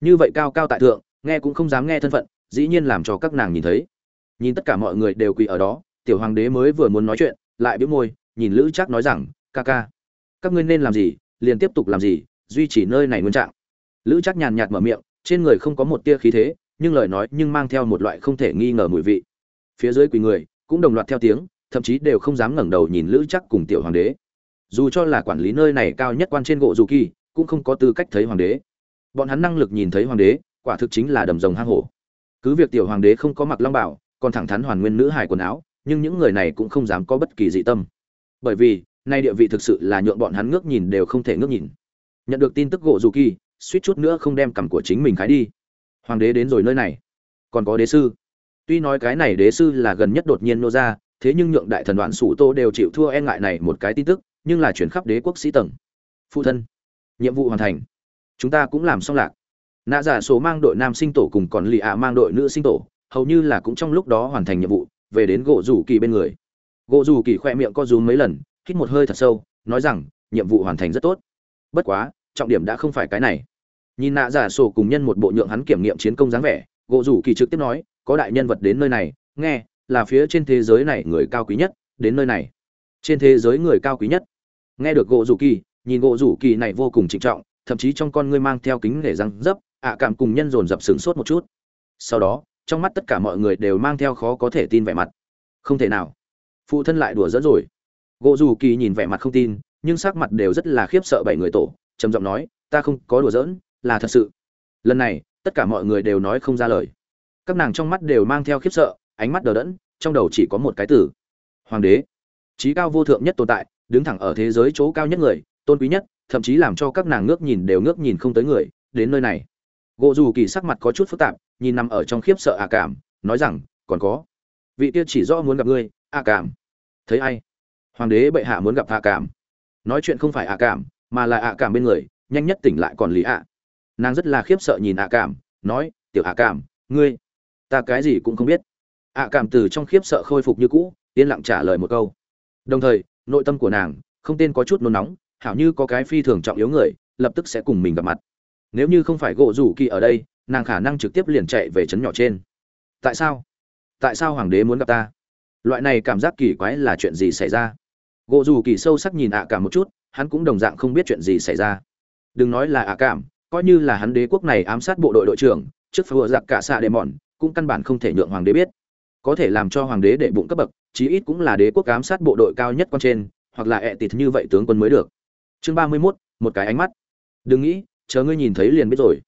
như vậy cao cao tại thượng, nghe cũng không dám nghe thân phận, dĩ nhiên làm cho các nàng nhìn thấy. Nhìn tất cả mọi người đều quỳ ở đó, tiểu hoàng đế mới vừa muốn nói chuyện, lại bĩu môi, nhìn lữ chắc nói rằng, ca ca, các ngươi nên làm gì, liền tiếp tục làm gì, duy trì nơi này nguyên trạng. Lữ chắc nhàn nhạt mở miệng, trên người không có một tia khí thế, nhưng lời nói nhưng mang theo một loại không thể nghi ngờ mùi vị. Phía dưới quỳ người, cũng đồng loạt theo tiếng, thậm chí đều không dám ngẩng đầu nhìn lữ chắc cùng tiểu hoàng đế. Dù cho là quản lý nơi này cao nhất quan trên gỗ dù kỳ, cũng không có tư cách thấy hoàng đế bọn hắn năng lực nhìn thấy hoàng đế, quả thực chính là đầm rồng hang hổ. Cứ việc tiểu hoàng đế không có mặc long bảo, còn thẳng thắn hoàn nguyên nữ hài quần áo, nhưng những người này cũng không dám có bất kỳ dị tâm. Bởi vì, nay địa vị thực sự là nhượng bọn hắn ngước nhìn đều không thể ngước nhìn. Nhận được tin tức gỗ dù kỳ, suýt chút nữa không đem cằm của chính mình khái đi. Hoàng đế đến rồi nơi này. Còn có đế sư. Tuy nói cái này đế sư là gần nhất đột nhiên nô ra, thế nhưng nhượng đại thần đoạn sủ tô đều chịu thua e ngại này một cái tin tức, nhưng là chuyển khắp đế quốc sĩ tầng. Phụ thân. Nhiệm vụ hoàn thành chúng ta cũng làm xong lạc. Nạ giả số mang đội nam sinh tổ cùng còn lì ạ mang đội nữ sinh tổ, hầu như là cũng trong lúc đó hoàn thành nhiệm vụ, về đến gỗ rủ kỳ bên người. Gỗ rủ kỳ khoe miệng co rúm mấy lần, hít một hơi thật sâu, nói rằng, nhiệm vụ hoàn thành rất tốt. Bất quá, trọng điểm đã không phải cái này. Nhìn nạ giả sổ cùng nhân một bộ nhượng hắn kiểm nghiệm chiến công dáng vẻ, gỗ rủ kỳ trực tiếp nói, có đại nhân vật đến nơi này, nghe, là phía trên thế giới này người cao quý nhất, đến nơi này. Trên thế giới người cao quý nhất. Nghe được gỗ rủ kỳ, nhìn gỗ rủ kỳ này vô cùng trịnh trọng thậm chí trong con ngươi mang theo kính để răng dấp, ạ cảm cùng nhân dồn dập sửng sốt một chút. Sau đó, trong mắt tất cả mọi người đều mang theo khó có thể tin vẻ mặt. Không thể nào. Phụ thân lại đùa dẫn rồi. Gỗ dù kỳ nhìn vẻ mặt không tin, nhưng sắc mặt đều rất là khiếp sợ bảy người tổ, trầm giọng nói, ta không có đùa giỡn, là thật sự. Lần này, tất cả mọi người đều nói không ra lời. Các nàng trong mắt đều mang theo khiếp sợ, ánh mắt đờ đẫn, trong đầu chỉ có một cái từ. Hoàng đế. Trí cao vô thượng nhất tồn tại, đứng thẳng ở thế giới chỗ cao nhất người, tôn quý nhất thậm chí làm cho các nàng ngước nhìn đều ngước nhìn không tới người, đến nơi này. Gỗ dù kỳ sắc mặt có chút phức tạp, nhìn nằm ở trong khiếp sợ ạ cảm, nói rằng, còn có. Vị kia chỉ rõ muốn gặp ngươi ạ cảm. Thấy ai? Hoàng đế bệ hạ muốn gặp ạ cảm. Nói chuyện không phải ạ cảm, mà là ạ cảm bên người, nhanh nhất tỉnh lại còn lý ạ. Nàng rất là khiếp sợ nhìn ạ cảm, nói, tiểu ạ cảm, ngươi, ta cái gì cũng không biết. Ạ cảm từ trong khiếp sợ khôi phục như cũ, yên lặng trả lời một câu. Đồng thời, nội tâm của nàng không tên có chút nôn nóng hảo như có cái phi thường trọng yếu người, lập tức sẽ cùng mình gặp mặt. Nếu như không phải gỗ rủ kỳ ở đây, nàng khả năng trực tiếp liền chạy về trấn nhỏ trên. Tại sao? Tại sao hoàng đế muốn gặp ta? Loại này cảm giác kỳ quái là chuyện gì xảy ra? Gỗ rủ kỳ sâu sắc nhìn ạ cảm một chút, hắn cũng đồng dạng không biết chuyện gì xảy ra. Đừng nói là ạ cảm, coi như là hắn đế quốc này ám sát bộ đội đội trưởng, trước phvừa giặc cả xạ đệ mòn cũng căn bản không thể nhượng hoàng đế biết. Có thể làm cho hoàng đế đệ bụng cấp bậc, chí ít cũng là đế quốc ám sát bộ đội cao nhất con trên, hoặc là ẹ tịt như vậy tướng quân mới được chương ba mươi mốt, một cái ánh mắt. Đừng nghĩ, chờ ngươi nhìn thấy liền biết rồi.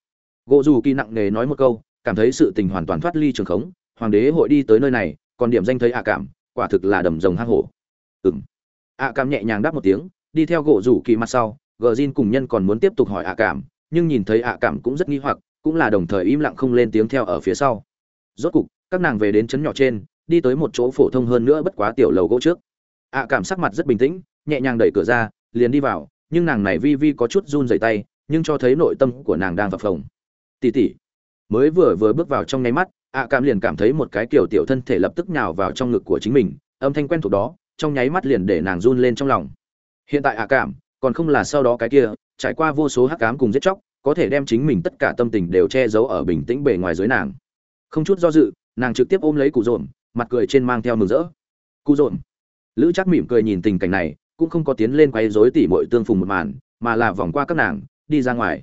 Gỗ dù kỳ nặng nề nói một câu, cảm thấy sự tình hoàn toàn thoát ly trường khống, hoàng đế hội đi tới nơi này, còn điểm danh thấy ạ cảm, quả thực là đầm rồng hang hổ. Ừng ạ cảm nhẹ nhàng đáp một tiếng, đi theo gỗ rủ kỳ mặt sau, gờ rin cùng nhân còn muốn tiếp tục hỏi ạ cảm, nhưng nhìn thấy ạ cảm cũng rất nghi hoặc, cũng là đồng thời im lặng không lên tiếng theo ở phía sau. Rốt cục, các nàng về đến trấn nhỏ trên, đi tới một chỗ phổ thông hơn nữa bất quá tiểu lầu gỗ trước. Ạ cảm sắc mặt rất bình tĩnh, nhẹ nhàng đẩy cửa ra, liền đi vào nhưng nàng này vi vi có chút run rẩy tay, nhưng cho thấy nội tâm của nàng đang phập phồng. Tỉ tỉ mới vừa vừa bước vào trong nháy mắt, ạ cảm liền cảm thấy một cái kiểu tiểu thân thể lập tức nhào vào trong ngực của chính mình, âm thanh quen thuộc đó, trong nháy mắt liền để nàng run lên trong lòng. Hiện tại ạ cảm, còn không là sau đó cái kia, trải qua vô số hắc cám cùng giết chóc, có thể đem chính mình tất cả tâm tình đều che giấu ở bình tĩnh bề ngoài dưới nàng. Không chút do dự, nàng trực tiếp ôm lấy cụ dồn, mặt cười trên mang theo mừng rỡ. Cụ dồn. Lữ chắc mỉm cười nhìn tình cảnh này cũng không có tiến lên quay rối tỉ muội tương phùng một màn, mà là vòng qua các nàng, đi ra ngoài.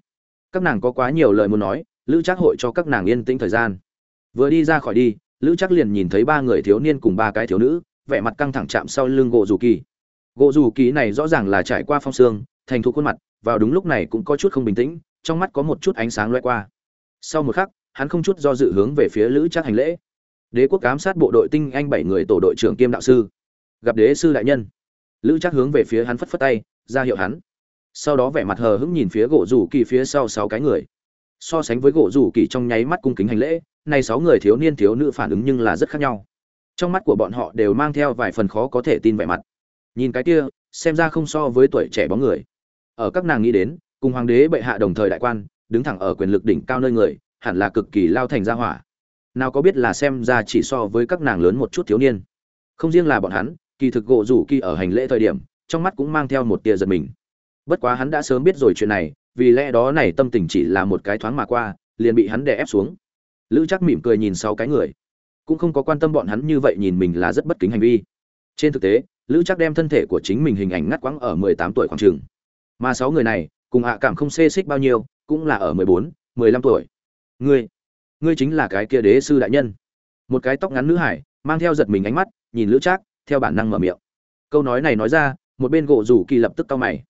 Các nàng có quá nhiều lời muốn nói, lữ Trác hội cho các nàng yên tĩnh thời gian. Vừa đi ra khỏi đi, lữ Trác liền nhìn thấy ba người thiếu niên cùng ba cái thiếu nữ, vẻ mặt căng thẳng chạm sau lưng gỗ dù kỳ. Gỗ dù kỳ này rõ ràng là trải qua phong sương, thành thục khuôn mặt, vào đúng lúc này cũng có chút không bình tĩnh, trong mắt có một chút ánh sáng loay qua. Sau một khắc, hắn không chút do dự hướng về phía lữ Trác hành lễ. Đế quốc ám sát bộ đội tinh anh bảy người tổ đội trưởng kiêm đạo sư. Gặp đế sư đại nhân lữ chắc hướng về phía hắn phất phất tay, ra hiệu hắn. Sau đó vẻ mặt hờ hững nhìn phía gỗ rủ kỳ phía sau sáu cái người. So sánh với gỗ rủ kỳ trong nháy mắt cung kính hành lễ nay sáu người thiếu niên thiếu nữ phản ứng nhưng là rất khác nhau. Trong mắt của bọn họ đều mang theo vài phần khó có thể tin vẻ mặt. Nhìn cái kia, xem ra không so với tuổi trẻ bóng người. Ở các nàng nghĩ đến, cùng hoàng đế bệ hạ đồng thời đại quan, đứng thẳng ở quyền lực đỉnh cao nơi người, hẳn là cực kỳ lao thành gia hỏa. Nào có biết là xem ra chỉ so với các nàng lớn một chút thiếu niên. Không riêng là bọn hắn kỳ thực gỗ rủ kỳ ở hành lễ thời điểm, trong mắt cũng mang theo một tia giật mình. Bất quá hắn đã sớm biết rồi chuyện này, vì lẽ đó này tâm tình chỉ là một cái thoáng mà qua, liền bị hắn đè ép xuống. Lữ chắc mỉm cười nhìn sáu cái người. Cũng không có quan tâm bọn hắn như vậy nhìn mình là rất bất kính hành vi. Trên thực tế, lữ chắc đem thân thể của chính mình hình ảnh ngắt quãng ở mười tám tuổi khoảng trường. Mà sáu người này, cùng hạ cảm không xê xích bao nhiêu, cũng là ở mười bốn, mười lăm tuổi. Ngươi ngươi chính là cái kia đế sư đại nhân. Một cái tóc ngắn nữ hải, mang theo giật mình ánh mắt, nhìn lữ trác theo bản năng mở miệng. Câu nói này nói ra, một bên gỗ rủ kỳ lập tức cau mày.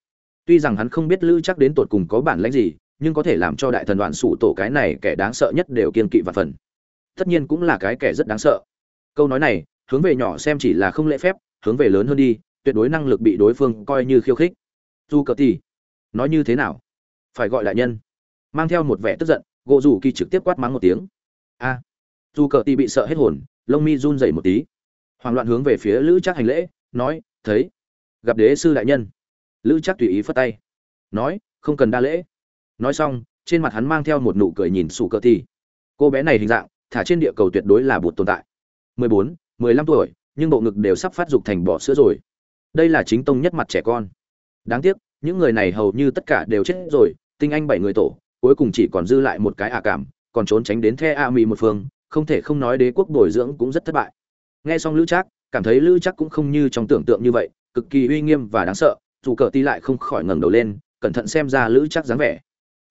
Tuy rằng hắn không biết lữ chắc đến tột cùng có bản lãnh gì, nhưng có thể làm cho đại thần đoạn sủ tổ cái này kẻ đáng sợ nhất đều kiên kỵ và phần. Tất nhiên cũng là cái kẻ rất đáng sợ. Câu nói này, hướng về nhỏ xem chỉ là không lễ phép, hướng về lớn hơn đi, tuyệt đối năng lực bị đối phương coi như khiêu khích. Dù cờ tì, nói như thế nào? Phải gọi đại nhân. Mang theo một vẻ tức giận, gỗ rủ kỳ trực tiếp quát mắng một tiếng. A, dù cờ tì bị sợ hết hồn, lông mi run rẩy một tí hoàng loạn hướng về phía lữ chắc hành lễ, nói, thấy, gặp đế sư đại nhân. Lữ chắc tùy ý phất tay, nói, không cần đa lễ. Nói xong, trên mặt hắn mang theo một nụ cười nhìn sủ cờ thi. cô bé này hình dạng, thả trên địa cầu tuyệt đối là bụt tồn tại. Mười bốn, mười lăm tuổi, nhưng bộ ngực đều sắp phát dục thành bỏ sữa rồi. Đây là chính tông nhất mặt trẻ con. Đáng tiếc, những người này hầu như tất cả đều chết rồi, tinh anh bảy người tổ, cuối cùng chỉ còn dư lại một cái ả cảm, còn trốn tránh đến the a mì một phương, không thể không nói đế quốc bồi dưỡng cũng rất thất bại nghe xong lữ trác, cảm thấy lữ trác cũng không như trong tưởng tượng như vậy, cực kỳ uy nghiêm và đáng sợ, dù cờ ti lại không khỏi ngẩng đầu lên, cẩn thận xem ra lữ trác dáng vẻ.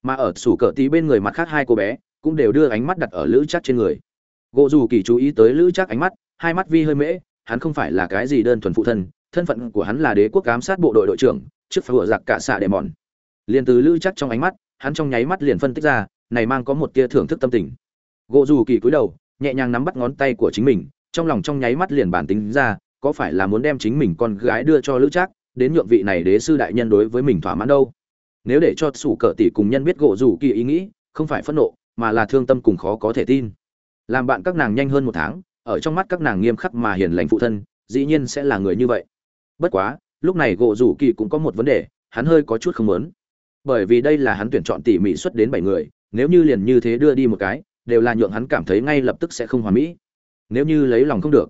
Mà ở sủ cờ ti bên người mặt khác hai cô bé, cũng đều đưa ánh mắt đặt ở lữ trác trên người. Gỗ dù kỳ chú ý tới lữ trác ánh mắt, hai mắt vi hơi mễ, hắn không phải là cái gì đơn thuần phụ thân thân phận của hắn là đế quốc giám sát bộ đội đội trưởng, trước phải vừa giặc cả xạ đệ mòn liền từ lữ chắc trong ánh mắt, hắn trong nháy mắt liền phân tích ra, này mang có một tia thưởng thức tâm tình. Gỗ dù kỳ cúi đầu, nhẹ nhàng nắm bắt ngón tay của chính mình trong lòng trong nháy mắt liền bản tính ra, có phải là muốn đem chính mình con gái đưa cho lữ trác, đến nhượng vị này đế sư đại nhân đối với mình thỏa mãn đâu? Nếu để cho sủ cờ tỷ cùng nhân biết gỗ rủ kỳ ý nghĩ, không phải phẫn nộ, mà là thương tâm cùng khó có thể tin. Làm bạn các nàng nhanh hơn một tháng, ở trong mắt các nàng nghiêm khắc mà hiền lành phụ thân, dĩ nhiên sẽ là người như vậy. Bất quá, lúc này gỗ rủ kỳ cũng có một vấn đề, hắn hơi có chút không muốn. Bởi vì đây là hắn tuyển chọn tỉ mỉ xuất đến bảy người, nếu như liền như thế đưa đi một cái, đều là nhượng hắn cảm thấy ngay lập tức sẽ không hòa mỹ nếu như lấy lòng không được.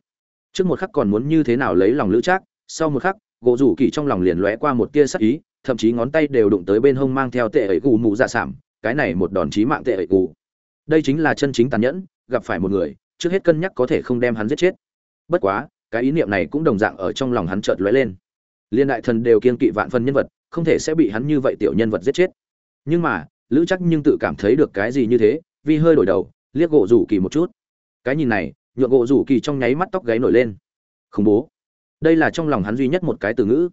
Trước một khắc còn muốn như thế nào lấy lòng lữ trác, sau một khắc, gỗ rủ kỳ trong lòng liền lóe qua một tia sắc ý, thậm chí ngón tay đều đụng tới bên hông mang theo tệ ấy gù mù dạ sảm, cái này một đòn chí mạng tệ ấy gù. Đây chính là chân chính tàn nhẫn, gặp phải một người, trước hết cân nhắc có thể không đem hắn giết chết. Bất quá, cái ý niệm này cũng đồng dạng ở trong lòng hắn chợt lóe lên. Liên đại thần đều kiên kỵ vạn phần nhân vật, không thể sẽ bị hắn như vậy tiểu nhân vật giết chết. Nhưng mà, lữ chắc nhưng tự cảm thấy được cái gì như thế, vì hơi đổi đầu, liếc gỗ rủ kỳ một chút. Cái nhìn này nhượng gỗ rủ kỳ trong nháy mắt tóc gáy nổi lên. Khủng bố. Đây là trong lòng hắn duy nhất một cái từ ngữ.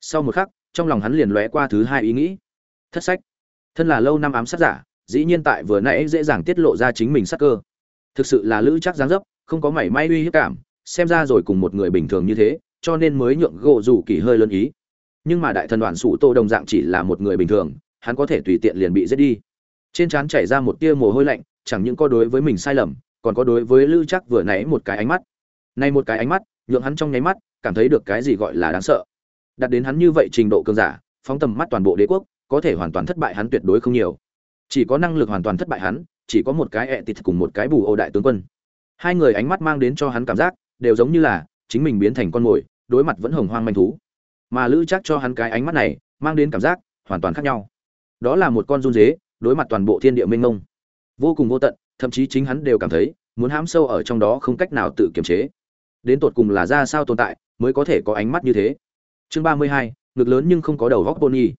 Sau một khắc, trong lòng hắn liền lóe qua thứ hai ý nghĩ. Thất sách. Thân là lâu năm ám sát giả, dĩ nhiên tại vừa nãy dễ dàng tiết lộ ra chính mình sắc cơ. Thực sự là lữ chắc dáng dấp, không có mảy may uy hiếp cảm, xem ra rồi cùng một người bình thường như thế, cho nên mới nhượng gỗ rủ kỳ hơi lớn ý. Nhưng mà đại thần đoàn sủ tô đồng dạng chỉ là một người bình thường, hắn có thể tùy tiện liền bị giết đi. Trên trán chảy ra một tia mồ hôi lạnh, chẳng những có đối với mình sai lầm còn có đối với lữ chắc vừa nãy một cái ánh mắt. Nay một cái ánh mắt, nhượng hắn trong nháy mắt cảm thấy được cái gì gọi là đáng sợ. Đặt đến hắn như vậy trình độ cường giả, phóng tầm mắt toàn bộ đế quốc, có thể hoàn toàn thất bại hắn tuyệt đối không nhiều. Chỉ có năng lực hoàn toàn thất bại hắn, chỉ có một cái ẹ tịt cùng một cái bù ô đại tướng quân. Hai người ánh mắt mang đến cho hắn cảm giác, đều giống như là chính mình biến thành con mồi, đối mặt vẫn hồng hoang manh thú. Mà lữ chắc cho hắn cái ánh mắt này, mang đến cảm giác hoàn toàn khác nhau. Đó là một con run dế, đối mặt toàn bộ thiên địa mênh mông. Vô cùng vô tận thậm chí chính hắn đều cảm thấy, muốn hãm sâu ở trong đó không cách nào tự kiềm chế. Đến tột cùng là ra sao tồn tại, mới có thể có ánh mắt như thế? Chương ba mươi hai, ngực lớn nhưng không có đầu góc pony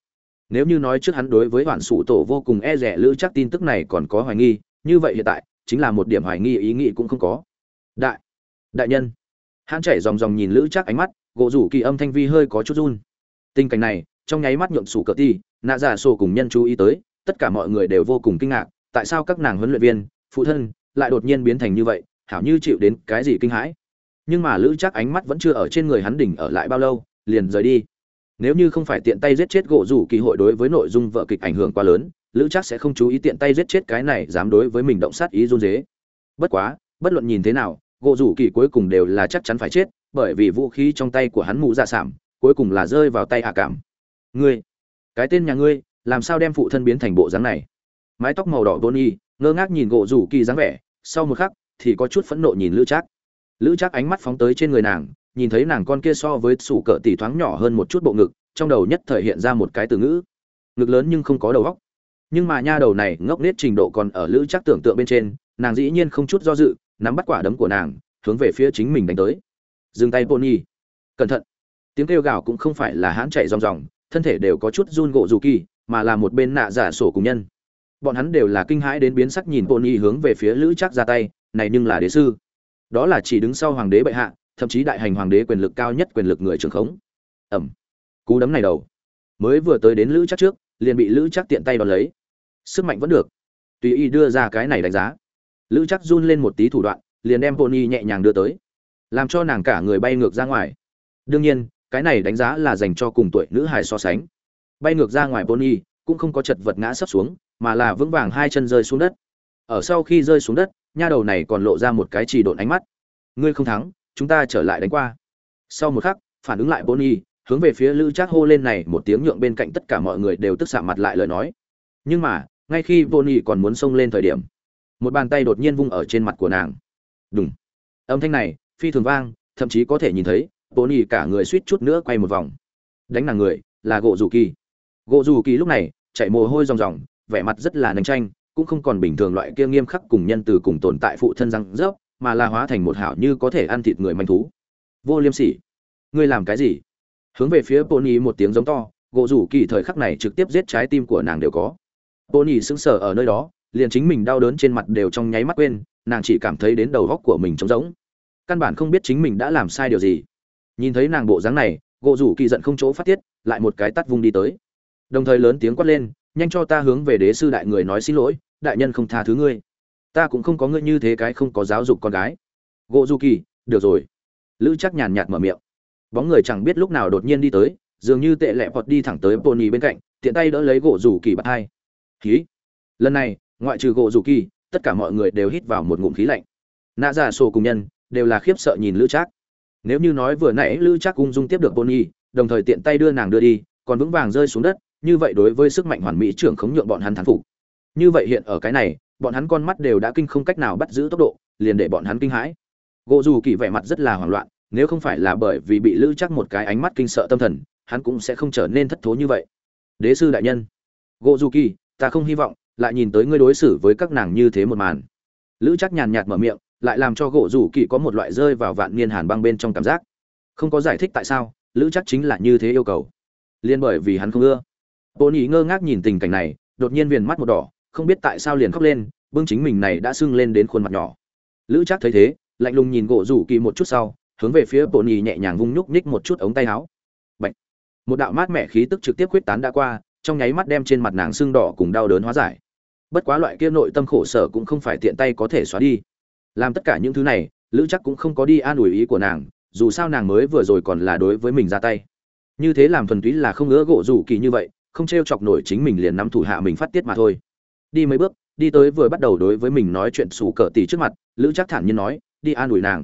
nếu như nói trước hắn đối với hoàn sụ tổ vô cùng e rẻ lữ, chắc tin tức này còn có hoài nghi, như vậy hiện tại, chính là một điểm hoài nghi ý nghĩ cũng không có. Đại đại nhân. Hắn chảy dòng dòng nhìn lữ chắc ánh mắt, gỗ rủ kỳ âm thanh vi hơi có chút run. Tình cảnh này, trong nháy mắt nhuộm sủ cờ ti, nạ giả sổ cùng nhân chú ý tới, tất cả mọi người đều vô cùng kinh ngạc, tại sao các nàng huấn luyện viên phụ thân lại đột nhiên biến thành như vậy, hảo như chịu đến cái gì kinh hãi. Nhưng mà lữ chắc ánh mắt vẫn chưa ở trên người hắn đỉnh ở lại bao lâu, liền rời đi. Nếu như không phải tiện tay giết chết gỗ rủ kỳ hội đối với nội dung vợ kịch ảnh hưởng quá lớn, lữ chắc sẽ không chú ý tiện tay giết chết cái này dám đối với mình động sát ý run dế bất quá, bất luận nhìn thế nào, gỗ rủ kỳ cuối cùng đều là chắc chắn phải chết, bởi vì vũ khí trong tay của hắn mụ dạ sảm cuối cùng là rơi vào tay hạ cảm. Ngươi, cái tên nhà ngươi, làm sao đem phụ thân biến thành bộ dáng này? Mái tóc màu đỏ vốn y ngơ ngác nhìn gỗ rủ kỳ dáng vẻ, sau một khắc, thì có chút phẫn nộ nhìn lữ trác. Lữ trác ánh mắt phóng tới trên người nàng, nhìn thấy nàng con kia so với sủ cỡ tỷ thoáng nhỏ hơn một chút bộ ngực, trong đầu nhất thời hiện ra một cái từ ngữ. Ngực lớn nhưng không có đầu óc. Nhưng mà nha đầu này ngốc nết trình độ còn ở lữ trác tưởng tượng bên trên, nàng dĩ nhiên không chút do dự, nắm bắt quả đấm của nàng, hướng về phía chính mình đánh tới. Dừng tay, pony. Cẩn thận. Tiếng kêu gào cũng không phải là hãn chạy ròng ròng, thân thể đều có chút run gỗ dù kỳ, mà là một bên nạ giả sổ cùng nhân bọn hắn đều là kinh hãi đến biến sắc nhìn pony hướng về phía lữ chắc ra tay, này nhưng là đế sư. Đó là chỉ đứng sau hoàng đế bệ hạ, thậm chí đại hành hoàng đế quyền lực cao nhất quyền lực người trưởng khống. Ẩm. Cú đấm này đầu. Mới vừa tới đến lữ chắc trước, liền bị lữ chắc tiện tay đón lấy. Sức mạnh vẫn được. Tùy y đưa ra cái này đánh giá. Lữ chắc run lên một tí thủ đoạn, liền đem pony nhẹ nhàng đưa tới. Làm cho nàng cả người bay ngược ra ngoài. Đương nhiên, cái này đánh giá là dành cho cùng tuổi nữ hài so sánh. Bay ngược ra ngoài pony cũng không có chật vật ngã sấp xuống, mà là vững vàng hai chân rơi xuống đất. Ở sau khi rơi xuống đất, nha đầu này còn lộ ra một cái trì độn ánh mắt. Ngươi không thắng, chúng ta trở lại đánh qua. Sau một khắc, phản ứng lại bonnie, hướng về phía lữ trác hô lên này một tiếng nhượng bên cạnh tất cả mọi người đều tức xạ mặt lại lời nói. Nhưng mà, ngay khi bonnie còn muốn xông lên thời điểm, một bàn tay đột nhiên vung ở trên mặt của nàng. Đúng âm thanh này, phi thường vang, thậm chí có thể nhìn thấy, bonnie cả người suýt chút nữa quay một vòng. Đánh nàng người, là gỗ rủ kỳ gỗ dù kỳ lúc này chạy mồ hôi ròng ròng, vẻ mặt rất là nành tranh cũng không còn bình thường loại kia nghiêm khắc cùng nhân từ cùng tồn tại phụ thân răng rớp, mà là hóa thành một hảo như có thể ăn thịt người manh thú. Vô liêm sỉ, ngươi làm cái gì? Hướng về phía pony một tiếng giống to, gỗ rủ kỳ thời khắc này trực tiếp giết trái tim của nàng đều có. Pony sững sờ ở nơi đó, liền chính mình đau đớn trên mặt đều trong nháy mắt quên, nàng chỉ cảm thấy đến đầu góc của mình trống rỗng. Căn bản không biết chính mình đã làm sai điều gì. Nhìn thấy nàng bộ dáng này, gỗ rủ kỳ giận không chỗ phát tiết, lại một cái tắt vung đi tới đồng thời lớn tiếng quát lên, nhanh cho ta hướng về đế sư đại người nói xin lỗi, đại nhân không tha thứ ngươi. Ta cũng không có ngươi như thế cái không có giáo dục con gái. Gỗ du kỳ được rồi. Lữ chắc nhàn nhạt mở miệng. Bóng người chẳng biết lúc nào đột nhiên đi tới, dường như tệ lẹ vọt đi thẳng tới pony bên cạnh, tiện tay đỡ lấy gỗ rủ kỳ bắt hai. Khí lần này, ngoại trừ gỗ rủ kỳ tất cả mọi người đều hít vào một ngụm khí lạnh. Nạ giả sổ cùng nhân đều là khiếp sợ nhìn lữ trác. Nếu như nói vừa nãy lữ trác ung dung tiếp được pony, đồng thời tiện tay đưa nàng đưa đi, còn vững vàng rơi xuống đất như vậy đối với sức mạnh hoàn mỹ trưởng khống nhượng bọn hắn thắng phục. Như vậy hiện ở cái này, bọn hắn con mắt đều đã kinh không cách nào bắt giữ tốc độ, liền để bọn hắn kinh hãi. Gỗ dù kỳ vẻ mặt rất là hoảng loạn, nếu không phải là bởi vì bị lữ chắc một cái ánh mắt kinh sợ tâm thần, hắn cũng sẽ không trở nên thất thố như vậy. Đế sư đại nhân. Gỗ dù kỳ, ta không hy vọng lại nhìn tới ngươi đối xử với các nàng như thế một màn. Lữ chắc nhàn nhạt mở miệng, lại làm cho gỗ dù kỳ có một loại rơi vào vạn niên hàn băng bên trong cảm giác. Không có giải thích tại sao, lữ chắc chính là như thế yêu cầu. Liên bởi vì hắn không ưa bồn ý ngơ ngác nhìn tình cảnh này, đột nhiên viền mắt một đỏ, không biết tại sao liền khóc lên, bưng chính mình này đã sưng lên đến khuôn mặt nhỏ. Lữ chắc thấy thế, lạnh lùng nhìn gỗ rủ kỳ một chút sau, hướng về phía bồn nhì nhẹ nhàng vung nhúc nhích một chút ống tay áo. Bạch. một đạo mát mẻ khí tức trực tiếp quyết tán đã qua, trong nháy mắt đem trên mặt nàng sưng đỏ cùng đau đớn hóa giải. Bất quá loại kia nội tâm khổ sở cũng không phải tiện tay có thể xóa đi. Làm tất cả những thứ này, lữ chắc cũng không có đi an ủi ý của nàng, dù sao nàng mới vừa rồi còn là đối với mình ra tay. Như thế làm thuần túy là không ngỡ gỗ rủ kỳ như vậy không t r e o chọc nổi chính mình liền nắm thủ hạ mình phát tiết mà thôi. Đi mấy bước, đi tới vừa bắt đầu đối với mình nói chuyện sủ cờ tỷ trước mặt, lữ chắc thản nhiên nói, đi an ủi nàng.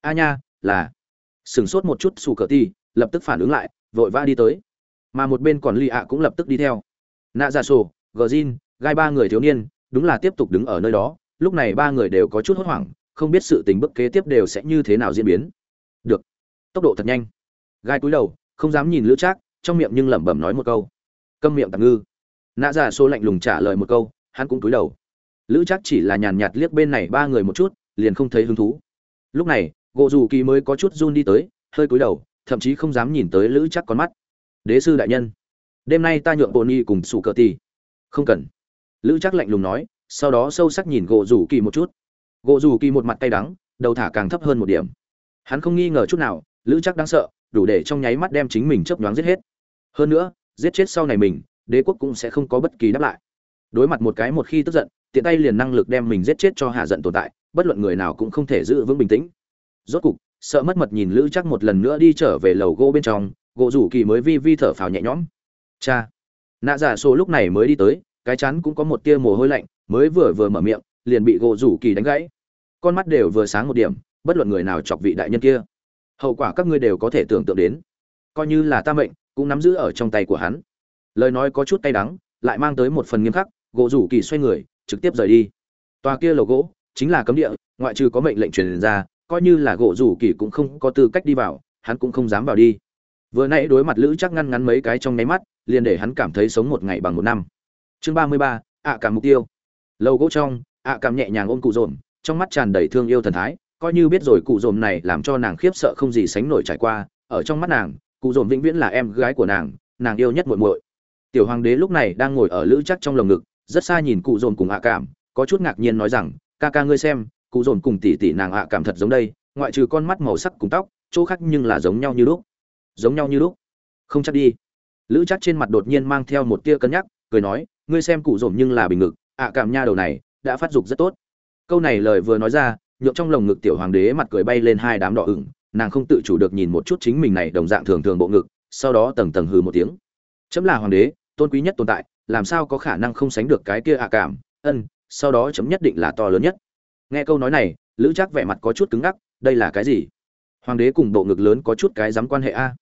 A nha, là. Sửng sốt một chút, sủ cờ tỷ lập tức phản ứng lại, vội vã đi tới. Mà một bên còn lì ạ cũng lập tức đi theo. Nạ ra sổ, gờ zin gai ba người thiếu niên, đúng là tiếp tục đứng ở nơi đó. Lúc này ba người đều có chút hốt hoảng, không biết sự tình bức kế tiếp đều sẽ như thế nào diễn biến. Được, tốc độ thật nhanh. Gai cúi đầu, không dám nhìn lữ trác, trong miệng nhưng lẩm bẩm nói một câu câm miệng tạm ngư. Nạ giả số lạnh lùng trả lời một câu, hắn cũng cúi đầu. Lữ chắc chỉ là nhàn nhạt liếc bên này ba người một chút, liền không thấy hứng thú. Lúc này, gỗ dù kỳ mới có chút run đi tới, hơi cúi đầu, thậm chí không dám nhìn tới lữ chắc con mắt. Đế sư đại nhân, đêm nay ta nhượng bồn y cùng sủ cờ ti không cần. Lữ chắc lạnh lùng nói, sau đó sâu sắc nhìn gỗ rủ kỳ một chút. Gỗ rủ kỳ một mặt tay đắng, đầu thả càng thấp hơn một điểm. Hắn không nghi ngờ chút nào, lữ chắc đáng sợ, đủ để trong nháy mắt đem chính mình chấp nhoáng giết hết. Hơn nữa giết chết sau này mình, đế quốc cũng sẽ không có bất kỳ đáp lại. Đối mặt một cái một khi tức giận, tiện tay liền năng lực đem mình giết chết cho hạ giận tồn tại, bất luận người nào cũng không thể giữ vững bình tĩnh. Rốt cục, sợ mất mật nhìn lữ chắc một lần nữa đi trở về lầu gỗ bên trong, gỗ rủ kỳ mới vi vi thở phào nhẹ nhõm. Cha! Nạ giả số lúc này mới đi tới, cái chắn cũng có một tia mồ hôi lạnh, mới vừa vừa mở miệng, liền bị gỗ rủ kỳ đánh gãy. Con mắt đều vừa sáng một điểm, bất luận người nào chọc vị đại nhân kia. Hậu quả các ngươi đều có thể tưởng tượng đến. Coi như là ta mệnh cũng nắm giữ ở trong tay của hắn. Lời nói có chút tay đắng, lại mang tới một phần nghiêm khắc, gỗ rủ kỳ xoay người, trực tiếp rời đi. Tòa kia lầu gỗ chính là cấm địa, ngoại trừ có mệnh lệnh truyền ra, coi như là gỗ rủ kỳ cũng không có tư cách đi vào, hắn cũng không dám vào đi. Vừa nãy đối mặt lữ chắc ngăn ngắn mấy cái trong nháy mắt, liền để hắn cảm thấy sống một ngày bằng một năm. Chương ba mươi ba, ạ cảm mục tiêu. Lâu gỗ trong, ạ cảm nhẹ nhàng ôm cụ dồn trong mắt tràn đầy thương yêu thần thái, coi như biết rồi cụ dồn này làm cho nàng khiếp sợ không gì sánh nổi trải qua, ở trong mắt nàng cụ dồn vĩnh viễn là em gái của nàng nàng yêu nhất muội muội. Tiểu hoàng đế lúc này đang ngồi ở lữ chắc trong lồng ngực, rất xa nhìn cụ dồn cùng ạ cảm, có chút ngạc nhiên nói rằng, ca ca ngươi xem, cụ dồn cùng tỷ tỷ nàng ạ cảm thật giống đây, ngoại trừ con mắt màu sắc cùng tóc, chỗ khác nhưng là giống nhau như lúc. Giống nhau như lúc? Không chắc đi. Lữ chắc trên mặt đột nhiên mang theo một tia cân nhắc, cười nói, ngươi xem cụ dồn nhưng là bình ngực, ạ cảm nha đầu này, đã phát dục rất tốt. Câu này lời vừa nói ra, nhượng trong lồng ngực tiểu hoàng đế mặt cười bay lên hai đám đỏ ửng nàng không tự chủ được nhìn một chút chính mình này đồng dạng thường thường bộ ngực, sau đó tầng tầng hừ một tiếng. Chấm là hoàng đế, tôn quý nhất tồn tại, làm sao có khả năng không sánh được cái kia ạ cảm, ân, sau đó chấm nhất định là to lớn nhất. Nghe câu nói này, lữ chắc vẻ mặt có chút cứng ngắc, đây là cái gì? Hoàng đế cùng bộ ngực lớn có chút cái dám quan hệ a?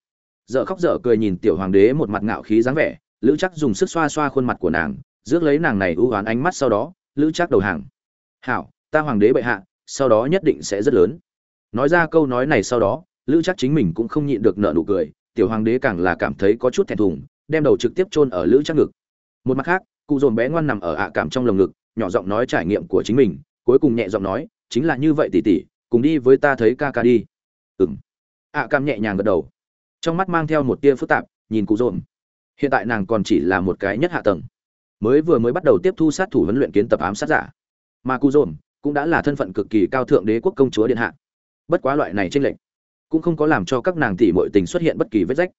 Dợ khóc dở cười nhìn tiểu hoàng đế một mặt ngạo khí dáng vẻ, lữ chắc dùng sức xoa xoa khuôn mặt của nàng, rước lấy nàng này ưu oán ánh mắt sau đó, lữ chắc đầu hàng. Hảo, ta hoàng đế bệ hạ, sau đó nhất định sẽ rất lớn nói ra câu nói này sau đó, lữ chắc chính mình cũng không nhịn được nợ nụ cười, tiểu hoàng đế càng là cảm thấy có chút thẹn thùng, đem đầu trực tiếp chôn ở lữ chắc ngực. Một mặt khác, cụ dồn bé ngoan nằm ở ạ cảm trong lồng ngực, nhỏ giọng nói trải nghiệm của chính mình, cuối cùng nhẹ giọng nói, chính là như vậy tỉ tỉ cùng đi với ta thấy ca ca đi. Ừng ạ cảm nhẹ nhàng gật đầu. Trong mắt mang theo một tia phức tạp, nhìn cụ dồn. Hiện tại nàng còn chỉ là một cái nhất hạ tầng. Mới vừa mới bắt đầu tiếp thu sát thủ huấn luyện kiến tập ám sát giả. Mà cụ dồn cũng đã là thân phận cực kỳ cao thượng đế quốc công chúa điện hạ bất quá loại này tranh lệch cũng không có làm cho các nàng tỷ muội tình xuất hiện bất kỳ vết rách.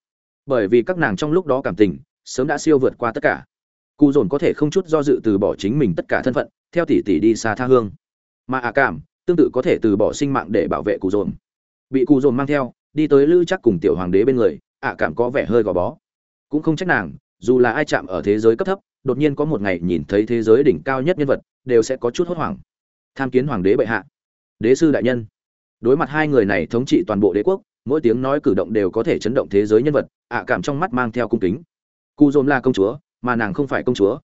Bởi vì các nàng trong lúc đó cảm tình, sớm đã siêu vượt qua tất cả. Cụ dồn có thể không chút do dự từ bỏ chính mình tất cả thân phận, theo tỷ tỷ đi xa tha hương. Mà ạ cảm, tương tự có thể từ bỏ sinh mạng để bảo vệ cụ dồn. Bị cụ dồn mang theo, đi tới lữ chắc cùng tiểu hoàng đế bên người, ạ cảm có vẻ hơi gò bó. Cũng không trách nàng, dù là ai chạm ở thế giới cấp thấp, đột nhiên có một ngày nhìn thấy thế giới đỉnh cao nhất nhân vật, đều sẽ có chút hốt hoảng. Tham kiến hoàng đế bệ hạ. Đế sư đại nhân đối mặt hai người này thống trị toàn bộ đế quốc, mỗi tiếng nói cử động đều có thể chấn động thế giới nhân vật, ạ cảm trong mắt mang theo cung kính. Cụ dồn là công chúa, mà nàng không phải công chúa.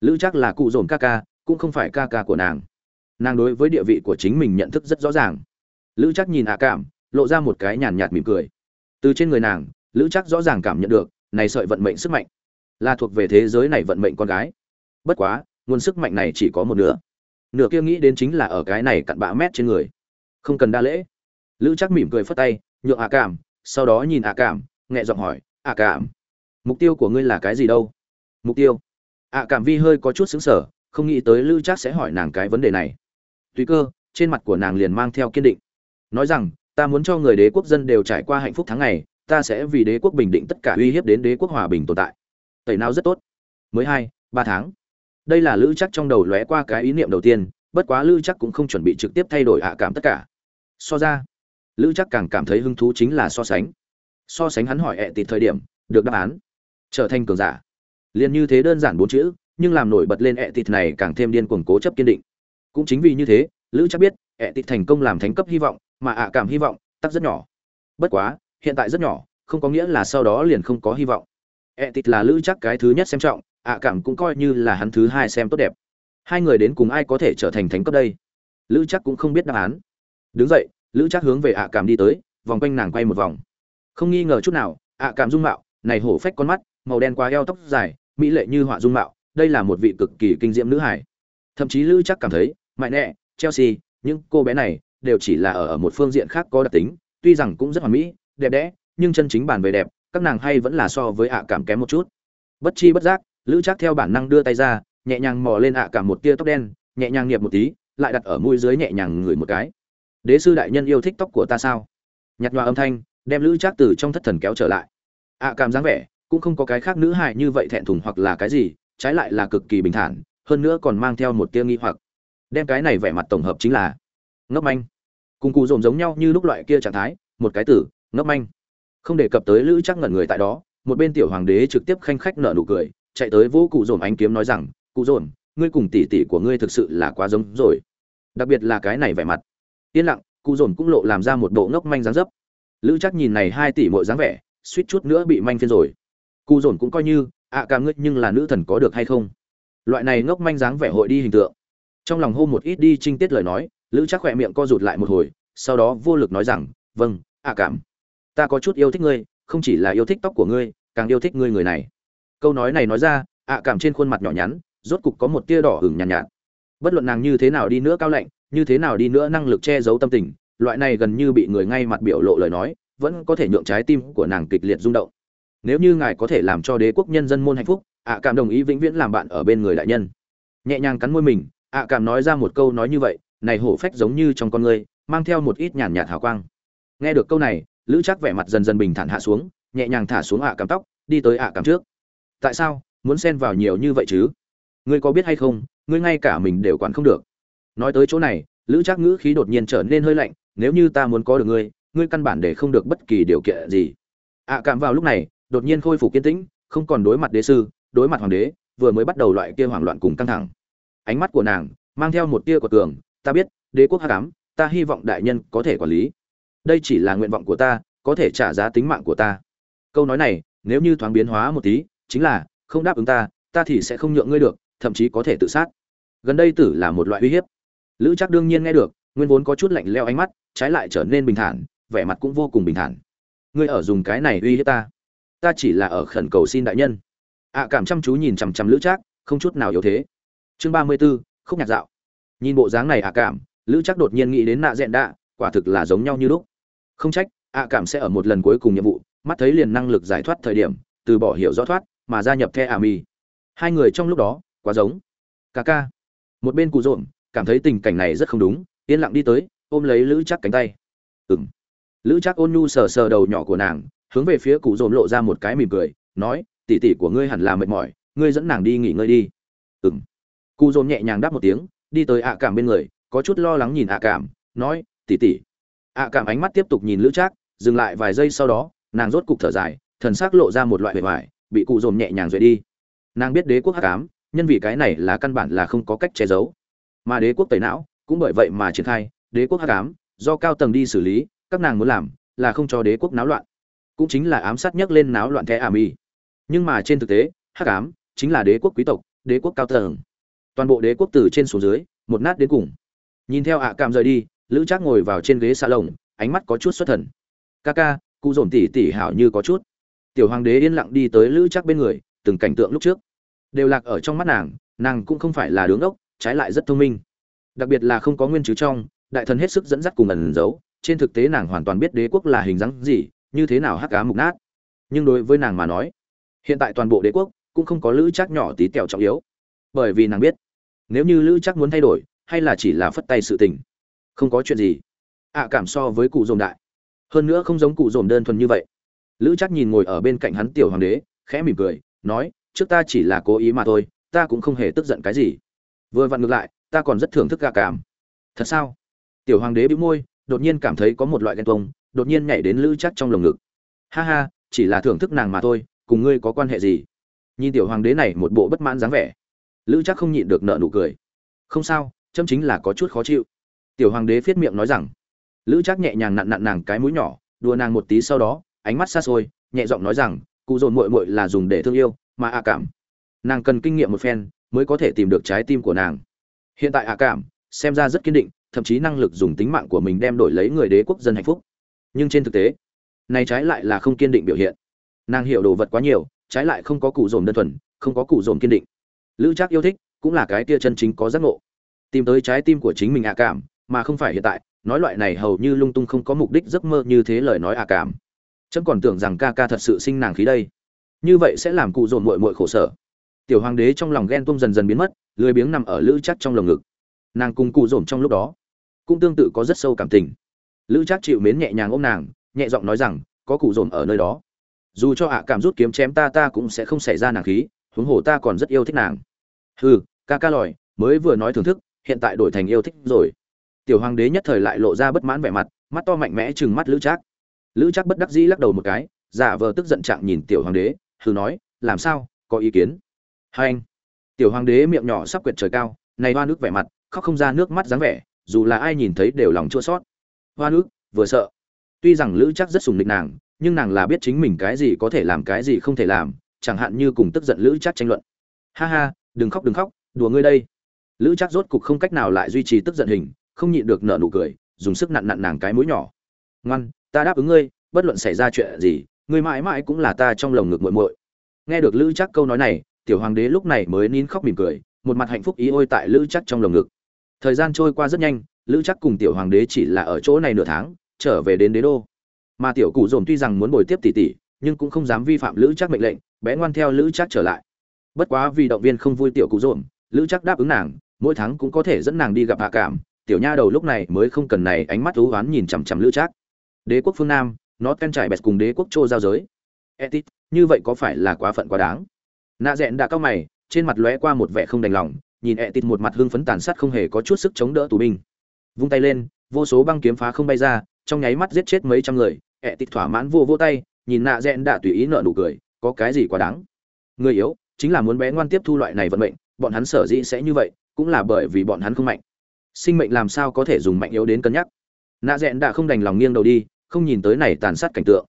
Lữ chắc là cụ dồn ca ca, cũng không phải ca ca của nàng. Nàng đối với địa vị của chính mình nhận thức rất rõ ràng. Lữ chắc nhìn ạ cảm, lộ ra một cái nhàn nhạt mỉm cười. Từ trên người nàng, lữ chắc rõ ràng cảm nhận được, này sợi vận mệnh sức mạnh là thuộc về thế giới này vận mệnh con gái. Bất quá, nguồn sức mạnh này chỉ có một nửa. Nửa kia nghĩ đến chính là ở cái này cặn bã mét trên người không cần đa lễ. Lữ chắc mỉm cười phất tay, nhượng ạ cảm, sau đó nhìn ạ cảm nhẹ giọng hỏi, ạ cảm, mục tiêu của ngươi là cái gì đâu? Mục tiêu? Ạ cảm vi hơi có chút xứng sở không nghĩ tới lữ chắc sẽ hỏi nàng cái vấn đề này. Tùy cơ, trên mặt của nàng liền mang theo kiên định. Nói rằng, ta muốn cho người đế quốc dân đều trải qua hạnh phúc tháng ngày, ta sẽ vì đế quốc bình định tất cả uy hiếp đến đế quốc hòa bình tồn tại. Tẩy não rất tốt. Mới hai, ba tháng. Đây là lữ chắc trong đầu lóe qua cái ý niệm đầu tiên, bất quá lữ chắc cũng không chuẩn bị trực tiếp thay đổi hạ cảm tất cả so ra. Lữ chắc càng cảm thấy hứng thú chính là so sánh. So sánh hắn hỏi ẹ tịt thời điểm, được đáp án. Trở thành cường giả. Liền như thế đơn giản bốn chữ, nhưng làm nổi bật lên ẹ tịt này càng thêm điên cuồng cố chấp kiên định. Cũng chính vì như thế, lữ chắc biết, ẹ tịt thành công làm thánh cấp hy vọng, mà ạ cảm hy vọng, tắc rất nhỏ. Bất quá, hiện tại rất nhỏ, không có nghĩa là sau đó liền không có hy vọng. Ẹ tịt là lữ chắc cái thứ nhất xem trọng, ạ cảm cũng coi như là hắn thứ hai xem tốt đẹp. Hai người đến cùng ai có thể trở thành thánh cấp đây? Lữ chắc cũng không biết đáp án đứng dậy, lữ trác hướng về ạ cảm đi tới, vòng quanh nàng quay một vòng. Không nghi ngờ chút nào, ạ cảm dung mạo, này hổ phách con mắt, màu đen quá eo tóc dài, mỹ lệ như họa dung mạo, đây là một vị cực kỳ kinh diễm nữ hải thậm chí lữ chắc cảm thấy mại nẹ chelsea, những cô bé này đều chỉ là ở một phương diện khác có đặc tính, tuy rằng cũng rất hoàn mỹ, đẹp đẽ, nhưng chân chính bàn về đẹp, các nàng hay vẫn là so với ạ cảm kém một chút. Bất chi bất giác, lữ chắc theo bản năng đưa tay ra, nhẹ nhàng mò lên ạ cảm một tia tóc đen, nhẹ nhàng nghiệp một tí, lại đặt ở mũi dưới nhẹ nhàng ngửi một cái đế sư đại nhân yêu thích tóc của ta sao? Nhặt nhòa âm thanh, đem lữ trác từ trong thất thần kéo trở lại. Ạ cảm dáng vẻ, cũng không có cái khác nữ hại như vậy thẹn thùng hoặc là cái gì, trái lại là cực kỳ bình thản, hơn nữa còn mang theo một tia nghi hoặc. Đem cái này vẻ mặt tổng hợp chính là, ngốc manh. Cùng cụ dồn giống nhau như lúc loại kia trạng thái, một cái tử, ngốc manh. Không đề cập tới lữ chắc ngẩn người tại đó, một bên tiểu hoàng đế trực tiếp khanh khách nở nụ cười, chạy tới vô cụ dồn ánh kiếm nói rằng, cụ dồn ngươi cùng tỷ tỷ của ngươi thực sự là quá giống rồi. Đặc biệt là cái này vẻ mặt yên lặng cụ dồn cũng lộ làm ra một bộ ngốc manh dáng dấp. Lữ chắc nhìn này hai tỷ mỗi dáng vẻ suýt chút nữa bị manh phiên rồi. Cụ dồn cũng coi như ạ à cả ngươi nhưng là nữ thần có được hay không? Loại này ngốc manh dáng vẻ hội đi hình tượng. Trong lòng hô một ít đi trinh tiết lời nói lữ chắc khỏe miệng co rụt lại một hồi sau đó vô lực nói rằng vâng ạ cảm ta có chút yêu thích ngươi không chỉ là yêu thích tóc của ngươi càng yêu thích ngươi người này. Câu nói này nói ra ạ cảm trên khuôn mặt nhỏ nhắn rốt cục có một tia đỏ hửng nhàn nhạt, nhạt. Bất luận nàng như thế nào đi nữa cao lạnh như thế nào đi nữa năng lực che giấu tâm tình, loại này gần như bị người ngay mặt biểu lộ lời nói, vẫn có thể nhượng trái tim của nàng kịch liệt rung động. Nếu như ngài có thể làm cho đế quốc nhân dân môn hạnh phúc, ạ cảm đồng ý vĩnh viễn làm bạn ở bên người đại nhân. Nhẹ nhàng cắn môi mình, ạ cảm nói ra một câu nói như vậy, này hổ phách giống như trong con người mang theo một ít nhàn nhạt hào quang. Nghe được câu này, lữ chắc vẻ mặt dần dần bình thản hạ xuống, nhẹ nhàng thả xuống ạ cảm tóc, đi tới ạ cảm trước. Tại sao? Muốn xen vào nhiều như vậy chứ? Ngươi có biết hay không? Ngươi ngay cả mình đều quản không được nói tới chỗ này, lữ trác ngữ khí đột nhiên trở nên hơi lạnh, nếu như ta muốn có được ngươi ngươi căn bản để không được bất kỳ điều kiện gì. Ạ cảm vào lúc này, đột nhiên khôi phục kiên tĩnh, không còn đối mặt đế sư, đối mặt hoàng đế, vừa mới bắt đầu loại kia hoảng loạn cùng căng thẳng. Ánh mắt của nàng mang theo một tia của tường ta biết, đế quốc hắc ám, ta hy vọng đại nhân có thể quản lý. Đây chỉ là nguyện vọng của ta, có thể trả giá tính mạng của ta. Câu nói này, nếu như thoáng biến hóa một tí, chính là, không đáp ứng ta ta thì sẽ không nhượng ngươi được, thậm chí có thể tự sát. Gần đây tử là một loại uy hiếp lữ chắc đương nhiên nghe được, nguyên vốn có chút lạnh leo ánh mắt, trái lại trở nên bình thản, vẻ mặt cũng vô cùng bình thản. Ngươi ở dùng cái này uy hiếp ta. Ta chỉ là ở khẩn cầu xin đại nhân. Ạ cảm chăm chú nhìn chằm chằm lữ trác, không chút nào yếu thế. Chương ba mươi b ố khúc nhạc dạo. Nhìn bộ dáng này ạ cảm, lữ trác đột nhiên nghĩ đến nạ dẹn đạ, quả thực là giống nhau như lúc. Không trách, ạ cảm sẽ ở một lần cuối cùng nhiệm vụ, mắt thấy liền năng lực giải thoát thời điểm, từ bỏ hiểu rõ thoát, mà gia nhập the ả mi hai người trong lúc đó, quá giống. Ca ca. Một bên cụ rộn cảm thấy tình cảnh này rất không đúng, yên lặng đi tới, ôm lấy lữ chắc cánh tay. Ừng lữ chắc ôn nhu sờ sờ đầu nhỏ của nàng, hướng về phía cụ dồn lộ ra một cái mỉm cười, nói tỉ tỉ của ngươi hẳn là mệt mỏi, ngươi dẫn nàng đi nghỉ ngơi đi. Ừng cụ dồn nhẹ nhàng đáp một tiếng, đi tới ạ cảm bên người, có chút lo lắng nhìn ạ cảm, nói tỉ tỉ ạ cảm ánh mắt tiếp tục nhìn lữ trác, dừng lại vài giây sau đó, nàng rốt cục thở dài, thần s ắ c lộ ra một loại bề ngoài, bị cụ dồn nhẹ nhàng duệ đi. Nàng biết đế quốc hắc ám, nhân vì cái này là căn bản là không có cách che giấu mà đế quốc tẩy não, cũng bởi vậy mà triển khai, đế quốc hắc ám, do cao tầng đi xử lý, các nàng muốn làm là không cho đế quốc náo loạn. Cũng chính là ám sát nhắc lên náo loạn thẻ ảm y nhưng mà trên thực tế, hắc ám chính là đế quốc quý tộc, đế quốc cao tầng. Toàn bộ đế quốc từ trên xuống dưới, một nát đến cùng. Nhìn theo ạ cảm rời đi, lữ trác ngồi vào trên ghế xa lồng ánh mắt có chút xuất thần. Ca ca, cụ dồn tỉ tỉ hảo như có chút. Tiểu hoàng đế yên lặng đi tới lữ trác bên người, từng cảnh tượng lúc trước. Đều lạc ở trong mắt nàng nàng cũng không phải là đứng ốc trái lại rất thông minh. Đặc biệt là không có nguyên chứ trong, đại thần hết sức dẫn dắt cùng ẩn giấu, trên thực tế nàng hoàn toàn biết đế quốc là hình dáng gì, như thế nào hắc cá mục nát. Nhưng đối với nàng mà nói, hiện tại toàn bộ đế quốc cũng không có lữ chắc nhỏ tí tẹo trọng yếu. Bởi vì nàng biết, nếu như lữ chắc muốn thay đổi, hay là chỉ là phất tay sự tình, không có chuyện gì. Ạ cảm so với cụ dồn đại. Hơn nữa không giống cụ dồn đơn thuần như vậy. Lữ chắc nhìn ngồi ở bên cạnh hắn tiểu hoàng đế, khẽ mỉm cười, nói, trước ta chỉ là cố ý mà thôi, ta cũng không hề tức giận cái gì vừa vặn ngược lại, ta còn rất thưởng thức gà cảm. Thật sao? Tiểu hoàng đế bị môi, đột nhiên cảm thấy có một loại ghen tuông, đột nhiên nhảy đến lữ chắc trong lồng ngực. Ha ha, chỉ là thưởng thức nàng mà thôi, cùng ngươi có quan hệ gì? Nhìn tiểu hoàng đế này một bộ bất mãn dáng vẻ, lữ chắc không nhịn được nợ nụ cười. Không sao châm chính là có chút khó chịu. Tiểu hoàng đế phiết miệng nói rằng. Lữ chắc nhẹ nhàng nặn nặn nàng cái mũi nhỏ, đùa nàng một tí sau đó, ánh mắt xa xôi, nhẹ giọng nói rằng, cụ dồn mội mội là dùng để thương yêu, mà ạ cảm. Nàng cần kinh nghiệm một phen mới có thể tìm được trái tim của nàng. Hiện tại ạ cảm, xem ra rất kiên định, thậm chí năng lực dùng tính mạng của mình đem đổi lấy người đế quốc dân hạnh phúc. Nhưng trên thực tế, này trái lại là không kiên định biểu hiện. Nàng hiểu đồ vật quá nhiều, trái lại không có cụ dồn đơn thuần, không có cụ dồn kiên định. Lữ trác yêu thích, cũng là cái kia chân chính có giác ngộ. Tìm tới trái tim của chính mình ạ cảm, mà không phải hiện tại, nói loại này hầu như lung tung không có mục đích giấc mơ như thế lời nói ạ cảm. Chấm còn tưởng rằng ca ca thật sự sinh nàng khí đây. Như vậy sẽ làm cụ dồn muội muội khổ sở tiểu hoàng đế trong lòng ghen tuông dần dần biến mất, lười biếng nằm ở lữ chắc trong lồng ngực. Nàng cùng cụ dồn trong lúc đó cũng tương tự có rất sâu cảm tình. Lữ chắc chịu mến nhẹ nhàng ôm nàng, nhẹ giọng nói rằng, có cụ dồn ở nơi đó. Dù cho ạ cảm rút kiếm chém ta ta cũng sẽ không xảy ra nàng khí, huống hồ ta còn rất yêu thích nàng. Hừ, ca ca lòi, mới vừa nói thưởng thức, hiện tại đổi thành yêu thích rồi. Tiểu hoàng đế nhất thời lại lộ ra bất mãn vẻ mặt, mắt to mạnh mẽ chừng mắt lữ trác lữ trác bất đắc dĩ lắc đầu một cái, giả vờ tức giận trạng nhìn tiểu hoàng đế, hừ nói, làm sao? Có ý kiến? Hai anh. Tiểu hoàng đế miệng nhỏ sắp quyệt trời cao, này hoa nước vẻ mặt, khóc không ra nước mắt dáng vẻ, dù là ai nhìn thấy đều lòng chua xót. Hoa nước, vừa sợ. Tuy rằng lữ chắc rất sùng địch nàng, nhưng nàng là biết chính mình cái gì có thể làm cái gì không thể làm, chẳng hạn như cùng tức giận lữ chắc tranh luận. Ha ha, đừng khóc đừng khóc, đùa ngươi đây. Lữ chắc rốt cục không cách nào lại duy trì tức giận hình, không nhịn được nở nụ cười, dùng sức nặn nặn nàng cái mũi nhỏ. Ngoan, ta đáp ứng ngươi, bất luận xảy ra chuyện gì, ngươi mãi mãi cũng là ta trong lồng ngực muội muội. Nghe được lữ chắc câu nói này tiểu hoàng đế lúc này mới nín khóc mỉm cười, một mặt hạnh phúc ý ôi tại lữ chắc trong lồng ngực. Thời gian trôi qua rất nhanh, lữ chắc cùng tiểu hoàng đế chỉ là ở chỗ này nửa tháng, trở về đến đế đô. Mà tiểu cụ dồn tuy rằng muốn bồi tiếp tỷ tỷ, nhưng cũng không dám vi phạm lữ chắc mệnh lệnh, bé ngoan theo lữ chắc trở lại. Bất quá vì động viên không vui tiểu cụ dồn, lữ chắc đáp ứng nàng, mỗi tháng cũng có thể dẫn nàng đi gặp hạ cảm, tiểu nha đầu lúc này mới không cần này ánh mắt thú oán nhìn chằm chằm lữ chắc đế quốc phương nam, nó ken trải bẹt cùng đế quốc châu giao giới. Etit, như vậy có phải là quá phận quá đáng? Nạ rẽn đã cao mày, trên mặt lóe qua một vẻ không đành lòng, nhìn etit một mặt hưng phấn tàn sát không hề có chút sức chống đỡ tù binh. Vung tay lên, vô số băng kiếm phá không bay ra, trong nháy mắt giết chết mấy trăm người etit thỏa mãn vô vô tay, nhìn nạ rẽn đã tùy ý nợ nụ cười, có cái gì quá đáng? Người yếu, chính là muốn bé ngoan tiếp thu loại này vận mệnh, bọn hắn sở dĩ sẽ như vậy, cũng là bởi vì bọn hắn không mạnh. Sinh mệnh làm sao có thể dùng mạnh yếu đến cân nhắc? Nạ rẽn đã không đành lòng nghiêng đầu đi, không nhìn tới này tàn sát cảnh tượng.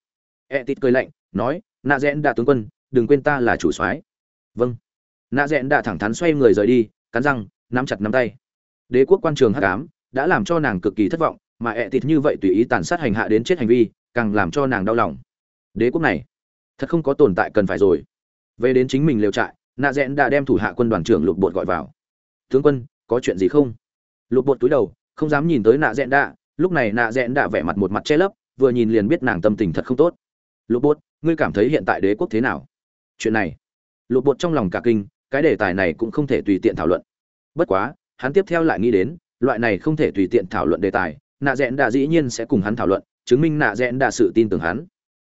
E tịt cười lạnh, nói, nạ rẽn đã tướng quân, đừng quên ta là chủ soái vâng. Nạ rẽn đã thẳng thắn xoay người rời đi, cắn răng, nắm chặt nắm tay. Đế quốc quan trường hắc ám đã làm cho nàng cực kỳ thất vọng, mà ẹ thịt như vậy tùy ý tàn sát hành hạ đến chết hành vi, càng làm cho nàng đau lòng. Đế quốc này, thật không có tồn tại cần phải rồi. Về đến chính mình lều trại, nạ rẽn đã đem thủ hạ quân đoàn trưởng lục bột gọi vào. Tướng quân, có chuyện gì không? Lục bột túi đầu, không dám nhìn tới nạ rẽn đã. Lúc này nạ rẽn đã vẻ mặt một mặt che lấp, vừa nhìn liền biết nàng tâm tình thật không tốt. Lục bột, ngươi cảm thấy hiện tại đế quốc thế nào? Chuyện này lục bột trong lòng cả kinh, cái đề tài này cũng không thể tùy tiện thảo luận. Bất quá, hắn tiếp theo lại nghĩ đến, loại này không thể tùy tiện thảo luận đề tài, nạ rẽn đã dĩ nhiên sẽ cùng hắn thảo luận, chứng minh nạ rẽn đã sự tin tưởng hắn.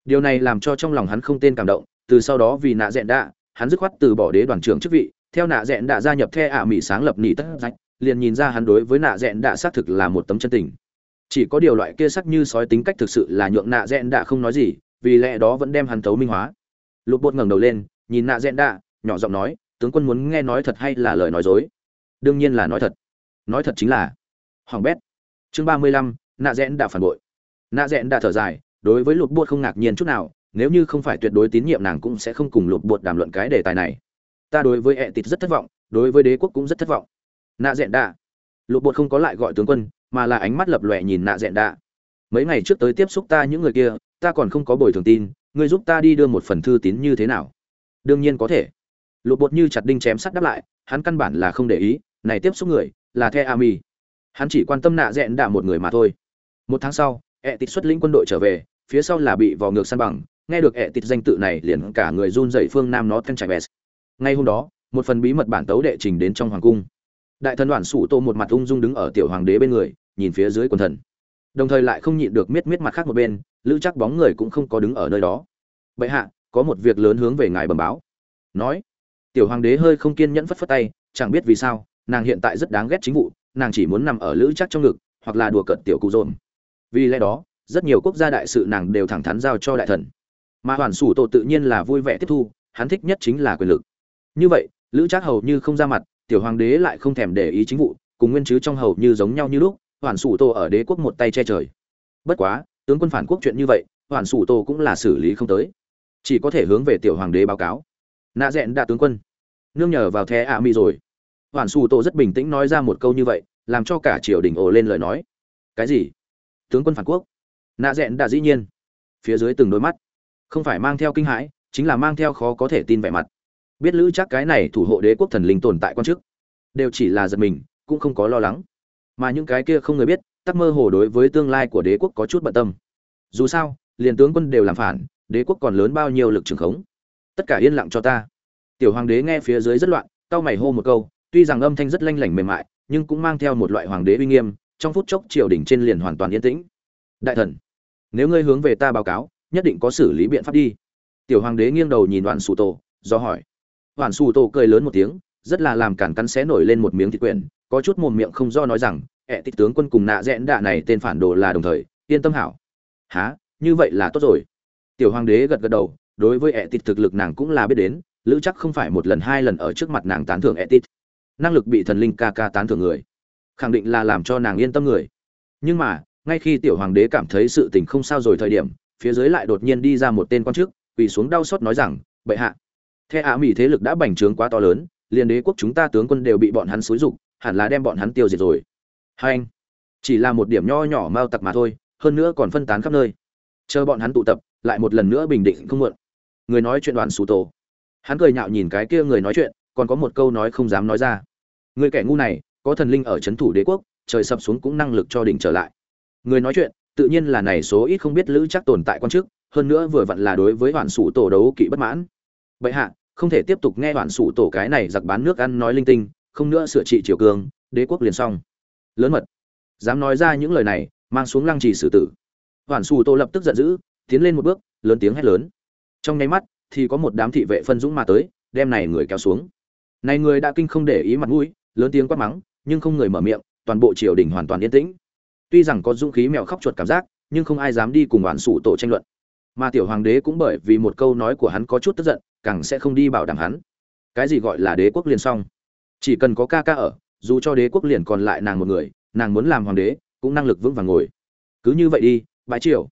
Điều này làm cho trong lòng hắn không tên cảm động, từ sau đó vì nạ rẽn đã hắn dứt khoát từ bỏ đế đoàn trưởng chức vị, theo nạ rẽn đã gia nhập the ả mỹ sáng lập nỉ tất rách liền nhìn ra hắn đối với nạ rẽn đã xác thực là một tấm chân tình. Chỉ có điều loại kia sắc như sói tính cách thực sự là nhượng nạ rẽn đã không nói gì, vì lẽ đó vẫn đem hắn thấu minh hóa. Lục bột ngẩng đầu lên nhìn nạ dẹn đạ, nhỏ giọng nói, tướng quân muốn nghe nói thật hay là lời nói dối? Đương nhiên là nói thật. Nói thật chính là, hoàng bét. Chương ba mươi lăm, nạ dẹn đạ phản bội. Nạ dẹn đạ thở dài, đối với lục bột không ngạc nhiên chút nào, nếu như không phải tuyệt đối tín nhiệm nàng cũng sẽ không cùng lục bột đàm luận cái đề tài này. Ta đối với ẹ tịt rất thất vọng, đối với đế quốc cũng rất thất vọng. Nạ dẹn đạ. Lục bột không có lại gọi tướng quân, mà là ánh mắt lập lòe nhìn nạ dẹn đạ. Mấy ngày trước tới tiếp xúc ta những người kia, ta còn không có bồi thường tin, ngươi giúp ta đi đưa một phần thư tín như thế nào? Đương nhiên có thể. Lục bột như chặt đinh chém sắt đáp lại, hắn căn bản là không để ý, này tiếp xúc người, là the ami hắn chỉ quan tâm nạ dẹn đạ một người mà thôi. Một tháng sau ẹ tịt xuất lĩnh quân đội trở về, phía sau là bị vò ngược săn bằng. Nghe được ẹ tịt danh tự này, liền cả người run dậy phương nam nó thân chạy bès ngay hôm đó, một phần bí mật bản tấu đệ trình đến trong hoàng cung. Đại thần đoàn sủ tô một mặt ung dung đứng ở tiểu hoàng đế bên người, nhìn phía dưới quần thần. Đồng thời lại không nhịn được miết miết mặt khác một bên, lữ chắc bóng người cũng không có đứng ở nơi đó. Bệ hạ có một việc lớn hướng về ngài bẩm báo. Nói, tiểu hoàng đế hơi không kiên nhẫn phất phất tay, chẳng biết vì sao, nàng hiện tại rất đáng ghét chính vụ, nàng chỉ muốn nằm ở lữ chắc trong ngực, hoặc là đùa cợt tiểu cụ dồn. Vì lẽ đó, rất nhiều quốc gia đại sự nàng đều thẳng thắn giao cho đại thần. Mà hoàn sủ tổ tự nhiên là vui vẻ tiếp thu, hắn thích nhất chính là quyền lực. Như vậy, lữ trác hầu như không ra mặt, tiểu hoàng đế lại không thèm để ý chính vụ, cùng nguyên chứ trong hầu như giống nhau như lúc, hoàn sủ tổ ở đế quốc một tay che trời. Bất quá, tướng quân phản quốc chuyện như vậy, hoàn sủ tổ cũng là xử lý không tới chỉ có thể hướng về tiểu hoàng đế báo cáo. Nạ dẹn đã tướng quân. Nương nhờ vào thế ạ à mi rồi. Hoàn sủ tổ rất bình tĩnh nói ra một câu như vậy, làm cho cả triều đình ồ lên lời nói. Cái gì? Tướng quân phản quốc. Nạ dẹn đã dĩ nhiên. Phía dưới từng đôi mắt. Không phải mang theo kinh hãi, chính là mang theo khó có thể tin vẻ mặt. Biết lữ chắc cái này thủ hộ đế quốc thần linh tồn tại quan chức. Đều chỉ là giật mình, cũng không có lo lắng. Mà những cái kia không người biết, tắc mơ hồ đối với tương lai của đế quốc có chút bận tâm. Dù sao, liền tướng quân đều làm phản đế quốc còn lớn bao nhiêu lực trường khống? Tất cả yên lặng cho ta. Tiểu hoàng đế nghe phía dưới rất loạn tao mày hô một câu, tuy rằng âm thanh rất lanh lảnh mềm mại, nhưng cũng mang theo một loại hoàng đế uy nghiêm, trong phút chốc triều đình trên liền hoàn toàn yên tĩnh. Đại thần, nếu ngươi hướng về ta báo cáo, nhất định có xử lý biện pháp đi. Tiểu hoàng đế nghiêng đầu nhìn đoàn sù tổ, do hỏi. Đoàn sù tổ cười lớn một tiếng, rất là làm cản cắn xé nổi lên một miếng thịt quyển, có chút mồm miệng không do nói rằng ẹ tịch tướng quân cùng nạ rẽn đạ này tên phản đồ là đồng thời, yên tâm hảo. Há như vậy là tốt rồi tiểu hoàng đế gật gật đầu, đối với ẹ tịt thực lực nàng cũng là biết đến, lữ chắc không phải một lần hai lần ở trước mặt nàng tán thưởng ẹ tịt năng lực bị thần linh ca ca tán thưởng người, khẳng định là làm cho nàng yên tâm người. Nhưng mà, ngay khi tiểu hoàng đế cảm thấy sự tình không sao rồi thời điểm, phía dưới lại đột nhiên đi ra một tên quan chức, quỳ xuống đau xót nói rằng, bệ hạ, the ả mỹ thế lực đã bành trướng quá to lớn liền đế quốc chúng ta tướng quân đều bị bọn hắn xúi rục hẳn là đem bọn hắn tiêu diệt rồi. Hai anh, chỉ là một điểm nho nhỏ mao tặc mà thôi, hơn nữa còn phân tán khắp nơi. Chờ bọn hắn tụ tập lại một lần nữa bình định không muộn. Người nói chuyện đoàn sủ tổ. Hắn cười nhạo nhìn cái kia người nói chuyện, còn có một câu nói không dám nói ra. Người kẻ ngu này, có thần linh ở c h ấ n thủ đế quốc, trời sập xuống cũng năng lực cho đỉnh trở lại. Người nói chuyện, tự nhiên là này số ít không biết lữ chắc tồn tại quan chức, hơn nữa vừa vặn là đối với đoàn sủ tổ đấu kỵ bất mãn. Bệ hạ, không thể tiếp tục nghe đoàn sủ tổ cái này giặc bán nước ăn nói linh tinh, không nữa sửa trị triều cường, đế quốc liền xong. Lớn mật. Dám nói ra những lời này, mang xuống lăng trì xử tử. Hoàn sủ tổ lập tức giận dữ tiến lên một bước, lớn tiếng hét lớn. Trong nháy mắt, thì có một đám thị vệ phân dũng mà tới, đem này người kéo xuống. Này người đã kinh không để ý mặt mũi, lớn tiếng quát mắng, nhưng không người mở miệng, toàn bộ triều đình hoàn toàn yên tĩnh. Tuy rằng có dũng khí mèo khóc chuột cảm giác, nhưng không ai dám đi cùng oán sủ tổ tranh luận. Mà tiểu hoàng đế cũng bởi vì một câu nói của hắn có chút tức giận, càng sẽ không đi bảo đảm hắn. Cái gì gọi là đế quốc liền xong? Chỉ cần có ca ca ở, dù cho đế quốc liền còn lại nàng một người, nàng muốn làm hoàng đế, cũng năng lực vững vàng ngồi. Cứ như vậy đi, bãi triều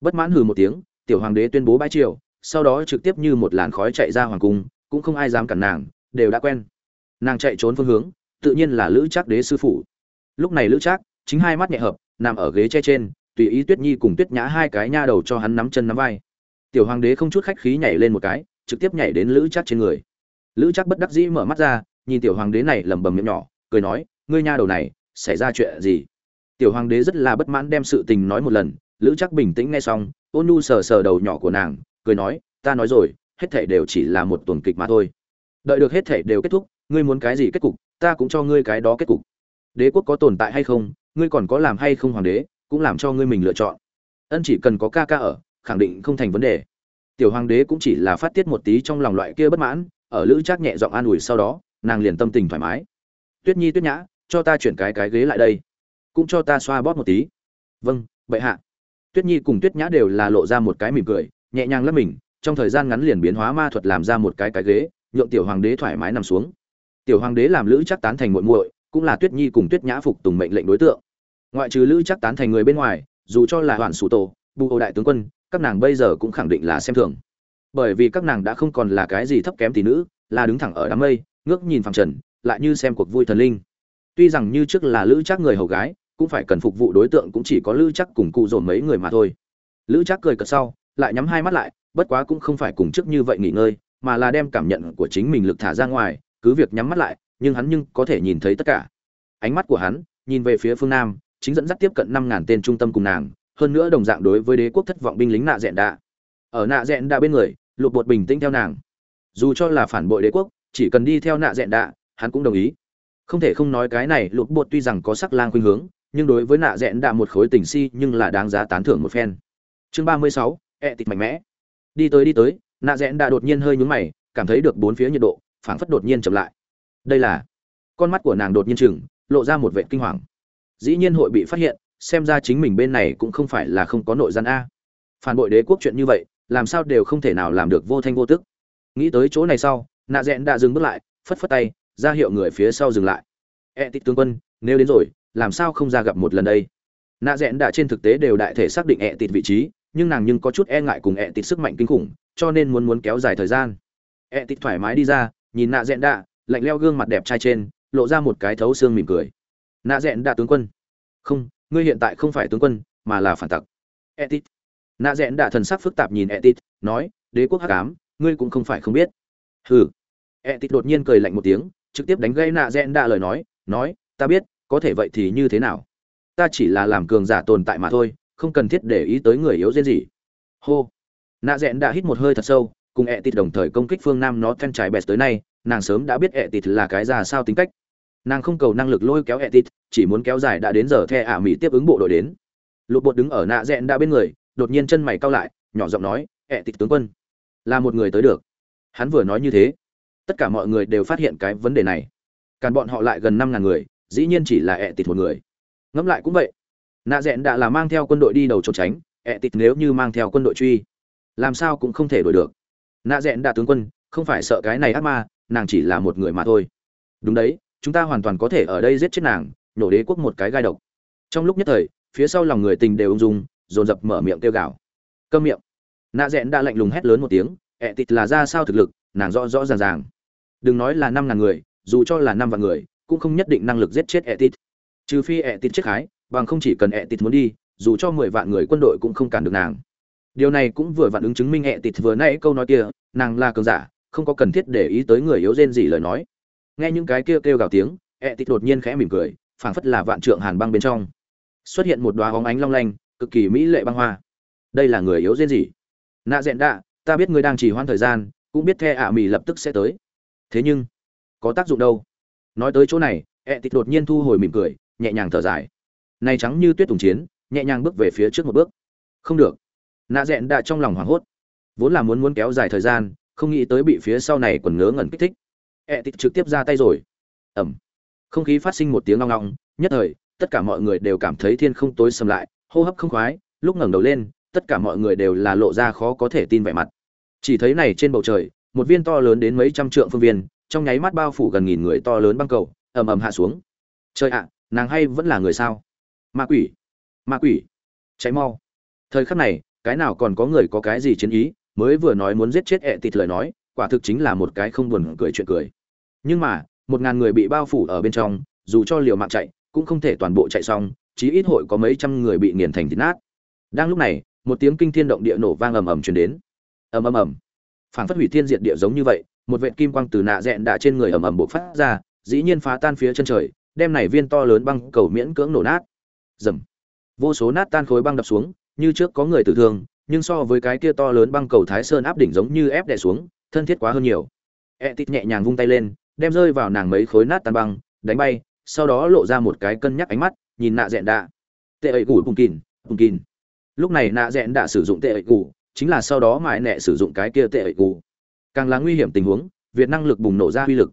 bất mãn hừ một tiếng, tiểu hoàng đế tuyên bố bãi triều, sau đó trực tiếp như một làn khói chạy ra hoàng cung, cũng không ai dám cản nàng, đều đã quen. Nàng chạy trốn phương hướng, tự nhiên là lữ trác đế sư phụ. Lúc này lữ trác, chính hai mắt nhẹ hợp, nằm ở ghế che trên, tùy ý tuyết nhi cùng tuyết nhã hai cái nha đầu cho hắn nắm chân nắm vai. Tiểu hoàng đế không chút khách khí nhảy lên một cái, trực tiếp nhảy đến lữ trác trên người. Lữ trác bất đắc dĩ mở mắt ra, nhìn tiểu hoàng đế này lẩm bẩm miệng nhỏ, cười nói, ngươi nha đầu này, xảy ra chuyện gì? Tiểu hoàng đế rất là bất mãn đem sự tình nói một lần lữ chắc bình tĩnh nghe xong, ôn nu sờ sờ đầu nhỏ của nàng, cười nói, ta nói rồi, hết thảy đều chỉ là một tuần kịch mà thôi. Đợi được hết thảy đều kết thúc, ngươi muốn cái gì kết cục, ta cũng cho ngươi cái đó kết cục. Đế quốc có tồn tại hay không, ngươi còn có làm hay không hoàng đế, cũng làm cho ngươi mình lựa chọn. Ân chỉ cần có ca ca ở, khẳng định không thành vấn đề. Tiểu hoàng đế cũng chỉ là phát tiết một tí trong lòng loại kia bất mãn, ở lữ Trác nhẹ giọng an ủi sau đó, nàng liền tâm tình thoải mái. Tuyết nhi, tuyết nhã, cho ta chuyển cái cái ghế lại đây. Cũng cho ta xoa bóp một tí. Vâng bệ hạ tuyết nhi cùng tuyết nhã đều là lộ ra một cái mỉm cười, nhẹ nhàng lấp mình, trong thời gian ngắn liền biến hóa ma thuật làm ra một cái cái ghế, nhượng tiểu hoàng đế thoải mái nằm xuống. Tiểu hoàng đế làm lữ chắc tán thành muội muội, cũng là tuyết nhi cùng tuyết nhã phục tùng mệnh lệnh đối tượng. Ngoại trừ lữ chắc tán thành người bên ngoài, dù cho là hoàn sủ tổ, bù hồ đại tướng quân, các nàng bây giờ cũng khẳng định là xem thường. Bởi vì các nàng đã không còn là cái gì thấp kém tỷ nữ, là đứng thẳng ở đám mây, ngước nhìn phẳng trần, lại như xem cuộc vui thần linh. Tuy rằng như trước là lữ chắc người hầu gái cũng phải cần phục vụ đối tượng cũng chỉ có lữ chắc cùng cụ dồn mấy người mà thôi. Lữ chắc cười cợt sau, lại nhắm hai mắt lại, bất quá cũng không phải cùng trước như vậy nghỉ ngơi, mà là đem cảm nhận của chính mình lực thả ra ngoài, cứ việc nhắm mắt lại, nhưng hắn nhưng có thể nhìn thấy tất cả. Ánh mắt của hắn, nhìn về phía phương nam, chính dẫn dắt tiếp cận năm ngàn tên trung tâm cùng nàng, hơn nữa đồng dạng đối với đế quốc thất vọng binh lính nạ dẹn đạ. Ở nạ dẹn đạ bên người, lục bột bình tĩnh theo nàng. Dù cho là phản bội đế quốc, chỉ cần đi theo nạ dẹn đạ, hắn cũng đồng ý. Không thể không nói cái này, lục bột tuy rằng có sắc lang khuynh hướng nhưng đối với nạ rẽn đạ một khối tình si nhưng là đáng giá tán thưởng một phen. Chương ba mươi sáu, ẹ tịt mạnh mẽ. Đi tới đi tới, nạ rẽn đạ đột nhiên hơi nhúng mày, cảm thấy được bốn phía nhiệt độ, phảng phất đột nhiên chậm lại. Đây là, con mắt của nàng đột nhiên chừng, lộ ra một vệ kinh hoàng. Dĩ nhiên hội bị phát hiện, xem ra chính mình bên này cũng không phải là không có nội gian a. Phản bội đế quốc chuyện như vậy, làm sao đều không thể nào làm được vô thanh vô tức. Nghĩ tới chỗ này sau, nạ rẽn đã dừng bước lại, phất phất tay, ra hiệu người phía sau dừng lại. E tít tướng quân, nếu đến rồi làm sao không ra gặp một lần đây? Nạ rẽn đã trên thực tế đều đại thể xác định ẹ tịt vị trí, nhưng nàng nhưng có chút e ngại cùng ẹ tịt sức mạnh kinh khủng, cho nên muốn muốn kéo dài thời gian. Ẹ tịt thoải mái đi ra, nhìn nạ rẽn đã lạnh leo gương mặt đẹp trai trên, lộ ra một cái thấu xương mỉm cười. Nạ rẽn đã tướng quân. Không, ngươi hiện tại không phải tướng quân, mà là phản tặc. Ẹ tịt nạ rẽn đã thần sắc phức tạp nhìn ẹ tịt nói, đế quốc hắc ám, ngươi cũng không phải không biết. Hừ. Ẹ tịt đột nhiên cười lạnh một tiếng, trực tiếp đánh gây nạ rẽn đã lời nói nói, ta biết có thể vậy thì như thế nào? Ta chỉ là làm cường giả tồn tại mà thôi, không cần thiết để ý tới người yếu dễ gì. Hô. Nạ rẽn đã hít một hơi thật sâu, cùng ẹ tịt đồng thời công kích phương nam nó then trái bẹt tới nay, nàng sớm đã biết ẹ tịt là cái ra sao tính cách. Nàng không cầu năng lực lôi kéo ẹ tịt chỉ muốn kéo dài đã đến giờ the ả mỹ tiếp ứng bộ đội đến. Lục bột đứng ở nạ rẽn đã bên người, đột nhiên chân mày cau lại, nhỏ giọng nói ẹ tịt tướng quân, là một người tới được. Hắn vừa nói như thế, tất cả mọi người đều phát hiện cái vấn đề này. Càn bọn họ lại gần năm ngàn người dĩ nhiên chỉ là ẹ tịt một người. Ngẫm lại cũng vậy. Nạ rẽn đã là mang theo quân đội đi đầu trốn tránh, ẹ tịt nếu như mang theo quân đội truy, làm sao cũng không thể đổi được. Nạ rẽn đã tướng quân, không phải sợ cái này ác ma, nàng chỉ là một người mà thôi. Đúng đấy, chúng ta hoàn toàn có thể ở đây giết chết nàng, nhổ đế quốc một cái gai độc. Trong lúc nhất thời, phía sau lòng người tình đều ung dung, dồn dập mở miệng kêu gào. Câm miệng. Nạ rẽn đã lạnh lùng hét lớn một tiếng, ẹ tịt là ra sao thực lực, nàng rõ rõ ràng ràng. Đừng nói là năm ngàn người, dù cho là năm vạn người cũng không nhất định năng lực giết chết Etit. Trừ phi Etit chết khái, bằng không chỉ cần Etit muốn đi, dù cho 10 vạn người quân đội cũng không cản được nàng. Điều này cũng vừa vặn ứng chứng minh Etit vừa nãy câu nói kia, nàng là cường giả, không có cần thiết để ý tới người yếu rên gì lời nói. Nghe những cái kêu kêu gào tiếng Etit đột nhiên khẽ mỉm cười phảng phất là vạn trượng hàn băng bên trong. Xuất hiện một đóa bóng ánh long lanh cực kỳ mỹ lệ băng hoa. Đây là người yếu rên gì nạ dẹn đạ ta biết ngươi đang chỉ hoãn thời gian cũng biết the ạ Mị lập tức sẽ tới. Thế nhưng có tác dụng đâu? Nói tới chỗ này e ẹ tịt đột nhiên thu hồi mỉm cười, nhẹ nhàng thở dài. Này trắng như tuyết tùng chiến, nhẹ nhàng bước về phía trước một bước. Không được. Nạ dẹn đã trong lòng hoảng hốt. Vốn là muốn muốn kéo dài thời gian, không nghĩ tới bị phía sau này còn ngớ ngẩn kích thích. E ẹ tịt trực tiếp ra tay rồi. Ẩm. Không khí phát sinh một tiếng ngong ngong nhất thời, tất cả mọi người đều cảm thấy thiên không tối sầm lại, hô hấp không khoái, lúc ngẩng đầu lên, tất cả mọi người đều là lộ ra khó có thể tin vẻ mặt. Chỉ thấy này trên bầu trời, một viên to lớn đến mấy trăm trượng phương viên trong nháy mắt bao phủ gần nghìn người to lớn băng cầu, ầm ầm hạ xuống. Trời ạ, nàng hay vẫn là người sao? Ma quỷ ma quỷ cháy mau. Thời khắc này, cái nào còn có người có cái gì chiến ý, mới vừa nói muốn giết chết ẹ tịt lời nói, quả thực chính là một cái không buồn cười chuyện cười. Nhưng mà, một ngàn người bị bao phủ ở bên trong, dù cho liều mạng chạy, cũng không thể toàn bộ chạy xong, chí ít hội có mấy trăm người bị nghiền thành thịt nát. Đang lúc này, một tiếng kinh thiên động địa nổ vang ầm ầm truyền đến. Ầm ầm ầm. Phảng phất hủy thiên diệt địa giống như vậy một vệt kim quang từ nạ dẹn đạ trên người ầm ầm bộc phát ra dĩ nhiên phá tan phía chân trời đem này viên to lớn băng cầu miễn cưỡng nổ nát. Rầm, vô số nát tan khối băng đập xuống như trước có người tử thương nhưng so với cái kia to lớn băng cầu thái sơn áp đỉnh giống như ép đè xuống thân thiết quá hơn nhiều. E tịt nhẹ nhàng vung tay lên đem rơi vào nàng mấy khối nát tan băng đánh bay sau đó lộ ra một cái cân nhắc ánh mắt nhìn nạ dẹn đạ. Tệ ấy gủ cùng kìn cùng kìn. Lúc này nạ dẹn đạ sử dụng tệ ấy gù, chính là sau đó mãi nẹ sử dụng cái kia tệ ấy gù càng là nguy hiểm tình huống, việt năng lực bùng nổ ra uy lực.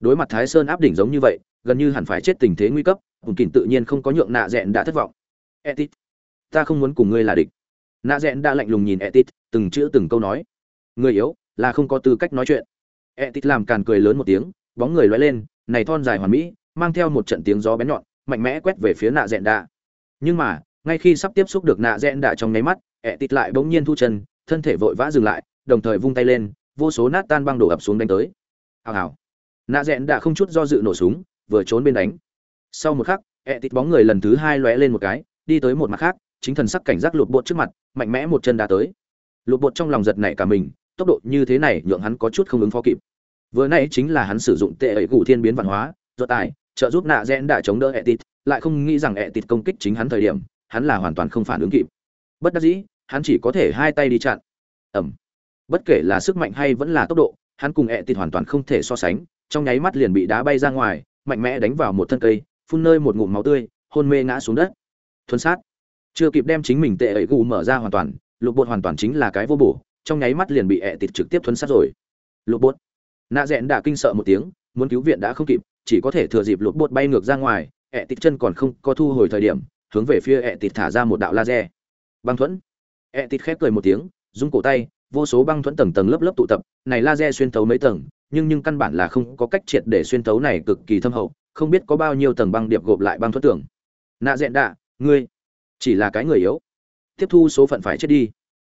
Đối mặt thái sơn áp đỉnh giống như vậy, gần như hẳn phải chết tình thế nguy cấp cùng kìn tự nhiên không có nhượng nạ dẹn đã thất vọng. Etit, ta không muốn cùng ngươi là địch. Nạ dẹn đã lạnh lùng nhìn etit, từng chữ từng câu nói. Người yếu, là không có tư cách nói chuyện. Etit làm càn cười lớn một tiếng, bóng người loay lên, này thon dài hoàn mỹ, mang theo một trận tiếng gió bén nhọn, mạnh mẽ quét về phía nạ dẹn đạ nhưng mà, ngay khi sắp tiếp xúc được nạ dẹn đạ trong nháy mắt, etit lại bỗng nhiên thu chân, thân thể vội vã dừng lại, đồng thời vung tay lên vô số nát tan băng đổ ập xuống đánh tới. Hào hào. Nạ rẽn đã không chút do dự nổ súng, vừa trốn bên đánh. Sau một khắc, ẹ tịt bóng người lần thứ hai lóe lên một cái, đi tới một mặt khác, chính thần sắc cảnh giác lụt bột trước mặt, mạnh mẽ một chân đá tới. Lụt bột trong lòng giật nảy cả mình, tốc độ như thế này nhượng hắn có chút không ứng phó kịp. Vừa nãy chính là hắn sử dụng tệ ẩy gù thiên biến văn hóa, do tài, trợ giúp nạ rẽn đã chống đỡ ẹ tịt, lại không nghĩ rằng ẹ tịt công kích chính hắn thời điểm, hắn là hoàn toàn không phản ứng kịp. Bất đắc dĩ, hắn chỉ có thể hai tay đi chặn. Ẩm bất kể là sức mạnh hay vẫn là tốc độ, hắn cùng ẹ tịt hoàn toàn không thể so sánh, trong nháy mắt liền bị đá bay ra ngoài, mạnh mẽ đánh vào một thân cây, phun nơi một ngụm máu tươi, hôn mê ngã xuống đất. Thuần sát. Chưa kịp đem chính mình tệ ẩy gù mở ra hoàn toàn, lục bột hoàn toàn chính là cái vô bổ, trong nháy mắt liền bị ẹ tịt trực tiếp thuấn sát rồi. Lục bột. Nạ rẽn đã kinh sợ một tiếng, muốn cứu viện đã không kịp, chỉ có thể thừa dịp lục bột bay ngược ra ngoài, ẹ tịt chân còn không có thu hồi thời điểm, hướng về phía ẹ tịt thả ra một đạo laser. Băng thuẫn. Ẹ tịt khép cười một tiếng, rung cổ tay vô số băng thuẫn tầng tầng lớp lớp tụ tập, này laser xuyên thấu mấy tầng, nhưng nhưng căn bản là không có cách triệt để xuyên thấu này cực kỳ thâm hậu, không biết có bao nhiêu tầng băng điệp gộp lại băng thuẫn tưởng nạ dẹn đạ, ngươi chỉ là cái người yếu. Tiếp thu số phận phải chết đi.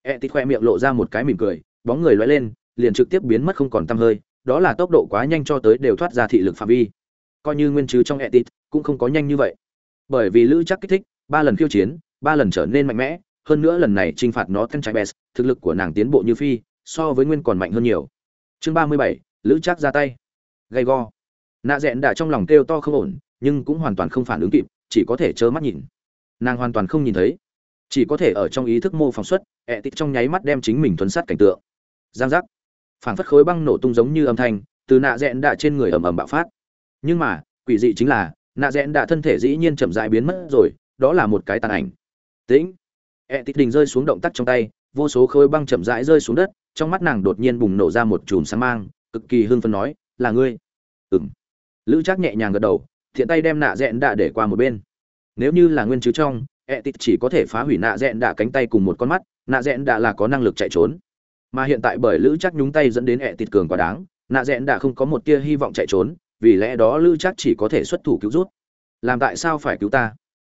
E tít khoe miệng lộ ra một cái mỉm cười, bóng người loay lên, liền trực tiếp biến mất không còn tăm hơi, đó là tốc độ quá nhanh cho tới đều thoát ra thị lực phạm vi. Coi như nguyên chứ trong e tít cũng không có nhanh như vậy. Bởi vì lữ chắc kích thích, ba lần khiêu chiến, ba lần trở nên mạnh mẽ hơn nữa lần này trinh phạt nó thân trái bes thực lực của nàng tiến bộ như phi, so với nguyên còn mạnh hơn nhiều. Chương ba mươi bảy, lữ trác ra tay. Gay go. Nạ rẽn đã trong lòng kêu to không ổn, nhưng cũng hoàn toàn không phản ứng kịp, chỉ có thể trơ mắt nhìn. Nàng hoàn toàn không nhìn thấy. Chỉ có thể ở trong ý thức mô phỏng xuất, ẹ tịt trong nháy mắt đem chính mình thuấn sát cảnh tượng. Giang giác. Phảng phất khối băng nổ tung giống như âm thanh, từ nạ rẽn đạ trên người ầm ầm bạo phát. Nhưng mà, quỷ dị chính là, nạ rẽn đạ thân thể dĩ nhiên chậm dại biến mất rồi, đó là một cái tàn ảnh. Tĩnh. E Tịch đình rơi xuống động tác trong tay, vô số khối băng chậm rãi rơi xuống đất, trong mắt nàng đột nhiên bùng nổ ra một chùm sáng mang, cực kỳ hưng phấn nói, là ngươi. Ừm. lữ trác nhẹ nhàng gật đầu, thiện tay đem nạ dẹn đạ để qua một bên. Nếu như là nguyên chứ trong E Tịch chỉ có thể phá hủy nạ dẹn đạ cánh tay cùng một con mắt, nạ dẹn đạ là có năng lực chạy trốn. Mà hiện tại bởi lữ trác nhúng tay dẫn đến E Tịch cường quá đáng, nạ dẹn đạ không có một tia hy vọng chạy trốn, vì lẽ đó lữ trác chỉ có thể xuất thủ cứu rút. Làm tại sao phải cứu ta?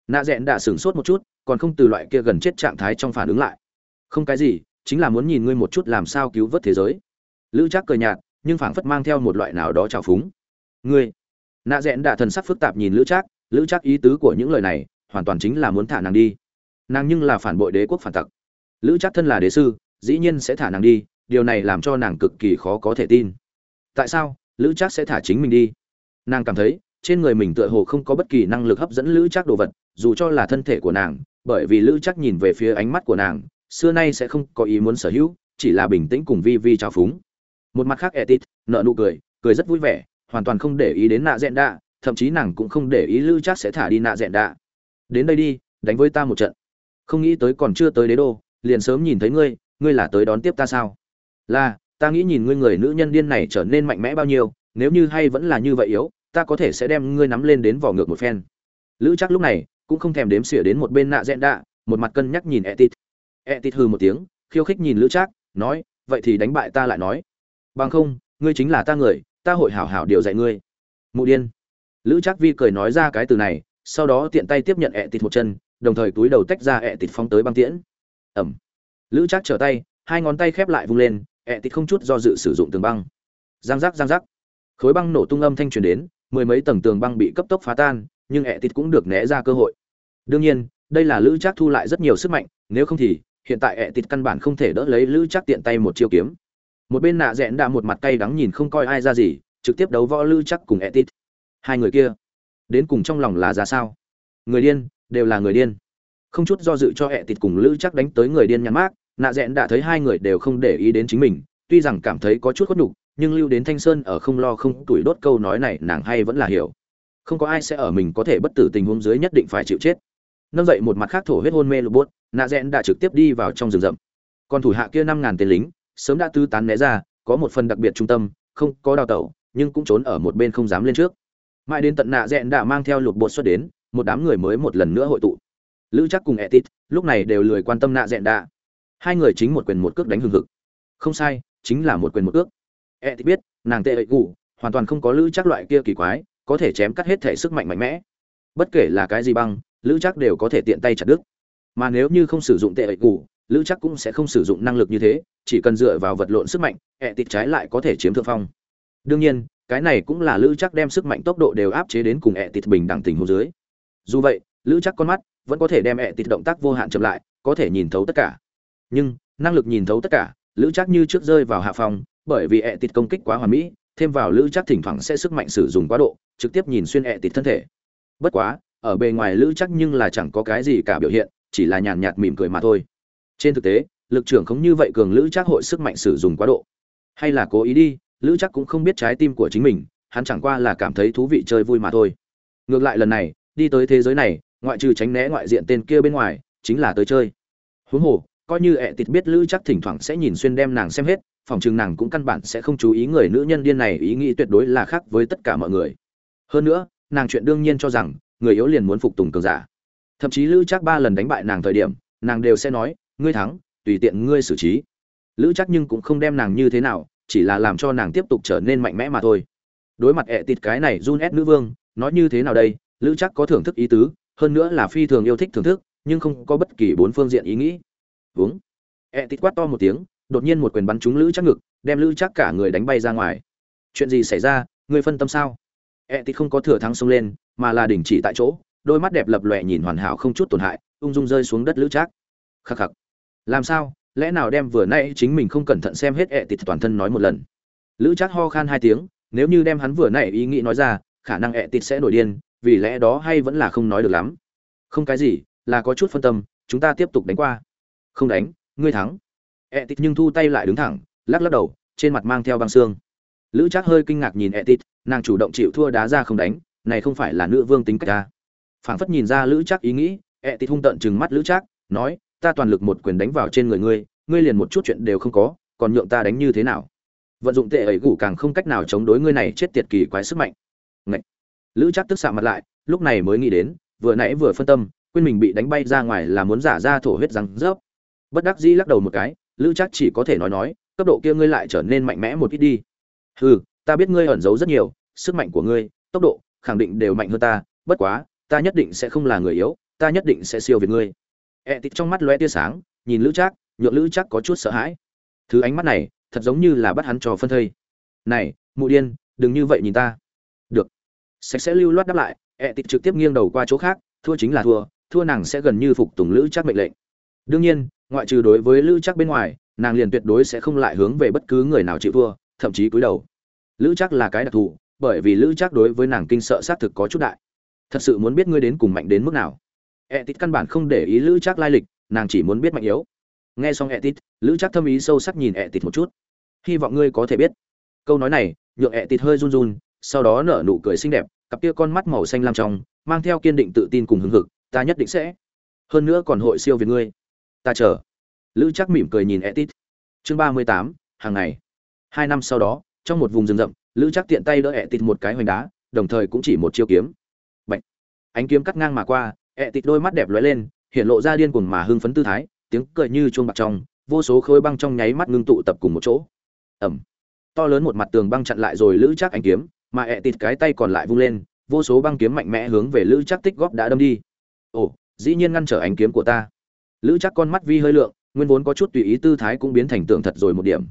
Nạ dẹn đạ sửng sốt một chút còn không từ loại kia gần chết trạng thái trong phản ứng lại. Không cái gì, chính là muốn nhìn ngươi một chút làm sao cứu vớt thế giới. Lữ trác cười nhạt, nhưng phảng phất mang theo một loại nào đó trào phúng. Ngươi, nạ rẽn đã thần sắc phức tạp nhìn lữ trác lữ trác ý tứ của những lời này, hoàn toàn chính là muốn thả nàng đi. Nàng nhưng là phản bội đế quốc phản tặc. Lữ trác thân là đế sư, dĩ nhiên sẽ thả nàng đi, điều này làm cho nàng cực kỳ khó có thể tin. Tại sao? Lữ trác sẽ thả chính mình đi. Nàng cảm thấy, trên người mình tựa hồ không có bất kỳ năng lực hấp dẫn lữ trác đồ vật, dù cho là thân thể của nàng bởi vì lữ chắc nhìn về phía ánh mắt của nàng, xưa nay sẽ không có ý muốn sở hữu, chỉ là bình tĩnh cùng vi vi trào phúng. Một mặt khác etit nợ nụ cười cười rất vui vẻ, hoàn toàn không để ý đến nạ dẹn đạ, thậm chí nàng cũng không để ý lữ chắc sẽ thả đi nạ dẹn đạ. Đến đây đi, đánh với ta một trận. Không nghĩ tới còn chưa tới đế đô, liền sớm nhìn thấy ngươi ngươi là tới đón tiếp ta sao? Là, ta nghĩ nhìn ngươi người nữ nhân điên này trở nên mạnh mẽ bao nhiêu, nếu như hay vẫn là như vậy yếu, ta có thể sẽ đem ngươi nắm lên đến vỏ ngược một phen. Lữ chắc lúc này cũng không thèm đếm xỉa đến một bên nạ dẹn đạ, một mặt cân nhắc nhìn etit. Etit hư một tiếng, khiêu khích nhìn lữ trác, nói, vậy thì đánh bại ta lại nói. Bằng không, ngươi chính là ta người, ta hội hảo hảo điều dạy ngươi. Mụ điên. Lữ trác vi cười nói ra cái từ này, sau đó tiện tay tiếp nhận etit tịt một chân, đồng thời túi đầu tách ra etit tịt phóng tới băng tiễn. Ẩm. Lữ trác trở tay, hai ngón tay khép lại vung lên, etit tịt không chút do dự sử dụng tường băng. Giang giác giang giác. Khối băng nổ tung âm thanh truyền đến, mười mấy tầng tường băng bị cấp tốc phá tan, nhưng ẹ tịt cũng được né ra cơ hội đương nhiên, đây là lữ trác thu lại rất nhiều sức mạnh, nếu không thì, hiện tại ẹ tịt căn bản không thể đỡ lấy lữ trác tiện tay một chiêu kiếm. Một bên nạ rẽn đã một mặt cay đắng nhìn không coi ai ra gì, trực tiếp đấu võ lữ chắc cùng etit hai người kia, đến cùng trong lòng là ra sao? Người điên, đều là người điên. Không chút do dự cho etit cùng lữ chắc đánh tới người điên nhắn mát nạ rẽn đã thấy hai người đều không để ý đến chính mình, tuy rằng cảm thấy có chút khuất nhục, nhưng lưu đến thanh sơn ở không lo không tuổi đốt câu nói này nàng hay vẫn là hiểu. Không có ai sẽ ở mình có thể bất tử tình huống dưới nhất định phải chịu chết nâng dậy một mặt khác thổ huyết hôn mê lục bốt, nạ rẽn đã trực tiếp đi vào trong rừng rậm. Còn thủ hạ kia năm ngàn tên lính, sớm đã tư tán né ra, có một phần đặc biệt trung tâm, không có đào tẩu, nhưng cũng trốn ở một bên không dám lên trước. Mãi đến tận nạ dẹn đã mang theo lục bột xuất đến, một đám người mới một lần nữa hội tụ. Lữ chắc cùng etit, lúc này đều lười quan tâm nạ dẹn đã. Hai người chính một quyền một cước đánh hừng hực. Không sai, chính là một quyền một cước. Etit biết, nàng tệ ậy cụ hoàn toàn không có lữ chắc loại kia kỳ quái, có thể chém cắt hết thể sức mạnh mạnh mẽ. Bất kể là cái gì băng lữ chắc đều có thể tiện tay chặt đứt. Mà nếu như không sử dụng tệ ệ cụ lữ chắc cũng sẽ không sử dụng năng lực như thế, chỉ cần dựa vào vật lộn sức mạnh, ẹ tịt trái lại có thể chiếm thượng phong. Đương nhiên, cái này cũng là lữ chắc đem sức mạnh tốc độ đều áp chế đến cùng ẹ tịt bình đẳng tình hồ dưới. Dù vậy, lữ chắc con mắt vẫn có thể đem ẹ tịt động tác vô hạn chậm lại, có thể nhìn thấu tất cả. Nhưng, năng lực nhìn thấu tất cả, lữ chắc như trước rơi vào hạ phòng bởi vì ẹ tịt công kích quá hoàn mỹ, thêm vào lữ chắc thỉnh thoảng sẽ sức mạnh sử dụng quá độ, trực tiếp nhìn xuyên ẹ tịt thân thể. Bất quá ở bề ngoài lữ chắc nhưng là chẳng có cái gì cả biểu hiện, chỉ là nhàn nhạt mỉm cười mà thôi. Trên thực tế, lực trưởng không như vậy cường lữ chắc hội sức mạnh sử dụng quá độ. Hay là cố ý đi, lữ chắc cũng không biết trái tim của chính mình, hắn chẳng qua là cảm thấy thú vị chơi vui mà thôi. Ngược lại lần này, đi tới thế giới này, ngoại trừ tránh né ngoại diện tên kia bên ngoài, chính là tới chơi. Huống hồ, coi như ẹ tịt biết lữ chắc thỉnh thoảng sẽ nhìn xuyên đem nàng xem hết, phòng chừng nàng cũng căn bản sẽ không chú ý người nữ nhân điên này, ý nghĩ tuyệt đối là khác với tất cả mọi người. Hơn nữa, nàng chuyện đương nhiên cho rằng người yếu liền muốn phục tùng cường giả. Thậm chí lữ chắc ba lần đánh bại nàng thời điểm, nàng đều sẽ nói, ngươi thắng, tùy tiện ngươi xử trí. Lữ chắc nhưng cũng không đem nàng như thế nào, chỉ là làm cho nàng tiếp tục trở nên mạnh mẽ mà thôi. Đối mặt ẹ tịt cái này run ép nữ vương, nói như thế nào đây? Lữ chắc có thưởng thức ý tứ, hơn nữa là phi thường yêu thích thưởng thức, nhưng không có bất kỳ bốn phương diện ý nghĩ. Uống ẹ tịt quát to một tiếng, đột nhiên một quyền bắn trúng lữ chắc ngực, đem lữ chắc cả người đánh bay ra ngoài. Chuyện gì xảy ra? Ngươi phân tâm sao? E thì không có thừa thắng xông lên, mà là đình chỉ tại chỗ, đôi mắt đẹp lập lòe nhìn hoàn hảo không chút tổn hại, ung dung rơi xuống đất lữ chắc khắc khắc. Làm sao? Lẽ nào đem vừa nay chính mình không cẩn thận xem hết e ẹ tịt toàn thân nói một lần? Lữ chắc ho khan hai tiếng, nếu như đem hắn vừa nãy ý nghĩ nói ra, khả năng e ẹ tịt sẽ nổi điên, vì lẽ đó hay vẫn là không nói được lắm. Không cái gì, là có chút phân tâm, chúng ta tiếp tục đánh qua. Không đánh, ngươi thắng. E ẹ tịt nhưng thu tay lại đứng thẳng, lắc lắc đầu, trên mặt mang theo băng xương. Lữ trác hơi kinh ngạc nhìn ẹ tịt nàng chủ động chịu thua đá ra không đánh, này không phải là nữ vương tính cách ta. Phảng phất nhìn ra lữ chắc ý nghĩ, ẹ tịt hung tận chừng mắt lữ chắc nói, ta toàn lực một quyền đánh vào trên người ngươi ngươi liền một chút chuyện đều không có, còn nhượng ta đánh như thế nào? Vận dụng tệ ấy gủ càng không cách nào chống đối ngươi này chết tiệt kỳ quái sức mạnh. Ngậy. lữ chắc tức xạ mặt lại, lúc này mới nghĩ đến, vừa nãy vừa phân tâm, quên mình bị đánh bay ra ngoài là muốn giả ra thổ huyết răng rớp. Bất đắc dĩ lắc đầu một cái, lữ chắc chỉ có thể nói nói, cấp độ kia ngươi lại trở nên mạnh mẽ một ít đi. Hừ ta biết ngươi ẩn giấu rất nhiều sức mạnh của ngươi tốc độ khẳng định đều mạnh hơn ta bất quá ta nhất định sẽ không là người yếu ta nhất định sẽ siêu việt ngươi E tịt trong mắt lóe tia sáng, nhìn Lữ Trác, nhượng Lữ Trác có chút sợ hãi. Thứ ánh mắt này, thật giống như là bắt hắn trò phân thây. "Này, mụ điên, đừng như vậy nhìn ta." "Được." Sạch sẽ lưu loát đáp lại, E tịt trực tiếp nghiêng đầu qua chỗ khác, thua chính là thua, thua nàng sẽ gần như phục tùng Lữ Trác mệnh lệnh. Đương nhiên, ngoại trừ đối với Lữ Trác bên ngoài, nàng liền tuyệt đối sẽ không lại hướng về bất cứ người nào chịu thua thậm chí cúi đầu lữ chắc là cái đặc thù, bởi vì lữ chắc đối với nàng kinh sợ xác thực có chút đại. Thật sự muốn biết ngươi đến cùng mạnh đến mức nào. E tít căn bản không để ý lữ chắc lai lịch, nàng chỉ muốn biết mạnh yếu. Nghe xong e tít lữ chắc thâm ý sâu sắc nhìn e tít một chút. Hy vọng ngươi có thể biết. Câu nói này, nhượng e tít hơi run run, sau đó nở nụ cười xinh đẹp, cặp kia con mắt màu xanh lam trong, mang theo kiên định tự tin cùng hứng hực, ta nhất định sẽ. Hơn nữa còn hội siêu việt ngươi. Ta chờ. Lữ chắc mỉm cười nhìn e tít chương ba mươi tám, hàng ngày. Hai năm sau đó trong một vùng rừng rậm, lữ chắc tiện tay đỡ ẹ tịt một cái hoành đá, đồng thời cũng chỉ một chiêu kiếm. Bạch. ánh kiếm cắt ngang mà qua, ẹ tịt đôi mắt đẹp lóe lên, hiện lộ ra điên cuồng mà hưng phấn tư thái, tiếng cười như chuông bạc trong, vô số khối băng trong nháy mắt ngưng tụ tập cùng một chỗ. Ẩm. To lớn một mặt tường băng chặn lại rồi lữ chắc ánh kiếm, mà ẹ tịt cái tay còn lại vung lên, vô số băng kiếm mạnh mẽ hướng về lữ chắc tích góp đã đâm đi. Ồ, dĩ nhiên ngăn trở ánh kiếm của ta. Lữ chắc con mắt vi hơi lượng, nguyên vốn có chút tùy ý tư thái cũng biến thành tượng thật rồi một điểm.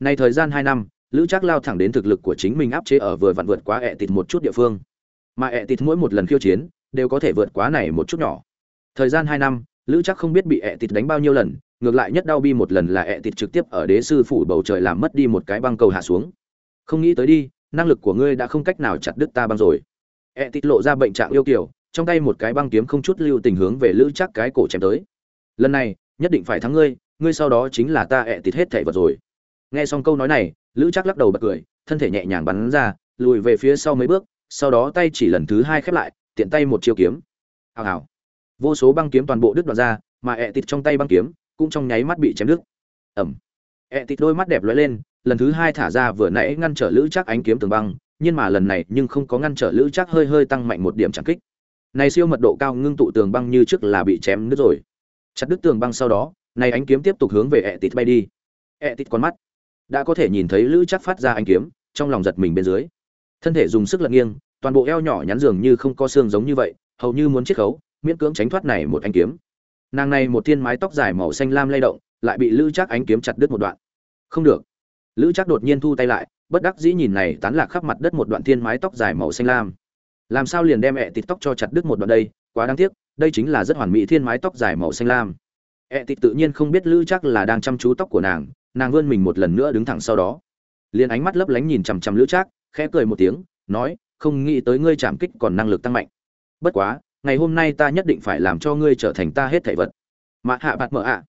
Này thời gian hai năm lữ chắc lao thẳng đến thực lực của chính mình áp chế ở vừa vặn vượt quá ẹ tịt một chút địa phương. Mà ẹ tịt mỗi một lần khiêu chiến, đều có thể vượt quá này một chút nhỏ. Thời gian hai năm, lữ chắc không biết bị ẹ tịt đánh bao nhiêu lần, ngược lại nhất đau bi một lần là ẹ tịt trực tiếp ở đế sư phủ bầu trời làm mất đi một cái băng cầu hạ xuống. Không nghĩ tới đi, năng lực của ngươi đã không cách nào chặt đứt ta băng rồi. Ẹ tịt lộ ra bệnh trạng yêu kiểu trong tay một cái băng kiếm không chút lưu tình hướng về lữ chắc cái cổ chém tới. Lần này, nhất định phải thắng ngươi ngươi sau đó chính là ta ẹ tịt hết thảy vật rồi. Nghe xong câu nói này lữ chắc lắc đầu bật cười, thân thể nhẹ nhàng bắn ra, lùi về phía sau mấy bước, sau đó tay chỉ lần thứ hai khép lại, tiện tay một chiêu kiếm. Hào hào. Vô số băng kiếm toàn bộ đứt đoạn ra, mà ẹ tịt trong tay băng kiếm cũng trong nháy mắt bị chém đứt. Ẩm. Ẹ tịt đôi mắt đẹp lóe lên, lần thứ hai thả ra vừa nãy ngăn trở lữ chắc ánh kiếm tường băng, nhưng mà lần này nhưng không có ngăn trở lữ chắc hơi hơi tăng mạnh một điểm chẳng kích. Này siêu mật độ cao ngưng tụ tường băng như trước là bị chém đứt rồi. Chặt đứt tường băng sau đó, này ánh kiếm tiếp tục hướng về ẹ tịt bay đi. Ẹ tịt con mắt đã có thể nhìn thấy lữ chắc phát ra ánh kiếm, trong lòng giật mình bên dưới. Thân thể dùng sức lật nghiêng, toàn bộ eo nhỏ nhắn dường như không có xương giống như vậy, hầu như muốn chiết khấu, miễn cưỡng tránh thoát này một ánh kiếm. Nàng này một thiên mái tóc dài màu xanh lam lay động, lại bị lữ chắc ánh kiếm chặt đứt một đoạn. Không được. Lữ chắc đột nhiên thu tay lại, bất đắc dĩ nhìn này tán lạc khắp mặt đất một đoạn thiên mái tóc dài màu xanh lam. Làm sao liền đem ẹ tịt tóc cho chặt đứt một đoạn đây? Quá đáng tiếc, đây chính là rất hoàn mỹ thiên mái tóc dài màu xanh lam. Ẹ tịt tự nhiên không biết lữ chắc là đang chăm chú tóc của nàng nàng vươn mình một lần nữa đứng thẳng sau đó. Liền ánh mắt lấp lánh nhìn chằm chằm lữ trác, khẽ cười một tiếng, nói, không nghĩ tới ngươi chạm kích còn năng lực tăng mạnh. Bất quá, ngày hôm nay ta nhất định phải làm cho ngươi trở thành ta hết thảy vật. Mạ hạ bạt mở ạ.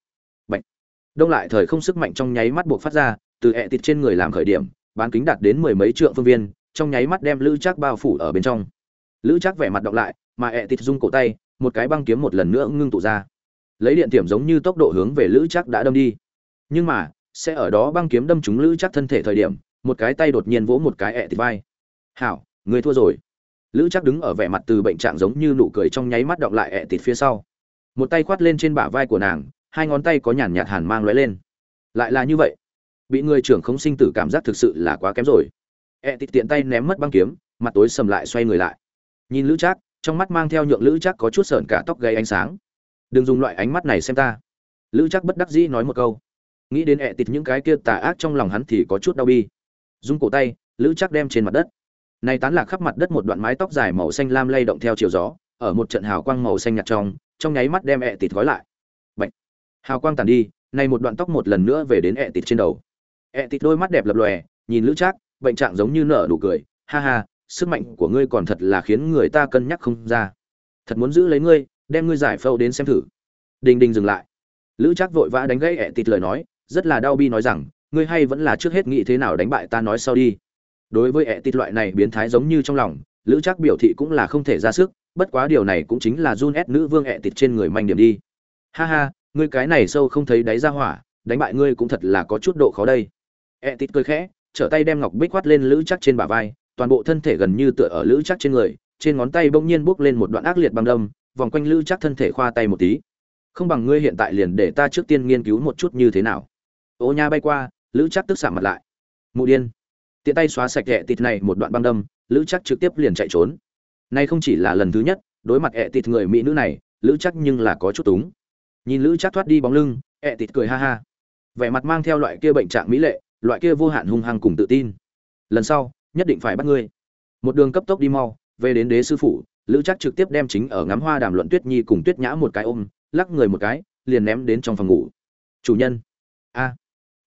Bệnh đông lại thời không sức mạnh trong nháy mắt buộc phát ra, từ ẹ tịt trên người làm khởi điểm, bán kính đạt đến mười mấy trượng phương viên, trong nháy mắt đem lữ trác bao phủ ở bên trong. Lữ trác vẻ mặt đọc lại, mà ẹ tịt rung cổ tay, một cái băng kiếm một lần nữa ngưng tụ ra. Lấy điện tiềm giống như tốc độ hướng về lữ trác đã đâm đi. Nhưng mà sẽ ở đó băng kiếm đâm trúng lữ chắc thân thể thời điểm, một cái tay đột nhiên vỗ một cái ẹ thịt vai. Hảo, người thua rồi. Lữ chắc đứng ở vẻ mặt từ bệnh trạng giống như nụ cười trong nháy mắt đọng lại ẹ thịt phía sau. Một tay khoát lên trên bả vai của nàng, hai ngón tay có nhàn nhạt hàn mang lóe lên. Lại là như vậy. Bị người trưởng không sinh tử cảm giác thực sự là quá kém rồi. Ẹ thịt tiện tay ném mất băng kiếm, mặt tối sầm lại xoay người lại. Nhìn lữ chắc, trong mắt mang theo nhượng lữ chắc có chút sờn cả tóc gây ánh sáng. Đừng dùng loại ánh mắt này xem ta. Lữ chắc bất đắc dĩ nói một câu nghĩ đến ẹ tịt những cái kia tà ác trong lòng hắn thì có chút đau bi. Dung cổ tay, lữ chắc đem trên mặt đất. Này tán lạc khắp mặt đất một đoạn mái tóc dài màu xanh lam lay động theo chiều gió, ở một trận hào quang màu xanh nhạt trong trong nháy mắt đem ẹ tịt gói lại. Bạch. hào quang tàn đi, này một đoạn tóc một lần nữa về đến ẹ tịt trên đầu. Ẹ tịt đôi mắt đẹp lập lòe, nhìn lữ trác bệnh trạng giống như nở nụ cười. Ha ha, sức mạnh của ngươi còn thật là khiến người ta cân nhắc không ra. Thật muốn giữ lấy ngươi, đem ngươi giải phâu đến xem thử. Đình đình dừng lại. Lữ trác vội vã đánh gãy ẹ tịt lời nói rất là đau bi nói rằng, ngươi hay vẫn là trước hết nghĩ thế nào đánh bại ta nói sau đi. Đối với ẹ tịt loại này biến thái giống như trong lòng, lữ chắc biểu thị cũng là không thể ra sức, bất quá điều này cũng chính là run ép nữ vương ẹ tịt trên người manh điểm đi. Ha ha, ngươi cái này sâu không thấy đáy ra hỏa, đánh bại ngươi cũng thật là có chút độ khó đây. Ẹ tịt cười khẽ, trở tay đem ngọc bích quát lên lữ chắc trên bả vai, toàn bộ thân thể gần như tựa ở lữ chắc trên người, trên ngón tay bỗng nhiên buốc lên một đoạn ác liệt băng đâm, vòng quanh lữ chắc thân thể khoa tay một tí. Không bằng ngươi hiện tại liền để ta trước tiên nghiên cứu một chút như thế nào ô nha bay qua, lữ chắc tức xạ mặt lại. Mụ điên. Tiện tay xóa sạch ẹ tịt này một đoạn băng đâm, lữ chắc trực tiếp liền chạy trốn. Nay không chỉ là lần thứ nhất, đối mặt ẹ tịt người mỹ nữ này, lữ chắc nhưng là có chút túng. Nhìn lữ chắc thoát đi bóng lưng, ẹ tịt cười ha ha. Vẻ mặt mang theo loại kia bệnh trạng mỹ lệ, loại kia vô hạn hung hăng cùng tự tin. Lần sau, nhất định phải bắt ngươi. Một đường cấp tốc đi mau, về đến đế sư phủ, lữ chắc trực tiếp đem chính ở ngắm hoa đàm luận tuyết nhi cùng tuyết nhã một cái ôm, lắc người một cái, liền ném đến trong phòng ngủ. Chủ nhân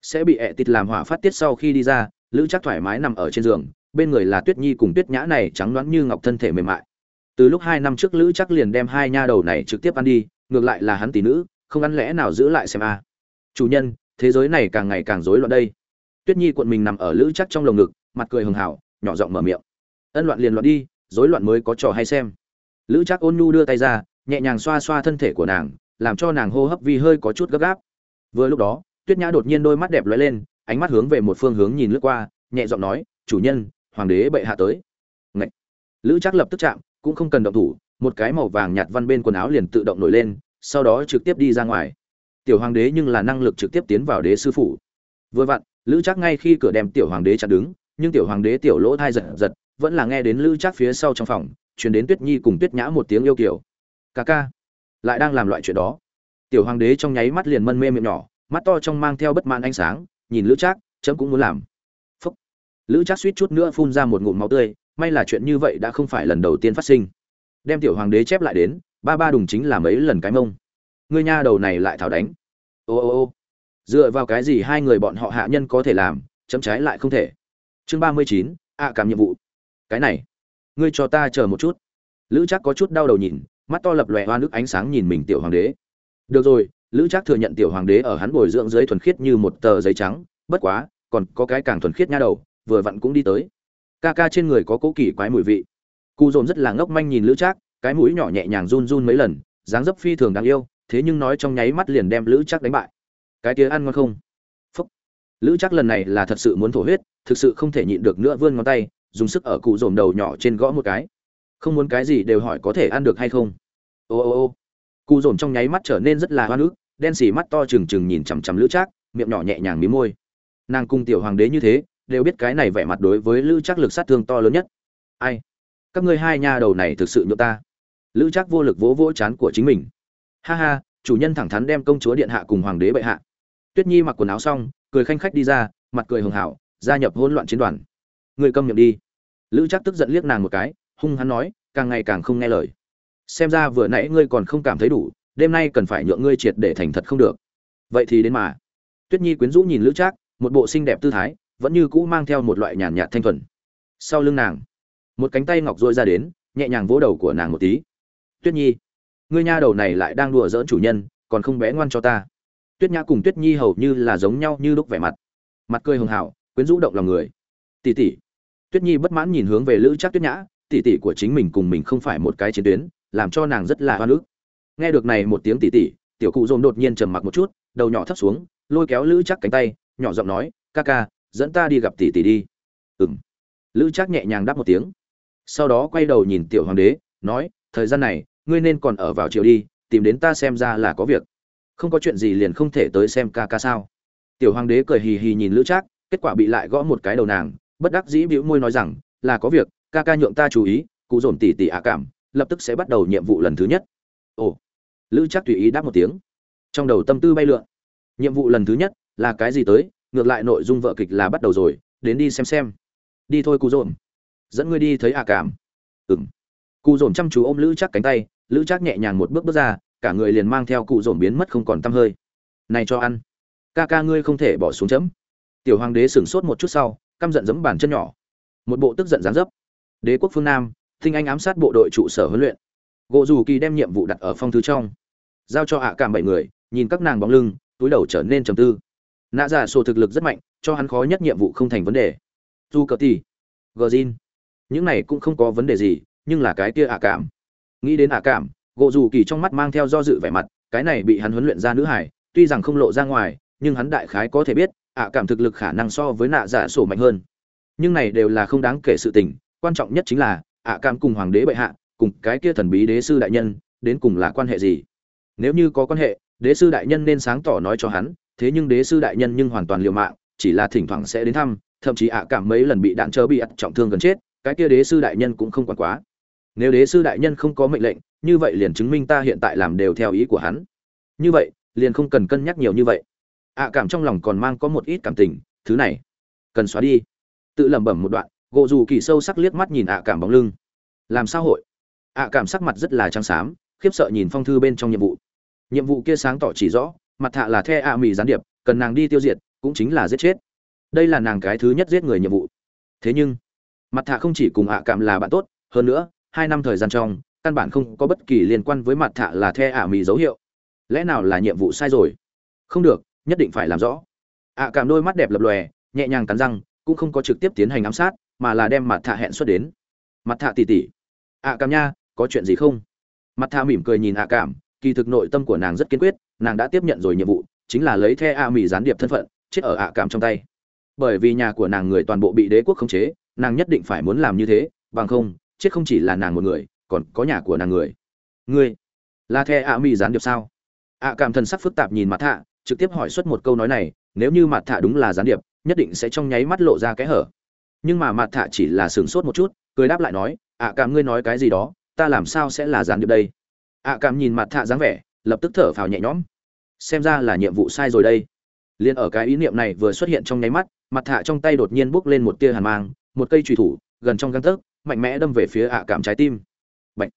sẽ bị ẹ tịt làm hỏa phát tiết sau khi đi ra, lữ chắc thoải mái nằm ở trên giường, bên người là tuyết nhi cùng tuyết nhã này trắng đoán như ngọc thân thể mềm mại. Từ lúc hai năm trước lữ chắc liền đem hai nha đầu này trực tiếp ăn đi, ngược lại là hắn tỷ nữ, không ăn lẽ nào giữ lại xem a. Chủ nhân, thế giới này càng ngày càng rối loạn đây. Tuyết nhi cuộn mình nằm ở lữ chắc trong lồng ngực, mặt cười hường hảo, nhỏ giọng mở miệng. Ân loạn liền loạn đi, rối loạn mới có trò hay xem. Lữ chắc ôn nhu đưa tay ra, nhẹ nhàng xoa xoa thân thể của nàng, làm cho nàng hô hấp vì hơi có chút gấp gáp. Vừa lúc đó tuyết nhã đột nhiên đôi mắt đẹp lóe lên, ánh mắt hướng về một phương hướng nhìn lướt qua, nhẹ giọng nói, chủ nhân, hoàng đế bệ hạ tới. Ngậy. lữ trác lập tức chạm, cũng không cần động thủ, một cái màu vàng nhạt văn bên quần áo liền tự động nổi lên, sau đó trực tiếp đi ra ngoài. Tiểu hoàng đế nhưng là năng lực trực tiếp tiến vào đế sư phủ. Vừa vặn, lữ trác ngay khi cửa đem tiểu hoàng đế chặn đứng, nhưng tiểu hoàng đế tiểu lỗ thai giật giật, vẫn là nghe đến lữ trác phía sau trong phòng chuyển đến tuyết nhi cùng tuyết nhã một tiếng yêu kiểu ca ca, lại đang làm loại chuyện đó. Tiểu hoàng đế trong nháy mắt liền mân mê miệng nhỏ mắt to trong mang theo bất mãn ánh sáng, nhìn lữ trác, chấm cũng muốn làm. Phúc. Lữ trác suýt chút nữa phun ra một ngụm máu tươi, may là chuyện như vậy đã không phải lần đầu tiên phát sinh. Đem tiểu hoàng đế chép lại đến, ba ba đùng chính là mấy lần cái mông. Ngươi nha đầu này lại thảo đánh. Ô ô ô. Dựa vào cái gì hai người bọn họ hạ nhân có thể làm, chấm trái lại không thể. Chương ba mươi chín, ạ cảm nhiệm vụ. Cái này, ngươi cho ta chờ một chút. Lữ chắc có chút đau đầu nhìn, mắt to lập lòe hoa nước ánh sáng nhìn mình tiểu hoàng đế. Được rồi lữ trác thừa nhận tiểu hoàng đế ở hắn bồi dưỡng dưới thuần khiết như một tờ giấy trắng, bất quá, còn có cái càng thuần khiết nha đầu, vừa vặn cũng đi tới. Ca ca trên người có cố kỳ quái mùi vị. Cụ dồn rất là ngốc manh nhìn lữ trác, cái mũi nhỏ nhẹ nhàng run run mấy lần, dáng dấp phi thường đáng yêu, thế nhưng nói trong nháy mắt liền đem lữ trác đánh bại. Cái tía ăn ngon không? Phúc. Lữ trác lần này là thật sự muốn thổ huyết, thực sự không thể nhịn được nữa vươn ngón tay, dùng sức ở cụ dồn đầu nhỏ trên gõ một cái. Không muốn cái gì đều hỏi có thể ăn được hay không. Ô ô ô. Cụ dồn trong nháy mắt trở nên rất là hoa nước đen xì mắt to trừng trừng nhìn chằm chằm lữ trác, miệng nhỏ nhẹ nhàng mí môi. Nàng cung tiểu hoàng đế như thế, đều biết cái này vẻ mặt đối với lữ trác lực sát thương to lớn nhất. Ai? Các ngươi hai nha đầu này thực sự nhộn ta. Lữ trác vô lực vỗ vỗ chán của chính mình. Ha ha, chủ nhân thẳng thắn đem công chúa điện hạ cùng hoàng đế bệ hạ. Tuyết nhi mặc quần áo xong, cười khanh khách đi ra, mặt cười hường hảo, gia nhập hỗn loạn chiến đoàn. Người câm miệng đi. Lữ trác tức giận liếc nàng một cái, hung hắn nói, càng ngày càng không nghe lời. Xem ra vừa nãy ngươi còn không cảm thấy đủ đêm nay cần phải nhượng ngươi triệt để thành thật không được. Vậy thì đến mà. Tuyết nhi quyến rũ nhìn lữ trác, một bộ xinh đẹp tư thái, vẫn như cũ mang theo một loại nhàn nhạt thanh thuần. Sau lưng nàng, một cánh tay ngọc dội ra đến, nhẹ nhàng vỗ đầu của nàng một tí. Tuyết nhi, ngươi nha đầu này lại đang đùa giỡn chủ nhân, còn không bé ngoan cho ta. Tuyết nhã cùng tuyết nhi hầu như là giống nhau như lúc vẻ mặt. Mặt cười hường hảo, quyến rũ động lòng người. Tỷ tỷ. Tuyết nhi bất mãn nhìn hướng về lữ trác tuyết nhã, tỷ tỷ của chính mình cùng mình không phải một cái chiến tuyến, làm cho nàng rất là hoa nước nghe được này một tiếng tỉ tỉ, tiểu cụ dồn đột nhiên trầm mặc một chút, đầu nhỏ thấp xuống, lôi kéo lữ chắc cánh tay, nhỏ giọng nói, ca ca, dẫn ta đi gặp tỷ tỷ đi. Ừng lữ chắc nhẹ nhàng đáp một tiếng. Sau đó quay đầu nhìn tiểu hoàng đế, nói, thời gian này, ngươi nên còn ở vào chiều đi, tìm đến ta xem ra là có việc. Không có chuyện gì liền không thể tới xem ca ca sao. Tiểu hoàng đế cười hì hì nhìn lữ trác, kết quả bị lại gõ một cái đầu nàng, bất đắc dĩ bĩu môi nói rằng, là có việc, ca ca nhượng ta chú ý, cụ dồn tỉ tỉ ạ cảm, lập tức sẽ bắt đầu nhiệm vụ lần thứ nhất ồ. Lữ chắc tùy ý đáp một tiếng. Trong đầu tâm tư bay lượn. Nhiệm vụ lần thứ nhất là cái gì tới, ngược lại nội dung vợ kịch là bắt đầu rồi, đến đi xem xem. Đi thôi cụ dồn. Dẫn ngươi đi thấy ạ cảm. Ừng cụ dồn chăm chú ôm lữ chắc cánh tay, lữ chắc nhẹ nhàng một bước bước ra, cả người liền mang theo cụ dồn biến mất không còn t hơi. Này cho ăn. Ca ca ngươi không thể bỏ xuống chấm. Tiểu hoàng đế sửng sốt một chút sau, căm giận giấm bàn chân nhỏ. Một bộ tức giận gián dấp. Đế quốc phương nam tinh anh ám sát bộ đội trụ sở huấn luyện gỗ dù kỳ đem nhiệm vụ đặt ở phong thư trong. Giao cho hạ cảm bảy người, nhìn các nàng bóng lưng, túi đầu trở nên trầm tư. Nạ giả sổ thực lực rất mạnh, cho hắn khó nhất nhiệm vụ không thành vấn đề. Dù cờ tì, gờ zin những này cũng không có vấn đề gì, nhưng là cái kia hạ cảm. Nghĩ đến hạ cảm, gỗ dù kỳ trong mắt mang theo do dự vẻ mặt, cái này bị hắn huấn luyện ra nữ hải, tuy rằng không lộ ra ngoài, nhưng hắn đại khái có thể biết hạ cảm thực lực khả năng so với nạ giả sổ mạnh hơn. Nhưng này đều là không đáng kể sự tình, quan trọng nhất chính là, ạ cảm cùng hoàng đế bệ hạ cùng cái kia thần bí đế sư đại nhân, đến cùng là quan hệ gì? Nếu như có quan hệ, đế sư đại nhân nên sáng tỏ nói cho hắn, thế nhưng đế sư đại nhân nhưng hoàn toàn liều mạng, chỉ là thỉnh thoảng sẽ đến thăm, thậm chí ạ cảm mấy lần bị đạn chớ bị ắt trọng thương gần chết, cái kia đế sư đại nhân cũng không quản quá. Nếu đế sư đại nhân không có mệnh lệnh, như vậy liền chứng minh ta hiện tại làm đều theo ý của hắn. Như vậy, liền không cần cân nhắc nhiều như vậy. Ạ cảm trong lòng còn mang có một ít cảm tình, thứ này, cần xóa đi. Tự lẩm bẩm một đoạn gộ dù kỳ sâu sắc liếc mắt nhìn ạ cảm bóng lưng. Làm sao hội? Ạ cảm sắc mặt rất là trắng xám, khiếp sợ nhìn phong thư bên trong nhiệm vụ. Nhiệm vụ kia sáng tỏ chỉ rõ, mặt thạ là the ạ à mì gián điệp, cần nàng đi tiêu diệt, cũng chính là giết chết. Đây là nàng cái thứ nhất giết người nhiệm vụ. Thế nhưng, mặt thạ không chỉ cùng ạ cảm là bạn tốt, hơn nữa, hai năm thời gian trong, căn bản không có bất kỳ liên quan với mặt thạ là the ả mì dấu hiệu. Lẽ nào là nhiệm vụ sai rồi? Không được, nhất định phải làm rõ. Ạ cảm đôi mắt đẹp lập lòe, nhẹ nhàng cắn răng, cũng không có trực tiếp tiến hành ám sát, mà là đem mặt thạ hẹn xuất đến. Mặt thạ tỉ tỉ. Ạ cảm nha có chuyện gì không? Mặt thạ mỉm cười nhìn ạ cảm, kỳ thực nội tâm của nàng rất kiên quyết, nàng đã tiếp nhận rồi nhiệm vụ, chính là lấy the a mỹ gián điệp thân phận, chết ở ạ cảm trong tay. Bởi vì nhà của nàng người toàn bộ bị đế quốc khống chế, nàng nhất định phải muốn làm như thế, bằng không, chết không chỉ là nàng một người, còn có nhà của nàng người. Ngươi là the a mỹ gián điệp sao? Ạ cảm thần sắc phức tạp nhìn mặt thạ trực tiếp hỏi xuất một câu nói này, nếu như mặt thạ đúng là gián điệp, nhất định sẽ trong nháy mắt lộ ra cái hở. Nhưng mà mặt thạ chỉ là sửng sốt một chút, cười đáp lại nói ạ cảm, ngươi nói cái gì đó? Ta làm sao sẽ là gián điệp đây? Ạ cảm nhìn mặt thạ dáng vẻ, lập tức thở phào nhẹ nhõm. Xem ra là nhiệm vụ sai rồi đây. Liền ở cái ý niệm này vừa xuất hiện trong nháy mắt, mặt thạ trong tay đột nhiên bốc lên một tia hàn mang, một cây trùy thủ, gần trong găng tấc, mạnh mẽ đâm về phía ạ cảm trái tim. Bạch.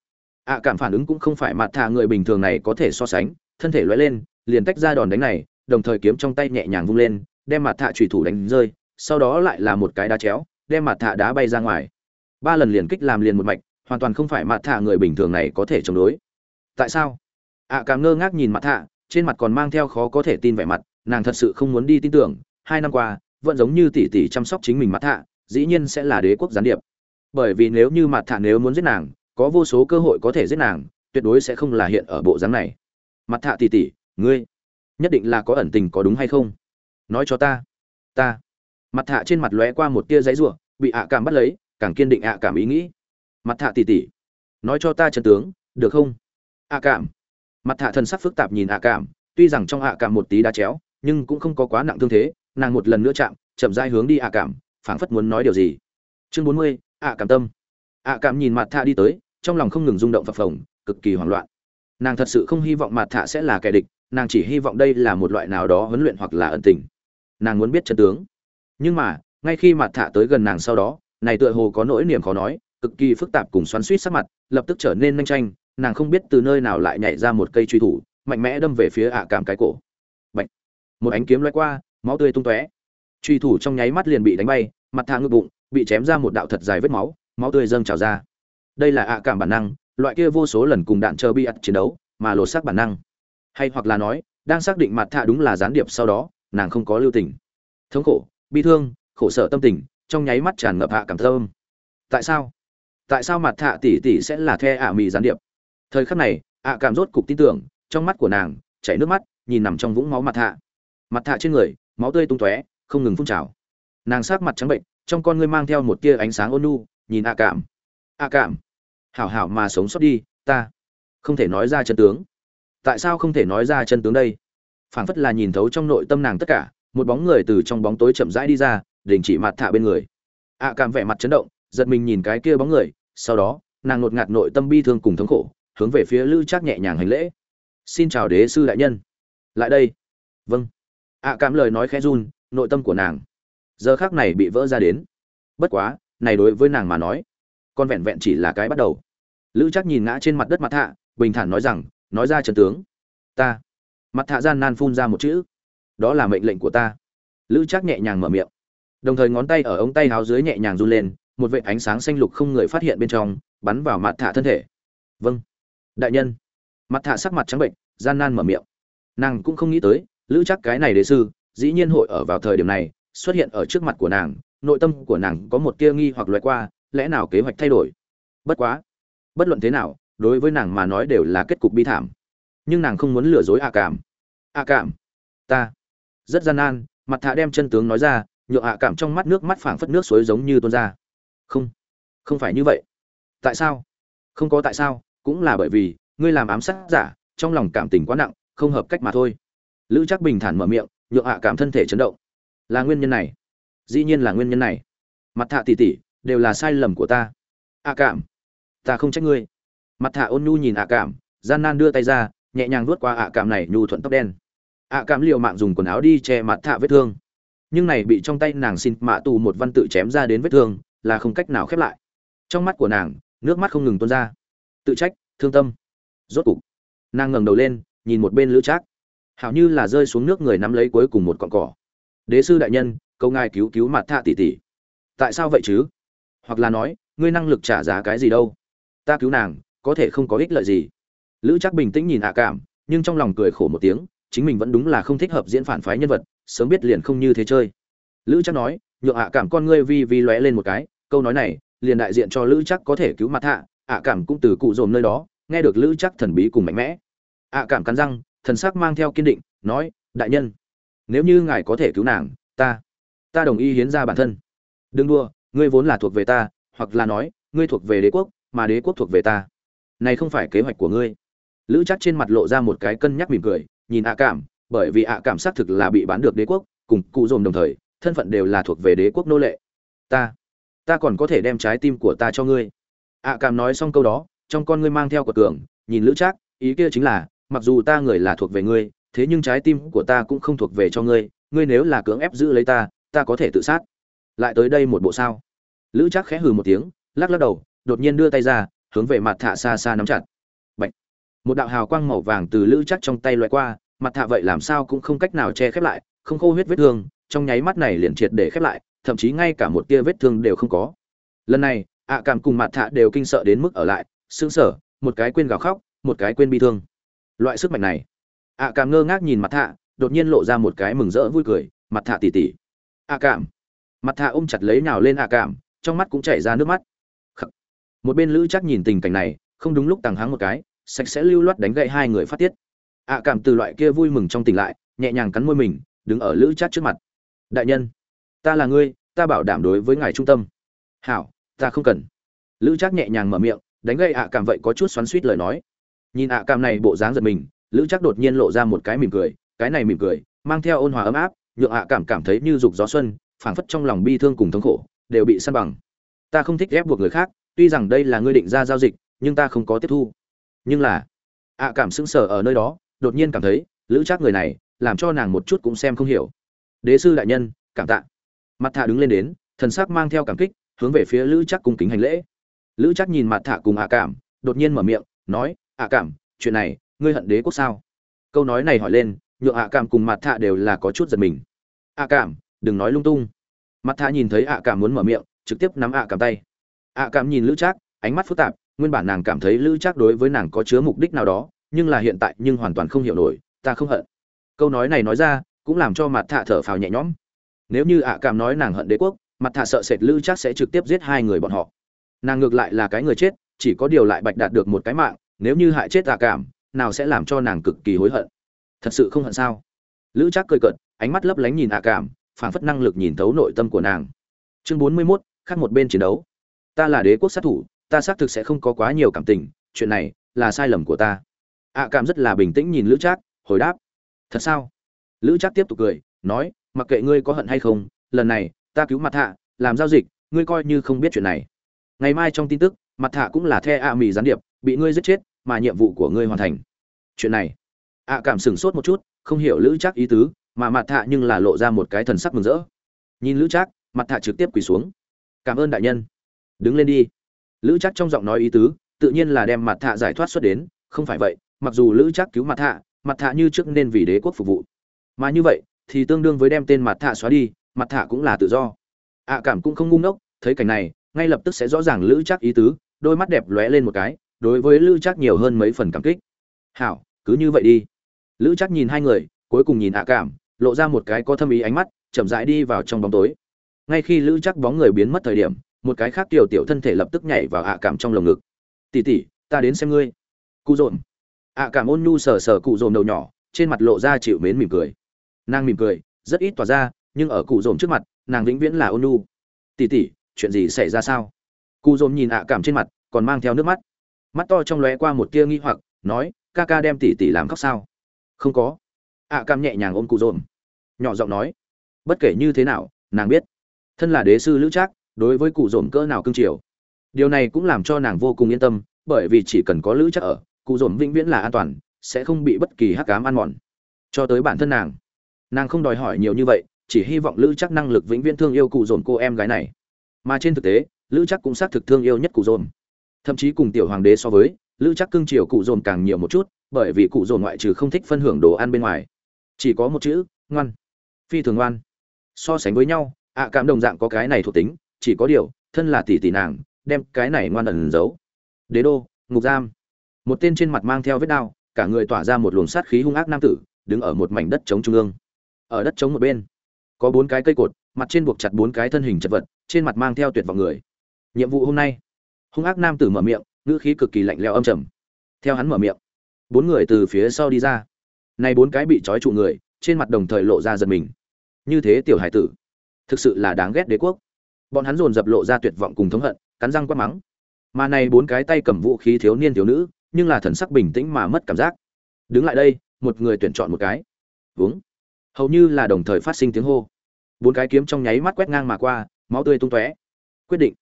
ạ cảm phản ứng cũng không phải mặt thạ người bình thường này có thể so sánh, thân thể lóe lên, liền tách ra đòn đánh này, đồng thời kiếm trong tay nhẹ nhàng vung lên, đem mặt thạ trùy thủ đánh rơi, sau đó lại là một cái đá chéo, đem mặt thạ đá bay ra ngoài. Ba lần liền kích làm liền một mạch hoàn toàn không phải mặt thạ người bình thường này có thể chống đối. Tại sao? À, ạ cảm ngơ ngác nhìn mặt thạ, trên mặt còn mang theo khó có thể tin vẻ mặt, nàng thật sự không muốn đi tin tưởng, hai năm qua, vẫn giống như tỷ tỷ chăm sóc chính mình mặt thạ, dĩ nhiên sẽ là đế quốc gián điệp. Bởi vì nếu như mặt thạ nếu muốn giết nàng, có vô số cơ hội có thể giết nàng, tuyệt đối sẽ không là hiện ở bộ dáng này. Mặt thạ tỷ tỷ ngươi, nhất định là có ẩn tình có đúng hay không? Nói cho ta. Ta. Mặt thạ trên mặt lóe qua một tia giấy rủa, bị ạ cảm bắt lấy, càng kiên định ạ cảm ý nghĩ mặt thạ tỉ tỉ. Nói cho ta chân tướng, được không? Ạ cảm. Mặt thạ thần sắc phức tạp nhìn ạ cảm, tuy rằng trong ạ cảm một tí đá chéo, nhưng cũng không có quá nặng thương thế, nàng một lần nữa chạm, chậm rãi hướng đi ạ cảm, phảng phất muốn nói điều gì. Chương bốn mươi, ạ cảm tâm. Ạ cảm nhìn mặt thạ đi tới, trong lòng không ngừng rung động phập phồng, cực kỳ hoảng loạn. Nàng thật sự không hy vọng mặt thạ sẽ là kẻ địch, nàng chỉ hy vọng đây là một loại nào đó huấn luyện hoặc là ẩn tình. Nàng muốn biết chân tướng. Nhưng mà, ngay khi mặt thạ tới gần nàng sau đó, này tựa hồ có nỗi niềm khó nói cực kỳ phức tạp cùng xoắn suýt sắc mặt, lập tức trở nên nhanh tranh nàng không biết từ nơi nào lại nhảy ra một cây truy thủ, mạnh mẽ đâm về phía ạ cảm cái cổ. Bạch. một ánh kiếm loay qua, máu tươi tung tóe. Truy thủ trong nháy mắt liền bị đánh bay, mặt thang ngực bụng, bị chém ra một đạo thật dài vết máu máu tươi dâng trào ra. Đây là ạ cảm bản năng, loại kia vô số lần cùng đạn chờ bị ắt chiến đấu, mà lột xác bản năng. Hay hoặc là nói, đang xác định mặt thạ đúng là gián điệp sau đó, nàng không có lưu tình. Thống khổ, bi thương, khổ sở tâm tình, trong nháy mắt tràn ngập hạ cảm thơm tại sao? Tại sao mặt thạ tỷ tỷ sẽ là the ả mì gián điệp? Thời khắc này, ạ cảm rốt cục tin tưởng, trong mắt của nàng, chảy nước mắt, nhìn nằm trong vũng máu mặt thạ. Mặt thạ trên người, máu tươi tung tóe, không ngừng phun trào. Nàng sát mặt trắng bệnh, trong con ngươi mang theo một tia ánh sáng ôn nu nhìn ạ cảm. Ạ cảm, hảo hảo mà sống sót đi, ta không thể nói ra chân tướng. Tại sao không thể nói ra chân tướng đây? Phảng phất là nhìn thấu trong nội tâm nàng tất cả, một bóng người từ trong bóng tối chậm rãi đi ra, đình chỉ mặt thạ bên người. Ạ cảm vẻ mặt chấn động giật mình nhìn cái kia bóng người, sau đó, nàng ngột ngạt nội tâm bi thương cùng thống khổ, hướng về phía lữ trác nhẹ nhàng hành lễ. Xin chào đế sư đại nhân. Lại đây. Vâng. Ạ cảm lời nói khẽ run, nội tâm của nàng giờ khác này bị vỡ ra đến. Bất quá, này đối với nàng mà nói con vẹn vẹn chỉ là cái bắt đầu. Lữ trác nhìn ngã trên mặt đất mặt thạ, bình thản nói rằng, nói ra trần tướng. Ta. Mặt thạ gian nan phun ra một chữ. Đó là mệnh lệnh của ta. Lữ trác nhẹ nhàng mở miệng. Đồng thời ngón tay ở ống tay háo dưới nhẹ nhàng run lên một vệ ánh sáng xanh lục không người phát hiện bên trong, bắn vào mặt thả thân thể. Vâng. Đại nhân. Mặt thả sắc mặt trắng bệnh, gian nan mở miệng. Nàng cũng không nghĩ tới, lữ chắc cái này đế sư, dĩ nhiên hội ở vào thời điểm này, xuất hiện ở trước mặt của nàng, nội tâm của nàng có một tia nghi hoặc loại qua, lẽ nào kế hoạch thay đổi? Bất quá. Bất luận thế nào, đối với nàng mà nói đều là kết cục bi thảm. Nhưng nàng không muốn lừa dối ạ cảm. Ạ cảm. Ta. Rất gian nan, mặt thạ đem chân tướng nói ra, nhựa ạ cảm trong mắt nước mắt phảng phất nước suối giống như tuôn ra không không phải như vậy. Tại sao? Không có tại sao, cũng là bởi vì, ngươi làm ám sát giả, trong lòng cảm tình quá nặng, không hợp cách mà thôi. Lữ chắc bình thản mở miệng, nhượng hạ cảm thân thể chấn động. Là nguyên nhân này. Dĩ nhiên là nguyên nhân này. Mặt thạ tỉ tỉ đều là sai lầm của ta. Ạ cảm. Ta không trách ngươi. Mặt thạ ôn nhu nhìn ạ cảm, gian nan đưa tay ra, nhẹ nhàng vuốt qua ạ cảm này nhu thuận tóc đen. Ạ cảm liều mạng dùng quần áo đi che mặt thạ vết thương. Nhưng này bị trong tay nàng xin mạ tù một văn tự chém ra đến vết thương là không cách nào khép lại. Trong mắt của nàng, nước mắt không ngừng tuôn ra. Tự trách, thương tâm. Rốt cục, nàng ngẩng đầu lên, nhìn một bên lữ trác. Hảo như là rơi xuống nước người nắm lấy cuối cùng một cọn cỏ. Đế sư đại nhân câu ngài cứu cứu mặt thạ tỷ tỷ. Tại sao vậy chứ? Hoặc là nói, ngươi năng lực trả giá cái gì đâu? Ta cứu nàng, có thể không có ích lợi gì. Lữ Trác bình tĩnh nhìn Hạ cảm, nhưng trong lòng cười khổ một tiếng, chính mình vẫn đúng là không thích hợp diễn phản phái nhân vật, sớm biết liền không như thế chơi. Lữ Trác nói, nhượng Hạ cảm con ngươi vi vi lóe lên một cái câu nói này, liền đại diện cho lữ chắc có thể cứu mặt hạ, ạ cảm cũng từ cụ dồn nơi đó, nghe được lữ chắc thần bí cùng mạnh mẽ. ạ cảm cắn răng, thần sắc mang theo kiên định, nói, đại nhân, nếu như ngài có thể cứu nàng, ta ta đồng ý hiến ra bản thân. Đừng đua ngươi vốn là thuộc về ta, hoặc là nói, ngươi thuộc về đế quốc, mà đế quốc thuộc về ta. Này không phải kế hoạch của ngươi. Lữ chắc trên mặt lộ ra một cái cân nhắc mỉm cười, nhìn ạ cảm, bởi vì ạ cảm xác thực là bị bán được đế quốc, cùng cụ dồn đồng thời, thân phận đều là thuộc về đế quốc nô lệ. Ta ta còn có thể đem trái tim của ta cho ngươi. Ạ cảm nói xong câu đó, trong con ngươi mang theo quật cường, nhìn lữ trác, ý kia chính là, mặc dù ta người là thuộc về ngươi, thế nhưng trái tim của ta cũng không thuộc về cho ngươi ngươi nếu là cưỡng ép giữ lấy ta ta có thể tự sát. Lại tới đây một bộ sao? Lữ trác khẽ hừ một tiếng, lắc lắc đầu, đột nhiên đưa tay ra, hướng về mặt thạ xa xa nắm chặt. Bạch. một đạo hào quang màu vàng từ lữ trác trong tay loại qua, mặt thạ vậy làm sao cũng không cách nào che khép lại, không khô huyết vết thương, trong nháy mắt này liền triệt để khép lại thậm chí ngay cả một tia vết thương đều không có. Lần này, ạ cảm cùng mặt thạ đều kinh sợ đến mức ở lại, sững sờ, một cái quên gào khóc, một cái quên bi thương. Loại sức mạnh này. Ạ cảm ngơ ngác nhìn mặt thạ, đột nhiên lộ ra một cái mừng rỡ vui cười mặt thạ tỉ tỉ. Ạ cảm. Mặt thạ ôm chặt lấy nhào lên ạ cảm, trong mắt cũng chảy ra nước mắt. Khắc. một bên lữ chắc nhìn tình cảnh này, không đúng lúc tàng háng một cái, sạch sẽ lưu loát đánh gậy hai người phát tiết. Ạ cảm từ loại kia vui mừng trong tỉnh lại, nhẹ nhàng cắn môi mình, đứng ở lữ chắc trước mặt. Đại nhân ta là ngươi, ta bảo đảm đối với ngài trung tâm. Hảo, ta không cần. Lữ Trác nhẹ nhàng mở miệng, đánh gây ạ cảm vậy có chút xoắn suýt lời nói. Nhìn ạ cảm này bộ dáng giật mình, lữ Trác đột nhiên lộ ra một cái mỉm cười, cái này mỉm cười, mang theo ôn hòa ấm áp, nhượng ạ cảm cảm thấy như dục gió xuân, phảng phất trong lòng bi thương cùng thống khổ, đều bị săn bằng. Ta không thích ép buộc người khác, tuy rằng đây là ngươi định ra giao dịch, nhưng ta không có tiếp thu. Nhưng là, ạ cảm sững sờ ở nơi đó, đột nhiên cảm thấy, lữ Trác người này, làm cho nàng một chút cũng xem không hiểu. Đế sư đại nhân, cảm tạ mặt thạ đứng lên đến, thần sắc mang theo cảm kích, hướng về phía lữ chắc cung kính hành lễ. Lữ chắc nhìn mặt thạ cùng ạ cảm, đột nhiên mở miệng, nói ạ cảm, chuyện này, ngươi hận đế quốc sao? Câu nói này hỏi lên, nhượng ạ cảm cùng mặt thạ đều là có chút giật mình. Ạ cảm, đừng nói lung tung. Mặt thạ nhìn thấy ạ cảm muốn mở miệng, trực tiếp nắm ạ cảm tay. Ạ cảm nhìn lữ chắc ánh mắt phức tạp, nguyên bản nàng cảm thấy lữ chắc đối với nàng có chứa mục đích nào đó, nhưng là hiện tại nhưng hoàn toàn không hiểu nổi, ta không hận. Câu nói này nói ra, cũng làm cho mặt thạ thở phào nhẹ nhõm nếu như ạ cảm nói nàng hận đế quốc mặt thạ sợ sệt lữ trác sẽ trực tiếp giết hai người bọn họ. Nàng ngược lại là cái người chết chỉ có điều lại bạch đạt được một cái mạng nếu như hại chết ạ cảm nào sẽ làm cho nàng cực kỳ hối hận. Thật sự không hận sao? Lữ trác cười cợt ánh mắt lấp lánh nhìn ạ cảm phảng phất năng lực nhìn thấu nội tâm của nàng. Chương bốn mươi 41, khác một bên chiến đấu. Ta là đế quốc sát thủ ta xác thực sẽ không có quá nhiều cảm tình chuyện này là sai lầm của ta. Ạ cảm rất là bình tĩnh nhìn lữ trác hồi đáp. Thật sao? Lữ trác tiếp tục cười nói mặc kệ ngươi có hận hay không lần này ta cứu mặt hạ làm giao dịch ngươi coi như không biết chuyện này. Ngày mai trong tin tức mặt hạ cũng là the ạ mì gián điệp bị ngươi giết chết mà nhiệm vụ của ngươi hoàn thành. Chuyện này ạ cảm sửng sốt một chút không hiểu lữ chắc ý tứ mà mặt hạ nhưng là lộ ra một cái thần sắc mừng rỡ. Nhìn lữ chắc, mặt hạ trực tiếp quỳ xuống. Cảm ơn đại nhân. Đứng lên đi. Lữ chắc trong giọng nói ý tứ tự nhiên là đem mặt hạ giải thoát xuất đến không phải vậy mặc dù lữ chắc cứu mặt hạ mặt hạ như trước nên vì đế quốc phục vụ. Mà như vậy thì tương đương với đem tên mặt thạ xóa đi mặt thạ cũng là tự do. Ạ cảm cũng không ngu ngốc, thấy cảnh này, ngay lập tức sẽ rõ ràng lữ chắc ý tứ, đôi mắt đẹp lóe lên một cái, đối với lữ chắc nhiều hơn mấy phần cảm kích. Hảo, cứ như vậy đi. Lữ chắc nhìn hai người, cuối cùng nhìn ạ cảm, lộ ra một cái có thâm ý ánh mắt, chậm rãi đi vào trong bóng tối. Ngay khi lữ chắc bóng người biến mất thời điểm, một cái khác tiểu tiểu thân thể lập tức nhảy vào ạ cảm trong lồng ngực. Tỉ tỉ ta đến xem ngươi. Cụ dồn. Ạ cảm ôn nhu sờ sờ cụ dồn đầu nhỏ, trên mặt lộ ra chịu mến mỉm cười nàng mỉm cười, rất ít tỏa ra, nhưng ở cụ dồn trước mặt, nàng vĩnh viễn là ôn nu. tỉ tỉ chuyện gì xảy ra sao? Cụ dồn nhìn ạ cảm trên mặt, còn mang theo nước mắt. Mắt to trong lóe qua một tia nghi hoặc, nói, ca ca đem tỉ tỉ làm khóc sao? Không có. Ạ cảm nhẹ nhàng ôm cụ dồn nhỏ giọng nói, bất kể như thế nào, nàng biết, thân là đế sư lữ trác, đối với cụ dồn cỡ nào cương triều điều này cũng làm cho nàng vô cùng yên tâm, bởi vì chỉ cần có lữ trác ở, cụ dồn vĩnh viễn là an toàn, sẽ không bị bất kỳ hắc cám ăn mòn. Cho tới bản thân nàng nàng không đòi hỏi nhiều như vậy, chỉ hy vọng lữ chắc năng lực vĩnh viễn thương yêu cụ dồn cô em gái này. Mà trên thực tế, lữ chắc cũng xác thực thương yêu nhất cụ dồn. Thậm chí cùng tiểu hoàng đế so với, lữ chắc cưng chiều cụ dồn càng nhiều một chút, bởi vì cụ dồn ngoại trừ không thích phân hưởng đồ ăn bên ngoài, chỉ có một chữ, ngoan. Phi thường ngoan. So sánh với nhau, ạ cảm đồng dạng có cái này thuộc tính, chỉ có điều, thân là tỷ tỷ nàng, đem cái này ngoan ẩn giấu. Đế đô, ngục giam. Một tên trên mặt mang theo vết đao, cả người tỏa ra một luồng sát khí hung ác nam tử, đứng ở một mảnh đất chống trung ương ở đất trống một bên. Có bốn cái cây cột, mặt trên buộc chặt bốn cái thân hình chật vật, trên mặt mang theo tuyệt vọng người. Nhiệm vụ hôm nay. Hung ác nam tử mở miệng, ngữ khí cực kỳ lạnh lẽo âm trầm. Theo hắn mở miệng, bốn người từ phía sau đi ra. Này bốn cái bị trói trụ người, trên mặt đồng thời lộ ra giật mình. Như thế tiểu hải tử, thực sự là đáng ghét đế quốc. Bọn hắn dồn dập lộ ra tuyệt vọng cùng thống hận, cắn răng quát mắng. Mà này bốn cái tay cầm vũ khí thiếu niên thiếu nữ, nhưng là thần sắc bình tĩnh mà mất cảm giác. Đứng lại đây, một người tuyển chọn một cái. Uống hầu như là đồng thời phát sinh tiếng hô. Bốn cái kiếm trong nháy mắt quét ngang mà qua, máu tươi tung tóe. Quyết định.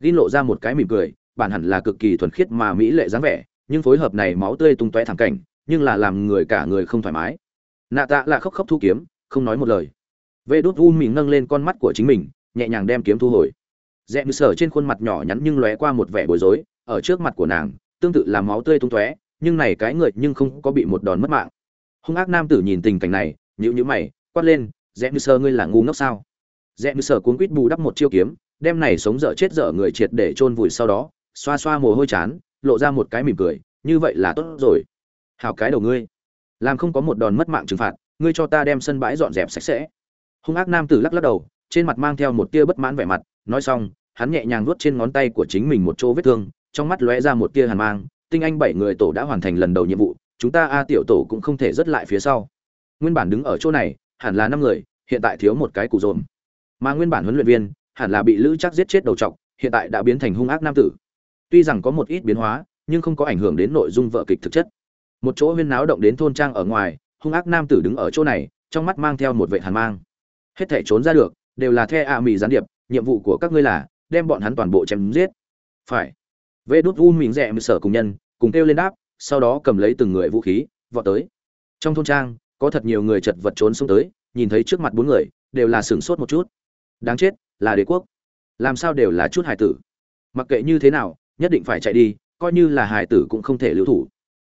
Gin lộ ra một cái mỉm cười, bản hẳn là cực kỳ thuần khiết mà mỹ lệ dáng vẻ, nhưng phối hợp này máu tươi tung tóe thẳng cảnh, nhưng là làm người cả người không thoải mái. Nạ tạ là khóc khóc thu kiếm, không nói một lời. Vê đốt u mình nâng lên con mắt của chính mình, nhẹ nhàng đem kiếm thu hồi. Rẽ như sở trên khuôn mặt nhỏ nhắn nhưng lóe qua một vẻ bối rối, ở trước mặt của nàng, tương tự là máu tươi tung tóe, nhưng này cái người nhưng không có bị một đòn mất mạng. Hung ác nam tử nhìn tình cảnh này nhữ nhữ mày, quát lên rẽ như sơ ngươi là ngu ngốc sao? Rẽ như sơ cuốn quýt bù đắp một chiêu kiếm, đem này sống dở chết dở người triệt để chôn vùi sau đó, xoa xoa mồ hôi chán, lộ ra một cái mỉm cười, như vậy là tốt rồi. Hào cái đầu ngươi, làm không có một đòn mất mạng trừng phạt, ngươi cho ta đem sân bãi dọn dẹp sạch sẽ. Hung ác nam tử lắc lắc đầu, trên mặt mang theo một tia bất mãn vẻ mặt, nói xong, hắn nhẹ nhàng vuốt trên ngón tay của chính mình một chỗ vết thương, trong mắt lóe ra một tia hàn mang, tinh anh bảy người tổ đã hoàn thành lần đầu nhiệm vụ, chúng ta a tiểu tổ cũng không thể rớt lại phía sau nguyên bản đứng ở chỗ này, hẳn là năm người, hiện tại thiếu một cái cụ dồn. Mà nguyên bản huấn luyện viên, hẳn là bị lữ chắc giết chết đầu trọc, hiện tại đã biến thành hung ác nam tử. Tuy rằng có một ít biến hóa, nhưng không có ảnh hưởng đến nội dung vợ kịch thực chất. Một chỗ huyên náo động đến thôn trang ở ngoài, hung ác nam tử đứng ở chỗ này, trong mắt mang theo một vệ hàn mang. Hết thể trốn ra được, đều là the ạ à mì gián điệp, nhiệm vụ của các ngươi là, đem bọn hắn toàn bộ chém giết. Phải. Vê đốt u mình rẽ mười sở cùng nhân, cùng kêu lên đáp, sau đó cầm lấy từng người vũ khí, vọt tới. Trong thôn trang có thật nhiều người chật vật trốn xuống tới, nhìn thấy trước mặt bốn người, đều là sửng sốt một chút. Đáng chết, là đế quốc. Làm sao đều là chút hải tử. Mặc kệ như thế nào, nhất định phải chạy đi, coi như là hải tử cũng không thể lưu thủ.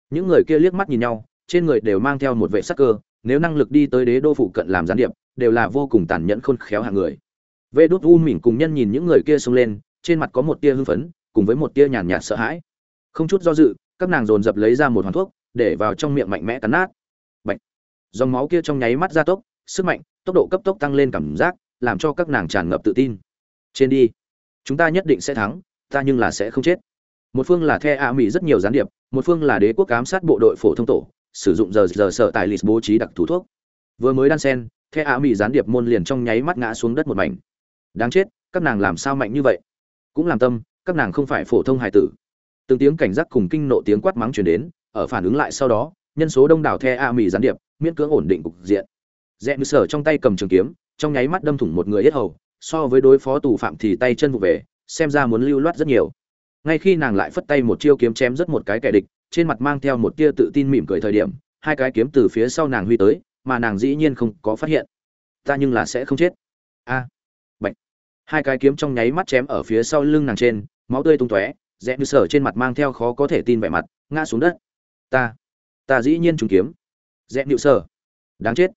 Những người kia liếc mắt nhìn nhau, trên người đều mang theo một vệ sắc cơ, nếu năng lực đi tới đế đô phụ cận làm gián điệp, đều là vô cùng tàn nhẫn khôn khéo hàng người. Vê đốt u mỉm cùng nhân nhìn những người kia xông lên, trên mặt có một tia hưng phấn, cùng với một tia nhàn nhạt sợ hãi. Không chút do dự, các nàng dồn dập lấy ra một hoàn thuốc, để vào trong miệng mạnh mẽ cắn nát. Bệnh dòng máu kia trong nháy mắt gia tốc, sức mạnh, tốc độ cấp tốc tăng lên cảm giác, làm cho các nàng tràn ngập tự tin. Trên đi, chúng ta nhất định sẽ thắng, ta nhưng là sẽ không chết. Một phương là the a mỹ rất nhiều gián điệp, một phương là đế quốc cám sát bộ đội phổ thông tổ, sử dụng giờ giờ sợ tài lịch bố trí đặc thù thuốc. Vừa mới đan sen, the a mỹ gián điệp môn liền trong nháy mắt ngã xuống đất một mảnh. Đáng chết, các nàng làm sao mạnh như vậy? Cũng làm tâm, các nàng không phải phổ thông hài tử. Từng tiếng cảnh giác cùng kinh nộ tiếng quát mắng truyền đến, ở phản ứng lại sau đó nhân số đông đảo the a mỹ gián điệp, miễn cưỡng ổn định cục diện. Rẽ mư sở trong tay cầm trường kiếm, trong nháy mắt đâm thủng một người yết hầu, so với đối phó tù phạm thì tay chân vụ về, xem ra muốn lưu loát rất nhiều. Ngay khi nàng lại phất tay một chiêu kiếm chém rất một cái kẻ địch, trên mặt mang theo một tia tự tin mỉm cười thời điểm, hai cái kiếm từ phía sau nàng huy tới, mà nàng dĩ nhiên không có phát hiện. Ta nhưng là sẽ không chết. A. Bệnh hai cái kiếm trong nháy mắt chém ở phía sau lưng nàng trên, máu tươi tung tóe rẽ như sở trên mặt mang theo khó có thể tin vẻ mặt, ngã xuống đất. Ta ta dĩ nhiên trúng kiếm. Rẽ nịu sở. Đáng chết.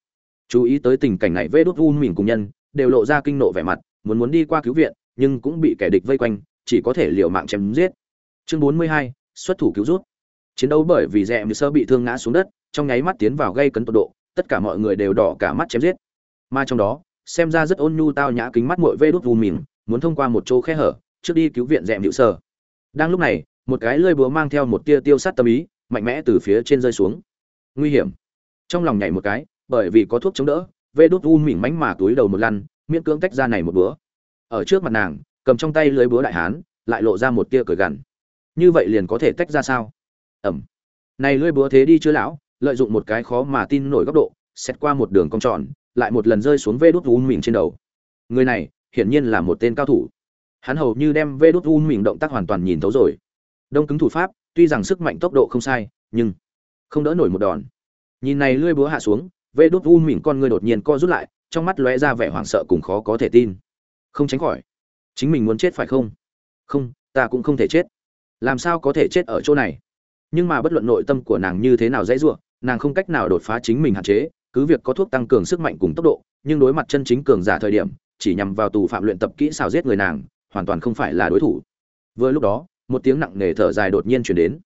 Chú ý tới tình cảnh này vê đốt u mình cùng nhân đều lộ ra kinh nộ vẻ mặt muốn muốn đi qua cứu viện nhưng cũng bị kẻ địch vây quanh chỉ có thể liều mạng chém giết. Chương 42, xuất thủ cứu rút. Chiến đấu bởi vì rẽ nịu sơ bị thương ngã xuống đất trong nháy mắt tiến vào gây cấn tột độ tất cả mọi người đều đỏ cả mắt chém giết. Mà trong đó xem ra rất ôn nhu tao nhã kính mắt mội vê đốt u mình muốn thông qua một chỗ khe hở trước đi cứu viện rẽm nịu sơ đang lúc này một cái lơi búa mang theo một tia tiêu sát tâm ý mạnh mẽ từ phía trên rơi xuống. Nguy hiểm. Trong lòng nhảy một cái, bởi vì có thuốc chống đỡ, vê đốt u mỉm mánh mà túi đầu một lăn, miễn cưỡng tách ra này một búa ở trước mặt nàng, cầm trong tay lưới búa đại hán, lại lộ ra một tia cười gằn. Như vậy liền có thể tách ra sao? Ẩm. Này lưới búa thế đi chưa lão, lợi dụng một cái khó mà tin nổi góc độ xét qua một đường cong tròn, lại một lần rơi xuống vê đốt u mỉm trên đầu. Người này, hiển nhiên là một tên cao thủ. Hắn hầu như đem vê đốt u mỉm động tác hoàn toàn nhìn thấu rồi. Đông cứng thủ pháp tuy rằng sức mạnh tốc độ không sai, nhưng không đỡ nổi một đòn. Nhìn này lưỡi búa hạ xuống, vê đốt u mỉm con ngươi đột nhiên co rút lại, trong mắt lóe ra vẻ hoảng sợ cùng khó có thể tin. Không tránh khỏi. Chính mình muốn chết phải không? Không, ta cũng không thể chết. Làm sao có thể chết ở chỗ này? Nhưng mà bất luận nội tâm của nàng như thế nào dễ dụa nàng không cách nào đột phá chính mình hạn chế, cứ việc có thuốc tăng cường sức mạnh cùng tốc độ, nhưng đối mặt chân chính cường giả thời điểm, chỉ nhằm vào tù phạm luyện tập kỹ xảo giết người nàng, hoàn toàn không phải là đối thủ. Vừa lúc đó một tiếng nặng nề thở dài đột nhiên chuyển đến.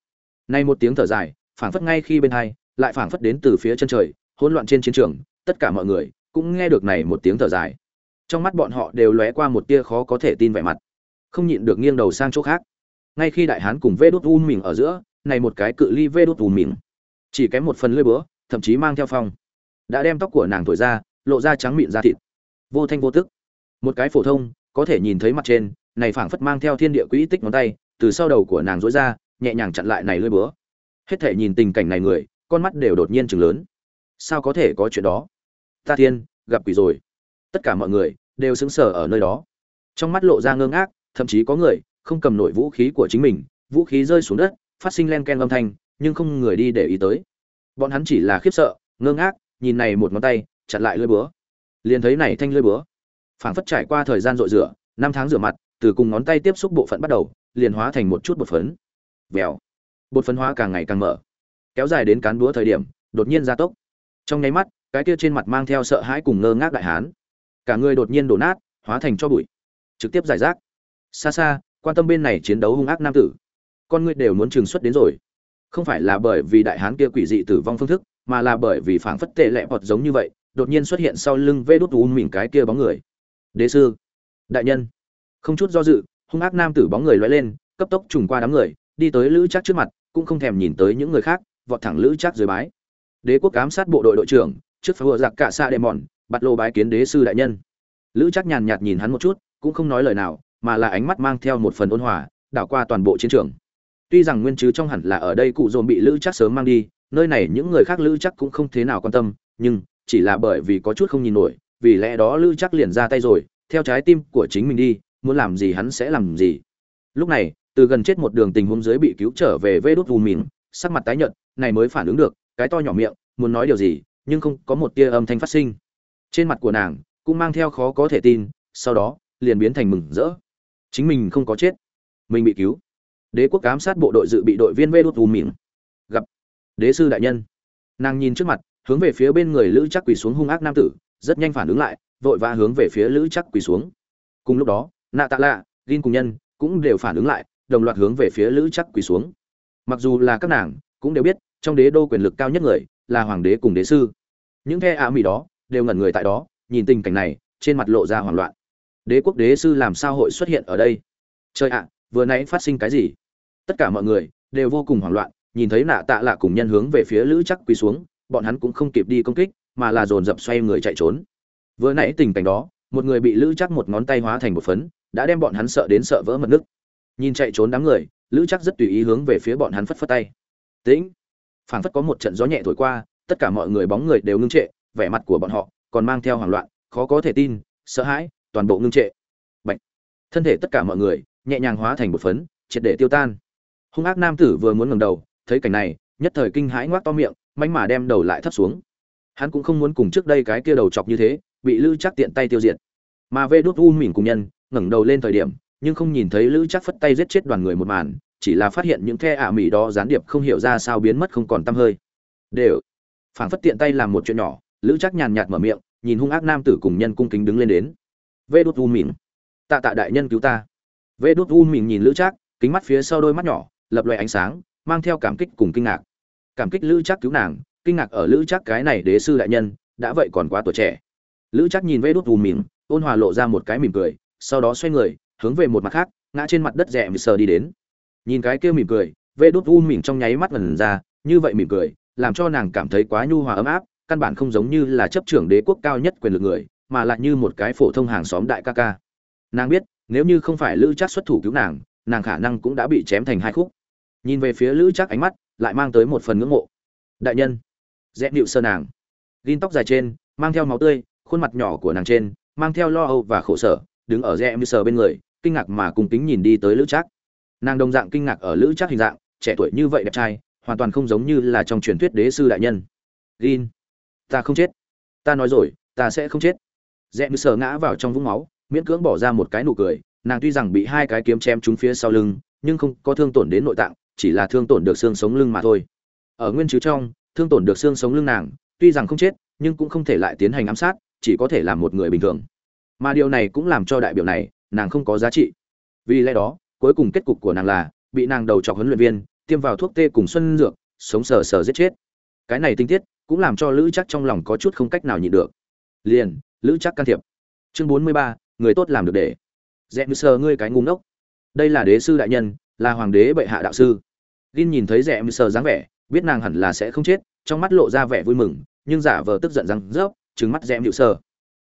Nay một tiếng thở dài, phảng phất ngay khi bên hai, lại phảng phất đến từ phía chân trời, hỗn loạn trên chiến trường, tất cả mọi người cũng nghe được này một tiếng thở dài. Trong mắt bọn họ đều lóe qua một tia khó có thể tin vẻ mặt. Không nhịn được nghiêng đầu sang chỗ khác. Ngay khi đại hán cùng vê đốt u mình ở giữa, này một cái cự ly vê đốt u mình chỉ kém một phần lưỡi búa, thậm chí mang theo phong, đã đem tóc của nàng thổi ra, lộ ra trắng mịn da thịt. Vô thanh vô tức. Một cái phổ thông, có thể nhìn thấy mặt trên, này phảng phất mang theo thiên địa quỹ tích ngón tay từ sau đầu của nàng rối ra, nhẹ nhàng chặn lại này lưỡi búa. Hết thể nhìn tình cảnh này người, con mắt đều đột nhiên chừng lớn. Sao có thể có chuyện đó? Ta thiên, gặp quỷ rồi. Tất cả mọi người đều sững sờ ở nơi đó. Trong mắt lộ ra ngơ ngác, thậm chí có người không cầm nổi vũ khí của chính mình, vũ khí rơi xuống đất, phát sinh len ken âm thanh, nhưng không người đi để ý tới. Bọn hắn chỉ là khiếp sợ, ngơ ngác, nhìn này một ngón tay chặt lại lưỡi búa. Liền thấy này thanh lưỡi búa. Phảng phất trải qua thời gian rội rửa, năm tháng rửa mặt, từ cùng ngón tay tiếp xúc bộ phận bắt đầu liền hóa thành một chút bột phấn. Vèo. Bột phấn hóa càng ngày càng mở. Kéo dài đến cán búa thời điểm, đột nhiên gia tốc. Trong nháy mắt, cái kia trên mặt mang theo sợ hãi cùng ngơ ngác đại hán. Cả người đột nhiên đổ nát, hóa thành cho bụi. Trực tiếp giải rác. Xa xa, quan tâm bên này chiến đấu hung ác nam tử. Con người đều muốn trừng xuất đến rồi. Không phải là bởi vì đại hán kia quỷ dị tử vong phương thức, mà là bởi vì phảng phất tệ lẹ bọt giống như vậy, đột nhiên xuất hiện sau lưng vê đốt u mỉm cái kia bóng người. Đế sư. Đại nhân. Không chút do dự hung ác nam tử bóng người lóe lên, cấp tốc trùng qua đám người, đi tới lữ chắc trước mặt, cũng không thèm nhìn tới những người khác, vọt thẳng lữ chắc dưới bái. Đế quốc ám sát bộ đội đội trưởng, trước phá vừa giặc cả xa đệ mòn, bắt lô bái kiến đế sư đại nhân. Lữ chắc nhàn nhạt nhìn hắn một chút, cũng không nói lời nào, mà là ánh mắt mang theo một phần ôn hòa, đảo qua toàn bộ chiến trường. Tuy rằng nguyên chứ trong hẳn là ở đây cụ dồn bị lữ chắc sớm mang đi, nơi này những người khác lữ chắc cũng không thế nào quan tâm, nhưng chỉ là bởi vì có chút không nhìn nổi, vì lẽ đó lữ chắc liền ra tay rồi, theo trái tim của chính mình đi muốn làm gì hắn sẽ làm gì. Lúc này, từ gần chết một đường tình huống dưới bị cứu trở về vê đốt vù mìn, sắc mặt tái nhợt, này mới phản ứng được, cái to nhỏ miệng, muốn nói điều gì, nhưng không có một tia âm thanh phát sinh. Trên mặt của nàng, cũng mang theo khó có thể tin, sau đó, liền biến thành mừng rỡ. Chính mình không có chết, mình bị cứu. Đế quốc ám sát bộ đội dự bị đội viên vê đốt vù mìn. Gặp đế sư đại nhân. Nàng nhìn trước mặt, hướng về phía bên người lữ chắc quỳ xuống hung ác nam tử, rất nhanh phản ứng lại, vội vã hướng về phía lữ chắc quỳ xuống. Cùng lúc đó nạ tạ lạ, gin cùng nhân cũng đều phản ứng lại, đồng loạt hướng về phía lữ chắc quỳ xuống. Mặc dù là các nàng cũng đều biết trong đế đô quyền lực cao nhất người là hoàng đế cùng đế sư. Những the ạ mỹ đó đều ngẩn người tại đó, nhìn tình cảnh này, trên mặt lộ ra hoảng loạn. Đế quốc đế sư làm sao hội xuất hiện ở đây? Trời ạ, vừa nãy phát sinh cái gì? Tất cả mọi người đều vô cùng hoảng loạn, nhìn thấy nạ tạ lạ cùng nhân hướng về phía lữ chắc quỳ xuống, bọn hắn cũng không kịp đi công kích, mà là dồn dập xoay người chạy trốn. Vừa nãy tình cảnh đó, một người bị lữ chắc một ngón tay hóa thành một phấn đã đem bọn hắn sợ đến sợ vỡ mật nước. Nhìn chạy trốn đám người, lữ chắc rất tùy ý hướng về phía bọn hắn phất phất tay. Tĩnh. Phảng phất có một trận gió nhẹ thổi qua, tất cả mọi người bóng người đều ngưng trệ, vẻ mặt của bọn họ còn mang theo hoảng loạn, khó có thể tin, sợ hãi, toàn bộ ngưng trệ. Bệnh thân thể tất cả mọi người nhẹ nhàng hóa thành một phấn, triệt để tiêu tan. Hung ác nam tử vừa muốn ngẩng đầu, thấy cảnh này, nhất thời kinh hãi ngoác to miệng manh mà đem đầu lại thấp xuống. Hắn cũng không muốn cùng trước đây cái kia đầu chọc như thế, bị lữ chắc tiện tay tiêu diệt. Mà vê đốt u mỉm cùng nhân ngẩng đầu lên thời điểm, nhưng không nhìn thấy lữ chắc phất tay giết chết đoàn người một màn, chỉ là phát hiện những the ả mỉ đó gián điệp không hiểu ra sao biến mất không còn t hơi. Đều. Phảng phất tiện tay làm một chuyện nhỏ, lữ chắc nhàn nhạt mở miệng, nhìn hung ác nam tử cùng nhân cung kính đứng lên đến. Vê đốt u mìn tạ tạ đại nhân cứu ta. Vê đốt u mìn nhìn lữ chắc, kính mắt phía sau đôi mắt nhỏ, lập loè ánh sáng, mang theo cảm kích cùng kinh ngạc. Cảm kích lữ chắc cứu nàng, kinh ngạc ở lữ chắc cái này đế sư đại nhân, đã vậy còn quá tuổi trẻ. Lữ chắc nhìn vê đốt u mìn ôn hòa lộ ra một cái mỉm cười sau đó xoay người, hướng về một mặt khác, ngã trên mặt đất rẻ mịt sờ đi đến. Nhìn cái kia mỉm cười, vê đốt u mỉm trong nháy mắt ngần ra, như vậy mỉm cười, làm cho nàng cảm thấy quá nhu hòa ấm áp, căn bản không giống như là chấp trưởng đế quốc cao nhất quyền lực người, mà lại như một cái phổ thông hàng xóm đại ca ca. Nàng biết, nếu như không phải lữ chắc xuất thủ cứu nàng nàng khả năng cũng đã bị chém thành hai khúc. Nhìn về phía lữ chắc ánh mắt, lại mang tới một phần ngưỡng mộ. Đại nhân rẽ nịu sơ nàng. Gin tóc dài trên, mang theo máu tươi, khuôn mặt nhỏ của nàng trên, mang theo lo âu và khổ sở đứng ở rẽ nịu sơ bên người kinh ngạc mà cùng kính nhìn đi tới lữ Trác, nàng đồng dạng kinh ngạc ở lữ Trác hình dạng trẻ tuổi như vậy đẹp trai hoàn toàn không giống như là trong truyền thuyết đế sư đại nhân. Gin ta không chết. Ta nói rồi ta sẽ không chết. Rẽ nịu sơ ngã vào trong vũng máu miễn cưỡng bỏ ra một cái nụ cười. Nàng tuy rằng bị hai cái kiếm chém trúng phía sau lưng nhưng không có thương tổn đến nội tạng chỉ là thương tổn được xương sống lưng mà thôi. Ở nguyên chứ trong thương tổn được xương sống lưng nàng tuy rằng không chết nhưng cũng không thể lại tiến hành ám sát chỉ có thể làm một người bình thường mà điều này cũng làm cho đại biểu này, nàng không có giá trị. Vì lẽ đó, cuối cùng kết cục của nàng là, bị nàng đầu chọc huấn luyện viên, tiêm vào thuốc tê cùng xuân dược, sống sờ sờ giết chết. Cái này tinh tiết, cũng làm cho lữ chắc trong lòng có chút không cách nào nhịn được. Liền, lữ chắc can thiệp. Chương bốn mươi ba, người tốt làm được để. Rẽ mưu sờ ngươi cái ngu ngốc. Đây là đế sư đại nhân, là hoàng đế bệ hạ đạo sư. Gin nhìn thấy rẽ mưu sờ dáng vẻ, biết nàng hẳn là sẽ không chết, trong mắt lộ ra vẻ vui mừng, nhưng giả vờ tức giận rằng rớp trứng mắt rẽ mưu sờ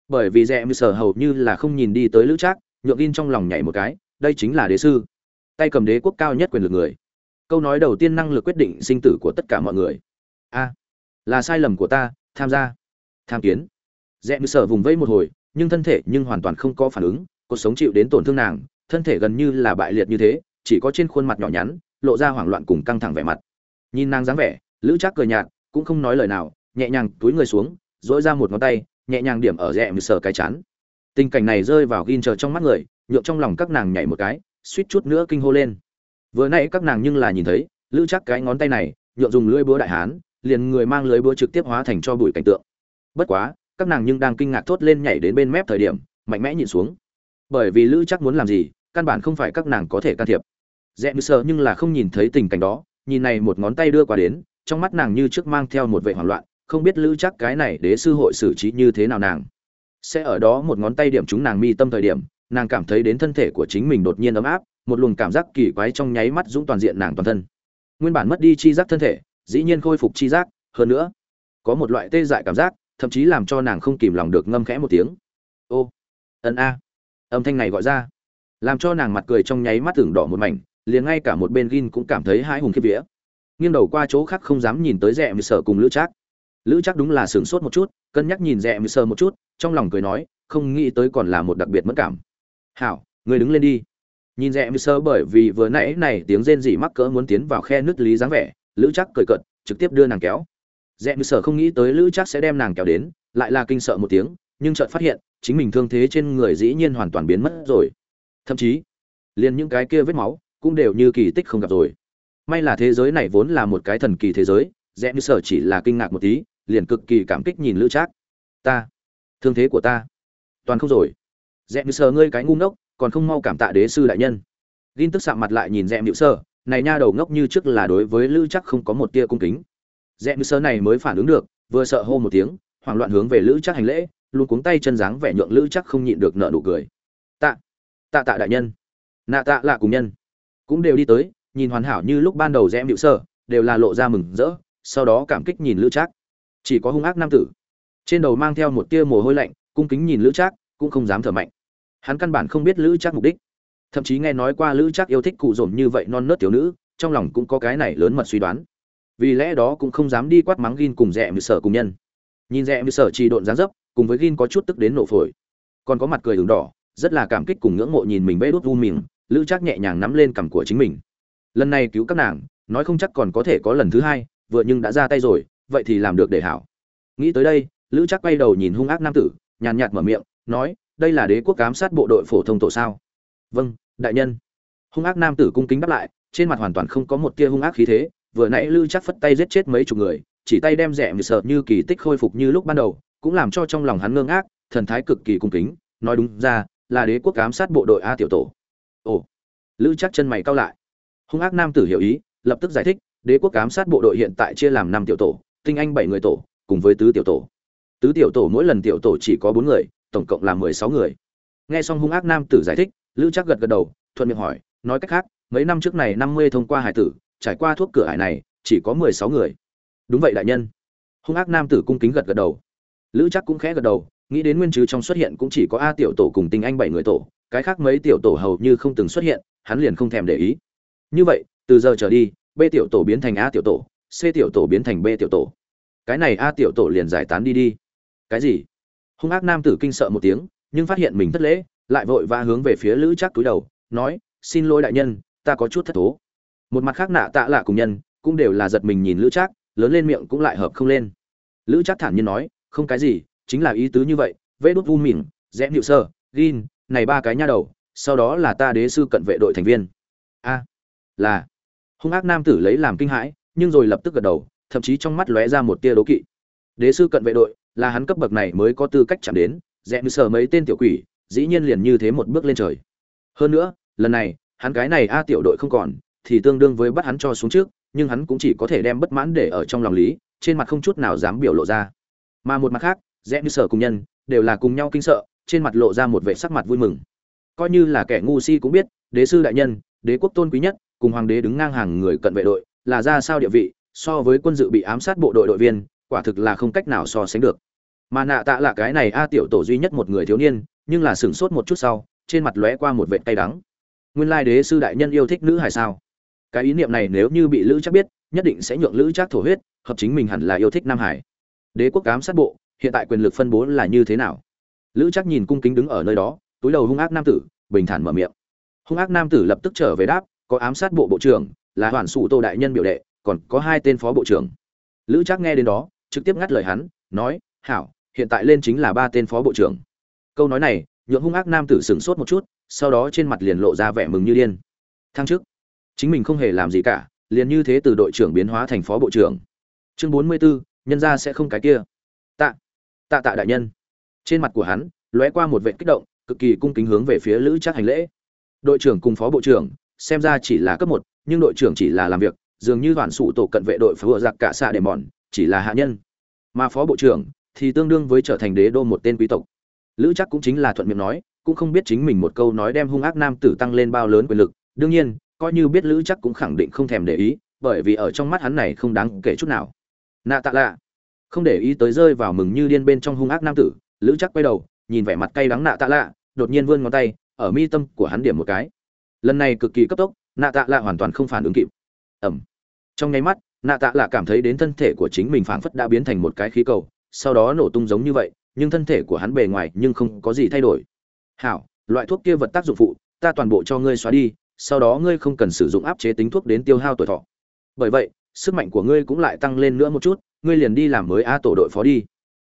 bởi vì rẽ mưu sở hầu như là không nhìn đi tới lữ trác, nhượng in trong lòng nhảy một cái, đây chính là đế sư. Tay cầm đế quốc cao nhất quyền lực người. Câu nói đầu tiên năng lực quyết định sinh tử của tất cả mọi người. A, là sai lầm của ta, tham gia. Tham kiến. Rẽ mưu sở vùng vẫy một hồi, nhưng thân thể nhưng hoàn toàn không có phản ứng, cuộc sống chịu đến tổn thương nàng, thân thể gần như là bại liệt như thế, chỉ có trên khuôn mặt nhỏ nhắn, lộ ra hoảng loạn cùng căng thẳng vẻ mặt. Nhìn nàng dáng vẻ, lữ trác cười nhạt, cũng không nói lời nào, nhẹ nhàng túi người xuống dỗi ra một ngón tay nhẹ nhàng điểm ở rẽ mười sờ cái chán. Tình cảnh này rơi vào ghin chờ trong mắt người, nhượng trong lòng các nàng nhảy một cái, suýt chút nữa kinh hô lên. Vừa nãy các nàng nhưng là nhìn thấy, lữ chắc cái ngón tay này, nhượng dùng lưỡi búa đại hán, liền người mang lưới búa trực tiếp hóa thành cho bụi cảnh tượng. Bất quá, các nàng nhưng đang kinh ngạc thốt lên nhảy đến bên mép thời điểm, mạnh mẽ nhìn xuống. Bởi vì lữ chắc muốn làm gì, căn bản không phải các nàng có thể can thiệp. Rẽ như sợ nhưng là không nhìn thấy tình cảnh đó, nhìn này một ngón tay đưa qua đến, trong mắt nàng như trước mang theo một vệ hoảng loạn không biết lữ chắc cái này đế sư hội xử trí như thế nào nàng. Sẽ ở đó một ngón tay điểm chúng nàng mi tâm thời điểm, nàng cảm thấy đến thân thể của chính mình đột nhiên ấm áp, một luồng cảm giác kỳ quái trong nháy mắt dũng toàn diện nàng toàn thân. Nguyên bản mất đi chi giác thân thể, dĩ nhiên khôi phục chi giác, hơn nữa, có một loại tê dại cảm giác, thậm chí làm cho nàng không kìm lòng được ngâm khẽ một tiếng. Ô, ân a. Âm thanh này gọi ra, làm cho nàng mặt cười trong nháy mắt tưởng đỏ một mảnh, liền ngay cả một bên gin cũng cảm thấy hãi hùng khiếp vía. Nghiêng đầu qua chỗ khác không dám nhìn tới rẽ mười sở cùng lữ trác lữ chắc đúng là sửng sốt một chút, cân nhắc nhìn rẽ mười sơ một chút, trong lòng cười nói, không nghĩ tới còn là một đặc biệt mất cảm. Hảo người đứng lên đi. Nhìn rẽ mười sơ bởi vì vừa nãy này tiếng rên rỉ mắc cỡ muốn tiến vào khe nứt lý dáng vẻ, lữ chắc cười cợt, trực tiếp đưa nàng kéo. Rẽ mười sơ không nghĩ tới lữ chắc sẽ đem nàng kéo đến, lại là kinh sợ một tiếng, nhưng chợt phát hiện, chính mình thương thế trên người dĩ nhiên hoàn toàn biến mất rồi. Thậm chí, liền những cái kia vết máu cũng đều như kỳ tích không gặp rồi. May là thế giới này vốn là một cái thần kỳ thế giới, rẽ như sở chỉ là kinh ngạc một tí liền cực kỳ cảm kích nhìn lữ trác. Ta, thương thế của ta, toàn không rồi. Dạ dẹm như sờ ngươi cái ngu ngốc, còn không mau cảm tạ đế sư đại nhân. Gin tức sạm mặt lại nhìn dạ dẹm như sơ này nha đầu ngốc như trước là đối với lữ trác không có một tia cung kính. Dạ dẹm như sơ này mới phản ứng được, vừa sợ hô một tiếng, hoảng loạn hướng về lữ trác hành lễ, luôn cuống tay chân dáng vẻ nhượng lữ trác không nhịn được nợ nụ cười. Tạ tạ tạ đại nhân. Nạ tạ lạ cùng nhân. Cũng đều đi tới, nhìn hoàn hảo như lúc ban đầu dẹm mịu sơ đều là lộ ra mừng rỡ, sau đó cảm kích nhìn lữ trác chỉ có hung ác nam tử. Trên đầu mang theo một tia mồ hôi lạnh, cung kính nhìn lữ trác, cũng không dám thở mạnh. Hắn căn bản không biết lữ trác mục đích. Thậm chí nghe nói qua lữ trác yêu thích cụ dồn như vậy non nớt tiểu nữ, trong lòng cũng có cái này lớn mật suy đoán. Vì lẽ đó cũng không dám đi quát mắng gin cùng dạ rẽ mười sở cùng nhân. Nhìn dạ rẽ mười sở chỉ độn dáng dấp, cùng với gin có chút tức đến nổ phổi. Còn có mặt cười đường đỏ, rất là cảm kích cùng ngưỡng mộ nhìn mình bê đốt vu mình lữ trác nhẹ nhàng nắm lên cằm của chính mình. Lần này cứu các nàng, nói không chắc còn có thể có lần thứ hai, vừa nhưng đã ra tay rồi vậy thì làm được để hảo. Nghĩ tới đây, lữ chắc quay đầu nhìn hung ác nam tử, nhàn nhạt mở miệng, nói, đây là đế quốc cám sát bộ đội phổ thông tổ sao? Vâng đại nhân. Hung ác nam tử cung kính đáp lại, trên mặt hoàn toàn không có một tia hung ác khí thế, vừa nãy lữ chắc phất tay giết chết mấy chục người, chỉ tay đem rẻ mười sợ như kỳ tích khôi phục như lúc ban đầu, cũng làm cho trong lòng hắn ngơ ngác, thần thái cực kỳ cung kính, nói đúng ra, là đế quốc cám sát bộ đội a tiểu tổ. Ồ. Lữ chắc chân mày cao lại. Hung ác nam tử hiểu ý, lập tức giải thích, đế quốc cám sát bộ đội hiện tại chia làm năm tiểu tổ tinh anh bảy người tổ, cùng với tứ tiểu tổ. Tứ tiểu tổ mỗi lần tiểu tổ chỉ có bốn người, tổng cộng là mười sáu người. Nghe xong hung ác nam tử giải thích, lữ chắc gật gật đầu, thuận miệng hỏi, nói cách khác, mấy năm trước này năm mươi thông qua hải tử, trải qua thuốc cửa hải này, chỉ có mười sáu người. Đúng vậy đại nhân. Hung ác nam tử cung kính gật gật đầu. Lữ chắc cũng khẽ gật đầu, nghĩ đến nguyên chứ trong xuất hiện cũng chỉ có a tiểu tổ cùng tinh anh bảy người tổ, cái khác mấy tiểu tổ hầu như không từng xuất hiện, hắn liền không thèm để ý. Như vậy, từ giờ trở đi, b tiểu tổ biến thành a tiểu tổ, c tiểu tổ biến thành b tiểu tổ cái này a tiểu tổ liền giải tán đi đi. Cái gì? Hung ác nam tử kinh sợ một tiếng, nhưng phát hiện mình thất lễ, lại vội vã hướng về phía lữ chắc túi đầu, nói, xin lỗi đại nhân, ta có chút thất thố. Một mặt khác nạ tạ lạ cùng nhân, cũng đều là giật mình nhìn lữ trác, lớn lên miệng cũng lại hợp không lên. Lữ trác thản nhiên nói, không cái gì, chính là ý tứ như vậy vê đốt vu mỉm rẽ nịu sơ, gin, này ba cái nha đầu, sau đó là ta đế sư cận vệ đội thành viên. A, là. Hung ác nam tử lấy làm kinh hãi, nhưng rồi lập tức gật đầu thậm chí trong mắt lóe ra một tia đố kỵ. Đế sư cận vệ đội, là hắn cấp bậc này mới có tư cách chạm đến, rẽ như sờ mấy tên tiểu quỷ, dĩ nhiên liền như thế một bước lên trời. Hơn nữa, lần này, hắn cái này a tiểu đội không còn, thì tương đương với bắt hắn cho xuống trước, nhưng hắn cũng chỉ có thể đem bất mãn để ở trong lòng lý, trên mặt không chút nào dám biểu lộ ra. Mà một mặt khác, rẽ như sở cùng nhân, đều là cùng nhau kinh sợ, trên mặt lộ ra một vẻ sắc mặt vui mừng. Coi như là kẻ ngu si cũng biết, đế sư đại nhân, đế quốc tôn quý nhất, cùng hoàng đế đứng ngang hàng người cận vệ đội, là ra sao địa vị so với quân dự bị ám sát bộ đội đội viên, quả thực là không cách nào so sánh được. Mà nạ tạ là cái này a tiểu tổ duy nhất một người thiếu niên, nhưng là sửng sốt một chút sau, trên mặt lóe qua một vệt tay đắng. Nguyên lai đế sư đại nhân yêu thích nữ hài sao? Cái ý niệm này nếu như bị lữ chắc biết, nhất định sẽ nhượng lữ chắc thổ huyết, hợp chính mình hẳn là yêu thích nam hải đế quốc cám sát bộ, hiện tại quyền lực phân bố là như thế nào? Lữ chắc nhìn cung kính đứng ở nơi đó, túi đầu hung ác nam tử, bình thản mở miệng. Hung ác nam tử lập tức trở về đáp, có ám sát bộ bộ trưởng, là hoàn sụ tô đại nhân biểu đệ còn có hai tên phó bộ trưởng. Lữ Trác nghe đến đó trực tiếp ngắt lời hắn nói hảo hiện tại lên chính là ba tên phó bộ trưởng. Câu nói này nhượng hung ác nam tử sửng sốt một chút sau đó trên mặt liền lộ ra vẻ mừng như điên. Thăng chức. Chính mình không hề làm gì cả liền như thế từ đội trưởng biến hóa thành phó bộ trưởng. Chương bốn mươi 44, nhân ra sẽ không cái kia. Tạ. Tạ tạ đại nhân. Trên mặt của hắn lóe qua một vệ kích động cực kỳ cung kính hướng về phía lữ Trác hành lễ. Đội trưởng cùng phó bộ trưởng xem ra chỉ là cấp một nhưng đội trưởng chỉ là làm việc dường như đoàn sụ tổ cận vệ đội phá giặc cả xạ để mòn, chỉ là hạ nhân. Mà phó bộ trưởng thì tương đương với trở thành đế đô một tên quý tộc. Lữ chắc cũng chính là thuận miệng nói, cũng không biết chính mình một câu nói đem hung ác nam tử tăng lên bao lớn quyền lực. Đương nhiên, coi như biết lữ chắc cũng khẳng định không thèm để ý, bởi vì ở trong mắt hắn này không đáng kể chút nào. Nạ tạ lạ. Không để ý tới rơi vào mừng như điên bên trong hung ác nam tử, lữ chắc quay đầu, nhìn vẻ mặt cay đắng nạ tạ lạ, đột nhiên vươn ngón tay, ở mi tâm của hắn điểm một cái. Lần này cực kỳ cấp tốc, nạ tạ lạ hoàn toàn không phản ứng kịp ẩm. Trong nháy mắt, nạ tạ là cảm thấy đến thân thể của chính mình phảng phất đã biến thành một cái khí cầu, sau đó nổ tung giống như vậy, nhưng thân thể của hắn bề ngoài nhưng không có gì thay đổi. Hảo, loại thuốc kia vật tác dụng phụ, ta toàn bộ cho ngươi xóa đi, sau đó ngươi không cần sử dụng áp chế tính thuốc đến tiêu hao tuổi thọ. Bởi vậy, sức mạnh của ngươi cũng lại tăng lên nữa một chút, ngươi liền đi làm mới a tổ đội phó đi.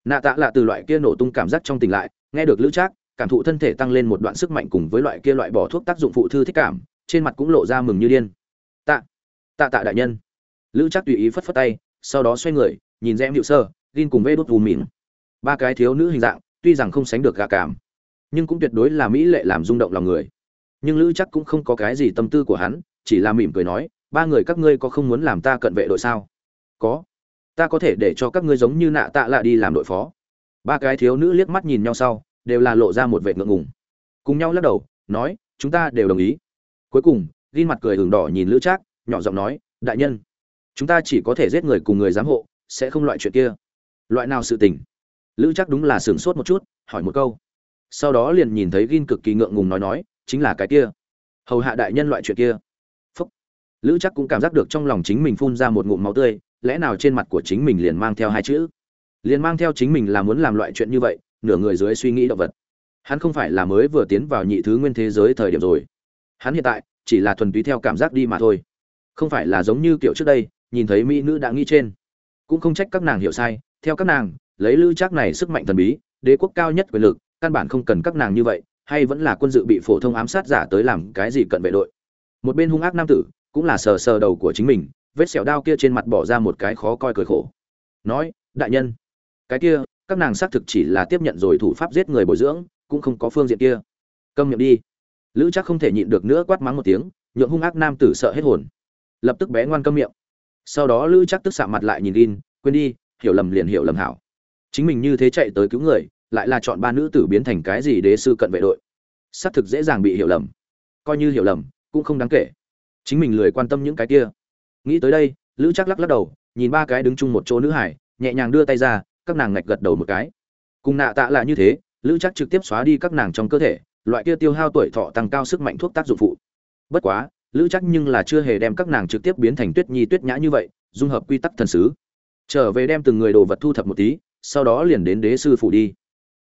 Nạ tạ là từ loại kia nổ tung cảm giác trong tỉnh lại, nghe được lữ trác, cảm thụ thân thể tăng lên một đoạn sức mạnh cùng với loại kia loại bỏ thuốc tác dụng phụ thư thích cảm, trên mặt cũng lộ ra mừng như điên. Tạ tạ tạ đại nhân. Lữ trác tùy ý phất phất tay, sau đó xoay người, nhìn rẽ hiệu sơ gin cùng vê đốt vù mìn ba cái thiếu nữ hình dạng, tuy rằng không sánh được gà cảm, nhưng cũng tuyệt đối là mỹ lệ làm rung động lòng người. Nhưng lữ chắc cũng không có cái gì tâm tư của hắn, chỉ là mỉm cười nói, ba người các ngươi có không muốn làm ta cận vệ đội sao? Có. Ta có thể để cho các ngươi giống như nạ tạ lạ đi làm đội phó. Ba cái thiếu nữ liếc mắt nhìn nhau sau, đều là lộ ra một vệ ngượng ngùng. Cùng nhau lắc đầu, nói, chúng ta đều đồng ý. Cuối cùng ghi mặt cười hừng đỏ nhìn lữ trác nhỏ giọng nói, đại nhân, chúng ta chỉ có thể giết người cùng người giám hộ, sẽ không loại chuyện kia. Loại nào sự tình? Lữ chắc đúng là sửng sốt một chút, hỏi một câu. Sau đó liền nhìn thấy gin cực kỳ ngượng ngùng nói nói, chính là cái kia. Hầu hạ đại nhân loại chuyện kia. Phúc. Lữ chắc cũng cảm giác được trong lòng chính mình phun ra một ngụm máu tươi, lẽ nào trên mặt của chính mình liền mang theo hai chữ? Liền mang theo chính mình là muốn làm loại chuyện như vậy, nửa người dưới suy nghĩ động vật. Hắn không phải là mới vừa tiến vào nhị thứ nguyên thế giới thời điểm rồi. Hắn hiện tại chỉ là thuần túy theo cảm giác đi mà thôi không phải là giống như kiểu trước đây, nhìn thấy mỹ nữ đã nghĩ trên. Cũng không trách các nàng hiểu sai, theo các nàng, lấy lữ trác này sức mạnh thần bí, đế quốc cao nhất quyền lực, căn bản không cần các nàng như vậy, hay vẫn là quân dự bị phổ thông ám sát giả tới làm cái gì cận vệ đội. Một bên hung ác nam tử, cũng là sờ sờ đầu của chính mình, vết sẹo đao kia trên mặt bỏ ra một cái khó coi cười khổ. Nói, đại nhân, cái kia, các nàng xác thực chỉ là tiếp nhận rồi thủ pháp giết người bồi dưỡng, cũng không có phương diện kia. Câm miệng đi. Lữ chắc không thể nhịn được nữa quát mắng một tiếng, nhượng hung ác nam tử sợ hết hồn lập tức bé ngoan câm miệng. Sau đó lữ chắc tức xạ mặt lại nhìn in quên đi, hiểu lầm liền hiểu lầm hảo. Chính mình như thế chạy tới cứu người, lại là chọn ba nữ tử biến thành cái gì đế sư cận vệ đội. Xác thực dễ dàng bị hiểu lầm. Coi như hiểu lầm, cũng không đáng kể. Chính mình lười quan tâm những cái kia. Nghĩ tới đây, lữ chắc lắc lắc đầu, nhìn ba cái đứng chung một chỗ nữ hải, nhẹ nhàng đưa tay ra, các nàng ngạch gật đầu một cái. Cùng nạ tạ là như thế, lữ chắc trực tiếp xóa đi các nàng trong cơ thể, loại kia tiêu hao tuổi thọ tăng cao sức mạnh thuốc tác dụng phụ. Bất quá lữ chắc nhưng là chưa hề đem các nàng trực tiếp biến thành tuyết nhi tuyết nhã như vậy, dung hợp quy tắc thần sứ. Trở về đem từng người đồ vật thu thập một tí, sau đó liền đến đế sư phủ đi.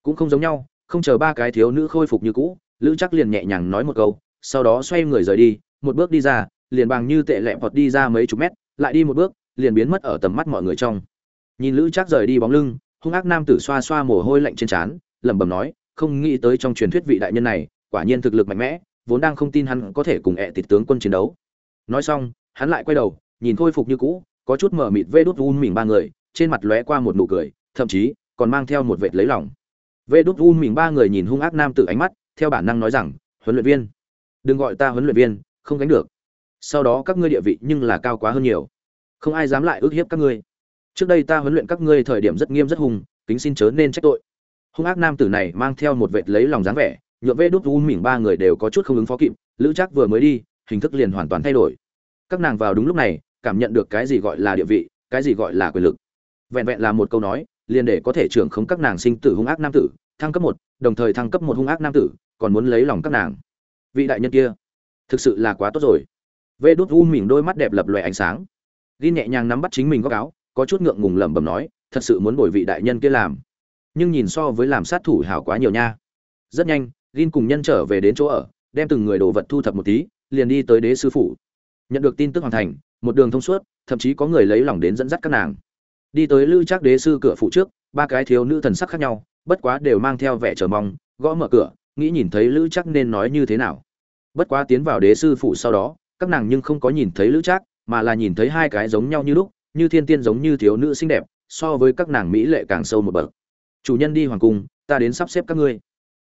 Cũng không giống nhau, không chờ ba cái thiếu nữ khôi phục như cũ, lữ chắc liền nhẹ nhàng nói một câu, sau đó xoay người rời đi, một bước đi ra, liền bằng như tệ lẹ vọt đi ra mấy chục mét, lại đi một bước, liền biến mất ở tầm mắt mọi người trong. Nhìn lữ chắc rời đi bóng lưng, hung ác nam tử xoa xoa mồ hôi lạnh trên trán, lẩm bẩm nói, không nghĩ tới trong truyền thuyết vị đại nhân này, quả nhiên thực lực mạnh mẽ vốn đang không tin hắn có thể cùng ẹ tịt tướng quân chiến đấu. Nói xong, hắn lại quay đầu, nhìn khôi phục như cũ, có chút mở mịt vê đốt un mình ba người, trên mặt lóe qua một nụ cười, thậm chí còn mang theo một vệt lấy lòng. Vê đút u mình ba người nhìn hung ác nam tử ánh mắt, theo bản năng nói rằng, huấn luyện viên, đừng gọi ta huấn luyện viên, không gánh được. Sau đó các ngươi địa vị nhưng là cao quá hơn nhiều. Không ai dám lại ước hiếp các ngươi. Trước đây ta huấn luyện các ngươi thời điểm rất nghiêm rất hùng kính xin chớ nên trách tội. Hung ác nam tử này mang theo một vệt lấy lòng dáng vẻ nhựa vê đút u mỉm ba người đều có chút không ứng phó kịp, lữ chắc vừa mới đi, hình thức liền hoàn toàn thay đổi. Các nàng vào đúng lúc này, cảm nhận được cái gì gọi là địa vị, cái gì gọi là quyền lực. Vẹn vẹn là một câu nói, liền để có thể trưởng khống các nàng sinh tử hung ác nam tử, thăng cấp một, đồng thời thăng cấp một hung ác nam tử, còn muốn lấy lòng các nàng. Vị đại nhân kia, thực sự là quá tốt rồi. Vê đốt u mỉm đôi mắt đẹp lập lòe ánh sáng. Ghi nhẹ nhàng nắm bắt chính mình góc áo, có chút ngượng ngùng lẩm bẩm nói, thật sự muốn bồi vị đại nhân kia làm. Nhưng nhìn so với làm sát thủ hảo quá nhiều nha. Rất nhanh gin cùng nhân trở về đến chỗ ở, đem từng người đồ vật thu thập một tí, liền đi tới đế sư phủ. Nhận được tin tức hoàn thành, một đường thông suốt, thậm chí có người lấy lòng đến dẫn dắt các nàng. Đi tới lưu trác đế sư cửa phụ trước, ba cái thiếu nữ thần sắc khác nhau, bất quá đều mang theo vẻ chờ mong, gõ mở cửa, nghĩ nhìn thấy lữ chắc nên nói như thế nào. Bất quá tiến vào đế sư phụ sau đó, các nàng nhưng không có nhìn thấy lữ trác, mà là nhìn thấy hai cái giống nhau như lúc, như thiên tiên giống như thiếu nữ xinh đẹp, so với các nàng mỹ lệ càng sâu một bậc. Chủ nhân đi hoàng cung, ta đến sắp xếp các ngươi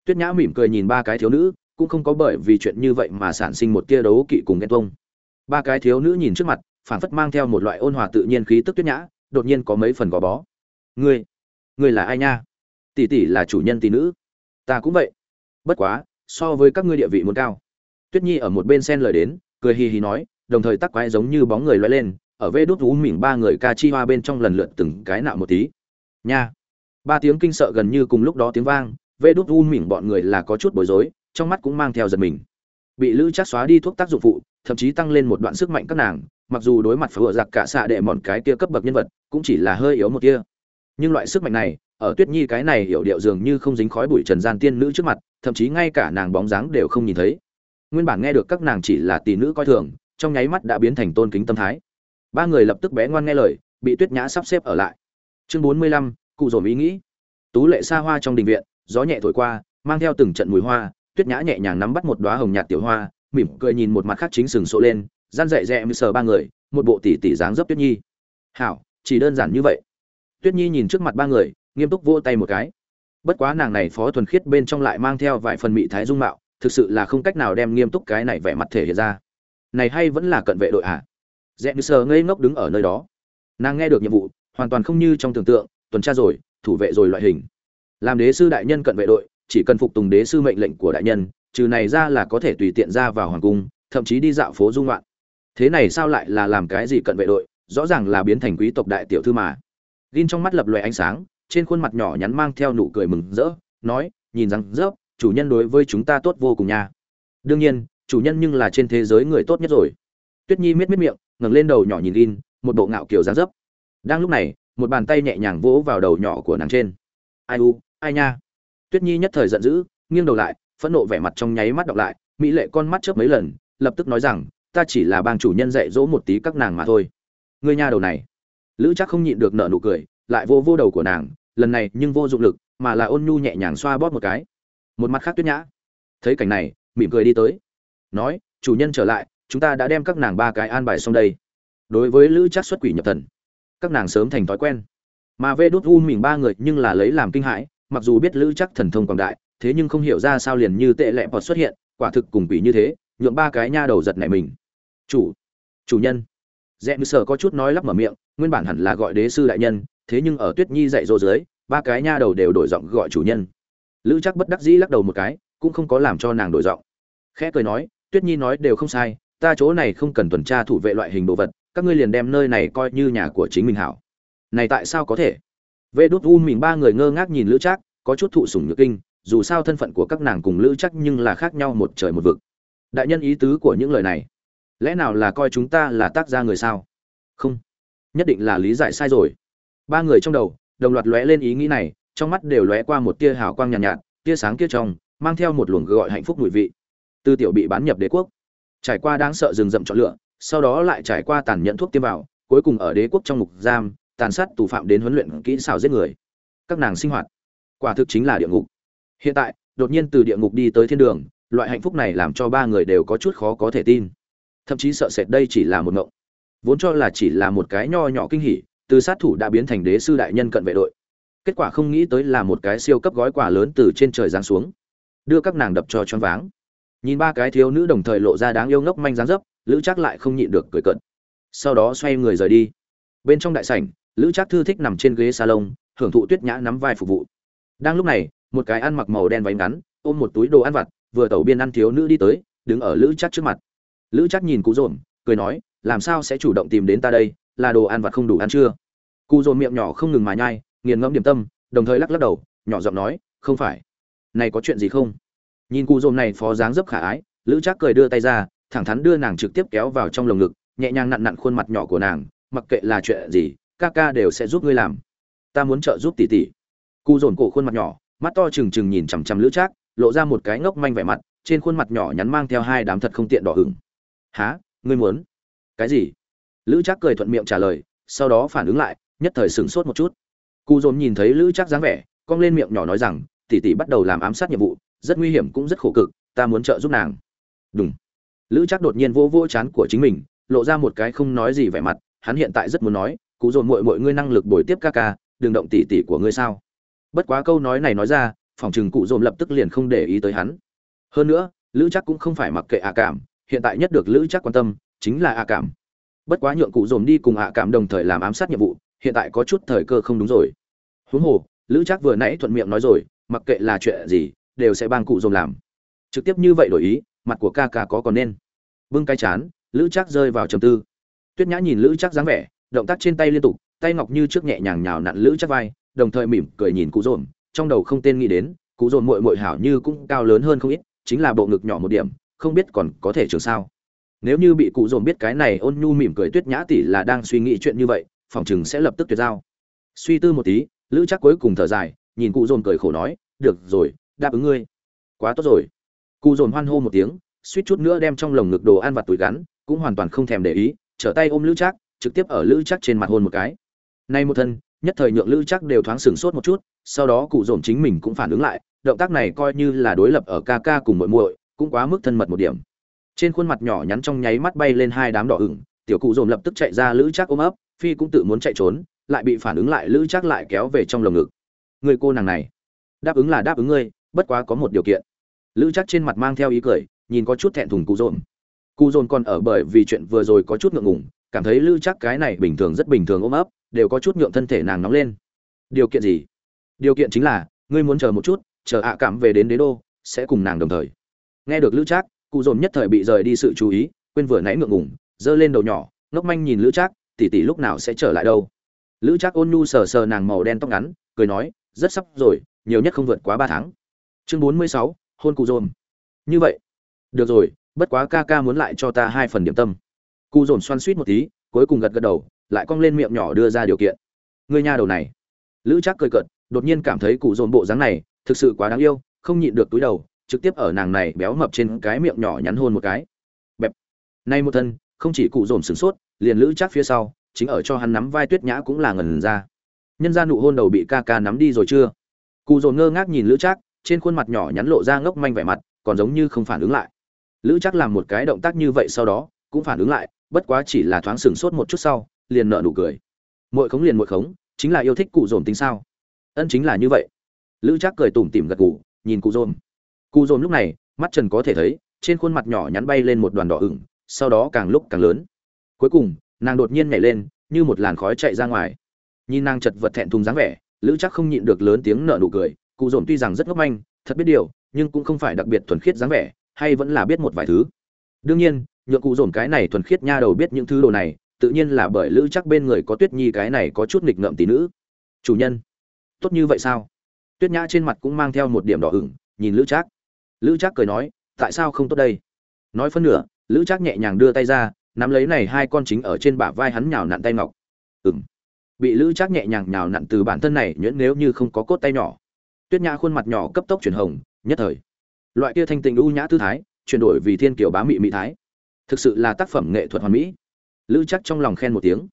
tuyết nhã mỉm cười nhìn ba cái thiếu nữ, cũng không có bởi vì chuyện như vậy mà sản sinh một tia đấu kỵ cùng ghen tuông. Ba cái thiếu nữ nhìn trước mặt phản phất mang theo một loại ôn hòa tự nhiên khí tức tuyết nhã, đột nhiên có mấy phần gò bó. Ngươi ngươi là ai nha? Tỷ tỷ là chủ nhân tỷ nữ. Ta cũng vậy. Bất quá, so với các ngươi địa vị muốn cao. Tuyết nhi ở một bên xen lời đến, cười hì hì nói, đồng thời tắc quái giống như bóng người loay lên, ở vê đốt vú mỉm ba người ca chi hoa bên trong lần lượt từng cái nạo một tí. Nha. Ba tiếng kinh sợ gần như cùng lúc đó tiếng vang vê đút u mỉm bọn người là có chút bối rối, trong mắt cũng mang theo giật mình. Bị lữ chắc xóa đi thuốc tác dụng phụ, thậm chí tăng lên một đoạn sức mạnh các nàng, mặc dù đối mặt phở giặc cả xạ đệ mòn cái kia cấp bậc nhân vật, cũng chỉ là hơi yếu một kia. Nhưng loại sức mạnh này, ở tuyết nhi cái này hiểu điệu dường như không dính khói bụi trần gian tiên nữ trước mặt, thậm chí ngay cả nàng bóng dáng đều không nhìn thấy. Nguyên bản nghe được các nàng chỉ là tỷ nữ coi thường, trong nháy mắt đã biến thành tôn kính tâm thái. Ba người lập tức bé ngoan nghe lời, bị tuyết nhã sắp xếp ở lại. Chương bốn mươi lăm, cụ dồn ý nghĩ. Tú lệ xa hoa trong đình viện gió nhẹ thổi qua, mang theo từng trận mùi hoa, tuyết nhã nhẹ nhàng nắm bắt một đoá hồng nhạt tiểu hoa, mỉm cười nhìn một mặt khác chính sừng sộ lên, gian dạy dẹ sờ ba người, một bộ tỷ tỷ dáng dấp tuyết nhi. Hảo, chỉ đơn giản như vậy. Tuyết nhi nhìn trước mặt ba người, nghiêm túc vỗ tay một cái. Bất quá nàng này phó thuần khiết bên trong lại mang theo vài phần mị thái dung mạo, thực sự là không cách nào đem nghiêm túc cái này vẻ mặt thể hiện ra. Này hay vẫn là cận vệ đội ạ à? dẹ sờ ngây ngốc đứng ở nơi đó. Nàng nghe được nhiệm vụ, hoàn toàn không như trong tưởng tượng, tuần tra rồi, thủ vệ rồi loại hình làm đế sư đại nhân cận vệ đội chỉ cần phục tùng đế sư mệnh lệnh của đại nhân trừ này ra là có thể tùy tiện ra vào hoàng cung thậm chí đi dạo phố dung loạn. Thế này sao lại là làm cái gì cận vệ đội rõ ràng là biến thành quý tộc đại tiểu thư mà. Gin trong mắt lập loè ánh sáng trên khuôn mặt nhỏ nhắn mang theo nụ cười mừng rỡ nói nhìn rằng rớp chủ nhân đối với chúng ta tốt vô cùng nha. Đương nhiên chủ nhân nhưng là trên thế giới người tốt nhất rồi. Tuyết nhi miết miết miệng ngẩng lên đầu nhỏ nhìn Gin, một bộ ngạo kiểu dáng dấp. Đang lúc này một bàn tay nhẹ nhàng vỗ vào đầu nhỏ của nàng trên ai u, ai nha. Tuyết nhi nhất thời giận dữ, nghiêng đầu lại, phẫn nộ vẻ mặt trong nháy mắt đọc lại, mỹ lệ con mắt chớp mấy lần, lập tức nói rằng, ta chỉ là bang chủ nhân dạy dỗ một tí các nàng mà thôi. Người nha đầu này. Lữ chắc không nhịn được nợ nụ cười, lại vô vô đầu của nàng, lần này nhưng vô dụng lực, mà là ôn nhu nhẹ nhàng xoa bóp một cái. Một mặt khác tuyết nhã. Thấy cảnh này, mỉm cười đi tới. Nói, chủ nhân trở lại, chúng ta đã đem các nàng ba cái an bài xong đây. Đối với lữ chắc xuất quỷ nhập thần. Các nàng sớm thành thói quen mà vê đốt u mình ba người nhưng là lấy làm kinh hãi, mặc dù biết lữ chắc thần thông quảng đại, thế nhưng không hiểu ra sao liền như tệ lẹ bọt xuất hiện, quả thực cùng quỷ như thế, nhượng ba cái nha đầu giật này mình. Chủ chủ nhân. Dạ Dẹ mư sở có chút nói lắp mở miệng, nguyên bản hẳn là gọi đế sư đại nhân, thế nhưng ở tuyết nhi dạy dỗ dưới, ba cái nha đầu đều đổi giọng gọi chủ nhân. Lữ chắc bất đắc dĩ lắc đầu một cái, cũng không có làm cho nàng đổi giọng. Khẽ cười nói, tuyết nhi nói đều không sai, ta chỗ này không cần tuần tra thủ vệ loại hình đồ vật, các ngươi liền đem nơi này coi như nhà của chính mình hảo này tại sao có thể? Vệ đốt u mình ba người ngơ ngác nhìn lữ trác có chút thụ sủng nhược kinh dù sao thân phận của các nàng cùng lữ chắc nhưng là khác nhau một trời một vực. Đại nhân ý tứ của những lời này lẽ nào là coi chúng ta là tác gia người sao? Không. Nhất định là lý giải sai rồi. Ba người trong đầu đồng loạt lóe lên ý nghĩ này trong mắt đều lóe qua một tia hào quang nhàn nhạt, nhạt tia sáng kia trong mang theo một luồng gọi hạnh phúc mùi vị. Tư tiểu bị bán nhập đế quốc. Trải qua đáng sợ rừng rậm chọn lựa sau đó lại trải qua tàn nhẫn thuốc tiêm vào cuối cùng ở đế quốc trong ngục giam tàn sát tù phạm đến huấn luyện kỹ xảo giết người. Các nàng sinh hoạt, quả thực chính là địa ngục. Hiện tại, đột nhiên từ địa ngục đi tới thiên đường, loại hạnh phúc này làm cho ba người đều có chút khó có thể tin. Thậm chí sợ sệt đây chỉ là một ngộng. Vốn cho là chỉ là một cái nho nhỏ kinh hỉ, từ sát thủ đã biến thành đế sư đại nhân cận vệ đội. Kết quả không nghĩ tới là một cái siêu cấp gói quà lớn từ trên trời giáng xuống, đưa các nàng đập cho choáng váng. Nhìn ba cái thiếu nữ đồng thời lộ ra đáng yêu ngốc manh dáng dấp, lữ chắc lại không nhịn được cười cận sau đó xoay người rời đi. Bên trong đại sảnh lữ trác thư thích nằm trên ghế salon, hưởng thụ tuyết nhã nắm vai phục vụ. Đang lúc này, một cái ăn mặc màu đen váy ngắn, ôm một túi đồ ăn vặt, vừa tẩu biên ăn thiếu nữ đi tới, đứng ở lữ trác trước mặt. Lữ trác nhìn cụ dồn cười nói, làm sao sẽ chủ động tìm đến ta đây? Là đồ ăn vặt không đủ ăn chưa? Cụ dồn miệng nhỏ không ngừng mà nhai, nghiền ngẫm điểm tâm, đồng thời lắc lắc đầu, nhỏ giọng nói, không phải. Này có chuyện gì không? Nhìn cụ dồn này phó dáng dấp khả ái, lữ trác cười đưa tay ra, thẳng thắn đưa nàng trực tiếp kéo vào trong lồng ngực, nhẹ nhàng nặn nặn khuôn mặt nhỏ của nàng, mặc kệ là chuyện gì ca ca đều sẽ giúp ngươi làm. Ta muốn trợ giúp tỷ tỷ. Cụ dồn cổ khuôn mặt nhỏ, mắt to trừng trừng nhìn chằm chằm lữ trác, lộ ra một cái ngốc manh vẻ mặt, trên khuôn mặt nhỏ nhắn mang theo hai đám thật không tiện đỏ hửng. Há ngươi muốn? Cái gì? Lữ trác cười thuận miệng trả lời, sau đó phản ứng lại, nhất thời sửng sốt một chút. Cụ dồn nhìn thấy lữ trác dáng vẻ, cong lên miệng nhỏ nói rằng, tỷ tỷ bắt đầu làm ám sát nhiệm vụ, rất nguy hiểm cũng rất khổ cực, ta muốn trợ giúp nàng. Đúng lữ trác đột nhiên vô vô chán của chính mình, lộ ra một cái không nói gì vẻ mặt, hắn hiện tại rất muốn nói cụ dồn muội muội ngươi năng lực bồi tiếp ca ca, đừng động tỉ tỉ của ngươi sao? Bất quá câu nói này nói ra, phòng chừng cụ dồn lập tức liền không để ý tới hắn. Hơn nữa, lữ chắc cũng không phải mặc kệ ạ cảm, hiện tại nhất được lữ chắc quan tâm, chính là ạ cảm. Bất quá nhượng cụ dồn đi cùng ạ cảm đồng thời làm ám sát nhiệm vụ, hiện tại có chút thời cơ không đúng rồi. Huống hồ, lữ chắc vừa nãy thuận miệng nói rồi, mặc kệ là chuyện gì, đều sẽ bang cụ dồn làm. Trực tiếp như vậy đổi ý, mặt của ca ca có còn nên? Bưng cái chán, lữ chắc rơi vào trầm tư. Tuyết nhã nhìn lữ chắc dáng vẻ động tác trên tay liên tục, tay ngọc như trước nhẹ nhàng nhào nặn lữ chắc vai, đồng thời mỉm cười nhìn cụ dồn, trong đầu không tên nghĩ đến, cụ dồn mội mội hảo như cũng cao lớn hơn không ít, chính là bộ ngực nhỏ một điểm, không biết còn có thể trường sao. Nếu như bị cụ dồn biết cái này, ôn nhu mỉm cười tuyết nhã tỷ là đang suy nghĩ chuyện như vậy, phòng chừng sẽ lập tức tuyệt giao. Suy tư một tí, lữ chắc cuối cùng thở dài, nhìn cụ dồn cười khổ nói, được rồi, đáp ứng ngươi. Quá tốt rồi. Cụ dồn hoan hô một tiếng, suýt chút nữa đem trong lồng ngực đồ ăn vặt túi gắn, cũng hoàn toàn không thèm để ý, trở tay ôm lữ trác trực tiếp ở lữ chắc trên mặt hôn một cái. Nay một thân, nhất thời nhượng lữ chắc đều thoáng sửng sốt một chút, sau đó cụ dồn chính mình cũng phản ứng lại, động tác này coi như là đối lập ở ca ca cùng muội muội, cũng quá mức thân mật một điểm. Trên khuôn mặt nhỏ nhắn trong nháy mắt bay lên hai đám đỏ ửng, tiểu cụ dồn lập tức chạy ra lữ chắc ôm ấp, phi cũng tự muốn chạy trốn, lại bị phản ứng lại lữ chắc lại kéo về trong lồng ngực. Người cô nàng này, đáp ứng là đáp ứng ngươi, bất quá có một điều kiện. Lữ chắc trên mặt mang theo ý cười, nhìn có chút thẹn thùng cụ dồn. Cụ dồn còn ở bởi vì chuyện vừa rồi có chút ngượng ngùng cảm thấy lữ chắc cái này bình thường rất bình thường ôm ấp, đều có chút nhượng thân thể nàng nóng lên. Điều kiện gì? Điều kiện chính là, ngươi muốn chờ một chút, chờ ạ cảm về đến đế đô, sẽ cùng nàng đồng thời. Nghe được lữ trác, cụ dồn nhất thời bị rời đi sự chú ý, quên vừa nãy ngượng ngùng, giơ lên đầu nhỏ, ngốc manh nhìn lữ trác tỉ tỉ lúc nào sẽ trở lại đâu? Lữ trác ôn nhu sờ sờ nàng màu đen tóc ngắn, cười nói, rất sắp rồi, nhiều nhất không vượt quá ba tháng. Chương bốn mươi sáu, hôn cụ dồn. Như vậy, được rồi, bất quá ca ca muốn lại cho ta hai phần điểm tâm cụ dồn xoan suýt một tí, cuối cùng gật gật đầu, lại cong lên miệng nhỏ đưa ra điều kiện. Người nhà đầu này. Lữ trác cười cợt, đột nhiên cảm thấy cụ dồn bộ dáng này thực sự quá đáng yêu, không nhịn được túi đầu, trực tiếp ở nàng này béo mập trên cái miệng nhỏ nhắn hôn một cái. Bẹp. Nay một thân, không chỉ cụ dồn sửng sốt, liền lữ trác phía sau, chính ở cho hắn nắm vai tuyết nhã cũng là ngần ra. Nhân ra nụ hôn đầu bị ca ca nắm đi rồi chưa? Cụ dồn ngơ ngác nhìn lữ trác, trên khuôn mặt nhỏ nhắn lộ ra ngốc manh vẻ mặt, còn giống như không phản ứng lại. Lữ chắc làm một cái động tác như vậy sau đó, cũng phản ứng lại bất quá chỉ là thoáng sửng sốt một chút sau, liền nợ nụ cười. Mội khống liền mội khống, chính là yêu thích cụ dồn tính sao? Ân chính là như vậy. Lữ trác cười tủm tỉm gật gù, nhìn cụ dồn. Cụ dồn lúc này, mắt trần có thể thấy, trên khuôn mặt nhỏ nhắn bay lên một đoàn đỏ ửng, sau đó càng lúc càng lớn. Cuối cùng, nàng đột nhiên nhảy lên, như một làn khói chạy ra ngoài. Nhìn nàng chật vật thẹn thùng dáng vẻ, lữ chắc không nhịn được lớn tiếng nợ nụ cười, cụ dồn tuy rằng rất ngốc manh, thật biết điều, nhưng cũng không phải đặc biệt thuần khiết dáng vẻ, hay vẫn là biết một vài thứ. Đương nhiên nhượng cụ dồn cái này thuần khiết nha đầu biết những thứ đồ này, tự nhiên là bởi lữ chắc bên người có tuyết nhi cái này có chút nghịch ngợm tỷ nữ. Chủ nhân, tốt như vậy sao? Tuyết nhã trên mặt cũng mang theo một điểm đỏ ửng, nhìn lữ chắc. Lữ chắc cười nói, tại sao không tốt đây? Nói phân nửa, lữ chắc nhẹ nhàng đưa tay ra, nắm lấy này hai con chính ở trên bả vai hắn nhào nặn tay ngọc. Ừng bị lữ chắc nhẹ nhàng nhào nặn từ bản thân này, nhuyễn nếu như không có cốt tay nhỏ. Tuyết nhã khuôn mặt nhỏ cấp tốc chuyển hồng, nhất thời. Loại kia thanh tình u nhã tư thái, chuyển đổi vì thiên kiểu bá mị mỹ thái thực sự là tác phẩm nghệ thuật hoàn mỹ. Lữ chắc trong lòng khen một tiếng.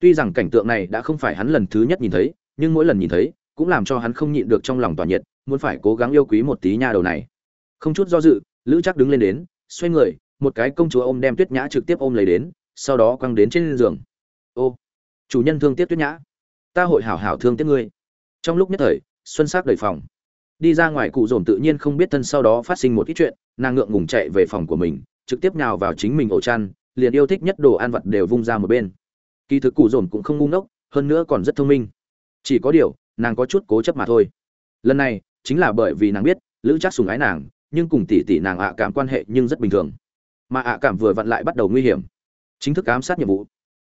Tuy rằng cảnh tượng này đã không phải hắn lần thứ nhất nhìn thấy, nhưng mỗi lần nhìn thấy, cũng làm cho hắn không nhịn được trong lòng tỏa nhiệt, muốn phải cố gắng yêu quý một tí nha đầu này. Không chút do dự, lữ chắc đứng lên đến, xoay người, một cái công chúa ôm đem tuyết nhã trực tiếp ôm lấy đến, sau đó quăng đến trên giường. Ô, chủ nhân thương tiếc tuyết nhã. Ta hội hảo hảo thương tiếc ngươi. Trong lúc nhất thời, xuân sắc đầy phòng. Đi ra ngoài cụ dồn tự nhiên không biết thân sau đó phát sinh một ít chuyện, nàng ngượng ngùng chạy về phòng của mình trực tiếp nhào vào chính mình ổ chăn, liền yêu thích nhất đồ ăn vặt đều vung ra một bên. Kỳ thực cụ dồn cũng không ngu ngốc, hơn nữa còn rất thông minh. Chỉ có điều, nàng có chút cố chấp mà thôi. Lần này, chính là bởi vì nàng biết, lữ chắc sùng ái nàng, nhưng cùng tỷ tỷ nàng ạ cảm quan hệ nhưng rất bình thường. Mà ạ cảm vừa vặn lại bắt đầu nguy hiểm. Chính thức ám sát nhiệm vụ.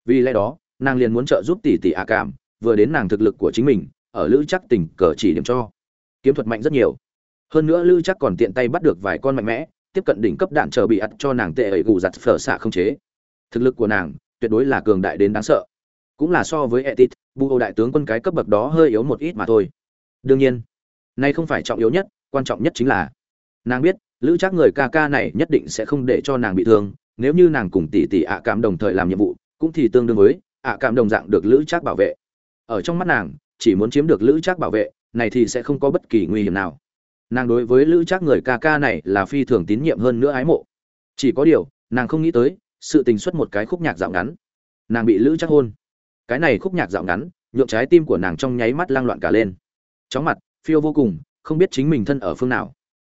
Vì lẽ đó, nàng liền muốn trợ giúp tỷ tỷ ạ cảm, vừa đến nàng thực lực của chính mình, ở lữ chắc tình cờ chỉ điểm cho. Kiếm thuật mạnh rất nhiều. Hơn nữa lữ chắc còn tiện tay bắt được vài con mạnh mẽ tiếp cận đỉnh cấp đạn chờ bị ắt cho nàng tệ ấy gù giặt phở xạ không chế. Thực lực của nàng tuyệt đối là cường đại đến đáng sợ. Cũng là so với etit bu ô đại tướng quân cái cấp bậc đó hơi yếu một ít mà thôi. Đương nhiên, nay không phải trọng yếu nhất, quan trọng nhất chính là, nàng biết, lữ chắc người ca ca này nhất định sẽ không để cho nàng bị thương, nếu như nàng cùng tỷ tỷ ạ cảm đồng thời làm nhiệm vụ, cũng thì tương đương với ạ cảm đồng dạng được lữ chắc bảo vệ. Ở trong mắt nàng, chỉ muốn chiếm được lữ chắc bảo vệ, này thì sẽ không có bất kỳ nguy hiểm nào nàng đối với lữ trác người ca ca này là phi thường tín nhiệm hơn nữa ái mộ. Chỉ có điều, nàng không nghĩ tới, sự tình xuất một cái khúc nhạc dạo ngắn. Nàng bị lữ trác hôn. Cái này khúc nhạc dạo ngắn, nhượng trái tim của nàng trong nháy mắt lang loạn cả lên. Chóng mặt, phiêu vô cùng, không biết chính mình thân ở phương nào.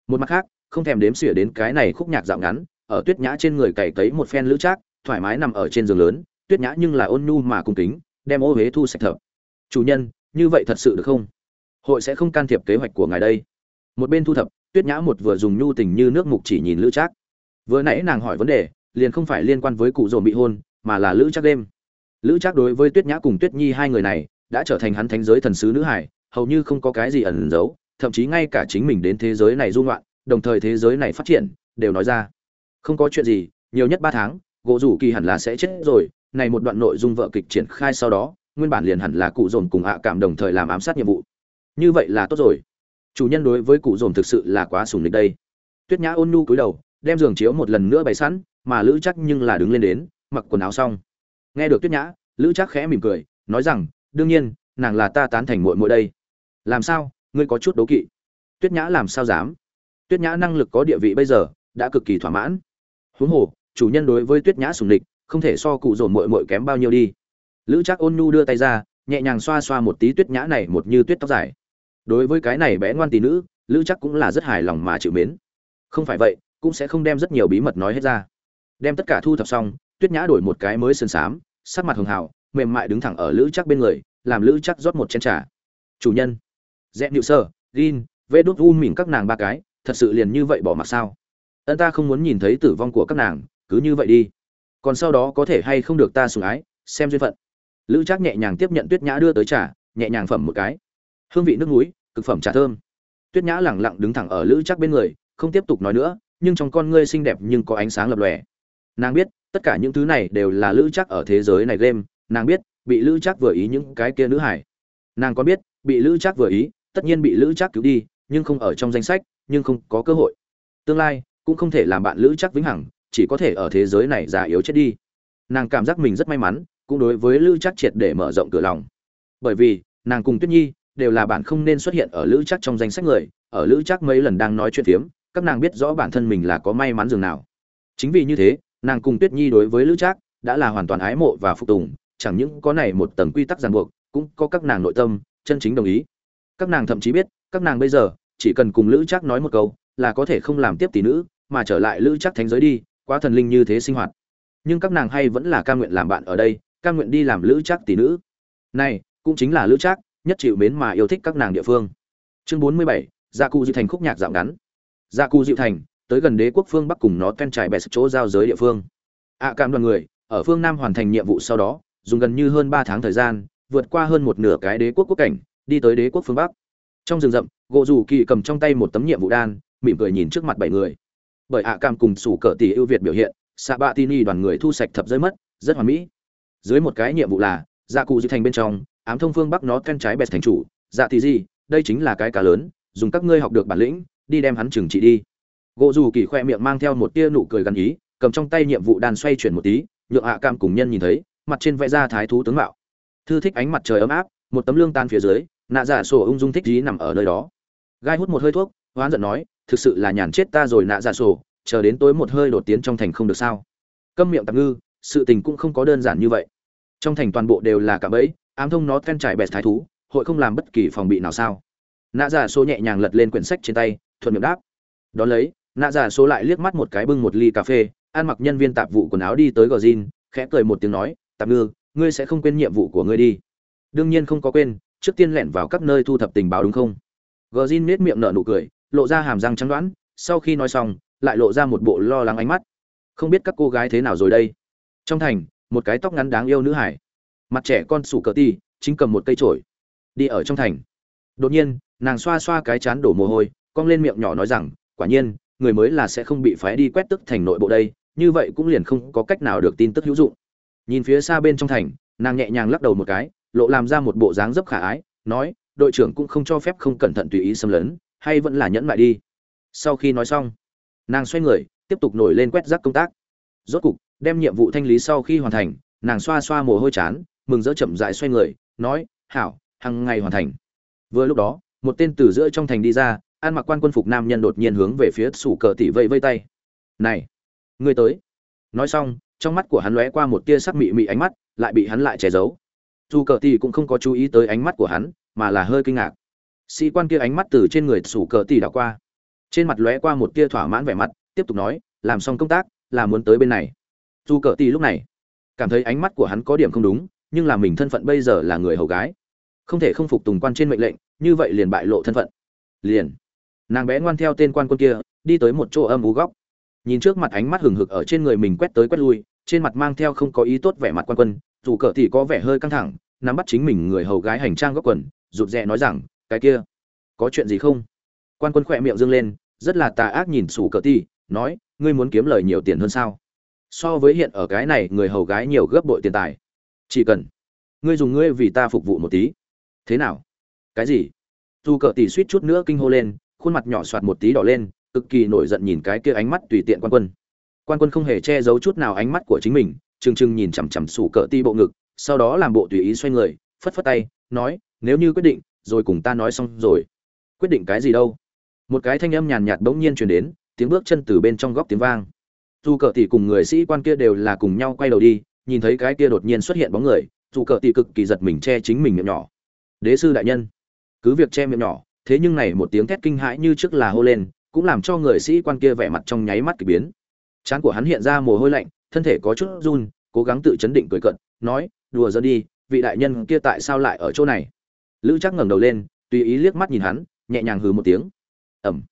Một mặt khác, không thèm đếm xỉa đến cái này khúc nhạc dạo ngắn, ở tuyết nhã trên người cày cấy một phen lữ trác, thoải mái nằm ở trên giường lớn, tuyết nhã nhưng là ôn nhu mà cung kính, đem ô huế thu sạch thở. chủ nhân, như vậy thật sự được không? Hội sẽ không can thiệp kế hoạch của ngài đây một bên thu thập, tuyết nhã một vừa dùng nhu tình như nước mục chỉ nhìn lữ trác. Vừa nãy nàng hỏi vấn đề, liền không phải liên quan với cụ dồn bị hôn, mà là lữ trác đêm. Lữ trác đối với tuyết nhã cùng tuyết nhi hai người này, đã trở thành hắn thánh giới thần sứ nữ hải, hầu như không có cái gì ẩn giấu, thậm chí ngay cả chính mình đến thế giới này dung loạn đồng thời thế giới này phát triển, đều nói ra. Không có chuyện gì, nhiều nhất ba tháng, gỗ rủ kỳ hẳn là sẽ chết rồi, này một đoạn nội dung vợ kịch triển khai sau đó, nguyên bản liền hẳn là cụ dồn cùng hạ cảm đồng thời làm ám sát nhiệm vụ. Như vậy là tốt rồi chủ nhân đối với cụ dồn thực sự là quá sùng lịch đây. Tuyết nhã ôn nhu cúi đầu, đem giường chiếu một lần nữa bày sẵn, mà lữ chắc nhưng là đứng lên đến, mặc quần áo xong. Nghe được tuyết nhã, lữ chắc khẽ mỉm cười, nói rằng, đương nhiên, nàng là ta tán thành muội muội đây. Làm sao? Ngươi có chút đố kỵ. Tuyết nhã làm sao dám? Tuyết nhã năng lực có địa vị bây giờ, đã cực kỳ thỏa mãn. Huống hồ, chủ nhân đối với tuyết nhã sùng địch không thể so cụ dồn muội muội kém bao nhiêu đi. Lữ chắc ôn nhu đưa tay ra, nhẹ nhàng xoa xoa một tí tuyết nhã này một như tuyết tóc dài đối với cái này bé ngoan tỷ nữ, lữ chắc cũng là rất hài lòng mà chịu mến. Không phải vậy, cũng sẽ không đem rất nhiều bí mật nói hết ra. Đem tất cả thu thập xong, tuyết nhã đổi một cái mới sơn xám, sắc mặt hường hào, mềm mại đứng thẳng ở lữ chắc bên người, làm lữ chắc rót một chén trà. Chủ nhân. Dạ, Dẹp nhự sơ, gin, vê đốt u mỉm các nàng ba cái, thật sự liền như vậy bỏ mặc sao? Ân ta không muốn nhìn thấy tử vong của các nàng, cứ như vậy đi. Còn sau đó có thể hay không được ta sủng ái, xem duyên phận. Lữ trác nhẹ nhàng tiếp nhận tuyết nhã đưa tới trà, nhẹ nhàng phẩm một cái hương vị nước núi, cực phẩm trà thơm. Tuyết nhã lẳng lặng đứng thẳng ở lữ chắc bên người, không tiếp tục nói nữa, nhưng trong con ngươi xinh đẹp nhưng có ánh sáng lập lòe. Nàng biết, tất cả những thứ này đều là lữ chắc ở thế giới này game, nàng biết, bị lữ chắc vừa ý những cái kia nữ hải. Nàng còn biết, bị lữ chắc vừa ý, tất nhiên bị lữ chắc cứu đi, nhưng không ở trong danh sách, nhưng không có cơ hội. Tương lai, cũng không thể làm bạn lữ chắc vĩnh hằng, chỉ có thể ở thế giới này già yếu chết đi. Nàng cảm giác mình rất may mắn, cũng đối với lữ chắc triệt để mở rộng cửa lòng. Bởi vì, nàng cùng tuyết nhi đều là bạn không nên xuất hiện ở lữ chắc trong danh sách người, ở lữ chắc mấy lần đang nói chuyện phiếm, các nàng biết rõ bản thân mình là có may mắn dường nào. Chính vì như thế, nàng cùng tuyết nhi đối với lữ trác đã là hoàn toàn ái mộ và phục tùng, chẳng những có này một tầng quy tắc ràng buộc, cũng có các nàng nội tâm, chân chính đồng ý. Các nàng thậm chí biết, các nàng bây giờ chỉ cần cùng lữ trác nói một câu là có thể không làm tiếp tỷ nữ, mà trở lại lữ trác thánh giới đi, quá thần linh như thế sinh hoạt. Nhưng các nàng hay vẫn là ca nguyện làm bạn ở đây ca nguyện đi làm lữ trác tỷ nữ. Này, cũng chính là lữ trác nhất chịu mến mà yêu thích các nàng địa phương. Chương bốn mươi bảy gia cụ dị thành khúc nhạc dạo ngắn. Gia cụ dị thành tới gần đế quốc phương bắc cùng nó ken trải bè chỗ giao giới địa phương. Ạ à, cảm đoàn người ở phương nam hoàn thành nhiệm vụ sau đó dùng gần như hơn ba tháng thời gian vượt qua hơn một nửa cái đế quốc quốc cảnh đi tới đế quốc phương bắc. Trong rừng rậm gỗ dù kỳ cầm trong tay một tấm nhiệm vụ đan mỉm cười nhìn trước mặt bảy người. Bởi ạ cảm cùng sủ cỡ tỷ ưu việt biểu hiện xạ bạ tini đoàn người thu sạch thập giới mất rất hoàn mỹ. Dưới một cái nhiệm vụ là dạ cụ dị thành bên trong ám thông phương bắc nó can trái bẹt thành chủ. Dạ thì gì, đây chính là cái cá lớn, dùng các ngươi học được bản lĩnh, đi đem hắn trừng trị đi. Gỗ dù kỳ khoe miệng mang theo một tia nụ cười gắn ý, cầm trong tay nhiệm vụ đan xoay chuyển một tí, nhượng hạ cam cùng nhân nhìn thấy, mặt trên vẽ ra thái thú tướng mạo. Thư thích ánh mặt trời ấm áp, một tấm lương tan phía dưới, nạ giả sổ ung dung thích dí nằm ở nơi đó. Gai hút một hơi thuốc, hoán giận nói, thực sự là nhàn chết ta rồi nạ giả sổ, chờ đến tối một hơi đột tiến trong thành không được sao? Câm miệng tạm ngư, sự tình cũng không có đơn giản như vậy. Trong thành toàn bộ đều là cả bẫy ám thông nó ten trải bẹt thái thú, hội không làm bất kỳ phòng bị nào sao? Nạ giả số nhẹ nhàng lật lên quyển sách trên tay, thuận miệng đáp. Đón lấy, nạ giả số lại liếc mắt một cái bưng một ly cà phê, ăn mặc nhân viên tạp vụ quần áo đi tới gò zin khẽ cười một tiếng nói, tạp ngư, ngươi sẽ không quên nhiệm vụ của ngươi đi. Đương nhiên không có quên, trước tiên lẻn vào các nơi thu thập tình báo đúng không? Gờ zin nết miệng nở nụ cười, lộ ra hàm răng trắng đoán, sau khi nói xong, lại lộ ra một bộ lo lắng ánh mắt. Không biết các cô gái thế nào rồi đây? Trong thành, một cái tóc ngắn đáng yêu nữ hải mặt trẻ con sủ cờ ti, chính cầm một cây trổi đi ở trong thành. Đột nhiên, nàng xoa xoa cái chán đổ mồ hôi, cong lên miệng nhỏ nói rằng, quả nhiên, người mới là sẽ không bị phái đi quét tức thành nội bộ đây, như vậy cũng liền không có cách nào được tin tức hữu dụng. Nhìn phía xa bên trong thành, nàng nhẹ nhàng lắc đầu một cái, lộ làm ra một bộ dáng dấp khả ái, nói, đội trưởng cũng không cho phép không cẩn thận tùy ý xâm lấn, hay vẫn là nhẫn lại đi. Sau khi nói xong, nàng xoay người, tiếp tục nổi lên quét rác công tác. Rốt cục, đem nhiệm vụ thanh lý sau khi hoàn thành, nàng xoa xoa mồ hôi chán mừng rỡ chậm rãi xoay người, nói, hảo, hằng ngày hoàn thành. Vừa lúc đó, một tên từ giữa trong thành đi ra, ăn mặc quan quân phục nam nhân đột nhiên hướng về phía sủ cờ tỷ vây vây tay. Này, ngươi tới. Nói xong, trong mắt của hắn lóe qua một tia sắc mị mị ánh mắt, lại bị hắn lại che giấu. Dù cờ tỷ cũng không có chú ý tới ánh mắt của hắn, mà là hơi kinh ngạc. Sĩ quan kia ánh mắt từ trên người sủ cờ tỷ đảo qua. Trên mặt lóe qua một tia thỏa mãn vẻ mặt, tiếp tục nói, làm xong công tác, là muốn tới bên này. Dù cờ tỷ lúc này cảm thấy ánh mắt của hắn có điểm không đúng nhưng là mình thân phận bây giờ là người hầu gái. Không thể không phục tùng quan trên mệnh lệnh, như vậy liền bại lộ thân phận. Liền. Nàng bé ngoan theo tên quan quân kia, đi tới một chỗ âm ú góc. Nhìn trước mặt ánh mắt hừng hực ở trên người mình quét tới quét lui, trên mặt mang theo không có ý tốt vẻ mặt quan quân, dù cờ thì có vẻ hơi căng thẳng, nắm bắt chính mình người hầu gái hành trang góc quần, rụt rè nói rằng, cái kia, có chuyện gì không? Quan quân khỏe miệng dâng lên, rất là tà ác nhìn sủ cờ ti nói, ngươi muốn kiếm lời nhiều tiền hơn sao? So với hiện ở cái này, người hầu gái nhiều gấp bội tiền tài chỉ cần. Ngươi dùng ngươi vì ta phục vụ một tí. Thế nào? Cái gì? Dù cờ tỷ suýt chút nữa kinh hô lên, khuôn mặt nhỏ soạt một tí đỏ lên, cực kỳ nổi giận nhìn cái kia ánh mắt tùy tiện quan quân. Quan quân không hề che giấu chút nào ánh mắt của chính mình, trừng trừng nhìn chằm chằm sủ cờ ti bộ ngực, sau đó làm bộ tùy ý xoay người, phất phất tay, nói, nếu như quyết định, rồi cùng ta nói xong rồi. Quyết định cái gì đâu? Một cái thanh âm nhàn nhạt bỗng nhiên truyền đến, tiếng bước chân từ bên trong góc tiếng vang. Dù cờ tỷ cùng người sĩ quan kia đều là cùng nhau quay đầu đi nhìn thấy cái kia đột nhiên xuất hiện bóng người, dù cờ tỷ cực kỳ giật mình che chính mình miệng nhỏ. Đế sư đại nhân, cứ việc che miệng nhỏ, thế nhưng này một tiếng thét kinh hãi như trước là hô lên, cũng làm cho người sĩ quan kia vẻ mặt trong nháy mắt kỳ biến. Trán của hắn hiện ra mồ hôi lạnh, thân thể có chút run, cố gắng tự chấn định cười cận nói, đùa giỡn đi, vị đại nhân kia tại sao lại ở chỗ này? Lữ chắc ngẩng đầu lên, tùy ý liếc mắt nhìn hắn, nhẹ nhàng hừ một tiếng. Ẩm.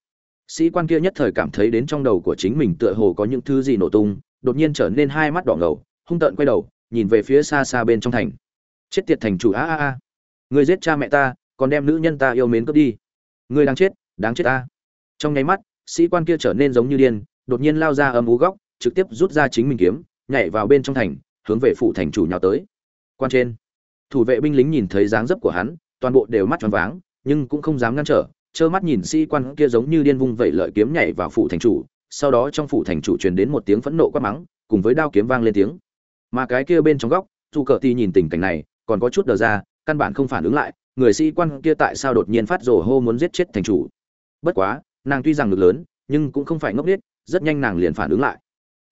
Sĩ quan kia nhất thời cảm thấy đến trong đầu của chính mình tựa hồ có những thứ gì nổ tung, đột nhiên trở nên hai mắt đỏ ngầu hung tợn quay đầu, nhìn về phía xa xa bên trong thành. Chết tiệt thành chủ, a a a. Người giết cha mẹ ta, còn đem nữ nhân ta yêu mến cướp đi. Người đang chết, đáng chết ta. Trong nháy mắt, sĩ quan kia trở nên giống như điên, đột nhiên lao ra âm ú góc, trực tiếp rút ra chính mình kiếm, nhảy vào bên trong thành, hướng về phủ thành chủ nhào tới. Quan trên, thủ vệ binh lính nhìn thấy dáng dấp của hắn, toàn bộ đều mắt tròn váng, nhưng cũng không dám ngăn trở, trơ mắt nhìn sĩ quan kia giống như điên vung vẩy lợi kiếm nhảy vào phủ thành chủ, sau đó trong phủ thành chủ truyền đến một tiếng phẫn nộ quát mắng, cùng với đao kiếm vang lên tiếng mà cái kia bên trong góc, dù cờ ti nhìn tình cảnh này, còn có chút đờ ra, căn bản không phản ứng lại, người sĩ quan kia tại sao đột nhiên phát rồ hô muốn giết chết thành chủ. Bất quá, nàng tuy rằng ngực lớn, nhưng cũng không phải ngốc nghếch, rất nhanh nàng liền phản ứng lại.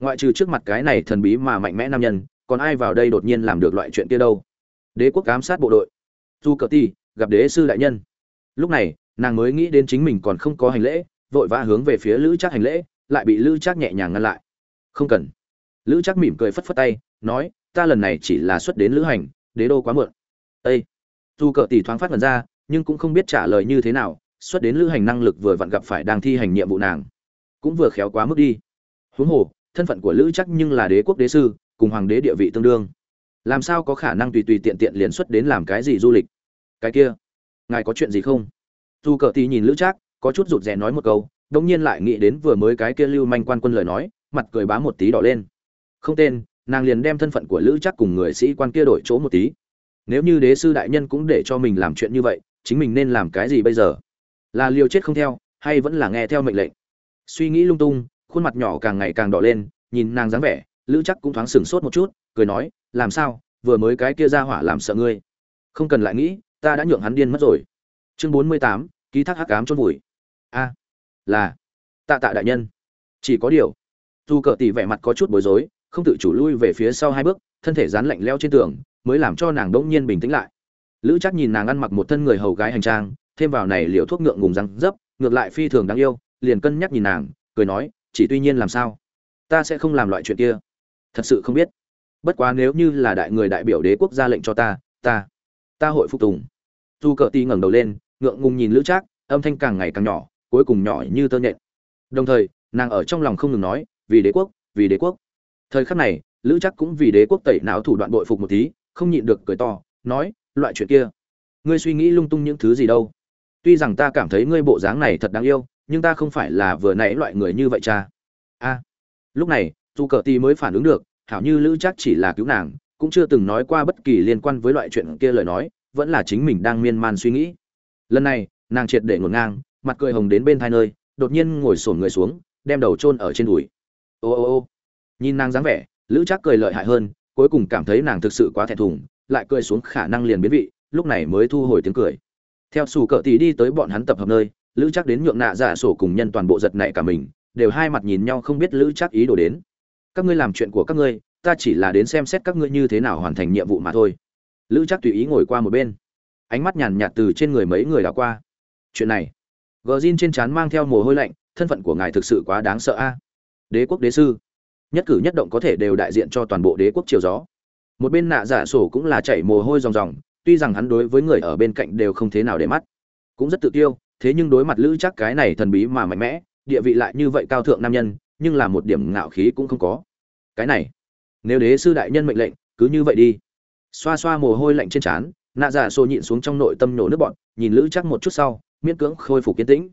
Ngoại trừ trước mặt cái này thần bí mà mạnh mẽ nam nhân, còn ai vào đây đột nhiên làm được loại chuyện kia đâu? Đế quốc giám sát bộ đội. Dù cờ ti gặp đế sư đại nhân. Lúc này, nàng mới nghĩ đến chính mình còn không có hành lễ, vội vã hướng về phía lữ trác hành lễ, lại bị lữ trác nhẹ nhàng ngăn lại. Không cần. Lữ trác mỉm cười phất phất tay nói ta lần này chỉ là xuất đến lữ hành đế đô quá muộn. Ây dù cờ tỷ thoáng phát mật ra nhưng cũng không biết trả lời như thế nào xuất đến lữ hành năng lực vừa vặn gặp phải đang thi hành nhiệm vụ nàng cũng vừa khéo quá mức đi. Huống hồ thân phận của lữ chắc nhưng là đế quốc đế sư cùng hoàng đế địa vị tương đương. Làm sao có khả năng tùy tùy tiện tiện liền xuất đến làm cái gì du lịch? Cái kia ngài có chuyện gì không? Dù cờ tỷ nhìn lữ chắc, có chút rụt rè nói một câu đông nhiên lại nghĩ đến vừa mới cái kia lưu manh quan quân lời nói mặt cười bá một tí đỏ lên. Không tên nàng liền đem thân phận của lữ chắc cùng người sĩ quan kia đổi chỗ một tí. Nếu như đế sư đại nhân cũng để cho mình làm chuyện như vậy, chính mình nên làm cái gì bây giờ? Là liều chết không theo, hay vẫn là nghe theo mệnh lệnh? Suy nghĩ lung tung, khuôn mặt nhỏ càng ngày càng đỏ lên, nhìn nàng dáng vẻ, lữ chắc cũng thoáng sửng sốt một chút, cười nói, làm sao? Vừa mới cái kia ra hỏa làm sợ ngươi. Không cần lại nghĩ, ta đã nhượng hắn điên mất rồi. Chương bốn mươi tám, ký thác hắc ám chôn vùi. A, là, tạ tạ đại nhân. Chỉ có điều, dù cờ tỷ vẻ mặt có chút bối rối không tự chủ lui về phía sau hai bước, thân thể dán lạnh leo trên tường, mới làm cho nàng đỗng nhiên bình tĩnh lại. Lữ chắc nhìn nàng ăn mặc một thân người hầu gái hành trang, thêm vào này liều thuốc ngượng ngùng răng dấp, ngược lại phi thường đáng yêu, liền cân nhắc nhìn nàng, cười nói, chỉ tuy nhiên làm sao, ta sẽ không làm loại chuyện kia. Thật sự không biết. Bất quá nếu như là đại người đại biểu đế quốc ra lệnh cho ta ta ta hội phục tùng. Dù cờ ti ngẩng đầu lên, ngượng ngùng nhìn lữ trác, âm thanh càng ngày càng nhỏ, cuối cùng nhỏ như tơ nhện. Đồng thời, nàng ở trong lòng không ngừng nói, vì đế quốc, vì đế quốc thời khắc này, lữ chắc cũng vì đế quốc tẩy não thủ đoạn bội phục một tí, không nhịn được cười to, nói, loại chuyện kia. Ngươi suy nghĩ lung tung những thứ gì đâu? Tuy rằng ta cảm thấy ngươi bộ dáng này thật đáng yêu, nhưng ta không phải là vừa nãy loại người như vậy cha. A. Lúc này dù cờ ti mới phản ứng được, hảo như lữ chắc chỉ là cứu nàng, cũng chưa từng nói qua bất kỳ liên quan với loại chuyện kia lời nói, vẫn là chính mình đang miên man suy nghĩ. Lần này, nàng triệt để ngổn ngang, mặt cười hồng đến bên thai nơi, đột nhiên ngồi sổn người xuống, đem đầu chôn ở trên đùi. Ô ô ô nhìn nàng dáng vẻ, lữ trác cười lợi hại hơn, cuối cùng cảm thấy nàng thực sự quá thẹn thùng, lại cười xuống khả năng liền biến vị, lúc này mới thu hồi tiếng cười. Theo xù cỡ tỷ đi tới bọn hắn tập hợp nơi, lữ chắc đến nhượng nạ giả sổ cùng nhân toàn bộ giật nảy cả mình, đều hai mặt nhìn nhau không biết lữ chắc ý đồ đến. Các ngươi làm chuyện của các ngươi, ta chỉ là đến xem xét các ngươi như thế nào hoàn thành nhiệm vụ mà thôi. Lữ chắc tùy ý ngồi qua một bên. Ánh mắt nhàn nhạt từ trên người mấy người đã qua. Chuyện này, gờ rin trên trán mang theo mồ hôi lạnh, thân phận của ngài thực sự quá đáng sợ a. Đế quốc đế sư nhất cử nhất động có thể đều đại diện cho toàn bộ đế quốc triều gió. Một bên nạ giả sổ cũng là chảy mồ hôi ròng ròng, tuy rằng hắn đối với người ở bên cạnh đều không thế nào để mắt, cũng rất tự tiêu thế nhưng đối mặt lữ chắc cái này thần bí mà mạnh mẽ, địa vị lại như vậy cao thượng nam nhân, nhưng là một điểm ngạo khí cũng không có. Cái này, nếu đế sư đại nhân mệnh lệnh, cứ như vậy đi. Xoa xoa mồ hôi lạnh trên trán, nạ giả sổ nhịn xuống trong nội tâm nổ nước bọn nhìn lữ chắc một chút sau, miễn cưỡng khôi phục kiến tĩnh.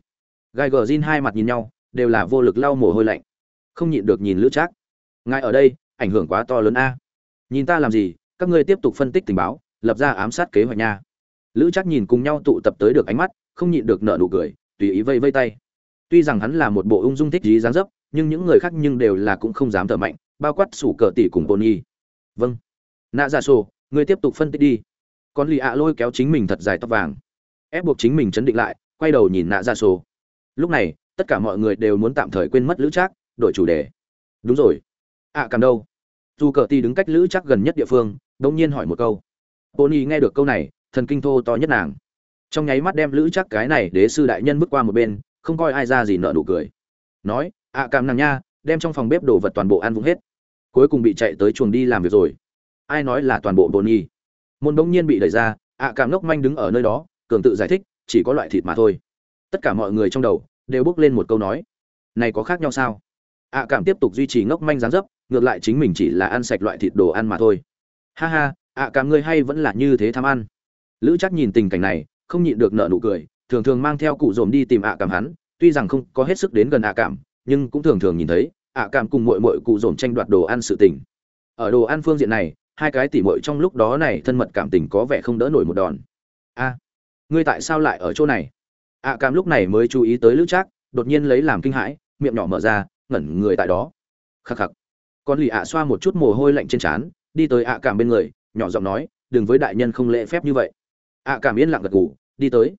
Gai gờ rin hai mặt nhìn nhau, đều là vô lực lau mồ hôi lạnh. Không nhịn được nhìn lữ chắc ngài ở đây, ảnh hưởng quá to lớn a. Nhìn ta làm gì, các ngươi tiếp tục phân tích tình báo, lập ra ám sát kế hoạch nha. Lữ trác nhìn cùng nhau tụ tập tới được ánh mắt, không nhịn được nợ nụ cười, tùy ý vây vây tay. Tuy rằng hắn là một bộ ung dung thích dí dáng dấp, nhưng những người khác nhưng đều là cũng không dám thở mạnh, bao quát sủ cờ tỷ cùng bồn nhi vâng. Nạ ra sổ, ngươi tiếp tục phân tích đi. Con lì ạ lôi kéo chính mình thật dài tóc vàng. Ép buộc chính mình chấn định lại, quay đầu nhìn nạ ra sổ. Lúc này, tất cả mọi người đều muốn tạm thời quên mất lữ trác, đổi chủ đề. Đúng rồi ạ à, cảm đâu? Dù cờ ti đứng cách lữ chắc gần nhất địa phương đông nhiên hỏi một câu. Pony nghe được câu này thần kinh thô to nhất nàng. Trong nháy mắt đem lữ chắc cái này đế sư đại nhân bước qua một bên không coi ai ra gì nợ nụ cười. Nói ạ à, cảm nàng nha đem trong phòng bếp đồ vật toàn bộ ăn vung hết. Cuối cùng bị chạy tới chuồng đi làm việc rồi. Ai nói là toàn bộ bồn nhi môn bỗng nhiên bị đẩy ra ạ à, cảm ngốc manh đứng ở nơi đó cường tự giải thích chỉ có loại thịt mà thôi. Tất cả mọi người trong đầu đều bước lên một câu nói. Này có khác nhau sao? Ạ cảm tiếp tục duy trì ngốc manh dáng dấp ngược lại chính mình chỉ là ăn sạch loại thịt đồ ăn mà thôi. Ha ha, ạ cảm ngươi hay vẫn là như thế tham ăn. Lữ chắc nhìn tình cảnh này, không nhịn được nợ nụ cười, thường thường mang theo cụ dồn đi tìm ạ cảm hắn, tuy rằng không có hết sức đến gần ạ cảm, nhưng cũng thường thường nhìn thấy ạ cảm cùng mội mội cụ dồn tranh đoạt đồ ăn sự tình. Ở đồ ăn phương diện này, hai cái tỉ mội trong lúc đó này thân mật cảm tình có vẻ không đỡ nổi một đòn. A, ngươi tại sao lại ở chỗ này? Ạ cảm lúc này mới chú ý tới lữ trác, đột nhiên lấy làm kinh hãi, miệng nhỏ mở ra, ngẩn người tại đó. Khắc khắc con lì ạ xoa một chút mồ hôi lạnh trên trán, đi tới ạ cảm bên người, nhỏ giọng nói, đừng với đại nhân không lễ phép như vậy. ạ cảm yên lặng gật gù, đi tới.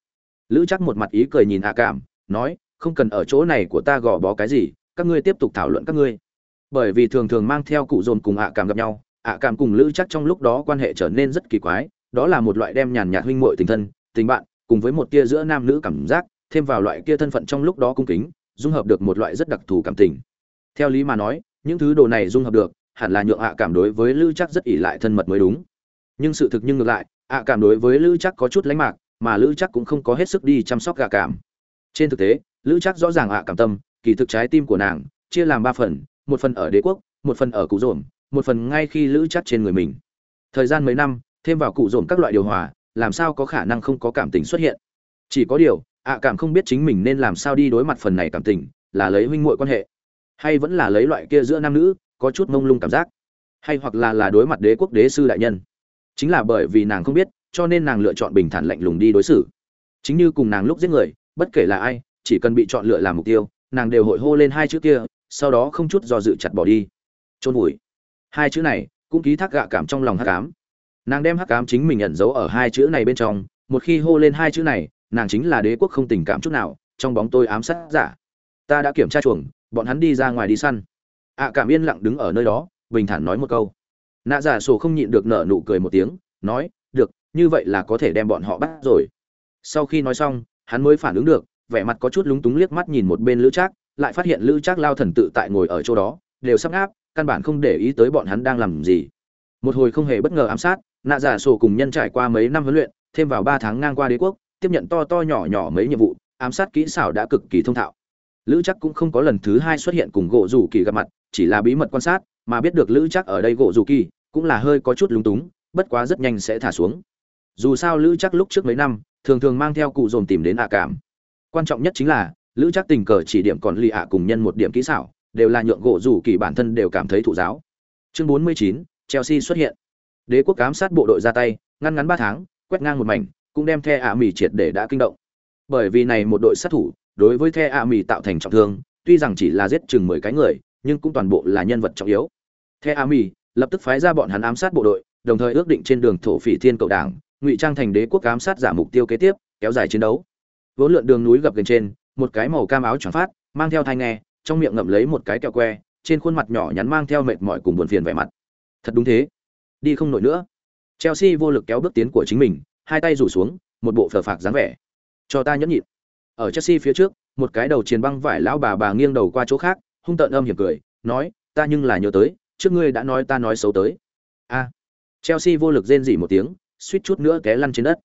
Lữ chắc một mặt ý cười nhìn ạ cảm, nói, không cần ở chỗ này của ta gò bó cái gì, các ngươi tiếp tục thảo luận các ngươi. Bởi vì thường thường mang theo cụ dồn cùng ạ cảm gặp nhau, ạ cảm cùng lữ chắc trong lúc đó quan hệ trở nên rất kỳ quái, đó là một loại đem nhàn nhạt huynh muội tình thân, tình bạn, cùng với một tia giữa nam nữ cảm giác, thêm vào loại kia thân phận trong lúc đó cung kính, dung hợp được một loại rất đặc thù cảm tình. Theo lý mà nói những thứ đồ này dung hợp được, hẳn là nhượng ạ cảm đối với lữ chắc rất ỷ lại thân mật mới đúng. Nhưng sự thực nhưng ngược lại, ạ cảm đối với lữ chắc có chút lánh mạc, mà lữ chắc cũng không có hết sức đi chăm sóc gạ cảm. Trên thực tế, lữ chắc rõ ràng ạ cảm tâm, kỳ thực trái tim của nàng chia làm ba phần, một phần ở đế quốc, một phần ở cụ dồn một phần ngay khi lữ chắc trên người mình. Thời gian mấy năm, thêm vào cụ dồn các loại điều hòa, làm sao có khả năng không có cảm tình xuất hiện? Chỉ có điều, ạ cảm không biết chính mình nên làm sao đi đối mặt phần này cảm tình, là lấy huynh muội quan hệ hay vẫn là lấy loại kia giữa nam nữ, có chút mông lung cảm giác. Hay hoặc là là đối mặt đế quốc đế sư đại nhân. Chính là bởi vì nàng không biết, cho nên nàng lựa chọn bình thản lạnh lùng đi đối xử. Chính như cùng nàng lúc giết người, bất kể là ai, chỉ cần bị chọn lựa làm mục tiêu, nàng đều hội hô lên hai chữ kia, sau đó không chút do dự chặt bỏ đi. Trôn vùi. Hai chữ này, cũng ký thác gạ cảm trong lòng hắc ám. Nàng đem hắc ám chính mình ẩn giấu ở hai chữ này bên trong, một khi hô lên hai chữ này, nàng chính là đế quốc không tình cảm chút nào, trong bóng tôi ám sát giả. Ta đã kiểm tra chuồng bọn hắn đi ra ngoài đi săn. Ạ cảm yên lặng đứng ở nơi đó, bình thản nói một câu. Nạ giả sổ không nhịn được nở nụ cười một tiếng, nói, được, như vậy là có thể đem bọn họ bắt rồi. Sau khi nói xong, hắn mới phản ứng được, vẻ mặt có chút lúng túng liếc mắt nhìn một bên lữ trác, lại phát hiện lữ trác lao thần tự tại ngồi ở chỗ đó, đều sắp áp căn bản không để ý tới bọn hắn đang làm gì. Một hồi không hề bất ngờ ám sát, nạ giả sổ cùng nhân trải qua mấy năm huấn luyện, thêm vào ba tháng ngang qua đế quốc, tiếp nhận to to nhỏ nhỏ mấy nhiệm vụ, ám sát kỹ xảo đã cực kỳ thông thạo lữ chắc cũng không có lần thứ hai xuất hiện cùng gỗ rủ kỳ gặp mặt chỉ là bí mật quan sát mà biết được lữ chắc ở đây gỗ rủ kỳ cũng là hơi có chút lúng túng bất quá rất nhanh sẽ thả xuống. Dù sao lữ chắc lúc trước mấy năm thường thường mang theo cụ dồn tìm đến ạ cảm. Quan trọng nhất chính là lữ chắc tình cờ chỉ điểm còn lì ạ cùng nhân một điểm kỹ xảo đều là nhượng gỗ rủ kỳ bản thân đều cảm thấy thụ giáo. Chương 49, chelsea xuất hiện. Đế quốc ám sát bộ đội ra tay ngăn ngắn ba tháng quét ngang một mảnh cũng đem the ạ mì triệt để đã kinh động. Bởi vì này một đội sát thủ đối với the a mì tạo thành trọng thương, tuy rằng chỉ là giết chừng mười cái người, nhưng cũng toàn bộ là nhân vật trọng yếu. The a mì lập tức phái ra bọn hắn ám sát bộ đội, đồng thời ước định trên đường thổ phỉ thiên cầu đảng, ngụy trang thành đế quốc ám sát giả mục tiêu kế tiếp, kéo dài chiến đấu. Vốn lượn đường núi gập gần trên, một cái màu cam áo choàng phát, mang theo thai nghe, trong miệng ngậm lấy một cái kẹo que, trên khuôn mặt nhỏ nhắn mang theo mệt mỏi cùng buồn phiền vẻ mặt. Thật đúng thế. Đi không nổi nữa. Chelsea vô lực kéo bước tiến của chính mình, hai tay rủ xuống, một bộ phờ phạc dáng vẻ. Cho ta nhẫn nhịn ở chelsea phía trước, một cái đầu chiến băng vải lão bà bà nghiêng đầu qua chỗ khác, hung tợn âm hiểm cười, nói, ta nhưng là nhớ tới, trước ngươi đã nói ta nói xấu tới. A. Chelsea vô lực rên rỉ một tiếng, suýt chút nữa té lăn trên đất.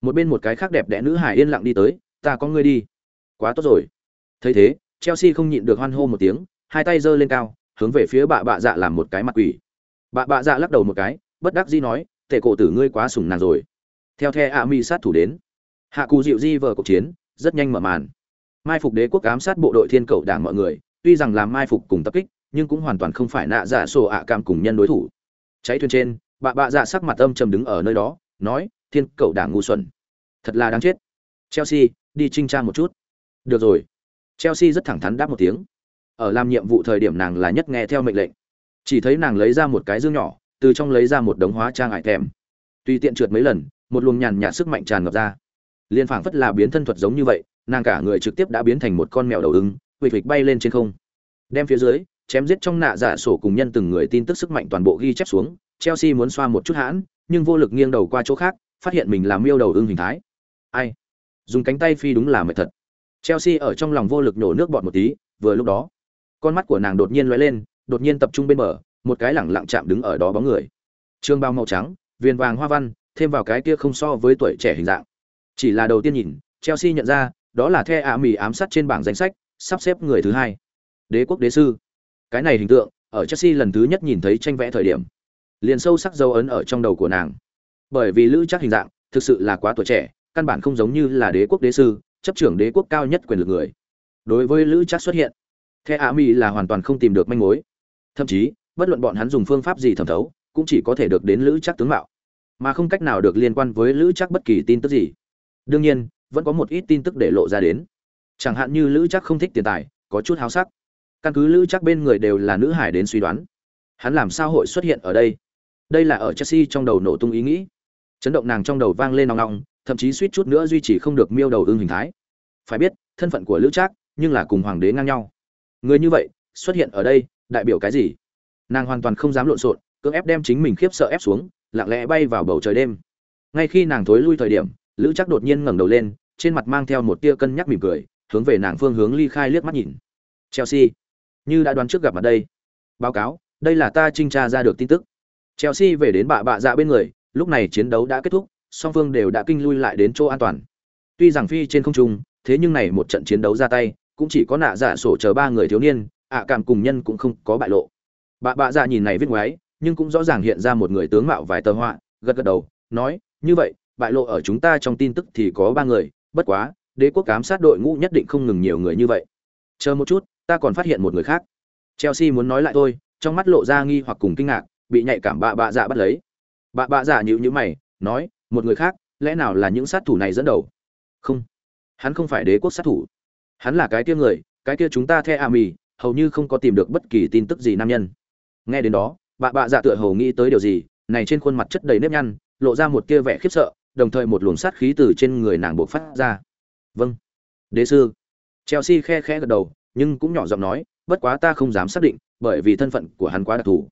Một bên một cái khác đẹp đẽ nữ hải yên lặng đi tới, ta có ngươi đi. Quá tốt rồi. Thấy thế, chelsea không nhịn được hoan hô một tiếng, hai tay giơ lên cao, hướng về phía bà bạ dạ làm một cái mặt quỷ. Bà bạ dạ lắc đầu một cái, bất đắc dĩ nói, tệ cổ tử ngươi quá sủng nàng rồi. Theo the a mi sát thủ đến, hạ cù dịu di vờ cuộc chiến rất nhanh mở màn. Mai phục đế quốc ám sát bộ đội thiên cầu đảng mọi người, tuy rằng làm mai phục cùng tập kích, nhưng cũng hoàn toàn không phải nạ giả sổ ạ cam cùng nhân đối thủ. Cháy thuyền trên, bà bạ dạ sắc mặt âm trầm đứng ở nơi đó, nói, thiên cầu đảng ngu xuẩn. Thật là đáng chết. Chelsea, đi trinh tra một chút. Được rồi. Chelsea rất thẳng thắn đáp một tiếng. Ở làm nhiệm vụ thời điểm nàng là nhất nghe theo mệnh lệnh. Chỉ thấy nàng lấy ra một cái dương nhỏ, từ trong lấy ra một đống hóa trang ải thèm. Tùy tiện trượt mấy lần, một luồng nhàn nhạt sức mạnh tràn ngập ra liên phảng phất là biến thân thuật giống như vậy, nàng cả người trực tiếp đã biến thành một con mèo đầu ứng vịt vịt bay lên trên không. Đem phía dưới, chém giết trong nạ giả sổ cùng nhân từng người tin tức sức mạnh toàn bộ ghi chép xuống, chelsea muốn xoa một chút hãn, nhưng vô lực nghiêng đầu qua chỗ khác, phát hiện mình làm miêu đầu ưng hình thái. Ai? Dùng cánh tay phi đúng là mệt thật. Chelsea ở trong lòng vô lực nhổ nước bọt một tí, vừa lúc đó, con mắt của nàng đột nhiên lóe lên, đột nhiên tập trung bên bờ, một cái lẳng lặng chạm đứng ở đó bóng người. Trương bao màu trắng, viền vàng hoa văn, thêm vào cái kia không so với tuổi trẻ hình dạng chỉ là đầu tiên nhìn, chelsea nhận ra, đó là the ạ mì ám sát trên bảng danh sách, sắp xếp người thứ hai. Đế quốc đế sư. Cái này hình tượng, ở chelsea lần thứ nhất nhìn thấy tranh vẽ thời điểm. Liền sâu sắc dấu ấn ở trong đầu của nàng. Bởi vì lữ chắc hình dạng, thực sự là quá tuổi trẻ, căn bản không giống như là đế quốc đế sư, chấp trưởng đế quốc cao nhất quyền lực người. Đối với lữ chắc xuất hiện, the ạ mì là hoàn toàn không tìm được manh mối. Thậm chí, bất luận bọn hắn dùng phương pháp gì thẩm thấu, cũng chỉ có thể được đến lữ chắc tướng mạo. Mà không cách nào được liên quan với lữ chắc bất kỳ tin tức gì đương nhiên, vẫn có một ít tin tức để lộ ra đến. Chẳng hạn như lữ chắc không thích tiền tài, có chút háo sắc. Căn cứ lữ chắc bên người đều là nữ hải đến suy đoán. Hắn làm sao hội xuất hiện ở đây? Đây là ở chelsea trong đầu nổ tung ý nghĩ. Chấn động nàng trong đầu vang lên nòng nòng, thậm chí suýt chút nữa duy trì không được miêu đầu ưng hình thái. Phải biết, thân phận của lữ trác, nhưng là cùng hoàng đế ngang nhau. Người như vậy, xuất hiện ở đây, đại biểu cái gì? Nàng hoàn toàn không dám lộn xộn, cưỡng ép đem chính mình khiếp sợ ép xuống, lặng lẽ bay vào bầu trời đêm. Ngay khi nàng thối lui thời điểm lữ chắc đột nhiên ngẩng đầu lên, trên mặt mang theo một tia cân nhắc mỉm cười, hướng về nàng phương hướng ly khai liếc mắt nhìn. Chelsea, như đã đoán trước gặp mặt đây. Báo cáo, đây là ta trinh tra ra được tin tức. Chelsea về đến bạ bạ dạ bên người, lúc này chiến đấu đã kết thúc, song phương đều đã kinh lui lại đến chỗ an toàn. Tuy rằng phi trên không trung, thế nhưng này một trận chiến đấu ra tay, cũng chỉ có nạ dạ sổ chờ ba người thiếu niên, ạ cảm cùng nhân cũng không có bại lộ. Bạ bạ dạ nhìn này viết ngoái, nhưng cũng rõ ràng hiện ra một người tướng mạo vài tờ họa, gật gật đầu, nói, như vậy bại lộ ở chúng ta trong tin tức thì có ba người, bất quá, đế quốc cám sát đội ngũ nhất định không ngừng nhiều người như vậy. Chờ một chút, ta còn phát hiện một người khác. Chelsea muốn nói lại thôi, trong mắt lộ ra nghi hoặc cùng kinh ngạc, bị nhạy cảm bạ bạ dạ bắt lấy. Bạ bạ dạ nhịu nhữ mày, nói, một người khác, lẽ nào là những sát thủ này dẫn đầu? Không, hắn không phải đế quốc sát thủ. Hắn là cái kia người, cái kia chúng ta the a mì hầu như không có tìm được bất kỳ tin tức gì nam nhân. Nghe đến đó, bạ bạ dạ tựa hầu nghĩ tới điều gì, này trên khuôn mặt chất đầy nếp nhăn, lộ ra một kia vẻ khiếp sợ đồng thời một luồng sát khí từ trên người nàng buộc phát ra vâng đế sư chelsea khe khẽ gật đầu nhưng cũng nhỏ giọng nói bất quá ta không dám xác định bởi vì thân phận của hắn quá đặc thù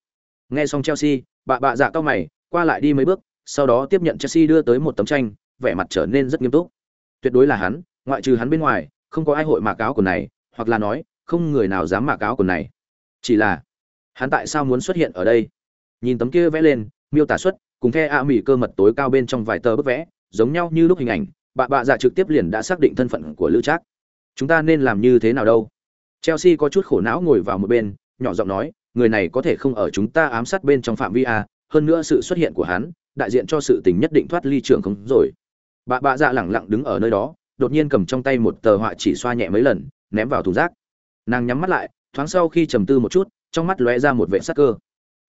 nghe xong chelsea bà bạ dạ cao mày qua lại đi mấy bước sau đó tiếp nhận Chelsea đưa tới một tấm tranh, vẻ mặt trở nên rất nghiêm túc. Tuyệt đối là hắn, ngoại trừ hắn bên ngoài, không có ai hội mặc áo quần này, hoặc là nói, không người nào dám mặc áo quần này. Chỉ là, hắn tại sao muốn xuất hiện ở đây? Nhìn tấm kia vẽ lên, miêu tả xuất, cùng theo a mỹ cơ mật tối cao bên trong vài tờ bức vẽ, giống nhau như lúc hình ảnh, bà bạ dạ trực tiếp liền đã xác định thân phận của Lữ Trác. Chúng ta nên làm như thế nào đâu? Chelsea có chút khổ não ngồi vào một bên, nhỏ giọng nói, người này có thể không ở chúng ta ám sát bên trong phạm vi a, hơn nữa sự xuất hiện của hắn, đại diện cho sự tình nhất định thoát ly trường không rồi. Bà bạ dạ lẳng lặng đứng ở nơi đó, đột nhiên cầm trong tay một tờ họa chỉ xoa nhẹ mấy lần, ném vào thùng rác. Nàng nhắm mắt lại, thoáng sau khi trầm tư một chút, trong mắt lóe ra một vẻ sắc cơ.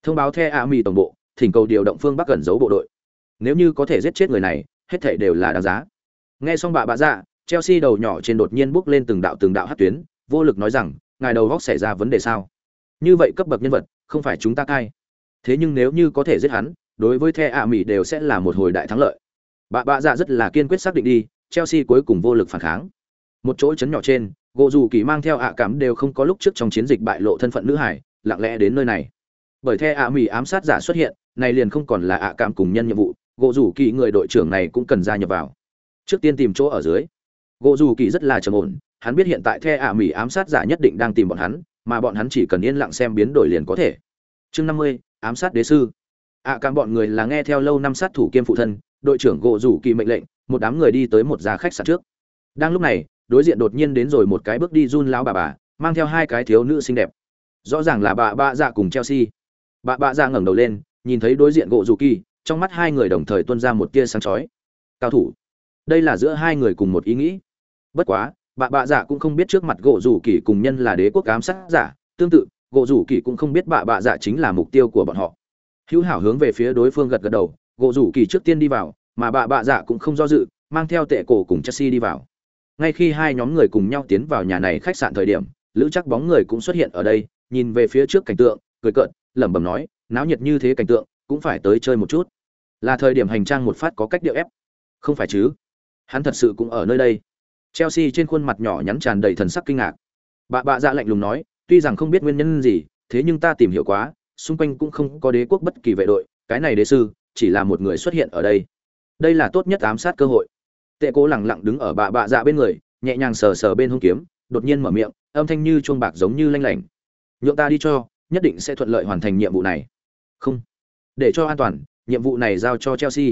Thông báo the A Mì tổng bộ, thỉnh cầu điều động phương Bắc gần giấu bộ đội. Nếu như có thể giết chết người này, hết thảy đều là đáng giá. Nghe xong bà bạ dạ, Chelsea đầu nhỏ trên đột nhiên bước lên từng đạo từng đạo hát tuyến, vô lực nói rằng, ngài đầu góc xảy ra vấn đề sao? Như vậy cấp bậc nhân vật, không phải chúng ta cai. Thế nhưng nếu như có thể giết hắn, đối với The ạ mỹ đều sẽ là một hồi đại thắng lợi. Bà bạ dạ rất là kiên quyết xác định đi, Chelsea cuối cùng vô lực phản kháng. Một chỗ chấn nhỏ trên, gộ dù kỳ mang theo ạ cảm đều không có lúc trước trong chiến dịch bại lộ thân phận nữ hải, lặng lẽ đến nơi này. Bởi The ạ mỹ ám sát giả xuất hiện, này liền không còn là ạ cảm cùng nhân nhiệm vụ, gỗ dù kỳ người đội trưởng này cũng cần gia nhập vào. Trước tiên tìm chỗ ở dưới. Gỗ dù kỳ rất là trầm ổn, hắn biết hiện tại The ạ mỹ ám sát giả nhất định đang tìm bọn hắn, mà bọn hắn chỉ cần yên lặng xem biến đổi liền có thể. Chương 50, ám sát đế sư ạ à, cảm bọn người là nghe theo lâu năm sát thủ kiêm phụ thân đội trưởng gỗ rủ kỳ mệnh lệnh một đám người đi tới một gia khách sạn trước đang lúc này đối diện đột nhiên đến rồi một cái bước đi run lão bà bà mang theo hai cái thiếu nữ xinh đẹp rõ ràng là bà bạ dạ cùng chelsea bà bạ dạ ngẩng đầu lên nhìn thấy đối diện gỗ rủ kỳ, trong mắt hai người đồng thời tuôn ra một tia sáng chói. Cao thủ, đây là giữa hai người cùng một ý nghĩ. Bất quá, bà bạ dạ cũng không biết trước mặt gỗ rủ kỳ cùng nhân là đế quốc ám sát giả. Tương tự, gỗ rủ kỳ cũng không biết bà bạ dạ chính là mục tiêu của bọn họ. Hữu hảo hướng về phía đối phương gật gật đầu, gỗ rủ kỳ trước tiên đi vào, mà bà bạ dạ cũng không do dự, mang theo tệ cổ cùng chelsea đi vào. Ngay khi hai nhóm người cùng nhau tiến vào nhà này khách sạn thời điểm, lữ chắc bóng người cũng xuất hiện ở đây, nhìn về phía trước cảnh tượng, cười cợt, lẩm bẩm nói náo nhiệt như thế cảnh tượng, cũng phải tới chơi một chút. Là thời điểm hành trang một phát có cách điệu ép. Không phải chứ? Hắn thật sự cũng ở nơi đây. Chelsea trên khuôn mặt nhỏ nhắn tràn đầy thần sắc kinh ngạc. Bà bạ dạ lạnh lùng nói, tuy rằng không biết nguyên nhân gì, thế nhưng ta tìm hiểu quá, xung quanh cũng không có đế quốc bất kỳ vệ đội, cái này đế sư, chỉ là một người xuất hiện ở đây. Đây là tốt nhất ám sát cơ hội. Tệ cố lẳng lặng đứng ở bà bạ dạ bên người, nhẹ nhàng sờ sờ bên hông kiếm, đột nhiên mở miệng, âm thanh như chuông bạc giống như lanh lảnh. Nhượng ta đi cho, nhất định sẽ thuận lợi hoàn thành nhiệm vụ này không. Để cho an toàn, nhiệm vụ này giao cho chelsea.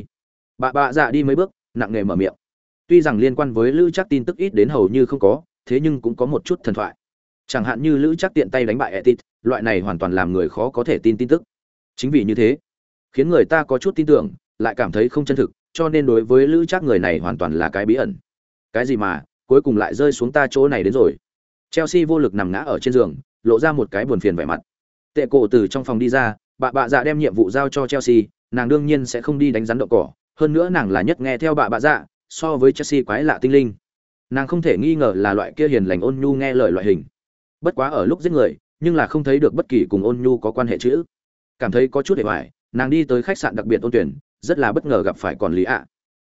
Bà bạ dạ đi mấy bước, nặng nề mở miệng. Tuy rằng liên quan với lữ chắc tin tức ít đến hầu như không có, thế nhưng cũng có một chút thần thoại. Chẳng hạn như lữ chắc tiện tay đánh bại etit, loại này hoàn toàn làm người khó có thể tin tin tức. Chính vì như thế, khiến người ta có chút tin tưởng, lại cảm thấy không chân thực, cho nên đối với lữ chắc người này hoàn toàn là cái bí ẩn. Cái gì mà, cuối cùng lại rơi xuống ta chỗ này đến rồi. Chelsea vô lực nằm ngã ở trên giường, lộ ra một cái buồn phiền vẻ mặt. Tệ cổ từ trong phòng đi ra bà bạ dạ đem nhiệm vụ giao cho chelsea, nàng đương nhiên sẽ không đi đánh rắn đậu cỏ. Hơn nữa nàng là nhất nghe theo bà bạ dạ so với chelsea quái lạ tinh linh. Nàng không thể nghi ngờ là loại kia hiền lành ôn nhu nghe lời loại hình. Bất quá ở lúc giết người, nhưng là không thấy được bất kỳ cùng ôn nhu có quan hệ chữ. Cảm thấy có chút hề hoài, nàng đi tới khách sạn đặc biệt ôn tuyển, rất là bất ngờ gặp phải còn lý ạ.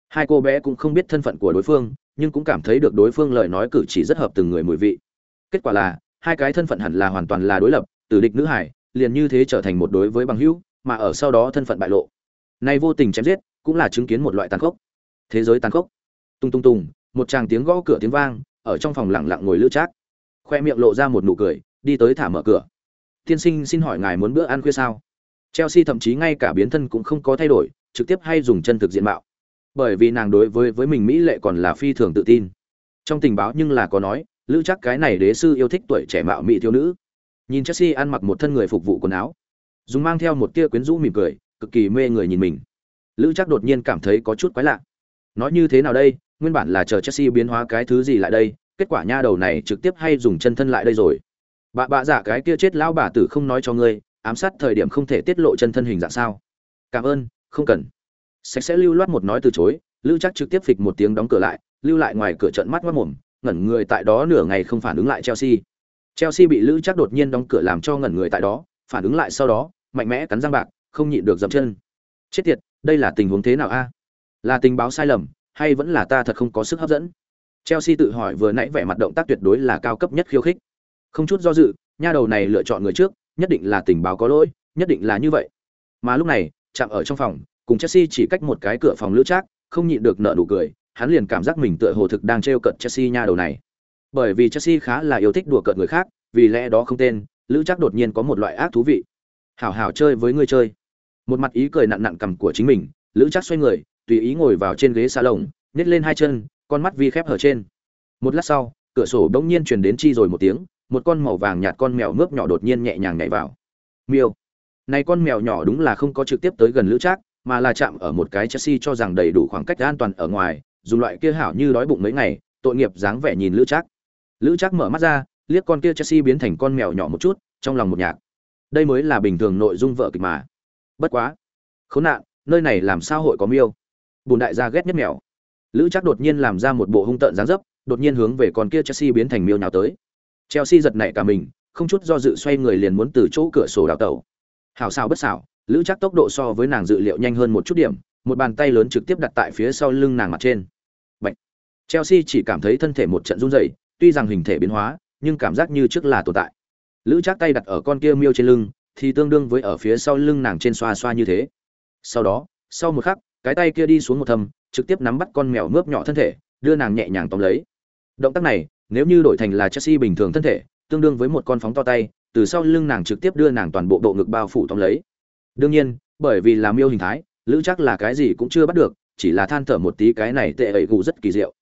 Hai cô bé cũng không biết thân phận của đối phương, nhưng cũng cảm thấy được đối phương lời nói cử chỉ rất hợp từng người mùi vị. Kết quả là, hai cái thân phận hẳn là hoàn toàn là đối lập, từ địch nữ hải liền như thế trở thành một đối với bằng hữu, mà ở sau đó thân phận bại lộ. Nay vô tình chém giết, cũng là chứng kiến một loại tàn khốc. Thế giới tàn khốc. Tung tung tung một tràng tiếng gõ cửa tiếng vang, ở trong phòng lặng lặng ngồi lữ trác. Khoe miệng lộ ra một nụ cười, đi tới thả mở cửa. Tiên sinh, xin hỏi ngài muốn bữa ăn khuya sao? Chelsea thậm chí ngay cả biến thân cũng không có thay đổi, trực tiếp hay dùng chân thực diện mạo. Bởi vì nàng đối với với mình mỹ lệ còn là phi thường tự tin. Trong tình báo nhưng là có nói, lữ chắc cái này đế sư yêu thích tuổi trẻ mạo mỹ thiếu nữ nhìn chelsea ăn mặc một thân người phục vụ quần áo. Dùng mang theo một tia quyến rũ mỉm cười, cực kỳ mê người nhìn mình. Lữ chắc đột nhiên cảm thấy có chút quái lạ. Nói như thế nào đây? Nguyên bản là chờ chelsea biến hóa cái thứ gì lại đây? Kết quả nha đầu này trực tiếp hay dùng chân thân lại đây rồi. Bà bạ giả cái kia chết lão bà tử không nói cho ngươi, ám sát thời điểm không thể tiết lộ chân thân hình dạng sao. Cảm ơn, không cần. Sạch sẽ lưu loát một nói từ chối, Lữ chắc trực tiếp phịch một tiếng đóng cửa lại, lưu lại ngoài cửa trận mắt mắt mồm, ngẩn người tại đó nửa ngày không phản ứng lại chelsea chelsea bị lữ chắc đột nhiên đóng cửa làm cho ngẩn người tại đó phản ứng lại sau đó mạnh mẽ cắn răng bạc không nhịn được dậm chân. Chết tiệt đây là tình huống thế nào a? Là tình báo sai lầm hay vẫn là ta thật không có sức hấp dẫn? Chelsea tự hỏi vừa nãy vẻ mặt động tác tuyệt đối là cao cấp nhất khiêu khích. Không chút do dự nha đầu này lựa chọn người trước nhất định là tình báo có lỗi nhất định là như vậy. Mà lúc này chạm ở trong phòng Cùng Chelsea chỉ cách một cái cửa phòng lữ trác, không nhịn được nở nụ cười, hắn liền cảm giác mình tựa hồ thực đang trêu cợt Chelsea nha đầu này. Bởi vì Chelsea khá là yêu thích đùa cợt người khác, vì lẽ đó không tên, lữ trác đột nhiên có một loại ác thú vị. Hảo hảo chơi với người chơi. Một mặt ý cười nặn nặn cầm của chính mình, lữ trác xoay người, tùy ý ngồi vào trên ghế salon, nhét lên hai chân, con mắt vi khép hở trên. Một lát sau, cửa sổ bỗng nhiên truyền đến chi rồi một tiếng, một con màu vàng nhạt con mèo mướp nhỏ đột nhiên nhẹ nhàng nhảy vào. Miêu. Này con mèo nhỏ đúng là không có trực tiếp tới gần Lữ Trác, mà là chạm ở một cái Chelsea cho rằng đầy đủ khoảng cách an toàn ở ngoài, dùng loại kia hảo như đói bụng mấy ngày, tội nghiệp dáng vẻ nhìn Lữ Trác. Lữ Trác mở mắt ra, liếc con kia Chelsea biến thành con mèo nhỏ một chút, trong lòng một nhạc. Đây mới là bình thường nội dung vợ kịch mà. Bất quá, khốn nạn, nơi này làm sao hội có miêu? Bùn đại gia ghét nhất mèo. Lữ Trác đột nhiên làm ra một bộ hung tợn dáng dấp, đột nhiên hướng về con kia Chelsea biến thành miêu nhào tới. Chelsea giật nảy cả mình, không chút do dự xoay người liền muốn từ chỗ cửa sổ đào tẩu. Hảo sao bất xảo, Lữ Trác tốc độ so với nàng dự liệu nhanh hơn một chút điểm, một bàn tay lớn trực tiếp đặt tại phía sau lưng nàng mặt trên. Bạch. Chelsea chỉ cảm thấy thân thể một trận run rẩy, tuy rằng hình thể biến hóa, nhưng cảm giác như trước là tồn tại. Lữ Trác tay đặt ở con kia miêu trên lưng, thì tương đương với ở phía sau lưng nàng trên xoa xoa như thế. Sau đó, sau một khắc, cái tay kia đi xuống một thầm, trực tiếp nắm bắt con mèo mướp nhỏ thân thể, đưa nàng nhẹ nhàng tóm lấy. Động tác này, nếu như đổi thành là Chelsea bình thường thân thể, tương đương với một con phóng to tay, từ sau lưng nàng trực tiếp đưa nàng toàn bộ bộ ngực bao phủ tóm lấy. Đương nhiên, bởi vì là miêu hình thái, Lữ chắc là cái gì cũng chưa bắt được, chỉ là than thở một tí cái này tệ ẩy gù rất kỳ diệu.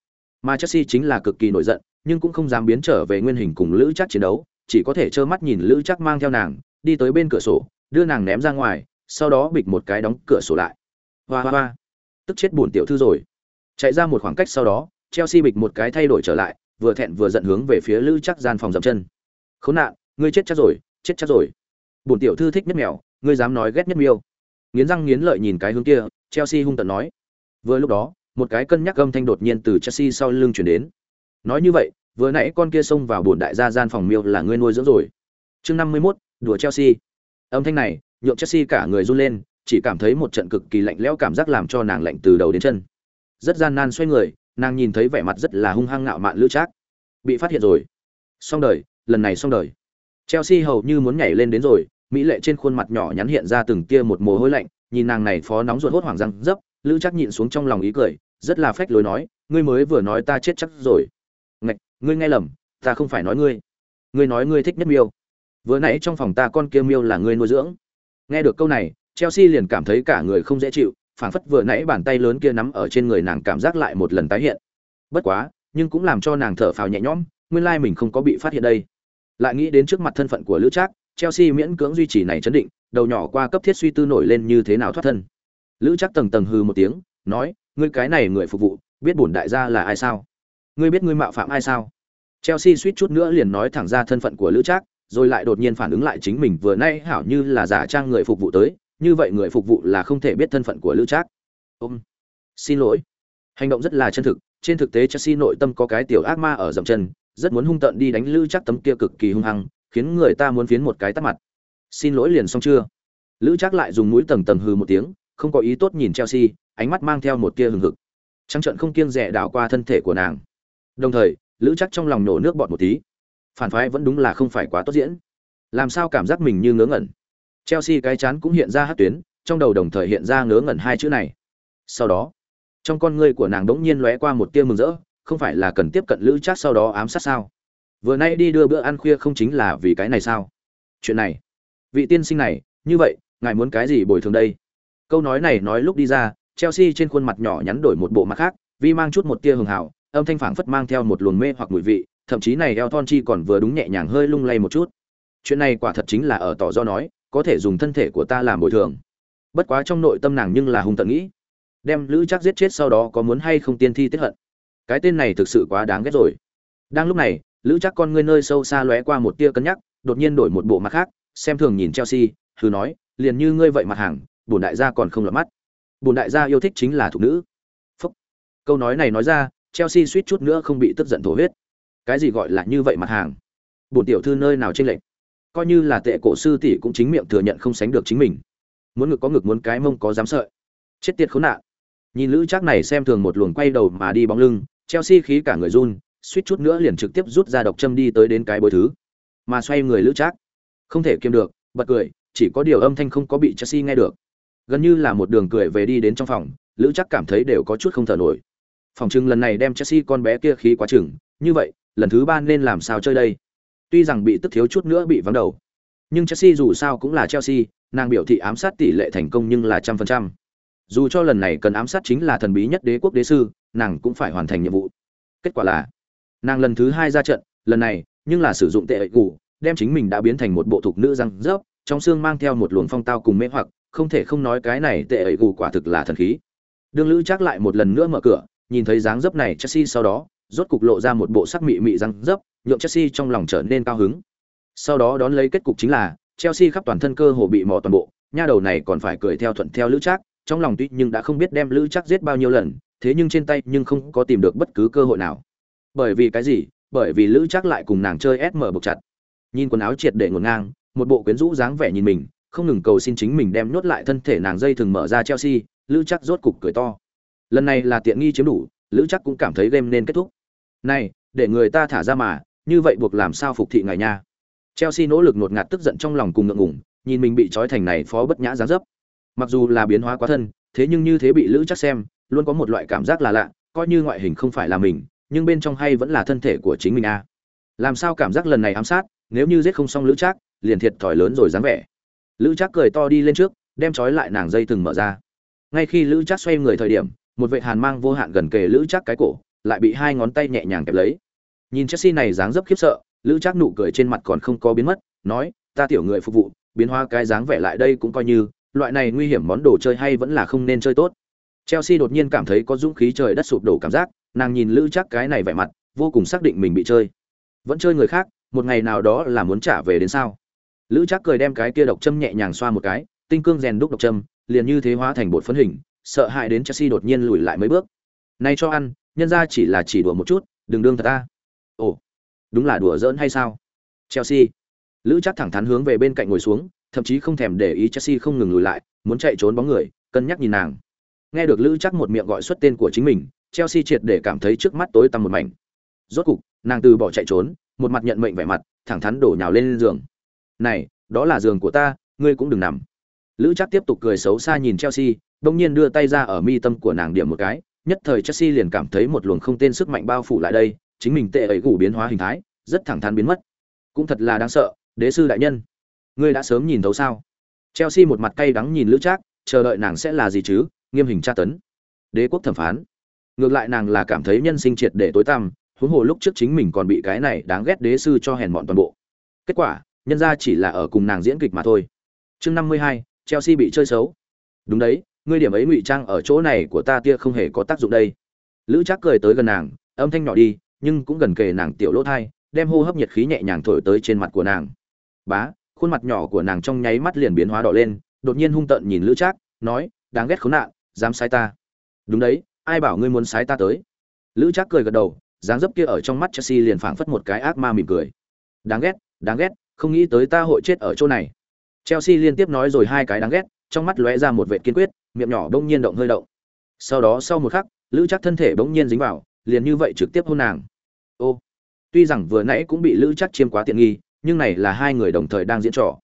Mà Chelsea chính là cực kỳ nổi giận, nhưng cũng không dám biến trở về nguyên hình cùng Lữ chắc chiến đấu, chỉ có thể trơ mắt nhìn Lữ chắc mang theo nàng, đi tới bên cửa sổ, đưa nàng ném ra ngoài, sau đó bịch một cái đóng cửa sổ lại. Hoa hoa hoa, tức chết buồn tiểu thư rồi. Chạy ra một khoảng cách sau đó, Chelsea bịch một cái thay đổi trở lại, vừa thẹn vừa giận hướng về phía Lữ chắc gian phòng dậm chân. Khốn nạn, ngươi chết chắc rồi, chết chắc rồi. buồn tiểu thư thích nhất mèo, ngươi dám nói ghét nhất miêu. Nghiến răng nghiến lợi nhìn cái hướng kia, Chelsea hung tận nói. Vừa lúc đó, một cái cân nhắc âm thanh đột nhiên từ Chelsea sau lưng truyền đến. Nói như vậy, vừa nãy con kia xông vào bồn đại gia gian phòng miêu là ngươi nuôi dưỡng rồi. Chương 51, đùa Chelsea. Âm thanh này, nhượng Chelsea cả người run lên, chỉ cảm thấy một trận cực kỳ lạnh lẽo cảm giác làm cho nàng lạnh từ đầu đến chân. Rất gian nan xoay người, nàng nhìn thấy vẻ mặt rất là hung hăng ngạo mạn lữ trác bị phát hiện rồi xong đời lần này xong đời chelsea hầu như muốn nhảy lên đến rồi mỹ lệ trên khuôn mặt nhỏ nhắn hiện ra từng tia một mồ hôi lạnh nhìn nàng này phó nóng ruột hốt hoảng răng dấp lữ trác nhịn xuống trong lòng ý cười rất là phách lối nói ngươi mới vừa nói ta chết chắc rồi ngươi nghe lầm, ta không phải nói ngươi. Ngươi nói ngươi thích nhất miêu. Vừa nãy trong phòng ta con kia miêu là ngươi nuôi dưỡng. Nghe được câu này, chelsea liền cảm thấy cả người không dễ chịu, phảng phất vừa nãy bàn tay lớn kia nắm ở trên người nàng cảm giác lại một lần tái hiện. Bất quá, nhưng cũng làm cho nàng thở phào nhẹ nhõm, nguyên lai mình không có bị phát hiện đây. Lại nghĩ đến trước mặt thân phận của lữ trác, chelsea miễn cưỡng duy trì này chấn định, đầu nhỏ qua cấp thiết suy tư nổi lên như thế nào thoát thân. Lữ trác tầng tầng hư một tiếng, nói, ngươi cái này người phục vụ, biết bổn đại gia là ai sao? Ngươi biết ngươi mạo phạm ai sao? Chelsea suýt chút nữa liền nói thẳng ra thân phận của lữ trác, rồi lại đột nhiên phản ứng lại chính mình, vừa nay hảo như là giả trang người phục vụ tới, như vậy người phục vụ là không thể biết thân phận của lữ trác. Ôm. Xin lỗi. Hành động rất là chân thực, trên thực tế chelsea nội tâm có cái tiểu ác ma ở dậm chân, rất muốn hung tợn đi đánh lữ trác tấm kia cực kỳ hung hăng, khiến người ta muốn phiến một cái tắt mặt. Xin lỗi liền xong chưa? Lữ trác lại dùng mũi tầng tầng hừ một tiếng, không có ý tốt nhìn chelsea, ánh mắt mang theo một tia hừng hực. Trắng trận không kiêng rẻ đảo qua thân thể của nàng đồng thời lữ chắc trong lòng nổ nước bọt một tí phản phái vẫn đúng là không phải quá tốt diễn làm sao cảm giác mình như ngớ ngẩn Chelsea cái chán cũng hiện ra hát tuyến, trong đầu đồng thời hiện ra ngớ ngẩn hai chữ này. Sau đó, trong con ngươi của nàng đống nhiên lóe qua một tia mừng rỡ, không phải là cần tiếp cận Lữ chắc sau đó ám sát sao? Vừa nay đi đưa bữa ăn khuya không chính là vì cái này sao? Chuyện này, vị tiên sinh này, như vậy, ngài muốn cái gì bồi thường đây? Câu nói này nói lúc đi ra, Chelsea trên khuôn mặt nhỏ nhắn đổi một bộ mặt khác, vi mang chút một tia hường hảo, âm thanh phảng phất mang theo một luồng mê hoặc mùi vị, thậm chí này eo thon chi còn vừa đúng nhẹ nhàng hơi lung lay một chút. Chuyện này quả thật chính là ở tỏ do nói, có thể dùng thân thể của ta làm bồi thường. Bất quá trong nội tâm nàng nhưng là hung tận nghĩ đem lữ chắc giết chết sau đó có muốn hay không tiên thi tiết hận. Cái tên này thực sự quá đáng ghét rồi. Đang lúc này lữ chắc con ngươi nơi sâu xa lóe qua một tia cân nhắc đột nhiên đổi một bộ mặt khác xem thường nhìn chelsea hừ nói liền như ngươi vậy mặt hàng bổn đại gia còn không lọt mắt. Bổn đại gia yêu thích chính là thuộc nữ. Phúc. câu nói này nói ra chelsea suýt chút nữa không bị tức giận thổ huyết. Cái gì gọi là như vậy mặt hàng? Bổn tiểu thư nơi nào trên lệnh coi như là tệ cổ sư tỷ cũng chính miệng thừa nhận không sánh được chính mình. Muốn ngực có ngực muốn cái mông có dám sợi. Chết tiệt khốn nạn. Nhìn lữ trác này xem thường một luồng quay đầu mà đi bóng lưng chelsea khí cả người run suýt chút nữa liền trực tiếp rút ra độc châm đi tới đến cái bồi thứ. Mà xoay người lữ trác không thể kiềm được bật cười chỉ có điều âm thanh không có bị chelsea nghe được. Gần như là một đường cười về đi đến trong phòng, Lữ chắc cảm thấy đều có chút không thở nổi. Phòng trưng lần này đem Chelsea con bé kia khí quá chừng, như vậy, lần thứ ba nên làm sao chơi đây? Tuy rằng bị tức thiếu chút nữa bị vắng đầu, nhưng Chelsea dù sao cũng là Chelsea, nàng biểu thị ám sát tỷ lệ thành công nhưng là trăm phần trăm. Dù cho lần này cần ám sát chính là thần bí nhất đế quốc đế sư, nàng cũng phải hoàn thành nhiệm vụ. Kết quả là, nàng lần thứ hai ra trận, lần này, nhưng là sử dụng tệ ẩy củ, đem chính mình đã biến thành một bộ thuộc nữ răng rớp, trong xương mang theo một luồng phong tao cùng mê hoặc, không thể không nói cái này tệ ẩy củ quả thực là thần khí. Đường Lữ chắc lại một lần nữa mở cửa, nhìn thấy dáng dấp này Chelsea sau đó, rốt cục lộ ra một bộ sắc mị mị răng dấp, nhượng Chelsea trong lòng trở nên cao hứng. Sau đó đón lấy kết cục chính là Chelsea khắp toàn thân cơ hồ bị mò toàn bộ, nha đầu này còn phải cười theo thuận theo Lữ Trác, trong lòng tuy nhưng đã không biết đem Lữ Trác giết bao nhiêu lần, thế nhưng trên tay nhưng không có tìm được bất cứ cơ hội nào. Bởi vì cái gì? Bởi vì Lữ Trác lại cùng nàng chơi SM buộc chặt. Nhìn quần áo triệt để ngổn ngang, một bộ quyến rũ dáng vẻ nhìn mình, không ngừng cầu xin chính mình đem nhốt lại thân thể nàng dây thường mở ra Chelsea, Lữ Trác rốt cục cười to. Lần này là tiện nghi chiếm đủ, Lữ chắc cũng cảm thấy game nên kết thúc. Này, để người ta thả ra mà, như vậy buộc làm sao phục thị ngài nha. Chelsea nỗ lực ngột ngạt tức giận trong lòng cùng ngượng ngùng, nhìn mình bị trói thành này phó bất nhã dáng dấp. Mặc dù là biến hóa quá thân, thế nhưng như thế bị Lữ chắc xem, luôn có một loại cảm giác là lạ, coi như ngoại hình không phải là mình, nhưng bên trong hay vẫn là thân thể của chính mình a. À. Làm sao cảm giác lần này ám sát, nếu như giết không xong Lữ Trác, liền thiệt thòi lớn rồi dáng vẻ. Lữ Trác cười to đi lên trước, đem trói lại nàng dây từng mở ra. Ngay khi Lữ Trác xoay người thời điểm, một vệ hàn mang vô hạn gần kề Lữ chắc cái cổ, lại bị hai ngón tay nhẹ nhàng kẹp lấy. Nhìn Chelsea này dáng dấp khiếp sợ, lữ chắc nụ cười trên mặt còn không có biến mất nói ta tiểu người phục vụ biến hóa cái dáng vẻ lại đây cũng coi như loại này nguy hiểm món đồ chơi hay vẫn là không nên chơi tốt. Chelsea đột nhiên cảm thấy có dũng khí trời đất sụp đổ cảm giác nàng nhìn lữ chắc cái này vẻ mặt vô cùng xác định mình bị chơi. Vẫn chơi người khác một ngày nào đó là muốn trả về đến sao? Lữ chắc cười đem cái kia độc châm nhẹ nhàng xoa một cái tinh cương rèn đúc độc châm liền như thế hóa thành bột phấn hình sợ hãi đến chelsea đột nhiên lùi lại mấy bước. Nay cho ăn, nhân ra chỉ là chỉ đùa một chút, đừng đương thật ta. Ồ, đúng là đùa giỡn hay sao? Chelsea, lữ chắc thẳng thắn hướng về bên cạnh ngồi xuống, thậm chí không thèm để ý chelsea không ngừng lùi lại, muốn chạy trốn bóng người, cân nhắc nhìn nàng. Nghe được lữ chắc một miệng gọi xuất tên của chính mình, chelsea triệt để cảm thấy trước mắt tối tăm một mảnh. Rốt cục, nàng từ bỏ chạy trốn, một mặt nhận mệnh vẻ mặt, thẳng thắn đổ nhào lên giường. Này, đó là giường của ta, ngươi cũng đừng nằm. Lữ Trác tiếp tục cười xấu xa nhìn chelsea bỗng nhiên đưa tay ra ở mi tâm của nàng điểm một cái, nhất thời chelsea liền cảm thấy một luồng không tên sức mạnh bao phủ lại đây, chính mình tệ ấy gủ biến hóa hình thái, rất thẳng thắn biến mất. Cũng thật là đáng sợ, đế sư đại nhân. Ngươi đã sớm nhìn thấu sao? Chelsea một mặt cay đắng nhìn lữ trác, chờ đợi nàng sẽ là gì chứ? Nghiêm hình tra tấn. Đế quốc thẩm phán. Ngược lại nàng là cảm thấy nhân sinh triệt để tối tăm, huống hồ lúc trước chính mình còn bị cái này đáng ghét đế sư cho hèn mọn toàn bộ. Kết quả, nhân ra chỉ là ở cùng nàng diễn kịch mà thôi. Chương năm mươi hai, chelsea bị chơi xấu. Đúng đấy ngươi điểm ấy ngụy trang ở chỗ này của ta tia không hề có tác dụng đây. Lữ trác cười tới gần nàng, âm thanh nhỏ đi, nhưng cũng gần kề nàng tiểu lỗ thai, đem hô hấp nhiệt khí nhẹ nhàng thổi tới trên mặt của nàng. Bá, khuôn mặt nhỏ của nàng trong nháy mắt liền biến hóa đỏ lên, đột nhiên hung tợn nhìn lữ trác, nói, đáng ghét khốn nạn, dám sai ta. Đúng đấy, ai bảo ngươi muốn sai ta tới? Lữ trác cười gật đầu, dáng dấp kia ở trong mắt chelsea liền phảng phất một cái ác ma mỉm cười. Đáng ghét đáng ghét, không nghĩ tới ta hội chết ở chỗ này. Chelsea liên tiếp nói rồi hai cái đáng ghét trong mắt lóe ra một vệ kiên quyết, miệng nhỏ bỗng nhiên động hơi động. Sau đó sau một khắc, lữ trác thân thể bỗng nhiên dính vào, liền như vậy trực tiếp hôn nàng. Ô, tuy rằng vừa nãy cũng bị lữ chắc chiêm quá tiện nghi, nhưng này là hai người đồng thời đang diễn trò.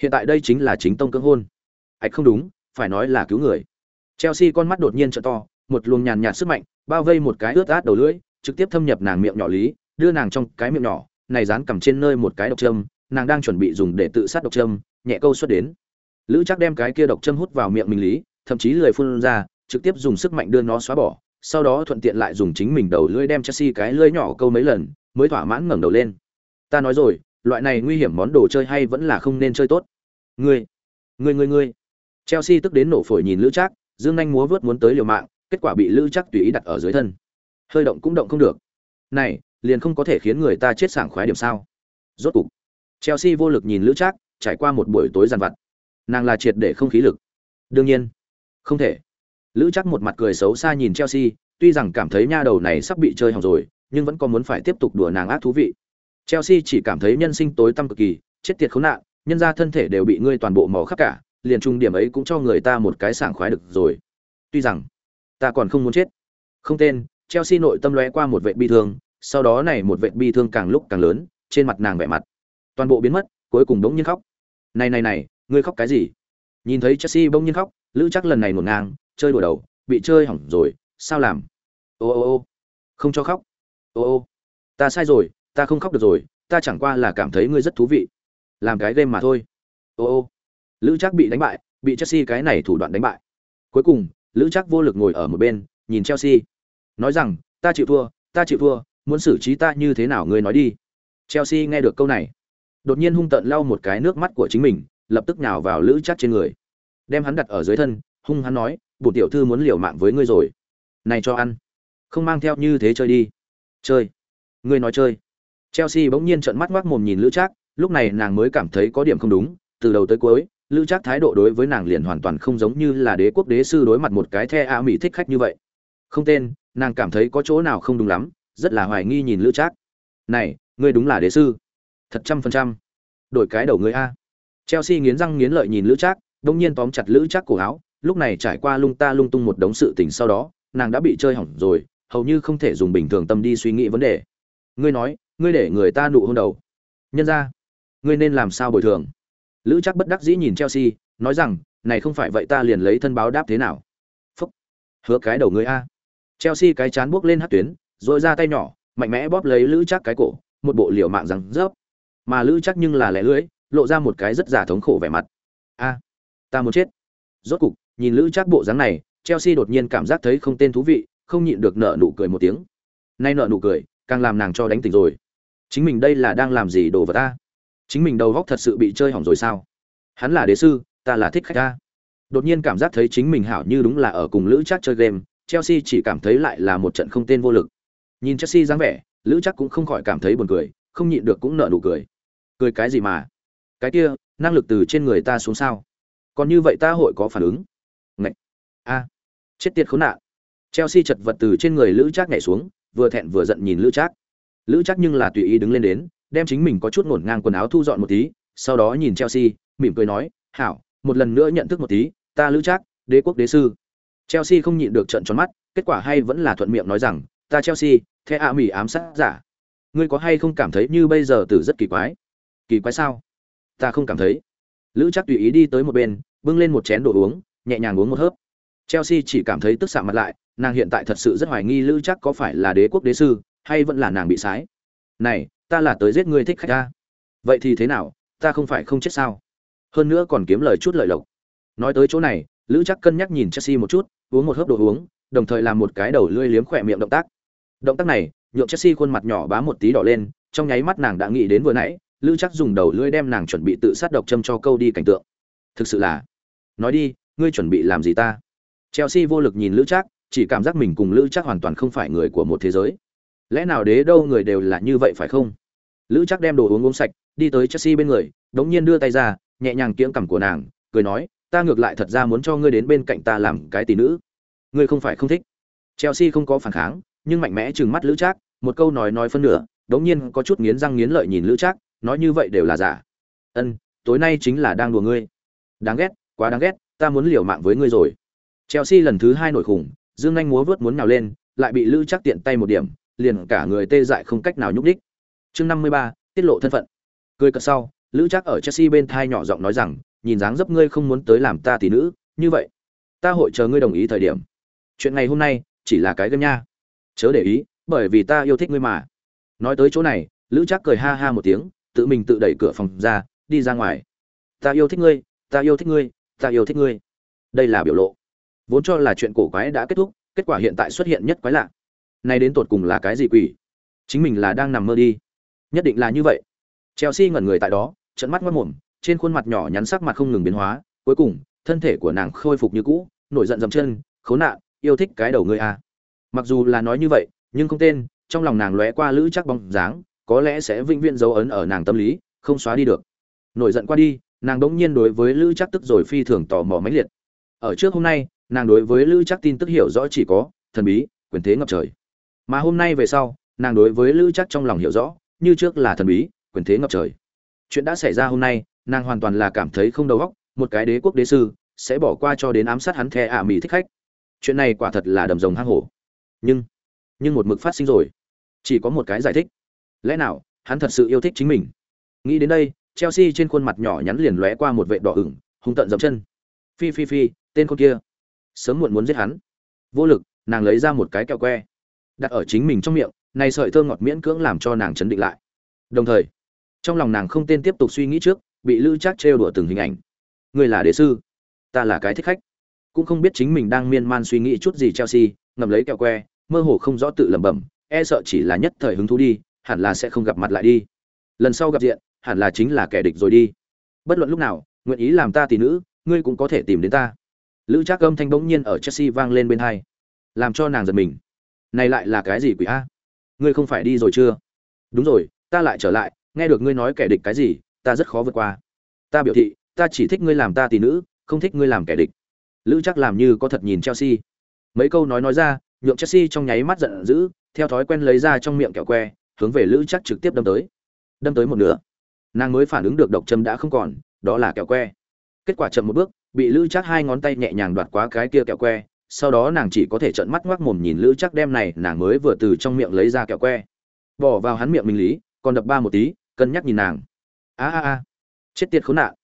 Hiện tại đây chính là chính tông cưỡng hôn. Ạch không đúng, phải nói là cứu người. Chelsea con mắt đột nhiên trợ to, một luồng nhàn nhạt sức mạnh, bao vây một cái ướt át đầu lưỡi, trực tiếp thâm nhập nàng miệng nhỏ lý, đưa nàng trong cái miệng nhỏ, này dán cầm trên nơi một cái độc châm, nàng đang chuẩn bị dùng để tự sát độc châm, nhẹ câu xuất đến lữ chắc đem cái kia độc châm hút vào miệng mình lý thậm chí lười phun ra trực tiếp dùng sức mạnh đưa nó xóa bỏ sau đó thuận tiện lại dùng chính mình đầu lưỡi đem Chelsea cái lưỡi nhỏ câu mấy lần, mới thỏa mãn ngẩng đầu lên. Ta nói rồi, loại này nguy hiểm món đồ chơi hay vẫn là không nên chơi tốt. Ngươi, ngươi ngươi ngươi. Chelsea tức đến nổ phổi nhìn Lữ Trác, dương anh múa vớt muốn tới liều mạng, kết quả bị Lữ Trác tùy ý đặt ở dưới thân. Hơi động cũng động không được. Này, liền không có thể khiến người ta chết sảng khoái điểm sao? Rốt cục, Chelsea vô lực nhìn Lữ Trác, trải qua một buổi tối giàn vặt. Nàng là triệt để không khí lực. Đương nhiên, không thể. Lữ chắc một mặt cười xấu xa nhìn Chelsea, tuy rằng cảm thấy nha đầu này sắp bị chơi hỏng rồi, nhưng vẫn có muốn phải tiếp tục đùa nàng ác thú vị. Chelsea chỉ cảm thấy nhân sinh tối tăm cực kỳ, chết tiệt khốn nạn, nhân ra thân thể đều bị ngươi toàn bộ mò khắp cả, liền trung điểm ấy cũng cho người ta một cái sảng khoái được rồi. Tuy rằng, ta còn không muốn chết. Không tên, Chelsea nội tâm lóe qua một vệ bi thương, sau đó này một vệ bi thương càng lúc càng lớn, trên mặt nàng vẻ mặt toàn bộ biến mất, cuối cùng đống nhiên khóc. Này này này, ngươi khóc cái gì? Nhìn thấy Chelsea bỗng nhiên khóc, lữ chắc lần này ngổn ngang chơi đùa đầu bị chơi hỏng rồi sao làm? Ô ô ô không cho khóc. Ô ô ta sai rồi ta không khóc được rồi ta chẳng qua là cảm thấy ngươi rất thú vị. Làm cái game mà thôi. Ô ô lữ chắc bị đánh bại bị chelsea cái này thủ đoạn đánh bại. Cuối cùng lữ chắc vô lực ngồi ở một bên nhìn chelsea. Nói rằng ta chịu thua ta chịu thua muốn xử trí ta như thế nào ngươi nói đi. Chelsea nghe được câu này đột nhiên hung tợn lau một cái nước mắt của chính mình lập tức nhào vào lữ chắc trên người. Đem hắn đặt ở dưới thân, hung hắn nói, bổn tiểu thư muốn liều mạng với ngươi rồi. Này cho ăn. Không mang theo như thế chơi đi. Chơi? Ngươi nói chơi. Chelsea bỗng nhiên trợn mắt ngoác mồm nhìn lữ trác lúc này nàng mới cảm thấy có điểm không đúng, từ đầu tới cuối, lữ trác thái độ đối với nàng liền hoàn toàn không giống như là đế quốc đế sư đối mặt một cái the a mỹ thích khách như vậy. Không tên, nàng cảm thấy có chỗ nào không đúng lắm, rất là hoài nghi nhìn lữ trác này, ngươi đúng là đế sư. Thật trăm phần trăm. Đổi cái đầu ngươi a chelsea nghiến răng nghiến lợi nhìn lữ trác đung nhiên tóm chặt lữ trác cổ áo, lúc này trải qua lung ta lung tung một đống sự tình sau đó, nàng đã bị chơi hỏng rồi, hầu như không thể dùng bình thường tâm đi suy nghĩ vấn đề. Ngươi nói, ngươi để người ta nụ hôn đầu. Nhân ra, ngươi nên làm sao bồi thường? Lữ Trác bất đắc dĩ nhìn chelsea, nói rằng, này không phải vậy ta liền lấy thân báo đáp thế nào? Phúc, hứa cái đầu ngươi a. Chelsea cái chán buốc lên hát tuyến, rồi ra tay nhỏ, mạnh mẽ bóp lấy lữ Trác cái cổ, một bộ liều mạng rằng, rớp. Mà lữ Trác nhưng là lẻ lưỡi lộ ra một cái rất giả thống khổ vẻ mặt. A, ta muốn chết. Rốt cục, nhìn lữ trác bộ dáng này, chelsea đột nhiên cảm giác thấy không tên thú vị, không nhịn được nợ nụ cười một tiếng. Nay nợ nụ cười, càng làm nàng cho đánh tỉnh rồi. Chính mình đây là đang làm gì đồ vật ta? Chính mình đầu góc thật sự bị chơi hỏng rồi sao? Hắn là đế sư, ta là thích khách ta. Đột nhiên cảm giác thấy chính mình hảo như đúng là ở cùng lữ trác chơi game, chelsea chỉ cảm thấy lại là một trận không tên vô lực. Nhìn chelsea dáng vẻ, lữ trác cũng không khỏi cảm thấy buồn cười, không nhịn được cũng nợ nụ cười. Cười cái gì mà? Cái kia, năng lực từ trên người ta xuống sao? Còn như vậy ta hội có phản ứng? Ngậy! a. Chết tiệt khốn nạn. Chelsea chật vật từ trên người lữ trác nhảy xuống, vừa thẹn vừa giận nhìn lữ trác. Lữ trác nhưng là tùy ý đứng lên đến, đem chính mình có chút ngổn ngang quần áo thu dọn một tí, sau đó nhìn chelsea, mỉm cười nói, hảo, một lần nữa nhận thức một tí, ta lữ trác, đế quốc đế sư. Chelsea không nhịn được trận tròn mắt, kết quả hay vẫn là thuận miệng nói rằng, ta chelsea thế a mỹ ám sát giả. Ngươi có hay không cảm thấy như bây giờ tử rất kỳ quái? Kỳ quái sao? Ta không cảm thấy. Lữ chắc tùy ý đi tới một bên, bưng lên một chén đồ uống, nhẹ nhàng uống một hớp. Chelsea chỉ cảm thấy tức xạ mặt lại, nàng hiện tại thật sự rất hoài nghi lữ chắc có phải là đế quốc đế sư, hay vẫn là nàng bị sái. Này, ta là tới giết ngươi thích khách ta. Vậy thì thế nào, ta không phải không chết sao? Hơn nữa còn kiếm lời chút lợi lộc. Nói tới chỗ này, lữ chắc cân nhắc nhìn chelsea một chút, uống một hớp đồ uống, đồng thời làm một cái đầu lưỡi liếm khỏe miệng động tác. Động tác này, nhượng chelsea khuôn mặt nhỏ bá một tí đỏ lên, trong nháy mắt nàng đã nghĩ đến vừa nãy lữ chắc dùng đầu lưỡi đem nàng chuẩn bị tự sát độc châm cho câu đi cảnh tượng. Thực sự là, nói đi, ngươi chuẩn bị làm gì ta? Chelsea vô lực nhìn lữ chắc chỉ cảm giác mình cùng lữ chắc hoàn toàn không phải người của một thế giới. Lẽ nào đế đâu người đều là như vậy phải không? Lữ chắc đem đồ uống uống sạch, đi tới chelsea bên người, đống nhiên đưa tay ra, nhẹ nhàng kiễng cằm của nàng, cười nói, ta ngược lại thật ra muốn cho ngươi đến bên cạnh ta làm cái tỷ nữ. Ngươi không phải không thích. Chelsea không có phản kháng, nhưng mạnh mẽ trừng mắt lữ trác, một câu nói nói phân nửa, đống nhiên có chút nghiến răng nghiến lợi nhìn lữ trác nói như vậy đều là giả. Ân, tối nay chính là đang đùa ngươi. Đáng ghét, quá đáng ghét, ta muốn liều mạng với ngươi rồi. Chelsea lần thứ hai nổi khủng, dương anh múa vớt muốn nhào lên, lại bị lữ chắc tiện tay một điểm, liền cả người tê dại không cách nào nhúc đích chương năm mươi ba, tiết lộ thân phận. Cười cợt sau, lữ chắc ở chelsea bên thai nhỏ giọng nói rằng, nhìn dáng dấp ngươi không muốn tới làm ta tỷ nữ, như vậy, ta hội chờ ngươi đồng ý thời điểm. Chuyện ngày hôm nay, chỉ là cái game nha. Chớ để ý, bởi vì ta yêu thích ngươi mà. Nói tới chỗ này, lữ chắc cười ha ha một tiếng tự mình tự đẩy cửa phòng ra, đi ra ngoài. Ta yêu thích ngươi, ta yêu thích ngươi, ta yêu thích ngươi. Đây là biểu lộ. Vốn cho là chuyện cổ quái đã kết thúc, kết quả hiện tại xuất hiện nhất quái lạ. Nay đến tột cùng là cái gì quỷ? Chính mình là đang nằm mơ đi. Nhất định là như vậy. Chelsea ngẩn người tại đó trận mắt mất mồm, trên khuôn mặt nhỏ nhắn sắc mặt không ngừng biến hóa. Cuối cùng, thân thể của nàng khôi phục như cũ, nổi giận dầm chân, khốn nạn, yêu thích cái đầu ngươi à. mặc dù là nói như vậy, nhưng không tên, trong lòng nàng lóe qua lữ chắc bóng dáng có lẽ sẽ vĩnh viễn dấu ấn ở nàng tâm lý, không xóa đi được. Nổi giận qua đi, nàng đống nhiên đối với lữ chắc tức rồi phi thường tò mò mãnh liệt. Ở trước hôm nay, nàng đối với lữ chắc tin tức hiểu rõ chỉ có, thần bí, quyền thế ngập trời. Mà hôm nay về sau, nàng đối với lữ chắc trong lòng hiểu rõ, như trước là thần bí, quyền thế ngập trời. Chuyện đã xảy ra hôm nay, nàng hoàn toàn là cảm thấy không đầu óc, một cái đế quốc đế sư, sẽ bỏ qua cho đến ám sát hắn the ả mỹ thích khách. Chuyện này quả thật là đầm rồng hang hổ. Nhưng nhưng một mực phát sinh rồi. Chỉ có một cái giải thích lẽ nào hắn thật sự yêu thích chính mình? Nghĩ đến đây, chelsea trên khuôn mặt nhỏ nhắn liền lóe qua một vệ đỏ ửng, hung tận dậm chân. Phi phi phi, tên con kia. Sớm muộn muốn giết hắn. Vô lực, nàng lấy ra một cái kẹo que, đặt ở chính mình trong miệng, này sợi thơm ngọt miễn cưỡng làm cho nàng chấn định lại. Đồng thời, trong lòng nàng không tên tiếp tục suy nghĩ trước, bị lữ trác trêu đùa từng hình ảnh. Người là đế sư, ta là cái thích khách. Cũng không biết chính mình đang miên man suy nghĩ chút gì chelsea ngầm lấy kẹo que, mơ hồ không rõ tự lẩm bẩm e sợ chỉ là nhất thời hứng thú đi hẳn là sẽ không gặp mặt lại đi. Lần sau gặp diện, hẳn là chính là kẻ địch rồi đi. Bất luận lúc nào, nguyện ý làm ta tỷ nữ, ngươi cũng có thể tìm đến ta. Lữ trác âm thanh bỗng nhiên ở chelsea vang lên bên hai. Làm cho nàng giật mình. Này lại là cái gì quỷ a? Ngươi không phải đi rồi chưa? Đúng rồi, ta lại trở lại, nghe được ngươi nói kẻ địch cái gì, ta rất khó vượt qua. Ta biểu thị, ta chỉ thích ngươi làm ta tỷ nữ, không thích ngươi làm kẻ địch. Lữ chắc làm như có thật nhìn chelsea. Mấy câu nói nói ra, nhượng chelsea trong nháy mắt giận dữ, theo thói quen lấy ra trong miệng kẹo que hướng về lữ chắc trực tiếp đâm tới. Đâm tới một nửa. Nàng mới phản ứng được độc châm đã không còn, đó là kẹo que. Kết quả chậm một bước, bị lữ chắc hai ngón tay nhẹ nhàng đoạt quá cái kia kẹo que, sau đó nàng chỉ có thể trợn mắt ngoác mồm nhìn lữ chắc đem này, nàng mới vừa từ trong miệng lấy ra kẹo que. Bỏ vào hắn miệng minh lý, còn đập ba một tí, cân nhắc nhìn nàng. A a a. Chết tiệt khốn nạn.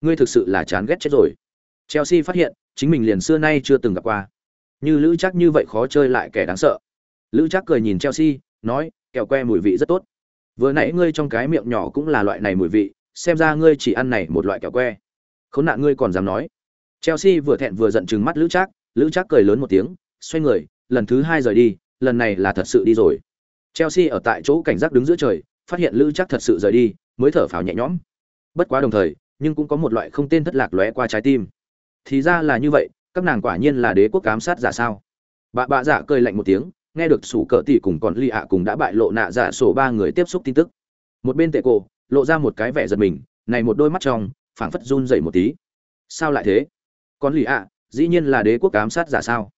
Ngươi thực sự là chán ghét chết rồi. Chelsea phát hiện, chính mình liền xưa nay chưa từng gặp qua. Như lữ chắc như vậy khó chơi lại kẻ đáng sợ. Lữ chắc cười nhìn chelsea, nói kẹo que mùi vị rất tốt. Vừa nãy ngươi trong cái miệng nhỏ cũng là loại này mùi vị, xem ra ngươi chỉ ăn này một loại kẹo que. Khốn nạn ngươi còn dám nói. Chelsea vừa thẹn vừa giận chừng mắt lữ trác lữ trác cười lớn một tiếng, xoay người, lần thứ hai rời đi, lần này là thật sự đi rồi. Chelsea ở tại chỗ cảnh giác đứng giữa trời, phát hiện lữ trác thật sự rời đi, mới thở phào nhẹ nhõm. Bất quá đồng thời, nhưng cũng có một loại không tên thất lạc lóe qua trái tim. Thì ra là như vậy, các nàng quả nhiên là đế quốc cám sát giả sao? Bà bà dạ cười lạnh một tiếng nghe được sủ cờ tỷ cùng còn lì ạ cùng đã bại lộ nạ giả dạ sổ ba người tiếp xúc tin tức. Một bên tệ cổ, lộ ra một cái vẻ giật mình, này một đôi mắt trong, phảng phất run dậy một tí. Sao lại thế? Còn lì ạ, dĩ nhiên là đế quốc cám sát giả sao?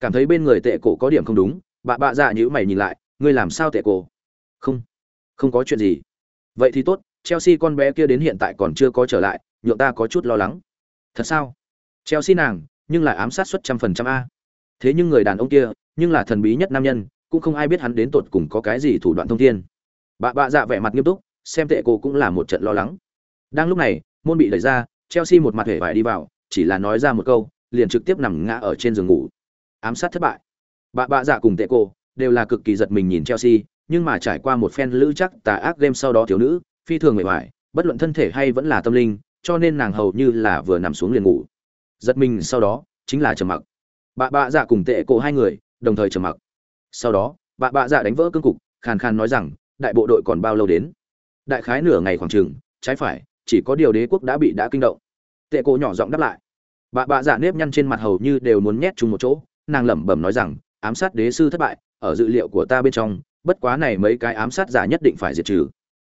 Cảm thấy bên người tệ cổ có điểm không đúng, bà bạ dạ nhữ mày nhìn lại, ngươi làm sao tệ cổ? Không không có chuyện gì. Vậy thì tốt, chelsea con bé kia đến hiện tại còn chưa có trở lại, nhượng ta có chút lo lắng. Thật sao? Chelsea nàng, nhưng lại ám sát suất trăm phần trăm a thế nhưng người đàn ông kia, nhưng là thần bí nhất nam nhân, cũng không ai biết hắn đến tột cùng có cái gì thủ đoạn thông thiên. Bà bạ dạ vẻ mặt nghiêm túc, xem tệ cô cũng là một trận lo lắng. Đang lúc này, môn bị đẩy ra, chelsea một mặt hể vải đi vào, chỉ là nói ra một câu, liền trực tiếp nằm ngã ở trên giường ngủ. Ám sát thất bại. Bà bạ dạ cùng tệ cô đều là cực kỳ giật mình nhìn chelsea, nhưng mà trải qua một phen lữ chắc tà ác game sau đó thiếu nữ, phi thường mệt mỏi, bất luận thân thể hay vẫn là tâm linh, cho nên nàng hầu như là vừa nằm xuống liền ngủ. Giật mình sau đó, chính là trầm mặc bà bạ dạ cùng tệ cổ hai người, đồng thời trầm mặc. Sau đó bà bạ dạ đánh vỡ cương cục, khàn khàn nói rằng, đại bộ đội còn bao lâu đến? Đại khái nửa ngày khoảng chừng, trái phải, chỉ có điều đế quốc đã bị đã kinh động. Tệ cổ nhỏ giọng đáp lại. Bà bạ dạ nếp nhăn trên mặt hầu như đều muốn nhét chung một chỗ, nàng lẩm bẩm nói rằng, ám sát đế sư thất bại, ở dự liệu của ta bên trong, bất quá này mấy cái ám sát giả nhất định phải diệt trừ.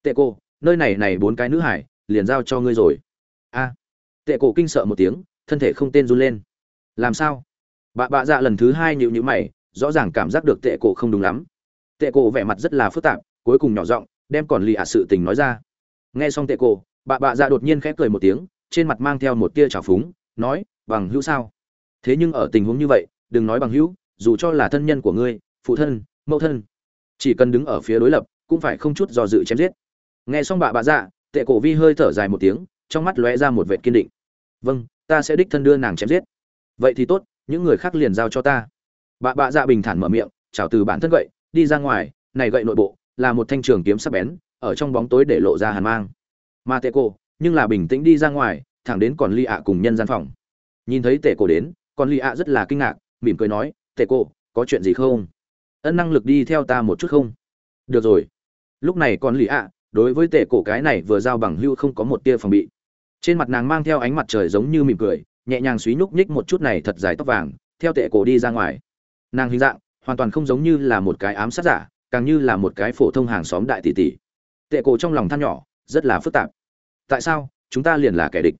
Tệ cô nơi này này bốn cái nữ hải, liền giao cho ngươi rồi. A. Tệ cổ kinh sợ một tiếng, thân thể không tên run lên. Làm sao? Bà bạ dạ lần thứ hai nhịu nhữ mày, rõ ràng cảm giác được tệ cổ không đúng lắm. Tệ cổ vẻ mặt rất là phức tạp, cuối cùng nhỏ giọng, đem còn lì ạ sự tình nói ra. Nghe xong tệ cổ, bà bạ dạ đột nhiên khẽ cười một tiếng, trên mặt mang theo một tia trào phúng, nói, bằng hữu sao? Thế nhưng ở tình huống như vậy, đừng nói bằng hữu, dù cho là thân nhân của ngươi, phụ thân, mẫu thân, chỉ cần đứng ở phía đối lập, cũng phải không chút do dự chém giết. Nghe xong bà bạ dạ tệ cổ vi hơi thở dài một tiếng, trong mắt lóe ra một vệ kiên định. Vâng ta sẽ đích thân đưa nàng chém giết. Vậy thì tốt những người khác liền giao cho ta. Bà bạ dạ bình thản mở miệng, chào từ bản thân gậy, đi ra ngoài, này gậy nội bộ, là một thanh trường kiếm sắc bén, ở trong bóng tối để lộ ra hàn mang. Mà tệ cổ, nhưng là bình tĩnh đi ra ngoài, thẳng đến còn ly ạ cùng nhân gian phòng. Nhìn thấy tệ cổ đến, còn ly ạ rất là kinh ngạc, mỉm cười nói, tệ cổ, có chuyện gì không? Ân năng lực đi theo ta một chút không? Được rồi. Lúc này còn ly ạ, đối với tệ cổ cái này vừa giao bằng hưu không có một tia phòng bị. Trên mặt nàng mang theo ánh mặt trời giống như mỉm cười nhẹ nhàng suy nhúc nhích một chút này thật dài tóc vàng, theo tệ cổ đi ra ngoài. Nàng hình dạng, hoàn toàn không giống như là một cái ám sát giả, càng như là một cái phổ thông hàng xóm đại tỷ tỷ. Tệ cổ trong lòng than nhỏ, rất là phức tạp. Tại sao? Chúng ta liền là kẻ địch.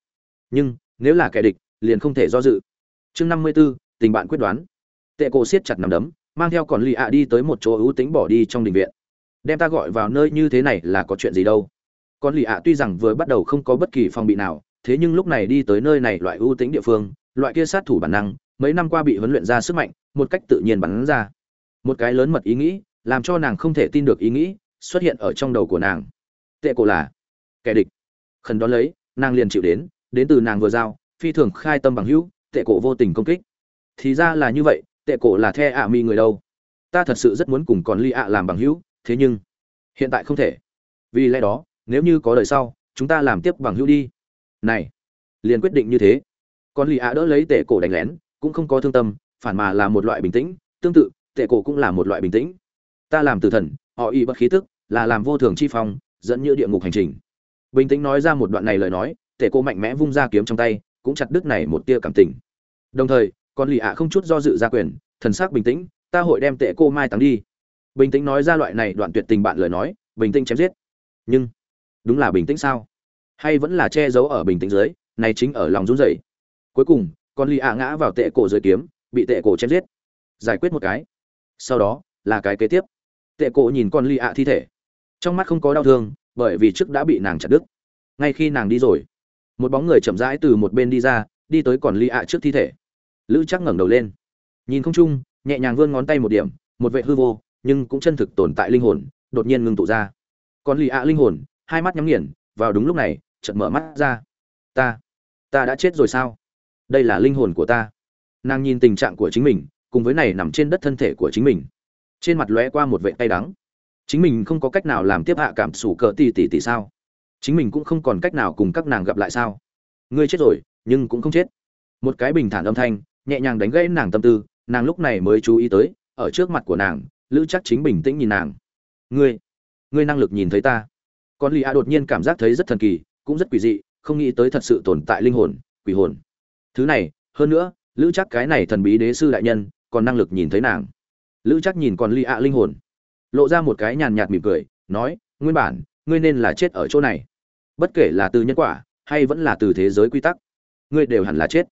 Nhưng, nếu là kẻ địch, liền không thể do dự. Chương năm mươi b ố tình bạn quyết đoán. Tệ cổ siết chặt nằm đấm, mang theo còn lì ạ đi tới một chỗ ưu tính bỏ đi trong đình viện. Đem ta gọi vào nơi như thế này là có chuyện gì đâu? Còn lì ạ tuy rằng vừa bắt đầu không có bất kỳ phòng bị nào thế nhưng lúc này đi tới nơi này loại ưu tính địa phương, loại kia sát thủ bản năng, mấy năm qua bị huấn luyện ra sức mạnh, một cách tự nhiên bắn ra. Một cái lớn mật ý nghĩ, làm cho nàng không thể tin được ý nghĩ, xuất hiện ở trong đầu của nàng. Tệ cổ là kẻ địch. Khẩn đón lấy, nàng liền chịu đến đến từ nàng vừa giao, phi thường khai tâm bằng hữu, tệ cổ vô tình công kích. Thì ra là như vậy, tệ cổ là the ạ mi người đâu. Ta thật sự rất muốn cùng còn ly ạ làm bằng hữu, thế nhưng, hiện tại không thể. Vì lẽ đó, nếu như có đời sau, chúng ta làm tiếp bằng hữu đi này, liền quyết định như thế. Còn lì ạ đỡ lấy tệ cổ đánh lén, cũng không có thương tâm, phản mà là một loại bình tĩnh. Tương tự, tệ cổ cũng là một loại bình tĩnh. Ta làm từ thần, họ y bất khí tức, là làm vô thường chi phong, dẫn như địa ngục hành trình. Bình tĩnh nói ra một đoạn này lời nói, tệ cổ mạnh mẽ vung ra kiếm trong tay, cũng chặt đứt này một tia cảm tình. Đồng thời còn lì ạ không chút do dự ra quyền, thần sắc bình tĩnh, ta hội đem tệ cô mai táng đi. Bình tĩnh nói ra loại này đoạn tuyệt tình bạn lời nói, bình tĩnh chém giết. Nhưng, đúng là bình tĩnh sao? Hay vẫn là che giấu ở bình tĩnh dưới, này chính ở lòng run rẩy. Cuối cùng, con lì ạ ngã vào tệ cổ dưới kiếm, bị tệ cổ chém giết. Giải quyết một cái. Sau đó, là cái kế tiếp. Tệ cổ nhìn con lì ạ thi thể. Trong mắt không có đau thương, bởi vì trước đã bị nàng chặt đứt. Ngay khi nàng đi rồi, một bóng người chậm rãi từ một bên đi ra, đi tới còn lì ạ trước thi thể. Lữ chắc ngẩng đầu lên. Nhìn không chung, nhẹ nhàng vươn ngón tay một điểm, một vệ hư vô, nhưng cũng chân thực tồn tại linh hồn, đột nhiên ngừng tụ ra. Còn lì ạ linh hồn, hai mắt nhắm nghiền, vào đúng lúc này chợt mở mắt ra. Ta ta đã chết rồi sao? Đây là linh hồn của ta. Nàng nhìn tình trạng của chính mình, cùng với này nằm trên đất thân thể của chính mình. Trên mặt lóe qua một vệ tay đắng. Chính mình không có cách nào làm tiếp hạ cảm sủ cờ tỉ tỉ tỉ sao? Chính mình cũng không còn cách nào cùng các nàng gặp lại sao? Ngươi chết rồi, nhưng cũng không chết. Một cái bình thản âm thanh, nhẹ nhàng đánh gãy nàng tâm tư, nàng lúc này mới chú ý tới, ở trước mặt của nàng, lữ chắc chính bình tĩnh nhìn nàng. Ngươi ngươi năng lực nhìn thấy ta. Con lì a đột nhiên cảm giác thấy rất thần kỳ cũng rất quỷ dị, không nghĩ tới thật sự tồn tại linh hồn, quỷ hồn. Thứ này, hơn nữa, lữ chắc cái này thần bí đế sư đại nhân, còn năng lực nhìn thấy nàng. Lữ chắc nhìn còn lì ạ linh hồn. Lộ ra một cái nhàn nhạt mỉm cười, nói, nguyên bản, ngươi nên là chết ở chỗ này. Bất kể là từ nhân quả, hay vẫn là từ thế giới quy tắc, ngươi đều hẳn là chết.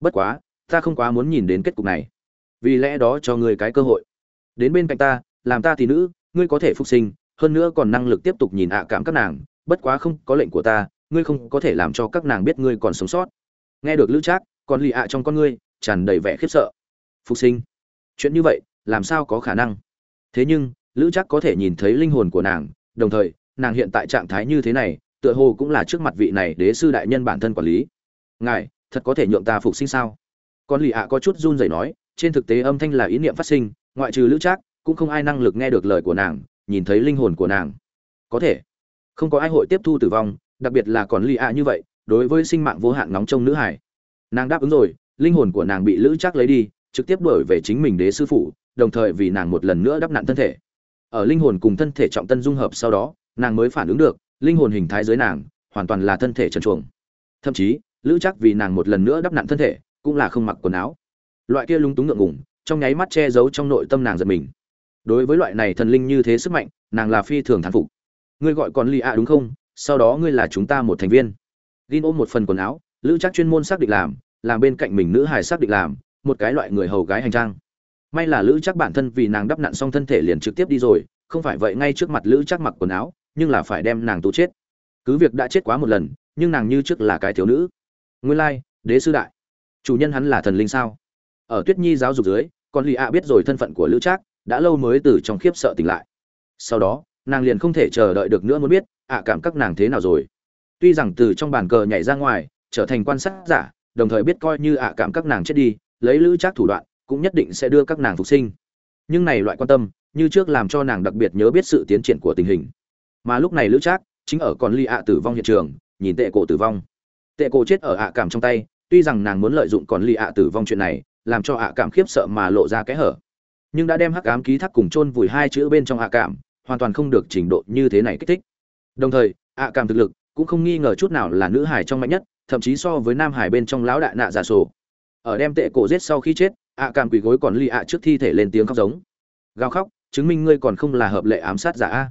Bất quá, ta không quá muốn nhìn đến kết cục này. Vì lẽ đó cho ngươi cái cơ hội. Đến bên cạnh ta, làm ta thì nữ, ngươi có thể phục sinh, hơn nữa còn năng lực tiếp tục nhìn ạ cảm các nàng bất quá không có lệnh của ta, ngươi không có thể làm cho các nàng biết ngươi còn sống sót. Nghe được lữ trác, còn lì ạ trong con ngươi, tràn đầy vẻ khiếp sợ. Phục sinh. Chuyện như vậy, làm sao có khả năng? Thế nhưng, lữ trác có thể nhìn thấy linh hồn của nàng, đồng thời, nàng hiện tại trạng thái như thế này, tựa hồ cũng là trước mặt vị này đế sư đại nhân bản thân quản lý. Ngài, thật có thể nhượng ta phục sinh sao? Con lì ạ có chút run rẩy nói, trên thực tế âm thanh là ý niệm phát sinh, ngoại trừ lữ trác, cũng không ai năng lực nghe được lời của nàng, nhìn thấy linh hồn của nàng. Có thể không có ai hội tiếp thu tử vong đặc biệt là còn lì ạ như vậy đối với sinh mạng vô hạn nóng trong nữ hải nàng đáp ứng rồi linh hồn của nàng bị lữ chắc lấy đi trực tiếp đổi về chính mình đế sư phụ đồng thời vì nàng một lần nữa đắp nặn thân thể. Ở linh hồn cùng thân thể trọng tân dung hợp sau đó nàng mới phản ứng được linh hồn hình thái dưới nàng hoàn toàn là thân thể trần chuồng, thậm chí lữ chắc vì nàng một lần nữa đắp nặn thân thể cũng là không mặc quần áo. Loại kia lúng túng ngượng ngùng trong nháy mắt che giấu trong nội tâm nàng giật mình. Đối với loại này thần linh như thế sức mạnh nàng là phi thường thán phục ngươi gọi còn lì ạ đúng không? Sau đó ngươi là chúng ta một thành viên. Gin ôm một phần quần áo, lữ chắc chuyên môn xác định làm làm bên cạnh mình nữ hài xác định làm, một cái loại người hầu gái hành trang. May là lữ chắc bản thân vì nàng đắp nặn xong thân thể liền trực tiếp đi rồi, không phải vậy ngay trước mặt lữ chắc mặc quần áo, nhưng là phải đem nàng tù chết. Cứ việc đã chết quá một lần, nhưng nàng như trước là cái thiếu nữ. Nguyên lai, đế sư đại, chủ nhân hắn là thần linh sao? Ở tuyết nhi giáo dục dưới, con lì ạ biết rồi thân phận của lữ trác đã lâu mới từ trong khiếp sợ tỉnh lại. Sau đó nàng liền không thể chờ đợi được nữa muốn biết, ạ, cảm các nàng thế nào rồi? Tuy rằng từ trong bàn cờ nhảy ra ngoài, trở thành quan sát giả, đồng thời biết coi như ạ, cảm các nàng chết đi, lấy lữ trác thủ đoạn, cũng nhất định sẽ đưa các nàng phục sinh. Nhưng này loại quan tâm, như trước làm cho nàng đặc biệt nhớ biết sự tiến triển của tình hình. Mà lúc này lữ trác, chính ở còn ly ạ tử vong hiện trường, nhìn tệ cổ tử vong. Tệ cổ chết ở ạ, cảm trong tay, tuy rằng nàng muốn lợi dụng còn ly ạ tử vong chuyện này, làm cho ạ, cảm khiếp sợ mà lộ ra cái hở. Nhưng đã đem hắc ám ký thác cùng chôn vùi hai chữ bên trong ạ, cảm hoàn toàn không được trình độ như thế này kích thích. Đồng thời, ạ cảm thực lực cũng không nghi ngờ chút nào là nữ hải trong mạnh nhất, thậm chí so với nam hải bên trong lão đại nạ giả sổ. Ở đem tệ cổ giết sau khi chết, ạ cảm quỳ gối còn ly ạ trước thi thể lên tiếng khóc giống. Gào khóc, chứng minh ngươi còn không là hợp lệ ám sát giả a.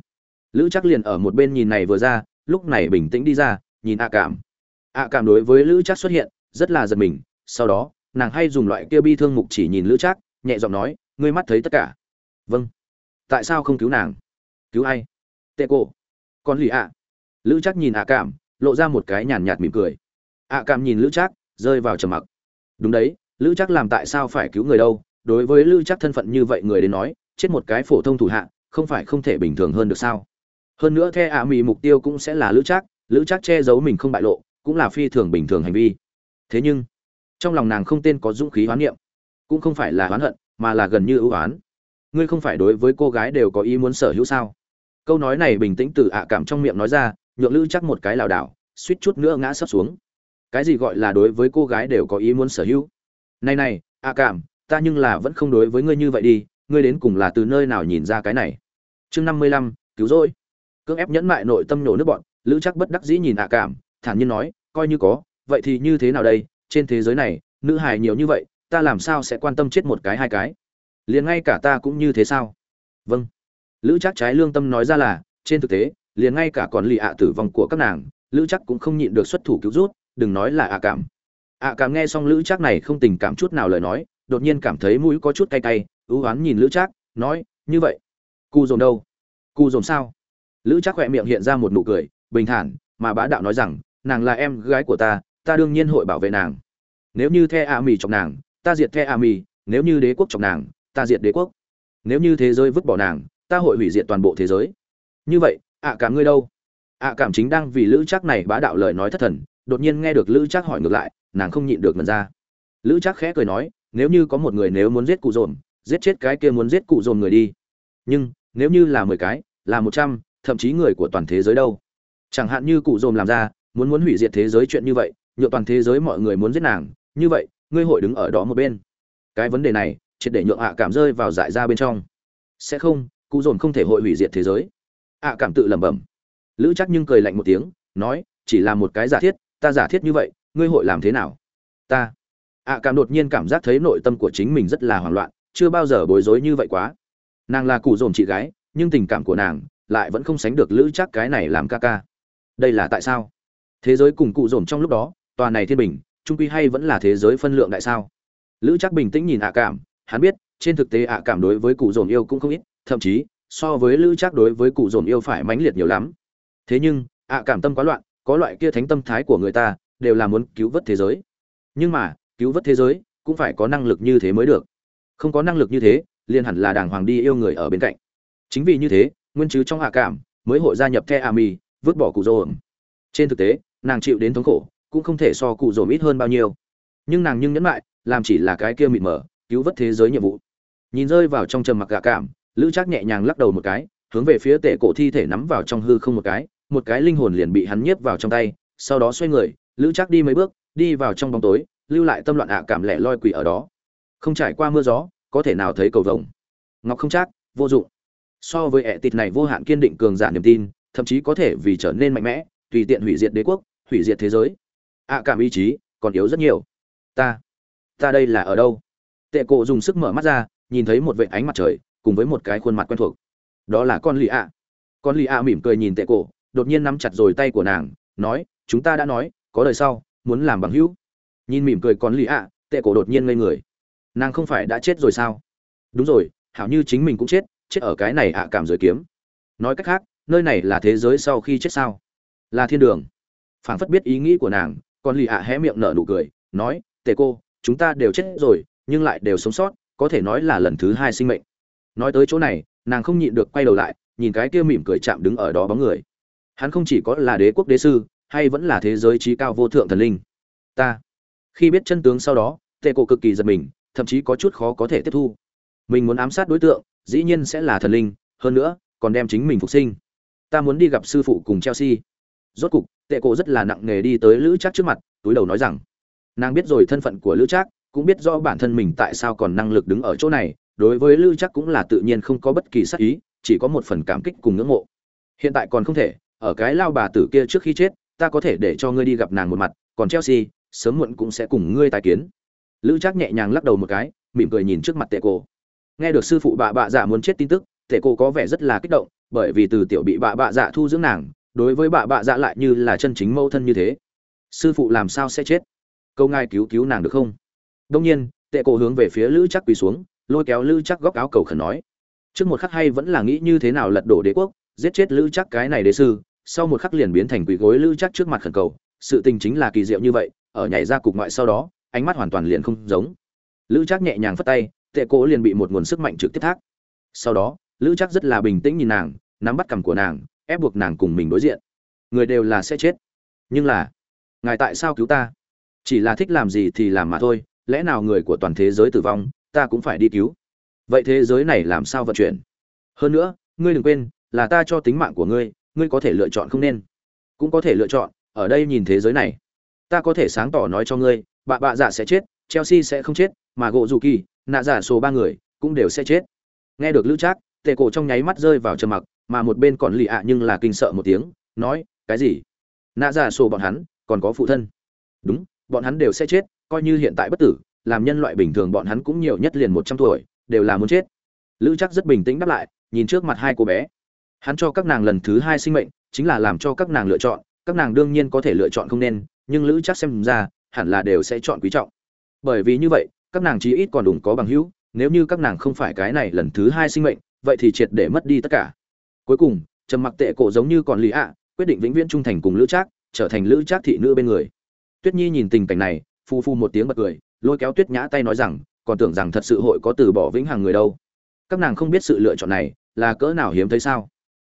Lữ chắc liền ở một bên nhìn này vừa ra, lúc này bình tĩnh đi ra, nhìn ạ cảm. Ạ cảm đối với lữ chắc xuất hiện, rất là giật mình. Sau đó, nàng hay dùng loại kia bi thương mục chỉ nhìn lữ chắc nhẹ giọng nói, ngươi mắt thấy tất cả. Vâng. Tại sao không cứu nàng? Cứu ai? Tệ cô con lì ạ. Lữ chắc nhìn ạ cảm, lộ ra một cái nhàn nhạt mỉm cười. Ạ cảm nhìn lữ chắc rơi vào trầm mặc. Đúng đấy, lữ chắc làm tại sao phải cứu người đâu? Đối với lữ chắc thân phận như vậy người đến nói, chết một cái phổ thông thủ hạ, không phải không thể bình thường hơn được sao? Hơn nữa the ạ mì mục tiêu cũng sẽ là lữ chắc lữ chắc che giấu mình không bại lộ, cũng là phi thường bình thường hành vi. Thế nhưng, trong lòng nàng không tên có dũng khí hoán niệm. Cũng không phải là hoán hận, mà là gần như ưu oán ngươi không phải đối với cô gái đều có ý muốn sở hữu sao? Câu nói này bình tĩnh từ ạ cảm trong miệng nói ra, nhượng lữ chắc một cái lảo đảo, suýt chút nữa ngã sấp xuống. Cái gì gọi là đối với cô gái đều có ý muốn sở hữu. Này này, ạ cảm, ta nhưng là vẫn không đối với ngươi như vậy đi, ngươi đến cùng là từ nơi nào nhìn ra cái này? Chương năm mươi lăm, cứu rỗi. Cưỡng ép nhẫn mại nội tâm nổ nước bọn, lữ chắc bất đắc dĩ nhìn ạ cảm, thản nhiên nói, coi như có, vậy thì như thế nào đây? Trên thế giới này, nữ hài nhiều như vậy, ta làm sao sẽ quan tâm chết một cái hai cái? Liền ngay cả ta cũng như thế sao? Vâng lữ chắc trái lương tâm nói ra là, trên thực tế, liền ngay cả còn lì ạ tử vong của các nàng, lữ chắc cũng không nhịn được xuất thủ cứu rút, đừng nói là ạ cảm. Ạ cảm nghe xong lữ chắc này không tình cảm chút nào lời nói, đột nhiên cảm thấy mũi có chút cay cay, ưu oán nhìn lữ chắc nói, như vậy, cu dồn đâu? Cu dồn sao? Lữ chắc khỏe miệng hiện ra một nụ cười, bình thản, mà bá đạo nói rằng, nàng là em gái của ta ta đương nhiên hội bảo vệ nàng. Nếu như the a mì chọc nàng, ta diệt the a mì nếu như đế quốc chọc nàng, ta diệt đế quốc. Nếu như thế giới vứt bỏ nàng ta hội hủy diệt toàn bộ thế giới. Như vậy, ạ cảm ngươi đâu? Ạ cảm chính đang vì lữ chắc này bá đạo lời nói thất thần, đột nhiên nghe được lữ chắc hỏi ngược lại, nàng không nhịn được mần ra. Lữ chắc khẽ cười nói, nếu như có một người nếu muốn giết cụ dồn, giết chết cái kia muốn giết cụ dồn người đi. Nhưng, nếu như là mười cái, là một trăm, thậm chí người của toàn thế giới đâu? Chẳng hạn như cụ dồn làm ra, muốn muốn hủy diệt thế giới chuyện như vậy nhựa toàn thế giới mọi người muốn giết nàng, như vậy, ngươi hội đứng ở đó một bên. Cái vấn đề này, triệt để nhượng ạ cảm rơi vào dại ra bên trong. Sẽ không cụ dồn không thể hội hủy diệt thế giới. Ạ cảm tự lẩm bẩm. Lữ chắc nhưng cười lạnh một tiếng, nói, chỉ là một cái giả thiết, ta giả thiết như vậy, ngươi hội làm thế nào? Ta. Ạ cảm đột nhiên cảm giác thấy nội tâm của chính mình rất là hoảng loạn, chưa bao giờ bối rối như vậy quá. Nàng là cụ dồn chị gái, nhưng tình cảm của nàng lại vẫn không sánh được lữ chắc cái này làm ca ca. Đây là tại sao? Thế giới cùng cụ dồn trong lúc đó, tòa này thiên bình, trung quy hay vẫn là thế giới phân lượng đại sao? Lữ chắc bình tĩnh nhìn ạ cảm, hắn biết, trên thực tế ạ cảm đối với cụ dồn yêu cũng không ít thậm chí, so với lữ trác đối với cụ dồn yêu phải mãnh liệt nhiều lắm. Thế nhưng, ạ cảm tâm quá loạn, có loại kia thánh tâm thái của người ta, đều là muốn cứu vớt thế giới. Nhưng mà, cứu vớt thế giới, cũng phải có năng lực như thế mới được. Không có năng lực như thế, liền hẳn là đàng hoàng đi yêu người ở bên cạnh. Chính vì như thế, nguyên chứ trong hạ cảm, mới hội gia nhập the ami vứt bỏ cụ dồn. Trên thực tế, nàng chịu đến thống khổ, cũng không thể so cụ dồn ít hơn bao nhiêu. Nhưng nàng nhưng nhẫn lại làm chỉ là cái kia mịt mờ, cứu vớt thế giới nhiệm vụ. Nhìn rơi vào trong trầm mặc gạ cảm lữ trác nhẹ nhàng lắc đầu một cái, hướng về phía tệ cổ thi thể nắm vào trong hư không một cái một cái linh hồn liền bị hắn nhiếp vào trong tay, sau đó xoay người, lữ trác đi mấy bước, đi vào trong bóng tối, lưu lại tâm loạn ạ cảm lẻ loi quỷ ở đó. Không trải qua mưa gió, có thể nào thấy cầu vồng. Ngọc không chắc vô dụng. So với ẹ tịt này vô hạn kiên định cường giả niềm tin, thậm chí có thể vì trở nên mạnh mẽ, tùy tiện hủy diệt đế quốc, hủy diệt thế giới. Ạ cảm ý chí còn yếu rất nhiều. Ta ta đây là ở đâu? Tệ cổ dùng sức mở mắt ra, nhìn thấy một vệ ánh mặt trời cùng với một cái khuôn mặt quen thuộc. Đó là con lì ạ. Con lì ạ mỉm cười nhìn tệ cổ, đột nhiên nắm chặt rồi tay của nàng, nói, chúng ta đã nói, có đời sau, muốn làm bằng hữu. Nhìn mỉm cười con lì ạ, tệ cổ đột nhiên ngây người. Nàng không phải đã chết rồi sao? Đúng rồi, hảo như chính mình cũng chết chết ở cái này ạ cảm rồi kiếm. Nói cách khác, nơi này là thế giới sau khi chết sao? Là thiên đường. Phảng phất biết ý nghĩ của nàng, con lì ạ hé miệng nở nụ cười, nói, tệ cô, chúng ta đều chết rồi, nhưng lại đều sống sót, có thể nói là lần thứ hai sinh mệnh nói tới chỗ này, nàng không nhịn được quay đầu lại, nhìn cái kia mỉm cười chạm đứng ở đó bóng người. Hắn không chỉ có là đế quốc đế sư, hay vẫn là thế giới trí cao vô thượng thần linh. Ta, khi biết chân tướng sau đó, tệ cổ cực kỳ giật mình, thậm chí có chút khó có thể tiếp thu. Mình muốn ám sát đối tượng, dĩ nhiên sẽ là thần linh, hơn nữa, còn đem chính mình phục sinh. Ta muốn đi gặp sư phụ cùng chelsea. Rốt cục, tệ cổ rất là nặng nề đi tới lữ trác trước mặt, túi đầu nói rằng, nàng biết rồi thân phận của lữ trác, cũng biết rõ bản thân mình tại sao còn năng lực đứng ở chỗ này đối với lữ trác cũng là tự nhiên không có bất kỳ sắc ý, chỉ có một phần cảm kích cùng ngưỡng mộ. Hiện tại còn không thể, ở cái lao bà tử kia trước khi chết, ta có thể để cho ngươi đi gặp nàng một mặt, còn chelsea, sớm muộn cũng sẽ cùng ngươi tài kiến. Lữ trác nhẹ nhàng lắc đầu một cái, mỉm cười nhìn trước mặt tệ cổ. Nghe được sư phụ bà bạ dạ muốn chết tin tức, tệ cổ có vẻ rất là kích động, bởi vì từ tiểu bị bà bạ dạ thu dưỡng nàng, đối với bà bạ dạ lại như là chân chính mâu thân như thế. Sư phụ làm sao sẽ chết? Câu ngài cứu cứu nàng được không? Đông nhiên, tệ cổ hướng về phía lữ chắc quỳ xuống lôi kéo lữ chắc góc áo cầu khẩn nói. Trước một khắc hay vẫn là nghĩ như thế nào lật đổ đế quốc, giết chết lữ chắc cái này đế sư, sau một khắc liền biến thành quỷ gối lữ chắc trước mặt khẩn cầu. Sự tình chính là kỳ diệu như vậy, ở nhảy ra cục ngoại sau đó, ánh mắt hoàn toàn liền không giống. Lữ chắc nhẹ nhàng phất tay, tệ cỗ liền bị một nguồn sức mạnh trực tiếp thác. Sau đó, lữ chắc rất là bình tĩnh nhìn nàng, nắm bắt cằm của nàng, ép buộc nàng cùng mình đối diện. Người đều là sẽ chết. Nhưng là, ngài tại sao cứu ta? Chỉ là thích làm gì thì làm mà thôi, lẽ nào người của toàn thế giới tử vong ta cũng phải đi cứu. Vậy thế giới này làm sao vận chuyển? Hơn nữa, ngươi đừng quên, là ta cho tính mạng của ngươi ngươi có thể lựa chọn không nên. Cũng có thể lựa chọn, ở đây nhìn thế giới này. Ta có thể sáng tỏ nói cho ngươi bạ bạ dạ sẽ chết, chelsea sẽ không chết, mà gỗ dù kỳ, nạ dạ giả số ba người, cũng đều sẽ chết. Nghe được lữ trác tệ cổ trong nháy mắt rơi vào trầm mặc, mà một bên còn lì ạ nhưng là kinh sợ một tiếng, nói, cái gì? Nạ dạ giả số bọn hắn còn có phụ thân. Đúng, bọn hắn đều sẽ chết, coi như hiện tại bất tử làm nhân loại bình thường bọn hắn cũng nhiều nhất liền một trăm tuổi, đều là muốn chết. Lữ chắc rất bình tĩnh đáp lại, nhìn trước mặt hai cô bé. Hắn cho các nàng lần thứ hai sinh mệnh, chính là làm cho các nàng lựa chọn, các nàng đương nhiên có thể lựa chọn không nên, nhưng lữ chắc xem ra, hẳn là đều sẽ chọn quý trọng. Bởi vì như vậy, các nàng chí ít còn đủ có bằng hữu, nếu như các nàng không phải cái này lần thứ hai sinh mệnh, vậy thì triệt để mất đi tất cả. Cuối cùng, trầm mặc tệ cổ giống như còn lý ạ, quyết định vĩnh viễn trung thành cùng lữ trác, trở thành lữ trác thị nữ bên người. Tuyết nhi nhìn tình cảnh này, phu phu một tiếng bật cười lôi kéo tuyết nhã tay nói rằng, còn tưởng rằng thật sự hội có từ bỏ vĩnh hằng người đâu. Các nàng không biết sự lựa chọn này, là cỡ nào hiếm thấy sao?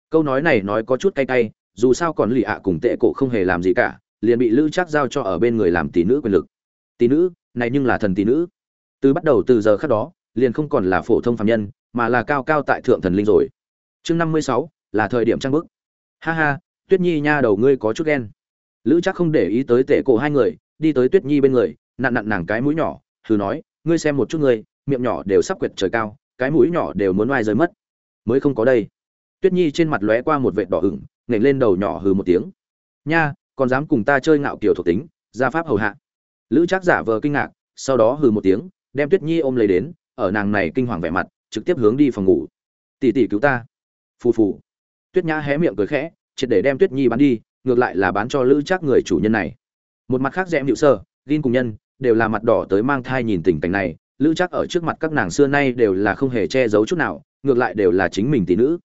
Câu nói này nói có chút cay cay, dù sao còn lì ạ cùng tệ cổ không hề làm gì cả, liền bị lữ chắc giao cho ở bên người làm tỷ nữ quyền lực. Tỷ nữ, này nhưng là thần tỷ nữ. Từ bắt đầu từ giờ khác đó, liền không còn là phổ thông phạm nhân, mà là cao cao tại thượng thần linh rồi. Chương năm mươi sáu, là thời điểm trang bức. Ha ha, tuyết nhi nha đầu ngươi có chút ghen. Lữ chắc không để ý tới tệ cổ hai người, đi tới tuyết nhi bên người nặn nặn nàng cái mũi nhỏ thử nói, ngươi xem một chút ngươi, miệng nhỏ đều sắp quyệt trời cao, cái mũi nhỏ đều muốn oai rơi mất. Mới không có đây. Tuyết nhi trên mặt lóe qua một vệt đỏ ửng nện lên đầu nhỏ hừ một tiếng. Nha, còn dám cùng ta chơi ngạo kiểu thuộc tính, gia pháp hầu hạ. Lữ trác giả vờ kinh ngạc, sau đó hừ một tiếng, đem tuyết nhi ôm lấy đến, ở nàng này kinh hoàng vẻ mặt, trực tiếp hướng đi phòng ngủ. Tỷ tỷ cứu ta. Phù phù. Tuyết nhã hé miệng cười khẽ, triệt để đem tuyết nhi bán đi, ngược lại là bán cho lữ trác người chủ nhân này. Một mặt khác rẽm hữu sơ gin cùng nhân đều là mặt đỏ tới mang thai nhìn tình cảnh này lữ chắc ở trước mặt các nàng xưa nay đều là không hề che giấu chút nào ngược lại đều là chính mình tỷ nữ.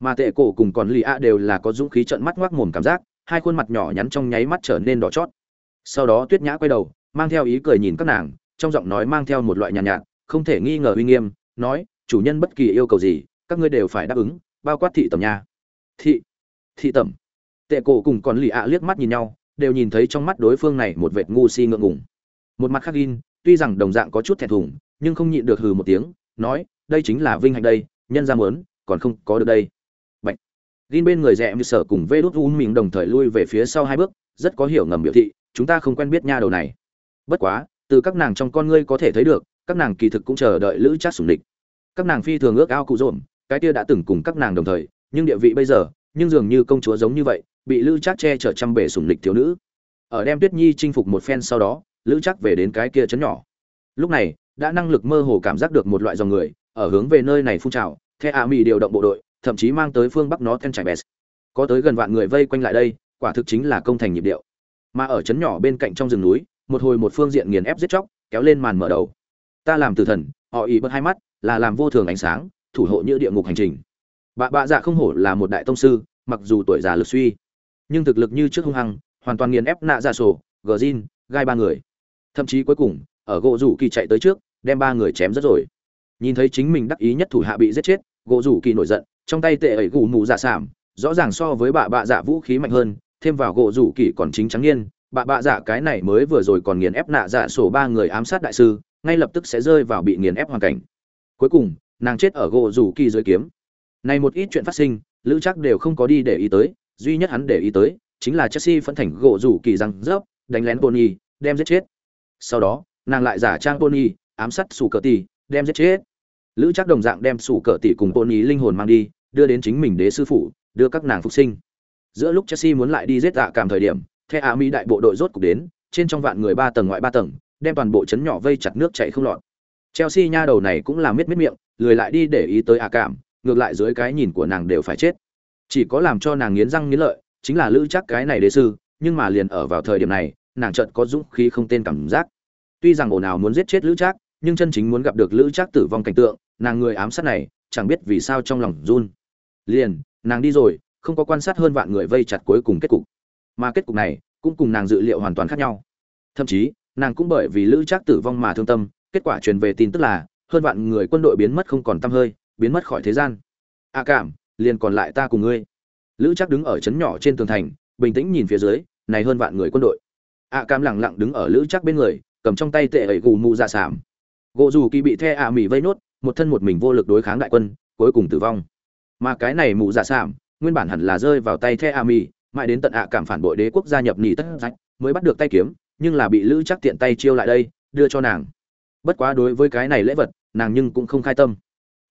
Mà tệ cổ cùng còn lì ạ đều là có dũng khí trợn mắt ngoác mồm cảm giác hai khuôn mặt nhỏ nhắn trong nháy mắt trở nên đỏ chót. Sau đó tuyết nhã quay đầu mang theo ý cười nhìn các nàng trong giọng nói mang theo một loại nhàn nhạt, nhạt không thể nghi ngờ uy nghiêm nói chủ nhân bất kỳ yêu cầu gì các ngươi đều phải đáp ứng bao quát thị tẩm nha. Thị thị tẩm? Tệ cổ cùng còn lì ạ liếc mắt nhìn nhau đều nhìn thấy trong mắt đối phương này một vệt ngu si ngượng ngùng một mặt khác in tuy rằng đồng dạng có chút thẹn thùng, nhưng không nhịn được hừ một tiếng, nói, đây chính là vinh hạnh đây, nhân ra muốn, còn không có được đây. Bạch. Gin bên người rẻ như sở cùng vê đốt u mình đồng thời lui về phía sau hai bước, rất có hiểu ngầm biểu thị, chúng ta không quen biết nha đầu này. Bất quá, từ các nàng trong con ngươi có thể thấy được, các nàng kỳ thực cũng chờ đợi lữ trác sủng địch. Các nàng phi thường ước ao cụ dồn cái kia đã từng cùng các nàng đồng thời, nhưng địa vị bây giờ, nhưng dường như công chúa giống như vậy, bị lữ trác che chở trăm bể sủng địch thiếu nữ. Ở đem tuyết nhi chinh phục một phen sau đó lữ chắc về đến cái kia chấn nhỏ. Lúc này đã năng lực mơ hồ cảm giác được một loại dòng người ở hướng về nơi này phun trào theo a mỹ điều động bộ đội thậm chí mang tới phương bắc nó then trải bès có tới gần vạn người vây quanh lại đây quả thực chính là công thành nhịp điệu. Mà ở trấn nhỏ bên cạnh trong rừng núi một hồi một phương diện nghiền ép giết chóc kéo lên màn mở đầu. Ta làm tử thần họ ý bật hai mắt là làm vô thường ánh sáng thủ hộ như địa ngục hành trình. Bạ bạ dạ không hổ là một đại tông sư mặc dù tuổi già lực suy nhưng thực lực như trước hung hăng hoàn toàn nghiền ép nạ ra sổ gờ gin, gai ba người thậm chí cuối cùng, ở gỗ rủ kỳ chạy tới trước, đem ba người chém rất rồi. Nhìn thấy chính mình đắc ý nhất thủ hạ bị giết chết, gỗ rủ kỳ nổi giận, trong tay tệ ẩy gù mù dạ sảm, rõ ràng so với bà bạ dạ vũ khí mạnh hơn, thêm vào gỗ rủ kỳ còn chính trắng nhiên Bà bạ dạ cái này mới vừa rồi còn nghiền ép nạ dạ sổ ba người ám sát đại sư, ngay lập tức sẽ rơi vào bị nghiền ép hoàn cảnh. Cuối cùng, nàng chết ở gỗ rủ kỳ dưới kiếm. Này một ít chuyện phát sinh, lữ chắc đều không có đi để ý tới, duy nhất hắn để ý tới, chính là chelsea phân thành gỗ rủ kỳ răng rớp, đánh lén pony đem giết chết sau đó, nàng lại giả trang pony, ám sát sủ cờ tỷ đem giết chết. Lữ chắc đồng dạng đem sủ cờ tỷ cùng pony linh hồn mang đi, đưa đến chính mình đế sư phụ, đưa các nàng phục sinh. Giữa lúc chelsea muốn lại đi giết tạ cảm thời điểm theo á mỹ đại bộ đội rốt cục đến, trên trong vạn người ba tầng ngoại ba tầng, đem toàn bộ chấn nhỏ vây chặt nước chảy không lọt. Chelsea nha đầu này cũng là miết miết miệng, lười lại đi để ý tới ạ cảm, ngược lại dưới cái nhìn của nàng đều phải chết. Chỉ có làm cho nàng nghiến răng nghiến lợi, chính là lữ chắc cái này đế sư, nhưng mà liền ở vào thời điểm này nàng chợt có dũng khí không tên cảm giác. Tuy rằng ồn ào muốn giết chết lữ trác, nhưng chân chính muốn gặp được lữ trác tử vong cảnh tượng, nàng người ám sát này, chẳng biết vì sao trong lòng run. Liền, nàng đi rồi, không có quan sát hơn vạn người vây chặt cuối cùng kết cục. Mà kết cục này, cũng cùng nàng dự liệu hoàn toàn khác nhau. Thậm chí, nàng cũng bởi vì lữ trác tử vong mà thương tâm, kết quả truyền về tin tức là, hơn vạn người quân đội biến mất không còn t hơi, biến mất khỏi thế gian. A cảm, liền còn lại ta cùng ngươi. Lữ trác đứng ở trấn nhỏ trên tường thành, bình tĩnh nhìn phía dưới, này hơn vạn người quân đội ạ Cam lẳng lặng đứng ở lữ chắc bên người, cầm trong tay tệ ẩy gù mụ ra dạ sảm. Gỗ dù kỳ bị the ạ mỉ vây nốt, một thân một mình vô lực đối kháng đại quân, cuối cùng tử vong. Mà cái này mụ dạ sảm, nguyên bản hẳn là rơi vào tay the ạ mỉ, mãi đến tận ạ cảm phản bội đế quốc gia nhập nỉ tất rách, mới bắt được tay kiếm, nhưng là bị lữ chắc tiện tay chiêu lại đây, đưa cho nàng. Bất quá đối với cái này lễ vật, nàng nhưng cũng không khai tâm.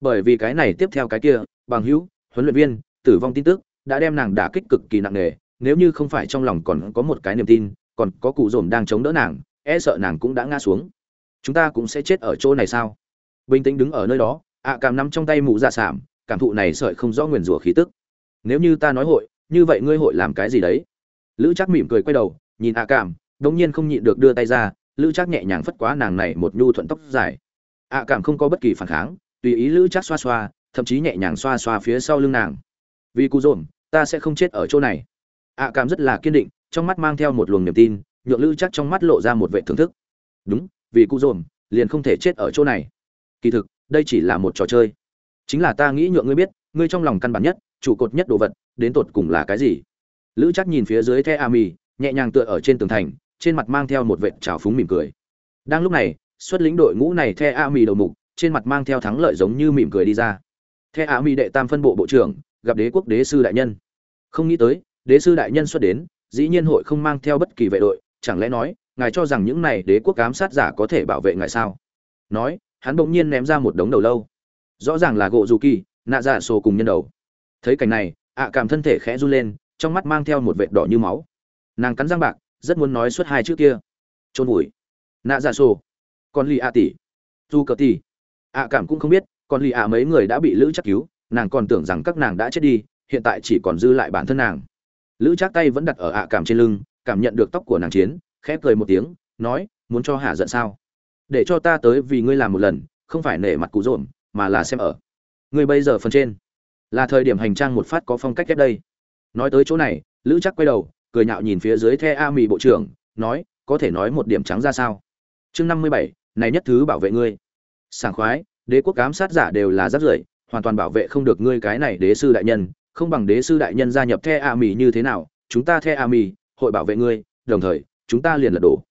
Bởi vì cái này tiếp theo cái kia, bằng hữu, huấn luyện viên, tử vong tin tức, đã đem nàng đả kích cực kỳ nặng nề, nếu như không phải trong lòng còn có một cái niềm tin còn có cụ dồn đang chống đỡ nàng e sợ nàng cũng đã ngã xuống. Chúng ta cũng sẽ chết ở chỗ này sao? Bình tĩnh đứng ở nơi đó, ạ cảm nắm trong tay mụ dạ sảm, cảm thụ này sợi không rõ nguyền rủa khí tức. Nếu như ta nói hội, như vậy ngươi hội làm cái gì đấy? Lữ chắc mỉm cười quay đầu, nhìn ạ cảm đống nhiên không nhịn được đưa tay ra, lữ chắc nhẹ nhàng phất quá nàng này một nhu thuận tóc dài. Ạ cảm không có bất kỳ phản kháng, tùy ý lữ chắc xoa xoa, thậm chí nhẹ nhàng xoa xoa phía sau lưng nàng. Vì cụ dồn, ta sẽ không chết ở chỗ này. Ạ cảm rất là kiên định trong mắt mang theo một luồng niềm tin, nhượng lữ chắc trong mắt lộ ra một vệ thưởng thức. Đúng, vì cụ dồn, liền không thể chết ở chỗ này. Kỳ thực, đây chỉ là một trò chơi. Chính là ta nghĩ nhượng ngươi biết, ngươi trong lòng căn bản nhất, trụ cột nhất đồ vật, đến tột cùng là cái gì? Lữ chắc nhìn phía dưới the a mì nhẹ nhàng tựa ở trên tường thành, trên mặt mang theo một vệ trào phúng mỉm cười. Đang lúc này, xuất lĩnh đội ngũ này the a mì đầu mục, trên mặt mang theo thắng lợi giống như mỉm cười đi ra. The a mì đệ tam phân bộ bộ trưởng, gặp đế quốc đế sư đại nhân. Không nghĩ tới, đế sư đại nhân xuất đến dĩ nhiên hội không mang theo bất kỳ vệ đội, chẳng lẽ nói, ngài cho rằng những này đế quốc ám sát giả có thể bảo vệ ngài sao? Nói, hắn bỗng nhiên ném ra một đống đầu lâu. Rõ ràng là gỗ dù kỳ nạ dạ sổ cùng nhân đầu. Thấy cảnh này, ạ cảm thân thể khẽ run lên, trong mắt mang theo một vệt đỏ như máu. Nàng cắn răng bạc, rất muốn nói suốt hai chữ kia. Trôn vùi. Nạ dạ sổ còn lì ạ tỷ. Du cờ tỷ. Ạ cảm cũng không biết, còn lì ạ mấy người đã bị lữ chắc cứu, nàng còn tưởng rằng các nàng đã chết đi, hiện tại chỉ còn dư lại bản thân nàng lữ trác tay vẫn đặt ở ạ cảm trên lưng, cảm nhận được tóc của nàng chiến, khẽ cười một tiếng, nói, muốn cho hạ giận sao? Để cho ta tới vì ngươi làm một lần, không phải nể mặt cụ rộn mà là xem ở. Ngươi bây giờ phần trên. Là thời điểm hành trang một phát có phong cách ghép đây. Nói tới chỗ này, lữ chắc quay đầu, cười nhạo nhìn phía dưới the a mì bộ trưởng, nói, có thể nói một điểm trắng ra sao? Chương năm mươi bảy, này nhất thứ bảo vệ ngươi. Sảng khoái, đế quốc cám sát giả đều là rác rưởi, hoàn toàn bảo vệ không được ngươi cái này đế sư đại nhân không bằng đế sư đại nhân gia nhập the a mì như thế nào, chúng ta the a mì hội bảo vệ ngươi, đồng thời, chúng ta liền lật đổ.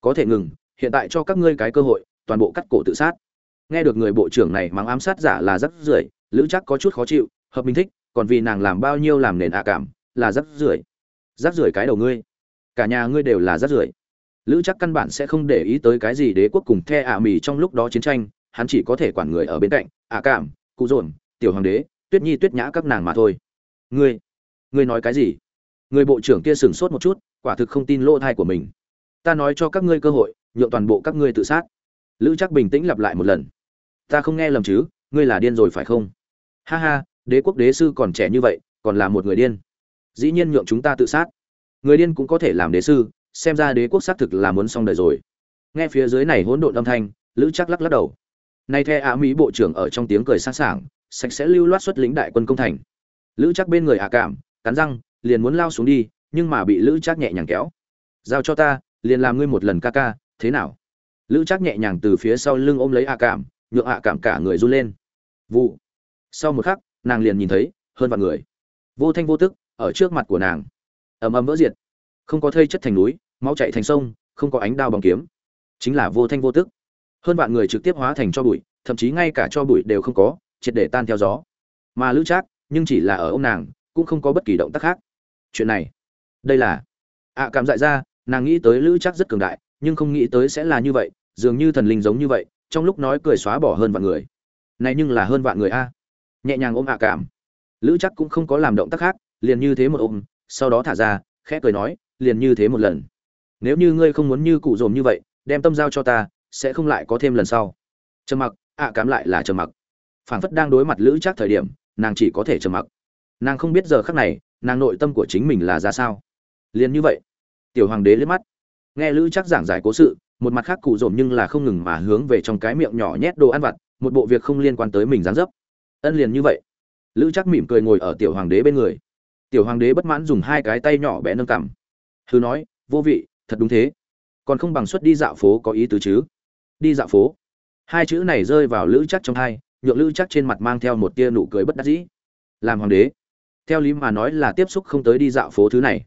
Có thể ngừng, hiện tại cho các ngươi cái cơ hội, toàn bộ cắt cổ tự sát. Nghe được người bộ trưởng này mắng ám sát giả là rất rưởi, lữ chắc có chút khó chịu, hợp minh thích, còn vì nàng làm bao nhiêu làm nền ạ cảm, là rất rưởi. Rác rưởi cái đầu ngươi. Cả nhà ngươi đều là rác rưởi. Lữ chắc căn bản sẽ không để ý tới cái gì đế quốc cùng the ạ mì trong lúc đó chiến tranh, hắn chỉ có thể quản người ở bên cạnh ạ cảm, cụ dồn, tiểu hoàng đế, tuyết nhi tuyết nhã các nàng mà thôi ngươi ngươi nói cái gì? Người bộ trưởng kia sửng sốt một chút, quả thực không tin lỗ thai của mình. Ta nói cho các ngươi cơ hội, nhượng toàn bộ các ngươi tự sát. Lữ chắc bình tĩnh lặp lại một lần. Ta không nghe lầm chứ, ngươi là điên rồi phải không? Ha ha, đế quốc đế sư còn trẻ như vậy, còn là một người điên. Dĩ nhiên nhượng chúng ta tự sát. Người điên cũng có thể làm đế sư, xem ra đế quốc xác thực là muốn xong đời rồi. Nghe phía dưới này hỗn độn âm thanh, lữ chắc lắc lắc đầu. Nay the Á mỹ bộ trưởng ở trong tiếng cười sẵn sảng sạch sẽ lưu loát xuất lính đại quân công thành lữ chắc bên người hạ cảm, cắn răng, liền muốn lao xuống đi, nhưng mà bị lữ chắc nhẹ nhàng kéo. Giao cho ta, liền làm ngươi một lần ca ca, thế nào? Lữ chắc nhẹ nhàng từ phía sau lưng ôm lấy hạ cảm, nhượng hạ cảm cả người run lên. Vụ. Sau một khắc, nàng liền nhìn thấy, hơn vạn người. Vô thanh vô tức, ở trước mặt của nàng. Ầm ầm vỡ diệt. Không có thây chất thành núi, máu chạy thành sông, không có ánh đao bằng kiếm. Chính là vô thanh vô tức. Hơn vạn người trực tiếp hóa thành cho bụi, thậm chí ngay cả cho bụi đều không có, triệt để tan theo gió. Mà lữ trác nhưng chỉ là ở ông nàng, cũng không có bất kỳ động tác khác. Chuyện này, đây là, ạ cảm dại ra, nàng nghĩ tới lữ chắc rất cường đại, nhưng không nghĩ tới sẽ là như vậy, dường như thần linh giống như vậy, trong lúc nói cười xóa bỏ hơn vạn người. Này nhưng là hơn vạn người a. Nhẹ nhàng ôm ạ cảm. Lữ chắc cũng không có làm động tác khác, liền như thế một ôm, sau đó thả ra, khẽ cười nói, liền như thế một lần. Nếu như ngươi không muốn như cụ dồn như vậy, đem tâm giao cho ta, sẽ không lại có thêm lần sau. Trầm mặc, ạ cảm lại là trầm mặc. Phảng phất đang đối mặt lữ chắc thời điểm nàng chỉ có thể trầm mặc. Nàng không biết giờ khắc này, nàng nội tâm của chính mình là ra sao. Liền như vậy, tiểu hoàng đế liếc mắt. Nghe lữ chắc giảng giải cố sự, một mặt khác cụ dồn nhưng là không ngừng mà hướng về trong cái miệng nhỏ nhét đồ ăn vặt, một bộ việc không liên quan tới mình dán dấp. Ân liền như vậy. Lữ chắc mỉm cười ngồi ở tiểu hoàng đế bên người. Tiểu hoàng đế bất mãn dùng hai cái tay nhỏ bé nâng cằm. Hư nói, vô vị, thật đúng thế. Còn không bằng suất đi dạo phố có ý tứ chứ? Đi dạo phố. Hai chữ này rơi vào lữ chắc trong hai nhượng lữ chắc trên mặt mang theo một tia nụ cười bất đắc dĩ. Làm hoàng đế, theo lý mà nói là tiếp xúc không tới đi dạo phố thứ này.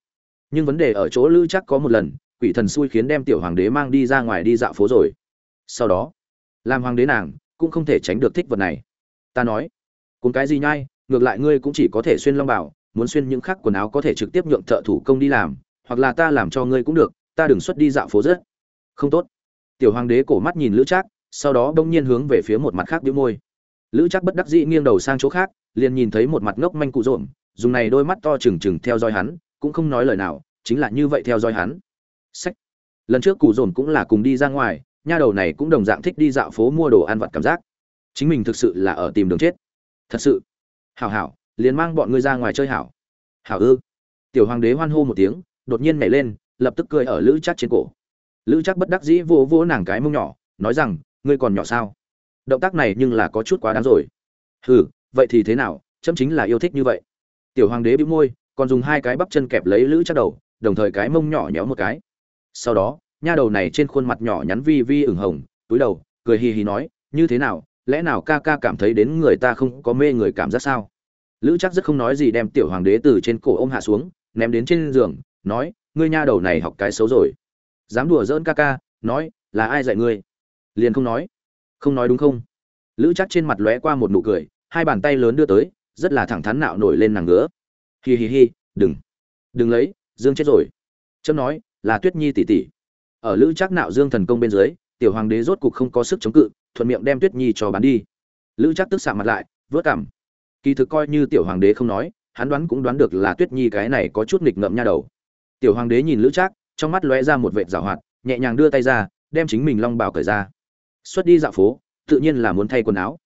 Nhưng vấn đề ở chỗ lữ chắc có một lần, quỷ thần xui khiến đem tiểu hoàng đế mang đi ra ngoài đi dạo phố rồi. Sau đó, làm hoàng đế nàng cũng không thể tránh được thích vật này. Ta nói, cuốn cái gì nhai, ngược lại ngươi cũng chỉ có thể xuyên long bảo, muốn xuyên những khác quần áo có thể trực tiếp nhượng thợ thủ công đi làm, hoặc là ta làm cho ngươi cũng được, ta đừng xuất đi dạo phố rất. Không tốt. Tiểu hoàng đế cổ mắt nhìn lữ trác sau đó bỗng nhiên hướng về phía một mặt khác bĩu môi lữ chắc bất đắc dĩ nghiêng đầu sang chỗ khác, liền nhìn thấy một mặt ngốc manh cụ rộm, dùng này đôi mắt to trừng trừng theo dõi hắn, cũng không nói lời nào, chính là như vậy theo dõi hắn. Sách lần trước cụ dồn cũng là cùng đi ra ngoài, nha đầu này cũng đồng dạng thích đi dạo phố mua đồ ăn vặt cảm giác. Chính mình thực sự là ở tìm đường chết. Thật sự. Hảo hảo, liền mang bọn ngươi ra ngoài chơi hảo. Hảo ư. Tiểu hoàng đế hoan hô một tiếng, đột nhiên nhảy lên, lập tức cười ở lữ chắc trên cổ. Lữ chắc bất đắc dĩ vô vô nàng cái mông nhỏ, nói rằng, ngươi còn nhỏ sao? Động tác này nhưng là có chút quá đáng rồi. Hừ, vậy thì thế nào chấm chính là yêu thích như vậy. Tiểu hoàng đế bĩu môi, còn dùng hai cái bắp chân kẹp lấy lữ chắc đầu, đồng thời cái mông nhỏ nhéo một cái. Sau đó, nha đầu này trên khuôn mặt nhỏ nhắn vi vi ửng hồng, túi đầu, cười hì hì nói, như thế nào, lẽ nào ca ca cảm thấy đến người ta không có mê người cảm giác sao? Lữ chắc rất không nói gì đem tiểu hoàng đế từ trên cổ ôm hạ xuống, ném đến trên giường, nói, ngươi nha đầu này học cái xấu rồi. Dám đùa giỡn ca ca, nói, là ai dạy ngươi? Liền không nói không nói đúng không? Lữ chắc trên mặt lóe qua một nụ cười, hai bàn tay lớn đưa tới, rất là thẳng thắn nạo nổi lên nàng ngứa. Hi hi hi, đừng. Đừng lấy, dương chết rồi. Trâm nói, là tuyết nhi tỷ tỷ. Ở lữ chắc nạo dương thần công bên dưới, tiểu hoàng đế rốt cục không có sức chống cự, thuận miệng đem tuyết nhi cho bán đi. Lữ chắc tức xạ mặt lại, vớt cảm kỳ thực coi như tiểu hoàng đế không nói, hắn đoán cũng đoán được là tuyết nhi cái này có chút nghịch ngợm nha đầu. Tiểu hoàng đế nhìn lữ trác, trong mắt lóe ra một vệt rào hoạt, nhẹ nhàng đưa tay ra, đem chính mình long bào cởi ra xuất đi dạo phố, tự nhiên là muốn thay quần áo.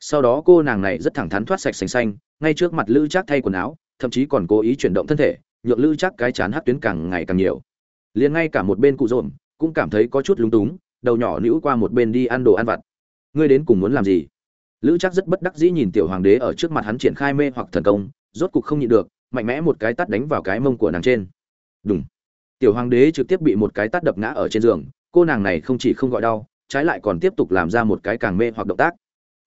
Sau đó cô nàng này rất thẳng thắn thoát sạch sành xanh, ngay trước mặt lữ trác thay quần áo, thậm chí còn cố ý chuyển động thân thể, nhượng lữ trác cái chán hát tuyến càng ngày càng nhiều. Liền ngay cả một bên cụ rộm cũng cảm thấy có chút lúng túng, đầu nhỏ nữ qua một bên đi ăn đồ ăn vặt. Ngươi đến cùng muốn làm gì? Lữ chắc rất bất đắc dĩ nhìn tiểu hoàng đế ở trước mặt hắn triển khai mê hoặc thần công, rốt cục không nhịn được, mạnh mẽ một cái tắt đánh vào cái mông của nàng trên. Đúng tiểu hoàng đế trực tiếp bị một cái tắt đập ngã ở trên giường, cô nàng này không chỉ không gọi đau trái lại còn tiếp tục làm ra một cái càng mê hoặc động tác.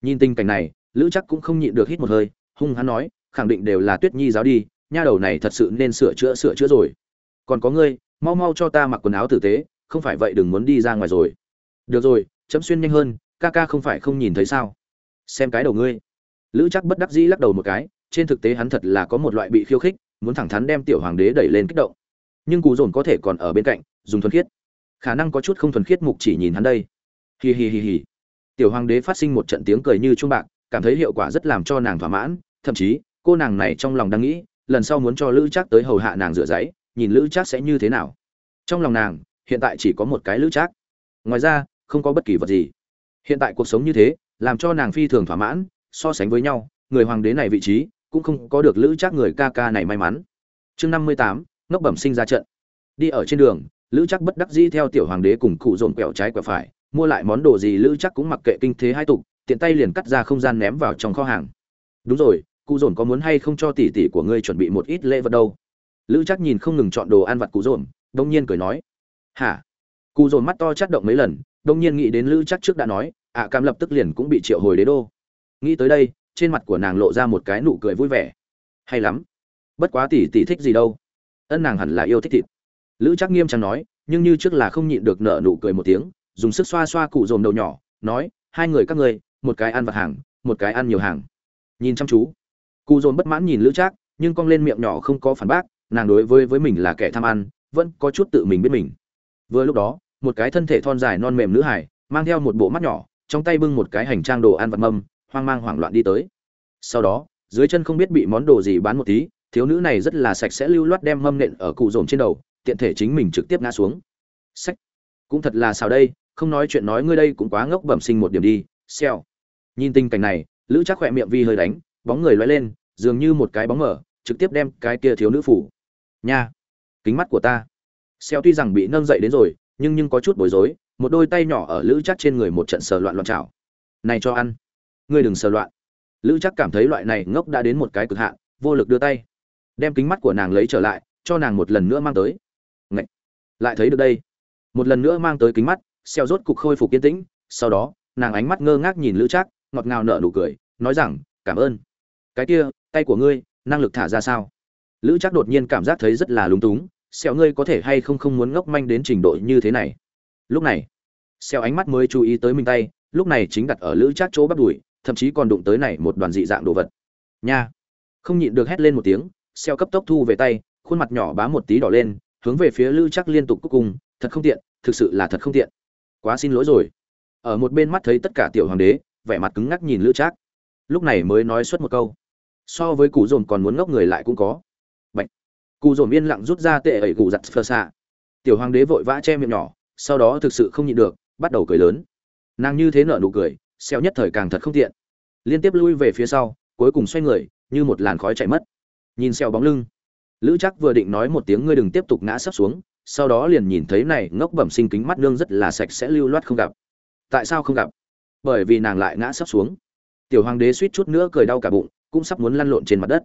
Nhìn tình cảnh này, lữ chắc cũng không nhịn được hít một hơi, hung hắn nói, khẳng định đều là tuyết nhi giáo đi, nha đầu này thật sự nên sửa chữa sửa chữa rồi. Còn có ngươi, mau mau cho ta mặc quần áo tử tế, không phải vậy đừng muốn đi ra ngoài rồi. Được rồi, chấm xuyên nhanh hơn, ca ca không phải không nhìn thấy sao? Xem cái đầu ngươi. Lữ chắc bất đắc dĩ lắc đầu một cái, trên thực tế hắn thật là có một loại bị khiêu khích, muốn thẳng thắn đem tiểu hoàng đế đẩy lên kích động. Nhưng cù dồn có thể còn ở bên cạnh, dùng thuần khiết. Khả năng có chút không thuần khiết mục chỉ nhìn hắn đây hì hì hì hì tiểu hoàng đế phát sinh một trận tiếng cười như trung bạc, cảm thấy hiệu quả rất làm cho nàng thỏa mãn, thậm chí, cô nàng này trong lòng đang nghĩ, lần sau muốn cho lữ trác tới hầu hạ nàng rửa giấy, nhìn lữ trác sẽ như thế nào. Trong lòng nàng, hiện tại chỉ có một cái lữ trác. Ngoài ra, không có bất kỳ vật gì. Hiện tại cuộc sống như thế, làm cho nàng phi thường thỏa mãn, so sánh với nhau, người hoàng đế này vị trí, cũng không có được lữ trác người ca ca này may mắn. Chương năm mươi tám, ngốc bẩm sinh ra trận. Đi ở trên đường, lữ trác bất đắc dĩ theo tiểu hoàng đế cùng cụ dồn quẹo trái quẹo phải mua lại món đồ gì lữ chắc cũng mặc kệ kinh thế hai tục tiện tay liền cắt ra không gian ném vào trong kho hàng. Đúng rồi cụ dồn có muốn hay không cho tỷ tỷ của ngươi chuẩn bị một ít lễ vật đâu? Lữ chắc nhìn không ngừng chọn đồ ăn vặt cụ dồn đông nhiên cười nói. Hả? Cụ dồn mắt to chắt động mấy lần đông nhiên nghĩ đến lữ chắc trước đã nói ạ à, cam lập tức liền cũng bị triệu hồi đế đô. Nghĩ tới đây trên mặt của nàng lộ ra một cái nụ cười vui vẻ. Hay lắm. Bất quá tỷ tỷ thích gì đâu. Ân nàng hẳn là yêu thích thịt. Lữ chắc nghiêm trang nói nhưng như trước là không nhịn được nở nụ cười một tiếng dùng sức xoa xoa cụ dồn đầu nhỏ, nói, hai người các ngươi, một cái ăn vặt hàng, một cái ăn nhiều hàng. Nhìn chăm chú. Cụ dồn bất mãn nhìn lữ trác, nhưng cong lên miệng nhỏ không có phản bác, nàng đối với với mình là kẻ tham ăn, vẫn có chút tự mình biết mình. Vừa lúc đó, một cái thân thể thon dài non mềm nữ hải, mang theo một bộ mắt nhỏ, trong tay bưng một cái hành trang đồ ăn vặt mâm, hoang mang hoảng loạn đi tới. Sau đó, dưới chân không biết bị món đồ gì bán một tí, thiếu nữ này rất là sạch sẽ lưu loát đem mâm nện ở cụ dồn trên đầu, tiện thể chính mình trực tiếp ngã xuống. Sách. Cũng thật là sao đây không nói chuyện nói ngươi đây cũng quá ngốc bẩm sinh một điểm đi, xèo. Nhìn tình cảnh này, lữ chắc khỏe miệng vi hơi đánh, bóng người loay lên, dường như một cái bóng mở, trực tiếp đem cái kia thiếu nữ phủ. Nha, kính mắt của ta. Xèo tuy rằng bị nâng dậy đến rồi, nhưng nhưng có chút bối rối, một đôi tay nhỏ ở lữ chắc trên người một trận sờ loạn loạn chảo này cho ăn. Ngươi đừng sờ loạn. Lữ chắc cảm thấy loại này ngốc đã đến một cái cực hạn, vô lực đưa tay. Đem kính mắt của nàng lấy trở lại, cho nàng một lần nữa mang tới. Ngậy! lại thấy được đây. Một lần nữa mang tới kính mắt xeo rốt cục khôi phục kiên tĩnh, sau đó, nàng ánh mắt ngơ ngác nhìn lữ trác, ngọt ngào nở nụ cười, nói rằng, cảm ơn. Cái kia, tay của ngươi, năng lực thả ra sao? Lữ trác đột nhiên cảm giác thấy rất là lúng túng xeo ngươi có thể hay không không muốn ngốc manh đến trình độ như thế này? Lúc này xeo ánh mắt mới chú ý tới mình tay, lúc này chính đặt ở lữ Trác chỗ bắt đùi, thậm chí còn đụng tới này một đoàn dị dạng đồ vật. Nha. Không nhịn được hét lên một tiếng xeo cấp tốc thu về tay, khuôn mặt nhỏ bá một tí đỏ lên, hướng về phía lữ Trác liên tục cúc cùng, thật không tiện, thực sự là thật không tiện quá xin lỗi rồi. Ở một bên mắt thấy tất cả tiểu hoàng đế, vẻ mặt cứng ngắc nhìn lữ trác. Lúc này mới nói suốt một câu. So với cụ dồn còn muốn ngốc người lại cũng có. Bệnh. cụ dồn yên lặng rút ra tệ ẩy cụ giặt phơ xạ. Tiểu hoàng đế vội vã che miệng nhỏ, sau đó thực sự không nhịn được, bắt đầu cười lớn. Nàng như thế nở nụ cười xeo nhất thời càng thật không tiện. Liên tiếp lui về phía sau, cuối cùng xoay người, như một làn khói chạy mất. Nhìn xeo bóng lưng. Lữ chắc vừa định nói một tiếng, ngươi đừng tiếp tục ngã sấp xuống sau đó liền nhìn thấy này ngốc bẩm sinh kính mắt nương rất là sạch sẽ lưu loát không gặp. Tại sao không gặp? Bởi vì nàng lại ngã sấp xuống. Tiểu hoàng đế suýt chút nữa cười đau cả bụng, cũng sắp muốn lăn lộn trên mặt đất.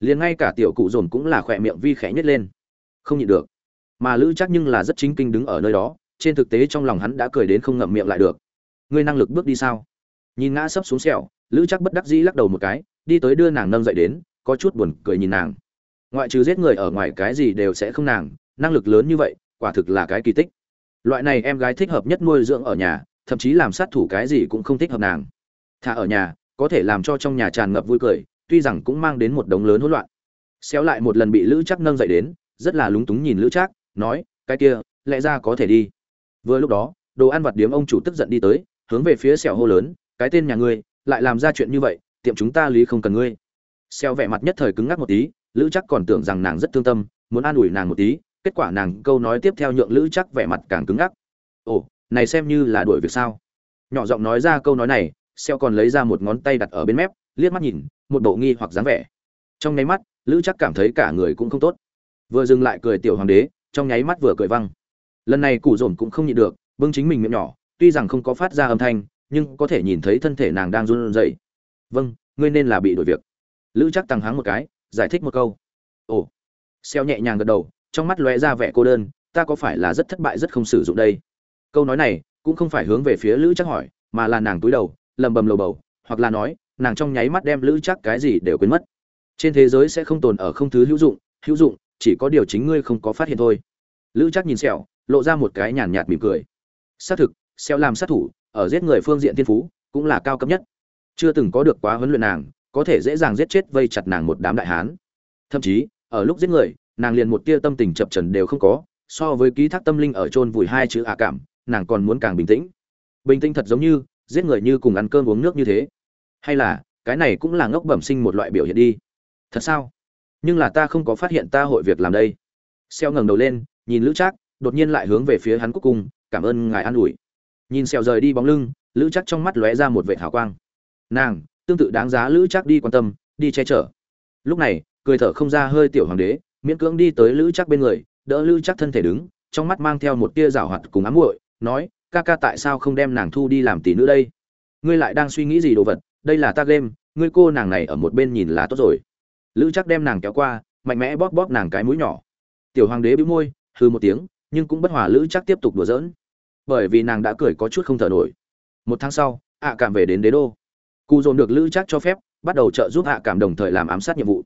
Liền ngay cả tiểu cụ dồn cũng là khỏe miệng vi khẽ nhất lên. Không nhịn được. Mà lữ chắc nhưng là rất chính kinh đứng ở nơi đó, trên thực tế trong lòng hắn đã cười đến không ngậm miệng lại được. Ngươi năng lực bước đi sao? Nhìn ngã sấp xuống sẹo, lữ chắc bất đắc dĩ lắc đầu một cái, đi tới đưa nàng nâng dậy đến, có chút buồn cười nhìn nàng. Ngoại trừ giết người ở ngoài cái gì đều sẽ không nàng năng lực lớn như vậy, quả thực là cái kỳ tích. Loại này em gái thích hợp nhất nuôi dưỡng ở nhà, thậm chí làm sát thủ cái gì cũng không thích hợp nàng. Thả ở nhà, có thể làm cho trong nhà tràn ngập vui cười, tuy rằng cũng mang đến một đống lớn hỗn loạn. Xéo lại một lần bị lữ chắc nâng dậy đến, rất là lúng túng nhìn lữ trác, nói, cái kia, lẽ ra có thể đi. Vừa lúc đó, đồ ăn vặt điếm ông chủ tức giận đi tới, hướng về phía sẹo hô lớn, cái tên nhà ngươi, lại làm ra chuyện như vậy, tiệm chúng ta lý không cần ngươi. Xéo vẻ mặt nhất thời cứng ngắc một tí, lữ chắc còn tưởng rằng nàng rất thương tâm, muốn an ủi nàng một tí kết quả nàng câu nói tiếp theo nhượng lữ chắc vẻ mặt càng cứng ngắc. Ồ, này xem như là đuổi việc sao? Nhỏ giọng nói ra câu nói này xeo còn lấy ra một ngón tay đặt ở bên mép, liếc mắt nhìn, một bộ nghi hoặc dáng vẻ. Trong nháy mắt, lữ chắc cảm thấy cả người cũng không tốt. Vừa dừng lại cười tiểu hoàng đế, trong nháy mắt vừa cười văng. Lần này củ dồn cũng không nhịn được, bưng chính mình miệng nhỏ, tuy rằng không có phát ra âm thanh, nhưng có thể nhìn thấy thân thể nàng đang run rẩy. Vâng ngươi nên là bị đuổi việc. Lữ chắc tăng háng một cái, giải thích một câu. Ồ. Xeo nhẹ nhàng gật đầu trong mắt lóe ra vẻ cô đơn, ta có phải là rất thất bại rất không sử dụng đây? Câu nói này cũng không phải hướng về phía lữ chắc hỏi, mà là nàng túi đầu, lầm bầm lầu bầu, hoặc là nói, nàng trong nháy mắt đem lữ chắc cái gì đều quên mất. Trên thế giới sẽ không tồn ở không thứ hữu dụng hữu dụng, chỉ có điều chính ngươi không có phát hiện thôi. Lữ chắc nhìn sẹo, lộ ra một cái nhàn nhạt mỉm cười. Xác thực, sẹo làm sát thủ, ở giết người phương diện thiên phú, cũng là cao cấp nhất. Chưa từng có được quá huấn luyện nàng, có thể dễ dàng giết chết vây chặt nàng một đám đại hán. Thậm chí, ở lúc giết người nàng liền một tia tâm tình chập trần đều không có, so với ký thác tâm linh ở chôn vùi hai chữ ả cảm, nàng còn muốn càng bình tĩnh. Bình tĩnh thật giống như, giết người như cùng ăn cơm uống nước như thế. Hay là, cái này cũng là ngốc bẩm sinh một loại biểu hiện đi. Thật sao? Nhưng là ta không có phát hiện ta hội việc làm đây. Xeo ngẩng đầu lên, nhìn lữ trác, đột nhiên lại hướng về phía hắn cuối cùng, cảm ơn ngài an ủi. Nhìn xeo rời đi bóng lưng, lữ trác trong mắt lóe ra một vệ hào quang. Nàng, tương tự đáng giá lữ trác đi quan tâm, đi che chở. Lúc này, cười thở không ra hơi tiểu hoàng đế miễn cưỡng đi tới lữ chắc bên người, đỡ lữ chắc thân thể đứng, trong mắt mang theo một tia rào hoạt cùng ám muội, nói, ca ca tại sao không đem nàng thu đi làm tỷ nữ đây? Ngươi lại đang suy nghĩ gì đồ vật? Đây là ta game, ngươi cô nàng này ở một bên nhìn là tốt rồi. Lữ chắc đem nàng kéo qua, mạnh mẽ bóp bóp nàng cái mũi nhỏ. Tiểu hoàng đế bĩu môi hư một tiếng, nhưng cũng bất hòa lữ chắc tiếp tục đùa giỡn. Bởi vì nàng đã cười có chút không thở nổi. Một tháng sau ạ cảm về đến đế đô. Cụ dồn được lữ chắc cho phép, bắt đầu trợ giúp ạ cảm đồng thời làm ám sát nhiệm vụ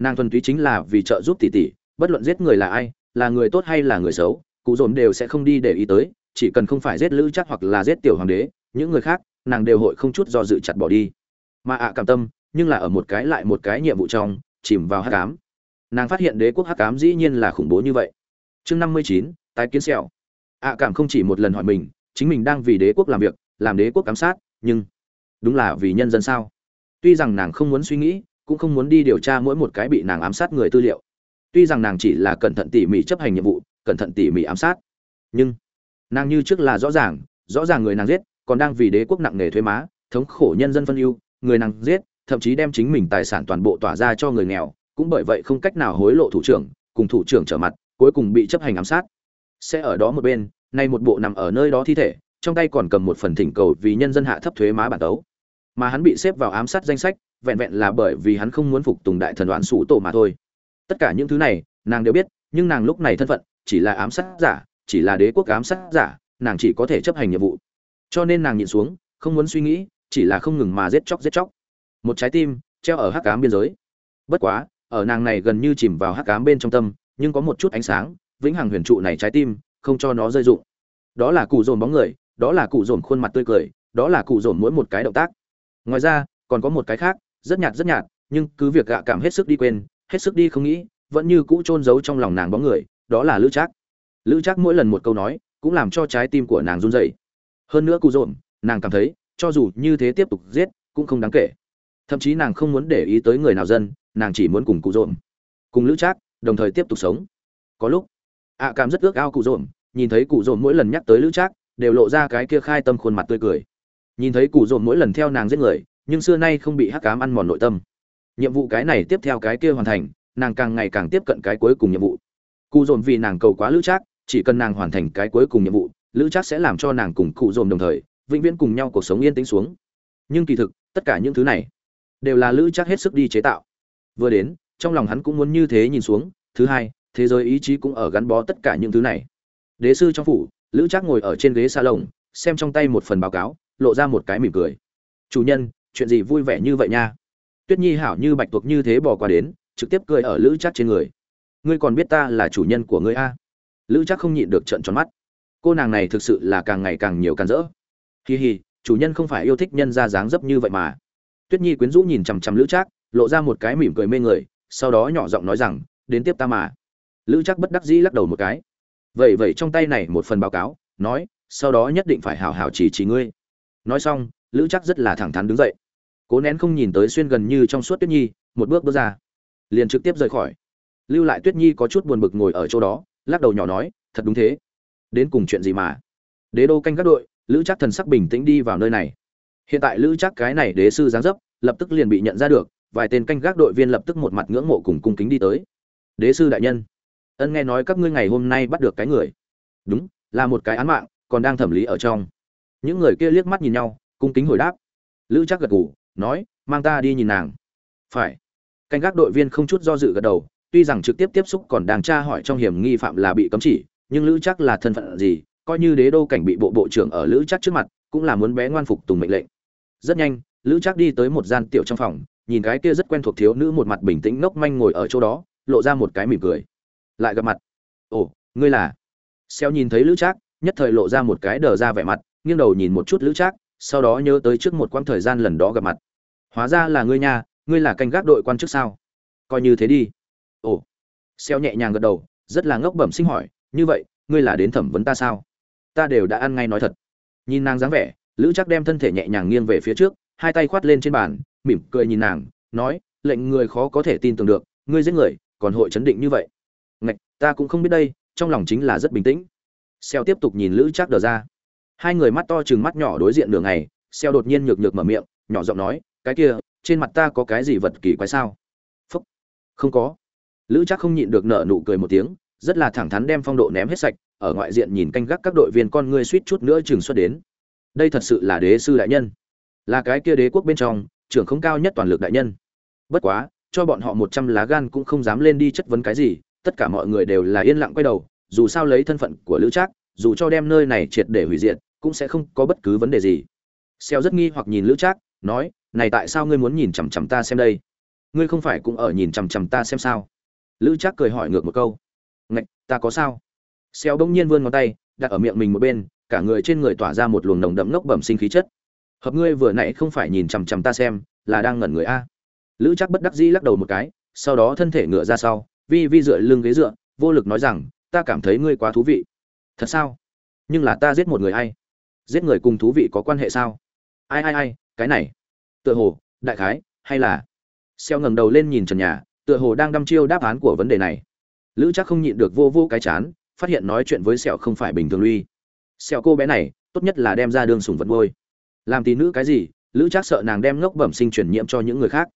nàng thuần túy chính là vì trợ giúp tỷ tỷ bất luận giết người là ai là người tốt hay là người xấu cụ dồn đều sẽ không đi để ý tới chỉ cần không phải giết lữ chắc hoặc là giết tiểu hoàng đế những người khác nàng đều hội không chút do dự chặt bỏ đi. Mà ạ cảm tâm nhưng là ở một cái lại một cái nhiệm vụ trong chìm vào hắc cám, nàng phát hiện đế quốc hắc cám dĩ nhiên là khủng bố như vậy. Chương năm mươi chín tái kiến sẹo. Ạ cảm không chỉ một lần hỏi mình chính mình đang vì đế quốc làm việc làm đế quốc cám sát nhưng đúng là vì nhân dân sao? Tuy rằng nàng không muốn suy nghĩ cũng không muốn đi điều tra mỗi một cái bị nàng ám sát người tư liệu. Tuy rằng nàng chỉ là cẩn thận tỉ mỉ chấp hành nhiệm vụ, cẩn thận tỉ mỉ ám sát. Nhưng, nàng như trước là rõ ràng rõ ràng người nàng giết, còn đang vì đế quốc nặng nề thuế má, thống khổ nhân dân phân ưu, người nàng giết, thậm chí đem chính mình tài sản toàn bộ tỏa ra cho người nghèo, cũng bởi vậy không cách nào hối lộ thủ trưởng, cùng thủ trưởng trở mặt, cuối cùng bị chấp hành ám sát. Sẽ ở đó một bên, nay một bộ nằm ở nơi đó thi thể, trong tay còn cầm một phần thỉnh cầu vì nhân dân hạ thấp thuế má bản tấu. Mà hắn bị xếp vào ám sát danh sách vẹn vẹn là bởi vì hắn không muốn phục tùng đại thần đoán sủ tổ mà thôi. Tất cả những thứ này, nàng đều biết, nhưng nàng lúc này thân phận, chỉ là ám sát giả, chỉ là đế quốc ám sát giả, nàng chỉ có thể chấp hành nhiệm vụ. Cho nên nàng nhìn xuống, không muốn suy nghĩ, chỉ là không ngừng mà giết chóc giết chóc. Một trái tim, treo ở hắc cám biên giới. Bất quá, ở nàng này gần như chìm vào hắc cám bên trong tâm, nhưng có một chút ánh sáng, vĩnh hằng huyền trụ này trái tim, không cho nó rơi dụng đó là cụ dồn bóng người, đó là cụ dồn khuôn mặt tươi cười, đó là cụ dồn mỗi một cái động tác. Ngoài ra, còn có một cái khác rất nhạt rất nhạt, nhưng cứ việc gạ cảm hết sức đi quên, hết sức đi không nghĩ, vẫn như cũ chôn giấu trong lòng nàng bóng người, đó là lữ trác. Lữ trác mỗi lần một câu nói, cũng làm cho trái tim của nàng run rẩy. Hơn nữa cụ dồn nàng cảm thấy, cho dù như thế tiếp tục giết, cũng không đáng kể. Thậm chí nàng không muốn để ý tới người nào dân, nàng chỉ muốn cùng cụ dồn cùng lữ trác, đồng thời tiếp tục sống. Có lúc, ạ cảm rất ước ao cụ dồn nhìn thấy cụ dồn mỗi lần nhắc tới lữ trác, đều lộ ra cái kia khai tâm khuôn mặt tươi cười. Nhìn thấy cụ dồn mỗi lần theo nàng giết người nhưng xưa nay không bị hắc cám ăn mòn nội tâm. Nhiệm vụ cái này tiếp theo cái kia hoàn thành, nàng càng ngày càng tiếp cận cái cuối cùng nhiệm vụ. Cụ dồn vì nàng cầu quá lữ trác, chỉ cần nàng hoàn thành cái cuối cùng nhiệm vụ, lữ trác sẽ làm cho nàng cùng cụ dồn đồng thời, vĩnh viễn cùng nhau cuộc sống yên tĩnh xuống. Nhưng kỳ thực, tất cả những thứ này đều là lữ trác hết sức đi chế tạo. Vừa đến, trong lòng hắn cũng muốn như thế nhìn xuống, thứ hai, thế giới ý chí cũng ở gắn bó tất cả những thứ này. Đế sư trong phủ, lữ trác ngồi ở trên ghế salon, xem trong tay một phần báo cáo, lộ ra một cái mỉm cười. Chủ nhân chuyện gì vui vẻ như vậy nha? Tuyết nhi hảo như bạch tuộc như thế bỏ qua đến trực tiếp cười ở lữ chắc trên người. Ngươi còn biết ta là chủ nhân của ngươi a? Lữ chắc không nhịn được trợn tròn mắt. Cô nàng này thực sự là càng ngày càng nhiều càng rỡ. Hì hì, chủ nhân không phải yêu thích nhân ra dáng dấp như vậy mà. Tuyết nhi quyến rũ nhìn chằm chằm lữ trác lộ ra một cái mỉm cười mê người sau đó nhỏ giọng nói rằng đến tiếp ta mà. Lữ trác bất đắc dĩ lắc đầu một cái. Vậy vậy trong tay này một phần báo cáo nói sau đó nhất định phải hào hào chỉ chỉ ngươi. Nói xong lữ chắc rất là thẳng thắn đứng dậy. Cố nén không nhìn tới xuyên gần như trong suốt tuyết nhi, một bước bước ra. Liền trực tiếp rời khỏi. Lưu lại tuyết nhi có chút buồn bực ngồi ở chỗ đó, lắc đầu nhỏ nói, thật đúng thế. Đến cùng chuyện gì mà? Đế đô canh các đội, lữ chắc thần sắc bình tĩnh đi vào nơi này. Hiện tại lữ chắc cái này đế sư giáng dấp, lập tức liền bị nhận ra được, vài tên canh gác đội viên lập tức một mặt ngưỡng mộ cùng cung kính đi tới. Đế sư đại nhân, ân nghe nói các ngươi ngày hôm nay bắt được cái người. Đúng, là một cái án mạng, còn đang thẩm lý ở trong. Những người kia liếc mắt nhìn nhau cung kính hồi đáp. Lữ chắc gật gù, nói, mang ta đi nhìn nàng. Phải. Canh gác đội viên không chút do dự gật đầu, tuy rằng trực tiếp tiếp xúc còn đang tra hỏi trong hiểm nghi phạm là bị cấm chỉ, nhưng lữ chắc là thân phận gì, coi như đế đô cảnh bị bộ bộ trưởng ở lữ chắc trước mặt, cũng là muốn bé ngoan phục tùng mệnh lệnh. Rất nhanh, lữ chắc đi tới một gian tiểu trong phòng, nhìn cái kia rất quen thuộc thiếu nữ một mặt bình tĩnh ngốc manh ngồi ở chỗ đó, lộ ra một cái mỉm cười. Lại gặp mặt. Ồ, ngươi là? Xeo nhìn thấy lữ trác, nhất thời lộ ra một cái đờ ra vẻ mặt, nghiêng đầu nhìn một chút lữ trác sau đó nhớ tới trước một quãng thời gian lần đó gặp mặt. Hóa ra là ngươi nha, ngươi là canh gác đội quan chức sao? Coi như thế đi. Ồ. Xeo nhẹ nhàng gật đầu, rất là ngốc bẩm sinh hỏi, như vậy, ngươi là đến thẩm vấn ta sao? Ta đều đã ăn ngay nói thật. Nhìn nàng dáng vẻ, lữ chắc đem thân thể nhẹ nhàng nghiêng về phía trước, hai tay khoát lên trên bàn, mỉm cười nhìn nàng, nói, lệnh người khó có thể tin tưởng được, ngươi giết người, còn hội chấn định như vậy. Ngạch, ta cũng không biết đây, trong lòng chính là rất bình tĩnh. Xeo tiếp tục nhìn lữ chắc đờ ra hai người mắt to chừng mắt nhỏ đối diện đường này xeo đột nhiên nhược nhược mở miệng, nhỏ giọng nói, cái kia, trên mặt ta có cái gì vật kỳ quái sao? Phúc, không có. Lữ chắc không nhịn được nở nụ cười một tiếng, rất là thẳng thắn đem phong độ ném hết sạch, ở ngoại diện nhìn canh gác các đội viên con ngươi suýt chút nữa chừng xuất đến. Đây thật sự là đế sư đại nhân. Là cái kia đế quốc bên trong, trưởng không cao nhất toàn lực đại nhân. Bất quá, cho bọn họ một trăm lá gan cũng không dám lên đi chất vấn cái gì, tất cả mọi người đều là yên lặng quay đầu, dù sao lấy thân phận của lữ trác, dù cho đem nơi này triệt để hủy diệt cũng sẽ không có bất cứ vấn đề gì. Xeo rất nghi hoặc nhìn lữ trác, nói, này tại sao ngươi muốn nhìn chằm chằm ta xem đây? Ngươi không phải cũng ở nhìn chằm chằm ta xem sao? Lữ trác cười hỏi ngược một câu, ngạch, ta có sao? Xeo bỗng nhiên vươn ngón tay, đặt ở miệng mình một bên, cả người trên người tỏa ra một luồng nồng đậm ngốc bẩm sinh khí chất. Hợp ngươi vừa nãy không phải nhìn chằm chằm ta xem, là đang ngẩn người a? Lữ chắc bất đắc dĩ lắc đầu một cái, sau đó thân thể ngựa ra sau, vi vi dựa lưng ghế dựa, vô lực nói rằng, ta cảm thấy ngươi quá thú vị. Thật sao? Nhưng là ta giết một người ai? Giết người cùng thú vị có quan hệ sao? Ai ai ai, cái này. Tựa hồ, đại khái, hay là? Xeo ngẩng đầu lên nhìn trần nhà, tựa hồ đang đăm chiêu đáp án của vấn đề này. Lữ chắc không nhịn được vô vô cái chán, phát hiện nói chuyện với sẹo không phải bình thường lui. Sẹo cô bé này, tốt nhất là đem ra đường sùng vật vôi làm tí nữ cái gì, lữ chắc sợ nàng đem ngốc bẩm sinh truyền nhiễm cho những người khác.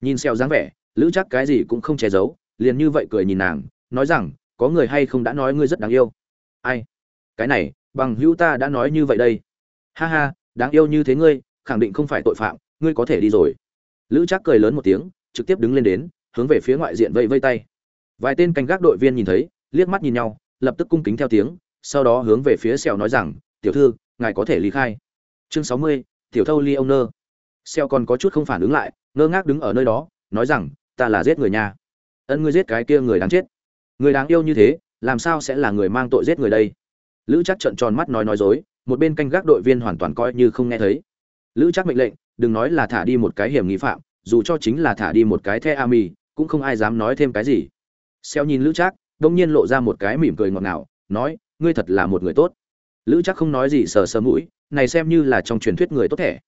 Nhìn sẹo dáng vẻ, lữ chắc cái gì cũng không che giấu, liền như vậy cười nhìn nàng, nói rằng, có người hay không đã nói ngươi rất đáng yêu. Ai? Cái này bằng hữu ta đã nói như vậy đây. Ha ha, đáng yêu như thế ngươi, khẳng định không phải tội phạm, ngươi có thể đi rồi. Lữ trác cười lớn một tiếng, trực tiếp đứng lên đến, hướng về phía ngoại diện vây vây tay. Vài tên canh gác đội viên nhìn thấy, liếc mắt nhìn nhau, lập tức cung kính theo tiếng, sau đó hướng về phía sẹo nói rằng, tiểu thư, ngài có thể ly khai. Chương sáu mươi, tiểu thâu ly ông nơ. Sẹo còn có chút không phản ứng lại, ngơ ngác đứng ở nơi đó, nói rằng, ta là giết người nhà. Ân, ngươi giết cái kia người đáng chết. Người đáng yêu như thế, làm sao sẽ là người mang tội giết người đây? Lữ chắc trợn tròn mắt nói nói dối, một bên canh gác đội viên hoàn toàn coi như không nghe thấy. Lữ chắc mệnh lệnh, đừng nói là thả đi một cái hiểm nghi phạm, dù cho chính là thả đi một cái the ami cũng không ai dám nói thêm cái gì. Xeo nhìn lữ chắc đông nhiên lộ ra một cái mỉm cười ngọt ngào, nói, ngươi thật là một người tốt. Lữ chắc không nói gì sờ sờ mũi, này xem như là trong truyền thuyết người tốt thẻ.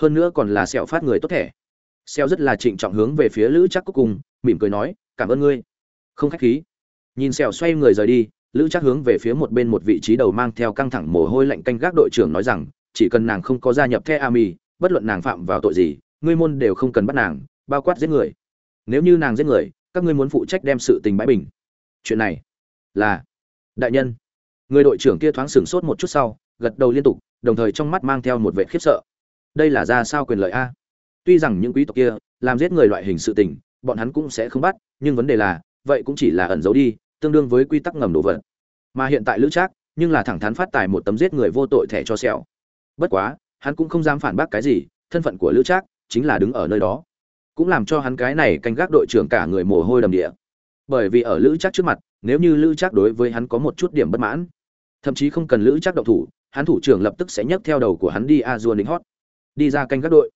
Hơn nữa còn là sẹo phát người tốt thẻ. Xeo rất là trịnh trọng hướng về phía lữ chắc cuối cùng, mỉm cười nói, cảm ơn ngươi. Không khách khí. Nhìn sẹo xoay người rời đi lữ chắc hướng về phía một bên một vị trí đầu mang theo căng thẳng mồ hôi lạnh canh gác đội trưởng nói rằng, chỉ cần nàng không có gia nhập the ami bất luận nàng phạm vào tội gì, ngươi môn đều không cần bắt nàng, bao quát giết người. Nếu như nàng giết người, các ngươi muốn phụ trách đem sự tình bãi bình. Chuyện này là, đại nhân. Người đội trưởng kia thoáng sửng sốt một chút sau, gật đầu liên tục, đồng thời trong mắt mang theo một vẻ khiếp sợ. Đây là ra sao quyền lợi a? Tuy rằng những quý tộc kia, làm giết người loại hình sự tình, bọn hắn cũng sẽ không bắt, nhưng vấn đề là, vậy cũng chỉ là ẩn giấu đi tương đương với quy tắc ngầm đồ vật. Mà hiện tại lữ trác, nhưng là thẳng thắn phát tài một tấm giết người vô tội thẻ cho sẹo. Bất quá, hắn cũng không dám phản bác cái gì, thân phận của lữ trác chính là đứng ở nơi đó. Cũng làm cho hắn cái này canh gác đội trưởng cả người mồ hôi đầm địa. Bởi vì ở lữ trác trước mặt, nếu như lữ trác đối với hắn có một chút điểm bất mãn, thậm chí không cần lữ trác động thủ, hắn thủ trưởng lập tức sẽ nhấc theo đầu của hắn đi a dua lính hót đi ra canh gác đội.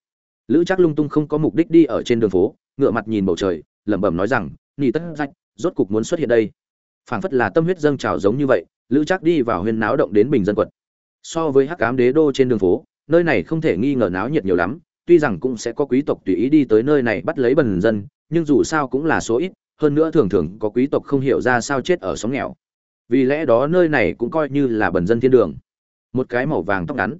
Lữ trác lung tung không có mục đích đi ở trên đường phố ngựa mặt nhìn bầu trời, lẩm bẩm nói rằng nỉ tất rách, rốt cục muốn xuất hiện đây phảng phất là tâm huyết dâng trào giống như vậy, lữ trác đi vào huyên náo động đến bình dân quật so với hắc ám đế đô trên đường phố, nơi này không thể nghi ngờ náo nhiệt nhiều lắm, tuy rằng cũng sẽ có quý tộc tùy ý đi tới nơi này bắt lấy bần dân, nhưng dù sao cũng là số ít, hơn nữa thường thường có quý tộc không hiểu ra sao chết ở sóng nghèo. Vì lẽ đó nơi này cũng coi như là bần dân thiên đường. Một cái màu vàng tóc ngắn,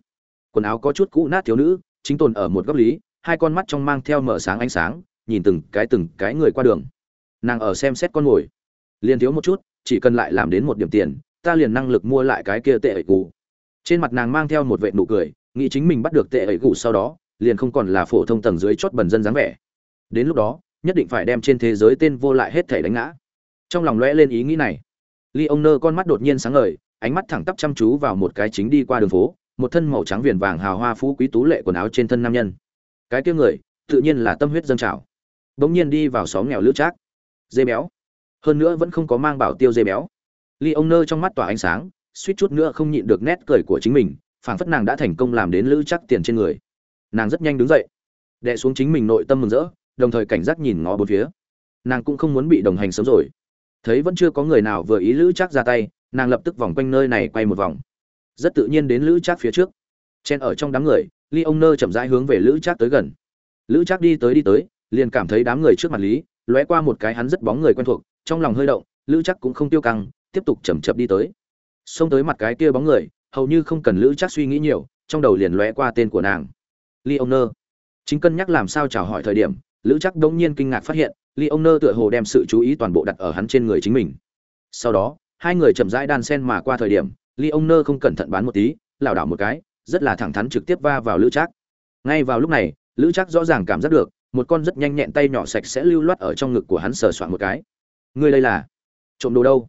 quần áo có chút cũ nát thiếu nữ, chính tồn ở một góc lý, hai con mắt trong mang theo mở sáng ánh sáng, nhìn từng cái từng cái người qua đường. Nàng ở xem xét con ngồi liền thiếu một chút chỉ cần lại làm đến một điểm tiền, ta liền năng lực mua lại cái kia tệ ẩy cụ trên mặt nàng mang theo một vệ nụ cười, nghĩ chính mình bắt được tệ ẩy cụ sau đó, liền không còn là phổ thông tầng dưới chót bần dân dáng vẻ. Đến lúc đó, nhất định phải đem trên thế giới tên vô lại hết thể đánh ngã. Trong lòng lóe lên ý nghĩ này. Ly ông nơ con mắt đột nhiên sáng ngời, ánh mắt thẳng tắp chăm chú vào một cái chính đi qua đường phố, một thân màu trắng viền vàng hào hoa phú quý tú lệ quần áo trên thân nam nhân. Cái kia người, tự nhiên là tâm huyết dâng trào. Bỗng nhiên đi vào xóm nghèo lữ trác. Dê béo hơn nữa vẫn không có mang bảo tiêu dê béo. Ly ông nơ trong mắt tỏa ánh sáng, suýt chút nữa không nhịn được nét cười của chính mình, phảng phất nàng đã thành công làm đến lữ chắc tiền trên người. Nàng rất nhanh đứng dậy đệ xuống chính mình nội tâm mừng rỡ, đồng thời cảnh giác nhìn ngó bốn phía. Nàng cũng không muốn bị đồng hành sớm rồi. Thấy vẫn chưa có người nào vừa ý lữ chắc ra tay, nàng lập tức vòng quanh nơi này quay một vòng. Rất tự nhiên đến lữ chắc phía trước. Chen ở trong đám người, ly ông nơ chậm rãi hướng về lữ chắc tới gần. Lữ chắc đi tới đi tới, liền cảm thấy đám người trước mặt lý, lóe qua một cái hắn rất bóng người quen thuộc trong lòng hơi động lữ chắc cũng không tiêu căng tiếp tục chầm chậm đi tới xông tới mặt cái kia bóng người hầu như không cần lữ chắc suy nghĩ nhiều trong đầu liền lóe qua tên của nàng Leoner. Chính cân nhắc làm sao chào hỏi thời điểm, Lữ Chắc đống nhiên kinh ngạc phát hiện, Leoner tựa hồ đem sự chú ý toàn bộ đặt ở hắn trên người chính mình. Sau đó, hai người chậm rãi đan sen mà qua thời điểm, Leoner không cẩn thận bán một tí, lảo đảo một cái, rất là thẳng thắn trực tiếp va vào Lữ Trác. Ngay vào lúc này, Lữ Trác rõ ràng cảm giác được, một con rất nhanh nhẹn tay nhỏ sạch sẽ lưu loát ở trong ngực của hắn sờ soạn một cái ngươi đây là trộm đồ đâu?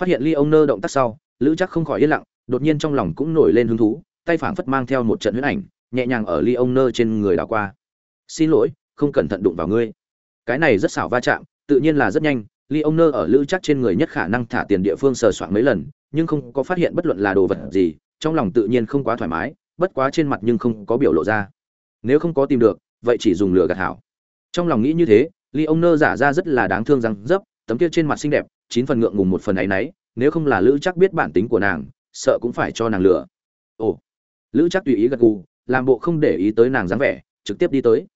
Phát hiện Leoner động tác sau, Lữ chắc không khỏi yên lặng, đột nhiên trong lòng cũng nổi lên hứng thú, tay phảng phất mang theo một trận huyết ảnh, nhẹ nhàng ở ly ông nơ trên người đảo qua. Xin lỗi không cẩn thận đụng vào ngươi. Cái này rất xảo va chạm tự nhiên là rất nhanh ly ông nơ ở lữ chắc trên người nhất khả năng thả tiền địa phương sờ soạn mấy lần nhưng không có phát hiện bất luận là đồ vật gì trong lòng tự nhiên không quá thoải mái bất quá trên mặt nhưng không có biểu lộ ra. Nếu không có tìm được vậy chỉ dùng lửa gạt hảo. Trong lòng nghĩ như thế ly ông nơ giả ra rất là đáng thương răng dấp tấm kia trên mặt xinh đẹp, chín phần ngượng ngùng một phần ấ y n ấ y nếu không là lữ chắc biết bản tính của nàng, sợ cũng phải cho nàng lửa. Ồ, lữ chắc tùy ý gật gù, làm bộ không để ý tới nàng dáng vẻ, trực tiếp đi tới.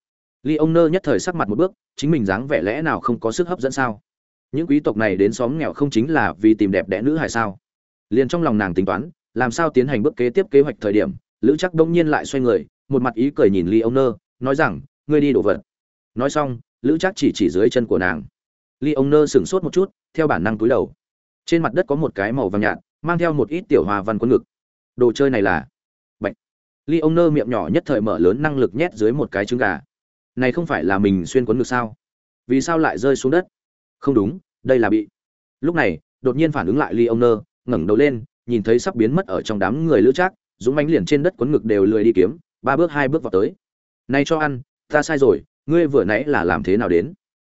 Ly ông nơ nhất thời sắc mặt một bước, chính mình dáng vẻ lẽ nào không có sức hấp dẫn sao? Những quý tộc này đến xóm nghèo không chính là vì tìm đẹp đẽ nữ hay sao? Liền trong lòng nàng tính toán, làm sao tiến hành bước kế tiếp kế hoạch thời điểm, lữ chắc đông nhiên lại xoay người, một mặt ý cười nhìn ly ông nơ, nói rằng, ngươi đi đổ vật. Nói xong, lữ chắc chỉ chỉ dưới chân của nàng ly ông nơ sửng sốt một chút, theo bản năng túi đầu. Trên mặt đất có một cái màu vàng nhạt, mang theo một ít tiểu hòa văn quân ngực. Đồ chơi này là ly ông nơ miệng nhỏ nhất thời mở lớn năng lực nhét dưới một cái trứng gà. Này không phải là mình xuyên quấn ngực sao? Vì sao lại rơi xuống đất? Không đúng, đây là bị. Lúc này, đột nhiên phản ứng lại ly ông nơ, ngẩng đầu lên, nhìn thấy sắp biến mất ở trong đám người lữ trác, dũng mánh liền trên đất quấn ngực đều lười đi kiếm, ba bước hai bước vào tới. Này cho ăn, ta sai rồi, ngươi vừa nãy là làm thế nào đến?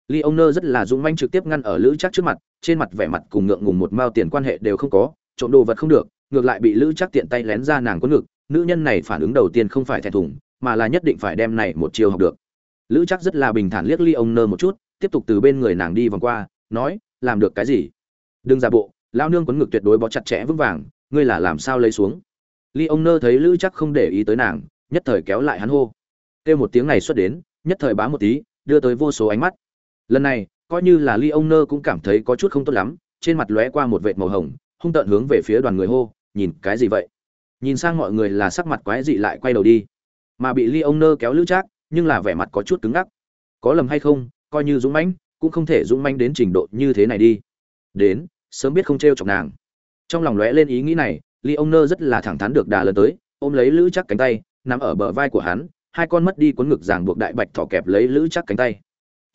Ly ông nơ rất là dũng manh trực tiếp ngăn ở lữ chắc trước mặt, trên mặt vẻ mặt cùng ngượng ngùng một mao tiền quan hệ đều không có, trộm đồ vật không được, ngược lại bị lữ chắc tiện tay lén ra nàng có ngực, nữ nhân này phản ứng đầu tiên không phải thẹn thùng, mà là nhất định phải đem này một chiều học được. Lữ chắc rất là bình thản liếc ly ông nơ một chút, tiếp tục từ bên người nàng đi vòng qua, nói, làm được cái gì? Đừng giả bộ lao nương quấn ngực tuyệt đối bó chặt chẽ vững vàng, ngươi là làm sao lấy xuống? Ly ông nơ thấy lữ chắc không để ý tới nàng, nhất thời kéo lại hắn hô. Kêu một tiếng này xuất đến, nhất thời bá một tí, đưa tới vô số ánh mắt lần này, coi như là ly ông nơ cũng cảm thấy có chút không tốt lắm, trên mặt lóe qua một vệt màu hồng, hung tợn hướng về phía đoàn người hô, nhìn cái gì vậy? Nhìn sang mọi người là sắc mặt quái dị lại quay đầu đi. Mà bị ly ông nơ kéo lữ trác, nhưng là vẻ mặt có chút cứng ngắc. Có lầm hay không? Coi như dũng mãnh, cũng không thể dũng mãnh đến trình độ như thế này đi. Đến, sớm biết không t r e o chọc nàng. Trong lòng lóe lên ý nghĩ này ly ông nơ rất là thẳng thắn được đà lần tới, ôm lấy lữ chắc cánh tay, nằm ở bờ vai của hắn, hai con mất đi cuốn ngực ràng buộc đại bạch thỏ kẹp lấy lữ chắc cánh tay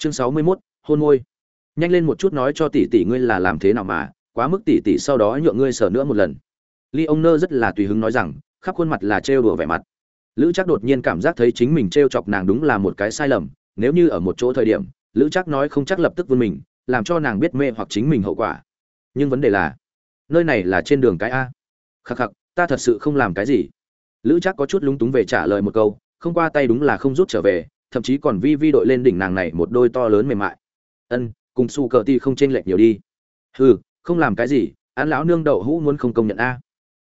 chương sáu mươi 61, hôn môi. Nhanh lên một chút nói cho tỷ tỷ ngươi là làm thế nào mà quá mức tỷ tỷ sau đó nhượng ngươi sờ nữa một lần. Ly ông nơ rất là tùy hứng nói rằng khắp khuôn mặt là trêu đùa vẻ mặt. Lữ chắc đột nhiên cảm giác thấy chính mình trêu chọc nàng đúng là một cái sai lầm nếu như ở một chỗ thời điểm lữ chắc nói không chắc lập tức vươn mình làm cho nàng biết mê hoặc chính mình hậu quả. Nhưng vấn đề là nơi này là trên đường cái a. Khắc khắc ta thật sự không làm cái gì. Lữ chắc có chút lúng túng về trả lời một câu không qua tay đúng là không rút trở về thậm chí còn vi vi đội lên đỉnh nàng này một đôi to lớn mềm mại. Ân, cùng su cờ ti không chênh lệch nhiều đi. Hừ, không làm cái gì ăn lão nương đậu hũ muốn không công nhận a.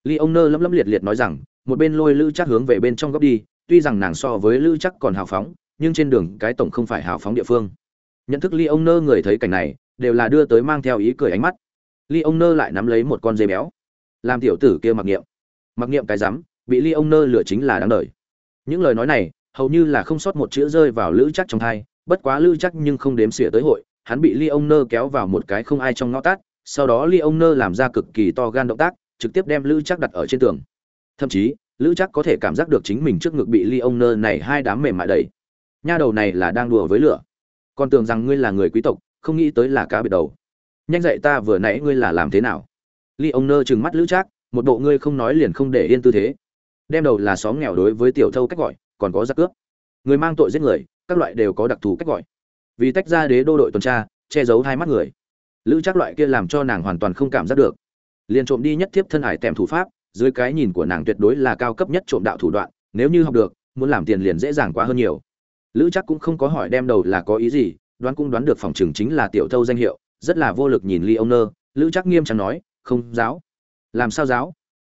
Ly ông nơ lấm lấm liệt liệt nói rằng, một bên lôi lữ chắc hướng về bên trong góc đi, tuy rằng nàng so với lữ chắc còn hào phóng, nhưng trên đường cái tổng không phải hào phóng địa phương. Nhận thức ly ông nơ người thấy cảnh này, đều là đưa tới mang theo ý cười ánh mắt. Ly ông nơ lại nắm lấy một con dây béo. Làm tiểu tử kia mặc niệm. Mặc niệm cái rắm, bị ly ông nơ lựa chính là đáng đời. Những lời nói này hầu như là không sót một chữ rơi vào lữ chắc trong thai, bất quá lữ chắc nhưng không đếm xỉa tới hội, hắn bị ly ông nơ kéo vào một cái không ai trong ngõ tát, sau đó ly ông nơ làm ra cực kỳ to gan động tác, trực tiếp đem lữ chắc đặt ở trên tường. Thậm chí, lữ chắc có thể cảm giác được chính mình trước ngực bị ly ông nơ này hai đám mềm mại đầy nha đầu này là đang đùa với lửa. Còn tưởng rằng ngươi là người quý tộc, không nghĩ tới là cá biệt đầu. Nhanh dậy ta vừa nãy ngươi là làm thế nào? Ly ông nơ trừng mắt lữ trác một bộ ngươi không nói liền không để yên tư thế. Đem đầu là xóm nghèo đối với tiểu thâu cách gọi còn có giặc cướp. Người mang tội giết người, các loại đều có đặc thù cách gọi. Vì tách ra đế đô đội tuần tra, che giấu hai mắt người. Lữ chắc loại kia làm cho nàng hoàn toàn không cảm giác được. Liền trộm đi nhất thiếp thân hải tèm thủ pháp, dưới cái nhìn của nàng tuyệt đối là cao cấp nhất trộm đạo thủ đoạn, nếu như học được, muốn làm tiền liền dễ dàng quá hơn nhiều. Lữ chắc cũng không có hỏi đem đầu là có ý gì, đoán cũng đoán được phòng trường chính là tiểu thâu danh hiệu, rất là vô lực nhìn ly ông nơ. Lữ chắc nghiêm trọng nói, không, giáo. Làm sao giáo?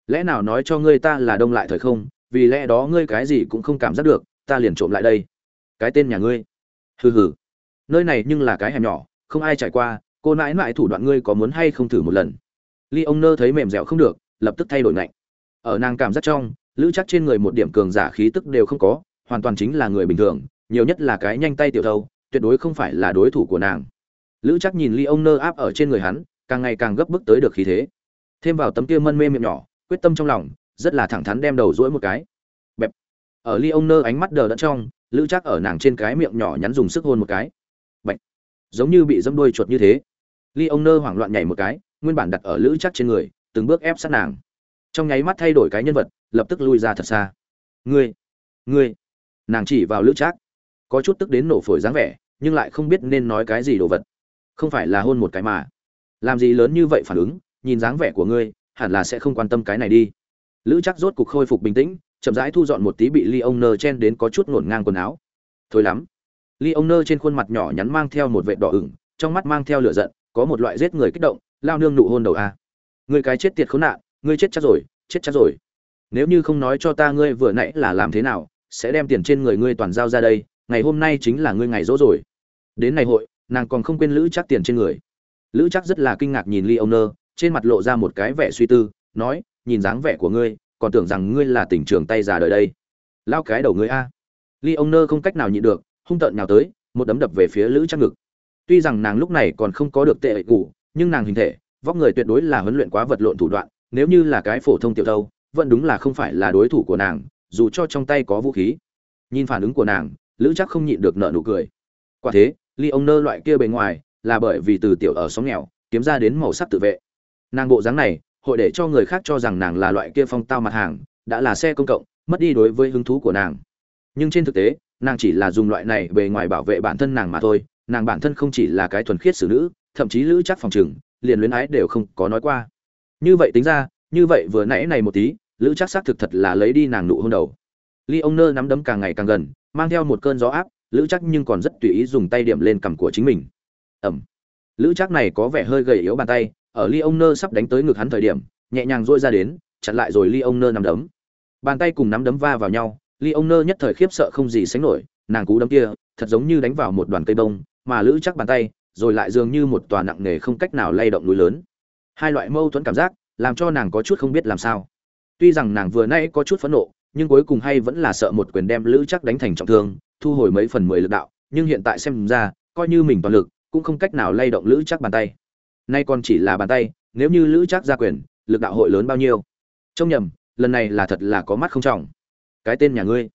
Lẽ nào nói cho ngươi ta là đông lại thời không vì lẽ đó ngươi cái gì cũng không cảm giác được, ta liền trộm lại đây. Cái tên nhà ngươi. Hừ hừ. Nơi này nhưng là cái hẻm nhỏ, không ai trải qua, cô nãi nãi thủ đoạn ngươi có muốn hay không thử một lần? Ly ông nơ thấy mềm dẻo không được, lập tức thay đổi ngạnh. Ở nàng cảm giác trong, lữ chắc trên người một điểm cường giả khí tức đều không có, hoàn toàn chính là người bình thường, nhiều nhất là cái nhanh tay tiểu thâu, tuyệt đối không phải là đối thủ của nàng. Lữ chắc nhìn ly ông nơ áp ở trên người hắn, càng ngày càng gấp bức tới được khí thế. Thêm vào tấm kia mân mê miệng nhỏ, quyết tâm trong lòng rất là thẳng thắn đem đầu rũi một cái. Bẹp. Ở ly ông nơ ánh mắt đờ đẫn trong, lữ chắc ở nàng trên cái miệng nhỏ nhắn dùng sức hôn một cái. Bạch giống như bị dâm đuôi chuột như thế. Ly ông nơ hoảng loạn nhảy một cái, nguyên bản đặt ở lữ chắc trên người, từng bước ép sát nàng. Trong nháy mắt thay đổi cái nhân vật, lập tức lui ra thật xa. Ngươi. Ngươi. Nàng chỉ vào lữ trác. Có chút tức đến nổ phổi dáng vẻ, nhưng lại không biết nên nói cái gì đồ vật. Không phải là hôn một cái mà. Làm gì lớn như vậy phản ứng, nhìn dáng vẻ của ngươi, hẳn là sẽ không quan tâm cái này đi lữ chắc rốt cục khôi phục bình tĩnh, chậm rãi thu dọn một tí bị ly ông nơ chen đến có chút ngổn ngang quần áo. Thôi lắm. Ly ông nơ trên khuôn mặt nhỏ nhắn mang theo một vệ đỏ ửng, trong mắt mang theo lửa giận, có một loại giết người kích động, lao nương nụ hôn đầu a. Người cái chết tiệt khốn nạn ngươi chết chắc rồi, chết chắc rồi. Nếu như không nói cho ta ngươi vừa nãy là làm thế nào, sẽ đem tiền trên người ngươi toàn giao ra đây, ngày hôm nay chính là ngươi ngày rỗ rồi. Đến ngày hội, nàng còn không quên lữ chắc tiền trên người. Lữ chắc rất là kinh ngạc nhìn ly ông nơ trên mặt lộ ra một cái vẻ suy tư, nói nhìn dáng vẻ của ngươi, còn tưởng rằng ngươi là tỉnh trường tay già đời đây. Lao cái đầu ngươi a. Ly ông nơ không cách nào nhịn được, hung tợn nhào tới, một đấm đập về phía lữ chắc ngực. Tuy rằng nàng lúc này còn không có được tệ ẩy nhưng nàng hình thể, vóc người tuyệt đối là huấn luyện quá vật lộn thủ đoạn, nếu như là cái phổ thông tiểu thâu, vẫn đúng là không phải là đối thủ của nàng, dù cho trong tay có vũ khí. Nhìn phản ứng của nàng, lữ chắc không nhịn được nợ nụ cười. Quả thế, ly ông nơ loại kia bề ngoài, là bởi vì từ tiểu ở xóm nghèo, kiếm ra đến màu sắc tự vệ. Nàng bộ dáng này hội để cho người khác cho rằng nàng là loại kia phong tao mặt hàng, đã là xe công cộng, mất đi đối với hứng thú của nàng. Nhưng trên thực tế, nàng chỉ là dùng loại này bề ngoài bảo vệ bản thân nàng mà thôi, nàng bản thân không chỉ là cái thuần khiết xử nữ, thậm chí lữ chắc phòng trừng, liền luyến ái đều không có nói qua. Như vậy tính ra, như vậy vừa nãy này một tí, lữ chắc xác thực thật là lấy đi nàng nụ hôn đầu. Ly ông nơ nắm đấm càng ngày càng gần, mang theo một cơn gió áp, lữ chắc nhưng còn rất tùy ý dùng tay điểm lên cằm của chính mình. Ẩm. Lữ chắc này có vẻ hơi gầy yếu bàn tay ở ly ông nơ sắp đánh tới ngực hắn thời điểm, nhẹ nhàng dôi ra đến, chặn lại rồi ly ông nơ nắm đấm. Bàn tay cùng nắm đấm va vào nhau ly ông nơ nhất thời khiếp sợ không gì sánh nổi, nàng cú đấm kia, thật giống như đánh vào một đoàn cây bông, mà lữ chắc bàn tay, rồi lại dường như một tòa nặng nề không cách nào lay động núi lớn. Hai loại mâu thuẫn cảm giác, làm cho nàng có chút không biết làm sao. Tuy rằng nàng vừa nay có chút phẫn nộ, nhưng cuối cùng hay vẫn là sợ một quyền đem lữ chắc đánh thành trọng thương, thu hồi mấy phần mười lực đạo, nhưng hiện tại xem ra, coi như mình toàn lực, cũng không cách nào lay động lữ chắc bàn tay nay còn chỉ là bàn tay, nếu như lữ chắc ra quyền, lực đạo hội lớn bao nhiêu? Trông nhầm, lần này là thật là có mắt không trọng. Cái tên nhà ngươi.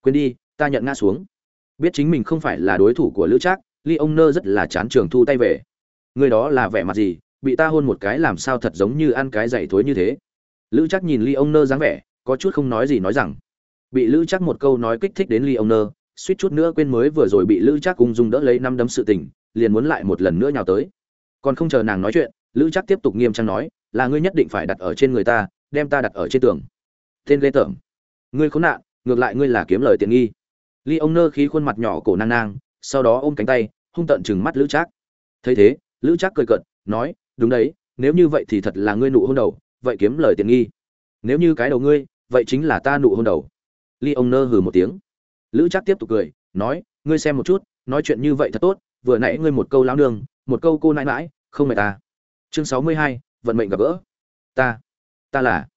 Quên đi, ta nhận ngã xuống. Biết chính mình không phải là đối thủ của lữ trác, ly ông nơ rất là chán trường thu tay về. Người đó là vẻ mặt gì, bị ta hôn một cái làm sao thật giống như ăn cái dậy thối như thế? Lữ Trác nhìn ly ông nơ dáng vẻ, có chút không nói gì nói rằng. Bị lữ Trác một câu nói kích thích đến ly ông nơ, suýt chút nữa quên mới vừa rồi bị lữ Trác cùng dùng đỡ lấy năm đấm sự tình, liền muốn lại một lần nữa nhào tới còn không chờ nàng nói chuyện, lữ chắc tiếp tục nghiêm trang nói, là ngươi nhất định phải đặt ở trên người ta, đem ta đặt ở trên tường. Tên ghê tởm. Ngươi khốn nạn, ngược lại ngươi là kiếm lời tiện nghi. Ly ông nơ khí khuôn mặt nhỏ cổ nang nang, sau đó ôm cánh tay, hung tận chừng mắt lữ trác. Thấy thế, lữ trác cười cận nói, đúng đấy, nếu như vậy thì thật là ngươi nụ hôn đầu, vậy kiếm lời tiện nghi. Nếu như cái đầu ngươi, vậy chính là ta nụ hôn đầu. Ly ông nơ hừ một tiếng. Lữ trác tiếp tục cười, nói, ngươi xem một chút, nói chuyện như vậy thật tốt, vừa nãy ngươi một câu lao nương, một câu cô nãi mãi không mệt ta. Chương sáu mươi hai, vận mệnh gặp gỡ. Ta ta là,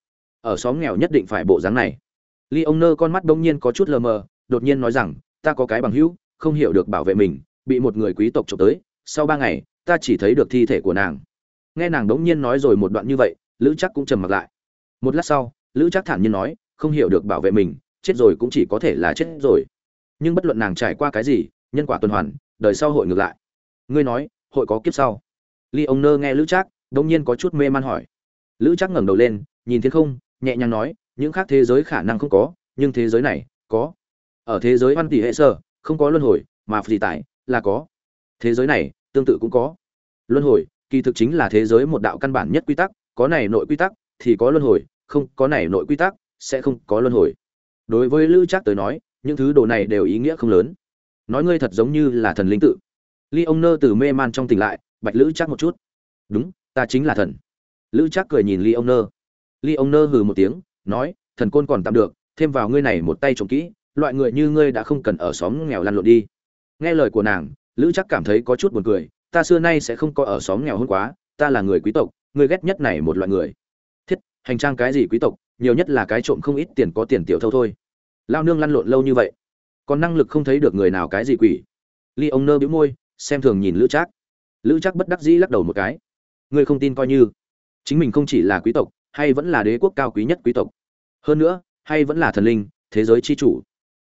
ở xóm nghèo nhất định phải bộ dáng này. Ly ông nơ con mắt đông nhiên có chút lờ mờ, đột nhiên nói rằng, ta có cái bằng hữu, không hiểu được bảo vệ mình, bị một người quý tộc trộm tới, sau ba ngày, ta chỉ thấy được thi thể của nàng. Nghe nàng đống nhiên nói rồi một đoạn như vậy, lữ chắc cũng trầm mặc lại. Một lát sau, lữ chắc thản nhiên nói, không hiểu được bảo vệ mình, chết rồi cũng chỉ có thể là chết rồi. Nhưng bất luận nàng trải qua cái gì, nhân quả tuần hoàn, đời sau hội ngược lại. Ngươi nói, hội có kiếp sau ly ông nơ nghe lữ trác đột nhiên có chút mê man hỏi. Lữ trác ngẩng đầu lên, nhìn thiên không, nhẹ nhàng nói, những khác thế giới khả năng không có, nhưng thế giới này, có. Ở thế giới văn tỷ hệ sơ không có luân hồi, mà phi tại là có. Thế giới này, tương tự cũng có. Luân hồi, kỳ thực chính là thế giới một đạo căn bản nhất quy tắc, có này nội quy tắc, thì có luân hồi, không, có này nội quy tắc, sẽ không có luân hồi. Đối với lữ trác tới nói, những thứ đồ này đều ý nghĩa không lớn. Nói ngươi thật giống như là thần linh tự. Ly ông nơ từ mê man trong tỉnh lại bạch lữ chắc một chút. Đúng, ta chính là thần. Lữ chắc cười nhìn ly ông nơ. Ly ông nơ hừ một tiếng, nói, thần côn còn tạm được, thêm vào ngươi này một tay trộm kỹ, loại người như ngươi đã không cần ở xóm nghèo lăn lộn đi. Nghe lời của nàng, lữ chắc cảm thấy có chút buồn cười, ta xưa nay sẽ không có ở xóm nghèo hơn quá, ta là người quý tộc, ngươi ghét nhất này một loại người. Thiết, hành trang cái gì quý tộc, nhiều nhất là cái trộm không ít tiền có tiền tiểu thâu thôi. Lao nương lăn lộn lâu như vậy, còn năng lực không thấy được người nào cái gì quỷ. Ly ông nơ bĩu môi, xem thường nhìn lữ trác lữ trác bất đắc dĩ lắc đầu một cái. Ngươi không tin coi như. Chính mình không chỉ là quý tộc, hay vẫn là đế quốc cao quý nhất quý tộc. Hơn nữa, hay vẫn là thần linh, thế giới chi chủ.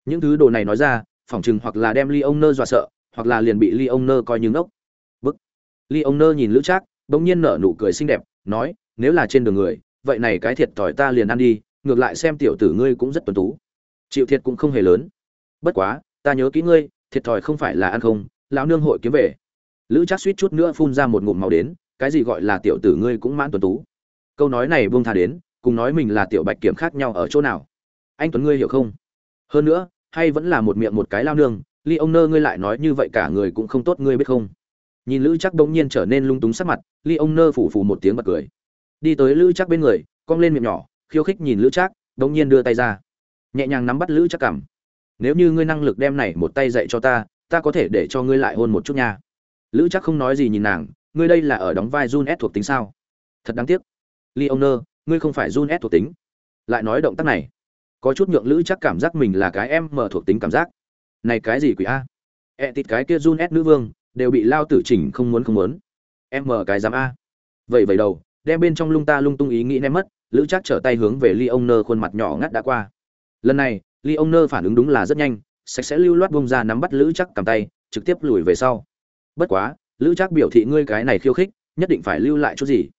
Những thứ đồ này nói ra, phỏng chừng hoặc là đem ly ông nơ dọa sợ, hoặc là liền bị ly ông nơ coi như ngốc. Bức. Ly ông nơ nhìn lữ trác, bỗng nhiên nở nụ cười xinh đẹp, nói, nếu là trên đường người, vậy này cái thiệt thòi ta liền ăn đi, ngược lại xem tiểu tử ngươi cũng rất tuấn tú. Chịu thiệt cũng không hề lớn. Bất quá, ta nhớ kỹ ngươi, thiệt thòi không phải là ăn không, lão nương hội kiếm về lữ trác suýt chút nữa phun ra một ngụm màu đến, cái gì gọi là tiểu tử ngươi cũng mãn tuấn tú. Câu nói này buông tha đến, cùng nói mình là tiểu bạch kiểm khác nhau ở chỗ nào? Anh tuấn ngươi hiểu không? Hơn nữa, hay vẫn là một miệng một cái lao nương, ly ông nơ ngươi lại nói như vậy cả người cũng không tốt, ngươi biết không? Nhìn lữ chắc bỗng nhiên trở nên lung túng sắc mặt, ly ông nơ phủ phủ một tiếng bật cười. Đi tới lữ chắc bên người, cong lên miệng nhỏ, khiêu khích nhìn lữ chắc bỗng nhiên đưa tay ra. Nhẹ nhàng nắm bắt lữ chắc cảm nếu như ngươi năng lực đem này một tay dạy cho ta ta có thể để cho ngươi lại hôn một chút nha lữ chắc không nói gì nhìn nàng ngươi đây là ở đóng vai Jun S thuộc tính sao? Thật đáng tiếc. Leoner, ngươi không phải Jun S thuộc tính. Lại nói động tác này có chút nhượng lữ chắc cảm giác mình là cái em mở thuộc tính cảm giác. Này cái gì quỷ a? E tịt cái kia Jun S nữ vương đều bị lao tử chỉnh không muốn không muốn. Em mở cái dám a. Vậy vậy đầu đem bên trong lung ta lung tung ý nghĩ ném mất lữ chắc trở tay hướng về Leoner khuôn mặt nhỏ ngắt đã qua. Lần này Leoner phản ứng đúng là rất nhanh sạch sẽ lưu loát bông ra nắm bắt lữ chắc cầm tay trực tiếp lùi về sau bất quá, lữ trác biểu thị ngươi cái này khiêu khích, nhất định phải lưu lại chút gì.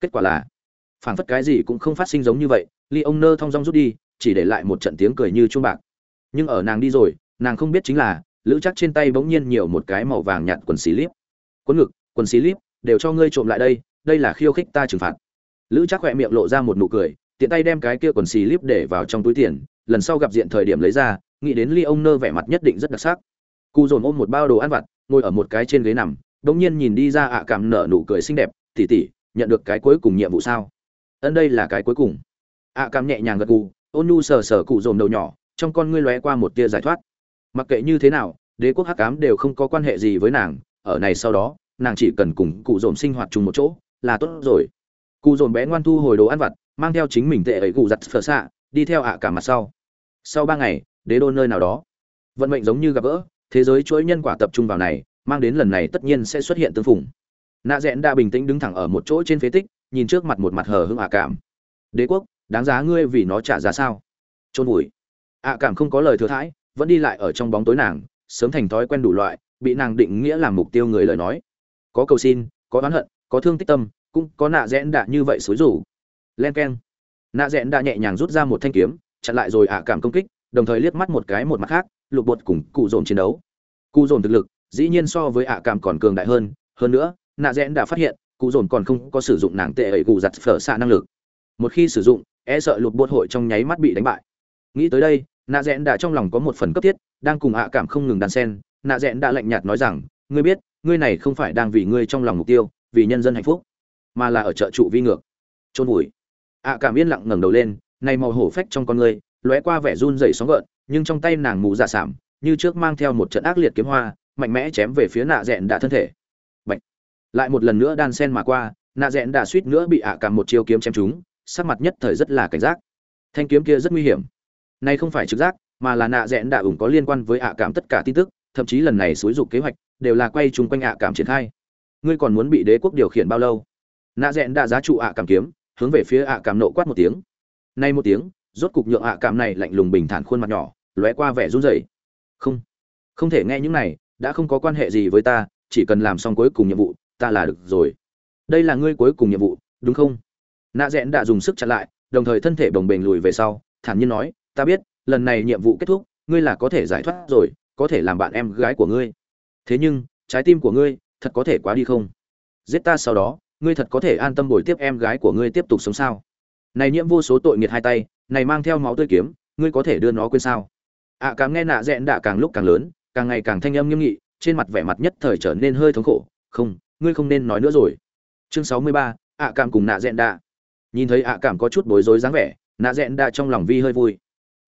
Kết quả là, phảng phất cái gì cũng không phát sinh giống như vậy, ly ông nơ thong dong rút đi, chỉ để lại một trận tiếng cười như chuông bạc. Nhưng ở nàng đi rồi, nàng không biết chính là, lữ chắc trên tay bỗng nhiên nhiều một cái màu vàng nhạt quần xì líp quần ngực, quần xì líp đều cho ngươi trộm lại đây đây là khiêu khích ta trừng phạt. Lữ chắc khỏe miệng lộ ra một nụ cười, tiện tay đem cái kia quần xì líp để vào trong túi tiền, lần sau gặp diện thời điểm lấy ra, nghĩ đến ly ông nơ vẻ mặt nhất định rất đặc sắc. Cụ dồn ôm một bao đồ ăn vặt ngồi ở một cái trên ghế nằm bỗng nhiên nhìn đi ra ạ cảm nở nụ cười xinh đẹp tỉ tỉ nhận được cái cuối cùng nhiệm vụ sao? Ân đây là cái cuối cùng. ạ cảm nhẹ nhàng gật gù, ôn nhu sờ sờ cụ dồn đầu nhỏ, trong con ngươi lóe qua một tia giải thoát. Mặc kệ như thế nào, đế quốc hắc cám đều không có quan hệ gì với nàng, ở này sau đó, nàng chỉ cần cùng cụ dồn sinh hoạt chung một chỗ, là tốt rồi. Cụ dồn bé ngoan thu hồi đồ ăn vặt, mang theo chính mình tệ ấy cụ giặt phở xạ, đi theo ạ cả mặt sau. Sau ba ngày, đế đô nơi nào đó, vận mệnh giống như gặp gỡ thế giới chuỗi nhân quả tập trung vào này, mang đến lần này tất nhiên sẽ xuất hiện tương phùng. Nạ rẽn đã bình tĩnh đứng thẳng ở một chỗ trên phế tích, nhìn trước mặt một mặt hờ hững ạ cảm. Đế quốc, đáng giá ngươi vì nó trả giá sao? Trôn vùi. Ạ cảm không có lời thừa thãi, vẫn đi lại ở trong bóng tối nàng, sớm thành thói quen đủ loại, bị nàng định nghĩa làm mục tiêu người lời nói. Có cầu xin, có oán hận, có thương tích tâm, cũng có nạ rẽn đã như vậy xối rủ. Len keng. Nạ rẽn đã nhẹ nhàng rút ra một thanh kiếm, chặn lại rồi ạ cảm công kích đồng thời liếc mắt một cái một mặt khác, lục bột cùng cụ dồn chiến đấu. Cụ dồn thực lực, dĩ nhiên so với ạ cảm còn cường đại hơn hơn nữa, nạ rẽn đã phát hiện, cụ dồn còn không có sử dụng nàng tệ ẩy cụ giặt phở xạ năng lực. Một khi sử dụng e sợ lục bột hội trong nháy mắt bị đánh bại. Nghĩ tới đây, nạ rẽn đã trong lòng có một phần cấp thiết, đang cùng ạ cảm không ngừng đàn sen, nạ rẽn đã lạnh nhạt nói rằng, ngươi biết, ngươi này không phải đang vì ngươi trong lòng mục tiêu, vì nhân dân hạnh phúc, mà là ở trợ trụ vi ngược. Trôn vùi. ạ cảm yên lặng ngẩng đầu lên, này màu hổ phách trong con ngươi lóe qua vẻ run rẩy sóng gợn, nhưng trong tay nàng mù dạ sảm như trước mang theo một trận ác liệt kiếm hoa, mạnh mẽ chém về phía nạ rẽn đã thân thể. Bạch. lại một lần nữa đan sen mà qua, nạ rẽn đã suýt nữa bị ạ cảm một chiêu kiếm chém trúng, sắc mặt nhất thời rất là cảnh giác. Thanh kiếm kia rất nguy hiểm. Này không phải trực giác, mà là nạ rẽn đã ủng có liên quan với ạ cảm tất cả tin tức, thậm chí lần này xúi dục kế hoạch, đều là quay chung quanh ạ cảm triển khai. Ngươi còn muốn bị đế quốc điều khiển bao lâu? Nạ rẽn đã giá trụ ạ cảm kiếm, hướng về phía ạ cảm nộ quát một tiếng. Nay một tiếng rốt cục nhượng ạ cảm này lạnh lùng bình thản khuôn mặt nhỏ, lóe qua vẻ run rẩy. Không không thể nghe những này, đã không có quan hệ gì với ta, chỉ cần làm xong cuối cùng nhiệm vụ, ta là được rồi. Đây là ngươi cuối cùng nhiệm vụ, đúng không? Nạ rẽn đã dùng sức chặn lại, đồng thời thân thể bồng bềnh lùi về sau, thản nhiên nói, ta biết, lần này nhiệm vụ kết thúc, ngươi là có thể giải thoát rồi, có thể làm bạn em gái của ngươi. Thế nhưng, trái tim của ngươi, thật có thể quá đi không? Giết ta sau đó, ngươi thật có thể an tâm bồi tiếp em gái của ngươi tiếp tục sống sao? Này nhiễm vô số tội nghiệt hai tay này mang theo máu tươi kiếm ngươi có thể đưa nó quên sao? Ạ à, càng nghe nạ dẹn đạ càng lúc càng lớn càng ngày càng thanh âm nghiêm nghị trên mặt vẻ mặt nhất thời trở nên hơi thống khổ. Không ngươi không nên nói nữa rồi. Chương sáu mươi ba ạ cảm cùng nạ dẹn đạ. Nhìn thấy ạ cảm có chút bối rối dáng vẻ nạ dẹn đạ trong lòng vi hơi vui.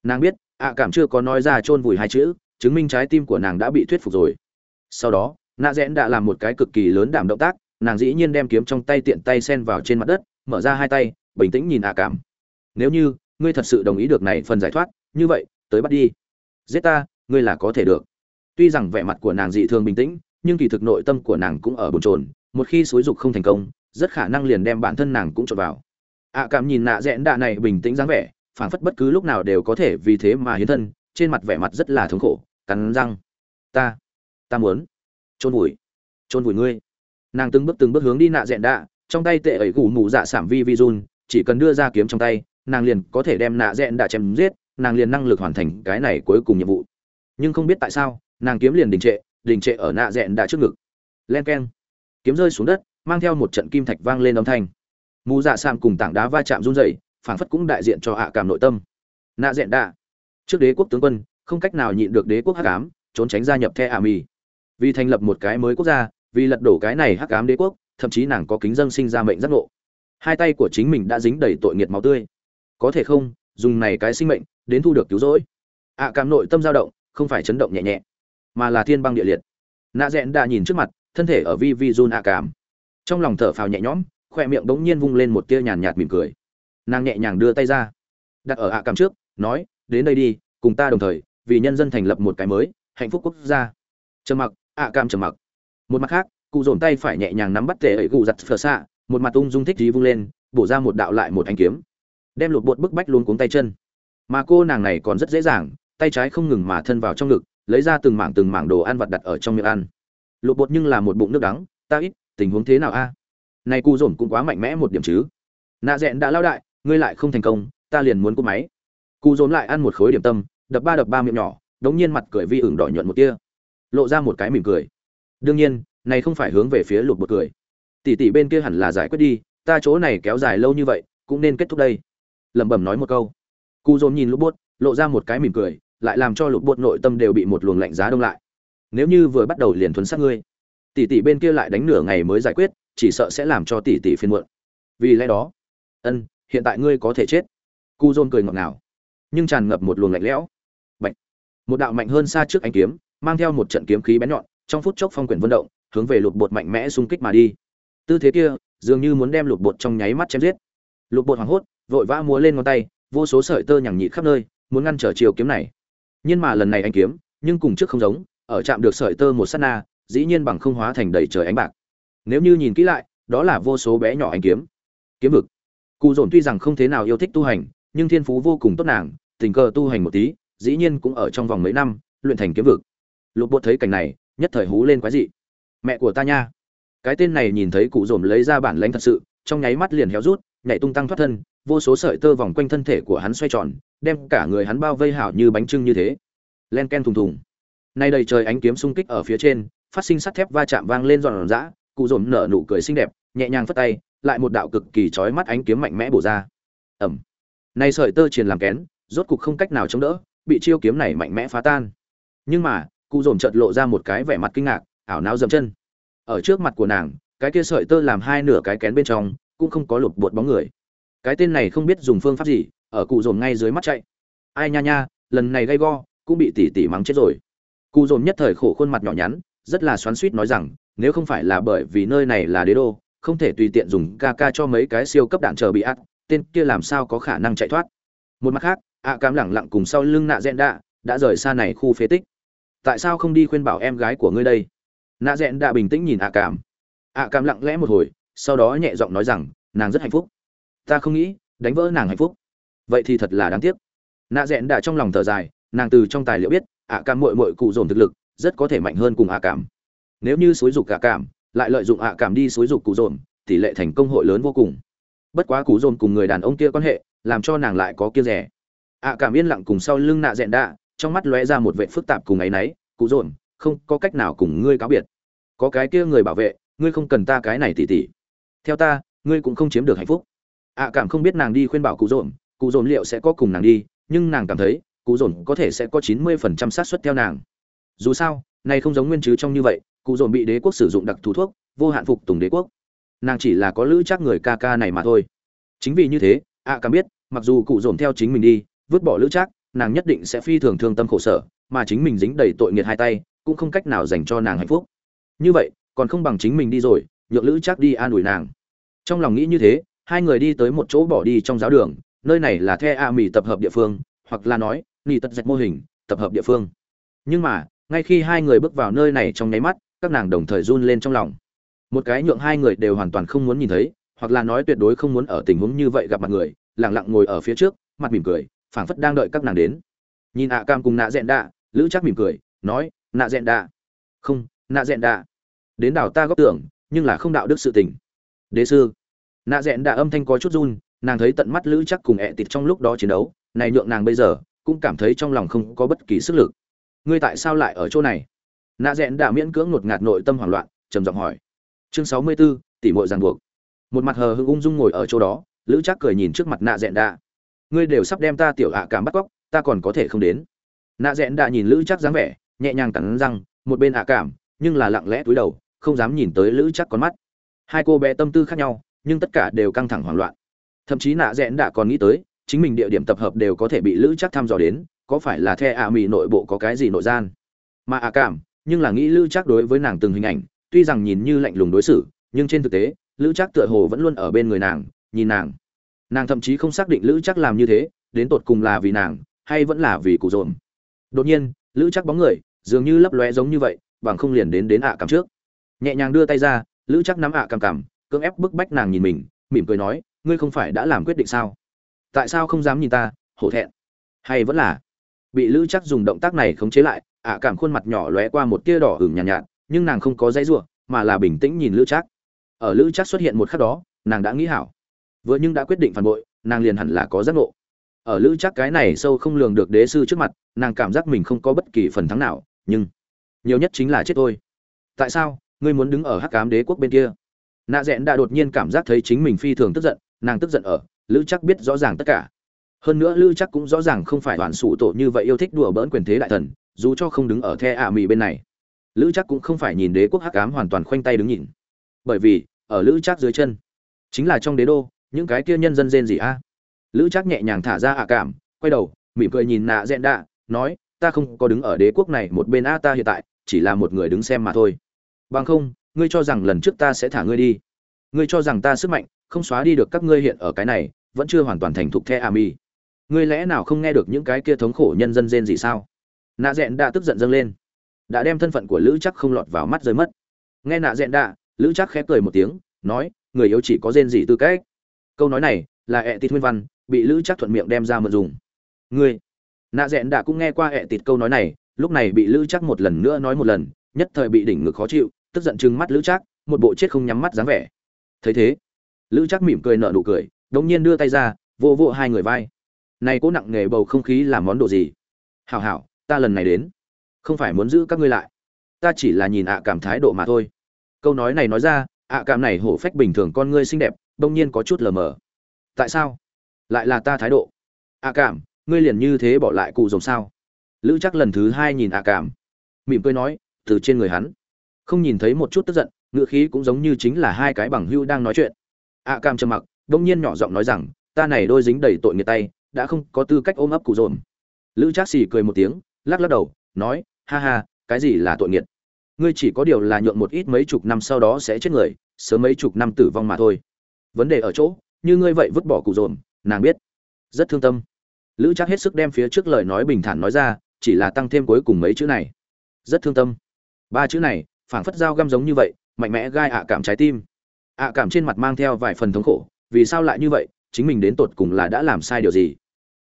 Nàng biết ạ cảm chưa có nói ra chôn vùi hai chữ chứng minh trái tim của nàng đã bị thuyết phục rồi. Sau đó nạ dẹn đã làm một cái cực kỳ lớn đảm động tác nàng dĩ nhiên đem kiếm trong tay tiện tay sen vào trên mặt đất mở ra hai tay bình tĩnh nhìn ạ cảm. Nếu như, ngươi thật sự đồng ý được này phần giải thoát, như vậy, tới bắt đi. Giết ta, ngươi là có thể được. Tuy rằng vẻ mặt của nàng dị thường bình tĩnh, nhưng kỳ thực nội tâm của nàng cũng ở bồn chồn, một khi xúi dục không thành công, rất khả năng liền đem bản thân nàng cũng trộn vào. Ạ cảm nhìn nạ rẽn đạ này bình tĩnh dáng vẻ, phảng phất bất cứ lúc nào đều có thể vì thế mà hiến thân, trên mặt vẻ mặt rất là thống khổ, cắn răng. Ta ta muốn chôn vùi chôn vùi ngươi. Nàng từng bước từng bước hướng đi nạ dẹn đạ, trong tay tệ ẩy gù mù dạ sảm vi vi run chỉ cần đưa ra kiếm trong tay, nàng liền có thể đem nạ rẽn đã chém giết, nàng liền năng lực hoàn thành cái này cuối cùng nhiệm vụ. Nhưng không biết tại sao, nàng kiếm liền đình trệ đình trệ ở nạ rẽn đã trước ngực. Len keng. Kiếm rơi xuống đất, mang theo một trận kim thạch vang lên âm thanh. Mù dạ sảm cùng tảng đá va chạm run rẩy, phảng phất cũng đại diện cho hạ cảm nội tâm. Nạ rẽn đã. Trước đế quốc tướng quân, không cách nào nhịn được đế quốc hắc ám, trốn tránh gia nhập the ả mì vì thành lập một cái mới quốc gia, vì lật đổ cái này hắc ám đế quốc, thậm chí nàng có kính dân sinh ra mệnh giác ngộ hai tay của chính mình đã dính đầy tội nghiệt máu tươi. Có thể không, dùng này cái sinh mệnh, đến thu được cứu rỗi. Ạ cảm nội tâm dao động, không phải chấn động nhẹ nhẹ, mà là thiên băng địa liệt. Nạ rẽn đã nhìn trước mặt, thân thể ở vi vi run ạ cảm. Trong lòng thở phào nhẹ nhõm khoe miệng đống nhiên vung lên một tia nhàn nhạt mỉm cười. Nàng nhẹ nhàng đưa tay ra, đặt ở ạ cảm trước, nói, đến đây đi, cùng ta đồng thời, vì nhân dân thành lập một cái mới, hạnh phúc quốc gia. Trầm mặc, ạ cảm trầm mặc. Một mặt khác, cụ dồn tay phải nhẹ nhàng nắm bắt tệ ấy cụ giặt phở xạ một mặt ung dung thích trí vung lên, bổ ra một đạo lại một anh kiếm. Đem lột bột bức bách luôn cuống tay chân. Mà cô nàng này còn rất dễ dàng, tay trái không ngừng mà thân vào trong ngực, lấy ra từng mảng từng mảng đồ ăn vặt đặt ở trong miệng ăn. Lột bột nhưng là một bụng nước đắng, ta ít, tình huống thế nào a? Này cu dồn cũng quá mạnh mẽ một điểm chứ. Nạ dẹn đã lao đại, ngươi lại không thành công, ta liền muốn cúp máy. Cu dồn lại ăn một khối điểm tâm, đập ba đập ba miệng nhỏ, đống nhiên mặt cười vi ửng đỏ nhuận một tia, lộ ra một cái mỉm cười. Đương nhiên, này không phải hướng về phía lột bột cười tỷ tỷ bên kia hẳn là giải quyết đi, ta chỗ này kéo dài lâu như vậy, cũng nên kết thúc đây. Lẩm bẩm nói một câu. Cụ dồn nhìn lục bột lộ ra một cái mỉm cười, lại làm cho lục bột nội tâm đều bị một luồng lạnh giá đông lại. Nếu như vừa bắt đầu liền thuấn sát ngươi, tỷ tỷ bên kia lại đánh nửa ngày mới giải quyết, chỉ sợ sẽ làm cho tỷ tỷ phiền muộn. Vì lẽ đó, ân, hiện tại ngươi có thể chết. Cu dồn cười ngọt ngào, nhưng tràn ngập một luồng lạnh lẽo. Bạch. một đạo mạnh hơn xa trước anh kiếm, mang theo một trận kiếm khí bén nhọn, trong phút chốc phong quyển vận động, hướng về lục bột mạnh mẽ xung kích mà đi tư thế kia, dường như muốn đem lục bột trong nháy mắt chém giết. Lục bột hoảng hốt, vội vã múa lên ngón tay, vô số sợi tơ nhằng nhịt khắp nơi, muốn ngăn trở chiều kiếm này. Nhưng mà lần này anh kiếm, nhưng cùng trước không giống, ở chạm được sợi tơ một sát na, dĩ nhiên bằng không hóa thành đầy trời ánh bạc. Nếu như nhìn kỹ lại, đó là vô số bé nhỏ anh kiếm. Kiếm vực. Cụ dồn tuy rằng không thế nào yêu thích tu hành, nhưng thiên phú vô cùng tốt nàng, tình cờ tu hành một tí, dĩ nhiên cũng ở trong vòng mấy năm, luyện thành kiếm vực. Lục bột thấy cảnh này, nhất thời hú lên quái dị. Mẹ của ta nha cái tên này nhìn thấy cụ dồn lấy ra bản lãnh thật sự, trong nháy mắt liền héo rút, nhảy tung tăng thoát thân, vô số sợi tơ vòng quanh thân thể của hắn xoay tròn, đem cả người hắn bao vây hảo như bánh trưng như thế. Len ken thùng thùng. Nay đầy trời ánh kiếm xung kích ở phía trên, phát sinh sắt thép va chạm vang lên giòn giã, cụ dồn nở nụ cười xinh đẹp, nhẹ nhàng phất tay, lại một đạo cực kỳ chói mắt ánh kiếm mạnh mẽ bổ ra. Ẩm nay sợi tơ triền làm kén, rốt cục không cách nào chống đỡ, bị chiêu kiếm này mạnh mẽ phá tan. Nhưng mà, cụ dồn chợt lộ ra một cái vẻ mặt kinh ngạc, ảo não dậm chân ở trước mặt của nàng, cái kia sợi tơ làm hai nửa cái kén bên trong, cũng không có lục bột bóng người. Cái tên này không biết dùng phương pháp gì, ở cụ dồn ngay dưới mắt chạy. Ai nha nha, lần này gay go, cũng bị tỷ tỷ mắng chết rồi. Cụ dồn nhất thời khổ khuôn mặt nhỏ nhắn, rất là xoắn suýt nói rằng, nếu không phải là bởi vì nơi này là đế đô, không thể tùy tiện dùng ca ca cho mấy cái siêu cấp đạn chờ bị ắt tên kia làm sao có khả năng chạy thoát. Một mặt khác, ạ cám lẳng lặng cùng sau lưng nạ rẽn đạ, đã rời xa này khu phế tích. Tại sao không đi khuyên bảo em gái của ngươi đây? Nạ rẽn đã bình tĩnh nhìn ạ cảm ạ cảm lặng lẽ một hồi, sau đó nhẹ giọng nói rằng, nàng rất hạnh phúc. Ta không nghĩ, đánh vỡ nàng hạnh phúc. Vậy thì thật là đáng tiếc. Nạ rẽn đã trong lòng thở dài, nàng từ trong tài liệu biết ạ cảm mội mội cụ dồn thực lực, rất có thể mạnh hơn cùng ạ cảm nếu như xúi dục ạ cảm lại lợi dụng ạ cảm đi xúi dục cụ dồn, tỷ lệ thành công hội lớn vô cùng. Bất quá cụ dồn cùng người đàn ông kia quan hệ, làm cho nàng lại có kia rẻ. Ạ cảm yên lặng cùng sau lưng nạ rẽn đã, trong mắt lóe ra một vệ phức tạp cùng ấy nấy cụ dồn không có cách nào cùng ngươi cáo biệt. Có cái kia người bảo vệ, ngươi không cần ta cái này tỉ tỉ. Theo ta, ngươi cũng không chiếm được hạnh phúc. Ạ cảm không biết nàng đi khuyên bảo cụ dồn cụ dồn liệu sẽ có cùng nàng đi, nhưng nàng cảm thấy, cụ dồn có thể sẽ có chín mươi phần trăm xác suất theo nàng. Dù sao, này không giống nguyên chứ trong như vậy, cụ dồn bị đế quốc sử dụng đặc thù thuốc, vô hạn phục tùng đế quốc. Nàng chỉ là có lữ chắc người ca ca này mà thôi. Chính vì như thế, ạ cảm biết, mặc dù cụ dồn theo chính mình đi, vứt bỏ lữ chắc, nàng nhất định sẽ phi thường thương tâm khổ sở, mà chính mình dính đầy tội nghiệt hai tay cũng không cách nào dành cho nàng hạnh phúc. Như vậy, còn không bằng chính mình đi rồi, nhượng lữ chắc đi an ủi nàng. Trong lòng nghĩ như thế, hai người đi tới một chỗ bỏ đi trong giáo đường, nơi này là the a mỹ tập hợp địa phương, hoặc là nói nỉ tật dạch mô hình tập hợp địa phương. Nhưng mà, ngay khi hai người bước vào nơi này trong nháy mắt, các nàng đồng thời run lên trong lòng. Một cái nhượng hai người đều hoàn toàn không muốn nhìn thấy, hoặc là nói tuyệt đối không muốn ở tình huống như vậy gặp mặt người lẳng lặng ngồi ở phía trước, mặt mỉm cười, phảng phất đang đợi các nàng đến. Nhìn ạ cam cùng nạ dẹn đạ, lữ chắc mỉm cười, nói nạ dẹn đạ. Không nạ dẹn đạ. Đến đảo ta góp tưởng nhưng là không đạo đức sự tình. Đế sư. Nạ dẹn đạ âm thanh có chút run nàng thấy tận mắt lữ chắc cùng ẹ tịt trong lúc đó chiến đấu này nhượng nàng bây giờ cũng cảm thấy trong lòng không có bất kỳ sức lực. Ngươi tại sao lại ở chỗ này? Nạ dẹn đạ miễn cưỡng ngột ngạt nội tâm hoảng loạn trầm giọng hỏi. Chương sáu mươi 64, tỷ muội ràng buộc. Một mặt hờ hững ung dung ngồi ở chỗ đó lữ chắc cười nhìn trước mặt nạ dẹn đạ. Ngươi đều sắp đem ta tiểu ạ cảm bắt cóc ta còn có thể không đến. Nạ dẹn đạ nhìn lữ chắc dáng vẻ nhẹ nhàng cắn răng, một bên ạ cảm, nhưng là lặng lẽ túi đầu, không dám nhìn tới lữ chắc con mắt. Hai cô bé tâm tư khác nhau, nhưng tất cả đều căng thẳng hoảng loạn. Thậm chí nạ rẽn đã còn nghĩ tới, chính mình địa điểm tập hợp đều có thể bị lữ chắc thăm dò đến, có phải là the ạ mì nội bộ có cái gì nội gian? Mà ạ cảm, nhưng là nghĩ lữ chắc đối với nàng từng hình ảnh, tuy rằng nhìn như lạnh lùng đối xử, nhưng trên thực tế, lữ chắc tựa hồ vẫn luôn ở bên người nàng, nhìn nàng. Nàng thậm chí không xác định lữ chắc làm như thế, đến tột cùng là vì nàng, hay vẫn là vì cụ dồn đột nhiên, lữ chắc bóng người dường như lấp lóe giống như vậy bằng không liền đến đến ạ cằm trước. Nhẹ nhàng đưa tay ra lữ chắc nắm ạ cằm cằm cưỡng ép bức bách nàng nhìn mình mỉm cười nói ngươi không phải đã làm quyết định sao? Tại sao không dám nhìn ta hổ thẹn? Hay vẫn là? Bị lữ chắc dùng động tác này khống chế lại ạ cảm khuôn mặt nhỏ lóe qua một tia đỏ hửng nhàn nhạt, nhạt nhưng nàng không có dãy ruộng mà là bình tĩnh nhìn lữ chắc ở lữ chắc xuất hiện một khắc đó nàng đã nghĩ hảo. Vừa nhưng đã quyết định phản bội nàng liền hẳn là có giác ngộ. Ở lữ chắc cái này sâu không lường được đế sư trước mặt nàng cảm giác mình không có bất kỳ phần thắng nào nhưng nhiều nhất chính là chết thôi. Tại sao? Ngươi muốn đứng ở hắc cám đế quốc bên kia. Nạ rẽn đã đột nhiên cảm giác thấy chính mình phi thường tức giận, nàng tức giận ở, lữ chắc biết rõ ràng tất cả. Hơn nữa lữ chắc cũng rõ ràng không phải đoàn sủ tổ như vậy yêu thích đùa bỡn quyền thế đại thần, dù cho không đứng ở the ả mì bên này. Lữ chắc cũng không phải nhìn đế quốc hắc ám hoàn toàn khoanh tay đứng nhìn. Bởi vì, ở lữ chắc dưới chân, chính là trong đế đô, những cái kia nhân dân rên gì a. Lữ chắc nhẹ nhàng thả ra ạ cảm, quay đầu, mỉm cười nhìn nạ rẽn đạ nói ta không có đứng ở đế quốc này một bên a, ta hiện tại chỉ là một người đứng xem mà thôi. Bằng không, ngươi cho rằng lần trước ta sẽ thả ngươi đi. Ngươi cho rằng ta sức mạnh không xóa đi được các ngươi hiện ở cái này, vẫn chưa hoàn toàn thành thục the a mi ngươi lẽ nào không nghe được những cái kia thống khổ nhân dân rên gì sao? Nạ dẹn đã tức giận dâng lên. Đã đem thân phận của lữ chắc không lọt vào mắt rơi mất. Nghe nạ dẹn đạ, lữ chắc khép cười một tiếng, nói, người yếu chỉ có rên gì tư cách. Câu nói này là ẹ tít nguyên văn bị lữ chắc thuận miệng đem ra mượn dùng. Ngươi nạ dẹn đã cũng nghe qua ẹ tịt câu nói này, lúc này bị lữ chắc một lần nữa nói một lần, nhất thời bị đỉnh ngực khó chịu, tức giận chừng mắt lữ chắc một bộ chết không nhắm mắt dáng vẻ. Thấy thế, lữ chắc mỉm cười nở nụ cười, đống nhiên đưa tay ra vô vô hai người vai. Này cố nặng nghề bầu không khí làm món đồ gì? Hảo hảo, ta lần này đến. Không phải muốn giữ các ngươi lại. Ta chỉ là nhìn ạ cảm thái độ mà thôi. Câu nói này nói ra, ạ cảm này hổ phách bình thường con ngươi xinh đẹp đông nhiên có chút lờ mờ. Tại sao? Lại là ta thái độ. Ạ cảm ngươi liền như thế bỏ lại cụ rồng sao? Lữ chắc lần thứ hai nhìn ạ cảm. Mỉm cười nói, từ trên người hắn. Không nhìn thấy một chút tức giận ngựa khí cũng giống như chính là hai cái bằng hưu đang nói chuyện. Ạ cảm trầm mặc, đông nhiên nhỏ giọng nói rằng, ta này đôi dính đầy tội nghiệt tay, đã không có tư cách ôm ấp cụ rồng. lữ trác xì cười một tiếng, lắc lắc đầu, nói, ha ha, cái gì là tội nghiệt? Ngươi chỉ có điều là nhượng một ít mấy chục năm sau đó sẽ chết người, sớm mấy chục năm tử vong mà thôi. Vấn đề ở chỗ, như ngươi vậy vứt bỏ cụ dồn nàng biết. Rất thương tâm lữ chắc hết sức đem phía trước lời nói bình thản nói ra, chỉ là tăng thêm cuối cùng mấy chữ này. Rất thương tâm. Ba chữ này, phảng phất dao găm giống như vậy, mạnh mẽ gai ạ cảm trái tim. Ạ cảm trên mặt mang theo vài phần thống khổ, vì sao lại như vậy, chính mình đến tột cùng là đã làm sai điều gì?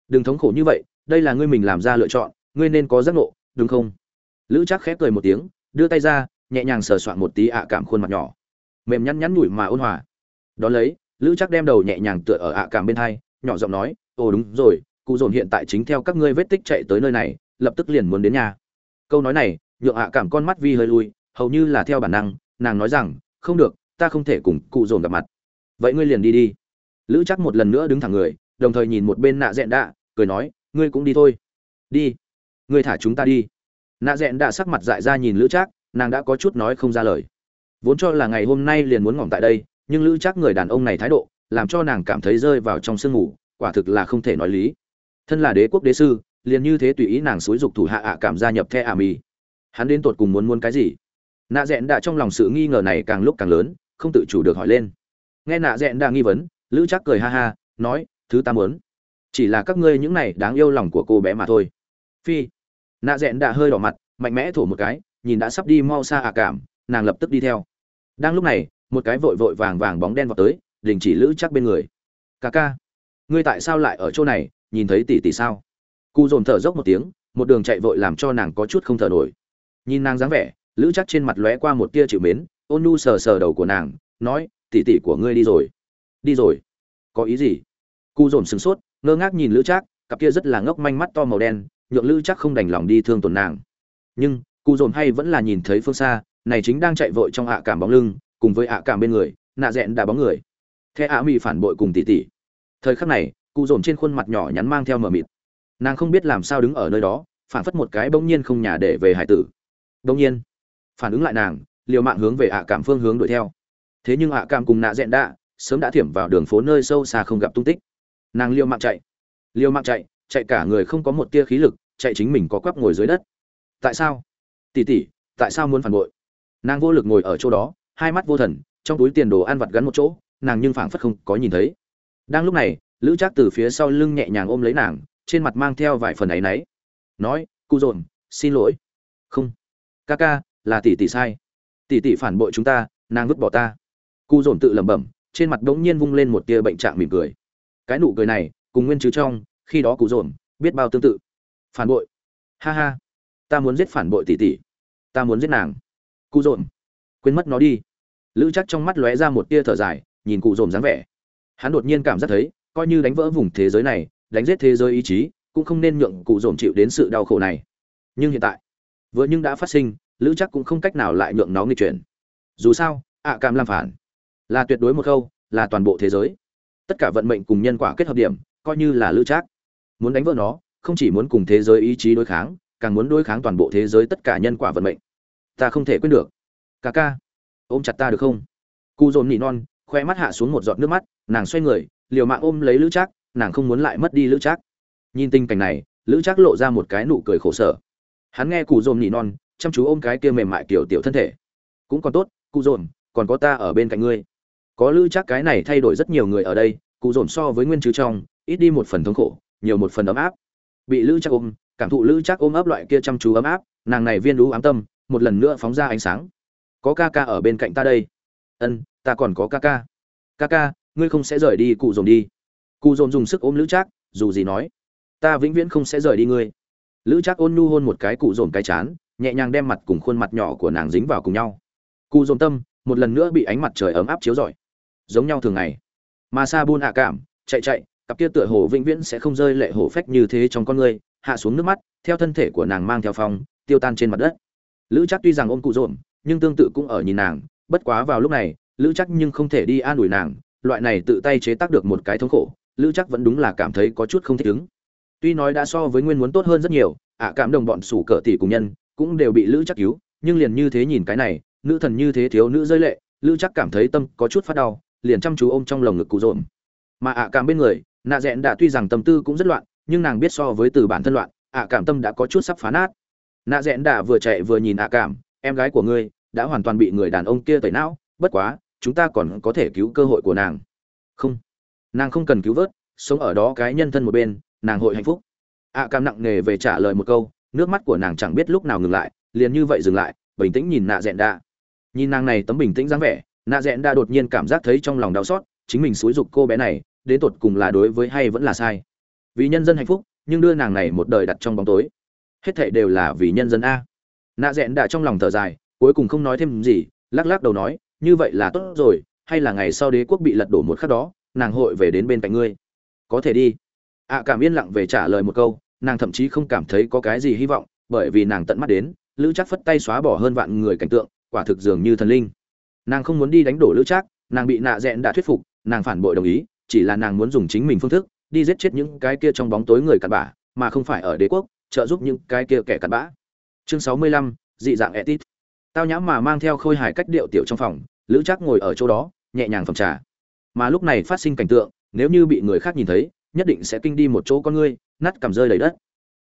Đừng thống khổ như vậy, đây là ngươi mình làm ra lựa chọn, ngươi nên có giác ngộ, đúng không? Lữ chắc khép cười một tiếng, đưa tay ra, nhẹ nhàng sờ soạn một tí ạ cảm khuôn mặt nhỏ. Mềm nhăn nhắn nhủi mà ôn hòa. Đón lấy, lữ chắc đem đầu nhẹ nhàng tựa ở ạ cảm bên hai, nhỏ giọng nói, ồ, đúng rồi cụ dồn hiện tại chính theo các ngươi vết tích chạy tới nơi này, lập tức liền muốn đến nhà. Câu nói này, nhượng Hạ cảm con mắt vi hơi lui, hầu như là theo bản năng, nàng nói rằng, không được, ta không thể cùng cụ dồn gặp mặt. Vậy ngươi liền đi đi. Lữ chắc một lần nữa đứng thẳng người, đồng thời nhìn một bên nạ dẹn đạ, cười nói, ngươi cũng đi thôi. Đi, ngươi thả chúng ta đi. Nạ dẹn đạ sắc mặt dại ra nhìn lữ trác, nàng đã có chút nói không ra lời. Vốn cho là ngày hôm nay liền muốn ngỏm tại đây, nhưng lữ trác người đàn ông này thái độ, làm cho nàng cảm thấy rơi vào trong sương ngủ quả thực là không thể nói lý thân là đế quốc đế sư, liền như thế tùy ý nàng xúi dục thủ hạ ạ cảm gia nhập the ả mì hắn đến tột cùng muốn muốn cái gì? Nạ dẹn đã trong lòng sự nghi ngờ này càng lúc càng lớn, không tự chủ được hỏi lên. Nghe nạ dẹn đã nghi vấn, lữ chắc cười ha ha, nói, thứ ta muốn, chỉ là các ngươi những này đáng yêu lòng của cô bé mà thôi. Phi, nạ dẹn đã hơi đỏ mặt, mạnh mẽ thổ một cái, nhìn đã sắp đi mau xa ạ cảm, nàng lập tức đi theo. Đang lúc này, một cái vội vội vàng vàng bóng đen vào tới, đình chỉ lữ chắc bên người. Ca ca, ngươi tại sao lại ở chỗ này? Nhìn thấy tỷ tỷ sao? Cụ dồn thở dốc một tiếng một đường chạy vội làm cho nàng có chút không thở nổi. Nhìn nàng dáng vẻ lữ chắc trên mặt lóe qua một tia chịu mến ôn nu sờ sờ đầu của nàng nói tỷ tỷ của ngươi đi rồi. Đi rồi? Có ý gì? Cụ dồn sửng sốt ngơ ngác nhìn lữ chắc, cặp kia rất là ngốc manh mắt to màu đen nhượng lữ chắc không đành lòng đi thương tổn nàng. Nhưng cụ dồn hay vẫn là nhìn thấy phương xa này chính đang chạy vội trong ạ cảm bóng lưng cùng với ạ cảm bên người nạ dẹn đã bóng người. The ạ mị phản bội cùng tỷ tỷ thời khắc này cụ dồn trên khuôn mặt nhỏ nhắn mang theo mờ mịt. Nàng không biết làm sao đứng ở nơi đó phản phất một cái bỗng nhiên không nhà để về hải tử. Bỗng nhiên, phản ứng lại nàng, liều mạng hướng về ạ cảm phương hướng đuổi theo. Thế nhưng ạ cảm cùng nạ dẹn đạ, sớm đã thiểm vào đường phố nơi sâu xa không gặp tung tích. Nàng liều mạng chạy, liều mạng chạy chạy cả người không có một tia khí lực, chạy chính mình có quắp ngồi dưới đất. Tại sao? Tỉ tỉ, tại sao muốn phản bội? Nàng vô lực ngồi ở chỗ đó, hai mắt vô thần, trong túi tiền đồ ăn vặt gắn một chỗ, nàng nhưng phảng phất không có nhìn thấy. Đang lúc này lữ trác từ phía sau lưng nhẹ nhàng ôm lấy nàng, trên mặt mang theo vài phần áy náy. Nói, cu dồn, xin lỗi. Không. Ca ca, là tỷ tỷ sai. Tỷ tỷ phản bội chúng ta, nàng vứt bỏ ta. Cu dồn tự lẩm bẩm, trên mặt đống nhiên vung lên một tia bệnh trạng mỉm cười. Cái nụ cười này, cùng nguyên chứ trong, khi đó cụ dồn, biết bao tương tự. Phản bội. Ha ha, ta muốn giết phản bội tỷ tỷ. Ta muốn giết nàng. Cụ dồn, quên mất nó đi. Lữ chắc trong mắt lóe ra một tia thở dài, nhìn cụ dồn dáng vẻ. Hắn đột nhiên cảm giác thấy coi như đánh vỡ vùng thế giới này, đánh giết thế giới ý chí, cũng không nên nhượng cụ dồn chịu đến sự đau khổ này. Nhưng hiện tại, vừa nhưng đã phát sinh, lữ chắc cũng không cách nào lại nhượng nó nghịch chuyển. Dù sao, ạ cam làm phản, là tuyệt đối một câu là toàn bộ thế giới. Tất cả vận mệnh cùng nhân quả kết hợp điểm, coi như là lữ trác. Muốn đánh vỡ nó, không chỉ muốn cùng thế giới ý chí đối kháng, càng muốn đối kháng toàn bộ thế giới tất cả nhân quả vận mệnh. Ta không thể quên được. Ca ca, ôm chặt ta được không? Cụ dồn nỉ non, khoe mắt hạ xuống một giọt nước mắt, nàng xoay người liều mạng ôm lấy lữ trác, nàng không muốn lại mất đi lữ trác. Nhìn tình cảnh này, lữ trác lộ ra một cái nụ cười khổ sở. Hắn nghe cụ dồn nỉ non, chăm chú ôm cái kia mềm mại kiểu tiểu thân thể. Cũng còn tốt, cụ dồn, còn có ta ở bên cạnh ngươi. Có lữ trác cái này thay đổi rất nhiều người ở đây, cụ dồn so với nguyên chứ trong, ít đi một phần thống khổ, nhiều một phần ấm áp. Bị lữ trác ôm, cảm thụ lữ trác ôm ấp loại kia chăm chú ấm áp, nàng này viên lũ ám tâm, một lần nữa phóng ra ánh sáng. Có ca ca ở bên cạnh ta đây. Ân, ta còn có ca ca. Ca ca ngươi không sẽ rời đi cụ dồn đi. Cụ dồn dùng sức ôm lữ trác, dù gì nói, ta vĩnh viễn không sẽ rời đi ngươi. Lữ trác ôn nhu hôn một cái cụ dồn cái chán, nhẹ nhàng đem mặt cùng khuôn mặt nhỏ của nàng dính vào cùng nhau. Cụ dồn tâm, một lần nữa bị ánh mặt trời ấm áp chiếu rọi. Giống nhau thường ngày. Mà sa buôn hạ cảm, chạy chạy, cặp kia tựa hồ vĩnh viễn sẽ không rơi lệ hổ phách như thế trong con người hạ xuống nước mắt, theo thân thể của nàng mang theo phong, tiêu tan trên mặt đất. Lữ chắc tuy rằng ôm cụ dồn, nhưng tương tự cũng ở nhìn nàng, bất quá vào lúc này, lữ chắc nhưng không thể đi an ủi nàng loại này tự tay chế tác được một cái thống khổ, lữ chắc vẫn đúng là cảm thấy có chút không thích ứng tuy nói đã so với nguyên muốn tốt hơn rất nhiều, ạ cảm đồng bọn sủ cỡ tỷ cùng nhân cũng đều bị lữ chắc cứu, nhưng liền như thế nhìn cái này, nữ thần như thế thiếu nữ rơi lệ, lữ chắc cảm thấy tâm có chút phát đau, liền chăm chú ôm trong lồng ngực cụ rộn. mà ạ cảm bên người, nạ rẽn đã tuy rằng tâm tư cũng rất loạn, nhưng nàng biết so với từ bản thân loạn, ạ cảm tâm đã có chút sắp phá nát nạ rẽn đã vừa chạy vừa nhìn ạ cảm, em gái của ngươi đã hoàn toàn bị người đàn ông kia tẩy não, bất quá chúng ta còn có thể cứu cơ hội của nàng. Không. Nàng không cần cứu vớt, sống ở đó cái nhân thân một bên, nàng hội hạnh phúc. Ạ cảm nặng nề về trả lời một câu, nước mắt của nàng chẳng biết lúc nào ngừng lại, liền như vậy dừng lại, bình tĩnh nhìn nạ dẹn đa. Nhìn nàng này tấm bình tĩnh dáng vẻ, nạ dẹn đa đột nhiên cảm giác thấy trong lòng đau xót, chính mình xúi dục cô bé này, đến tột cùng là đối với hay vẫn là sai. Vì nhân dân hạnh phúc, nhưng đưa nàng này một đời đặt trong bóng tối. Hết thệ đều là vì nhân dân a. Nạ dẹn đa trong lòng thở dài, cuối cùng không nói thêm gì, lắc lắc đầu nói như vậy là tốt rồi, hay là ngày sau đế quốc bị lật đổ một khắc đó, nàng hội về đến bên cạnh ngươi? Có thể đi. Ạ cảm yên lặng về trả lời một câu, nàng thậm chí không cảm thấy có cái gì hy vọng, bởi vì nàng tận mắt đến, lữ chắc phất tay xóa bỏ hơn vạn người cảnh tượng, quả thực dường như thần linh. Nàng không muốn đi đánh đổ lữ trác, nàng bị nạ dẹn đã thuyết phục, nàng phản bội đồng ý, chỉ là nàng muốn dùng chính mình phương thức, đi giết chết những cái kia trong bóng tối người cặn bã, mà không phải ở đế quốc, trợ giúp những cái kia kẻ cặn bã. Chương sáu mươi lăm, dị dạng etit tao nhã mà mang theo khôi hài cách điệu tiểu trong phòng, lữ trác ngồi ở chỗ đó, nhẹ nhàng phòng trà. Mà lúc này phát sinh cảnh tượng, nếu như bị người khác nhìn thấy, nhất định sẽ kinh đi một chỗ con ngươi, nát cầm rơi đầy đất.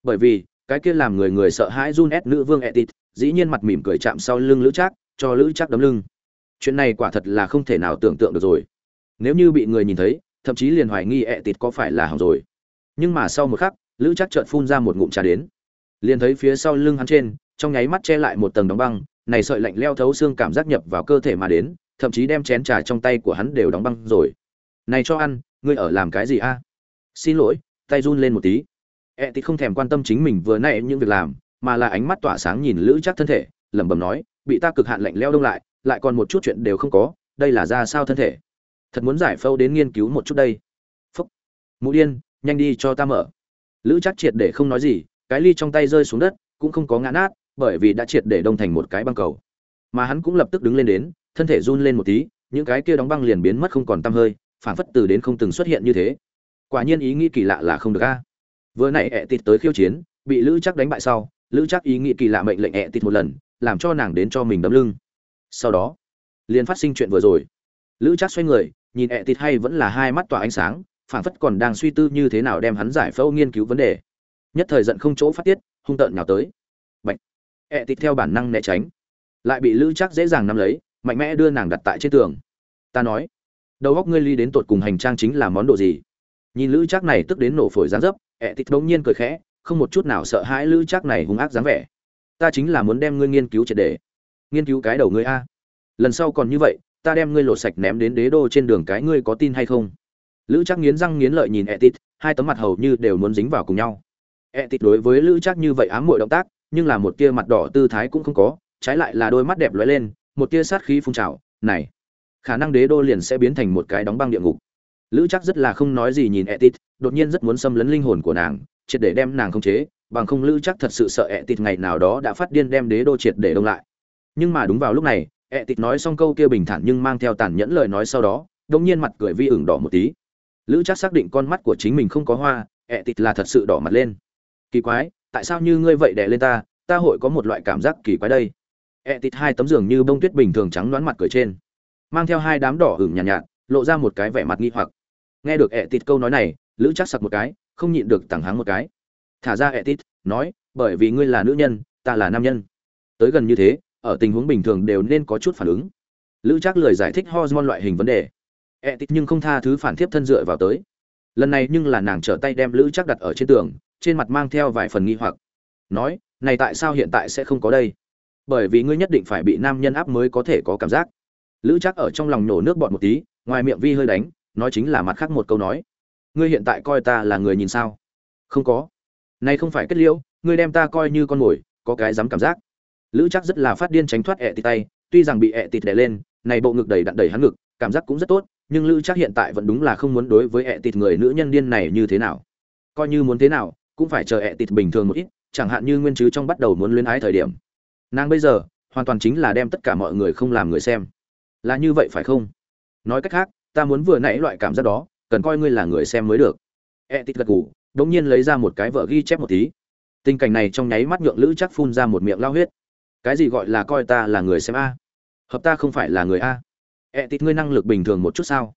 Bởi vì, cái kia làm người người sợ hãi run ép nữ vương etit, dĩ nhiên mặt mỉm cười chạm sau lưng lữ trác, cho lữ trác đấm lưng. Chuyện này quả thật là không thể nào tưởng tượng được rồi. Nếu như bị người nhìn thấy, thậm chí liền hoài nghi etit có phải là hỏng rồi. Nhưng mà sau một khắc, lữ trác chợt phun ra một ngụm trà đến. Liền thấy phía sau lưng hắn trên, trong nháy mắt che lại một tầng đóng băng này sợi lạnh leo thấu xương cảm giác nhập vào cơ thể mà đến, thậm chí đem chén trà trong tay của hắn đều đóng băng rồi. Này cho ăn, ngươi ở làm cái gì a? Xin lỗi, tay run lên một tí. E thì không thèm quan tâm chính mình vừa nãy những việc làm, mà là ánh mắt tỏa sáng nhìn lữ chắc thân thể, lẩm bẩm nói, bị ta cực hạn lạnh leo đông lại lại còn một chút chuyện đều không có, đây là ra sao thân thể? Thật muốn giải phâu đến nghiên cứu một chút đây. Phúc. Mụ điên, nhanh đi cho ta mở. Lữ chắc triệt để không nói gì, cái ly trong tay rơi xuống đất, cũng không có ngã nát bởi vì đã triệt để đông thành một cái băng cầu. Mà hắn cũng lập tức đứng lên đến, thân thể run lên một tí, những cái kia đóng băng liền biến mất không còn tăm hơi phản phất từ đến không từng xuất hiện như thế. Quả nhiên ý nghĩ kỳ lạ là không được a. Vừa nãy ẹ tịt tới khiêu chiến, bị lữ chắc đánh bại sau, lữ chắc ý nghĩ kỳ lạ mệnh lệnh ẹ tịt một lần, làm cho nàng đến cho mình đấm lưng. Sau đó, liền phát sinh chuyện vừa rồi. Lữ chắc xoay người, nhìn ẹ tịt hay vẫn là hai mắt tỏa ánh sáng phản phất còn đang suy tư như thế nào đem hắn giải phẫu nghiên cứu vấn đề. Nhất thời giận không chỗ phát tiết, hung tợn nào tới. Bệnh ẹ tịt theo bản năng né tránh. Lại bị lữ chắc dễ dàng nắm lấy, mạnh mẽ đưa nàng đặt tại trên tường. Ta nói, đầu góc ngươi ly đến tột cùng hành trang chính là món đồ gì? Nhìn lữ chắc này tức đến nổ phổi dáng dấp ẹ tịt bỗng nhiên cười khẽ, không một chút nào sợ hãi lữ chắc này hung ác dáng vẻ. Ta chính là muốn đem ngươi nghiên cứu triệt đề nghiên cứu cái đầu ngươi a. Lần sau còn như vậy, ta đem ngươi lột sạch ném đến đế đô trên đường cái ngươi có tin hay không? Lữ chắc nghiến răng nghiến lợi nhìn ẹ tịt, hai tấm mặt hầu như đều muốn dính vào cùng nhau. Ẹ tịt đối với lữ chắc như vậy ám muội động tác nhưng là một tia mặt đỏ tư thái cũng không có, trái lại là đôi mắt đẹp lóe lên, một tia sát khí phun trào, này, khả năng đế đô liền sẽ biến thành một cái đóng băng địa ngục. Lữ chắc rất là không nói gì nhìn etit, đột nhiên rất muốn xâm lấn linh hồn của nàng, triệt để đem nàng khống chế, bằng không lữ chắc thật sự sợ Etit tịt ngày nào đó đã phát điên đem đế đô triệt để đông lại. Nhưng mà đúng vào lúc này, Etit tịt nói xong câu kia bình thản nhưng mang theo tàn nhẫn lời nói sau đó, đột nhiên mặt cười vi ửng đỏ một tí. Lữ chắc xác định con mắt của chính mình không có hoa, Etit tịt là thật sự đỏ mặt lên. Kỳ quái tại sao như ngươi vậy đè lên ta ta hội có một loại cảm giác kỳ quái đây. Ẹ tịt hai tấm giường như bông tuyết bình thường trắng đoán mặt cười trên mang theo hai đám đỏ hửng nhàn nhạt, nhạt lộ ra một cái vẻ mặt nghi hoặc. Nghe được ẹ tịt câu nói này lữ chắc sặc một cái không nhịn được tẳng háng một cái. Thả ra ẹ tịt nói bởi vì ngươi là nữ nhân ta là nam nhân. Tới gần như thế ở tình huống bình thường đều nên có chút phản ứng. Lữ chắc lời giải thích hormone loại hình vấn đề. Ẹ tịt nhưng không tha thứ phản thiếp thân dựa vào tới. Lần này nhưng là nàng trở tay đem lữ chắc đặt ở trên tường trên mặt mang theo vài phần nghi hoặc. Nói, này tại sao hiện tại sẽ không có đây? Bởi vì ngươi nhất định phải bị nam nhân áp mới có thể có cảm giác. Lữ chắc ở trong lòng nổ nước bọt một tí, ngoài miệng vi hơi đánh, nói chính là mặt khác một câu nói. Ngươi hiện tại coi ta là người nhìn sao? Không có. Này không phải kết liễu, ngươi đem ta coi như con mồi, có cái dám cảm giác. Lữ chắc rất là phát điên tránh thoát ẹ tịt tay, tuy rằng bị ẹ tịt đè lên, này bộ ngực đầy đặn đầy hắn ngực, cảm giác cũng rất tốt, nhưng lữ chắc hiện tại vẫn đúng là không muốn đối với ẹ tịt người nữ nhân điên này như thế nào. Coi như muốn thế nào cũng phải chờ ẹ tịt bình thường một ít, chẳng hạn như nguyên chứ trong bắt đầu muốn luyến ái thời điểm. Nàng bây giờ, hoàn toàn chính là đem tất cả mọi người không làm người xem. Là như vậy phải không? Nói cách khác, ta muốn vừa nãy loại cảm giác đó, cần coi ngươi là người xem mới được. E tịt gật gù, đống nhiên lấy ra một cái vợ ghi chép một tí. Tình cảnh này trong nháy mắt nhượng lữ chắc phun ra một miệng lao huyết. Cái gì gọi là coi ta là người xem a? Hợp ta không phải là người a. E tịt ngươi năng lực bình thường một chút sao?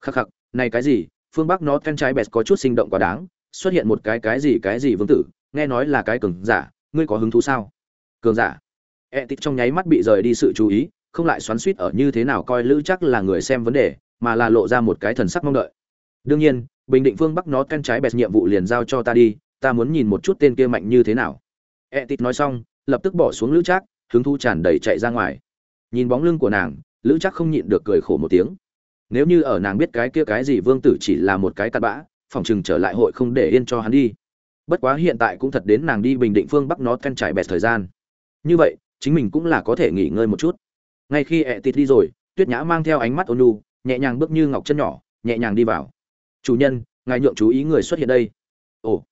Khắc khắc, này cái gì? Phương bắc nó ken trái bẹt có chút sinh động quá đáng xuất hiện một cái cái gì cái gì vương tử, nghe nói là cái cường giả, ngươi có hứng thú sao? Cường giả? E tít trong nháy mắt bị rời đi sự chú ý, không lại xoắn suýt ở như thế nào coi lữ chắc là người xem vấn đề, mà là lộ ra một cái thần sắc mong đợi. Đương nhiên, bình định phương bắc nó căn trái bẹt nhiệm vụ liền giao cho ta đi, ta muốn nhìn một chút tên kia mạnh như thế nào. E tít nói xong, lập tức bỏ xuống lữ chắc hứng thú tràn đầy chạy ra ngoài. Nhìn bóng lưng của nàng, lữ chắc không nhịn được cười khổ một tiếng. Nếu như ở nàng biết cái kia cái gì vương tử chỉ là một cái cặn bã phòng chừng trở lại hội không để yên cho hắn đi. Bất quá hiện tại cũng thật đến nàng đi bình định phương bắc nó ken trải bẹt thời gian. Như vậy chính mình cũng là có thể nghỉ ngơi một chút. Ngay khi ẹ tịt đi rồi tuyết nhã mang theo ánh mắt ôn nhu, nhẹ nhàng bước như ngọc chân nhỏ nhẹ nhàng đi vào. Chủ nhân ngài nhượng chú ý người xuất hiện đây. Ồ.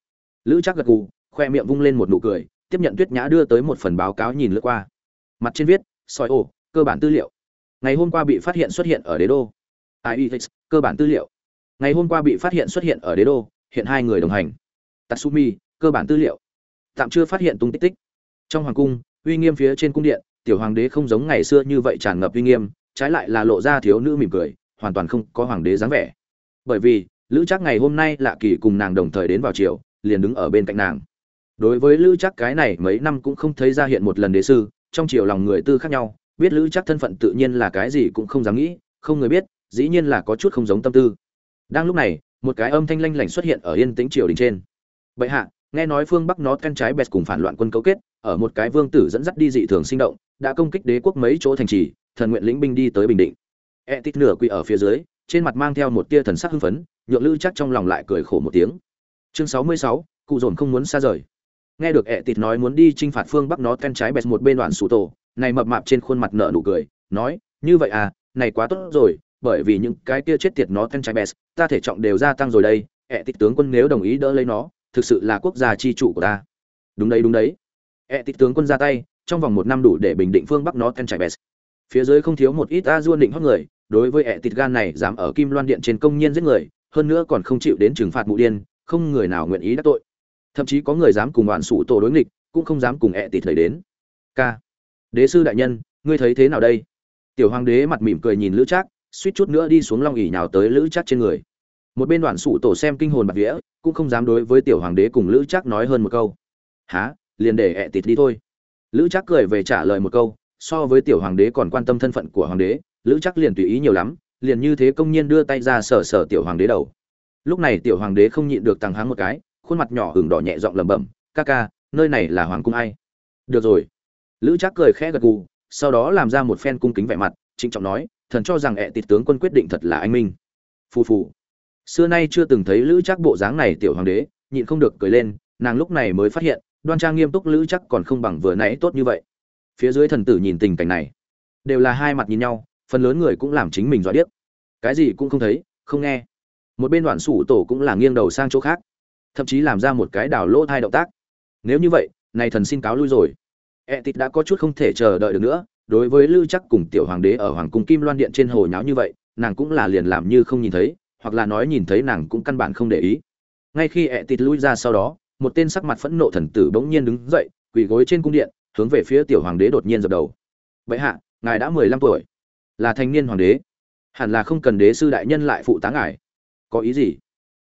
Lữ chắc gật gù khoe miệng vung lên một nụ cười tiếp nhận tuyết nhã đưa tới một phần báo cáo nhìn lướt qua. Mặt trên viết soi ồ cơ bản tư liệu. Ngày hôm qua bị phát hiện xuất hiện ở đế đô. Iix cơ bản tư liệu ngày hôm qua bị phát hiện xuất hiện ở đế đô hiện hai người đồng hành. Tatsumi cơ bản tư liệu. Tạm chưa phát hiện tung tích tích. Trong hoàng cung uy nghiêm phía trên cung điện tiểu hoàng đế không giống ngày xưa như vậy tràn ngập uy nghiêm trái lại là lộ ra thiếu nữ mỉm cười hoàn toàn không có hoàng đế dáng vẻ. Bởi vì lữ chắc ngày hôm nay lạ kỳ cùng nàng đồng thời đến vào triều, liền đứng ở bên cạnh nàng. Đối với lữ chắc cái này mấy năm cũng không thấy ra hiện một lần đế sư trong triều lòng người tư khác nhau biết lữ chắc thân phận tự nhiên là cái gì cũng không dám nghĩ không người biết dĩ nhiên là có chút không giống tâm tư đang lúc này, một cái âm thanh lanh lảnh xuất hiện ở yên tĩnh triều đình trên. Bệ hạ, nghe nói phương bắc nó căn trái bẹt cùng phản loạn quân cấu kết, ở một cái vương tử dẫn dắt đi dị thường sinh động, đã công kích đế quốc mấy chỗ thành trì, thần nguyện lĩnh binh đi tới bình định. E tít nửa quỳ ở phía dưới, trên mặt mang theo một tia thần sắc hưng phấn, nhượng lư chắc trong lòng lại cười khổ một tiếng. Chương sáu mươi sáu, cụ dồn không muốn xa rời. Nghe được ẹ tịt nói muốn đi chinh phạt phương bắc nó ken trái bẹt một bên đoàn sụ tổ, này mập mạp trên khuôn mặt nợ nụ cười, nói, như vậy à này quá tốt rồi bởi vì những cái kia chết tiệt nó ken trái bèn ta thể trọng đều gia tăng rồi đây, ẹ tịch tướng quân nếu đồng ý đỡ lấy nó, thực sự là quốc gia chi chủ của ta. Đúng đấy đúng đấy. Ẹ tịch tướng quân ra tay, trong vòng một năm đủ để bình định phương bắc nó ken trái bèn phía dưới không thiếu một ít a duôn định hót người, đối với ẹ tịt gan này dám ở kim loan điện trên công nhiên giết người, hơn nữa còn không chịu đến trừng phạt mụ điên, không người nào nguyện ý đắc tội. Thậm chí có người dám cùng đoàn sủ tổ đối nghịch, cũng không dám cùng ẹ tịt lời đến. K đế sư đại nhân, ngươi thấy thế nào đây? Tiểu hoàng đế mặt mỉm cười nhìn lữ trác suýt chút nữa đi xuống long ỉ nhào tới lữ chắc trên người. Một bên đoạn sủ tổ xem kinh hồn bạc vía, cũng không dám đối với tiểu hoàng đế cùng lữ chắc nói hơn một câu. Há liền để ẹ tịt đi thôi. Lữ chắc cười về trả lời một câu, so với tiểu hoàng đế còn quan tâm thân phận của hoàng đế, lữ chắc liền tùy ý nhiều lắm, liền như thế công nhiên đưa tay ra sờ sờ tiểu hoàng đế đầu. Lúc này tiểu hoàng đế không nhịn được tăng háng một cái, khuôn mặt nhỏ hừng đỏ nhẹ giọng lẩm bẩm, ca ca, nơi này là hoàng cung ai? Được rồi. Lữ chắc cười khẽ gật gù, sau đó làm ra một phen cung kính vẻ mặt, trịnh trọng nói thần cho rằng ẹ tịt tướng quân quyết định thật là anh minh. Phù phù. Xưa nay chưa từng thấy lữ chắc bộ dáng này tiểu hoàng đế, nhịn không được cười lên, nàng lúc này mới phát hiện, đoan trang nghiêm túc lữ chắc còn không bằng vừa nãy tốt như vậy. Phía dưới thần tử nhìn tình cảnh này, đều là hai mặt nhìn nhau, phần lớn người cũng làm chính mình dọa điếc. Cái gì cũng không thấy, không nghe. Một bên đoạn sủ tổ cũng là nghiêng đầu sang chỗ khác, thậm chí làm ra một cái đảo lỗ thai động tác. Nếu như vậy, này thần xin cáo lui rồi. E tịt đã có chút không thể chờ đợi được nữa đối với lưu chắc cùng tiểu hoàng đế ở hoàng cung kim loan điện trên hồ nháo như vậy, nàng cũng là liền làm như không nhìn thấy, hoặc là nói nhìn thấy nàng cũng căn bản không để ý. Ngay khi ẹ tịt lui ra sau đó, một tên sắc mặt phẫn nộ thần tử bỗng nhiên đứng dậy, quỳ gối trên cung điện, hướng về phía tiểu hoàng đế đột nhiên dập đầu. Vậy hạ, ngài đã mười lăm tuổi, là thanh niên hoàng đế. Hẳn là không cần đế sư đại nhân lại phụ tá ngài. Có ý gì?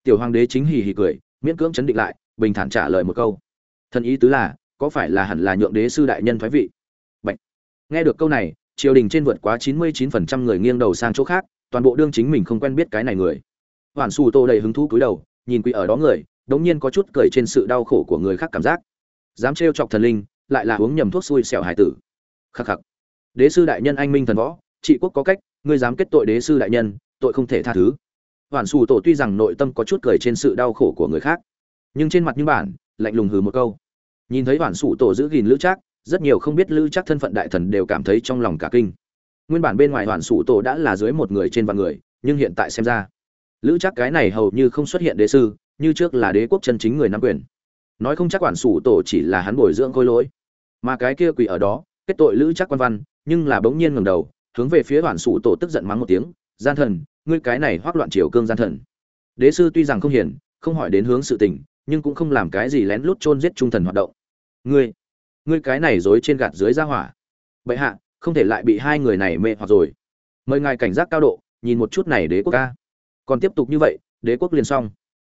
Tiểu hoàng đế chính hì hì cười, miễn cưỡng chấn định lại, bình thản trả lời một câu. Thần ý tứ là, có phải là hẳn là nhượng đế sư đại nhân thoái vị? Nghe được câu này, triều đình trên vượt quá chín mươi chín phần trăm người nghiêng đầu sang chỗ khác, toàn bộ đương chính mình không quen biết cái này người. Hoàn xù tô đầy hứng thú cúi đầu, nhìn quỷ ở đó người, đống nhiên có chút cười trên sự đau khổ của người khác cảm giác. Dám trêu chọc thần linh, lại là uống nhầm thuốc xui xẻo hải tử. Khắc khắc. Đế sư đại nhân anh minh thần võ, trị quốc có cách, ngươi dám kết tội đế sư đại nhân, tội không thể tha thứ. Hoàn xù tổ tuy rằng nội tâm có chút cười trên sự đau khổ của người khác, nhưng trên mặt như bản, lạnh lùng hừ một câu. Nhìn thấy hoàn xù tổ giữ gìn lữ trác rất nhiều không biết lữ chắc thân phận đại thần đều cảm thấy trong lòng cả kinh. Nguyên bản bên ngoài hoàn sủ tổ đã là dưới một người trên vạn người, nhưng hiện tại xem ra, lữ chắc cái này hầu như không xuất hiện đế sư, như trước là đế quốc chân chính người nắm quyền. Nói không chắc quản sủ tổ chỉ là hắn bồi dưỡng khôi lỗi, mà cái kia quỷ ở đó, kết tội lữ chắc quan văn, nhưng là bỗng nhiên ngẩng đầu, hướng về phía quản sủ tổ tức giận mắng một tiếng, gian thần, ngươi cái này hoác loạn triều cương gian thần. Đế sư tuy rằng không hiền, không hỏi đến hướng sự tình, nhưng cũng không làm cái gì lén lút chôn giết trung thần hoạt động. Ngươi ngươi cái này dối trên gạt dưới ra hỏa. Bệ hạ, không thể lại bị hai người này mê hoặc rồi. Mời ngài cảnh giác cao độ, nhìn một chút này đế quốc ca. Còn tiếp tục như vậy, đế quốc liền xong.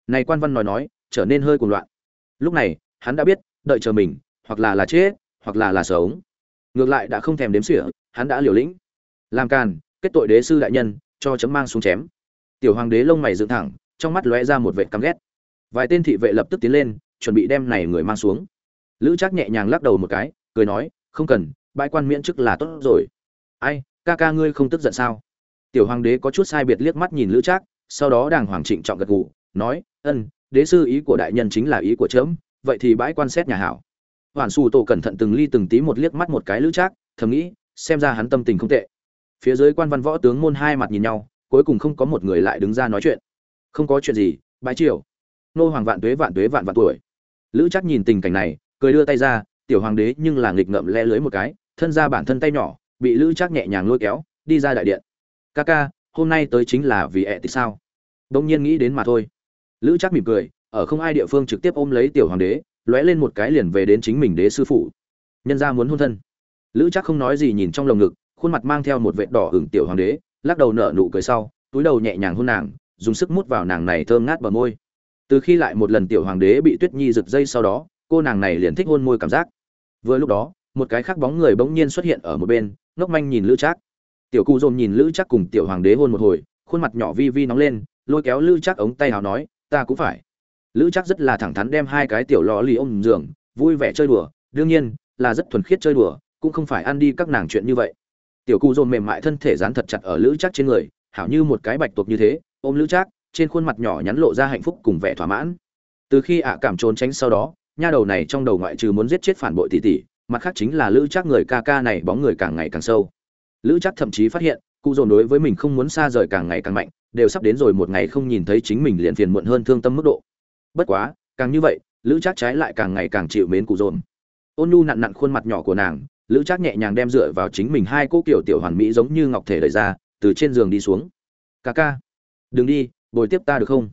Này quan văn nói nói, trở nên hơi cuồng loạn. Lúc này, hắn đã biết, đợi chờ mình, hoặc là là chết, hoặc là là sống. Ngược lại đã không thèm đếm xỉa, hắn đã liều lĩnh. Làm càn, kết tội đế sư đại nhân, cho chấm mang xuống chém. Tiểu hoàng đế lông mày dựng thẳng, trong mắt lóe ra một vệ căm ghét. Vài tên thị vệ lập tức tiến lên, chuẩn bị đem này người mang xuống lữ trác nhẹ nhàng lắc đầu một cái, cười nói, không cần, bãi quan miễn chức là tốt rồi. Ai, ca ca ngươi không tức giận sao? Tiểu hoàng đế có chút sai biệt liếc mắt nhìn lữ trác, sau đó đàng hoàng trịnh trọng gật gù, nói, ân, đế sư ý của đại nhân chính là ý của trẫm vậy thì bãi quan xét nhà hảo. Hoàn xù tổ cẩn thận từng ly từng tí một liếc mắt một cái lữ trác, thầm nghĩ, xem ra hắn tâm tình không tệ. Phía dưới quan văn võ tướng môn hai mặt nhìn nhau, cuối cùng không có một người lại đứng ra nói chuyện. Không có chuyện gì bãi triều. Nô hoàng vạn tuế vạn tuế vạn vạn tuổi. Lữ trác nhìn tình cảnh này cười đưa tay ra, tiểu hoàng đế nhưng là nghịch ngợm le lưới một cái, thân ra bản thân tay nhỏ, bị lữ trác nhẹ nhàng lôi kéo, đi ra đại điện. Ca ca, hôm nay tới chính là vì ẹ thì sao? Đông nhiên nghĩ đến mà thôi. Lữ trác mỉm cười, ở không ai địa phương trực tiếp ôm lấy tiểu hoàng đế, lóe lên một cái liền về đến chính mình đế sư phụ. Nhân ra muốn hôn thân. Lữ trác không nói gì nhìn trong lồng ngực, khuôn mặt mang theo một vệt đỏ hưởng tiểu hoàng đế, lắc đầu nở nụ cười sau, túi đầu nhẹ nhàng hôn nàng, dùng sức mút vào nàng này thơm ngát bờ môi. Từ khi lại một lần tiểu hoàng đế bị tuyết nhi giật dây sau đó cô nàng này liền thích hôn môi cảm giác. Vừa lúc đó, một cái khác bóng người bỗng nhiên xuất hiện ở một bên, ngốc manh nhìn lữ trác. Tiểu cụ dồn nhìn lữ trác cùng tiểu hoàng đế hôn một hồi, khuôn mặt nhỏ vi vi nóng lên, lôi kéo lữ trác ống tay hào nói, ta cũng phải. Lữ trác rất là thẳng thắn đem hai cái tiểu lò lì ôm giường, vui vẻ chơi đùa, đương nhiên, là rất thuần khiết chơi đùa, cũng không phải ăn đi các nàng chuyện như vậy. Tiểu cụ dồn mềm mại thân thể dán thật chặt ở lữ trác trên người, hảo như một cái bạch tuộc như thế, ôm lữ trác, trên khuôn mặt nhỏ nhắn lộ ra hạnh phúc cùng vẻ thỏa mãn. Từ khi ạ cảm trốn tránh sau đó nha đầu này trong đầu ngoại trừ muốn giết chết phản bội tỷ tỷ, mặt khác chính là lữ chắc người ca ca này bóng người càng ngày càng sâu. Lữ chắc thậm chí phát hiện, cụ dồn đối với mình không muốn xa rời càng ngày càng mạnh, đều sắp đến rồi một ngày không nhìn thấy chính mình liền phiền muộn hơn thương tâm mức độ. Bất quá, càng như vậy, lữ chắc trái lại càng ngày càng chịu mến cụ dồn. Ôn nhu nặn nặn khuôn mặt nhỏ của nàng, lữ chắc nhẹ nhàng đem dựa vào chính mình hai cô kiểu tiểu hoàn mỹ giống như ngọc thể đẩy ra, từ trên giường đi xuống. Ca ca, đừng đi, bồi tiếp ta được không?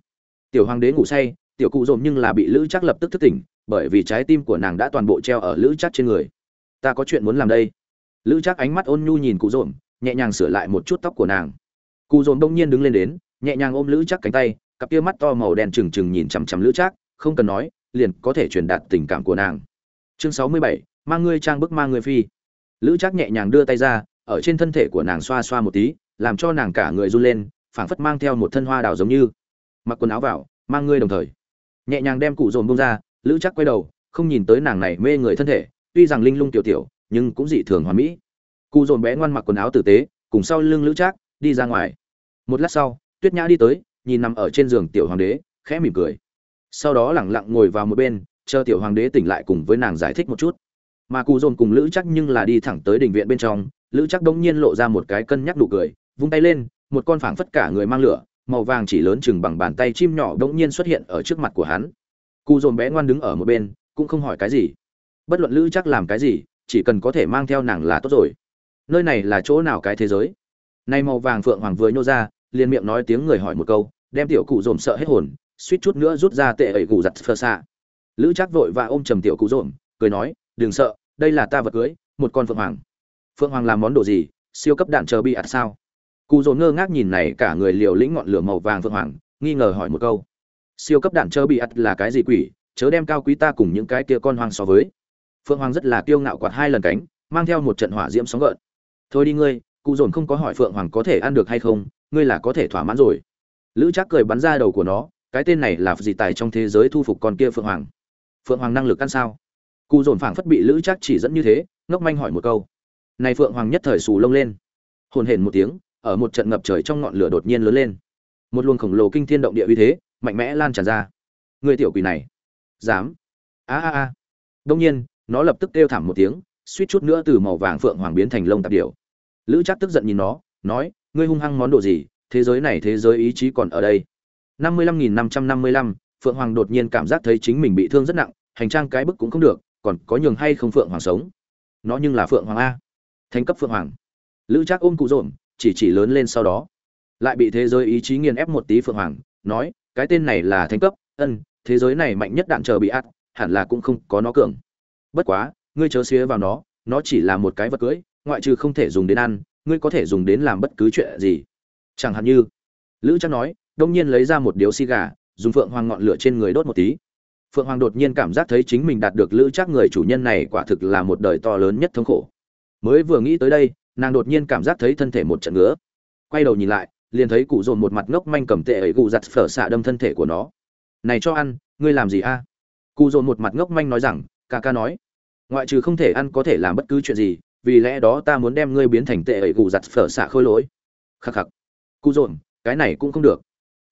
Tiểu hoàng đế ngủ say, tiểu cụ dồn nhưng là bị lữ chắc lập tức thức tỉnh bởi vì trái tim của nàng đã toàn bộ treo ở lữ chắc trên người. Ta có chuyện muốn làm đây. Lữ chắc ánh mắt ôn nhu nhìn cụ dồn, nhẹ nhàng sửa lại một chút tóc của nàng. Cụ dồn đông nhiên đứng lên đến, nhẹ nhàng ôm lữ chắc cánh tay, cặp kia mắt to màu đen trừng trừng nhìn chằm chằm lữ chắc không cần nói, liền có thể truyền đạt tình cảm của nàng. Chương sáu mươi bảy, mang ngươi trang bức mang ngươi phi. Lữ chắc nhẹ nhàng đưa tay ra, ở trên thân thể của nàng xoa xoa một tí, làm cho nàng cả người run lên, phảng phất mang theo một thân hoa đào giống như. Mặc quần áo vào, mang ngươi đồng thời. Nhẹ nhàng đem cụ dồn bông ra lữ chắc quay đầu, không nhìn tới nàng này mê người thân thể, tuy rằng linh lung tiểu tiểu, nhưng cũng dị thường hoàn mỹ. Cụ dồn bé ngoan mặc quần áo tử tế, cùng sau lưng lữ trác, đi ra ngoài. Một lát sau, tuyết nhã đi tới, nhìn nằm ở trên giường tiểu hoàng đế, khẽ mỉm cười. Sau đó lẳng lặng ngồi vào một bên, chờ tiểu hoàng đế tỉnh lại cùng với nàng giải thích một chút. Mà cụ dồn cùng lữ chắc nhưng là đi thẳng tới đình viện bên trong, lữ chắc đống nhiên lộ ra một cái cân nhắc nụ cười, vung tay lên, một con phảng phất cả người mang lửa, màu vàng chỉ lớn chừng bằng bàn tay chim nhỏ đống nhiên xuất hiện ở trước mặt của hắn cụ dồn bé ngoan đứng ở một bên, cũng không hỏi cái gì. Bất luận lữ chắc làm cái gì, chỉ cần có thể mang theo nàng là tốt rồi. Nơi này là chỗ nào cái thế giới? Nay màu vàng phượng hoàng vừa nhô ra, liền miệng nói tiếng người hỏi một câu, đem tiểu cụ dồn sợ hết hồn, suýt chút nữa rút ra tệ ẩy cụ giặt phơ xạ. Lữ chắc vội và ôm trầm tiểu cụ dồn, cười nói, đừng sợ, đây là ta vật cưới, một con phượng hoàng. Phượng hoàng làm món đồ gì? Siêu cấp đạn chờ bị ạt sao? Cụ dồn ngơ ngác nhìn này cả người liều lĩnh ngọn lửa màu vàng phượng hoàng, nghi ngờ hỏi một câu siêu cấp đạn chờ bị ạt là cái gì quỷ, chớ đem cao quý ta cùng những cái kia con hoang so với. Phượng hoàng rất là kiêu ngạo quạt hai lần cánh, mang theo một trận hỏa diễm sóng gợn. Thôi đi ngươi, cụ dồn không có hỏi phượng hoàng có thể ăn được hay không, ngươi là có thể thỏa mãn rồi. Lữ trác cười bắn ra đầu của nó, cái tên này là gì tài trong thế giới thu phục con kia phượng hoàng. Phượng hoàng năng lực ăn sao? Cụ dồn phảng phất bị lữ trác chỉ dẫn như thế, ngốc manh hỏi một câu. Này phượng hoàng nhất thời xù lông lên. Hồn hển một tiếng, ở một trận ngập trời trong ngọn lửa đột nhiên lớn lên. Một luồng khổng lồ kinh thiên động địa uy thế mạnh mẽ lan tràn ra. Người tiểu quỷ này, dám. A a a. Đông nhiên, nó lập tức kêu thảm một tiếng, suýt chút nữa từ màu vàng phượng hoàng biến thành lông tạp điểu. Lữ chắc tức giận nhìn nó, nói, ngươi hung hăng món đồ gì? Thế giới này thế giới ý chí còn ở đây. Năm mươi lăm nghìn năm trăm năm mươi lăm, phượng hoàng đột nhiên cảm giác thấy chính mình bị thương rất nặng, hành trang cái bức cũng không được, còn có nhường hay không phượng hoàng sống? Nó nhưng là phượng hoàng a. Thánh cấp phượng hoàng. Lữ trác ôm cụ rộn chỉ chỉ lớn lên sau đó. Lại bị thế giới ý chí nghiền ép một tí phượng hoàng, nói cái tên này là thánh cấp, ân, thế giới này mạnh nhất đạn chờ bị ắt hẳn là cũng không có nó cường. Bất quá, ngươi chớ xía vào nó nó chỉ là một cái vật cưỡi ngoại trừ không thể dùng đến ăn, ngươi có thể dùng đến làm bất cứ chuyện gì. Chẳng hạn như, lữ chắc nói, đông nhiên lấy ra một điếu xi gà, dùng phượng hoàng ngọn lửa trên người đốt một tí. Phượng hoàng đột nhiên cảm giác thấy chính mình đạt được lữ chắc người chủ nhân này quả thực là một đời to lớn nhất thống khổ. Mới vừa nghĩ tới đây, nàng đột nhiên cảm giác thấy thân thể một trận ngứa. Quay đầu nhìn lại liền thấy cụ dồn một mặt ngốc manh cầm tệ ấy cụ giặt phở xạ đâm thân thể của nó. Này cho ăn, ngươi làm gì a? Cụ dồn một mặt ngốc manh nói rằng, ca ca nói, ngoại trừ không thể ăn có thể làm bất cứ chuyện gì, vì lẽ đó ta muốn đem ngươi biến thành tệ ấy cụ giặt phở xạ khôi lỗi. Khắc khắc. Cụ dồn cái này cũng không được.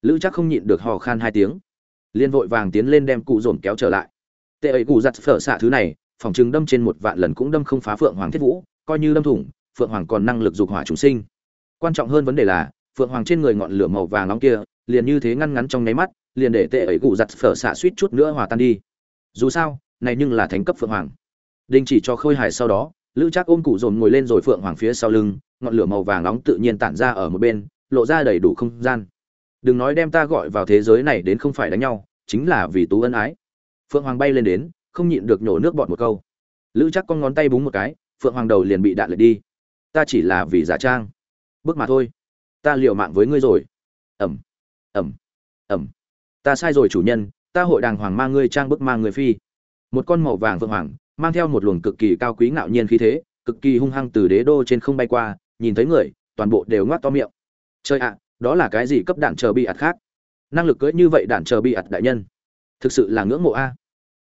Lữ chắc không nhịn được hò khan hai tiếng. Liên vội vàng tiến lên đem cụ dồn kéo trở lại. Tệ ấy cụ giặt phở xạ thứ này, phòng chừng đâm trên một vạn lần cũng đâm không phá phượng hoàng thiết vũ, coi như đâm thủng, phượng hoàng còn năng lực dục hỏa chúng sinh. Quan trọng hơn vấn đề là phượng hoàng trên người ngọn lửa màu vàng nóng kia, liền như thế ngăn ngắn trong nháy mắt, liền để tệ ấy cụ giặt phở xạ suýt chút nữa hòa tan đi. Dù sao, này nhưng là thánh cấp phượng hoàng. Đình chỉ cho khôi hài sau đó, lữ trác ôm cụ dồn ngồi lên rồi phượng hoàng phía sau lưng, ngọn lửa màu vàng nóng tự nhiên tản ra ở một bên, lộ ra đầy đủ không gian. Đừng nói đem ta gọi vào thế giới này đến không phải đánh nhau, chính là vì tú ân ái. Phượng hoàng bay lên đến, không nhịn được nhổ nước bọt một câu. Lữ chắc con ngón tay búng một cái, phượng hoàng đầu liền bị đạn lệch đi. Ta chỉ là vì giả trang. Bước mà thôi ta liều mạng với ngươi rồi. Ẩm ẩm ẩm. Ta sai rồi chủ nhân, ta hội đàng hoàng mang ngươi trang bức mang người phi. Một con màu vàng vượng hoàng, mang theo một luồng cực kỳ cao quý ngạo nhiên khí thế, cực kỳ hung hăng từ đế đô trên không bay qua, nhìn thấy người, toàn bộ đều ngoác to miệng. Chơi ạ, đó là cái gì cấp đạn chờ bị ạt khác? Năng lực cưỡi như vậy đạn chờ bị ạt đại nhân. Thực sự là ngưỡng mộ a.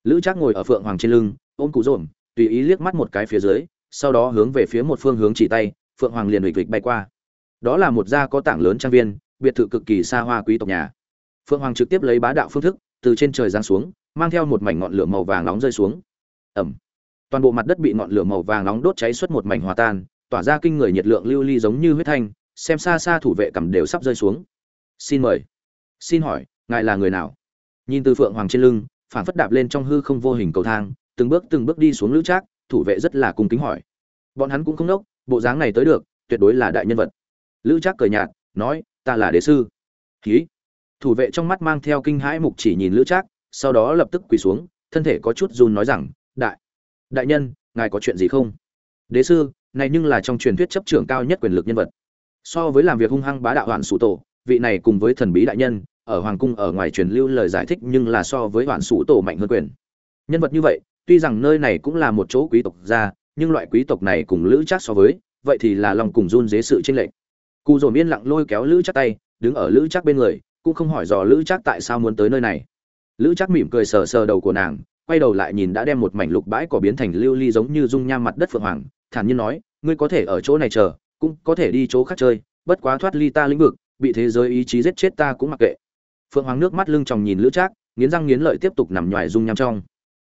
Lữ trác ngồi ở phượng hoàng trên lưng, ôm cụ rồn tùy ý liếc mắt một cái phía dưới, sau đó hướng về phía một phương hướng chỉ tay, phượng hoàng liền huỵch huỵch bay qua đó là một gia có tảng lớn trang viên, biệt thự cực kỳ xa hoa quý tộc nhà. Phượng hoàng trực tiếp lấy bá đạo phương thức, từ trên trời giáng xuống, mang theo một mảnh ngọn lửa màu vàng nóng rơi xuống. Ẩm toàn bộ mặt đất bị ngọn lửa màu vàng nóng đốt cháy suốt một mảnh hòa tan, tỏa ra kinh người nhiệt lượng lưu ly giống như huyết thanh, xem xa xa thủ vệ cầm đều sắp rơi xuống. Xin mời. Xin hỏi, ngài là người nào? Nhìn từ phượng hoàng trên lưng phản phất đạp lên trong hư không vô hình cầu thang, từng bước từng bước đi xuống lữ trác, thủ vệ rất là cung kính hỏi. Bọn hắn cũng không đốc, bộ dáng này tới được, tuyệt đối là đại nhân vật lữ trác cười nhạt, nói, ta là đế sư. Ký thủ vệ trong mắt mang theo kinh hãi mục chỉ nhìn lữ trác, sau đó lập tức quỳ xuống, thân thể có chút run nói rằng, đại đại nhân, ngài có chuyện gì không? Đế sư, này nhưng là trong truyền thuyết chấp trưởng cao nhất quyền lực nhân vật. So với làm việc hung hăng bá đạo hoạn sụ tổ, vị này cùng với thần bí đại nhân, ở hoàng cung ở ngoài truyền lưu lời giải thích nhưng là so với hoạn sụ tổ mạnh hơn quyền. Nhân vật như vậy, tuy rằng nơi này cũng là một chỗ quý tộc gia, nhưng loại quý tộc này cùng lữ Trác so với, vậy thì là lòng cùng run dế sự tranh lệch cụ dồn yên lặng lôi kéo lữ chắc tay, đứng ở lữ chắc bên người, cũng không hỏi dò lữ chắc tại sao muốn tới nơi này. Lữ chắc mỉm cười sờ sờ đầu của nàng, quay đầu lại nhìn đã đem một mảnh lục bãi cỏ biến thành lưu ly giống như dung nham mặt đất phượng hoàng, thản nhiên nói, ngươi có thể ở chỗ này chờ, cũng có thể đi chỗ khác chơi, bất quá thoát ly ta lĩnh vực, bị thế giới ý chí giết chết ta cũng mặc kệ. Phượng hoàng nước mắt lưng tròng nhìn lữ trác, nghiến răng nghiến lợi tiếp tục nằm nhoài dung nham trong.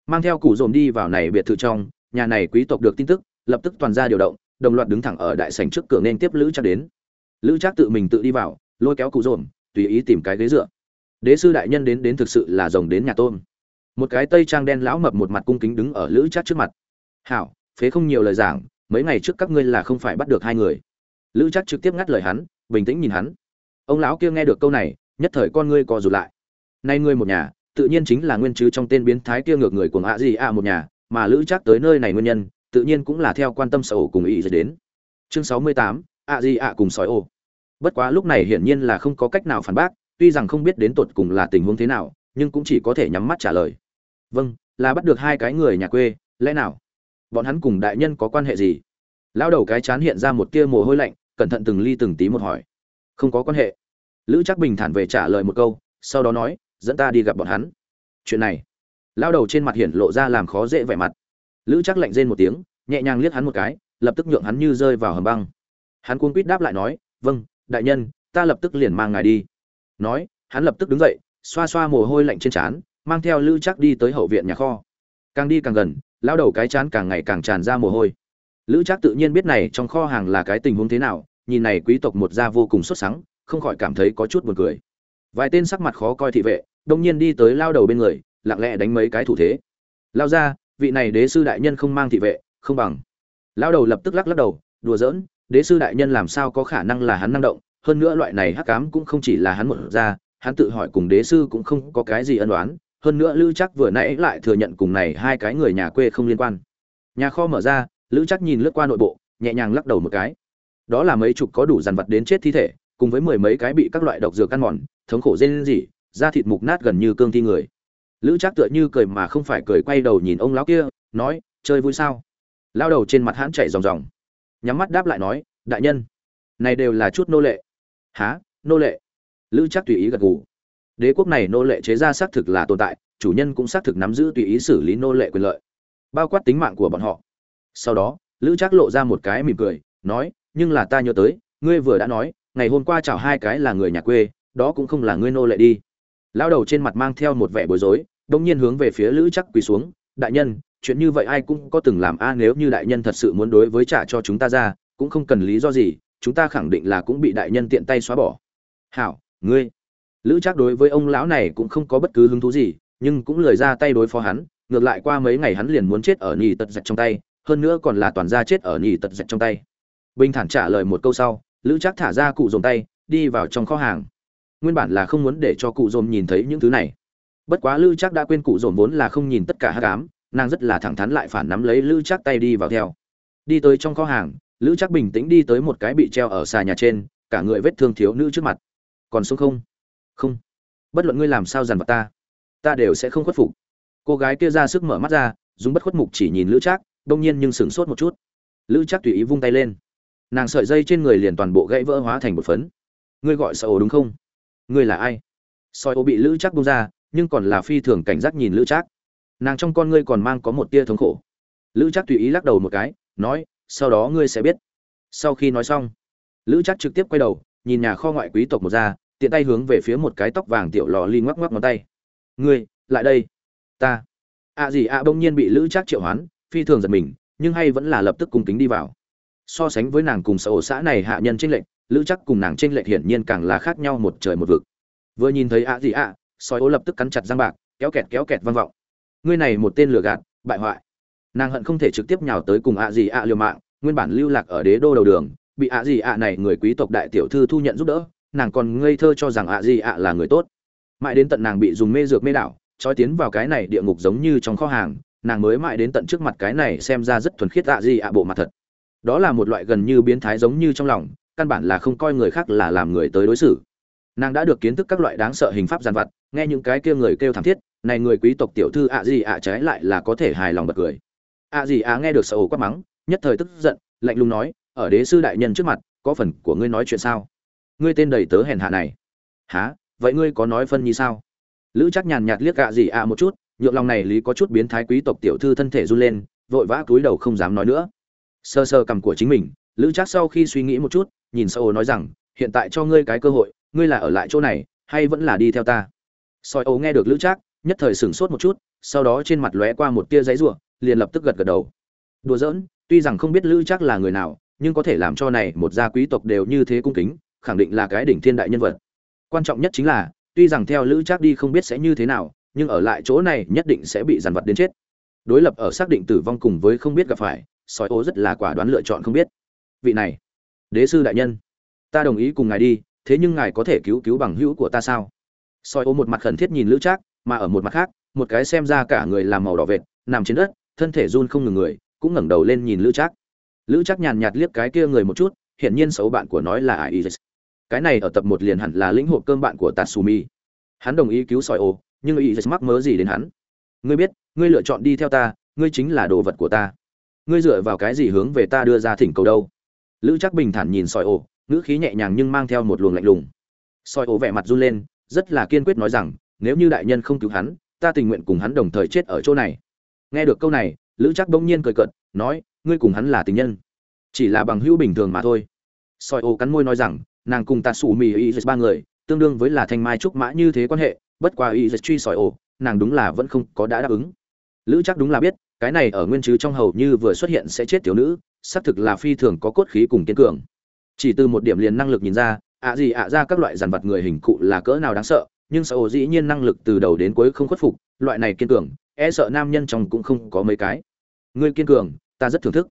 Mang theo củ dồn đi vào này biệt thự trong, nhà này quý tộc được tin tức, lập tức toàn ra điều động, đồng loạt đứng thẳng ở đại sảnh trước cửa nên tiếp lữ trác đến lữ trác tự mình tự đi vào, lôi kéo cụ dồn tùy ý tìm cái ghế dựa. Đế sư đại nhân đến đến thực sự là rồng đến nhà tôm. một cái tây trang đen lão mập một mặt cung kính đứng ở lữ Trác trước mặt. Hảo, phế không nhiều lời giảng, mấy ngày trước các ngươi là không phải bắt được hai người. Lữ Trác trực tiếp ngắt lời hắn, bình tĩnh nhìn hắn. Ông lão kia nghe được câu này, nhất thời con ngươi co rụt lại. Nay ngươi một nhà, tự nhiên chính là nguyên chứ trong tên biến thái kia ngược người của ngã gì ạ một nhà, mà lữ Trác tới nơi này nguyên nhân, tự nhiên cũng là theo quan tâm sở hữu cùng ý đến. Chương sáu mươi tám ạ gì ạ cùng sói ô. bất quá lúc này hiển nhiên là không có cách nào phản bác, tuy rằng không biết đến tột cùng là tình huống thế nào, nhưng cũng chỉ có thể nhắm mắt trả lời. Vâng là bắt được hai cái người nhà quê, lẽ nào? Bọn hắn cùng đại nhân có quan hệ gì? Lão đầu cái chán hiện ra một tia mồ hôi lạnh, cẩn thận từng ly từng tí một hỏi. Không có quan hệ. Lữ chắc bình thản về trả lời một câu, sau đó nói, dẫn ta đi gặp bọn hắn. Chuyện này. Lão đầu trên mặt hiển lộ ra làm khó dễ vẻ mặt. Lữ chắc lạnh rên một tiếng, nhẹ nhàng liếc hắn một cái, lập tức nhượng hắn như rơi vào hầm băng hắn cuống quýt đáp lại nói vâng đại nhân, ta lập tức liền mang ngài đi. Nói, hắn lập tức đứng dậy, xoa xoa mồ hôi lạnh trên trán, mang theo lữ chắc đi tới hậu viện nhà kho. Càng đi càng gần, lao đầu cái chán càng ngày càng tràn ra mồ hôi. Lữ chắc tự nhiên biết này trong kho hàng là cái tình huống thế nào, nhìn này quý tộc một da vô cùng xuất sắc không khỏi cảm thấy có chút buồn cười. Vài tên sắc mặt khó coi thị vệ, đông nhiên đi tới lao đầu bên người, lặng lẽ đánh mấy cái thủ thế. Lao ra vị này đế sư đại nhân không mang thị vệ, không bằng. Lao đầu lập tức lắc lắc đầu, đùa giỡn đế sư đại nhân làm sao có khả năng là hắn năng động, hơn nữa loại này hắc cám cũng không chỉ là hắn một ra, hắn tự hỏi cùng đế sư cũng không có cái gì ân đoán. hơn nữa lữ chắc vừa nãy lại thừa nhận cùng này hai cái người nhà quê không liên quan. Nhà kho mở ra, lữ chắc nhìn lướt qua nội bộ, nhẹ nhàng lắc đầu một cái. Đó là mấy chục có đủ dàn vật đến chết thi thể, cùng với mười mấy cái bị các loại độc dược ăn mòn, thống khổ rên rỉ, da thịt mục nát gần như cương thi người. Lữ chắc tựa như cười mà không phải cười quay đầu nhìn ông lão kia, nói, chơi vui sao? Lao đầu trên mặt hãn chảy ròng ròng nhắm mắt đáp lại nói, đại nhân, này đều là chút nô lệ. Há nô lệ? Lữ chắc tùy ý gật gù. Đế quốc này nô lệ chế ra xác thực là tồn tại, chủ nhân cũng xác thực nắm giữ tùy ý xử lý nô lệ quyền lợi, bao quát tính mạng của bọn họ. Sau đó, lữ chắc lộ ra một cái mỉm cười, nói, nhưng là ta nhớ tới, ngươi vừa đã nói, ngày hôm qua chào hai cái là người nhà quê, đó cũng không là ngươi nô lệ đi. Lao đầu trên mặt mang theo một vẻ bối rối đông nhiên hướng về phía lữ chắc quỳ xuống, đại nhân chuyện như vậy ai cũng có từng làm. A nếu như đại nhân thật sự muốn đối với trả cho chúng ta ra, cũng không cần lý do gì, chúng ta khẳng định là cũng bị đại nhân tiện tay xóa bỏ. Hảo, ngươi. Lữ chắc đối với ông lão này cũng không có bất cứ hứng thú gì, nhưng cũng lời ra tay đối phó hắn, ngược lại qua mấy ngày hắn liền muốn chết ở nhì tật giật trong tay, hơn nữa còn là toàn gia chết ở nhì tật giật trong tay. Bình thản trả lời một câu sau, lữ chắc thả ra cụ dồn tay, đi vào trong kho hàng. Nguyên bản là không muốn để cho cụ dồn nhìn thấy những thứ này. Bất quá lữ chắc đã quên cụ dồn vốn là không nhìn tất cả hát cám nàng rất là thẳng thắn lại phản nắm lấy lữ chắc tay đi vào theo. Đi tới trong kho hàng, lữ chắc bình tĩnh đi tới một cái bị treo ở xà nhà trên, cả người vết thương thiếu nữ trước mặt. Còn sống không? Không. Bất luận ngươi làm sao dằn vặt ta ta đều sẽ không khuất phục. Cô gái kia ra sức mở mắt ra, dùng bất khuất mục chỉ nhìn lữ trác, đông nhiên nhưng sửng sốt một chút. Lữ trác tùy ý vung tay lên. Nàng sợi dây trên người liền toàn bộ gãy vỡ hóa thành một phấn. Ngươi gọi sợ ồ đúng không? Ngươi là ai? Soi ô bị lữ trác bung ra, nhưng còn là phi thường cảnh giác nhìn lữ trác nàng trong con ngươi còn mang có một tia thống khổ. Lữ chắc tùy ý lắc đầu một cái, nói, sau đó ngươi sẽ biết. Sau khi nói xong, lữ chắc trực tiếp quay đầu, nhìn nhà kho ngoại quý tộc một ra, tiện tay hướng về phía một cái tóc vàng tiểu lò ly ngoắc ngoắc ngón tay. Ngươi, lại đây. Ta. Ạ gì ạ bỗng nhiên bị lữ chắc triệu hoán, phi thường giật mình, nhưng hay vẫn là lập tức cung kính đi vào. So sánh với nàng cùng xã ổ xã này hạ nhân tranh lệch, lữ chắc cùng nàng tranh lệch hiển nhiên càng là khác nhau một trời một vực. Vừa nhìn thấy ạ gì ạ soi ố lập tức cắn chặt răng bạc, kéo kẹt kéo kẹt vang vọng ngươi này một tên lừa gạt, bại hoại. Nàng hận không thể trực tiếp nhào tới cùng ạ gì ạ liều mạng, nguyên bản lưu lạc ở đế đô đầu đường, bị ạ gì ạ này người quý tộc đại tiểu thư thu nhận giúp đỡ, nàng còn ngây thơ cho rằng ạ gì ạ là người tốt. Mãi đến tận nàng bị dùng mê dược mê đảo, trói tiến vào cái này địa ngục giống như trong kho hàng, nàng mới mãi đến tận trước mặt cái này xem ra rất thuần khiết ạ gì ạ bộ mặt thật. Đó là một loại gần như biến thái giống như trong lòng, căn bản là không coi người khác là làm người tới đối xử. Nàng đã được kiến thức các loại đáng sợ hình pháp giàn vặt, nghe những cái kia người kêu thảm thiết này người quý tộc tiểu thư ạ gì ạ trái lại là có thể hài lòng bật cười. ạ gì ạ nghe được sợ ổ quát mắng, nhất thời tức giận, lạnh lùng nói, ở đế sư đại nhân trước mặt, có phần của ngươi nói chuyện sao? Ngươi tên đầy tớ hèn hạ này. Há vậy ngươi có nói phân như sao? Lữ chắc nhàn nhạt liếc ạ gì ạ một chút, nhượng lòng này lý có chút biến thái quý tộc tiểu thư thân thể run lên, vội vã cúi đầu không dám nói nữa. Sơ sơ cầm của chính mình, lữ chắc sau khi suy nghĩ một chút, nhìn sâu nói rằng, hiện tại cho ngươi cái cơ hội, ngươi là ở lại chỗ này, hay vẫn là đi theo ta? Soi ấu nghe được lữ trác nhất thời sửng sốt một chút sau đó trên mặt lóe qua một tia giấy rủa, liền lập tức gật gật đầu. Đùa giỡn tuy rằng không biết lữ trác là người nào nhưng có thể làm cho này một gia quý tộc đều như thế cung kính khẳng định là cái đỉnh thiên đại nhân vật. Quan trọng nhất chính là tuy rằng theo lữ trác đi không biết sẽ như thế nào nhưng ở lại chỗ này nhất định sẽ bị dằn vặt đến chết. Đối lập ở xác định tử vong cùng với không biết gặp phải sói ô rất là quả đoán lựa chọn không biết. Vị này đế sư đại nhân ta đồng ý cùng ngài đi thế nhưng ngài có thể cứu cứu bằng hữu của ta sao? Sói ô một mặt khẩn thiết nhìn lữ trác mà ở một mặt khác, một cái xem ra cả người làm màu đỏ vệt, nằm trên đất, thân thể run không ngừng người, cũng ngẩng đầu lên nhìn lữ trác. Lữ trác nhàn nhạt liếc cái kia người một chút, hiển nhiên xấu bạn của nói là ai cái này ở tập một liền hẳn là lĩnh hộp cơm bạn của tatsumi. Hắn đồng ý cứu sỏi ô nhưng ý mắc mớ gì đến hắn? Ngươi biết, ngươi lựa chọn đi theo ta, ngươi chính là đồ vật của ta. Ngươi dựa vào cái gì hướng về ta đưa ra thỉnh cầu đâu? Lữ chắc bình thản nhìn sỏi ô ngữ khí nhẹ nhàng nhưng mang theo một luồng lạnh lùng. Sỏi ô vẻ mặt run lên, rất là kiên quyết nói rằng nếu như đại nhân không cứu hắn, ta tình nguyện cùng hắn đồng thời chết ở chỗ này. Nghe được câu này, lữ chắc bỗng nhiên cười cợt, nói, ngươi cùng hắn là tình nhân. Chỉ là bằng hữu bình thường mà thôi. Sỏi ô cắn môi nói rằng, nàng cùng tạ sủ mì y ba người, tương đương với là thanh mai trúc mã như thế quan hệ, bất qua y truy sỏi ổ nàng đúng là vẫn không có đã đáp ứng. Lữ chắc đúng là biết, cái này ở nguyên chứ trong hầu như vừa xuất hiện sẽ chết thiếu nữ, xác thực là phi thường có cốt khí cùng kiên cường. Chỉ từ một điểm liền năng lực nhìn ra, ạ gì ạ ra các loại dàn vật người hình cụ là cỡ nào đáng sợ nhưng sở dĩ nhiên năng lực từ đầu đến cuối không khuất phục, loại này kiên cường e sợ nam nhân trong cũng không có mấy cái. Ngươi kiên cường, ta rất thưởng thức.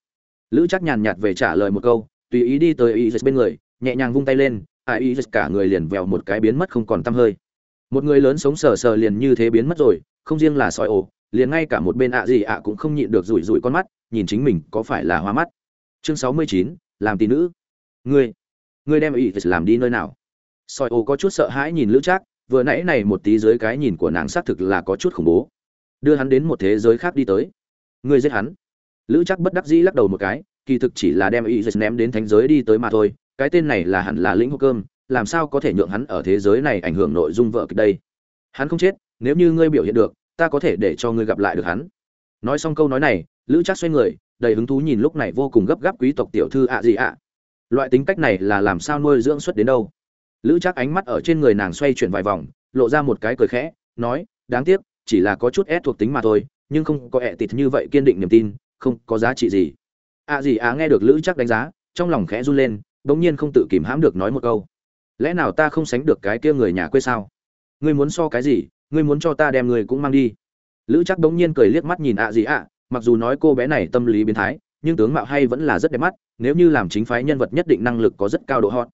Lữ chắc nhàn nhạt về trả lời một câu, tùy ý đi tới ý bên người, nhẹ nhàng vung tay lên à, a ý cả người liền vèo một cái biến mất không còn tăm hơi. Một người lớn sống sờ sờ liền như thế biến mất rồi, không riêng là sỏi ổ, liền ngay cả một bên ạ gì ạ cũng không nhịn được rủi rủi con mắt, nhìn chính mình có phải là hoa mắt. Chương sáu mươi chín, làm tỷ nữ. Ngươi ngươi đem ý làm đi nơi nào? Sỏi ổ có chút sợ hãi nhìn lữ trác vừa nãy này một tí dưới cái nhìn của nàng xác thực là có chút khủng bố. Đưa hắn đến một thế giới khác đi tới. Ngươi giết hắn. Lữ trác bất đắc dĩ lắc đầu một cái, kỳ thực chỉ là đem y ý ném đến thánh giới đi tới mà thôi, cái tên này là hẳn là lĩnh hô cơm, làm sao có thể nhượng hắn ở thế giới này ảnh hưởng nội dung vợ kịch đây? Hắn không chết, nếu như ngươi biểu hiện được, ta có thể để cho ngươi gặp lại được hắn. Nói xong câu nói này, lữ chắc xoay người, đầy hứng thú nhìn lúc này vô cùng gấp gáp quý tộc tiểu thư ạ gì ạ. Loại tính cách này là làm sao nuôi dưỡng xuất đến đâu? Lữ chắc ánh mắt ở trên người nàng xoay chuyển vài vòng, lộ ra một cái cười khẽ, nói, đáng tiếc, chỉ là có chút ép thuộc tính mà thôi, nhưng không có ẹ tịt như vậy kiên định niềm tin, không có giá trị gì. Ạ gì ạ nghe được lữ chắc đánh giá, trong lòng khẽ run lên, bỗng nhiên không tự kìm hãm được nói một câu. Lẽ nào ta không sánh được cái kia người nhà quê sao? Ngươi muốn so cái gì, ngươi muốn cho ta đem người cũng mang đi. Lữ chắc bỗng nhiên cười liếc mắt nhìn ạ gì ạ mặc dù nói cô bé này tâm lý biến thái, nhưng tướng mạo hay vẫn là rất đẹp mắt, nếu như làm chính phái nhân vật nhất định năng lực có rất cao độ hot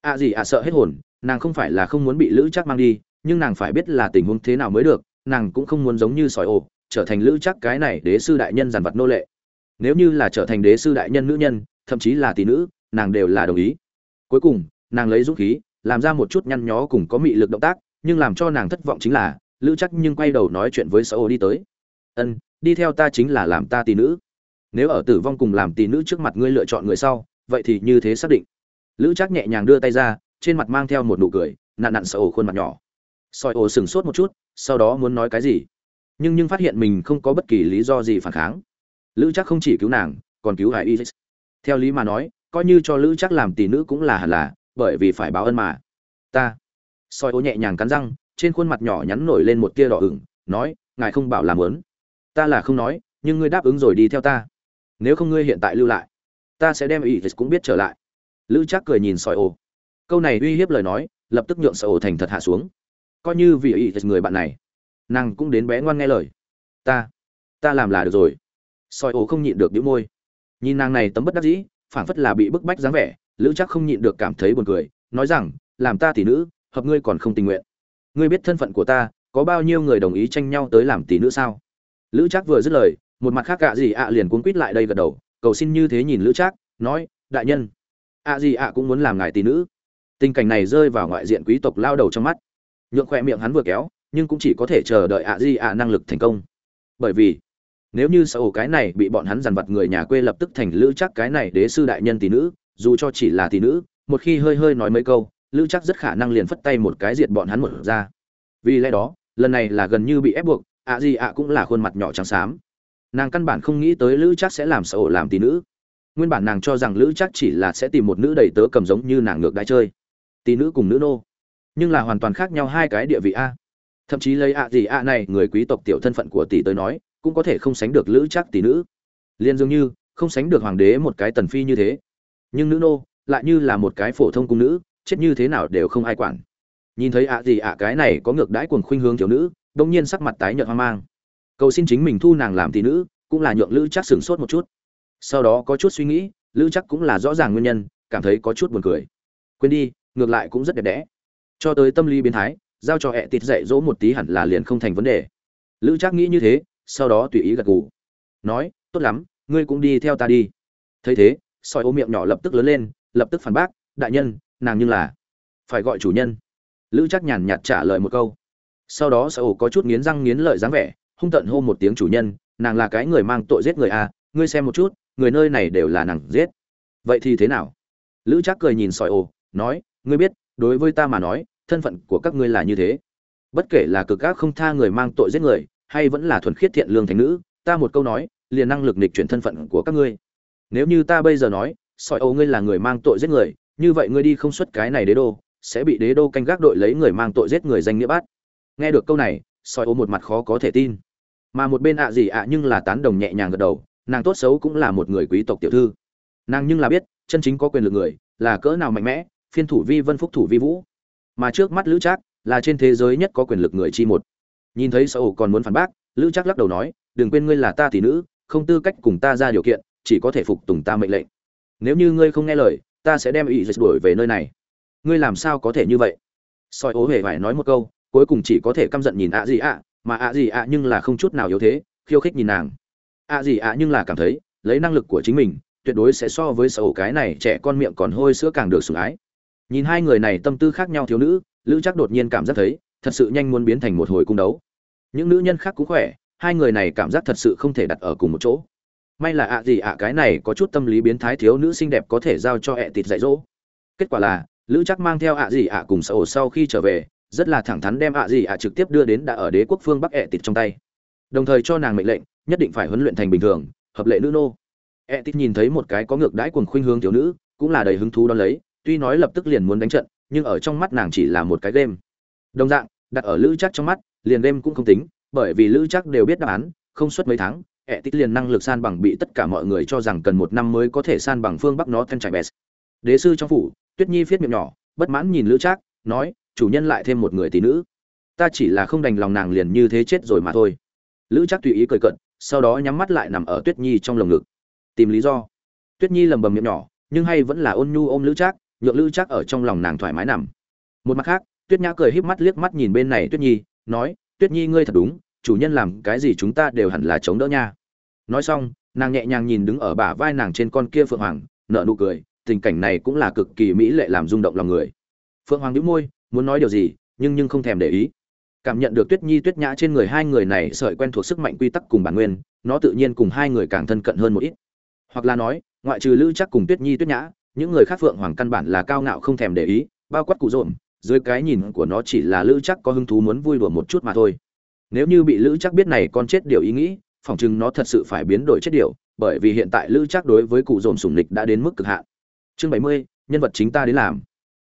ạ gì ạ sợ hết hồn, nàng không phải là không muốn bị lữ chắc mang đi, nhưng nàng phải biết là tình huống thế nào mới được, nàng cũng không muốn giống như sỏi ổ, trở thành lữ chắc cái này đế sư đại nhân giàn vật nô lệ. Nếu như là trở thành đế sư đại nhân nữ nhân, thậm chí là tỷ nữ, nàng đều là đồng ý. Cuối cùng, nàng lấy dũng khí, làm ra một chút nhăn nhó cùng có mị lực động tác, nhưng làm cho nàng thất vọng chính là, lữ chắc nhưng quay đầu nói chuyện với sao đi tới. Ân, đi theo ta chính là làm ta tỷ nữ. Nếu ở tử vong cùng làm tỷ nữ trước mặt ngươi lựa chọn người sau, vậy thì như thế xác định lữ Trác nhẹ nhàng đưa tay ra, trên mặt mang theo một nụ cười nạn nặn sợ ổ khuôn mặt nhỏ. Soi ổ sừng sốt một chút, sau đó muốn nói cái gì? Nhưng nhưng phát hiện mình không có bất kỳ lý do gì phản kháng. Lữ chắc không chỉ cứu nàng, còn cứu hải y theo lý mà nói, coi như cho lữ chắc làm tỷ nữ cũng là hẳn là, bởi vì phải báo ơn mà. Ta. Soi ổ nhẹ nhàng cắn răng, trên khuôn mặt nhỏ nhắn nổi lên một tia đỏ ửng, nói, ngài không bảo làm lớn ta là không nói, nhưng ngươi đáp ứng rồi đi theo ta. Nếu không ngươi hiện tại lưu lại, ta sẽ đem ý cũng biết trở lại lữ Trác cười nhìn sỏi ô. Câu này uy hiếp lời nói lập tức nhượng sỏi ô thành thật hạ xuống. Coi như vì ý người bạn này nàng cũng đến bé ngoan nghe lời. Ta ta làm là được rồi. Sỏi ô không nhịn được đĩu môi. Nhìn nàng này tấm bất đắc dĩ phảng phất là bị bức bách dáng vẻ lữ Trác không nhịn được cảm thấy buồn cười nói rằng làm ta tỷ nữ hợp ngươi còn không tình nguyện. Ngươi biết thân phận của ta có bao nhiêu người đồng ý tranh nhau tới làm tỷ nữ sao? Lữ Trác vừa dứt lời một mặt khác gạ gì ạ liền cuốn quýt lại đây gật đầu cầu xin như thế nhìn lữ Trác, nói đại nhân ạ gì ạ cũng muốn làm ngài tỷ nữ. Tình cảnh này rơi vào ngoại diện quý tộc lao đầu trong mắt. Nhượng khoe miệng hắn vừa kéo, nhưng cũng chỉ có thể chờ đợi ạ gì ạ năng lực thành công. Bởi vì, nếu như sau cái này bị bọn hắn dằn vặt người nhà quê lập tức thành lữ chắc cái này đế sư đại nhân tỷ nữ, dù cho chỉ là tỷ nữ, một khi hơi hơi nói mấy câu, lữ chắc rất khả năng liền phất tay một cái diệt bọn hắn một ra. Vì lẽ đó, lần này là gần như bị ép buộc ạ gì ạ cũng là khuôn mặt nhỏ trắng xám. Nàng căn bản không nghĩ tới lữ chắc sẽ làm sợ làm tỷ nữ nguyên bản nàng cho rằng lữ chắc chỉ là sẽ tìm một nữ đầy tớ cầm giống như nàng ngược đãi chơi. Tỷ nữ cùng nữ nô. Nhưng là hoàn toàn khác nhau hai cái địa vị a. Thậm chí lấy ạ gì ạ này, người quý tộc tiểu thân phận của tỷ tới nói, cũng có thể không sánh được lữ chắc tỷ nữ. Liên dường như, không sánh được hoàng đế một cái tần phi như thế. Nhưng nữ nô, lại như là một cái phổ thông cung nữ, chết như thế nào đều không ai quản. Nhìn thấy ạ gì ạ cái này có ngược đãi cuồng khuynh hướng thiếu nữ, đông nhiên sắc mặt tái nhợt hoang mang. Cầu xin chính mình thu nàng làm tỷ nữ, cũng là nhượng lữ chắc sửng sốt một chút sau đó có chút suy nghĩ, lữ chắc cũng là rõ ràng nguyên nhân, cảm thấy có chút buồn cười. Quên đi, ngược lại cũng rất đẹp đẽ. Cho tới tâm lý biến thái, giao cho hẹ tịt dạy dỗ một tí hẳn là liền không thành vấn đề. Lữ chắc nghĩ như thế, sau đó tùy ý gật gù. Nói, tốt lắm, ngươi cũng đi theo ta đi. Thấy thế soi ô miệng nhỏ lập tức lớn lên, lập tức phản bác, đại nhân, nàng nhưng là phải gọi chủ nhân. Lữ chắc nhàn nhạt trả lời một câu. Sau đó soi ô có chút nghiến răng nghiến lợi dáng vẻ, hung tận hô một tiếng chủ nhân, nàng là cái người mang tội giết người à ngươi xem một chút người nơi này đều là nàng giết. Vậy thì thế nào? Lữ Trác cười nhìn Sói Ồ, nói ngươi biết đối với ta mà nói thân phận của các ngươi là như thế. Bất kể là cực ác không tha người mang tội giết người hay vẫn là thuần khiết thiện lương thành nữ ta một câu nói liền năng lực nịch chuyển thân phận của các ngươi. Nếu như ta bây giờ nói sỏi ồ ngươi là người mang tội giết người như vậy ngươi đi không xuất cái này đế đô sẽ bị đế đô canh gác đội lấy người mang tội giết người danh nghĩa bắt nghe được câu này sỏi ồ một mặt khó có thể tin. Mà một bên ạ gì ạ nhưng là tán đồng nhẹ nhàng gật đầu nàng tốt xấu cũng là một người quý tộc tiểu thư. Nàng nhưng là biết, chân chính có quyền lực người là cỡ nào mạnh mẽ, phiên thủ vi vân phúc thủ vi vũ. Mà trước mắt lữ trác là trên thế giới nhất có quyền lực người chi một. Nhìn thấy sở ổ còn muốn phản bác, lữ trác lắc đầu nói, đừng quên ngươi là ta tỷ nữ, không tư cách cùng ta ra điều kiện, chỉ có thể phục tùng ta mệnh lệnh. Nếu như ngươi không nghe lời, ta sẽ đem ý dịch đuổi về nơi này. Ngươi làm sao có thể như vậy? Soi ố hề phải nói một câu, cuối cùng chỉ có thể căm giận nhìn ạ gì ạ mà ạ gì ạ nhưng là không chút nào yếu thế, khiêu khích nhìn nàng ạ gì ạ nhưng là cảm thấy, lấy năng lực của chính mình, tuyệt đối sẽ so với sở cái này trẻ con miệng còn hôi sữa càng được sủng ái. Nhìn hai người này tâm tư khác nhau thiếu nữ, lữ chắc đột nhiên cảm giác thấy, thật sự nhanh muốn biến thành một hồi cung đấu. Những nữ nhân khác cũng khỏe, hai người này cảm giác thật sự không thể đặt ở cùng một chỗ. May là ạ gì ạ cái này có chút tâm lý biến thái thiếu nữ xinh đẹp có thể giao cho ẹ tịt dạy dỗ. Kết quả là, lữ chắc mang theo ạ gì ạ cùng sợ sau khi trở về, rất là thẳng thắn đem ạ gì ạ trực tiếp đưa đến đã ở đế quốc phương bắc ẹ tịt trong tay. Đồng thời cho nàng mệnh lệnh nhất định phải huấn luyện thành bình thường, hợp lệ nữ nô. E tít nhìn thấy một cái có ngược đãi quần khuynh hướng thiếu nữ, cũng là đầy hứng thú đo lấy, tuy nói lập tức liền muốn đánh trận, nhưng ở trong mắt nàng chỉ là một cái game. Đồng dạng, đặt ở lữ chắc trong mắt, liền game cũng không tính, bởi vì lữ chắc đều biết đáp án, không suốt mấy tháng ẹ tít liền năng lực san bằng bị tất cả mọi người cho rằng cần một năm mới có thể san bằng phương bắc nó thân trải bès đế sư trong phủ, tuyết nhi viết miệng nhỏ, bất mãn nhìn lữ trác, nói, chủ nhân lại thêm một người tỷ nữ. Ta chỉ là không đành lòng nàng liền như thế chết rồi mà thôi. Lữ trác tùy ý cười cận sau đó nhắm mắt lại nằm ở tuyết nhi trong lồng ngực. Tìm lý do. Tuyết nhi lầm bầm miệng nhỏ, nhưng hay vẫn là ôn nhu ôm lữ trác, nhượng lữ trác ở trong lòng nàng thoải mái nằm. Một mặt khác, tuyết nhã cười híp mắt liếc mắt nhìn bên này tuyết nhi, nói, tuyết nhi ngươi thật đúng, chủ nhân làm cái gì chúng ta đều hẳn là chống đỡ nha. Nói xong, nàng nhẹ nhàng nhìn đứng ở bả vai nàng trên con kia phượng hoàng, nở nụ cười, tình cảnh này cũng là cực kỳ mỹ lệ làm rung động lòng người. Phượng hoàng đĩu môi, muốn nói điều gì, nhưng nhưng không thèm để ý cảm nhận được tuyết nhi, tuyết nhã trên người hai người này sợi quen thuộc sức mạnh quy tắc cùng bản nguyên, nó tự nhiên cùng hai người càng thân cận hơn một ít. Hoặc là nói, ngoại trừ lữ chắc cùng tuyết nhi, tuyết nhã, những người khác phượng hoàng căn bản là cao ngạo không thèm để ý, bao quát cụ rộn dưới cái nhìn của nó chỉ là lữ chắc có hứng thú muốn vui đùa một chút mà thôi. Nếu như bị lữ chắc biết này con chết điều ý nghĩ, phỏng chừng nó thật sự phải biến đổi chết điều, bởi vì hiện tại lữ chắc đối với cụ dồn sủng lịch đã đến mức cực hạn. Chương bảy mươi, nhân vật chính ta đến làm.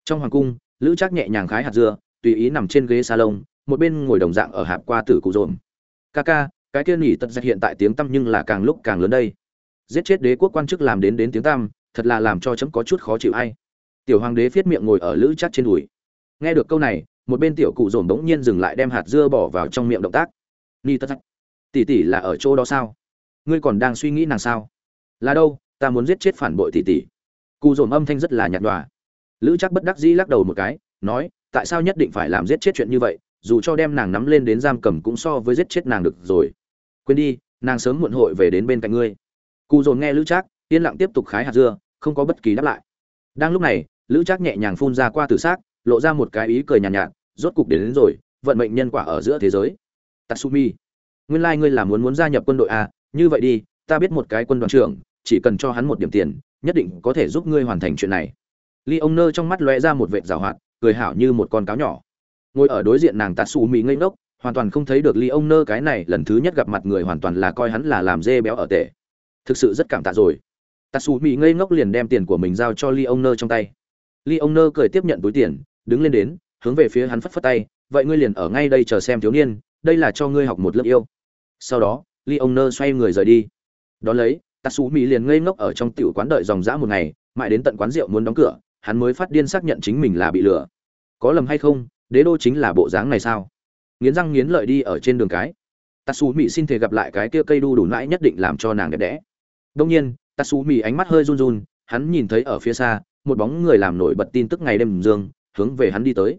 Trong hoàng cung, lữ chắc nhẹ nhàng khái hạt dưa, tùy ý nằm trên ghế salon một bên ngồi đồng dạng ở hạp qua tử cụ dồn ca ca, cái kia nỉ tật giặc hiện tại tiếng tăm nhưng là càng lúc càng lớn đây. Giết chết đế quốc quan chức làm đến đến tiếng tăm, thật là làm cho chấm có chút khó chịu ai. Tiểu hoàng đế viết miệng ngồi ở lữ chắc trên đùi. Nghe được câu này, một bên tiểu cụ dồn bỗng nhiên dừng lại đem hạt dưa bỏ vào trong miệng động tác. Ni tất tỷ tỷ là ở chỗ đó sao? Ngươi còn đang suy nghĩ nàng sao? Là đâu, ta muốn giết chết phản bội tỷ tỷ. Cụ dồn âm thanh rất là nhạt nhòa. Lữ chắc bất đắc dĩ lắc đầu một cái, nói, tại sao nhất định phải làm giết chết chuyện như vậy? Dù cho đem nàng nắm lên đến giam cầm cũng so với giết chết nàng được rồi. Quên đi nàng sớm muộn hội về đến bên cạnh ngươi. Cụ dồn nghe lữ trác yên lặng tiếp tục khái hạt dưa không có bất kỳ đáp lại. Đang lúc này lữ trác nhẹ nhàng phun ra qua tử xác lộ ra một cái ý cười nhàn nhạt, nhạt rốt cục đến, đến rồi vận mệnh nhân quả ở giữa thế giới. Tatsumi nguyên lai ngươi là muốn muốn gia nhập quân đội à như vậy đi ta biết một cái quân đoàn trưởng chỉ cần cho hắn một điểm tiền nhất định có thể giúp ngươi hoàn thành chuyện này. Ly ông nơ trong mắt lóe ra một vệt rào hoạt cười hảo như một con cáo nhỏ ngồi ở đối diện nàng tatsumi ngây ngốc, hoàn toàn không thấy được ly ông nơ cái này lần thứ nhất gặp mặt người hoàn toàn là coi hắn là làm dê béo ở tệ. Thực sự rất cảm tạ rồi. Tatsumi ngây ngốc liền đem tiền của mình giao cho ly ông nơ trong tay. Ly ông nơ cười tiếp nhận túi tiền, đứng lên đến, hướng về phía hắn phất phất tay, vậy ngươi liền ở ngay đây chờ xem thiếu niên, đây là cho ngươi học một lớp yêu. Sau đó ly ông nơ xoay người rời đi. Đón lấy tatsu mỹ liền ngây ngốc ở trong tiểu quán đợi dòng dã một ngày, mãi đến tận quán rượu muốn đóng cửa, hắn mới phát điên xác nhận chính mình là bị lừa. Có lầm hay không đế đô chính là bộ dáng này sao? Nghiến răng nghiến lợi đi ở trên đường cái. Tatsu mỹ xin thể gặp lại cái kia cây đu đủ mãi nhất định làm cho nàng đẹp đẽ. Đông nhiên tatsu mỹ ánh mắt hơi run run, hắn nhìn thấy ở phía xa, một bóng người làm nổi bật tin tức ngày đêm dương, hướng về hắn đi tới.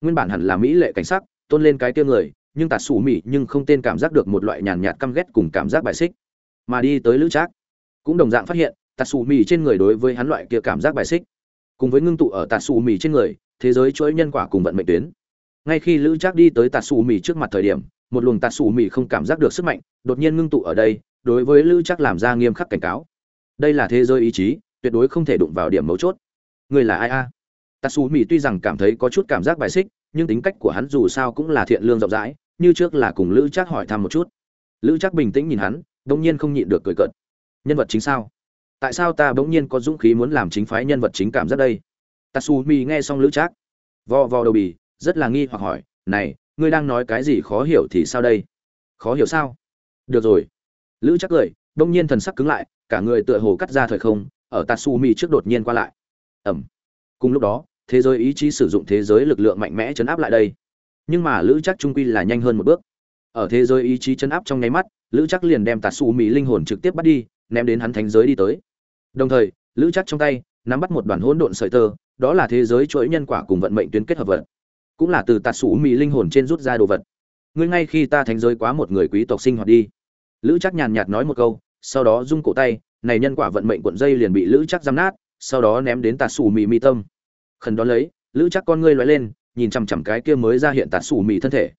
Nguyên bản hẳn là mỹ lệ cảnh sắc, tôn lên cái kia người, nhưng tatsu mỹ nhưng không tên cảm giác được một loại nhàn nhạt căm ghét cùng cảm giác bài xích. Mà đi tới lữ trác, cũng đồng dạng phát hiện tatsu mỹ trên người đối với hắn loại kia cảm giác bài xích. Cùng với ngưng tụ ở tatsu mỹ trên người thế giới chuỗi nhân quả cùng vận mệnh tuyến. Ngay khi lữ trác đi tới tatsu mỹ trước mặt thời điểm, một luồng tatsu mỹ không cảm giác được sức mạnh, đột nhiên ngưng tụ ở đây, đối với lữ trác làm ra nghiêm khắc cảnh cáo. Đây là thế giới ý chí, tuyệt đối không thể đụng vào điểm mấu chốt. Người là ai a? Tatsu mỹ tuy rằng cảm thấy có chút cảm giác bài xích, nhưng tính cách của hắn dù sao cũng là thiện lương rộng rãi, như trước là cùng lữ trác hỏi thăm một chút. Lữ trác bình tĩnh nhìn hắn bỗng nhiên không nhịn được cười cợt. Nhân vật chính sao? Tại sao ta bỗng nhiên có dũng khí muốn làm chính phái nhân vật chính cảm giác đây? Tatsumi nghe xong lữ trác. Vò vò đầu bì, rất là nghi hoặc hỏi, này, ngươi đang nói cái gì khó hiểu thì sao đây? Khó hiểu sao? Được rồi. Lữ chắc cười, đông nhiên thần sắc cứng lại, cả người tựa hồ cắt ra thời không, ở tatsumi trước đột nhiên qua lại. Ẩm. Cùng lúc đó, thế giới ý chí sử dụng thế giới lực lượng mạnh mẽ chấn áp lại đây. Nhưng mà lữ chắc trung quy là nhanh hơn một bước. Ở thế giới ý chí chấn áp trong nháy mắt, lữ chắc liền đem tatsumi linh hồn trực tiếp bắt đi, ném đến hắn thánh giới đi tới. Đồng thời, lữ chắc trong tay, nắm bắt một đoàn hỗn độn sợi tơ đó là thế giới chuỗi nhân quả cùng vận mệnh tuyến kết hợp vật, cũng là từ tạt sủ mỹ linh hồn trên rút ra đồ vật. Ngươi ngay khi ta thánh giới quá một người quý tộc sinh hoạt đi. Lữ chắc nhàn nhạt nói một câu, sau đó rung cổ tay, này nhân quả vận mệnh cuộn dây liền bị lữ chắc giam nát, sau đó ném đến tạt sủ mỹ mi tâm. Khẩn đón lấy, lữ chắc con ngươi loay lên, nhìn chằm chằm cái kia mới ra hiện tạt sủ mỹ thân thể.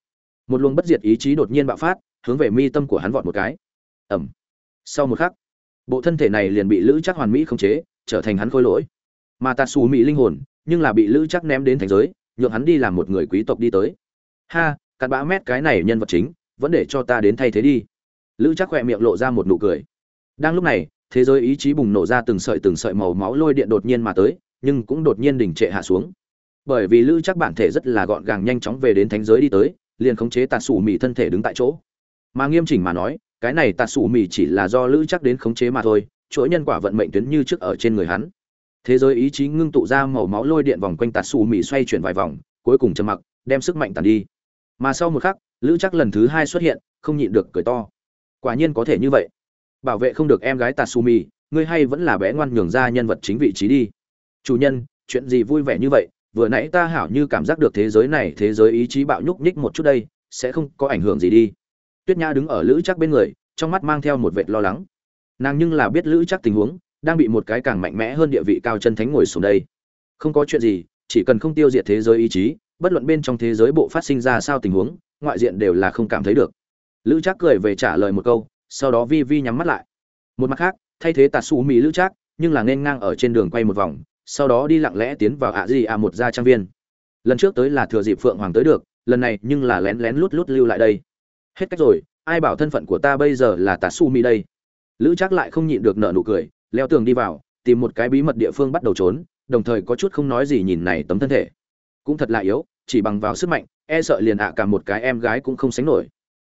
Một luồng bất diệt ý chí đột nhiên bạo phát, hướng về mi tâm của hắn vọt một cái. Ẩm sau một khắc, bộ thân thể này liền bị lữ chắc hoàn mỹ khống chế, trở thành hắn khôi lỗi mà tạt xù mỹ linh hồn, nhưng là bị lữ chắc ném đến thành giới, nhượng hắn đi làm một người quý tộc đi tới. Ha, cặn bã mét cái này nhân vật chính, vẫn để cho ta đến thay thế đi. Lữ chắc khỏe miệng lộ ra một nụ cười. Đang lúc này, thế giới ý chí bùng nổ ra từng sợi từng sợi màu máu lôi điện đột nhiên mà tới, nhưng cũng đột nhiên đỉnh trệ hạ xuống. Bởi vì lữ chắc bản thể rất là gọn gàng nhanh chóng về đến thánh giới đi tới, liền khống chế tạt xù mỹ thân thể đứng tại chỗ. Mà nghiêm chỉnh mà nói, cái này tạt xù mì chỉ là do lữ chắc đến khống chế mà thôi, chuỗi nhân quả vận mệnh tuyến như trước ở trên người hắn thế giới ý chí ngưng tụ ra màu máu lôi điện vòng quanh tạt xù mì xoay chuyển vài vòng, cuối cùng trầm mặc, đem sức mạnh tàn đi. Mà sau một khắc, lữ chắc lần thứ hai xuất hiện, không nhịn được cười to. Quả nhiên có thể như vậy. Bảo vệ không được em gái tạt xù mì, ngươi hay vẫn là bé ngoan nhường ra nhân vật chính vị trí đi. Chủ nhân, chuyện gì vui vẻ như vậy? Vừa nãy ta hảo như cảm giác được thế giới này, thế giới ý chí bạo nhúc nhích một chút đây, sẽ không có ảnh hưởng gì đi. Tuyết nhã đứng ở lữ chắc bên người, trong mắt mang theo một vệt lo lắng. Nàng nhưng là biết lữ chắc tình huống đang bị một cái càng mạnh mẽ hơn địa vị cao chân thánh ngồi xuống đây. Không có chuyện gì chỉ cần không tiêu diệt thế giới ý chí bất luận bên trong thế giới bộ phát sinh ra sao tình huống ngoại diện đều là không cảm thấy được. Lữ Trác cười về trả lời một câu sau đó vi vi nhắm mắt lại. Một mặt khác thay thế tạt xù mỹ lữ Trác, nhưng là nên ngang ở trên đường quay một vòng sau đó đi lặng lẽ tiến vào ạ gì à một gia trang viên. Lần trước tới là thừa dịp phượng hoàng tới được lần này nhưng là lén lén lút lút lưu lại đây. Hết cách rồi ai bảo thân phận của ta bây giờ là tatsumi đây? Lữ Trác lại không nhịn được nợ nụ cười leo tường đi vào, tìm một cái bí mật địa phương bắt đầu trốn, đồng thời có chút không nói gì nhìn này tấm thân thể. Cũng thật là yếu, chỉ bằng vào sức mạnh e sợ liền ạ cả một cái em gái cũng không sánh nổi.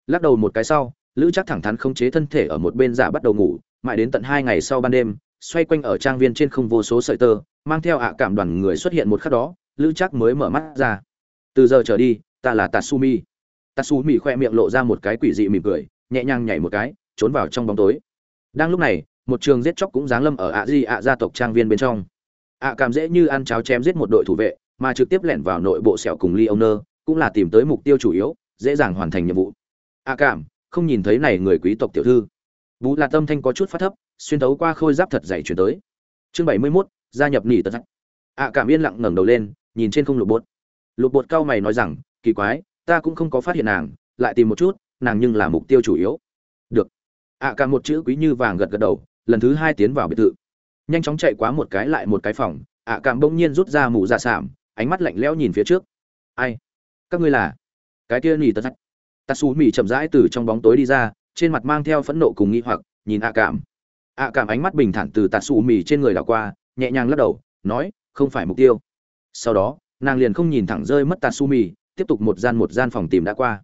Lắc đầu một cái sau, lữ chắc thẳng thắn không chế thân thể ở một bên giả bắt đầu ngủ, mãi đến tận hai ngày sau ban đêm, xoay quanh ở trang viên trên không vô số sợi tơ, mang theo ạ cảm đoàn người xuất hiện một khắc đó, lữ chắc mới mở mắt ra. Từ giờ trở đi, ta là tatsumi. Tatsumi khoe miệng lộ ra một cái quỷ dị mỉm cười, nhẹ nhàng nhảy một cái, trốn vào trong bóng tối. Đang lúc này một trường giết chóc cũng giáng lâm ở ạ di ạ gia tộc trang viên bên trong. Ạ cảm dễ như ăn cháo chém giết một đội thủ vệ mà trực tiếp lẻn vào nội bộ sẹo cùng ly ông nơ cũng là tìm tới mục tiêu chủ yếu dễ dàng hoàn thành nhiệm vụ. Ạ cảm không nhìn thấy này người quý tộc tiểu thư. Bú là tâm thanh có chút phát thấp xuyên thấu qua khôi giáp thật dày chuyển tới. Chương bảy mươi 71, gia nhập nỉ tật. Ạ cảm yên lặng ngẩng đầu lên nhìn trên không lục bột. Lục bột cao mày nói rằng kỳ quái ta cũng không có phát hiện nàng lại tìm một chút nàng nhưng là mục tiêu chủ yếu. Được. Ạ à, cả một chữ quý như vàng gật gật đầu lần thứ hai tiến vào biệt thự. Nhanh chóng chạy quá một cái lại một cái phòng ạ à, cảm bỗng nhiên rút ra mũ dạ sảm ánh mắt lạnh lẽo nhìn phía trước. Ai? Các ngươi là? Cái kia nỉ tật tạt xù mỉ chậm rãi từ trong bóng tối đi ra trên mặt mang theo phẫn nộ cùng nghi hoặc nhìn ạ cảm. Ạ cảm ánh mắt bình thản từ tạt xù mỉ trên người đảo qua nhẹ nhàng lắc đầu nói không phải mục tiêu. Sau đó nàng liền không nhìn thẳng rơi mất tạt xù mỉ tiếp tục một gian một gian phòng tìm đã qua.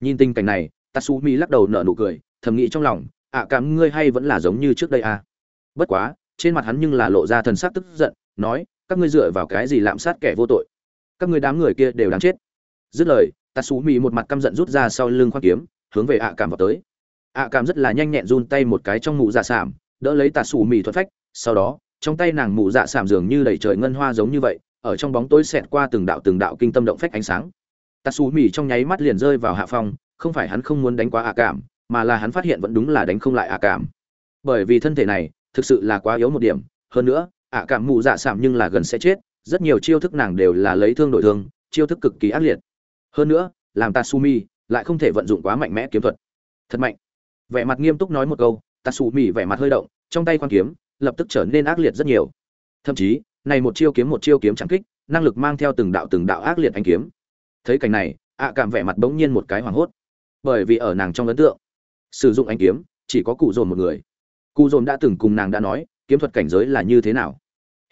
Nhìn tình cảnh này tatsumi lắc đầu nở nụ cười thầm nghĩ trong lòng ạ cảm ngươi hay vẫn là giống như trước đây à? Bất quá, trên mặt hắn nhưng là lộ ra thần sắc tức giận, nói, các ngươi dựa vào cái gì lạm sát kẻ vô tội? Các ngươi đám người kia đều đáng chết. Dứt lời tatsumi một mặt căm giận rút ra sau lưng khoác kiếm, hướng về ạ cảm vào tới. Ạ cảm rất là nhanh nhẹn run tay một cái trong mụ dạ sảm đỡ lấy tatsumi thuật phách, sau đó, trong tay nàng mụ dạ sảm dường như đầy trời ngân hoa giống như vậy, ở trong bóng tối xẹt qua từng đạo từng đạo kinh tâm động phách ánh sáng. Tatsumi trong nháy mắt liền rơi vào hạ phong, không phải hắn không muốn đánh quá ạ cảm mà là hắn phát hiện vẫn đúng là đánh không lại ạ cảm. Bởi vì thân thể này thực sự là quá yếu một điểm, hơn nữa, ạ cảm mụ dạ sảm nhưng là gần sẽ chết, rất nhiều chiêu thức nàng đều là lấy thương đổi thương, chiêu thức cực kỳ ác liệt. Hơn nữa, làm tatsumi lại không thể vận dụng quá mạnh mẽ kiếm thuật. Thật mạnh. Vẻ mặt nghiêm túc nói một câu, tatsumi vẻ mặt hơi động, trong tay quan kiếm lập tức trở nên ác liệt rất nhiều. Thậm chí, này một chiêu kiếm một chiêu kiếm chẳng kích, năng lực mang theo từng đạo từng đạo ác liệt anh kiếm. Thấy cảnh này, ạ cảm vẻ mặt bỗng nhiên một cái hoảng hốt. Bởi vì ở nàng trong ấn tượng sử dụng anh kiếm, chỉ có cụ dồn một người. Cụ dồn đã từng cùng nàng đã nói, kiếm thuật cảnh giới là như thế nào.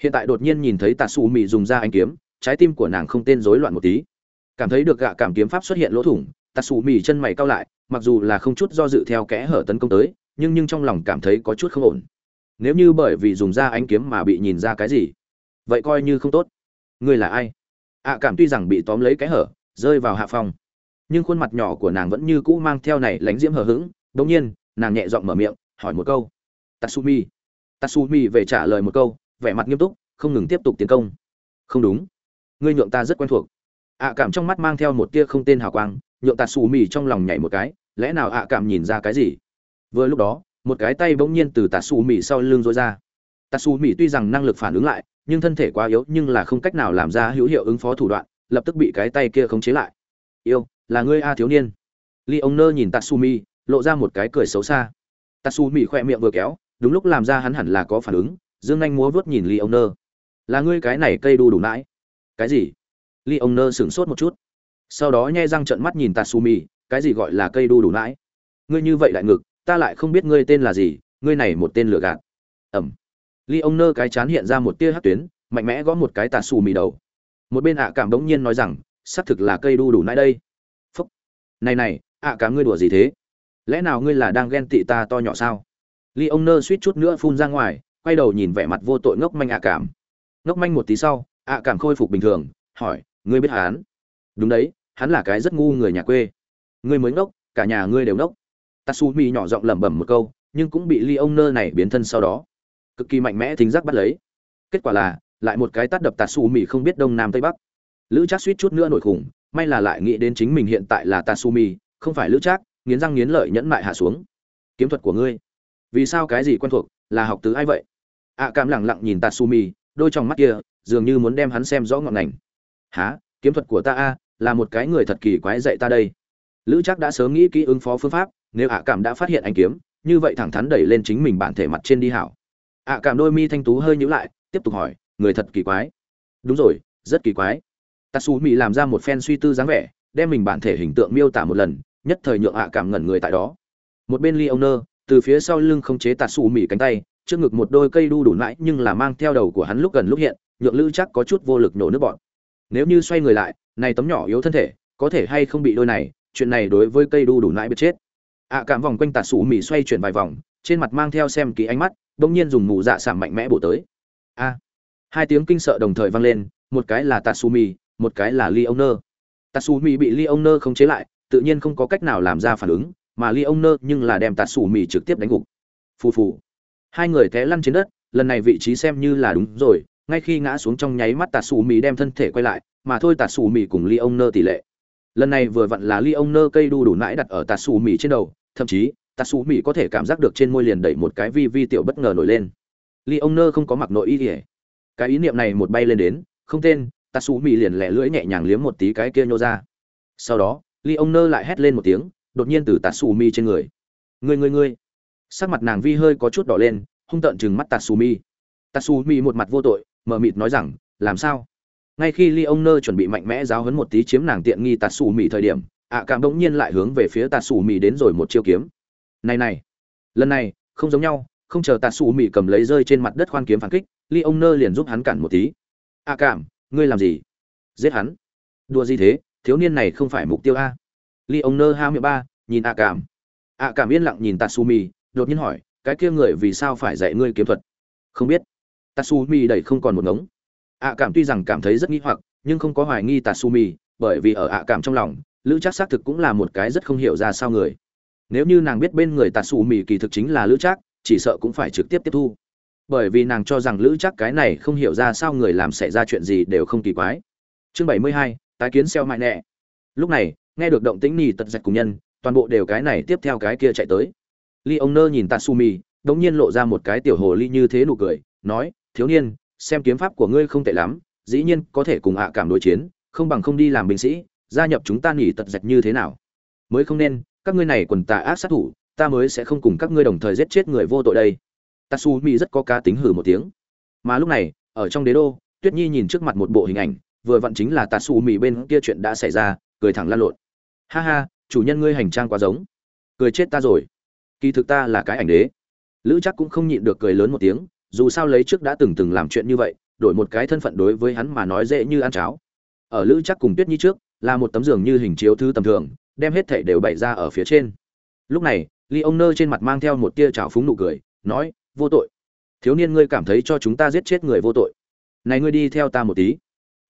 Hiện tại đột nhiên nhìn thấy tạ xù mị dùng ra anh kiếm, trái tim của nàng không tên rối loạn một tí. Cảm thấy được gạ cảm kiếm pháp xuất hiện lỗ thủng, tạ xù mị chân mày cao lại, mặc dù là không chút do dự theo kẽ hở tấn công tới, nhưng nhưng trong lòng cảm thấy có chút không ổn. Nếu như bởi vì dùng ra ánh kiếm mà bị nhìn ra cái gì, vậy coi như không tốt. Ngươi là ai? Ạ cảm tuy rằng bị tóm lấy cái hở, rơi vào hạ phòng, nhưng khuôn mặt nhỏ của nàng vẫn như cũ mang theo này lánh diễm hờ hững đống nhiên, nàng nhẹ giọng mở miệng, hỏi một câu. Tatsumi. Tatsumi về trả lời một câu, vẻ mặt nghiêm túc, không ngừng tiếp tục tiến công. Không đúng. Ngươi nhượng ta rất quen thuộc. Ạ cảm trong mắt mang theo một tia không tên hào quang, nhượng tatsumi trong lòng nhảy một cái, lẽ nào ạ cảm nhìn ra cái gì? Vừa lúc đó, một cái tay bỗng nhiên từ tatsumi sau lưng rối ra. Tatsumi tuy rằng năng lực phản ứng lại, nhưng thân thể quá yếu, nhưng là không cách nào làm ra hữu hiệu ứng phó thủ đoạn, lập tức bị cái tay kia khống chế lại. Yêu, là ngươi a thiếu niên. Ly ông nơ nhìn tatsumi lộ ra một cái cười xấu xa. Tatsumi khoe miệng vừa kéo, đúng lúc làm ra hắn hẳn là có phản ứng, dương anh múa vớt nhìn lee ông nơ. Là ngươi cái này cây đu đủ mãi cái gì? Lee ông nơ sửng sốt một chút. Sau đó nhai răng trợn mắt nhìn tatsumi cái gì gọi là cây đu đủ mãi ngươi như vậy đại ngực, ta lại không biết ngươi tên là gì, ngươi này một tên lừa gạt. Ẩm. Lee ông nơ cái chán hiện ra một tia hát tuyến, mạnh mẽ gõ một cái tatsumi đầu. Một bên ạ cảm đống nhiên nói rằng, xác thực là cây đu đủ nãi đây. Phúc. Này này, ạ cảm ngươi đùa gì thế? Lẽ nào ngươi là đang ghen tị ta to nhỏ sao? Ly ông nơ suýt chút nữa phun ra ngoài, quay đầu nhìn vẻ mặt vô tội ngốc manh ạ cảm. Ngốc manh một tí sau, ạ cảm khôi phục bình thường, hỏi, ngươi biết hắn? Đúng đấy, hắn là cái rất ngu người nhà quê. Ngươi mới ngốc, cả nhà ngươi đều ngốc. Tatsumi nhỏ giọng lẩm bẩm một câu, nhưng cũng bị ly ông nơ này biến thân sau đó. Cực kỳ mạnh mẽ thính giác bắt lấy. Kết quả là, lại một cái tát đập tatsumi không biết đông nam tây bắc. Lữ chắc suýt chút nữa nổi khủng, may là lại nghĩ đến chính mình hiện tại là tatsumi, không phải lữ chắc nghiến răng nghiến lợi nhẫn mại hạ xuống. Kiếm thuật của ngươi. Vì sao cái gì quen thuộc là học từ ai vậy? Ạ à, cảm lẳng lặng nhìn tatsumi đôi trong mắt kia dường như muốn đem hắn xem rõ ngọn ngành. Há kiếm thuật của ta a là một cái người thật kỳ quái dạy ta đây. Lữ chắc đã sớm nghĩ kỹ ứng phó phương pháp nếu ạ cảm đã phát hiện anh kiếm như vậy thẳng thắn đẩy lên chính mình bản thể mặt trên đi hảo. Ạ cảm đôi mi thanh tú hơi nhíu lại tiếp tục hỏi người thật kỳ quái. Đúng rồi rất kỳ quái. Tatsumi làm ra một phen suy tư dáng vẻ đem mình bản thể hình tượng miêu tả một lần nhất thời nhượng ạ cảm ngẩn người tại đó. Một bên ly owner từ phía sau lưng không chế tatsumi cánh tay, trước ngực một đôi cây đu đủ mãi nhưng là mang theo đầu của hắn lúc gần lúc hiện, nhượng lữ chắc có chút vô lực nổ nước bọn. Nếu như xoay người lại, này tấm nhỏ yếu thân thể, có thể hay không bị đôi này, chuyện này đối với cây đu đủ mãi biết chết. Ạ cảm vòng quanh tạt sủ mỉ xoay chuyển vài vòng, trên mặt mang theo xem kỹ ánh mắt, bỗng nhiên dùng mù dạ sảm mạnh mẽ bổ tới. A! Hai tiếng kinh sợ đồng thời vang lên, một cái là tatsumi một cái là lee owner tatsumi bị lee owner không chế lại tự nhiên không có cách nào làm ra phản ứng, mà ly ông nơ nhưng là đem tatsumi trực tiếp đánh gục. Phù phù. Hai người té lăn trên đất, lần này vị trí xem như là đúng rồi, ngay khi ngã xuống trong nháy mắt tatsumi đem thân thể quay lại, mà thôi tatsumi cùng ly ông nơ tỷ lệ. Lần này vừa vặn là ly ông nơ cây đu đủ nãi đặt ở tatsumi trên đầu, thậm chí tatsumi có thể cảm giác được trên môi liền đẩy một cái vi vi tiểu bất ngờ nổi lên. Ly ông nơ không có mặc nội y ỉa cái ý niệm này một bay lên đến, không tên tatsumi liền lẻ lưỡi nhẹ nhàng liếm một tí cái kia nhô ra. Sau đó ly ông nơ lại hét lên một tiếng đột nhiên từ tatsumi trên người. Ngươi, ngươi, ngươi. sắc mặt nàng vi hơi có chút đỏ lên hung tợn chừng mắt tatsumi. Tatsumi một mặt vô tội mờ mịt nói rằng làm sao? Ngay khi ly ông nơ chuẩn bị mạnh mẽ giáo hấn một tí chiếm nàng tiện nghi tatsumi thời điểm ạ cảm đống nhiên lại hướng về phía tatsumi đến rồi một chiêu kiếm. Này này lần này không giống nhau không chờ tatsumi cầm lấy rơi trên mặt đất khoan kiếm phản kích ly ông nơ liền giúp hắn cản một tí. A cảm ngươi làm gì? Giết hắn. Đùa gì thế? Thiếu niên này không phải mục tiêu a. Ly ông nơ hai mươi ba, nhìn ạ cảm. ạ cảm yên lặng nhìn tatsumi, đột nhiên hỏi, cái kia người vì sao phải dạy ngươi kiếm thuật? Không biết. Tatsumi đẩy không còn một ngống. ạ cảm tuy rằng cảm thấy rất nghi hoặc, nhưng không có hoài nghi tatsumi, bởi vì ở ạ cảm trong lòng, lữ chắc xác thực cũng là một cái rất không hiểu ra sao người. Nếu như nàng biết bên người tạt xù mì kỳ thực chính là lữ chắc, chỉ sợ cũng phải trực tiếp tiếp thu. Bởi vì nàng cho rằng lữ chắc cái này không hiểu ra sao người làm xảy ra chuyện gì đều không kỳ quái. Chương bảy mươi hai tái kiến xeo mại nẹ lúc này, nghe được động tĩnh nhì tật dạch cùng nhân, toàn bộ đều cái này tiếp theo cái kia chạy tới. Ly ông nơ nhìn tatsumi, đống nhiên lộ ra một cái tiểu hồ ly như thế nụ cười, nói, thiếu niên, xem kiếm pháp của ngươi không tệ lắm, dĩ nhiên có thể cùng hạ à cảm đối chiến, không bằng không đi làm binh sĩ, gia nhập chúng ta nhì tật dạch như thế nào? Mới không nên, các ngươi này quần tà ác sát thủ, ta mới sẽ không cùng các ngươi đồng thời giết chết người vô tội đây. Tatsumi rất có cá tính hử một tiếng. Mà lúc này, ở trong đế đô, tuyết nhi nhìn trước mặt một bộ hình ảnh vừa vặn chính là tatsumi bên kia chuyện đã xảy ra, cười thẳng lan lộn. Ha ha, chủ nhân ngươi hành trang quá giống. Cười chết ta rồi. Kỳ thực ta là cái ảnh đế. Lữ chắc cũng không nhịn được cười lớn một tiếng, dù sao lấy trước đã từng từng làm chuyện như vậy, đổi một cái thân phận đối với hắn mà nói dễ như ăn cháo. Ở lữ chắc cùng tuyết nhi trước, là một tấm giường như hình chiếu thư tầm thường, đem hết thảy đều bày ra ở phía trên. Lúc này ly ông nơ trên mặt mang theo một tia trào phúng nụ cười, nói, vô tội. Thiếu niên ngươi cảm thấy cho chúng ta giết chết người vô tội. Này ngươi đi theo ta một tí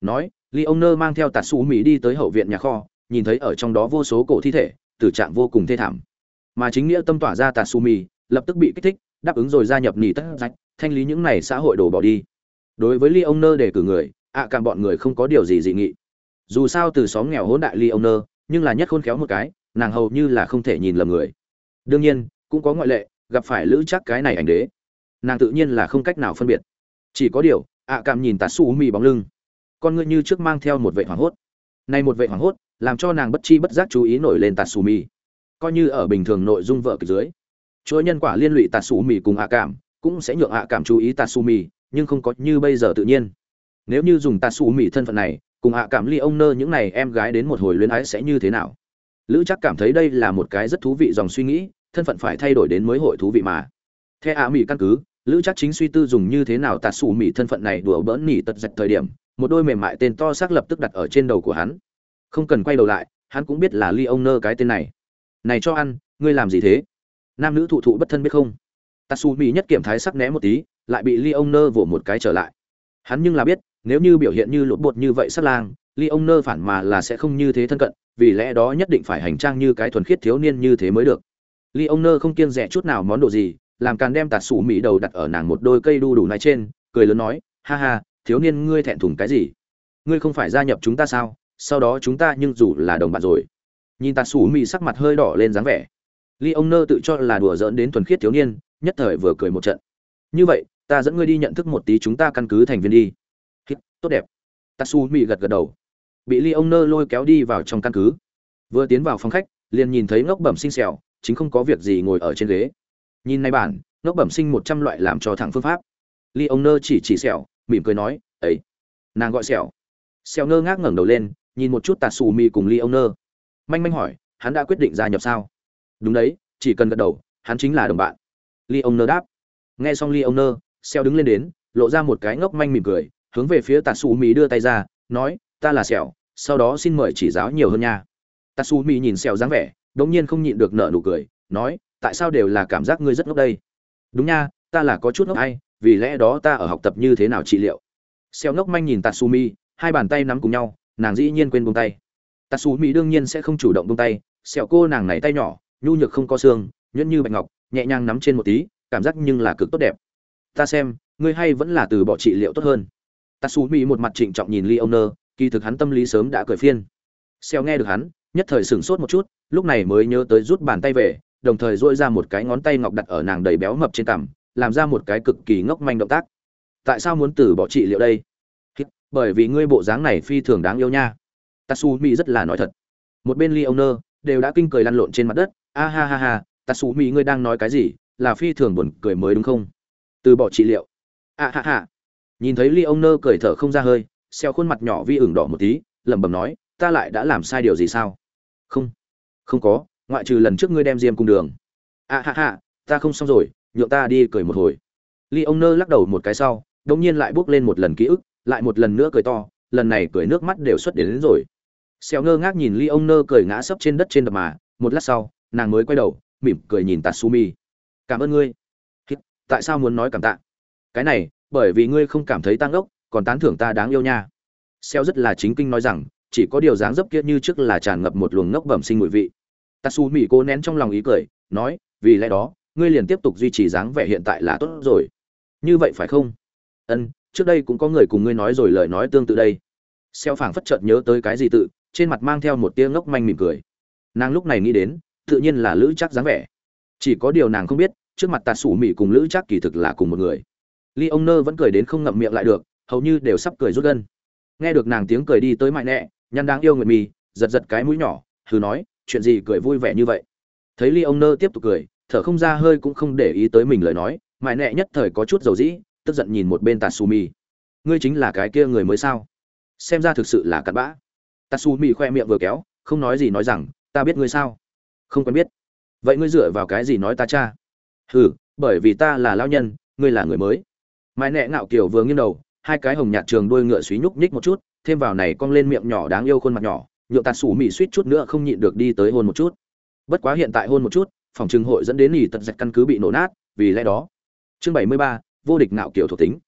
nói ly ông nơ mang theo tạt xù mỹ đi tới hậu viện nhà kho nhìn thấy ở trong đó vô số cổ thi thể tử trạng vô cùng thê thảm. Mà chính nghĩa tâm tỏa ra tạt xù mỹ lập tức bị kích thích đáp ứng rồi gia nhập nỉ tất rách thanh lý những này xã hội đổ bỏ đi. Đối với ly ông nơ để cử người ạ à, cảm bọn người không có điều gì dị nghị. Dù sao từ xóm nghèo hỗn đại ly ông nơ nhưng là nhất khôn khéo một cái nàng hầu như là không thể nhìn lầm người. Đương nhiên cũng có ngoại lệ gặp phải lữ chắc cái này ảnh đế. Nàng tự nhiên là không cách nào phân biệt. Chỉ có điều ạ à cảm nhìn tạt xù mì bóng lưng con ngươi như trước mang theo một vệ hoảng hốt. Nay một vệ hoảng hốt, làm cho nàng bất chi bất giác chú ý nổi lên tạt xù mì coi như ở bình thường nội dung vợ kịch dưới, chuỗi nhân quả liên lụy tạt xù mì cùng hạ cảm, cũng sẽ nhượng hạ cảm chú ý tạt xù mì nhưng không có như bây giờ tự nhiên. Nếu như dùng tạt xù mì thân phận này, cùng hạ cảm ly ông nơ những này em gái đến một hồi luyến ái sẽ như thế nào? Lữ chắc cảm thấy đây là một cái rất thú vị dòng suy nghĩ, thân phận phải thay đổi đến mới hội thú vị mà. Theo hạ mỹ căn cứ, lữ chắc chính suy tư dùng như thế nào tạt xù mỹ thân phận này đùa bỡn nỉ tật dạch thời điểm một đôi mềm mại tên to xác lập tức đặt ở trên đầu của hắn. Không cần quay đầu lại, hắn cũng biết là ly ông nơ cái tên này. Này cho ăn, ngươi làm gì thế? Nam nữ thụ thụ bất thân biết không? Tatsu mỹ nhất kiểm thái sắc né một tí, lại bị ly ông nơ vỗ một cái trở lại. Hắn nhưng là biết, nếu như biểu hiện như lột bột như vậy sắc lang ly ông nơ phản mà là sẽ không như thế thân cận, vì lẽ đó nhất định phải hành trang như cái thuần khiết thiếu niên như thế mới được. Ly ông nơ không kiêng rẻ chút nào món đồ gì, làm càn đem tạt sủ mỹ đầu đặt ở nàng một đôi cây đu đủ này trên, cười lớn nói, ha ha thiếu niên ngươi thẹn thùng cái gì? Ngươi không phải gia nhập chúng ta sao? Sau đó chúng ta nhưng dù là đồng bạn rồi. Nhìn tạt sủ mỹ sắc mặt hơi đỏ lên dáng vẻ. Ly ông nơ tự cho là đùa giỡn đến thuần khiết thiếu niên nhất thời vừa cười một trận. Như vậy ta dẫn ngươi đi nhận thức một tí chúng ta căn cứ thành viên đi. Hít, tốt đẹp. Tatsu mỹ gật gật đầu. Bị ly ông nơ lôi kéo đi vào trong căn cứ. Vừa tiến vào phòng khách liền nhìn thấy ngốc bẩm sinh xèo chính không có việc gì ngồi ở trên ghế. Nhìn này bản ngốc bẩm sinh một trăm loại làm cho thẳng phương pháp. Ly ông nơ chỉ chỉ xèo mỉm cười nói ấy. Nàng gọi sẹo. sẹo ngơ ngác ngẩng đầu lên nhìn một chút tạt xù mì cùng ly ông nơ manh manh hỏi hắn đã quyết định gia nhập sao? Đúng đấy chỉ cần gật đầu hắn chính là đồng bạn. Ly ông nơ đáp. Nghe xong ly ông nơ sẹo đứng lên đến lộ ra một cái ngốc manh mỉm cười hướng về phía tạt xù mì đưa tay ra nói ta là sẹo, sau đó xin mời chỉ giáo nhiều hơn nha. Tạt xù mì nhìn sẹo dáng vẻ đống nhiên không nhịn được nở nụ cười nói tại sao đều là cảm giác ngươi rất ngốc đây? Đúng nha ta là có chút ngốc hay vì lẽ đó ta ở học tập như thế nào trị liệu? Xeo ngốc manh nhìn tatsumi, hai bàn tay nắm cùng nhau, nàng dĩ nhiên quên buông tay. Tatsumi đương nhiên sẽ không chủ động buông tay xẹo cô nàng này tay nhỏ, nhu nhược không có xương, nhuyễn như bạch ngọc, nhẹ nhàng nắm trên một tí, cảm giác nhưng là cực tốt đẹp. Ta xem, ngươi hay vẫn là từ bỏ trị liệu tốt hơn. Tatsumi một mặt trịnh trọng nhìn lee owner kỳ thực hắn tâm lý sớm đã cười phiên. Xeo nghe được hắn, nhất thời sửng sốt một chút, lúc này mới nhớ tới rút bàn tay về, đồng thời dỗi ra một cái ngón tay ngọc đặt ở nàng đầy béo mập trên cằm làm ra một cái cực kỳ ngốc manh động tác. Tại sao muốn từ bỏ trị liệu đây? Bởi vì ngươi bộ dáng này phi thường đáng yêu nha. Tatsumi rất là nói thật. Một bên leoner đều đã kinh cười lăn lộn trên mặt đất. A ha ha ha, tatsumi ngươi đang nói cái gì? Là phi thường buồn cười mới đúng không? Từ bỏ trị liệu. A ha ha. Nhìn thấy leoner cười thở không ra hơi, xeo khuôn mặt nhỏ vi ửng đỏ một tí, lẩm bẩm nói, ta lại đã làm sai điều gì sao? Không không có, ngoại trừ lần trước ngươi đem diêm cung đường. A ha ha, ta không xong rồi nhượng ta đi cười một hồi. Ly ông nơ lắc đầu một cái sau đột nhiên lại bước lên một lần ký ức lại một lần nữa cười to lần này cười nước mắt đều xuất đến, đến rồi. Xéo ngơ ngác nhìn ly ông nơ cười ngã sấp trên đất trên đập mà một lát sau nàng mới quay đầu mỉm cười nhìn tatsumi. Cảm ơn ngươi. Tại sao muốn nói cảm tạ? Cái này bởi vì ngươi không cảm thấy tăng ốc còn tán thưởng ta đáng yêu nha. Xéo rất là chính kinh nói rằng chỉ có điều dáng dấp kia như trước là tràn ngập một luồng ngốc bẩm sinh mùi vị. Tatsumi cố nén trong lòng ý cười nói vì lẽ đó ngươi liền tiếp tục duy trì dáng vẻ hiện tại là tốt rồi. Như vậy phải không? Ân, trước đây cũng có người cùng ngươi nói rồi lời nói tương tự đây. Xeo phảng phất chợt nhớ tới cái gì tự, trên mặt mang theo một tia ngốc manh mỉm cười. Nàng lúc này nghĩ đến, tự nhiên là lữ chắc dáng vẻ. Chỉ có điều nàng không biết, trước mặt tạt sủ mỹ cùng lữ chắc kỳ thực là cùng một người. Ly ông nơ vẫn cười đến không ngậm miệng lại được, hầu như đều sắp cười rút gân. Nghe được nàng tiếng cười đi tới mại nẹ, nhăn đáng yêu nguyệt mì, giật giật cái mũi nhỏ thử nói, chuyện gì cười vui vẻ như vậy? Thấy ly ông nơ tiếp tục cười thở không ra hơi cũng không để ý tới mình lời nói mại nẹ nhất thời có chút dầu dĩ, tức giận nhìn một bên tatsumi. Ngươi chính là cái kia người mới sao? Xem ra thực sự là cặn bã. Tatsumi khoe miệng vừa kéo, không nói gì nói rằng, ta biết ngươi sao? Không quen biết. Vậy ngươi dựa vào cái gì nói ta cha? Hừ, bởi vì ta là lao nhân, ngươi là người mới. Mãi nẹ ngạo kiểu vừa nghiêng đầu, hai cái hồng nhạt trường đuôi ngựa suý nhúc nhích một chút, thêm vào này cong lên miệng nhỏ đáng yêu khuôn mặt nhỏ, nhựa tạt sủ mì suýt chút nữa không nhịn được đi tới hôn một chút. Bất quá hiện tại hôn một chút phòng trừng hội dẫn đến nỉ tật dạch căn cứ bị nổ nát, vì lẽ đó, chương bảy mươi ba, vô địch ngạo kiểu thuộc tính.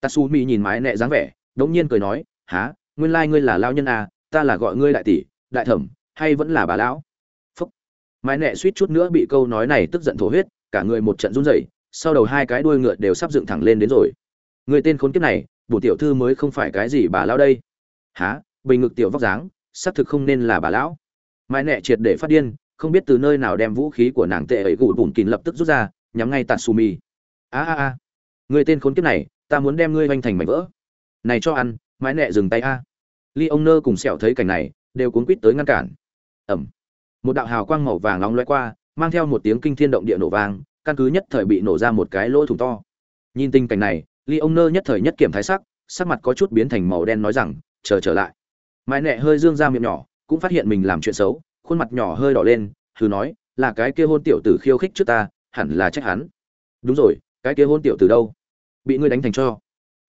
Tatsumi nhìn mái nẹ dáng vẻ, đống nhiên cười nói há nguyên lai ngươi là lao nhân à ta là gọi ngươi đại tỷ, đại thẩm, hay vẫn là bà lão? Phúc. Mái nẹ suýt chút nữa bị câu nói này tức giận thổ huyết, cả người một trận run rẩy, sau đầu hai cái đuôi ngựa đều sắp dựng thẳng lên đến rồi. Người tên khốn kiếp này, bổ tiểu thư mới không phải cái gì bà lão đây. Há bình ngực tiểu vóc dáng, xác thực không nên là bà lão. Mái nẹ triệt để phát điên không biết từ nơi nào đem vũ khí của nàng tệ ấy gù bùn kín lập tức rút ra, nhắm ngay tatsumi. A a a. Người tên khốn kiếp này, ta muốn đem ngươi hoành thành mảnh vỡ. Này cho ăn mái nẹ dừng tay a. Ly ông nơ cùng sẹo thấy cảnh này, đều cuốn quýt tới ngăn cản. Ẩm. Một đạo hào quang màu vàng nóng loay qua, mang theo một tiếng kinh thiên động địa nổ vang, căn cứ nhất thời bị nổ ra một cái lỗ thủng to. Nhìn tình cảnh này, ly ông nơ nhất thời nhất kiểm thái sắc sắc mặt có chút biến thành màu đen nói rằng, chờ trở lại. Mãi nẹ hơi dương ra miệng nhỏ, cũng phát hiện mình làm chuyện xấu khuôn mặt nhỏ hơi đỏ lên, thử nói, là cái kia hôn tiểu tử khiêu khích trước ta, hẳn là trách hắn. Đúng rồi, cái kia hôn tiểu tử đâu? Bị ngươi đánh thành cho.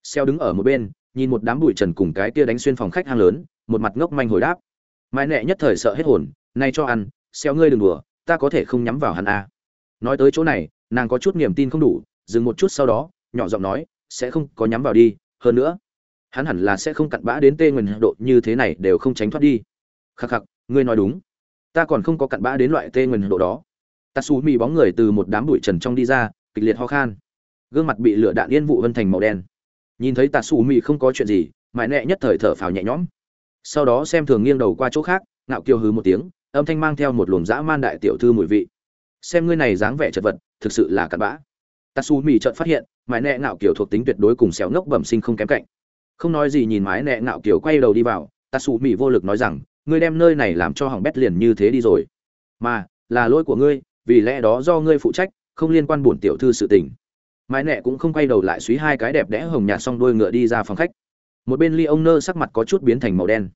Xeo đứng ở một bên, nhìn một đám bụi trần cùng cái kia đánh xuyên phòng khách hang lớn, một mặt ngốc manh hồi đáp. Mãi nẹ nhất thời sợ hết hồn nay cho ăn, xeo ngươi đừng đùa, ta có thể không nhắm vào hắn à. nói tới chỗ này, nàng có chút niềm tin không đủ, dừng một chút sau đó, nhỏ giọng nói, sẽ không có nhắm vào đi, hơn nữa, hắn hẳn là sẽ không cặn bã đến tê nguyền độ như thế này đều không tránh thoát đi. Khắc khắc, ngươi nói đúng ta còn không có cặn bã đến loại tê nguyền độ đó. Ta xù mì bóng người từ một đám bụi trần trong đi ra, kịch liệt ho khan. Gương mặt bị lửa đạn yên vụ vân thành màu đen. Nhìn thấy tà xù mì không có chuyện gì, mãi nẹ nhất thời thở phào nhẹ nhõm. Sau đó xem thường nghiêng đầu qua chỗ khác, ngạo kiều hứ một tiếng, âm thanh mang theo một luồng dã man đại tiểu thư mùi vị. Xem ngươi này dáng vẻ chật vật, thực sự là cặn bã. Tatsu mì chợt phát hiện, mãi nẹ ngạo kiều thuộc tính tuyệt đối cùng xéo ngốc bẩm sinh không kém cạnh. Không nói gì nhìn mái nẹ ngạo kiều quay đầu đi vào tatsu mì vô lực nói rằng ngươi đem nơi này làm cho hỏng bét liền như thế đi rồi. Mà, là lỗi của ngươi, vì lẽ đó do ngươi phụ trách, không liên quan bổn tiểu thư sự tình. Mai nẹ cũng không quay đầu lại suý hai cái đẹp đẽ hồng nhạt xong đôi ngựa đi ra phòng khách. Một bên ly ông nơ sắc mặt có chút biến thành màu đen.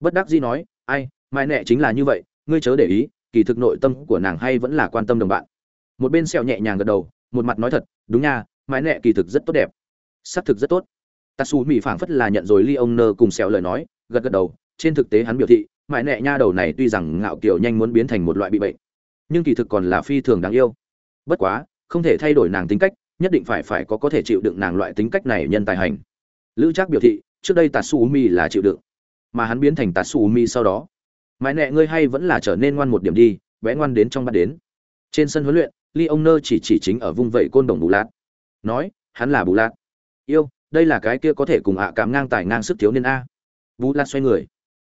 Bất đắc dĩ nói, ai Mai nẹ chính là như vậy, ngươi chớ để ý, kỳ thực nội tâm của nàng hay vẫn là quan tâm đồng bạn. Một bên sẹo nhẹ nhàng gật đầu, một mặt nói thật, đúng nha Mai nẹ kỳ thực rất tốt đẹp. Xác thực rất tốt. Tatsu mỹ phảng phất là nhận rồi ly ông nơ cùng sẹo lời nói, gật gật đầu trên thực tế hắn biểu thị, mãi nẹ nha đầu này tuy rằng ngạo kiểu nhanh muốn biến thành một loại bị bệnh, nhưng kỳ thực còn là phi thường đáng yêu. Bất quá, không thể thay đổi nàng tính cách, nhất định phải phải có có thể chịu đựng nàng loại tính cách này nhân tài hành. Lữ trác biểu thị, trước đây tatsu mi là chịu đựng, mà hắn biến thành tatsu mi sau đó. Mãi nẹ ngươi hay vẫn là trở nên ngoan một điểm đi vẽ ngoan đến trong bắt đến. Trên sân huấn luyện ly ông nơ chỉ chỉ chính ở vung vẩy côn đồng bù lạt. Nói, hắn là bù lạt. Yêu, đây là cái kia có thể cùng ạ à cảm ngang tài ngang sức thiếu niên a. Bù lạt xoay người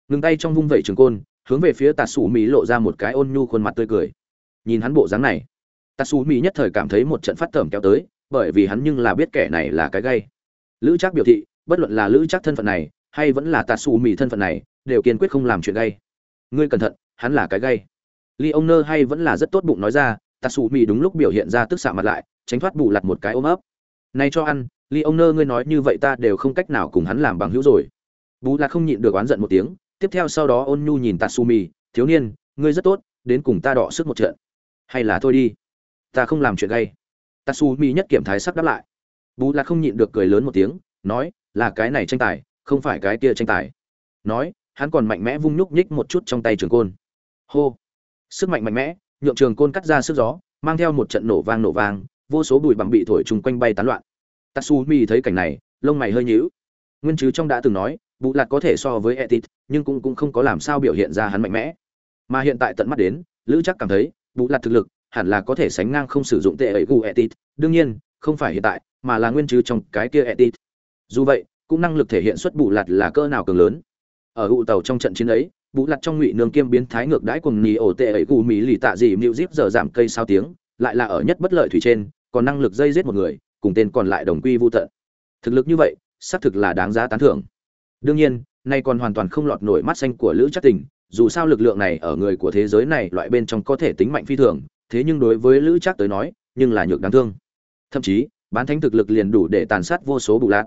ngừng tay trong vung vẩy trường côn, hướng về phía tà sủ mỹ lộ ra một cái ôn nhu khuôn mặt tươi cười nhìn hắn bộ dáng này tà sủ mỹ nhất thời cảm thấy một trận phát tởm kéo tới, bởi vì hắn nhưng là biết kẻ này là cái gây. lữ Trác biểu thị, bất luận là lữ Trác thân phận này, hay vẫn là tà sủ mỹ thân phận này, đều kiên quyết không làm chuyện gây. ngươi cẩn thận, hắn là cái gây. ly ông nơ hay vẫn là rất tốt bụng nói ra tạ xù mỹ đúng lúc biểu hiện ra tức xạ mặt lại, tránh thoát bù lặt một cái ôm ấp nay cho ăn, ly ông nơ ngươi nói như vậy ta đều không cách nào cùng hắn làm bằng hữu rồi bù lặt không nhịn được oán giận một tiếng tiếp theo sau đó ôn nhu nhìn tatsumi, thiếu niên, ngươi rất tốt, đến cùng ta đọ sức một trận. Hay là thôi đi, ta không làm chuyện gay. Tatsumi nhất kiểm thái sắp đáp lại. Bù là không nhịn được cười lớn một tiếng, nói, là cái này tranh tài, không phải cái kia tranh tài. Nói, hắn còn mạnh mẽ vung nhúc nhích một chút trong tay trường côn. Hô! Sức mạnh mạnh mẽ, nhượng trường côn cắt ra sức gió, mang theo một trận nổ vang nổ vang, vô số bụi bặm bị thổi chung quanh bay tán loạn. Tatsumi thấy cảnh này, lông mày hơi nhíu. Nguyên chứ trong đã từng nói bụ lạt có thể so với etit, nhưng cũng cũng không có làm sao biểu hiện ra hắn mạnh mẽ. Mà hiện tại tận mắt đến, lữ chắc cảm thấy bụ lạt thực lực hẳn là có thể sánh ngang không sử dụng tệ ấy gu etit. Đương nhiên, không phải hiện tại, mà là nguyên chứ trong cái kia etit. Dù vậy, cũng năng lực thể hiện xuất bụ lạt là cỡ nào cường lớn. Ở hụ tàu trong trận chiến ấy bụ Lạt trong ngụy nương kiêm biến thái ngược đãi cùng nhì ổ tệ ấy gu mỹ lì tạ gì mịu díp giờ giảm cây sao tiếng, lại là ở nhất bất lợi thủy trên, còn năng lực dây giết một người, cùng tên còn lại đồng quy vô tận. Thực lực như vậy, xác thực là đáng giá tán thưởng đương nhiên, nay còn hoàn toàn không lọt nổi mắt xanh của lữ chắc tình, dù sao lực lượng này ở người của thế giới này loại bên trong có thể tính mạnh phi thường, thế nhưng đối với lữ chắc tới nói, nhưng là nhược đáng thương. Thậm chí, bán thánh thực lực liền đủ để tàn sát vô số bù lạt.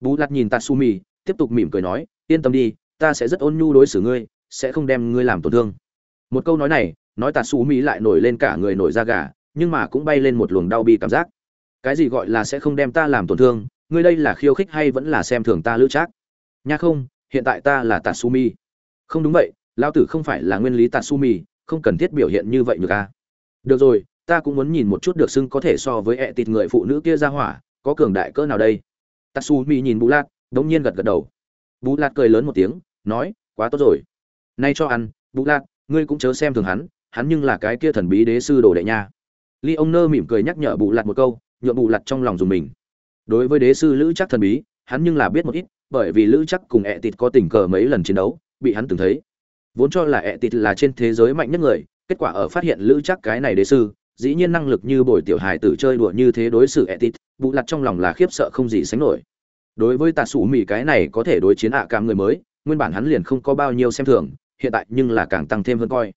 Bù lạt nhìn tatsumi, tiếp tục mỉm cười nói, yên tâm đi, ta sẽ rất ôn nhu đối xử ngươi, sẽ không đem ngươi làm tổn thương. Một câu nói này, nói tatsumi lại nổi lên cả người nổi da gà, nhưng mà cũng bay lên một luồng đau bi cảm giác. Cái gì gọi là sẽ không đem ta làm tổn thương, ngươi đây là khiêu khích hay vẫn là xem thường ta lữ trác? Nha không, hiện tại ta là tatsumi. Không đúng vậy lao tử không phải là nguyên lý tatsumi, không cần thiết biểu hiện như vậy được à? Được rồi, ta cũng muốn nhìn một chút được xưng có thể so với ẹ tịt người phụ nữ kia ra hỏa, có cường đại cỡ nào đây? Tatsumi nhìn bù lạt, đống nhiên gật gật đầu. Bù lạt cười lớn một tiếng, nói, quá tốt rồi. Nay cho ăn, bù lạt, ngươi cũng chớ xem thường hắn hắn nhưng là cái kia thần bí đế sư đồ đệ nha. Ly ông nơ mỉm cười nhắc nhở bù lạt một câu nhuộm bù lạt trong lòng dùng mình. Đối với đế sư lữ chắc thần bí, hắn nhưng là biết một ít bởi vì lữ chắc cùng ẹ tịt có tình cờ mấy lần chiến đấu bị hắn từng thấy. Vốn cho là ẹ tịt là trên thế giới mạnh nhất người kết quả ở phát hiện lữ chắc cái này đế sư dĩ nhiên năng lực như bồi tiểu hài tử chơi đùa như thế đối xử ẹ tịt vụ lặt trong lòng là khiếp sợ không gì sánh nổi. Đối với tạ sủ mỹ cái này có thể đối chiến ạ à cảm người mới nguyên bản hắn liền không có bao nhiêu xem thường hiện tại nhưng là càng tăng thêm hơn coi.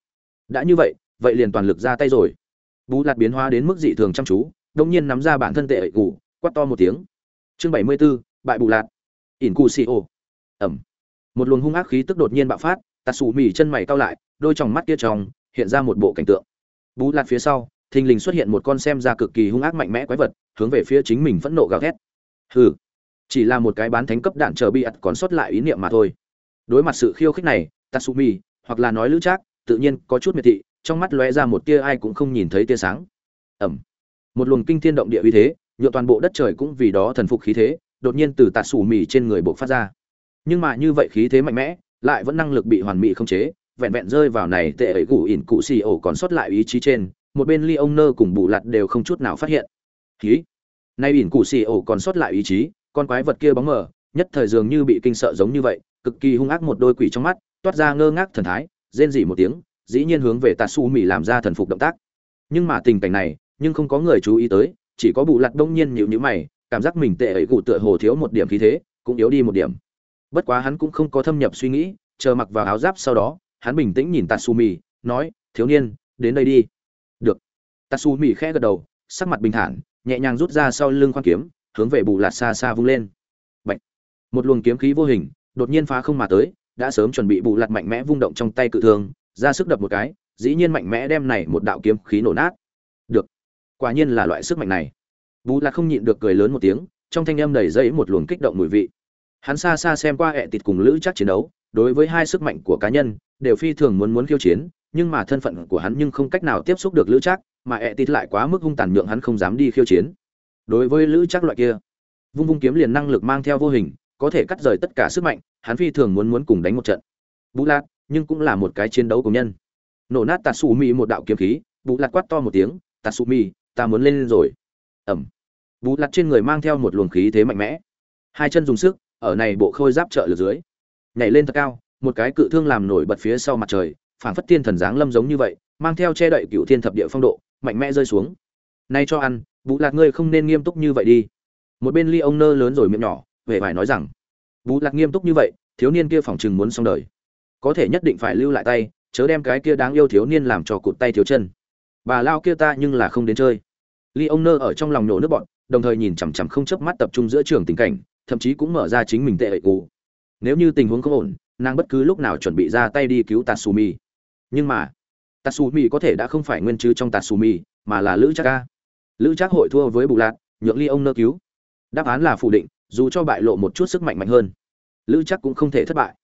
Đã như vậy vậy liền toàn lực ra tay rồi. Bù lặt biến hóa đến mức dị thường chăm chú đông nhiên nắm ra bản thân tệ ẩy cụ quát to một tiếng. Chương bảy mươi 74, bại bù lạt ỉn cu ô ẩm. Một luồng hung ác khí tức đột nhiên bạo phát tạt xù mì chân mày cao lại, đôi tròng mắt kia tròng, hiện ra một bộ cảnh tượng. Bú lạt phía sau, thình lình xuất hiện một con xem ra cực kỳ hung ác mạnh mẽ quái vật, hướng về phía chính mình phẫn nộ gào thét. Hừ. Chỉ là một cái bán thánh cấp đạn chờ bị ặt còn sót lại ý niệm mà thôi. Đối mặt sự khiêu khích này, tatsumi, hoặc là nói lữ trác, tự nhiên có chút miệt thị, trong mắt lóe ra một tia ai cũng không nhìn thấy tia sáng. Ẩm. Một luồng kinh thiên động địa uy thế nhựa toàn bộ đất trời cũng vì đó thần phục khí thế đột nhiên từ tạt sủ mì trên người buộc phát ra. Nhưng mà như vậy khí thế mạnh mẽ, lại vẫn năng lực bị hoàn mỹ không chế, vẹn vẹn rơi vào này tệ ấy gù ỉn cụ xì ổ còn sót lại ý chí trên, một bên ly ông nơ cùng bù lặt đều không chút nào phát hiện. Khí. Nay ỉn cụ xì ổ còn sót lại ý chí, con quái vật kia bóng mờ, nhất thời dường như bị kinh sợ giống như vậy, cực kỳ hung ác một đôi quỷ trong mắt, toát ra ngơ ngác thần thái, rên rỉ một tiếng, dĩ nhiên hướng về tatsu mỹ làm ra thần phục động tác. Nhưng mà tình cảnh này, nhưng không có người chú ý tới, chỉ có bù lặt đông nhiên nhịu nhữ mày cảm giác mình tệ ấy cụ tựa hồ thiếu một điểm khí thế, cũng yếu đi một điểm. Bất quá hắn cũng không có thâm nhập suy nghĩ, chờ mặc vào áo giáp sau đó, hắn bình tĩnh nhìn tatsumi, nói, thiếu niên, đến đây đi. Được. Tatsumi khẽ gật đầu, sắc mặt bình thản, nhẹ nhàng rút ra sau lưng khoan kiếm, hướng về bù lạt xa xa vung lên. Bạch. một luồng kiếm khí vô hình, đột nhiên phá không mà tới, đã sớm chuẩn bị bù lạt mạnh mẽ vung động trong tay cự thương, ra sức đập một cái, dĩ nhiên mạnh mẽ đem này một đạo kiếm khí nổ nát. Được. Quả nhiên là loại sức mạnh này bù là không nhịn được cười lớn một tiếng trong thanh âm đầy dây một luồng kích động mùi vị. Hắn xa xa xem qua ẹ tịt cùng lữ chắc chiến đấu đối với hai sức mạnh của cá nhân đều phi thường muốn muốn khiêu chiến nhưng mà thân phận của hắn nhưng không cách nào tiếp xúc được lữ chắc mà ẹ tịt lại quá mức hung tàn nhượng hắn không dám đi khiêu chiến. Đối với lữ chắc loại kia vung vung kiếm liền năng lực mang theo vô hình có thể cắt rời tất cả sức mạnh hắn phi thường muốn muốn cùng đánh một trận. Bù Lạc, nhưng cũng là một cái chiến đấu của nhân. Nổ nát tạt xù mi một đạo kiếm khí bù Lạc quát to một tiếng tạt xù mi ta muốn lên rồi ẩm. Bù lạt trên người mang theo một luồng khí thế mạnh mẽ. Hai chân dùng sức, ở này bộ khôi giáp trợ lực dưới. Nhảy lên thật cao, một cái cự thương làm nổi bật phía sau mặt trời, phảng phất thiên thần dáng lâm giống như vậy, mang theo che đậy cựu thiên thập địa phong độ, mạnh mẽ rơi xuống. Nay cho ăn bù lạt ngươi không nên nghiêm túc như vậy đi. Một bên ly ông nơ lớn rồi miệng nhỏ về phải nói rằng bù lạt nghiêm túc như vậy, thiếu niên kia phỏng chừng muốn xong đời. Có thể nhất định phải lưu lại tay, chớ đem cái kia đáng yêu thiếu niên làm cho cụt tay thiếu chân. Bà lao kia ta nhưng là không đến chơi ly ông nơ ở trong lòng nổ nước bọn, đồng thời nhìn chằm chằm không chớp mắt tập trung giữa trường tình cảnh, thậm chí cũng mở ra chính mình tệ ẩy cụ nếu như tình huống không ổn, nàng bất cứ lúc nào chuẩn bị ra tay đi cứu tatsumi. Nhưng mà, tatsumi có thể đã không phải nguyên chứ trong tatsumi, mà là lữ Trác ca lữ Trác hội thua với bù lạc nhượng ly ông nơ cứu. Đáp án là phủ định, dù cho bại lộ một chút sức mạnh mạnh hơn, lữ Trác cũng không thể thất bại.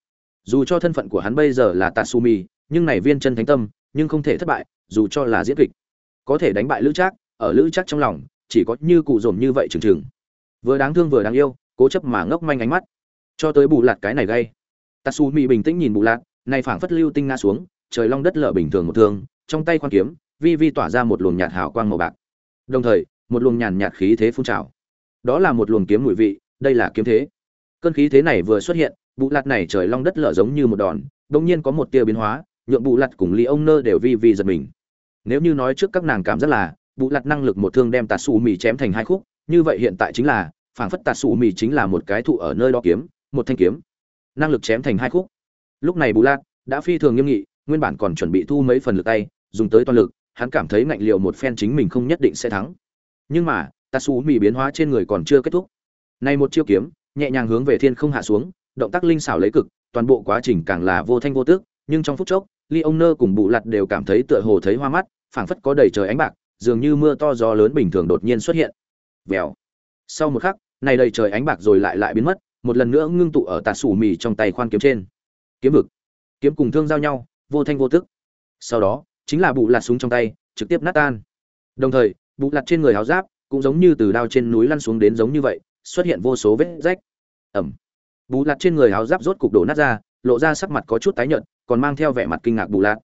Dù cho thân phận của hắn bây giờ là tatsumi, nhưng này viên chân thánh tâm, nhưng không thể thất bại, dù cho là diễn kịch. Có thể đánh bại lữ Trác ở lữ chắc trong lòng chỉ có như cụ dồn như vậy trừng trừng. Vừa đáng thương vừa đáng yêu cố chấp mà ngốc manh ánh mắt. Cho tới bù lạt cái này gây, Tatsu tatsumi bình tĩnh nhìn bù lạt này phảng phất lưu tinh ngã xuống trời long đất lở bình thường một thương trong tay khoan kiếm vi vi tỏa ra một luồng nhạt hào quang màu bạc. Đồng thời một luồng nhàn nhạt khí thế phun trào. Đó là một luồng kiếm mùi vị đây là kiếm thế. Cơn khí thế này vừa xuất hiện bù lạt này trời long đất lở giống như một đòn đông nhiên có một tia biến hóa nhuộm bù lạt cùng ly ông nơ đều vi vi giật mình. Nếu như nói trước các nàng cảm rất là bù lặt năng lực một thương đem tạt xù mì chém thành hai khúc, như vậy hiện tại chính là, phảng phất tạt xù mì chính là một cái thụ ở nơi đó kiếm, một thanh kiếm. Năng lực chém thành hai khúc. Lúc này bù lạt đã phi thường nghiêm nghị, nguyên bản còn chuẩn bị thu mấy phần lực tay, dùng tới toàn lực, hắn cảm thấy ngạnh liệu một phen chính mình không nhất định sẽ thắng. Nhưng mà tạt xù mì biến hóa trên người còn chưa kết thúc. Nay một chiêu kiếm, nhẹ nhàng hướng về thiên không hạ xuống, động tác linh xảo lấy cực, toàn bộ quá trình càng là vô thanh vô tức, nhưng trong phút chốc ly ông nơ cùng bù lặt đều cảm thấy tựa hồ thấy hoa mắt, phảng phất có đầy trời ánh bạc dường như mưa to gió lớn bình thường đột nhiên xuất hiện. Vèo. Sau một khắc, này đầy trời ánh bạc rồi lại lại biến mất, một lần nữa ngưng tụ ở tà sủ mì trong tay khoan kiếm trên. Kiếm vực. Kiếm cùng thương giao nhau, vô thanh vô tức. Sau đó, chính là bụ lạt súng trong tay, trực tiếp nát tan. Đồng thời bụ lạt trên người áo giáp cũng giống như từ đao trên núi lăn xuống đến giống như vậy, xuất hiện vô số vết rách. Ẩm. Bù lạt trên người áo giáp rốt cục đổ nát ra, lộ ra sắc mặt có chút tái nhợt, còn mang theo vẻ mặt kinh ngạc bù lạt.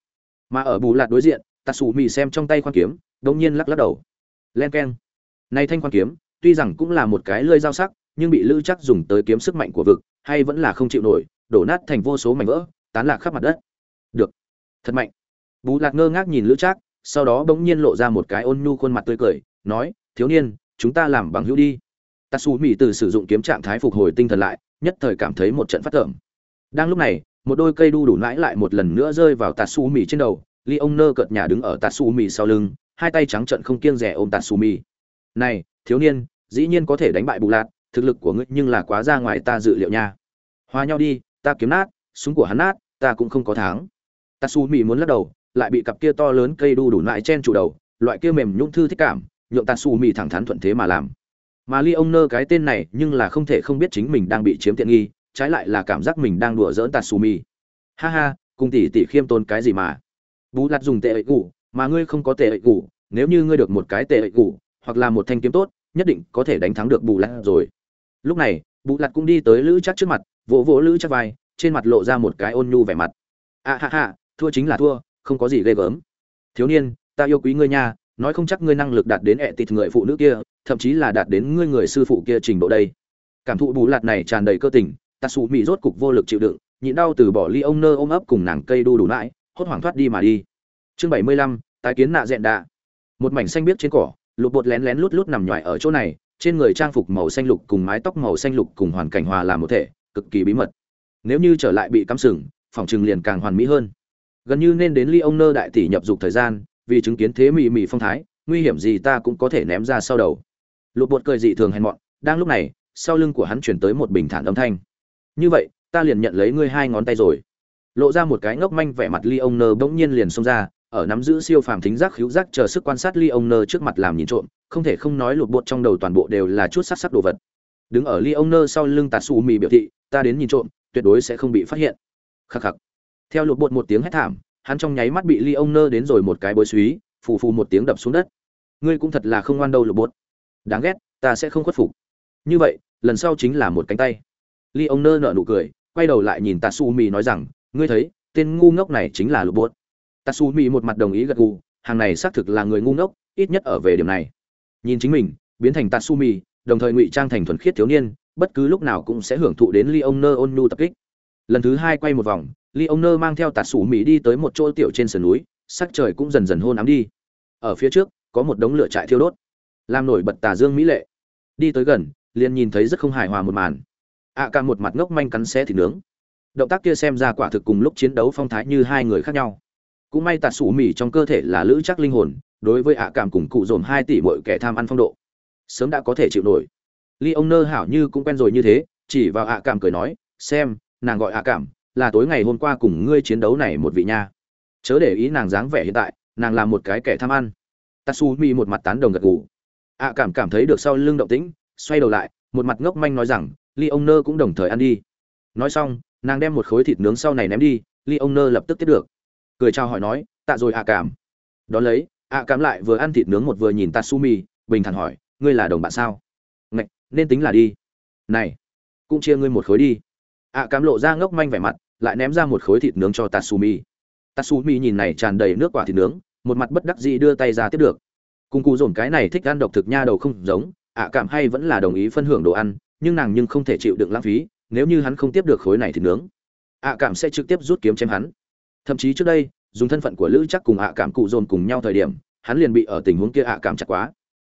Mà ở bù lạt đối diện, tà sủ mì xem trong tay khoan kiếm đột nhiên lắc lắc đầu. Len keng. Nay thanh quan kiếm, tuy rằng cũng là một cái lưỡi dao sắc, nhưng bị lữ chắc dùng tới kiếm sức mạnh của vực, hay vẫn là không chịu nổi, đổ nát thành vô số mảnh vỡ, tán lạc khắp mặt đất. Được. Thật mạnh. Bù lạc ngơ ngác nhìn lữ trác, sau đó bỗng nhiên lộ ra một cái ôn nhu khuôn mặt tươi cười, nói, thiếu niên, chúng ta làm bằng hữu đi. Tatsu mỹ từ sử dụng kiếm trạng thái phục hồi tinh thần lại, nhất thời cảm thấy một trận phát tưởng đang lúc này, một đôi cây đu đủ nãi lại một lần nữa rơi vào tatsu mỹ trên đầu ly ông nơ cợt nhà đứng ở tatsu mỹ sau lưng hai tay trắng trận không kiêng rẻ ôm tatsu này thiếu niên dĩ nhiên có thể đánh bại bù lạc thực lực của ngươi nhưng là quá ra ngoài ta dự liệu nha. Hòa nhau đi ta kiếm nát súng của hắn nát ta cũng không có tháng tatsu muốn lắc đầu lại bị cặp kia to lớn cây đu đủ lại chen chủ đầu loại kia mềm nhũn thư thích cảm nhượng tatsu thẳng thắn thuận thế mà làm. Mà ly ông nơ cái tên này nhưng là không thể không biết chính mình đang bị chiếm tiện nghi trái lại là cảm giác mình đang đùa dỡn tatsu ha ha cùng tỷ tỷ khiêm tôn cái gì mà? Bù lạt dùng tệ ệ củ, mà ngươi không có tệ ệ củ nếu như ngươi được một cái tệ ệ cũ hoặc là một thanh kiếm tốt, nhất định có thể đánh thắng được bù lặt rồi. Lúc này, bù lặt cũng đi tới lữ chắc trước mặt, vỗ vỗ lữ chắc vai, trên mặt lộ ra một cái ôn nhu vẻ mặt. A ha ha, thua chính là thua, không có gì ghê gớm. Thiếu niên, ta yêu quý ngươi nha, nói không chắc ngươi năng lực đạt đến ẹ tịt người phụ nữ kia, thậm chí là đạt đến ngươi người sư phụ kia trình độ đây. Cảm thụ bù lạt này tràn đầy cơ tình, ta xù mị rốt cục vô lực chịu đựng, nhịn đau từ bỏ ly ông nơ ôm ấp cùng nàng cây đu đủ nãi, hốt hoảng thoát đi mà đi. Chương bảy mươi lăm, tái kiến nạ dẹn đạ một mảnh xanh biếc trên cỏ lục bột lén lén lút lút nằm nhoài ở chỗ này, trên người trang phục màu xanh lục cùng mái tóc màu xanh lục cùng hoàn cảnh hòa làm một thể, cực kỳ bí mật. Nếu như trở lại bị cắm sừng, phòng trừng liền càng hoàn mỹ hơn. Gần như nên đến ly ông nơ đại tỷ nhập dục thời gian, vì chứng kiến thế mì mì phong thái, nguy hiểm gì ta cũng có thể ném ra sau đầu. Lục bột cười dị thường hèn mọn, đang lúc này, sau lưng của hắn chuyển tới một bình thản âm thanh. Như vậy, ta liền nhận lấy ngươi hai ngón tay rồi. Lộ ra một cái ngốc manh vẻ mặt ly ông nơ bỗng nhiên liền xông ra ở nắm giữ siêu phàm thính giác khiếu giác chờ sức quan sát ly ông nơ trước mặt làm nhìn trộm, không thể không nói lụt bột trong đầu toàn bộ đều là chút sắc sắc đồ vật. Đứng ở ly ông nơ sau lưng tạt xù mì biểu thị, ta đến nhìn trộm, tuyệt đối sẽ không bị phát hiện. Khắc khắc. Theo lụt bột một tiếng hét thảm, hắn trong nháy mắt bị ly ông nơ đến rồi một cái bối suý phù phù một tiếng đập xuống đất. Ngươi cũng thật là không ngoan đâu lụt bột. Đáng ghét, ta sẽ không khuất phục. Như vậy, lần sau chính là một cánh tay. Ly ông nơ nở nụ cười, quay đầu lại nhìn tatsumi nói rằng, ngươi thấy, tên ngu ngốc này chính là lụt bột tatsumi một mặt đồng ý gật gù hàng này xác thực là người ngu ngốc ít nhất ở về điểm này. Nhìn chính mình biến thành tatsumi đồng thời ngụy trang thành thuần khiết thiếu niên bất cứ lúc nào cũng sẽ hưởng thụ đến leoner onnu tập kích. Lần thứ hai quay một vòng Leoner mang theo tatsumi đi tới một chỗ tiểu trên sườn núi sắc trời cũng dần dần hôn ám đi. Ở phía trước có một đống lửa trại thiêu đốt làm nổi bật tà dương mỹ lệ. Đi tới gần liền nhìn thấy rất không hài hòa một màn. Ạ à, cả một mặt ngốc manh cắn xé thịt nướng. Động tác kia xem ra quả thực cùng lúc chiến đấu phong thái như hai người khác nhau cũng may tạt sủ mì trong cơ thể là lữ chắc linh hồn, đối với ạ cảm cùng cụ dồn hai tỷ mọi kẻ tham ăn phong độ, sớm đã có thể chịu nổi. Ly ông nơ hảo như cũng quen rồi như thế, chỉ vào ạ cảm cười nói, xem, nàng gọi ạ cảm, là tối ngày hôm qua cùng ngươi chiến đấu này một vị nha. Chớ để ý nàng dáng vẻ hiện tại, nàng là một cái kẻ tham ăn. Tatsu Mi một mặt tán đồng gật gù. Ạ cảm cảm thấy được sau lưng động tĩnh, xoay đầu lại, một mặt ngốc manh nói rằng, ly ông nơ cũng đồng thời ăn đi. Nói xong, nàng đem một khối thịt nướng sau này ném đi, ly ông nơ lập tức tiếp được cười chào hỏi nói, tạ rồi ạ cảm. Đón lấy, ạ cảm lại vừa ăn thịt nướng một vừa nhìn tatsumi, bình thản hỏi, ngươi là đồng bạn sao? Ngạch, nên tính là đi. Này, cũng chia ngươi một khối đi. Ạ cảm lộ ra ngốc manh vẻ mặt, lại ném ra một khối thịt nướng cho tatsumi. Tatsumi nhìn này tràn đầy nước quả thịt nướng, một mặt bất đắc dĩ đưa tay ra tiếp được. Cùng cụ dồn cái này thích ăn độc thực nha đầu không giống, ạ cảm hay vẫn là đồng ý phân hưởng đồ ăn, nhưng nàng nhưng không thể chịu đựng lãng phí, nếu như hắn không tiếp được khối này thịt nướng, ạ cảm sẽ trực tiếp rút kiếm chém hắn thậm chí trước đây, dùng thân phận của lữ chắc cùng ạ cảm cụ dồn cùng nhau thời điểm, hắn liền bị ở tình huống kia ạ cảm chặt quá.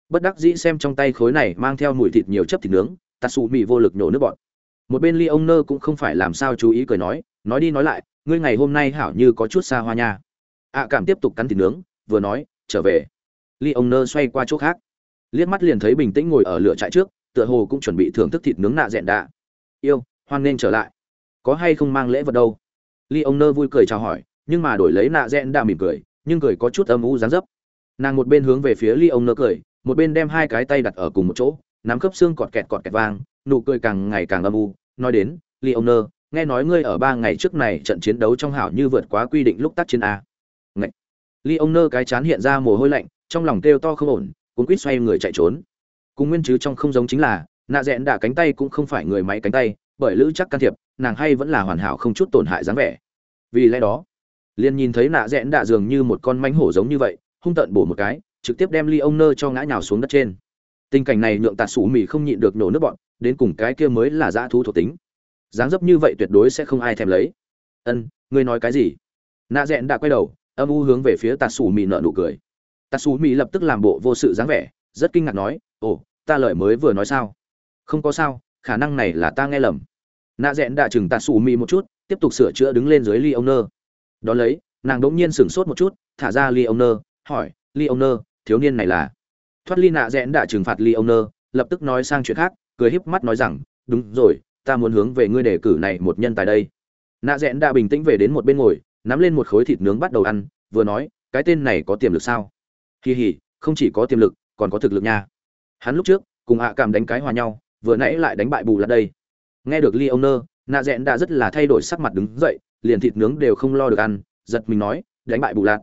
Bất đắc dĩ xem trong tay khối này mang theo mùi thịt nhiều chấp thịt nướng tatsumi vô lực nhổ nước bọt. Một bên ly ông nơ cũng không phải làm sao chú ý cười nói nói đi nói lại, ngươi ngày hôm nay hảo như có chút xa hoa nha. Ạ cảm tiếp tục cắn thịt nướng, vừa nói, trở về. Ly ông nơ xoay qua chỗ khác, liếc mắt liền thấy bình tĩnh ngồi ở lửa trại trước, tựa hồ cũng chuẩn bị thưởng thức thịt nướng nạ dẹn đạ. Yêu, hoan nên trở lại. Có hay không mang lễ vật đâu? Ly ông nơ vui cười chào hỏi nhưng mà đổi lấy nạ dẹn đã mỉm cười nhưng cười có chút âm u dáng dấp nàng một bên hướng về phía ly ông nơ cười một bên đem hai cái tay đặt ở cùng một chỗ nắm khớp xương cọt kẹt cọt kẹt vang nụ cười càng ngày càng âm u nói đến Li ông nơ nghe nói ngươi ở ba ngày trước này trận chiến đấu trong hảo như vượt quá quy định lúc tác chiến a. Ngậy. nơ cái chán hiện ra mồ hôi lạnh, trong lòng kêu to không ổn, cuốn quýt xoay người chạy trốn. Cùng nguyên chứ trong không giống chính là, nạ rẽn đã cánh tay cũng không phải người máy cánh tay, bởi lữ chắc can thiệp, nàng hay vẫn là hoàn hảo không chút tổn hại dáng vẻ. Vì lẽ đó, liền nhìn thấy nạ rẽn đả dường như một con mãnh hổ giống như vậy, hung tợn bổ một cái, trực tiếp đem ly ông nơ cho ngã nhào xuống đất trên. Tình cảnh này nhượng Tạt Sủ Mị không nhịn được nổ nước bọn, đến cùng cái kia mới là dã thú thuộc tính. Dáng dấp như vậy tuyệt đối sẽ không ai thèm lấy. Ân ngươi nói cái gì? Nạ rẽn đã quay đầu âm u hướng về phía tạt sủ mì nợ nụ cười. Tạt sủ mì lập tức làm bộ vô sự dáng vẻ rất kinh ngạc nói ồ ta lời mới vừa nói sao? Không có sao khả năng này là ta nghe lầm nạ rẽn đã chừng tạt xù mì một chút, tiếp tục sửa chữa đứng lên dưới ly ông nơ đón lấy, nàng đỗng nhiên sửng sốt một chút, thả ra ly ông nơ hỏi ly ông nơ thiếu niên này là? Thoát ly nạ rẽn đã trừng phạt ly ông nơ lập tức nói sang chuyện khác, cười híp mắt nói rằng, đúng rồi, ta muốn hướng về ngươi đề cử này một nhân tài đây. Nạ rẽn đã bình tĩnh về đến một bên ngồi, nắm lên một khối thịt nướng bắt đầu ăn, vừa nói, cái tên này có tiềm lực sao? Kỳ hỉ không chỉ có tiềm lực, còn có thực lực nha. Hắn lúc trước, cùng hạ cảm đánh cái hòa nhau, vừa nãy lại đánh bại bù lạt đây nghe được ly ông nơ nạ rẽn đã rất là thay đổi sắc mặt đứng dậy, liền thịt nướng đều không lo được ăn, giật mình nói, đánh bại bù lạt.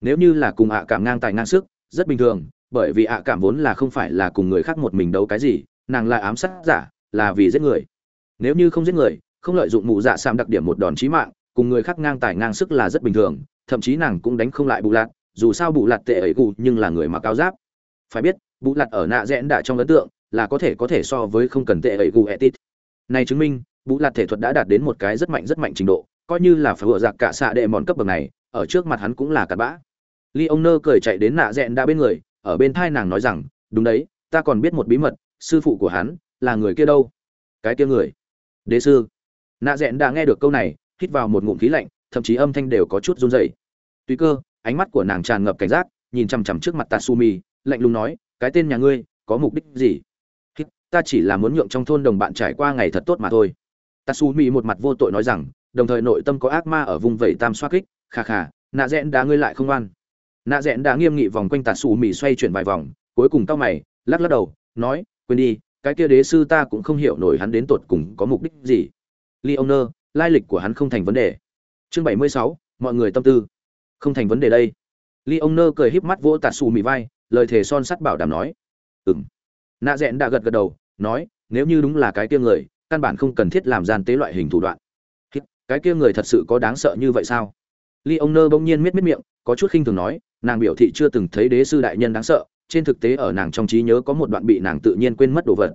Nếu như là cùng ạ cảm ngang tài ngang sức, rất bình thường, bởi vì ạ cảm vốn là không phải là cùng người khác một mình đấu cái gì, nàng là ám sát giả, là vì giết người. Nếu như không giết người, không lợi dụng mụ dạ sạm đặc điểm một đòn chí mạng, cùng người khác ngang tài ngang sức là rất bình thường, thậm chí nàng cũng đánh không lại bù lạt, dù sao bù lạt tệ ấy cụ nhưng là người mặc áo giáp. Phải biết, bù lạt ở nạ rẽn đã trong ấn tượng là có thể có thể so với không cần tệ ấy cụ etit này chứng minh vũ lạt thể thuật đã đạt đến một cái rất mạnh rất mạnh trình độ, coi như là phải vừa giặc cả xạ đệ mòn cấp bậc này, ở trước mặt hắn cũng là cặn bã. Ly ông nơ cười chạy đến nạ rẽn đã bên người, ở bên thai nàng nói rằng, đúng đấy, ta còn biết một bí mật, sư phụ của hắn là người kia đâu? Cái kia người? Đế sư. Nạ rẽn đã nghe được câu này, hít vào một ngụm khí lạnh, thậm chí âm thanh đều có chút run rẩy. Tùy cơ, ánh mắt của nàng tràn ngập cảnh giác, nhìn chằm chằm trước mặt tatsumi, lạnh lùng nói, cái tên nhà ngươi có mục đích gì? Ta chỉ là muốn nhượng trong thôn đồng bạn trải qua ngày thật tốt mà thôi. Tatsumi một mặt vô tội nói rằng đồng thời nội tâm có ác ma ở vùng vẩy tam xoa kích khà khà nạ rẽn đá ngươi lại không ăn nạ rẽn đã nghiêm nghị vòng quanh tatsumi xoay chuyển vài vòng cuối cùng tao mày lắc lắc đầu nói quên đi cái kia đế sư ta cũng không hiểu nổi hắn đến tột cùng có mục đích gì. Leoner, lai lịch của hắn không thành vấn đề. Chương bảy mươi sáu mọi người tâm tư. Không thành vấn đề đây. Leoner cười híp mắt vỗ tatsumi mì vai lời thề son sắt bảo đảm nói. Ừm. Nạ rẽn đã gật gật đầu nói, nếu như đúng là cái kia người, căn bản không cần thiết làm gian tế loại hình thủ đoạn. Cái kia người thật sự có đáng sợ như vậy sao? Ly ông nơ bỗng nhiên miết miết miệng, có chút khinh thường nói, nàng biểu thị chưa từng thấy đế sư đại nhân đáng sợ, trên thực tế ở nàng trong trí nhớ có một đoạn bị nàng tự nhiên quên mất đồ vật.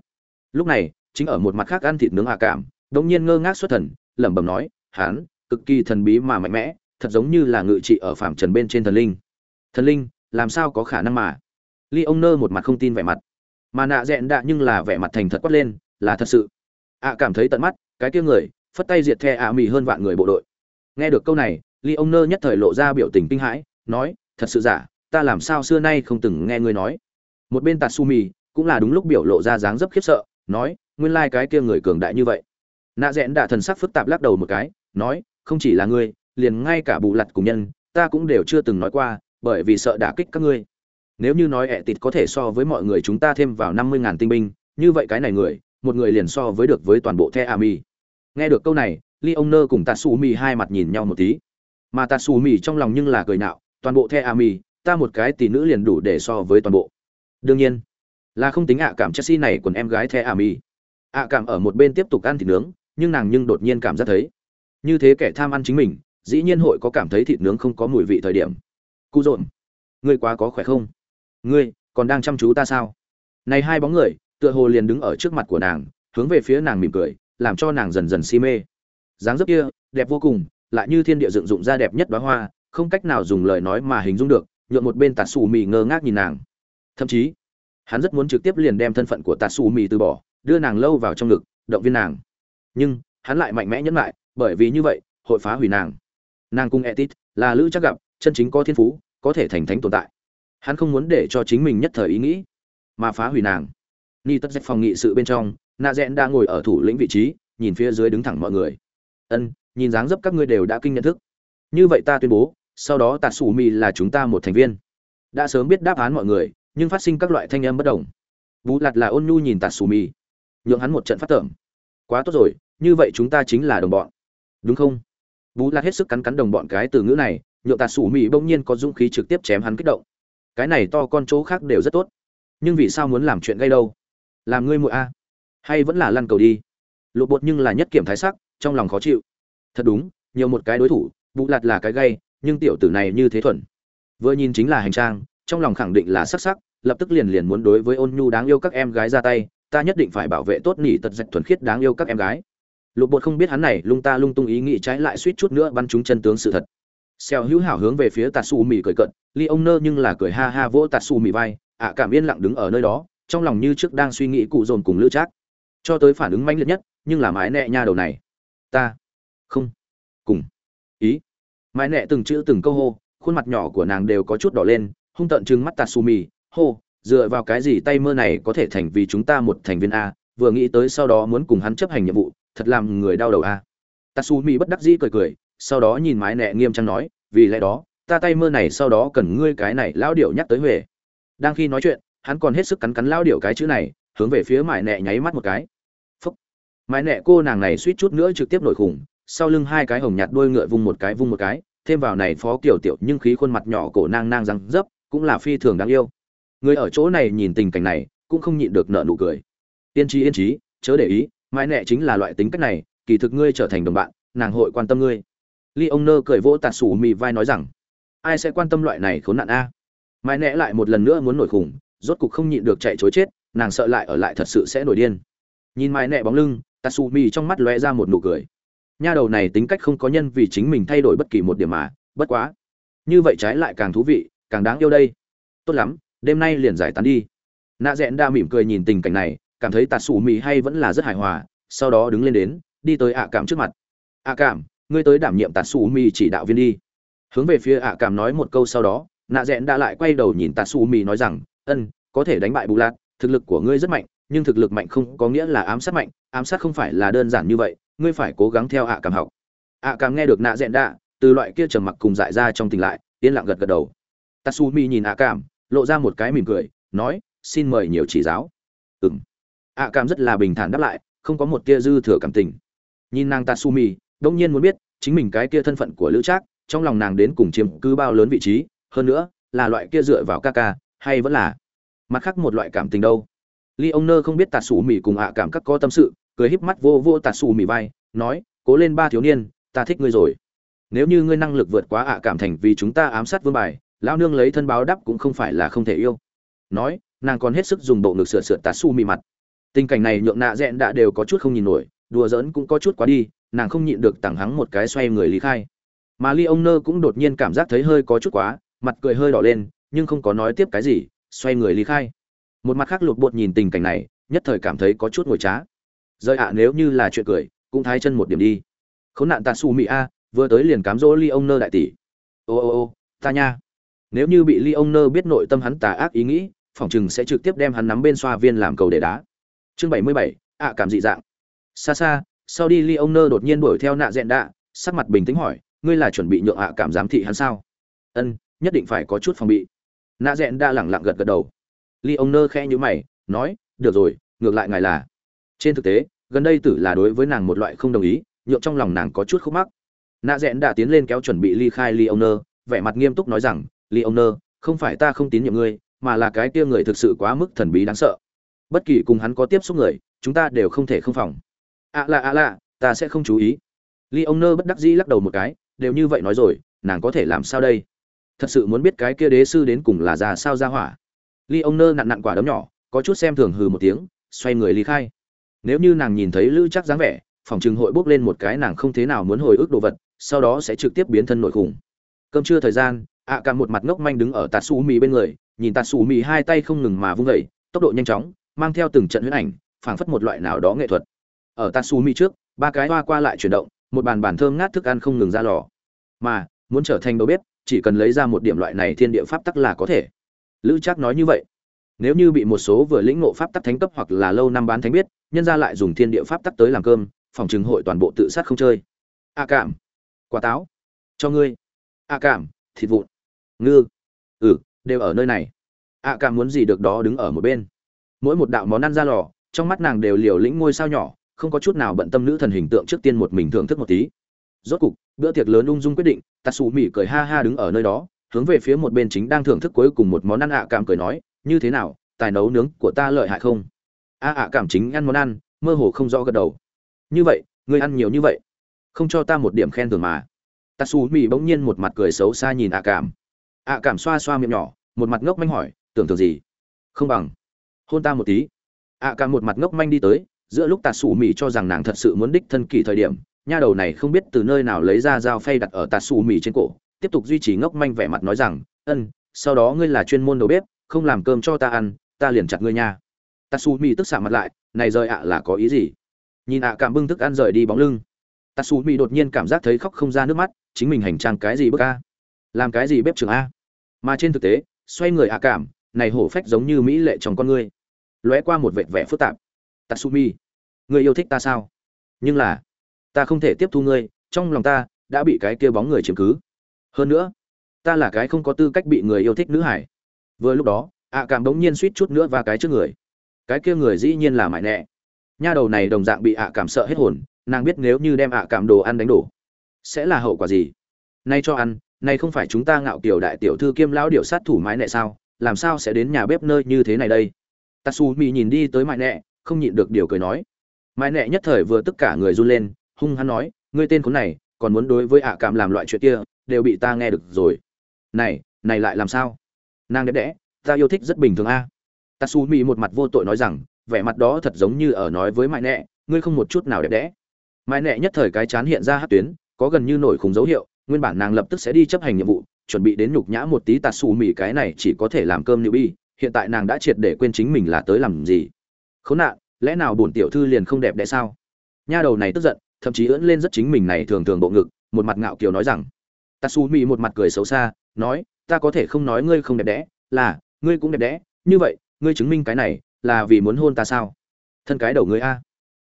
Lúc này, chính ở một mặt khác ăn thịt nướng hạ cảm đống nhiên ngơ ngác xuất thần, lẩm bẩm nói, hán, cực kỳ thần bí mà mạnh mẽ, thật giống như là ngự trị ở phạm trần bên trên thần linh. Thần linh, làm sao có khả năng mà? Ly ông nơ một mặt không tin vẻ mặt mà nạ dẹn đạ nhưng là vẻ mặt thành thật quát lên, là thật sự. Ạ cảm thấy tận mắt, cái kia người, phất tay diệt the ạ mì hơn vạn người bộ đội. Nghe được câu này ly ông nơ nhất thời lộ ra biểu tình kinh hãi, nói, thật sự giả, ta làm sao xưa nay không từng nghe ngươi nói. Một bên tatsumi cũng là đúng lúc biểu lộ ra dáng dấp khiếp sợ, nói, nguyên lai cái kia người cường đại như vậy. Nạ rẽn đạ thần sắc phức tạp lắc đầu một cái, nói, không chỉ là ngươi, liền ngay cả bù lặt cùng nhân, ta cũng đều chưa từng nói qua, bởi vì sợ đả kích các ngươi nếu như nói ẹ tịt có thể so với mọi người chúng ta thêm vào năm mươi ngàn tinh binh, như vậy cái này người, một người liền so với được với toàn bộ the ami nghe được câu này ly ông nơ cùng tatsumi hai mặt nhìn nhau một tí. Mà tatsumi trong lòng nhưng là cười nạo, toàn bộ the ami ta một cái tỷ nữ liền đủ để so với toàn bộ. Đương nhiên, là không tính ạ cảm chelsea này còn em gái the ami ạ cảm ở một bên tiếp tục ăn thịt nướng, nhưng nàng nhưng đột nhiên cảm giác thấy, như thế kẻ tham ăn chính mình, dĩ nhiên hội có cảm thấy thịt nướng không có mùi vị thời điểm. Cụ dồn, người quá có khỏe không? Ngươi, còn đang chăm chú ta sao? Này hai bóng người, tựa hồ liền đứng ở trước mặt của nàng, hướng về phía nàng mỉm cười, làm cho nàng dần dần si mê. Dáng dấp kia, đẹp vô cùng, lại như thiên địa dựng dụng ra đẹp nhất đóa hoa, không cách nào dùng lời nói mà hình dung được nhuộm một bên tạt xù mì ngơ ngác nhìn nàng. Thậm chí, hắn rất muốn trực tiếp liền đem thân phận của tạt xù mì từ bỏ, đưa nàng lâu vào trong ngực, động viên nàng. Nhưng, hắn lại mạnh mẽ nhẫn lại, bởi vì như vậy, hội phá hủy nàng. Nàng cung etit là lữ chắc gặp, chân chính có thiên phú, có thể thành thánh tồn tại hắn không muốn để cho chính mình nhất thời ý nghĩ, mà phá hủy nàng. Ni tất dạch phòng nghị sự bên trong nạ rẽn đã ngồi ở thủ lĩnh vị trí, nhìn phía dưới đứng thẳng mọi người. Ân, nhìn dáng dấp các ngươi đều đã kinh nhận thức. Như vậy ta tuyên bố, sau đó tạt Sủ mì là chúng ta một thành viên. Đã sớm biết đáp án mọi người, nhưng phát sinh các loại thanh âm bất đồng. Bù lặt là ôn nhu nhìn tạt Sủ mì, nhượng hắn một trận phát tưởng quá tốt rồi, như vậy chúng ta chính là đồng bọn. Đúng không? Vũ lặt hết sức cắn cắn đồng bọn cái từ ngữ này, nhượng tạt Sủ mì bỗng nhiên có dũng khí trực tiếp chém hắn kích động cái này to con chỗ khác đều rất tốt. Nhưng vì sao muốn làm chuyện gây đâu? Làm ngươi muội a? Hay vẫn là lăn cầu đi? Lộ bột nhưng là nhất kiểm thái sắc, trong lòng khó chịu. Thật đúng, nhiều một cái đối thủ bụ lặt là cái gây nhưng tiểu tử này như thế thuần. Vừa nhìn chính là hành trang, trong lòng khẳng định là sắc sắc, lập tức liền liền muốn đối với ôn nhu đáng yêu các em gái ra tay, ta nhất định phải bảo vệ tốt nỉ tật dạch thuần khiết đáng yêu các em gái. Lục bột không biết hắn này lung ta lung tung ý nghĩ trái lại suýt chút nữa bắn trúng chân tướng sự thật xèo hữu hảo hướng về phía tạt xù mì cười cận ly ông nơ nhưng là cười ha ha vỗ tạt xù mì vai, ạ, cảm yên lặng đứng ở nơi đó, trong lòng như trước đang suy nghĩ cụ dồn cùng lữ trác. Cho tới phản ứng mãnh liệt nhất, nhưng là mái nẹ nha đầu này. Ta, không, cùng, ý. Mái nẹ từng chữ từng câu hô, khuôn mặt nhỏ của nàng đều có chút đỏ lên, hung tợn trừng mắt tạt xù mì hô, dựa vào cái gì tay mơ này có thể thành vì chúng ta một thành viên a, vừa nghĩ tới sau đó muốn cùng hắn chấp hành nhiệm vụ, thật làm người đau đầu a. Tatsumi bất đắc dĩ cười cười sau đó nhìn mái nẹ nghiêm trang nói, vì lẽ đó, ta tay mơ này sau đó cần ngươi cái này lão điệu nhắc tới huệ đang khi nói chuyện, hắn còn hết sức cắn cắn lão điệu cái chữ này, hướng về phía mái nẹ nháy mắt một cái. Phúc. Mái nẹ cô nàng này suýt chút nữa trực tiếp nổi khủng, sau lưng hai cái hồng nhạt đôi ngựa vung một cái vung một cái, thêm vào này phó kiểu tiểu nhưng khí khuôn mặt nhỏ cổ nang nang răng dấp cũng là phi thường đáng yêu. Người ở chỗ này nhìn tình cảnh này, cũng không nhịn được nợ nụ cười. Yên trí yên trí chớ để ý mãi nẹ chính là loại tính cách này, kỳ thực ngươi trở thành đồng bạn, nàng hội quan tâm ngươi. Li ông nơ cười vỗ tạt sủ mì vai nói rằng, ai sẽ quan tâm loại này khốn nạn a? Mai nẹ lại một lần nữa muốn nổi khủng, rốt cục không nhịn được chạy trối chết, nàng sợ lại ở lại thật sự sẽ nổi điên. Nhìn Mai nẹ bóng lưng, tạt sủ mì trong mắt lóe ra một nụ cười. Nha đầu này tính cách không có nhân vì chính mình thay đổi bất kỳ một điểm mà, bất quá. Như vậy trái lại càng thú vị, càng đáng yêu đây. Tốt lắm, đêm nay liền giải tán đi. Nạ Dẹn đa mỉm cười nhìn tình cảnh này, cảm thấy tạt xù mì hay vẫn là rất hài hòa, sau đó đứng lên đến, đi tới ạ cảm trước mặt. Ạ cảm ngươi tới đảm nhiệm tạt xù mì chỉ đạo viên đi. Hướng về phía ạ cảm nói một câu sau đó nạ rẽn đã lại quay đầu nhìn tạt xù mì nói rằng ân có thể đánh bại bù lạt thực lực của ngươi rất mạnh nhưng thực lực mạnh không có nghĩa là ám sát mạnh ám sát không phải là đơn giản như vậy ngươi phải cố gắng theo ạ cảm học. Ạ cảm nghe được nạ rẽn đã, từ loại kia trầm mặc cùng dại ra trong tình lại yên lặng gật gật đầu. Tatsumi nhìn ạ cảm lộ ra một cái mỉm cười nói xin mời nhiều chỉ giáo. Ừm. Ạ cảm rất là bình thản đáp lại không có một tia dư thừa cảm tình. Nhìn nàng tatsumi đông nhiên muốn biết, chính mình cái kia thân phận của lữ trác, trong lòng nàng đến cùng chiếm cứ bao lớn vị trí, hơn nữa, là loại kia dựa vào ca ca, hay vẫn là? Mặt khác một loại cảm tình đâu? Ly ông nơ không biết tạt xù mì cùng ạ cảm các có tâm sự, cười híp mắt vô vô tạt xù mì vai, nói, cố lên ba thiếu niên, ta thích ngươi rồi. Nếu như ngươi năng lực vượt quá ạ cảm thành vì chúng ta ám sát vương bài, lão nương lấy thân báo đáp cũng không phải là không thể yêu. Nói, nàng còn hết sức dùng bộ ngực sửa sửa tạt su mì mặt. Tình cảnh này nhượng nạ dẹn đã đều có chút không nhìn nổi, đùa giỡn cũng có chút quá đi nàng không nhịn được tẳng hắng một cái xoay người lý khai. Mà ly ông nơ cũng đột nhiên cảm giác thấy hơi có chút quá, mặt cười hơi đỏ lên, nhưng không có nói tiếp cái gì, xoay người lý khai. Một mặt khác lụt bột nhìn tình cảnh này, nhất thời cảm thấy có chút ngồi trá. Rơi ạ, nếu như là chuyện cười, cũng thái chân một điểm đi. Khốn nạn tạ xù mỹ a, vừa tới liền cám dỗ ly ông nơ đại tỷ. Ô ô ô, ta nha. Nếu như bị ly ông nơ biết nội tâm hắn tà ác ý nghĩ, phỏng chừng sẽ trực tiếp đem hắn nắm bên xoa viên làm cầu để đá. Chương bảy mươi bảy, ạ cảm dị dạng. Xa xa sau đi ly ông nơ đột nhiên đuổi theo nạ dẹn đạ, sắc mặt bình tĩnh hỏi, ngươi là chuẩn bị nhượng hạ cảm giám thị hắn sao? Ân, nhất định phải có chút phòng bị. Nạ dẹn đạ lẳng lặng gật gật đầu. Ly ông nơ khẽ nhíu mày, nói, được rồi, ngược lại ngài là. Trên thực tế, gần đây tử là đối với nàng một loại không đồng ý, nhượng trong lòng nàng có chút khúc mắc. Nạ dẹn đạ tiến lên kéo chuẩn bị ly khai ly ông nơ vẻ mặt nghiêm túc nói rằng ly ông nơ không phải ta không tín nhiệm ngươi, mà là cái kia người thực sự quá mức thần bí đáng sợ. Bất kỳ cùng hắn có tiếp xúc người, chúng ta đều không thể không phòng ạ à lạ ạ à, lạ ta sẽ không chú ý. Ly ông nơ bất đắc dĩ lắc đầu một cái, đều như vậy nói rồi, nàng có thể làm sao đây? Thật sự muốn biết cái kia đế sư đến cùng là ra sao ra hỏa. Ly ông nơ nặn nặn quả đấm nhỏ, có chút xem thường hừ một tiếng, xoay người ly khai. Nếu như nàng nhìn thấy lữ chắc dáng vẻ, phòng chừng hội bốc lên một cái nàng không thế nào muốn hồi ức đồ vật, sau đó sẽ trực tiếp biến thân nội khủng. Cơm trưa thời gian, ạ cả một mặt ngốc manh đứng ở tạt xù mì bên người, nhìn tạt xù mì hai tay không ngừng mà vung vẩy tốc độ nhanh chóng, mang theo từng trận huyết ảnh, phảng phất một loại nào đó nghệ thuật ở tatsumi trước, ba cái hoa qua lại chuyển động, một bàn bàn thơm ngát thức ăn không ngừng ra lò. Mà, muốn trở thành đầu bếp, chỉ cần lấy ra một điểm loại này thiên địa pháp tắc là có thể. Lữ trác nói như vậy. Nếu như bị một số vừa lĩnh ngộ pháp tắc thánh cấp hoặc là lâu năm bán thánh biết, nhân ra lại dùng thiên địa pháp tắc tới làm cơm, phòng chừng hội toàn bộ tự sát không chơi. A cảm. Quả táo. Cho ngươi. A cảm. Thịt vụn. Ngư. Ừ đều ở nơi này. A cảm muốn gì được đó đứng ở một bên. Mỗi một đạo món ăn ra lò, trong mắt nàng đều liều lĩnh ngôi sao nhỏ không có chút nào bận tâm nữ thần hình tượng trước tiên một mình thưởng thức một tí. Rốt cục, bữa tiệc lớn ung dung quyết định, tatsu mỹ cười ha ha đứng ở nơi đó, hướng về phía một bên chính đang thưởng thức cuối cùng một món ăn ạ cảm cười nói, như thế nào, tài nấu nướng của ta lợi hại không? A, ạ cảm chính ăn món ăn, mơ hồ không rõ gật đầu. Như vậy, ngươi ăn nhiều như vậy, không cho ta một điểm khen thưởng mà. Tatsu mỹ bỗng nhiên một mặt cười xấu xa nhìn ạ cảm. ạ cảm xoa xoa miệng nhỏ, một mặt ngốc manh hỏi, tưởng tượng gì? Không bằng, hôn ta một tí. ạ cảm một mặt ngốc manh đi tới giữa lúc tatsu mỹ cho rằng nàng thật sự muốn đích thân kỳ thời điểm, nha đầu này không biết từ nơi nào lấy ra dao phay đặt ở tatsu mỹ trên cổ, tiếp tục duy trì ngốc manh vẻ mặt nói rằng, ân, sau đó ngươi là chuyên môn đầu bếp, không làm cơm cho ta ăn, ta liền chặt ngươi nha. Tatsumi tức xạ mặt lại, này rời ạ, là có ý gì? Nhìn ạ cảm bưng thức ăn rời đi bóng lưng. Tatsumi đột nhiên cảm giác thấy khóc không ra nước mắt, chính mình hành trang cái gì bức a? Làm cái gì bếp trưởng a? Mà trên thực tế, xoay người ạ cảm, này hổ phách giống như mỹ lệ trong con ngươi. Lóe qua một vệt vẻ phức tạp tatsumi, người yêu thích ta sao? Nhưng là, ta không thể tiếp thu ngươi, trong lòng ta đã bị cái kia bóng người chiếm cứ. Hơn nữa, ta là cái không có tư cách bị người yêu thích nữ hải. Vừa lúc đó, ạ cảm đống nhiên suýt chút nữa và cái trước người. Cái kia người dĩ nhiên là mại nẹ. Nha đầu này đồng dạng bị ạ cảm sợ hết hồn, nàng biết nếu như đem ạ cảm đồ ăn đánh đổ, sẽ là hậu quả gì? Nay cho ăn, nay không phải chúng ta ngạo kiểu đại tiểu thư kiêm lão điệu sát thủ mãi nẹ sao? Làm sao sẽ đến nhà bếp nơi như thế này đây? Tatsu mỹ nhìn đi tới mại nẹ không nhịn được điều cười nói. Mãi nẹ nhất thời vừa tất cả người run lên, hung hắn nói, ngươi tên khốn này, còn muốn đối với ạ cảm làm loại chuyện kia, đều bị ta nghe được rồi. Này này lại làm sao? Nàng đẹp đẽ, ta yêu thích rất bình thường a. Tatsu mỹ một mặt vô tội nói rằng, vẻ mặt đó thật giống như ở nói với mãi nẹ, ngươi không một chút nào đẹp đẽ. Mãi nẹ nhất thời cái chán hiện ra hát tuyến, có gần như nổi khủng dấu hiệu, nguyên bản nàng lập tức sẽ đi chấp hành nhiệm vụ, chuẩn bị đến nhục nhã một tí tatsu mì cái này chỉ có thể làm cơm nữ bi hiện tại nàng đã triệt để quên chính mình là tới làm gì khốn nạn, lẽ nào bổn tiểu thư liền không đẹp đẽ sao? Nha đầu này tức giận, thậm chí ưỡn lên rất chính mình này thường thường bộ ngực, một mặt ngạo kiều nói rằng. Tatsumi một mặt cười xấu xa, nói, ta có thể không nói ngươi không đẹp đẽ, là, ngươi cũng đẹp đẽ, như vậy, ngươi chứng minh cái này, là vì muốn hôn ta sao? Thân cái đầu ngươi a.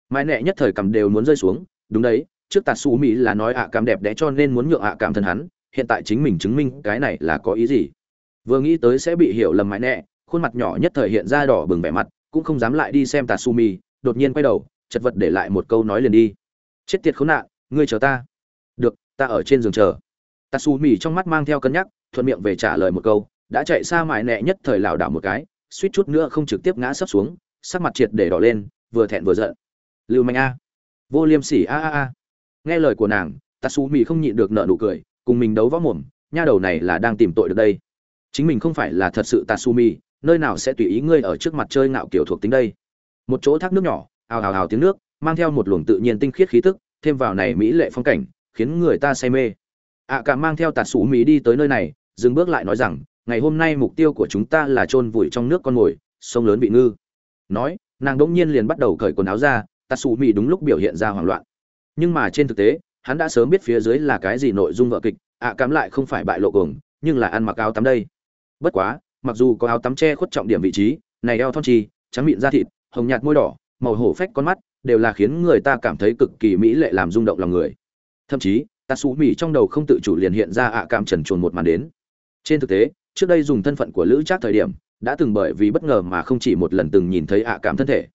Mãi nẹ nhất thời cầm đều muốn rơi xuống, đúng đấy, trước tạt xù mỹ là nói ạ cảm đẹp đẽ cho nên muốn nhượng ạ cảm thân hắn, hiện tại chính mình chứng minh cái này là có ý gì? Vừa nghĩ tới sẽ bị hiểu lầm mãi nẹ, khuôn mặt nhỏ nhất thời hiện ra đỏ bừng vẻ mặt cũng không dám lại đi xem tạt xù đột nhiên quay đầu, chật vật để lại một câu nói liền đi. Chết tiệt khốn nạn, ngươi chờ ta. Được, ta ở trên giường chờ. Tạt xù trong mắt mang theo cân nhắc, thuận miệng về trả lời một câu, đã chạy xa mại nẹ nhất thời lảo đảo một cái, suýt chút nữa không trực tiếp ngã sấp xuống, sắc mặt triệt để đỏ lên, vừa thẹn vừa giận. Lưu manh a. Vô liêm sỉ a a a. Nghe lời của nàng tatsu Mi không nhịn được nợ nụ cười, cùng mình đấu võ mồm, nha đầu này là đang tìm tội được đây. Chính mình không phải là thật sự tatsumi nơi nào sẽ tùy ý ngươi ở trước mặt chơi ngạo kiểu thuộc tính đây? Một chỗ thác nước nhỏ, ào ào ào tiếng nước, mang theo một luồng tự nhiên tinh khiết khí tức, thêm vào này mỹ lệ phong cảnh, khiến người ta say mê. Ạ cả mang theo tạt sủ mỹ đi tới nơi này, dừng bước lại nói rằng, ngày hôm nay mục tiêu của chúng ta là chôn vùi trong nước con mồi, sông lớn vị ngư. Nói, nàng đỗng nhiên liền bắt đầu cởi quần áo ra, tạt sủ mỹ đúng lúc biểu hiện ra hoảng loạn. Nhưng mà trên thực tế, hắn đã sớm biết phía dưới là cái gì nội dung vợ kịch, ạ cám lại không phải bại lộ cuồng, nhưng là ăn mặc áo tắm đây. Bất quá mặc dù có áo tắm che khuất trọng điểm vị trí, này eo thon trì trắng miệng da thịt, hồng nhạt môi đỏ, màu hổ phách con mắt, đều là khiến người ta cảm thấy cực kỳ mỹ lệ làm rung động lòng người. Thậm chí, ta xù mỹ trong đầu không tự chủ liền hiện ra ạ cảm trần chuồn một màn đến. Trên thực tế, trước đây dùng thân phận của lữ trác thời điểm, đã từng bởi vì bất ngờ mà không chỉ một lần từng nhìn thấy ạ cảm thân thể.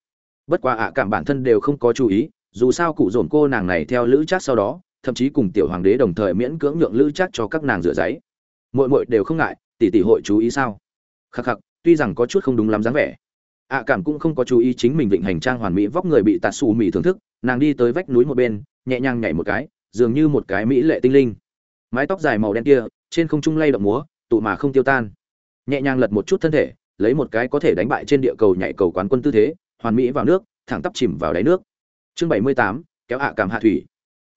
Bất qua ạ cảm bản thân đều không có chú ý, dù sao cụ dồn cô nàng này theo lữ trác sau đó, thậm chí cùng tiểu hoàng đế đồng thời miễn cưỡng nhượng lữ trác cho các nàng rửa giấy. Mỗi mỗi đều không ngại, tỷ tỷ hội chú ý sao? Khắc khắc, tuy rằng có chút không đúng lắm dáng vẻ. Ạ cảm cũng không có chú ý chính mình vịnh hành trang hoàn mỹ vóc người bị tạt xù mỹ thưởng thức, nàng đi tới vách núi một bên, nhẹ nhàng nhảy một cái, dường như một cái mỹ lệ tinh linh. Mái tóc dài màu đen kia, trên không trung lay động múa, tụ mà không tiêu tan. Nhẹ nhàng lật một chút thân thể, lấy một cái có thể đánh bại trên địa cầu nhảy cầu quán quân tư thế, hoàn mỹ vào nước, thẳng tắp chìm vào đáy nước. Chương bảy mươi tám, kéo à cảm hạ thủy.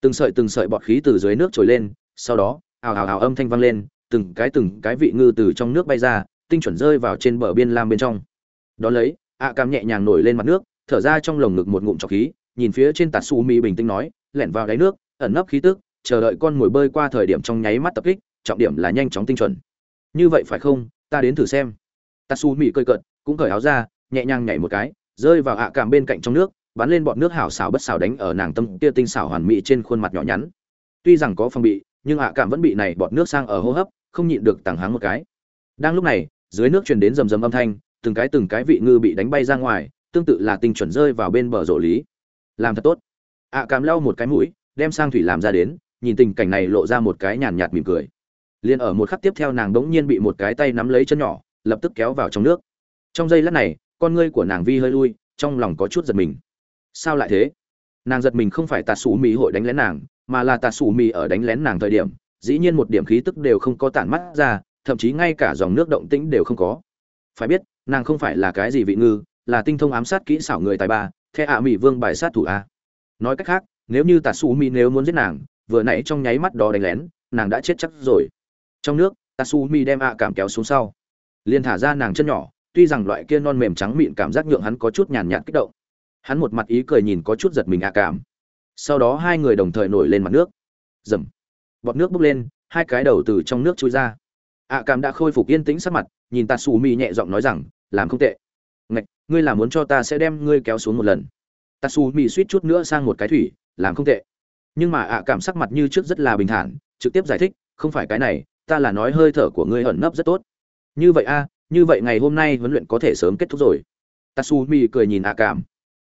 Từng sợi từng sợi bọt khí từ dưới nước trồi lên, sau đó, ào ào ào âm thanh vang lên, từng cái từng cái vị ngư từ trong nước bay ra tinh chuẩn rơi vào trên bờ biên lam bên trong. Đó lấy ạ cảm nhẹ nhàng nổi lên mặt nước, thở ra trong lồng ngực một ngụm trọc khí, nhìn phía trên tạt su mi bình tĩnh nói, lẻn vào đáy nước, ẩn nấp khí tức, chờ đợi con mồi bơi qua thời điểm trong nháy mắt tập kích, trọng điểm là nhanh chóng tinh chuẩn. Như vậy phải không? Ta đến thử xem. Tạt su mi cơi cợt, cũng cởi áo ra, nhẹ nhàng nhảy một cái, rơi vào ạ cảm bên cạnh trong nước, bắn lên bọn nước hảo xảo bất xảo đánh ở nàng tâm tia tinh xảo hoàn mỹ trên khuôn mặt nhỏ nhắn. Tuy rằng có phòng bị, nhưng ạ cảm vẫn bị này bọt nước sang ở hô hấp, không nhịn được tàng háng một cái. Đang lúc này dưới nước truyền đến rầm rầm âm thanh, từng cái từng cái vị ngư bị đánh bay ra ngoài, tương tự là tinh chuẩn rơi vào bên bờ rổ lý. Làm thật tốt. Ạ cảm lau một cái mũi, đem sang thủy làm ra đến, nhìn tình cảnh này lộ ra một cái nhàn nhạt mỉm cười. Liền ở một khắc tiếp theo nàng đống nhiên bị một cái tay nắm lấy chân nhỏ, lập tức kéo vào trong nước. Trong giây lát này, con ngươi của nàng vi hơi lui, trong lòng có chút giật mình. Sao lại thế? Nàng giật mình không phải tà sủ mì hội đánh lén nàng, mà là tà sủ mì ở đánh lén nàng thời điểm, dĩ nhiên một điểm khí tức đều không có tản mắt ra thậm chí ngay cả dòng nước động tĩnh đều không có. Phải biết, nàng không phải là cái gì vị ngư, là tinh thông ám sát kỹ xảo người tài ba theo ạ mỹ vương bài sát thủ a. Nói cách khác, nếu như tạ su mi nếu muốn giết nàng, vừa nãy trong nháy mắt đó đánh lén, nàng đã chết chắc rồi. Trong nước, tạ su mi đem ạ cảm kéo xuống sau. Liền thả ra nàng chân nhỏ, tuy rằng loại kia non mềm trắng mịn cảm giác nhượng hắn có chút nhàn nhạt kích động. Hắn một mặt ý cười nhìn có chút giật mình ạ cảm. Sau đó hai người đồng thời nổi lên mặt nước. Dầm bọt nước bốc lên, hai cái đầu từ trong nước trôi ra ạ cảm đã khôi phục yên tĩnh sắc mặt, nhìn tạ xù mi nhẹ giọng nói rằng, làm không tệ. Ngạch, ngươi là muốn cho ta sẽ đem ngươi kéo xuống một lần. Tạ xù mi suýt chút nữa sang một cái thủy, làm không tệ. Nhưng mà ạ cảm sắc mặt như trước rất là bình thản, trực tiếp giải thích, không phải cái này, ta là nói hơi thở của ngươi ẩn nấp rất tốt. Như vậy a, như vậy ngày hôm nay huấn luyện có thể sớm kết thúc rồi. Tatsumi cười nhìn ạ cảm.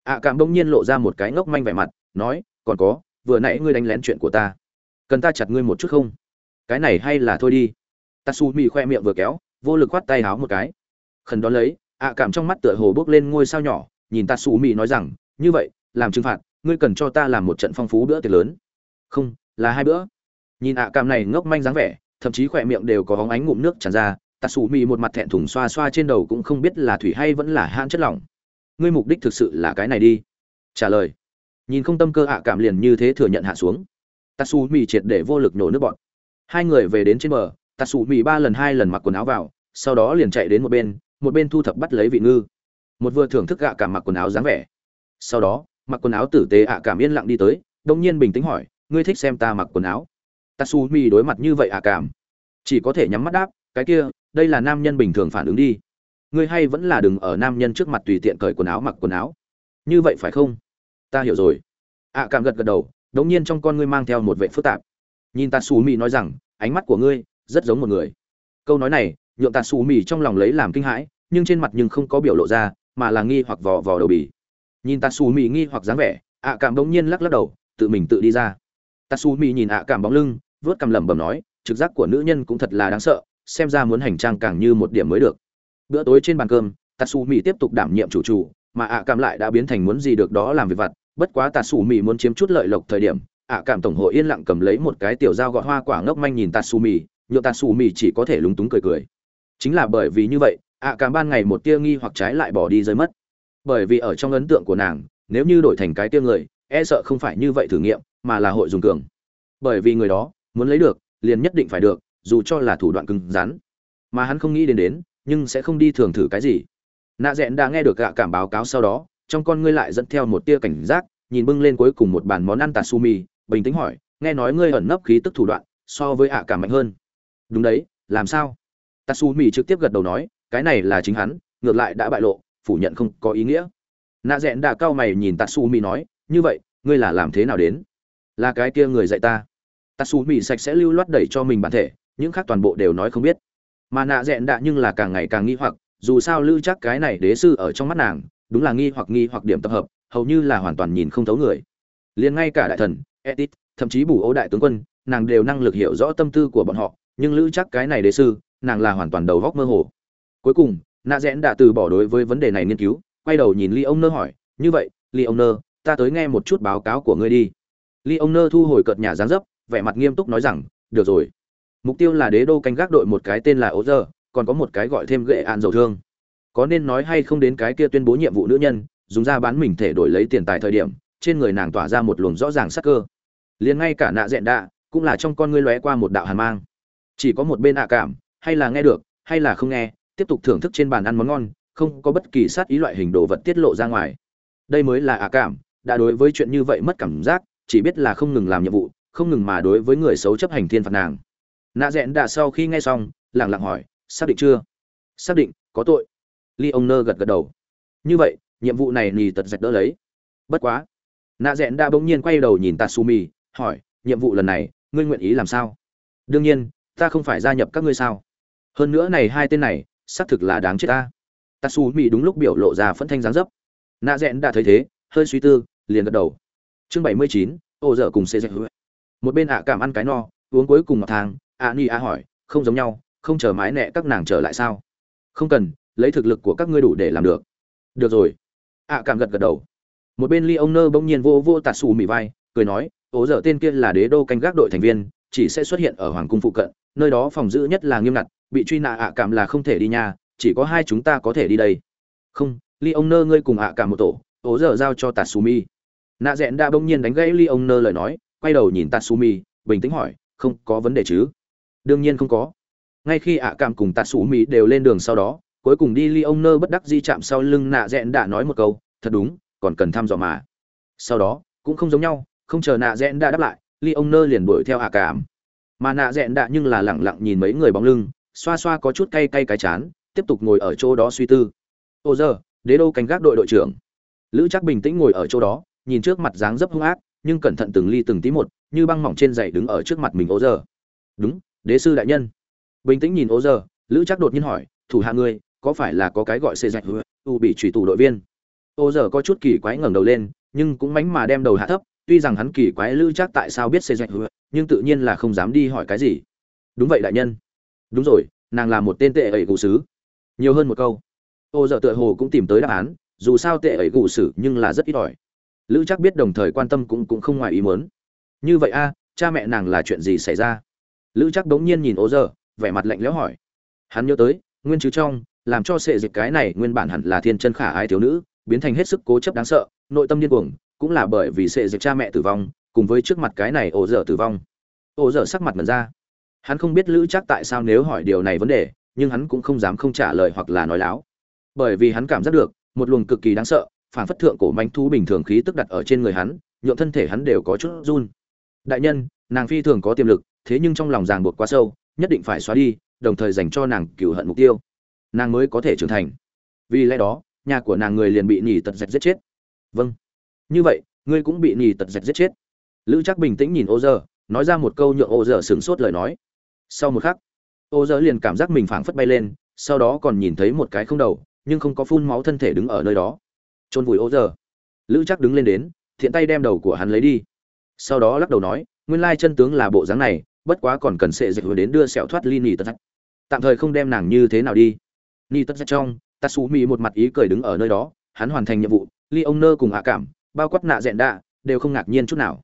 Ạ cảm bỗng nhiên lộ ra một cái ngốc manh vẻ mặt, nói, còn có, vừa nãy ngươi đánh lén chuyện của ta. Cần ta chặt ngươi một chút không? Cái này hay là thôi đi tatsumi khoe miệng vừa kéo, vô lực khoát tay háo một cái. Khẩn đón lấy, ạ cảm trong mắt tựa hồ bước lên ngôi sao nhỏ, nhìn tatsumi nói rằng, như vậy, làm trừng phạt, ngươi cần cho ta làm một trận phong phú bữa tiệc lớn. Không, là hai bữa. Nhìn ạ cảm này ngốc manh dáng vẻ, thậm chí khỏe miệng đều có hóng ánh ngụm nước tràn ra tatsumi một mặt thẹn thùng xoa xoa trên đầu cũng không biết là thủy hay vẫn là hãn chất lỏng. Ngươi mục đích thực sự là cái này đi. Trả lời. Nhìn không tâm cơ ạ cảm liền như thế thừa nhận hạ xuống. Tatsumi triệt để vô lực nổ nước bọn hai người về đến trên bờ tạ sủ mì ba lần hai lần mặc quần áo vào, sau đó liền chạy đến một bên một bên thu thập bắt lấy vị ngư. Một vừa thưởng thức gạ cảm mặc quần áo dáng vẻ. Sau đó, mặc quần áo tử tế ạ cảm yên lặng đi tới, đông nhiên bình tĩnh hỏi, ngươi thích xem ta mặc quần áo? Tatsumi đối mặt như vậy ạ cảm, chỉ có thể nhắm mắt đáp, cái kia, đây là nam nhân bình thường phản ứng đi. Ngươi hay vẫn là đừng ở nam nhân trước mặt tùy tiện cởi quần áo mặc quần áo. Như vậy phải không? Ta hiểu rồi. Ạ cảm gật gật đầu, đống nhiên trong con ngươi mang theo một vệ phức tạp. Nhìn tatsumi nói rằng, ánh mắt của ngươi rất giống một người. Câu nói này, nhượng tatsumi trong lòng lấy làm kinh hãi, nhưng trên mặt nhưng không có biểu lộ ra, mà là nghi hoặc vò vò đầu bì. Nhìn tatsumi nghi hoặc dáng vẻ, ạ cảm bỗng nhiên lắc lắc đầu, tự mình tự đi ra. Tatsumi nhìn ạ cảm bóng lưng, vớt cằm lẩm bẩm nói, trực giác của nữ nhân cũng thật là đáng sợ, xem ra muốn hành trang càng như một điểm mới được. Bữa tối trên bàn cơm tatsumi tiếp tục đảm nhiệm chủ chủ mà ạ cảm lại đã biến thành muốn gì được đó làm việc vặt. Bất quá tatsumi muốn chiếm chút lợi lộc thời điểm, ạ cảm tổng hội yên lặng cầm lấy một cái tiểu dao gọt hoa quả ngốc manh nhìn tatsumi nhựa mì chỉ có thể lúng túng cười cười. Chính là bởi vì như vậy, ạ cảm ban ngày một tia nghi hoặc trái lại bỏ đi rơi mất. Bởi vì ở trong ấn tượng của nàng, nếu như đổi thành cái tia người e sợ không phải như vậy thử nghiệm, mà là hội dùng cường. Bởi vì người đó, muốn lấy được, liền nhất định phải được, dù cho là thủ đoạn cứng rắn. Mà hắn không nghĩ đến đến, nhưng sẽ không đi thường thử cái gì. Nạ rẽn đã nghe được gạ cảm báo cáo sau đó, trong con ngươi lại dẫn theo một tia cảnh giác, nhìn bưng lên cuối cùng một bàn món ăn tatsumi bình tĩnh hỏi, nghe nói ngươi ẩn nấp khí tức thủ đoạn, so với ạ cảm mạnh hơn đúng đấy, làm sao? Tatsumi trực tiếp gật đầu nói, cái này là chính hắn, ngược lại đã bại lộ, phủ nhận không có ý nghĩa. Nạ rẽn đã cao mày nhìn tatsumi nói, như vậy, ngươi là làm thế nào đến? Là cái kia người dạy ta. Tatsumi sạch sẽ lưu loát đẩy cho mình bản thể, những khác toàn bộ đều nói không biết. Mà nạ dẹn đã nhưng là càng ngày càng nghi hoặc, dù sao lưu chắc cái này đế sư ở trong mắt nàng, đúng là nghi hoặc nghi hoặc điểm tập hợp, hầu như là hoàn toàn nhìn không thấu người. Liền ngay cả đại thần etit thậm chí bù ô đại tướng quân, nàng đều năng lực hiểu rõ tâm tư của bọn họ nhưng lữ chắc cái này đế sư, nàng là hoàn toàn đầu góc mơ hồ. Cuối cùng nạ rẽn đã từ bỏ đối với vấn đề này nghiên cứu, quay đầu nhìn ly ông nơ hỏi, như vậy ly ông nơ, ta tới nghe một chút báo cáo của ngươi đi. Ly ông nơ thu hồi cợt nhà dáng dấp, vẻ mặt nghiêm túc nói rằng, được rồi. Mục tiêu là đế đô canh gác đội một cái tên là ố giờ còn có một cái gọi thêm gệ an dầu thương. Có nên nói hay không đến cái kia tuyên bố nhiệm vụ nữ nhân, dùng ra bán mình thể đổi lấy tiền tài thời điểm, trên người nàng tỏa ra một luồng rõ ràng sắc cơ. Liền ngay cả nạ dẹn đạ, cũng là trong con ngươi lóe qua một đạo hàn mang chỉ có một bên ạ cảm, hay là nghe được, hay là không nghe, tiếp tục thưởng thức trên bàn ăn món ngon, không có bất kỳ sát ý loại hình đồ vật tiết lộ ra ngoài. Đây mới là ạ cảm, đã đối với chuyện như vậy mất cảm giác, chỉ biết là không ngừng làm nhiệm vụ, không ngừng mà đối với người xấu chấp hành thiên phạt nàng. Nạ dẹn đã sau khi nghe xong lẳng lặng hỏi, xác định chưa? Xác định, có tội. Ly ông nơ gật gật đầu. Như vậy, nhiệm vụ này nì tật dạch đỡ lấy. Bất quá. Nạ dẹn đã bỗng nhiên quay đầu nhìn tatsumi hỏi, nhiệm vụ lần này, ngươi nguyện ý làm sao? Đương nhiên ta không phải gia nhập các ngươi sao? Hơn nữa này hai tên này, xác thực là đáng chết ta. Tatsumi đúng lúc biểu lộ ra phẫn thanh dáng dấp. Nạ dẹn đã thấy thế, hơi suy tư, liền gật đầu. Chương bảy mươi chín, ô dở cùng xê dạch một bên ạ cảm ăn cái no, uống cuối cùng mặt thang, ạ ni ạ hỏi, không giống nhau, không chờ mái nẹ các nàng trở lại sao? Không cần, lấy thực lực của các ngươi đủ để làm được. Được rồi. Ạ cảm gật gật đầu. Một bên ly ông nơ bỗng nhiên vô vô tạt xù mì vai, cười nói ố dở tên kia là đế đô canh gác đội thành viên chỉ sẽ xuất hiện ở hoàng cung phụ cận, nơi đó phòng giữ nhất là nghiêm ngặt, bị truy nã ạ cảm là không thể đi nhà chỉ có hai chúng ta có thể đi đây. Không ly ông nơ ngươi cùng ạ cảm một tổ, ố giờ giao cho tatsumi. Mi nạ rẽn đã bỗng nhiên đánh gãy ly ông nơ lời nói, quay đầu nhìn tatsumi mi bình tĩnh hỏi, không có vấn đề chứ? Đương nhiên không có. Ngay khi ạ cảm cùng tatsumi mi đều lên đường sau đó, cuối cùng đi ly ông nơ bất đắc di chạm sau lưng nạ rẽn đã nói một câu, thật đúng, còn cần thăm dò mà. Sau đó, cũng không giống nhau, không chờ nạ rẽn đã đáp lại ly ông nơ liền đuổi theo ạ cảm. Mà nạ rẽn đạ nhưng là lẳng lặng nhìn mấy người bóng lưng, xoa xoa có chút cay cay cái chán, tiếp tục ngồi ở chỗ đó suy tư. Ô giờ đế đô canh gác đội đội trưởng. Lữ chắc bình tĩnh ngồi ở chỗ đó, nhìn trước mặt dáng dấp hung ác, nhưng cẩn thận từng ly từng tí một, như băng mỏng trên giày đứng ở trước mặt mình ô giờ đúng, đế sư đại nhân. Bình tĩnh nhìn ô giờ lữ chắc đột nhiên hỏi, thủ hạ ngươi, có phải là có cái gọi xê dạch u bị trùy tù đội viên? Ô giờ có chút kỳ quái ngẩng đầu lên, nhưng cũng mánh mà đem đầu hạ thấp tuy rằng hắn kỳ quái lữ chắc tại sao biết xê dạch nhưng tự nhiên là không dám đi hỏi cái gì. Đúng vậy đại nhân. Đúng rồi, nàng là một tên tệ ẩy cụ sứ. Nhiều hơn một câu. Ô dợ tựa hồ cũng tìm tới đáp án, dù sao tệ ẩy cụ sử nhưng là rất ít ỏi. Lữ chắc biết đồng thời quan tâm cũng cũng không ngoài ý muốn. Như vậy a, cha mẹ nàng là chuyện gì xảy ra? Lữ chắc đống nhiên nhìn ô dợ vẻ mặt lạnh lẽo hỏi. Hắn nhớ tới, nguyên chứ trong, làm cho sệ dịch cái này nguyên bản hẳn là thiên chân khả ai thiếu nữ, biến thành hết sức cố chấp đáng sợ, nội tâm điên cuồng cũng là bởi vì sệ dịch cha mẹ tử vong, cùng với trước mặt cái này ổ dở tử vong. Ổ dở sắc mặt mật ra. Hắn không biết lữ chắc tại sao nếu hỏi điều này vấn đề, nhưng hắn cũng không dám không trả lời hoặc là nói láo. Bởi vì hắn cảm giác được, một luồng cực kỳ đáng sợ, phản phất thượng cổ manh thú bình thường khí tức đặt ở trên người hắn nhộn thân thể hắn đều có chút run. Đại nhân, nàng phi thường có tiềm lực, thế nhưng trong lòng ràng buộc quá sâu, nhất định phải xóa đi, đồng thời dành cho nàng cựu hận mục tiêu. Nàng mới có thể trưởng thành. Vì lẽ đó, nhà của nàng người liền bị nhỉ tật dạch giết chết. Vâng như vậy, ngươi cũng bị nhì tật dạch giết chết. Lữ chắc bình tĩnh nhìn ô dơ nói ra một câu nhượng ô dơ sửng sốt lời nói. Sau một khắc ô dơ liền cảm giác mình phảng phất bay lên, sau đó còn nhìn thấy một cái không đầu, nhưng không có phun máu thân thể đứng ở nơi đó. Trôn vùi ô dơ lữ chắc đứng lên đến, thiện tay đem đầu của hắn lấy đi. Sau đó lắc đầu nói, nguyên lai chân tướng là bộ dáng này, bất quá còn cần sệ dịch hồi đến đưa sẹo thoát ly nỉ tật tạm thời không đem nàng như thế nào đi. Ni tất trong tatsumi một mặt ý cười đứng ở nơi đó, hắn hoàn thành nhiệm vụ ly ông nơ cùng hạ cảm bao quát nạ dẹn đạ, đều không ngạc nhiên chút nào.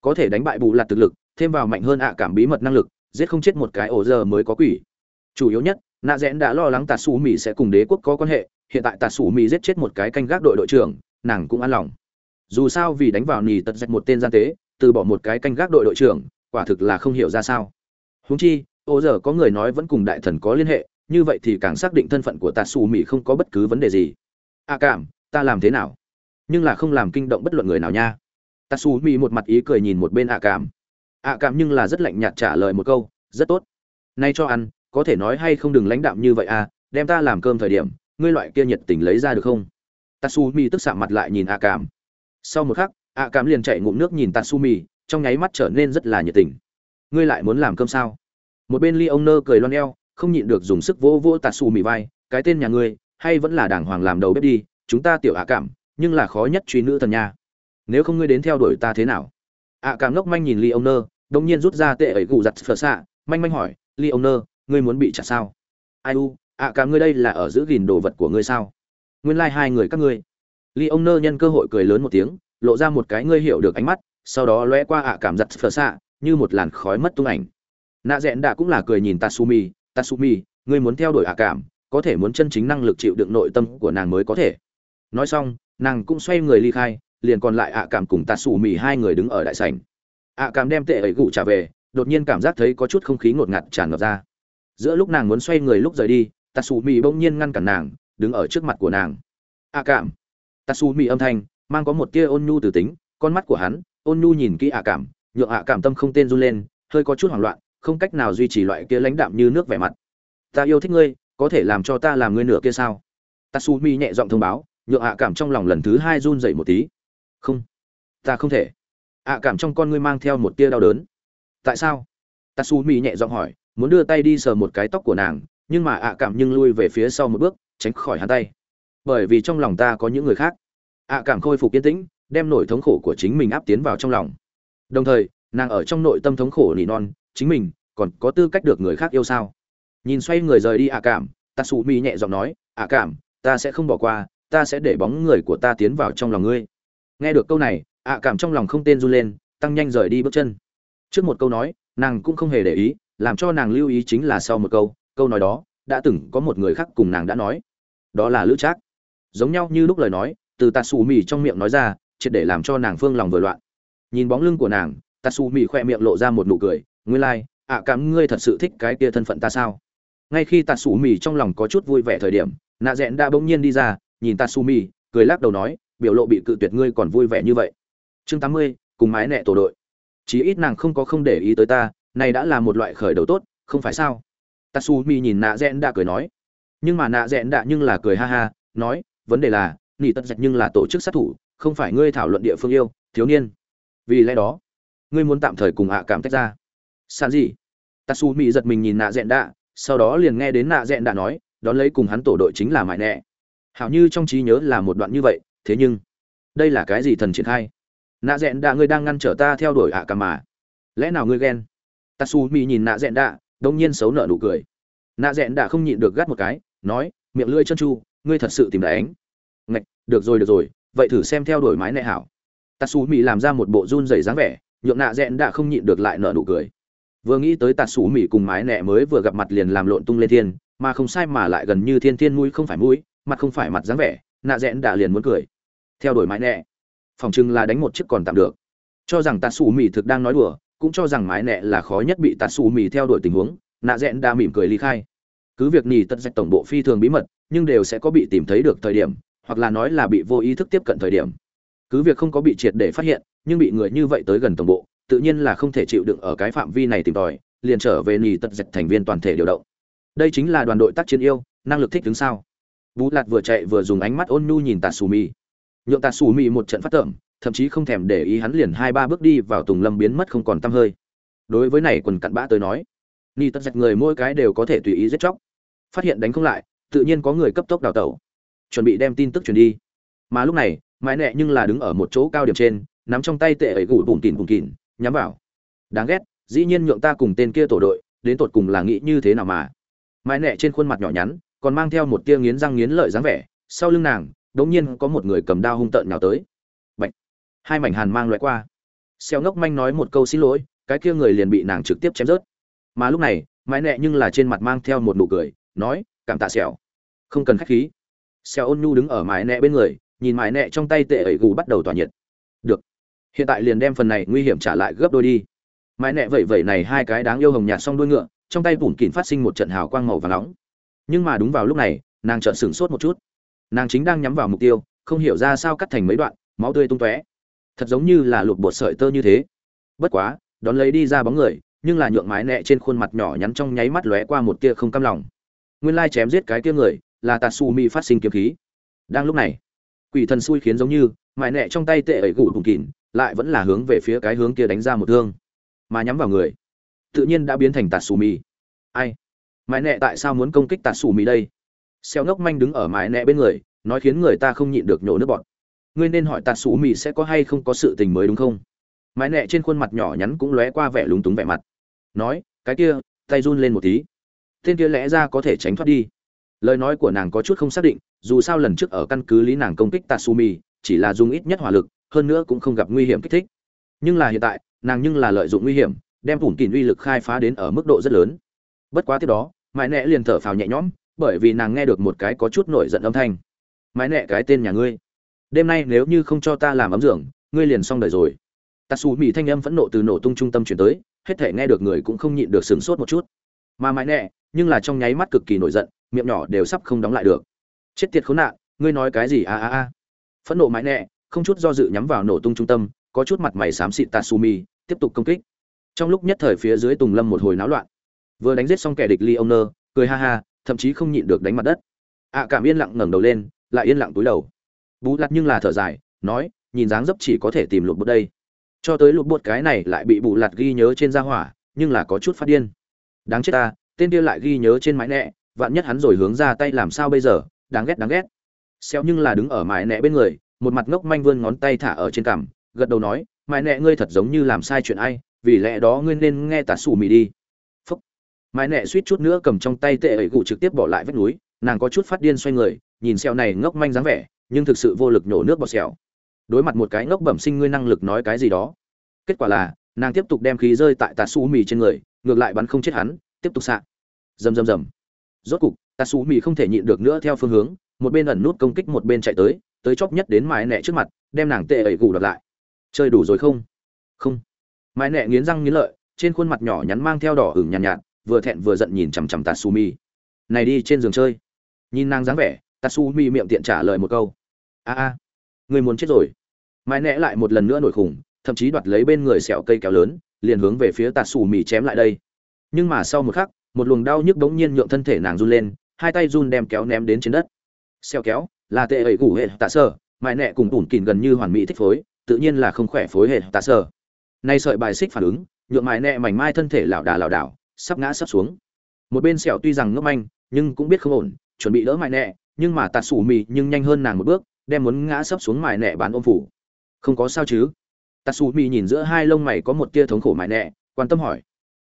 Có thể đánh bại bù lạt thực lực, thêm vào mạnh hơn ạ cảm bí mật năng lực, giết không chết một cái ổ giờ mới có quỷ. Chủ yếu nhất, nạ dẹn đã lo lắng tạt xù mỹ sẽ cùng đế quốc có quan hệ, hiện tại tạt xù mỹ giết chết một cái canh gác đội đội trưởng, nàng cũng an lòng. Dù sao vì đánh vào nì tật dạch một tên gian tế, từ bỏ một cái canh gác đội đội trưởng, quả thực là không hiểu ra sao. Húng chi ô giờ có người nói vẫn cùng đại thần có liên hệ, như vậy thì càng xác định thân phận của tà xù mỹ không có bất cứ vấn đề gì. A à cảm, ta làm thế nào? Nhưng là không làm kinh động bất luận người nào nha. Tạ mỹ một mặt ý cười nhìn một bên a à cảm a à cảm nhưng là rất lạnh nhạt trả lời một câu, rất tốt. Nay cho ăn, có thể nói hay không đừng lãnh đạm như vậy à đem ta làm cơm thời điểm, ngươi loại kia nhiệt tình lấy ra được không? Tatsumi tức xạ mặt lại nhìn a cảm sau một khắc, a cảm liền chạy ngụm nước nhìn tatsumi trong nháy mắt trở nên rất là nhiệt tình. Ngươi lại muốn làm cơm sao? Một bên ly ông nơ cười loan eo, không nhịn được dùng sức vỗ vỗ tạt mì vai, cái tên nhà ngươi, hay vẫn là đàng hoàng làm đầu bếp đi, chúng ta tiểu ạ cảm nhưng là khó nhất truy nữ thần nha. Nếu không ngươi đến theo đuổi ta thế nào? Ạ cảm ngốc manh nhìn ly ông nơ đông nhiên rút ra tệ ấy gù giặt phở xạ, manh manh hỏi ly ông nơ ngươi muốn bị trả sao? Ai u ạ cảm ngươi đây là ở giữ gìn đồ vật của ngươi sao? Nguyên lai、like、hai người các ngươi. Ly ông nơ nhân cơ hội cười lớn một tiếng, lộ ra một cái ngươi hiểu được ánh mắt, sau đó lóe qua ạ cảm giặt phở xạ, như một làn khói mất tung ảnh. Nạ rẽn đã cũng là cười nhìn tatsumi tatsumi, ngươi muốn theo đuổi ạ cảm, có thể muốn chân chính năng lực chịu đựng nội tâm của nàng mới có thể. Nói xong nàng cũng xoay người ly khai, liền còn lại ạ cảm cùng tatsumi hai người đứng ở đại sảnh. ạ cảm đem tệ ấy gụ trả về, đột nhiên cảm giác thấy có chút không khí ngột ngạt tràn ngập ra. Giữa lúc nàng muốn xoay người lúc rời đi tatsumi bỗng nhiên ngăn cản nàng, đứng ở trước mặt của nàng. ạ cảm. Tatsumi âm thanh, mang có một tia ôn nhu từ tính, con mắt của hắn, ôn nhu nhìn kỹ ạ cảm, nhượng ạ cảm tâm không tên run lên, hơi có chút hoảng loạn, không cách nào duy trì loại kia lãnh đạm như nước vẻ mặt. Ta yêu thích ngươi, có thể làm cho ta làm ngươi nửa kia sao? Tatsumi nhẹ giọng thông báo nhượng ạ cảm trong lòng lần thứ hai run dậy một tí. Không, ta không thể. ạ cảm trong con ngươi mang theo một tia đau đớn. Tại sao? Tatsumi nhẹ giọng hỏi, muốn đưa tay đi sờ một cái tóc của nàng, nhưng mà ạ cảm nhưng lui về phía sau một bước, tránh khỏi hắn tay. Bởi vì trong lòng ta có những người khác. ạ cảm khôi phục yên tĩnh, đem nỗi thống khổ của chính mình áp tiến vào trong lòng. Đồng thời, nàng ở trong nội tâm thống khổ nỉ non, chính mình còn có tư cách được người khác yêu sao? Nhìn xoay người rời đi ạ cảm tatsumi nhẹ giọng nói, ạ cảm, ta sẽ không bỏ qua ta sẽ để bóng người của ta tiến vào trong lòng ngươi. Nghe được câu này ạ cảm trong lòng không tên run lên tăng nhanh rời đi bước chân. Trước một câu nói nàng cũng không hề để ý làm cho nàng lưu ý chính là sau một câu câu nói đó đã từng có một người khác cùng nàng đã nói. Đó là lữ trác. Giống nhau như lúc lời nói từ tà xù mì trong miệng nói ra triệt để làm cho nàng phương lòng vừa loạn. Nhìn bóng lưng của nàng tà xù mì khoe miệng lộ ra một nụ cười ngươi lai、like, ạ cảm ngươi thật sự thích cái kia thân phận ta sao? Ngay khi tà xù mì trong lòng có chút vui vẻ thời điểm nạ rẽn đã bỗng nhiên đi ra nhìn Tatsumi, cười lắc đầu nói biểu lộ bị cự tuyệt ngươi còn vui vẻ như vậy. Chương tám mươi cùng mái nẹ tổ đội. Chí ít nàng không có không để ý tới ta này đã là một loại khởi đầu tốt không phải sao? Tatsumi nhìn nạ Dẹn đã cười nói. Nhưng mà nạ Dẹn đã nhưng là cười ha ha nói vấn đề là nỉ tật dạch nhưng là tổ chức sát thủ không phải ngươi thảo luận địa phương yêu thiếu niên. Vì lẽ đó ngươi muốn tạm thời cùng ạ cảm tách ra. Sản gì? Tatsumi giật mình nhìn nạ Dẹn đã sau đó liền nghe đến nạ Dẹn đã nói đón lấy cùng hắn tổ đội chính là mại nẹ hảo như trong trí nhớ là một đoạn như vậy, thế nhưng, đây là cái gì thần triển khai? Nạ rẽn đạ, ngươi đang ngăn trở ta theo đuổi ạ cả mà. Lẽ nào ngươi ghen? Tatsu mi nhìn nạ rẽn đạ, đông nhiên xấu nợ nụ cười. Nạ rẽn đạ không nhịn được gắt một cái, nói, miệng lưỡi chân chu, ngươi thật sự tìm đánh ngạch, được rồi được rồi, vậy thử xem theo đuổi mái nệ hảo. Tatsu mi làm ra một bộ run rẩy dáng vẻ, nhượng nạ rẽn đạ không nhịn được lại nợ nụ cười. Vừa nghĩ tới tatsu mi cùng mái nệ mới vừa gặp mặt liền làm lộn tung lên thiên, mà không sai mà lại gần như thiên thiên mũi không phải mũi mặt không phải mặt dáng vẻ nạ rẽn đã liền muốn cười. Theo đuổi mái nẹ, phòng trưng là đánh một chiếc còn tạm được. Cho rằng tạ xù mì thực đang nói đùa cũng cho rằng mái nẹ là khó nhất bị tạ xù mì theo đuổi tình huống nạ rẽn đã mỉm cười ly khai. Cứ việc nhì tất dạch tổng bộ phi thường bí mật nhưng đều sẽ có bị tìm thấy được thời điểm hoặc là nói là bị vô ý thức tiếp cận thời điểm. Cứ việc không có bị triệt để phát hiện nhưng bị người như vậy tới gần tổng bộ tự nhiên là không thể chịu đựng ở cái phạm vi này tìm tòi liền trở về nhì tất dạch thành viên toàn thể điều động. Đây chính là đoàn đội tác chiến yêu năng lực thích đứng sao? Bú lạt vừa chạy vừa dùng ánh mắt ôn nhu nhìn tạ xù mì nhượng tạ xù mị một trận phát tởm, thậm chí không thèm để ý hắn liền hai ba bước đi vào tùng lâm biến mất không còn tăm hơi. Đối với này quần cặn bã tới nói, ni tất giật người mỗi cái đều có thể tùy ý giết chóc. Phát hiện đánh không lại, tự nhiên có người cấp tốc đào tẩu. Chuẩn bị đem tin tức truyền đi. Mà lúc này mái nẹ nhưng là đứng ở một chỗ cao điểm trên, nắm trong tay tệ ấy gù bùn kìn bùn kìn, nhắm vào. Đáng ghét, dĩ nhiên nhượng ta cùng tên kia tổ đội, đến tột cùng là nghĩ như thế nào mà. Mái nẹ trên khuôn mặt nhỏ nhắn còn mang theo một tia nghiến răng nghiến lợi dáng vẻ sau lưng nàng đống nhiên có một người cầm đao hung tợn nào tới. Bạch. Hai mảnh hàn mang lóe qua. Xeo ngốc manh nói một câu xin lỗi, cái kia người liền bị nàng trực tiếp chém rớt. Mà lúc này, mãi nẹ nhưng là trên mặt mang theo một nụ cười, nói, cảm tạ Xeo. Không cần khách khí. Xeo ôn nhu đứng ở mãi nẹ bên người, nhìn mãi nẹ trong tay tệ ẩy gù bắt đầu tỏa nhiệt. Được. Hiện tại liền đem phần này nguy hiểm trả lại gấp đôi đi. Mãi nẹ vậy vậy này hai cái đáng yêu hồng nhạt song đuôi ngựa, trong tay bùn kỉn phát sinh một trận hào quang màu vàng nóng. Nhưng mà đúng vào lúc này, nàng chợt sửng sốt một chút. Nàng chính đang nhắm vào mục tiêu không hiểu ra sao cắt thành mấy đoạn máu tươi tung tóe. Thật giống như là lụt bột sợi tơ như thế. Bất quá đón lấy đi ra bóng người nhưng là nhượng mái nẹ trên khuôn mặt nhỏ nhắn trong nháy mắt lóe qua một tia không cam lòng. Nguyên lai chém giết cái tia người là tatsumi phát sinh kiếm khí. Đang lúc này quỷ thần xui khiến giống như mái nẹ trong tay tệ ẩy gụ thùng kín lại vẫn là hướng về phía cái hướng kia đánh ra một thương. Mà nhắm vào người tự nhiên đã biến thành tatsumi. Ai? Mãi nẹ tại sao muốn công kích tatsumi đây? Xeo ngốc manh đứng ở mãi nẹ bên người, nói khiến người ta không nhịn được nhổ nước bọt. Ngươi nên hỏi tạt xù mì sẽ có hay không có sự tình mới đúng không? Mãi nẹ trên khuôn mặt nhỏ nhắn cũng lóe qua vẻ lúng túng vẻ mặt. Nói, cái kia, tay run lên một tí. Tên kia lẽ ra có thể tránh thoát đi. Lời nói của nàng có chút không xác định, dù sao lần trước ở căn cứ lý nàng công kích tatsumi chỉ là dùng ít nhất hỏa lực, hơn nữa cũng không gặp nguy hiểm kích thích. Nhưng là hiện tại, nàng nhưng là lợi dụng nguy hiểm, đem ủn kìn uy lực khai phá đến ở mức độ rất lớn. Bất quá tiếp đó mãi nẹ liền thở phào nhẹ nhõm, bởi vì nàng nghe được một cái có chút nổi giận âm thanh. Mãi nẹ cái tên nhà ngươi. Đêm nay nếu như không cho ta làm ấm giường, ngươi liền xong đời rồi. Tà xù mỹ thanh âm phẫn nộ từ nổ tung trung tâm chuyển tới, hết thể nghe được người cũng không nhịn được sửng sốt một chút. Mà mãi nẹ nhưng là trong nháy mắt cực kỳ nổi giận, miệng nhỏ đều sắp không đóng lại được. Chết tiệt khốn nạn, ngươi nói cái gì a a a. Phẫn nộ mãi nẹ không chút do dự nhắm vào nổ tung trung tâm, có chút mặt mày xám xịt tatsumi, tiếp tục công kích. Trong lúc nhất thời phía dưới tùng lâm một hồi náo loạn vừa đánh giết xong kẻ địch Leoner cười ha ha, thậm chí không nhịn được đánh mặt đất. Ạ cảm yên lặng ngẩng đầu lên, lại yên lặng túi đầu. Bú lặt nhưng là thở dài, nói, nhìn dáng dấp chỉ có thể tìm lụt bột đây. Cho tới lụt bột cái này lại bị bù lặt ghi nhớ trên da hỏa, nhưng là có chút phát điên. Đáng chết ta, tên kia lại ghi nhớ trên mái nẹ, vạn nhất hắn rồi hướng ra tay làm sao bây giờ, đáng ghét đáng ghét. Xéo nhưng là đứng ở mái nẹ bên người, một mặt ngốc manh vươn ngón tay thả ở trên cằm, gật đầu nói, mái nẹ ngươi thật giống như làm sai chuyện ai, vì lẽ đó ngươi nên nghe tả xù mì đi mái nẹ suýt chút nữa cầm trong tay tệ ẩy gù trực tiếp bỏ lại vách núi nàng có chút phát điên xoay người nhìn xeo này ngốc manh dáng vẻ nhưng thực sự vô lực nhổ nước bọt xẻo đối mặt một cái ngốc bẩm sinh ngươi năng lực nói cái gì đó. Kết quả là nàng tiếp tục đem khí rơi tại tà su mì trên người ngược lại bắn không chết hắn tiếp tục xạ. Rầm rầm rầm. Rốt cục tà su mì không thể nhịn được nữa theo phương hướng một bên ẩn nút công kích một bên chạy tới tới chóp nhất đến mái nẹ trước mặt đem nàng tệ ẩy gù đập lại. Chơi đủ rồi không? Không. Mái nẹ nghiến răng nghiến lợi trên khuôn mặt nhỏ nhắn mang theo đỏ ửng nhàn nhạt, nhạt vừa thẹn vừa giận nhìn chằm chằm tatsumi. Này đi trên giường chơi. Nhìn nàng dáng vẻ, tatsumi miệng tiện trả lời một câu. A a, người muốn chết rồi. Mái nẹ lại một lần nữa nổi khủng, thậm chí đoạt lấy bên người sẹo cây kéo lớn, liền hướng về phía tatsumi chém lại đây. Nhưng mà sau một khắc, một luồng đau nhức bỗng nhiên nhượng thân thể nàng run lên, hai tay run đem kéo ném đến trên đất. Xeo kéo, là tệ ẩy củ hệ tạ sở mại nẹ cùng tủn kìn gần như hoàn mỹ thích phối, tự nhiên là không khỏe phối hệ tạ sở nay sợi bài xích phản ứng, nhượng mại nẹ mảnh mai thân thể lảo đà lảo đảo sắp ngã sắp xuống. Một bên sẹo tuy rằng ngốc manh nhưng cũng biết không ổn chuẩn bị đỡ mại nẹ nhưng mà tạt sủ mì nhưng nhanh hơn nàng một bước đem muốn ngã sắp xuống mại nẹ bán ôm phủ. Không có sao chứ? Tạt sủ mì nhìn giữa hai lông mày có một tia thống khổ mại nẹ quan tâm hỏi.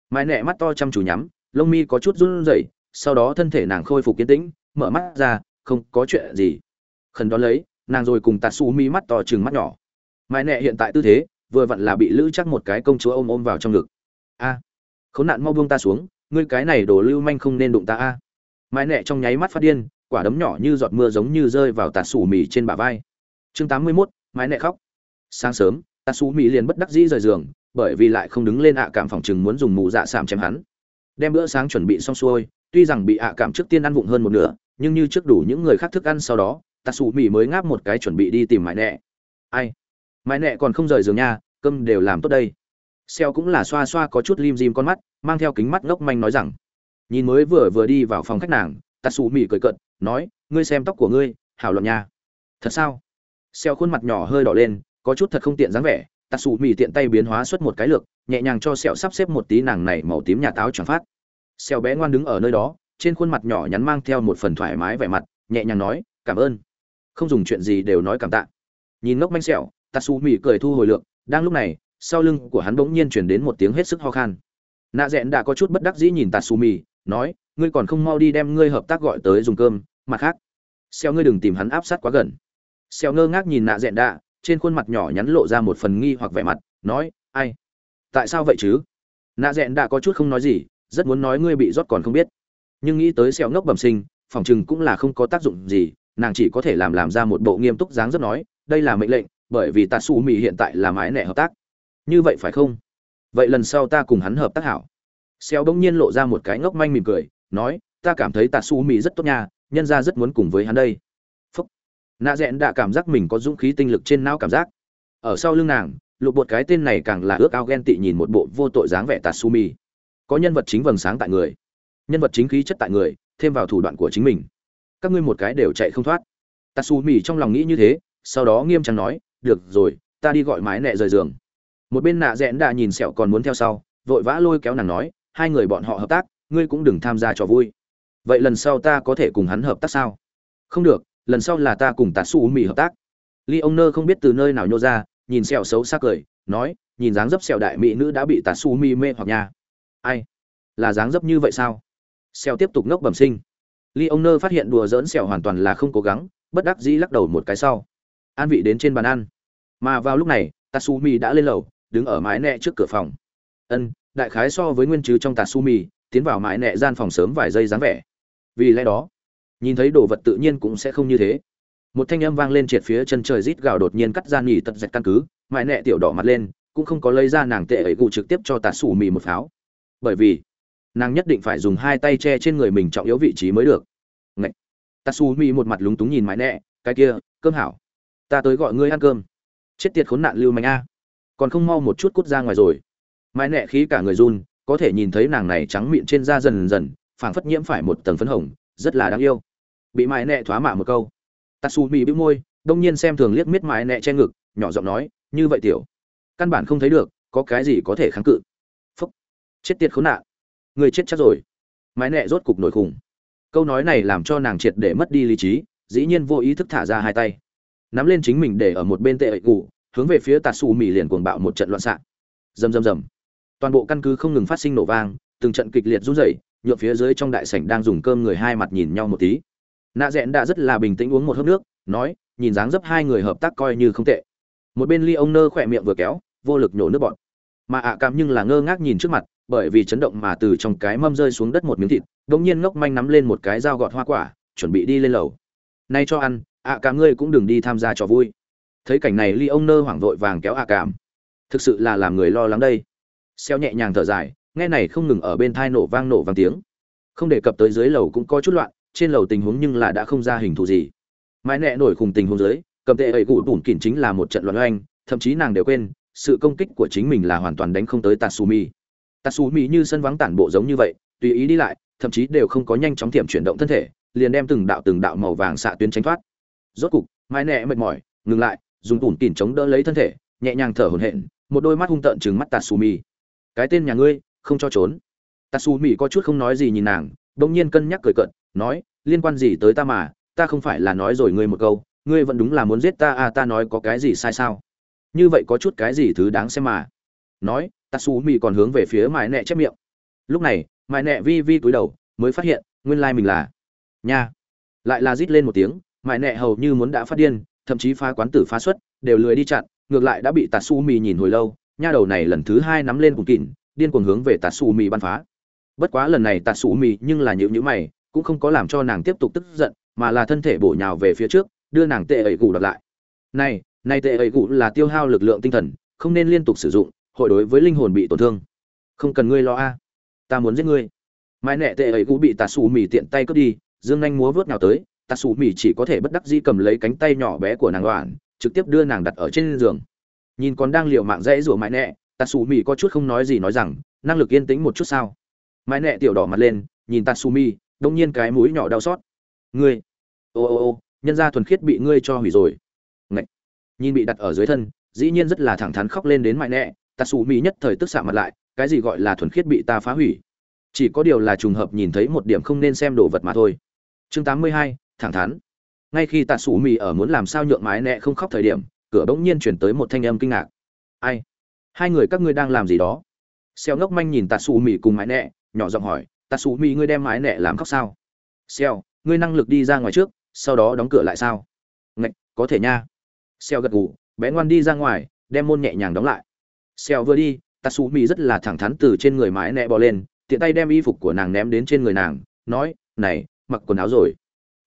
Mại nẹ mắt to chăm chú nhắm lông mi có chút run rẩy sau đó thân thể nàng khôi phục kiến tĩnh mở mắt ra không có chuyện gì. Khẩn đó lấy nàng rồi cùng tạt su mi mắt to chừng mắt nhỏ. Mãi nẹ hiện tại tư thế vừa vặn là bị lữ chắc một cái công chúa ôm ôm vào trong ngực. A. à, khốn nạn mau buông ta xuống ngươi cái này đồ lưu manh không nên đụng ta a. À. mãi nẹ trong nháy mắt phát điên quả đấm nhỏ như giọt mưa giống như rơi vào tạt sủ mì trên bả vai. Chương tám mươi 81, mãi nẹ khóc. Sáng sớm tạt sủ mì liền bất đắc dĩ rời giường bởi vì lại không đứng lên ạ cảm phòng chừng muốn dùng mù dạ sạm chém hắn. Đem bữa sáng chuẩn bị xong xuôi tuy rằng bị ạ cảm trước tiên ăn vụng hơn một nửa nhưng như trước đủ những người khác thức ăn sau đó tạ xù mì mới ngáp một cái chuẩn bị đi tìm mãi nẹ. Ai? Mãi nẹ còn không rời giường nha cơm đều làm tốt đây xeo cũng là xoa xoa có chút lim dim con mắt, mang theo kính mắt ngốc manh nói rằng, nhìn mới vừa vừa đi vào phòng khách nàng tạ xù cười cận nói, ngươi xem tóc của ngươi, hảo luận nha. Thật sao? Xeo khuôn mặt nhỏ hơi đỏ lên, có chút thật không tiện dáng vẻ tạ xù tiện tay biến hóa xuất một cái lược, nhẹ nhàng cho sẹo sắp xếp một tí nàng này màu tím nhà táo chẳng phát. Xeo bé ngoan đứng ở nơi đó, trên khuôn mặt nhỏ nhắn mang theo một phần thoải mái vẻ mặt, nhẹ nhàng nói, cảm ơn. Không dùng chuyện gì đều nói cảm tạ. Nhìn ngốc manh sẹo tatsu mỉ cười thu hồi lượng đang lúc này sau lưng của hắn bỗng nhiên chuyển đến một tiếng hết sức ho khan. Nạ rẽn đã có chút bất đắc dĩ nhìn tatsumi nói ngươi còn không mau đi đem ngươi hợp tác gọi tới dùng cơm mặt khác xeo ngươi đừng tìm hắn áp sát quá gần. Xeo ngơ ngác nhìn nạ rẽn đã, trên khuôn mặt nhỏ nhắn lộ ra một phần nghi hoặc vẻ mặt nói ai? Tại sao vậy chứ? Nạ rẽn đã có chút không nói gì rất muốn nói ngươi bị rót còn không biết. Nhưng nghĩ tới xeo ngốc bẩm sinh phòng chừng cũng là không có tác dụng gì nàng chỉ có thể làm làm ra một bộ nghiêm túc dáng rất nói đây là mệnh lệnh bởi vì tatsumi hiện tại là mái nệ hợp tác như vậy phải không? Vậy lần sau ta cùng hắn hợp tác hảo. Xéo bỗng nhiên lộ ra một cái ngốc manh mỉm cười, nói, ta cảm thấy tatsu mỹ rất tốt nha, nhân ra rất muốn cùng với hắn đây. Phúc. Nạ rẽn đã cảm giác mình có dũng khí tinh lực trên não cảm giác. Ở sau lưng nàng, lục bột cái tên này càng là ước ao ghen tị nhìn một bộ vô tội dáng vẻ tatsumi có nhân vật chính vầng sáng tại người. Nhân vật chính khí chất tại người, thêm vào thủ đoạn của chính mình. Các ngươi một cái đều chạy không thoát. Tatsu mỹ trong lòng nghĩ như thế, sau đó nghiêm trang nói, được rồi, ta đi gọi mái nẹ rời giường một bên nạ rẽn đã nhìn sẹo còn muốn theo sau, vội vã lôi kéo nàng nói, hai người bọn họ hợp tác, ngươi cũng đừng tham gia cho vui. Vậy lần sau ta có thể cùng hắn hợp tác sao? Không được, lần sau là ta cùng tatsu mì hợp tác. Ly ông nơ không biết từ nơi nào nhô ra, nhìn sẹo xấu xa cười, nói, nhìn dáng dấp sẹo đại mỹ nữ đã bị tatsu mì mê hoặc nhà ai? Là dáng dấp như vậy sao? Sẹo tiếp tục ngốc bẩm sinh. Ly ông nơ phát hiện đùa dỡn sẹo hoàn toàn là không cố gắng, bất đắc dĩ lắc đầu một cái sau. An vị đến trên bàn ăn. Mà vào lúc này tatsumi đã lên lầu đứng ở mái nẹ trước cửa phòng. Ân, đại khái so với nguyên chứ trong tạt su mì tiến vào mái nẹ gian phòng sớm vài giây dáng vẻ. Vì lẽ đó, nhìn thấy đồ vật tự nhiên cũng sẽ không như thế. Một thanh âm vang lên triệt phía chân trời rít gào đột nhiên cắt ra nghỉ tật dạch căn cứ mãi nẹ tiểu đỏ mặt lên, cũng không có lấy ra nàng tệ ấy gù trực tiếp cho tạt xù mì một pháo. Bởi vì, nàng nhất định phải dùng hai tay che trên người mình trọng yếu vị trí mới được. Ngậy! tạt xù mì một mặt lúng túng nhìn mãi nẹ, cái kia, cơm hảo. Ta tới gọi ngươi ăn cơm. Chết tiệt khốn nạn lưu manh a còn không mau một chút cút ra ngoài rồi. Mãi nẹ khí cả người run, có thể nhìn thấy nàng này trắng miệng trên da dần dần, phảng phất nhiễm phải một tầng phấn hồng, rất là đáng yêu. Bị mãi nẹ thoá mạ một câu. Tatsumi bĩu môi, đông nhiên xem thường liếc miết mái nẹ che ngực, nhỏ giọng nói, như vậy tiểu, căn bản không thấy được, có cái gì có thể kháng cự? Phúc. Chết tiệt khốn nạn. Người chết chắc rồi. Mái nẹ rốt cục nổi khủng câu nói này làm cho nàng triệt để mất đi lý trí, dĩ nhiên vô ý thức thả ra hai tay. Nắm lên chính mình để ở một bên tệ ẩy cụ hướng về phía tạt xù mì liền cuồng bạo một trận loạn xạ. Rầm rầm rầm. Toàn bộ căn cứ không ngừng phát sinh nổ vang, từng trận kịch liệt run rẩy nhựa phía dưới trong đại sảnh đang dùng cơm người hai mặt nhìn nhau một tí. Nạ rẽn đã rất là bình tĩnh uống một hớp nước, nói, nhìn dáng dấp hai người hợp tác coi như không tệ. Một bên ly ông nơ khỏe miệng vừa kéo, vô lực nhổ nước bọt. Mà ạ cảm nhưng là ngơ ngác nhìn trước mặt, bởi vì chấn động mà từ trong cái mâm rơi xuống đất một miếng thịt đ ỗ n g nhiên ngốc manh nắm lên một cái dao gọt hoa quả, chuẩn bị đi lên lầu. Nay cho ăn, ạ cảm ngươi cũng đừng đi tham gia trò vui thấy cảnh này ly ông nơ hoảng vội vàng kéo à cảm. Thực sự là làm người lo lắng đây. Xeo nhẹ nhàng thở dài, nghe này không ngừng ở bên thai nổ vang nổ vang tiếng. Không đề cập tới dưới lầu cũng có chút loạn, trên lầu tình huống nhưng là đã không ra hình thù gì. Mãi nẹ nổi khùng tình huống dưới, cầm tệ ấy gụ bùn kỉn chính là một trận loạn oanh thậm chí nàng đều quên, sự công kích của chính mình là hoàn toàn đánh không tới tatsumi. Tatsumi như sân vắng tản bộ giống như vậy, tùy ý đi lại, thậm chí đều không có nhanh chóng tiệm chuyển động thân thể, liền đem từng đạo từng đạo màu vàng xạ tuyến tránh thoát. Rốt cục, mãi nẹ mệt mỏi, ngừng lại dùng tủn kỉn chống đỡ lấy thân thể, nhẹ nhàng thở hổn hển, một đôi mắt hung tợn trừng mắt tatsumi. Cái tên nhà ngươi, không cho trốn. Tatsumi có chút không nói gì nhìn nàng, bỗng nhiên cân nhắc cười cợt, nói, liên quan gì tới ta mà, ta không phải là nói rồi ngươi một câu, ngươi vẫn đúng là muốn giết ta à ta nói có cái gì sai sao? Như vậy có chút cái gì thứ đáng xem mà. Nói, tatsumi còn hướng về phía mãi nẹ chép miệng. Lúc này, mãi nẹ vi vi cúi đầu, mới phát hiện, nguyên lai mình là nha. Lại là rít lên một tiếng, mãi nẹ hầu như muốn đã phát điên thậm chí phá quán tử phá xuất, đều lười đi chặn, ngược lại đã bị tatsumi nhìn hồi lâu, nha đầu này lần thứ hai nắm lên cùng kỉn điên cuồng hướng về tatsumi bắn phá. Bất quá lần này tatsumi nhưng là nhịu nhữ mày, cũng không có làm cho nàng tiếp tục tức giận, mà là thân thể bổ nhào về phía trước, đưa nàng tệ ẩy gù đập lại. Này này tệ ẩy gù là tiêu hao lực lượng tinh thần, không nên liên tục sử dụng, hội đối với linh hồn bị tổn thương. Không cần ngươi lo a. Ta muốn giết ngươi. Mãi nẹ tệ ẩy gù bị tà xù mì tiện tay cướp đi, dương anh múa vớt nào tới tạ xù mỹ chỉ có thể bất đắc dĩ cầm lấy cánh tay nhỏ bé của nàng đoạn trực tiếp đưa nàng đặt ở trên giường. Nhìn còn đang liều mạng rẽ rủa mãi nẹ tạ xù mỹ có chút không nói gì nói rằng năng lực yên tĩnh một chút sao? Mãi nẹ tiểu đỏ mặt lên nhìn tạ xù mỹ đông nhiên cái mũi nhỏ đau xót. Ngươi ô ô ô nhân gia thuần khiết bị ngươi cho hủy rồi. Ngậy. nhìn bị đặt ở dưới thân dĩ nhiên rất là thẳng thắn khóc lên đến mãi nẹ tạ xù mỹ nhất thời tức xạ mặt lại cái gì gọi là thuần khiết bị ta phá hủy? Chỉ có điều là trùng hợp nhìn thấy một điểm không nên xem đồ vật mà thôi. Chương 82, thẳng thắn. Ngay khi tạ sủ mì ở muốn làm sao nhượng mái nẹ không khóc thời điểm, cửa bỗng nhiên chuyển tới một thanh âm kinh ngạc. Ai? Hai người các ngươi đang làm gì đó? Xeo ngốc manh nhìn tạ sủ mì cùng mái nẹ, nhỏ giọng hỏi, tạ sủ mì ngươi đem mái nẹ làm khóc sao? Xeo, ngươi năng lực đi ra ngoài trước, sau đó đóng cửa lại sao? Ngạch, có thể nha. Xeo gật gù, bé ngoan đi ra ngoài, đem môn nhẹ nhàng đóng lại. Xeo vừa đi, Tạ Sủ Mì rất là thẳng thắn từ trên người mái nẹ bò lên, tiện tay đem y phục của nàng ném đến trên người nàng, nói, này, mặc quần áo rồi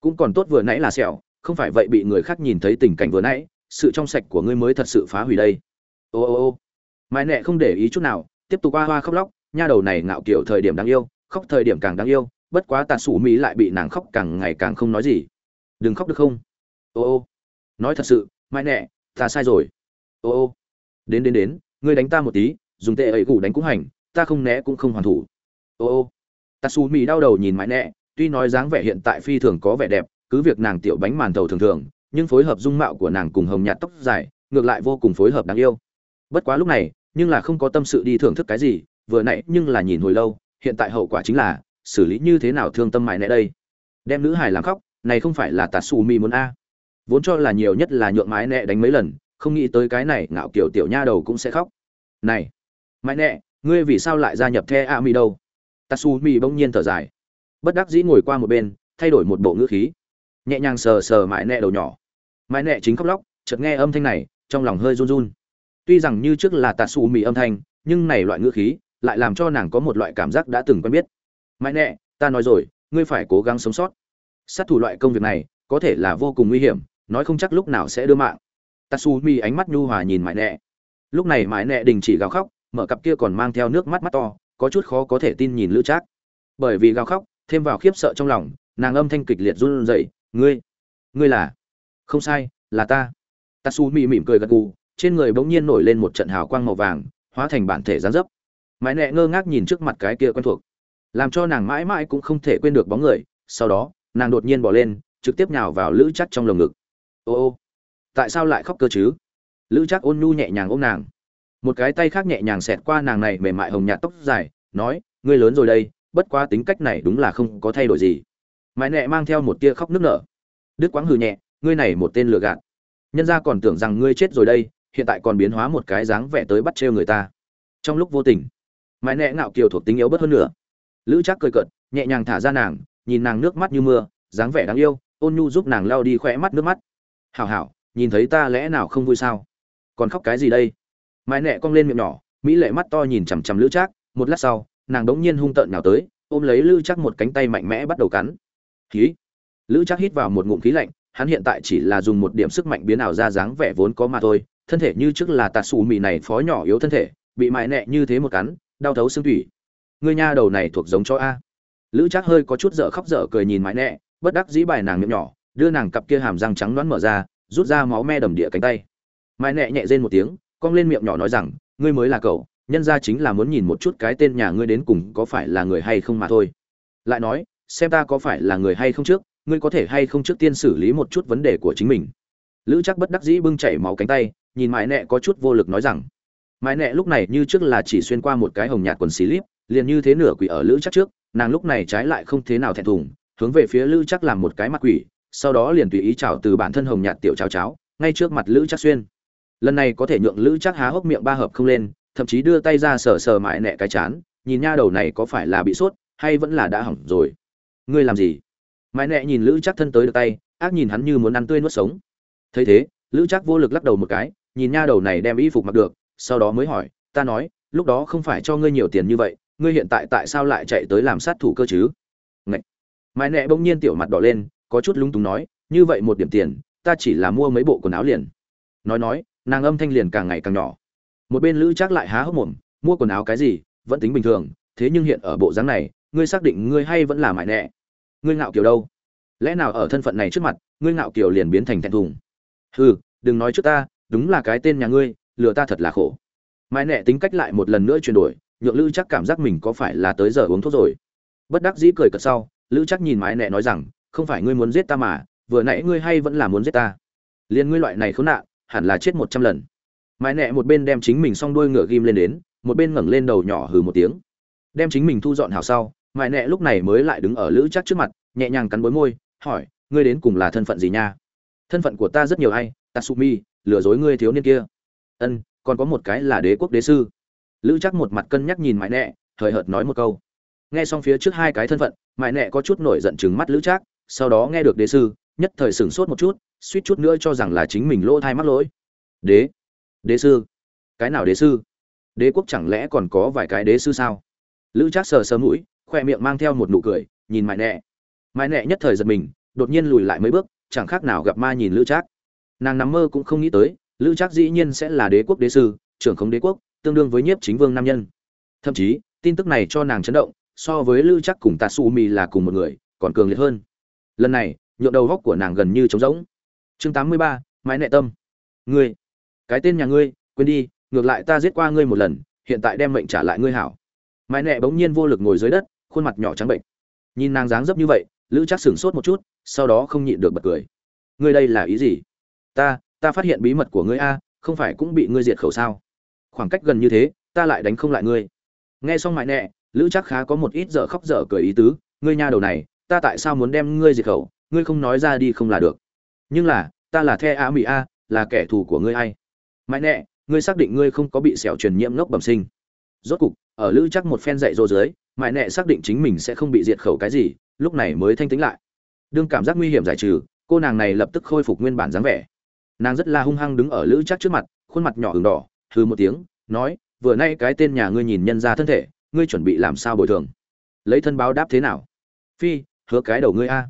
cũng còn tốt vừa nãy là sẹo, không phải vậy bị người khác nhìn thấy tình cảnh vừa nãy, sự trong sạch của ngươi mới thật sự phá hủy đây. Ô ô ô. Mãi nẹ không để ý chút nào, tiếp tục qua hoa khóc lóc, nha đầu này ngạo kiểu thời điểm đáng yêu, khóc thời điểm càng đáng yêu, bất quá tà sủ mỹ lại bị nàng khóc càng ngày càng không nói gì. Đừng khóc được không? Ô ô. Nói thật sự, mãi nẹ ta sai rồi. Ô ô. Đến đến đến, ngươi đánh ta một tí, dùng tệ ấy củ đánh cũng hành, ta không né cũng không hoàn thủ. Ô ô. Tà sủ mỹ đau đầu nhìn mãi nẹ tuy nói dáng vẻ hiện tại phi thường có vẻ đẹp, cứ việc nàng tiểu bánh màn thầu thường thường, nhưng phối hợp dung mạo của nàng cùng hồng nhạt tóc dài, ngược lại vô cùng phối hợp đáng yêu. Bất quá lúc này, nhưng là không có tâm sự đi thưởng thức cái gì, vừa nãy nhưng là nhìn hồi lâu, hiện tại hậu quả chính là, xử lý như thế nào thương tâm mại nãy đây. Đem nữ hải làm khóc, này không phải là tà mi muốn a. Vốn cho là nhiều nhất là nhượng mái nẹ đánh mấy lần, không nghĩ tới cái này ngạo kiểu tiểu nha đầu cũng sẽ khóc. Này, mãi nẹ, ngươi vì sao lại gia nhập the a mi đâu tatsu mi bỗng nhiên thở dài bất đắc dĩ ngồi qua một bên, thay đổi một bộ ngữ khí. Nhẹ nhàng sờ sờ mãi nẹ đầu nhỏ. Mãi nẹ chính khóc lóc, chợt nghe âm thanh này, trong lòng hơi run run. Tuy rằng như trước là tà xù mì âm thanh, nhưng này loại ngữ khí lại làm cho nàng có một loại cảm giác đã từng quen biết. Mãi nẹ, ta nói rồi, ngươi phải cố gắng sống sót. Sát thủ loại công việc này, có thể là vô cùng nguy hiểm, nói không chắc lúc nào sẽ đưa mạng. Tatsumi ánh mắt nhu hòa nhìn mãi nẹ. Lúc này mãi nẹ đình chỉ gào khóc, mở cặp kia còn mang theo nước mắt mắt to, có chút khó có thể tin nhìn lữ trác. Bởi vì gào khóc thêm vào khiếp sợ trong lòng, nàng âm thanh kịch liệt run rẩy, ngươi ngươi là? Không sai, là ta. Tatsumi mỉm cười gật gù, trên người bỗng nhiên nổi lên một trận hào quang màu vàng, hóa thành bản thể gián dấp. Mãi nẹ ngơ ngác nhìn trước mặt cái kia quen thuộc, làm cho nàng mãi mãi cũng không thể quên được bóng người. Sau đó, nàng đột nhiên bỏ lên, trực tiếp nhào vào lữ chắc trong lồng ngực. Ô ô, tại sao lại khóc cơ chứ? Lữ chắc ôn nhu nhẹ nhàng ôm nàng. Một cái tay khác nhẹ nhàng xẹt qua nàng này mềm mại hồng nhạt tóc dài, nói, ngươi lớn rồi đây bất quá tính cách này đúng là không có thay đổi gì. Mãi nẹ mang theo một tia khóc nức nở. Đức quáng hừ nhẹ, ngươi này một tên lừa gạt. Nhân ra còn tưởng rằng ngươi chết rồi đây, hiện tại còn biến hóa một cái dáng vẻ tới bắt trêu người ta. Trong lúc vô tình, mãi nẹ ngạo kiều thuộc tính yếu bất hơn nữa. Lữ chắc cười cợt, nhẹ nhàng thả ra nàng, nhìn nàng nước mắt như mưa, dáng vẻ đáng yêu, ôn nhu giúp nàng lao đi khỏe mắt nước mắt. Hảo hảo, nhìn thấy ta lẽ nào không vui sao? Còn khóc cái gì đây? Mãi nẹ cong lên miệng nhỏ, mỹ lệ mắt to nhìn chằm chằm lữ trác, một lát sau nàng đống nhiên hung tợn nhào tới, ôm lấy lữ chắc một cánh tay mạnh mẽ bắt đầu cắn. Khí lữ chắc hít vào một ngụm khí lạnh, hắn hiện tại chỉ là dùng một điểm sức mạnh biến ảo ra dáng vẻ vốn có mà thôi, thân thể như trước là tạt xù mì này phó nhỏ yếu thân thể, bị mại nẹ như thế một cắn, đau thấu xương thủy ngươi nha đầu này thuộc giống cho a. Lữ chắc hơi có chút dở khóc dở cười nhìn mãi nẹ, bất đắc dĩ bài nàng miệng nhỏ, đưa nàng cặp kia hàm răng trắng đoán mở ra, rút ra máu me đầm địa cánh tay. Mãi nẹ nhẹ rên một tiếng, cong lên miệng nhỏ nói rằng, ngươi mới là cậu nhân ra chính là muốn nhìn một chút cái tên nhà ngươi đến cùng có phải là người hay không mà thôi. Lại nói, xem ta có phải là người hay không trước, ngươi có thể hay không trước tiên xử lý một chút vấn đề của chính mình. Lữ chắc bất đắc dĩ bưng chảy máu cánh tay, nhìn mãi nẹ có chút vô lực nói rằng, mãi nẹ lúc này như trước là chỉ xuyên qua một cái hồng nhạt quần xí líp liền như thế nửa quỷ ở lữ chắc trước, nàng lúc này trái lại không thế nào thẹn thùng, hướng về phía lữ chắc làm một cái mặt quỷ, sau đó liền tùy ý chào từ bản thân hồng nhạt tiểu cháo cháo, ngay trước mặt lữ chắc xuyên. Lần này có thể nhượng lữ chắc há hốc miệng ba hợp không lên thậm chí đưa tay ra sờ sờ mãi nẹ cái chán, nhìn nha đầu này có phải là bị sốt, hay vẫn là đã hỏng rồi. Ngươi làm gì? Mãi nẹ nhìn lữ chắc thân tới được tay, ác nhìn hắn như muốn ăn tươi nuốt sống. Thấy thế, lữ chắc vô lực lắc đầu một cái, nhìn nha đầu này đem y phục mặc được, sau đó mới hỏi, ta nói, lúc đó không phải cho ngươi nhiều tiền như vậy, ngươi hiện tại tại sao lại chạy tới làm sát thủ cơ chứ? Ngậy! mãi nẹ bỗng nhiên tiểu mặt đỏ lên, có chút lung túng nói, như vậy một điểm tiền, ta chỉ là mua mấy bộ quần áo liền. Nói nói, nàng âm thanh liền càng ngày càng nhỏ một bên lữ chắc lại há hốc mồm, mua quần áo cái gì? Vẫn tính bình thường, thế nhưng hiện ở bộ dáng này, ngươi xác định ngươi hay vẫn là mại nẹ. Ngươi ngạo kiều đâu? Lẽ nào ở thân phận này trước mặt, ngươi ngạo kiều liền biến thành thẹn thùng? Hừ, đừng nói trước ta, đúng là cái tên nhà ngươi, lừa ta thật là khổ. Mãi nẹ tính cách lại một lần nữa chuyển đổi, nhượng lữ chắc cảm giác mình có phải là tới giờ uống thuốc rồi. Bất đắc dĩ cười cợt sau, lữ chắc nhìn mãi nẹ nói rằng, không phải ngươi muốn giết ta mà, vừa nãy ngươi hay vẫn là muốn giết ta. Liền ngươi loại này khốn nạn, hẳn là chết một trăm lần mãi nẹ một bên đem chính mình xong đuôi ngựa ghim lên đến, một bên ngẩng lên đầu nhỏ hừ một tiếng. Đem chính mình thu dọn hào sau, mãi nẹ lúc này mới lại đứng ở lữ chắc trước mặt, nhẹ nhàng cắn bối môi, hỏi, ngươi đến cùng là thân phận gì nha? Thân phận của ta rất nhiều hay tatsumi, lừa dối ngươi thiếu niên kia. Ân, còn có một cái là đế quốc đế sư. Lữ chắc một mặt cân nhắc nhìn mãi nẹ thời hợt nói một câu. Nghe xong phía trước hai cái thân phận, mãi nẹ có chút nổi giận chừng mắt lữ trác, sau đó nghe được đế sư, nhất thời sửng sốt một chút, suýt chút nữa cho rằng là chính mình lỗ thai mắc lỗi. Đế đế sư. Cái nào đế sư? Đế quốc chẳng lẽ còn có vài cái đế sư sao? Lữ trác sờ sờ mũi, khoe miệng mang theo một nụ cười, nhìn mãi nẹ mãi nẹ nhất thời giật mình, đột nhiên lùi lại mấy bước, chẳng khác nào gặp ma nhìn lữ trác. Nàng nằm mơ cũng không nghĩ tới, lữ trác dĩ nhiên sẽ là đế quốc đế sư, trưởng không đế quốc, tương đương với nhiếp chính vương nam nhân. Thậm chí, tin tức này cho nàng chấn động, so với lữ trác cùng tatsumi là cùng một người, còn cường liệt hơn. Lần này, nhượng đầu góc của nàng gần như trống rỗng. Chương tám mươi ba mãi nệ tâm. Người cái tên nhà ngươi, quên đi, ngược lại ta giết qua ngươi một lần, hiện tại đem mệnh trả lại ngươi hảo. Mãi nệ bỗng nhiên vô lực ngồi dưới đất, khuôn mặt nhỏ trắng bệnh. Nhìn nàng dáng dấp như vậy, lữ chắc sửng sốt một chút, sau đó không nhịn được bật cười. Ngươi đây là ý gì? Ta ta phát hiện bí mật của ngươi a, không phải cũng bị ngươi diệt khẩu sao? Khoảng cách gần như thế, ta lại đánh không lại ngươi. Nghe xong mãi nẹ lữ chắc khá có một ít dở khóc dở cười ý tứ, ngươi nha đầu này, ta tại sao muốn đem ngươi diệt khẩu? Ngươi không nói ra đi không là được. Nhưng là, ta là the a mỹ a, là kẻ thù của ngươi ai? Mãi nẹ ngươi xác định ngươi không có bị sẹo truyền nhiễm ngốc bẩm sinh. Rốt cục, ở lữ chắc một phen dạy dỗ dưới, mãi nẹ xác định chính mình sẽ không bị diệt khẩu cái gì, lúc này mới thanh tĩnh lại. Đương cảm giác nguy hiểm giải trừ, cô nàng này lập tức khôi phục nguyên bản dáng vẻ. Nàng rất là hung hăng đứng ở lữ chắc trước mặt, khuôn mặt nhỏ ửng đỏ, hừ một tiếng, nói, vừa nay cái tên nhà ngươi nhìn nhân ra thân thể, ngươi chuẩn bị làm sao bồi thường? Lấy thân báo đáp thế nào? Phi, hứa cái đầu ngươi a.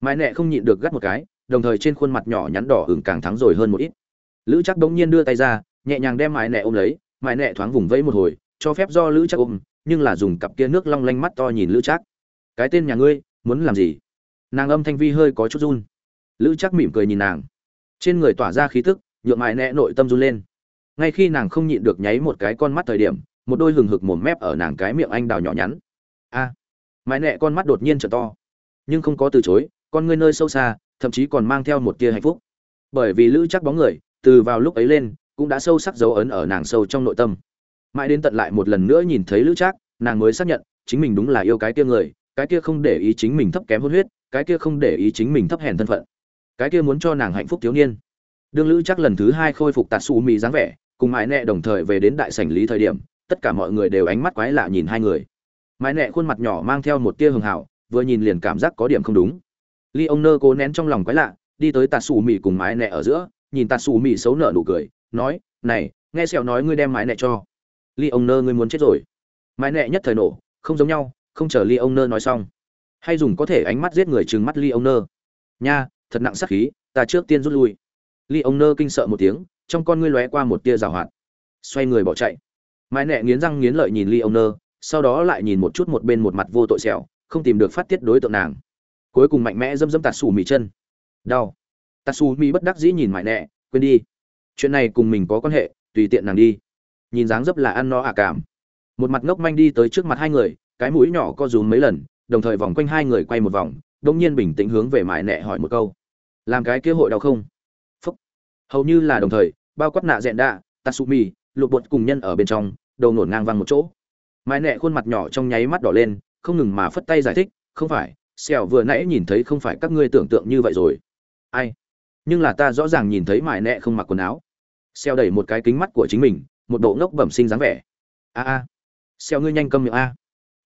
Mãi nẹ không nhịn được gắt một cái, đồng thời trên khuôn mặt nhỏ nhắn đỏ ửng càng thắng rồi hơn một ít lữ chắc bỗng nhiên đưa tay ra nhẹ nhàng đem mãi nẹ ôm lấy mãi nẹ thoáng vùng vẫy một hồi cho phép do lữ chắc ôm nhưng là dùng cặp kia nước long lanh mắt to nhìn lữ chắc cái tên nhà ngươi muốn làm gì? Nàng âm thanh vi hơi có chút run. Lữ chắc mỉm cười nhìn nàng. Trên người tỏa ra khí tức nhuộm mãi nẹ nội tâm run lên. Ngay khi nàng không nhịn được nháy một cái con mắt thời điểm một đôi hừng hực mồm mép ở nàng cái miệng anh đào nhỏ nhắn. A! À, mãi nẹ con mắt đột nhiên trở to. Nhưng không có từ chối con ngươi nơi sâu xa thậm chí còn mang theo một tia hạnh phúc. Bởi vì lữ chắc bóng người từ vào lúc ấy lên, cũng đã sâu sắc dấu ấn ở nàng sâu trong nội tâm. Mãi đến tận lại một lần nữa nhìn thấy lữ trác, nàng mới xác nhận, chính mình đúng là yêu cái kia người, cái kia không để ý chính mình thấp kém hôn huyết, cái kia không để ý chính mình thấp hèn thân phận. Cái kia muốn cho nàng hạnh phúc thiếu niên. Đương lữ chắc lần thứ hai khôi phục tạt xù mì dáng vẻ, cùng mãi nẹ đồng thời về đến đại sảnh lý thời điểm, tất cả mọi người đều ánh mắt quái lạ nhìn hai người. Mãi nẹ khuôn mặt nhỏ mang theo một tia hường hảo, vừa nhìn liền cảm giác có điểm không đúng. Ly ông nơ cố nén trong lòng quái lạ, đi tới tạt xù mì cùng mãi nẹ ở giữa nhìn tạt xù mỹ xấu nở nụ cười, nói, này, nghe sẹo nói ngươi đem mãi nẹ cho. Ly ông nơ ngươi muốn chết rồi. Mãi nẹ nhất thời nổ, không giống nhau, không chờ ly ông nơ nói xong. Hay dùng có thể ánh mắt giết người trừng mắt ly ông nơ. Nha, thật nặng sắc khí, ta trước tiên rút lui. Ly ông nơ kinh sợ một tiếng, trong con ngươi lóe qua một tia rào hoạt. Xoay người bỏ chạy. Mãi nẹ nghiến răng nghiến lợi nhìn ly ông nơ, sau đó lại nhìn một chút một bên một mặt vô tội sẹo, không tìm được phát tiết đối tượng nàng. Cuối cùng mạnh mẽ dâm dâm tạt xù mì chân. Đau tatsumi bất đắc dĩ nhìn mãi nẹ quên đi. Chuyện này cùng mình có quan hệ, tùy tiện nàng đi. Nhìn dáng dấp là ăn no ả cảm. Một mặt ngốc manh đi tới trước mặt hai người, cái mũi nhỏ co rúm mấy lần, đồng thời vòng quanh hai người quay một vòng, đông nhiên bình tĩnh hướng về mại nẹ hỏi một câu. Làm cái kia hội đau không? Phúc. Hầu như là đồng thời, bao quát nạ dẹn đạ, tatsumi, lục bột cùng nhân ở bên trong, đầu nổn ngang văng một chỗ. Mại nẹ khuôn mặt nhỏ trong nháy mắt đỏ lên, không ngừng mà phất tay giải thích, không phải xèo vừa nãy nhìn thấy không phải các ngươi tưởng tượng như vậy rồi. Ai? Nhưng là ta rõ ràng nhìn thấy mại nẹ không mặc quần áo. Xeo đẩy một cái kính mắt của chính mình, một bộ ngốc bẩm sinh dáng vẻ. A a. Xeo ngươi nhanh câm miệng a.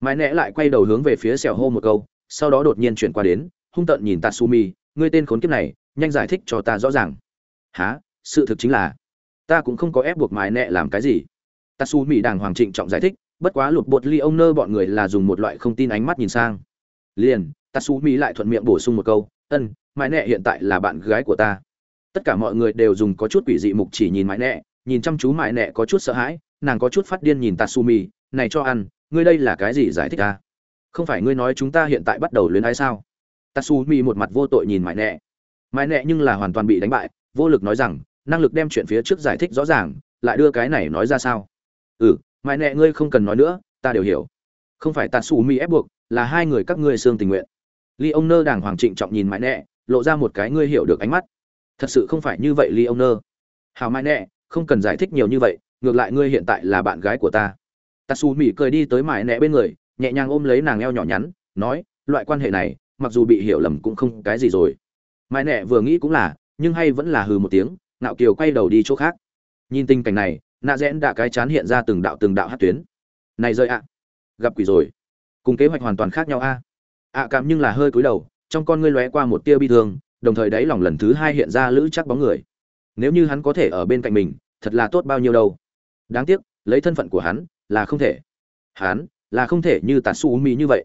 Mãi nẹ lại quay đầu hướng về phía xeo hô một câu, sau đó đột nhiên chuyển qua đến, hung tợn nhìn tatsumi, ngươi tên khốn kiếp này, nhanh giải thích cho ta rõ ràng. Há sự thực chính là, ta cũng không có ép buộc mãi nẹ làm cái gì. Tatsumi đàng hoàng trịnh trọng giải thích, bất quá lụt bột ly ông nơ bọn người là dùng một loại không tin ánh mắt nhìn sang. Liền, tatsumi lại thuận miệng bổ sung một câu, ân mãi nẹ hiện tại là bạn gái của ta. Tất cả mọi người đều dùng có chút quỷ dị mục chỉ nhìn mãi nẹ nhìn chăm chú mãi nẹ có chút sợ hãi, nàng có chút phát điên nhìn tatsumi, này cho ăn, ngươi đây là cái gì giải thích ta? Không phải ngươi nói chúng ta hiện tại bắt đầu luyến ái sao? Tatsumi một mặt vô tội nhìn mãi nẹ mãi nẹ nhưng là hoàn toàn bị đánh bại, vô lực nói rằng, năng lực đem chuyện phía trước giải thích rõ ràng, lại đưa cái này nói ra sao? Ừ mãi nẹ ngươi không cần nói nữa, ta đều hiểu. Không phải tatsumi ép buộc, là hai người các ngươi xương tình nguyện. Ly ông nơ đàng hoàng trịnh trọng nhìn mãi nẹ lộ ra một cái ngươi hiểu được ánh mắt. Thật sự không phải như vậy ly ông nơ hào Mai nẹ không cần giải thích nhiều như vậy, ngược lại ngươi hiện tại là bạn gái của ta. Tatsu mỹ cười đi tới mãi nẹ bên người, nhẹ nhàng ôm lấy nàng eo nhỏ nhắn, nói, loại quan hệ này, mặc dù bị hiểu lầm cũng không cái gì rồi. Mãi nẹ vừa nghĩ cũng là, nhưng hay vẫn là hừ một tiếng nạo kiều quay đầu đi chỗ khác. Nhìn tình cảnh này, nạ rẽn đã cái chán hiện ra từng đạo từng đạo hát tuyến. Này rơi ạ, gặp quỷ rồi. Cùng kế hoạch hoàn toàn khác nhau a. Ạ cảm nhưng là hơi cúi đầu trong con ngươi lóe qua một tia bi thương, đồng thời đáy lòng lần thứ hai hiện ra lữ chắc bóng người. Nếu như hắn có thể ở bên cạnh mình, thật là tốt bao nhiêu đâu. Đáng tiếc, lấy thân phận của hắn là không thể. Hắn là không thể như tạt Sú mỹ như vậy.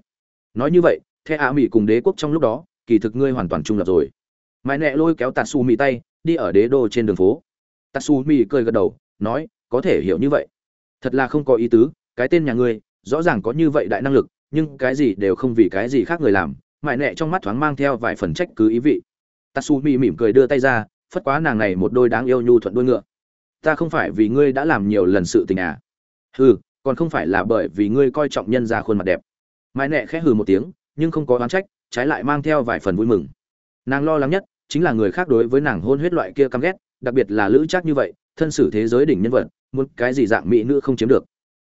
Nói như vậy theo Á mỹ cùng đế quốc trong lúc đó, kỳ thực ngươi hoàn toàn trung lập rồi. Mãi nẹ lôi kéo tạt Sú mỹ tay, đi ở đế đô trên đường phố. Tạt Sú mỹ cười gật đầu, nói, có thể hiểu như vậy. Thật là không có ý tứ, cái tên nhà ngươi, rõ ràng có như vậy đại năng lực, nhưng cái gì đều không vì cái gì khác người làm mãi nẹ trong mắt thoáng mang theo vài phần trách cứ ý vị. Tatsumi mỉm cười đưa tay ra, phất quá nàng này một đôi đáng yêu nhu thuận đuôi ngựa. Ta không phải vì ngươi đã làm nhiều lần sự tình à? Hừ, còn không phải là bởi vì ngươi coi trọng nhân ra khuôn mặt đẹp. Mãi nẹ khẽ hừ một tiếng, nhưng không có oán trách, trái lại mang theo vài phần vui mừng. Nàng lo lắng nhất chính là người khác đối với nàng hôn huyết loại kia căm ghét, đặc biệt là lữ trác như vậy, thân sử thế giới đỉnh nhân vật, muốn cái gì dạng mỹ nữ không chiếm được.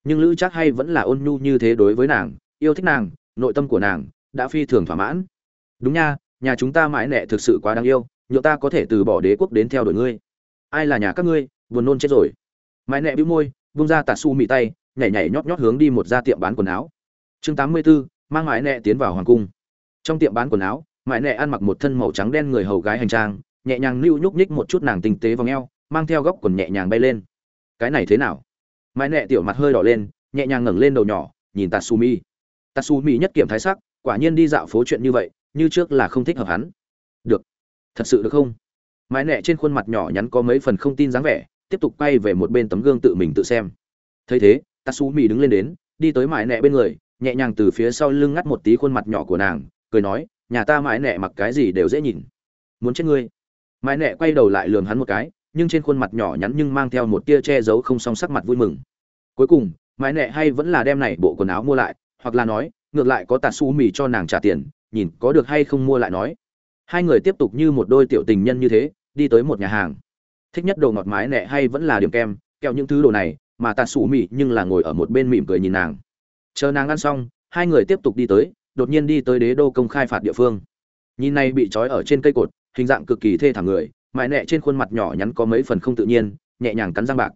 Nhưng lữ trác hay vẫn là ôn nhu như thế đối với nàng, yêu thích nàng, nội tâm của nàng đã phi thường thỏa mãn. Đúng nha nhà chúng ta mãi nẹ thực sự quá đáng yêu nhựa ta có thể từ bỏ đế quốc đến theo đuổi ngươi. Ai là nhà các ngươi buồn nôn chết rồi. Mãi nẹ bĩu môi vung ra tạt su mị tay nhảy nhảy nhót nhót hướng đi một gia tiệm bán quần áo. Chương tám mươi 84, mang mãi nẹ tiến vào hoàng cung. Trong tiệm bán quần áo mãi nẹ ăn mặc một thân màu trắng đen người hầu gái hành trang nhẹ nhàng lưu nhúc nhích một chút nàng tinh tế vòng eo mang theo góc quần nhẹ nhàng bay lên. Cái này thế nào? Mãi nẹ tiểu mặt hơi đỏ lên nhẹ nhàng ngẩng lên đầu nhỏ nhìn tatsumi tatsumi nhất kiểm thái sắc quả nhiên đi dạo phố chuyện như vậy, như trước là không thích hợp hắn. Được. Thật sự được không? Mãi nẹ trên khuôn mặt nhỏ nhắn có mấy phần không tin dáng vẻ, tiếp tục quay về một bên tấm gương tự mình tự xem. Thấy thế, tatsumi đứng lên đến, đi tới mãi nẹ bên người, nhẹ nhàng từ phía sau lưng ngắt một tí khuôn mặt nhỏ của nàng, cười nói, nhà ta mãi nẹ mặc cái gì đều dễ nhìn. Muốn chết ngươi. Mãi nẹ quay đầu lại lườm hắn một cái, nhưng trên khuôn mặt nhỏ nhắn nhưng mang theo một tia che giấu không song sắc mặt vui mừng. Cuối cùng, mãi nẹ hay vẫn là đem này bộ quần áo mua lại, hoặc là nói ngược lại có tạt su mì cho nàng trả tiền, nhìn có được hay không mua lại nói. Hai người tiếp tục như một đôi tiểu tình nhân như thế, đi tới một nhà hàng. Thích nhất đồ ngọt mái nẹ hay vẫn là điểm kem, kẹo những thứ đồ này, mà tạt su mì nhưng là ngồi ở một bên mỉm cười nhìn nàng. Chờ nàng ăn xong, hai người tiếp tục đi tới, đột nhiên đi tới đế đô công khai phạt địa phương. Nhìn này bị trói ở trên cây cột, hình dạng cực kỳ thê thảm người mại nẹ trên khuôn mặt nhỏ nhắn có mấy phần không tự nhiên, nhẹ nhàng cắn răng bạc.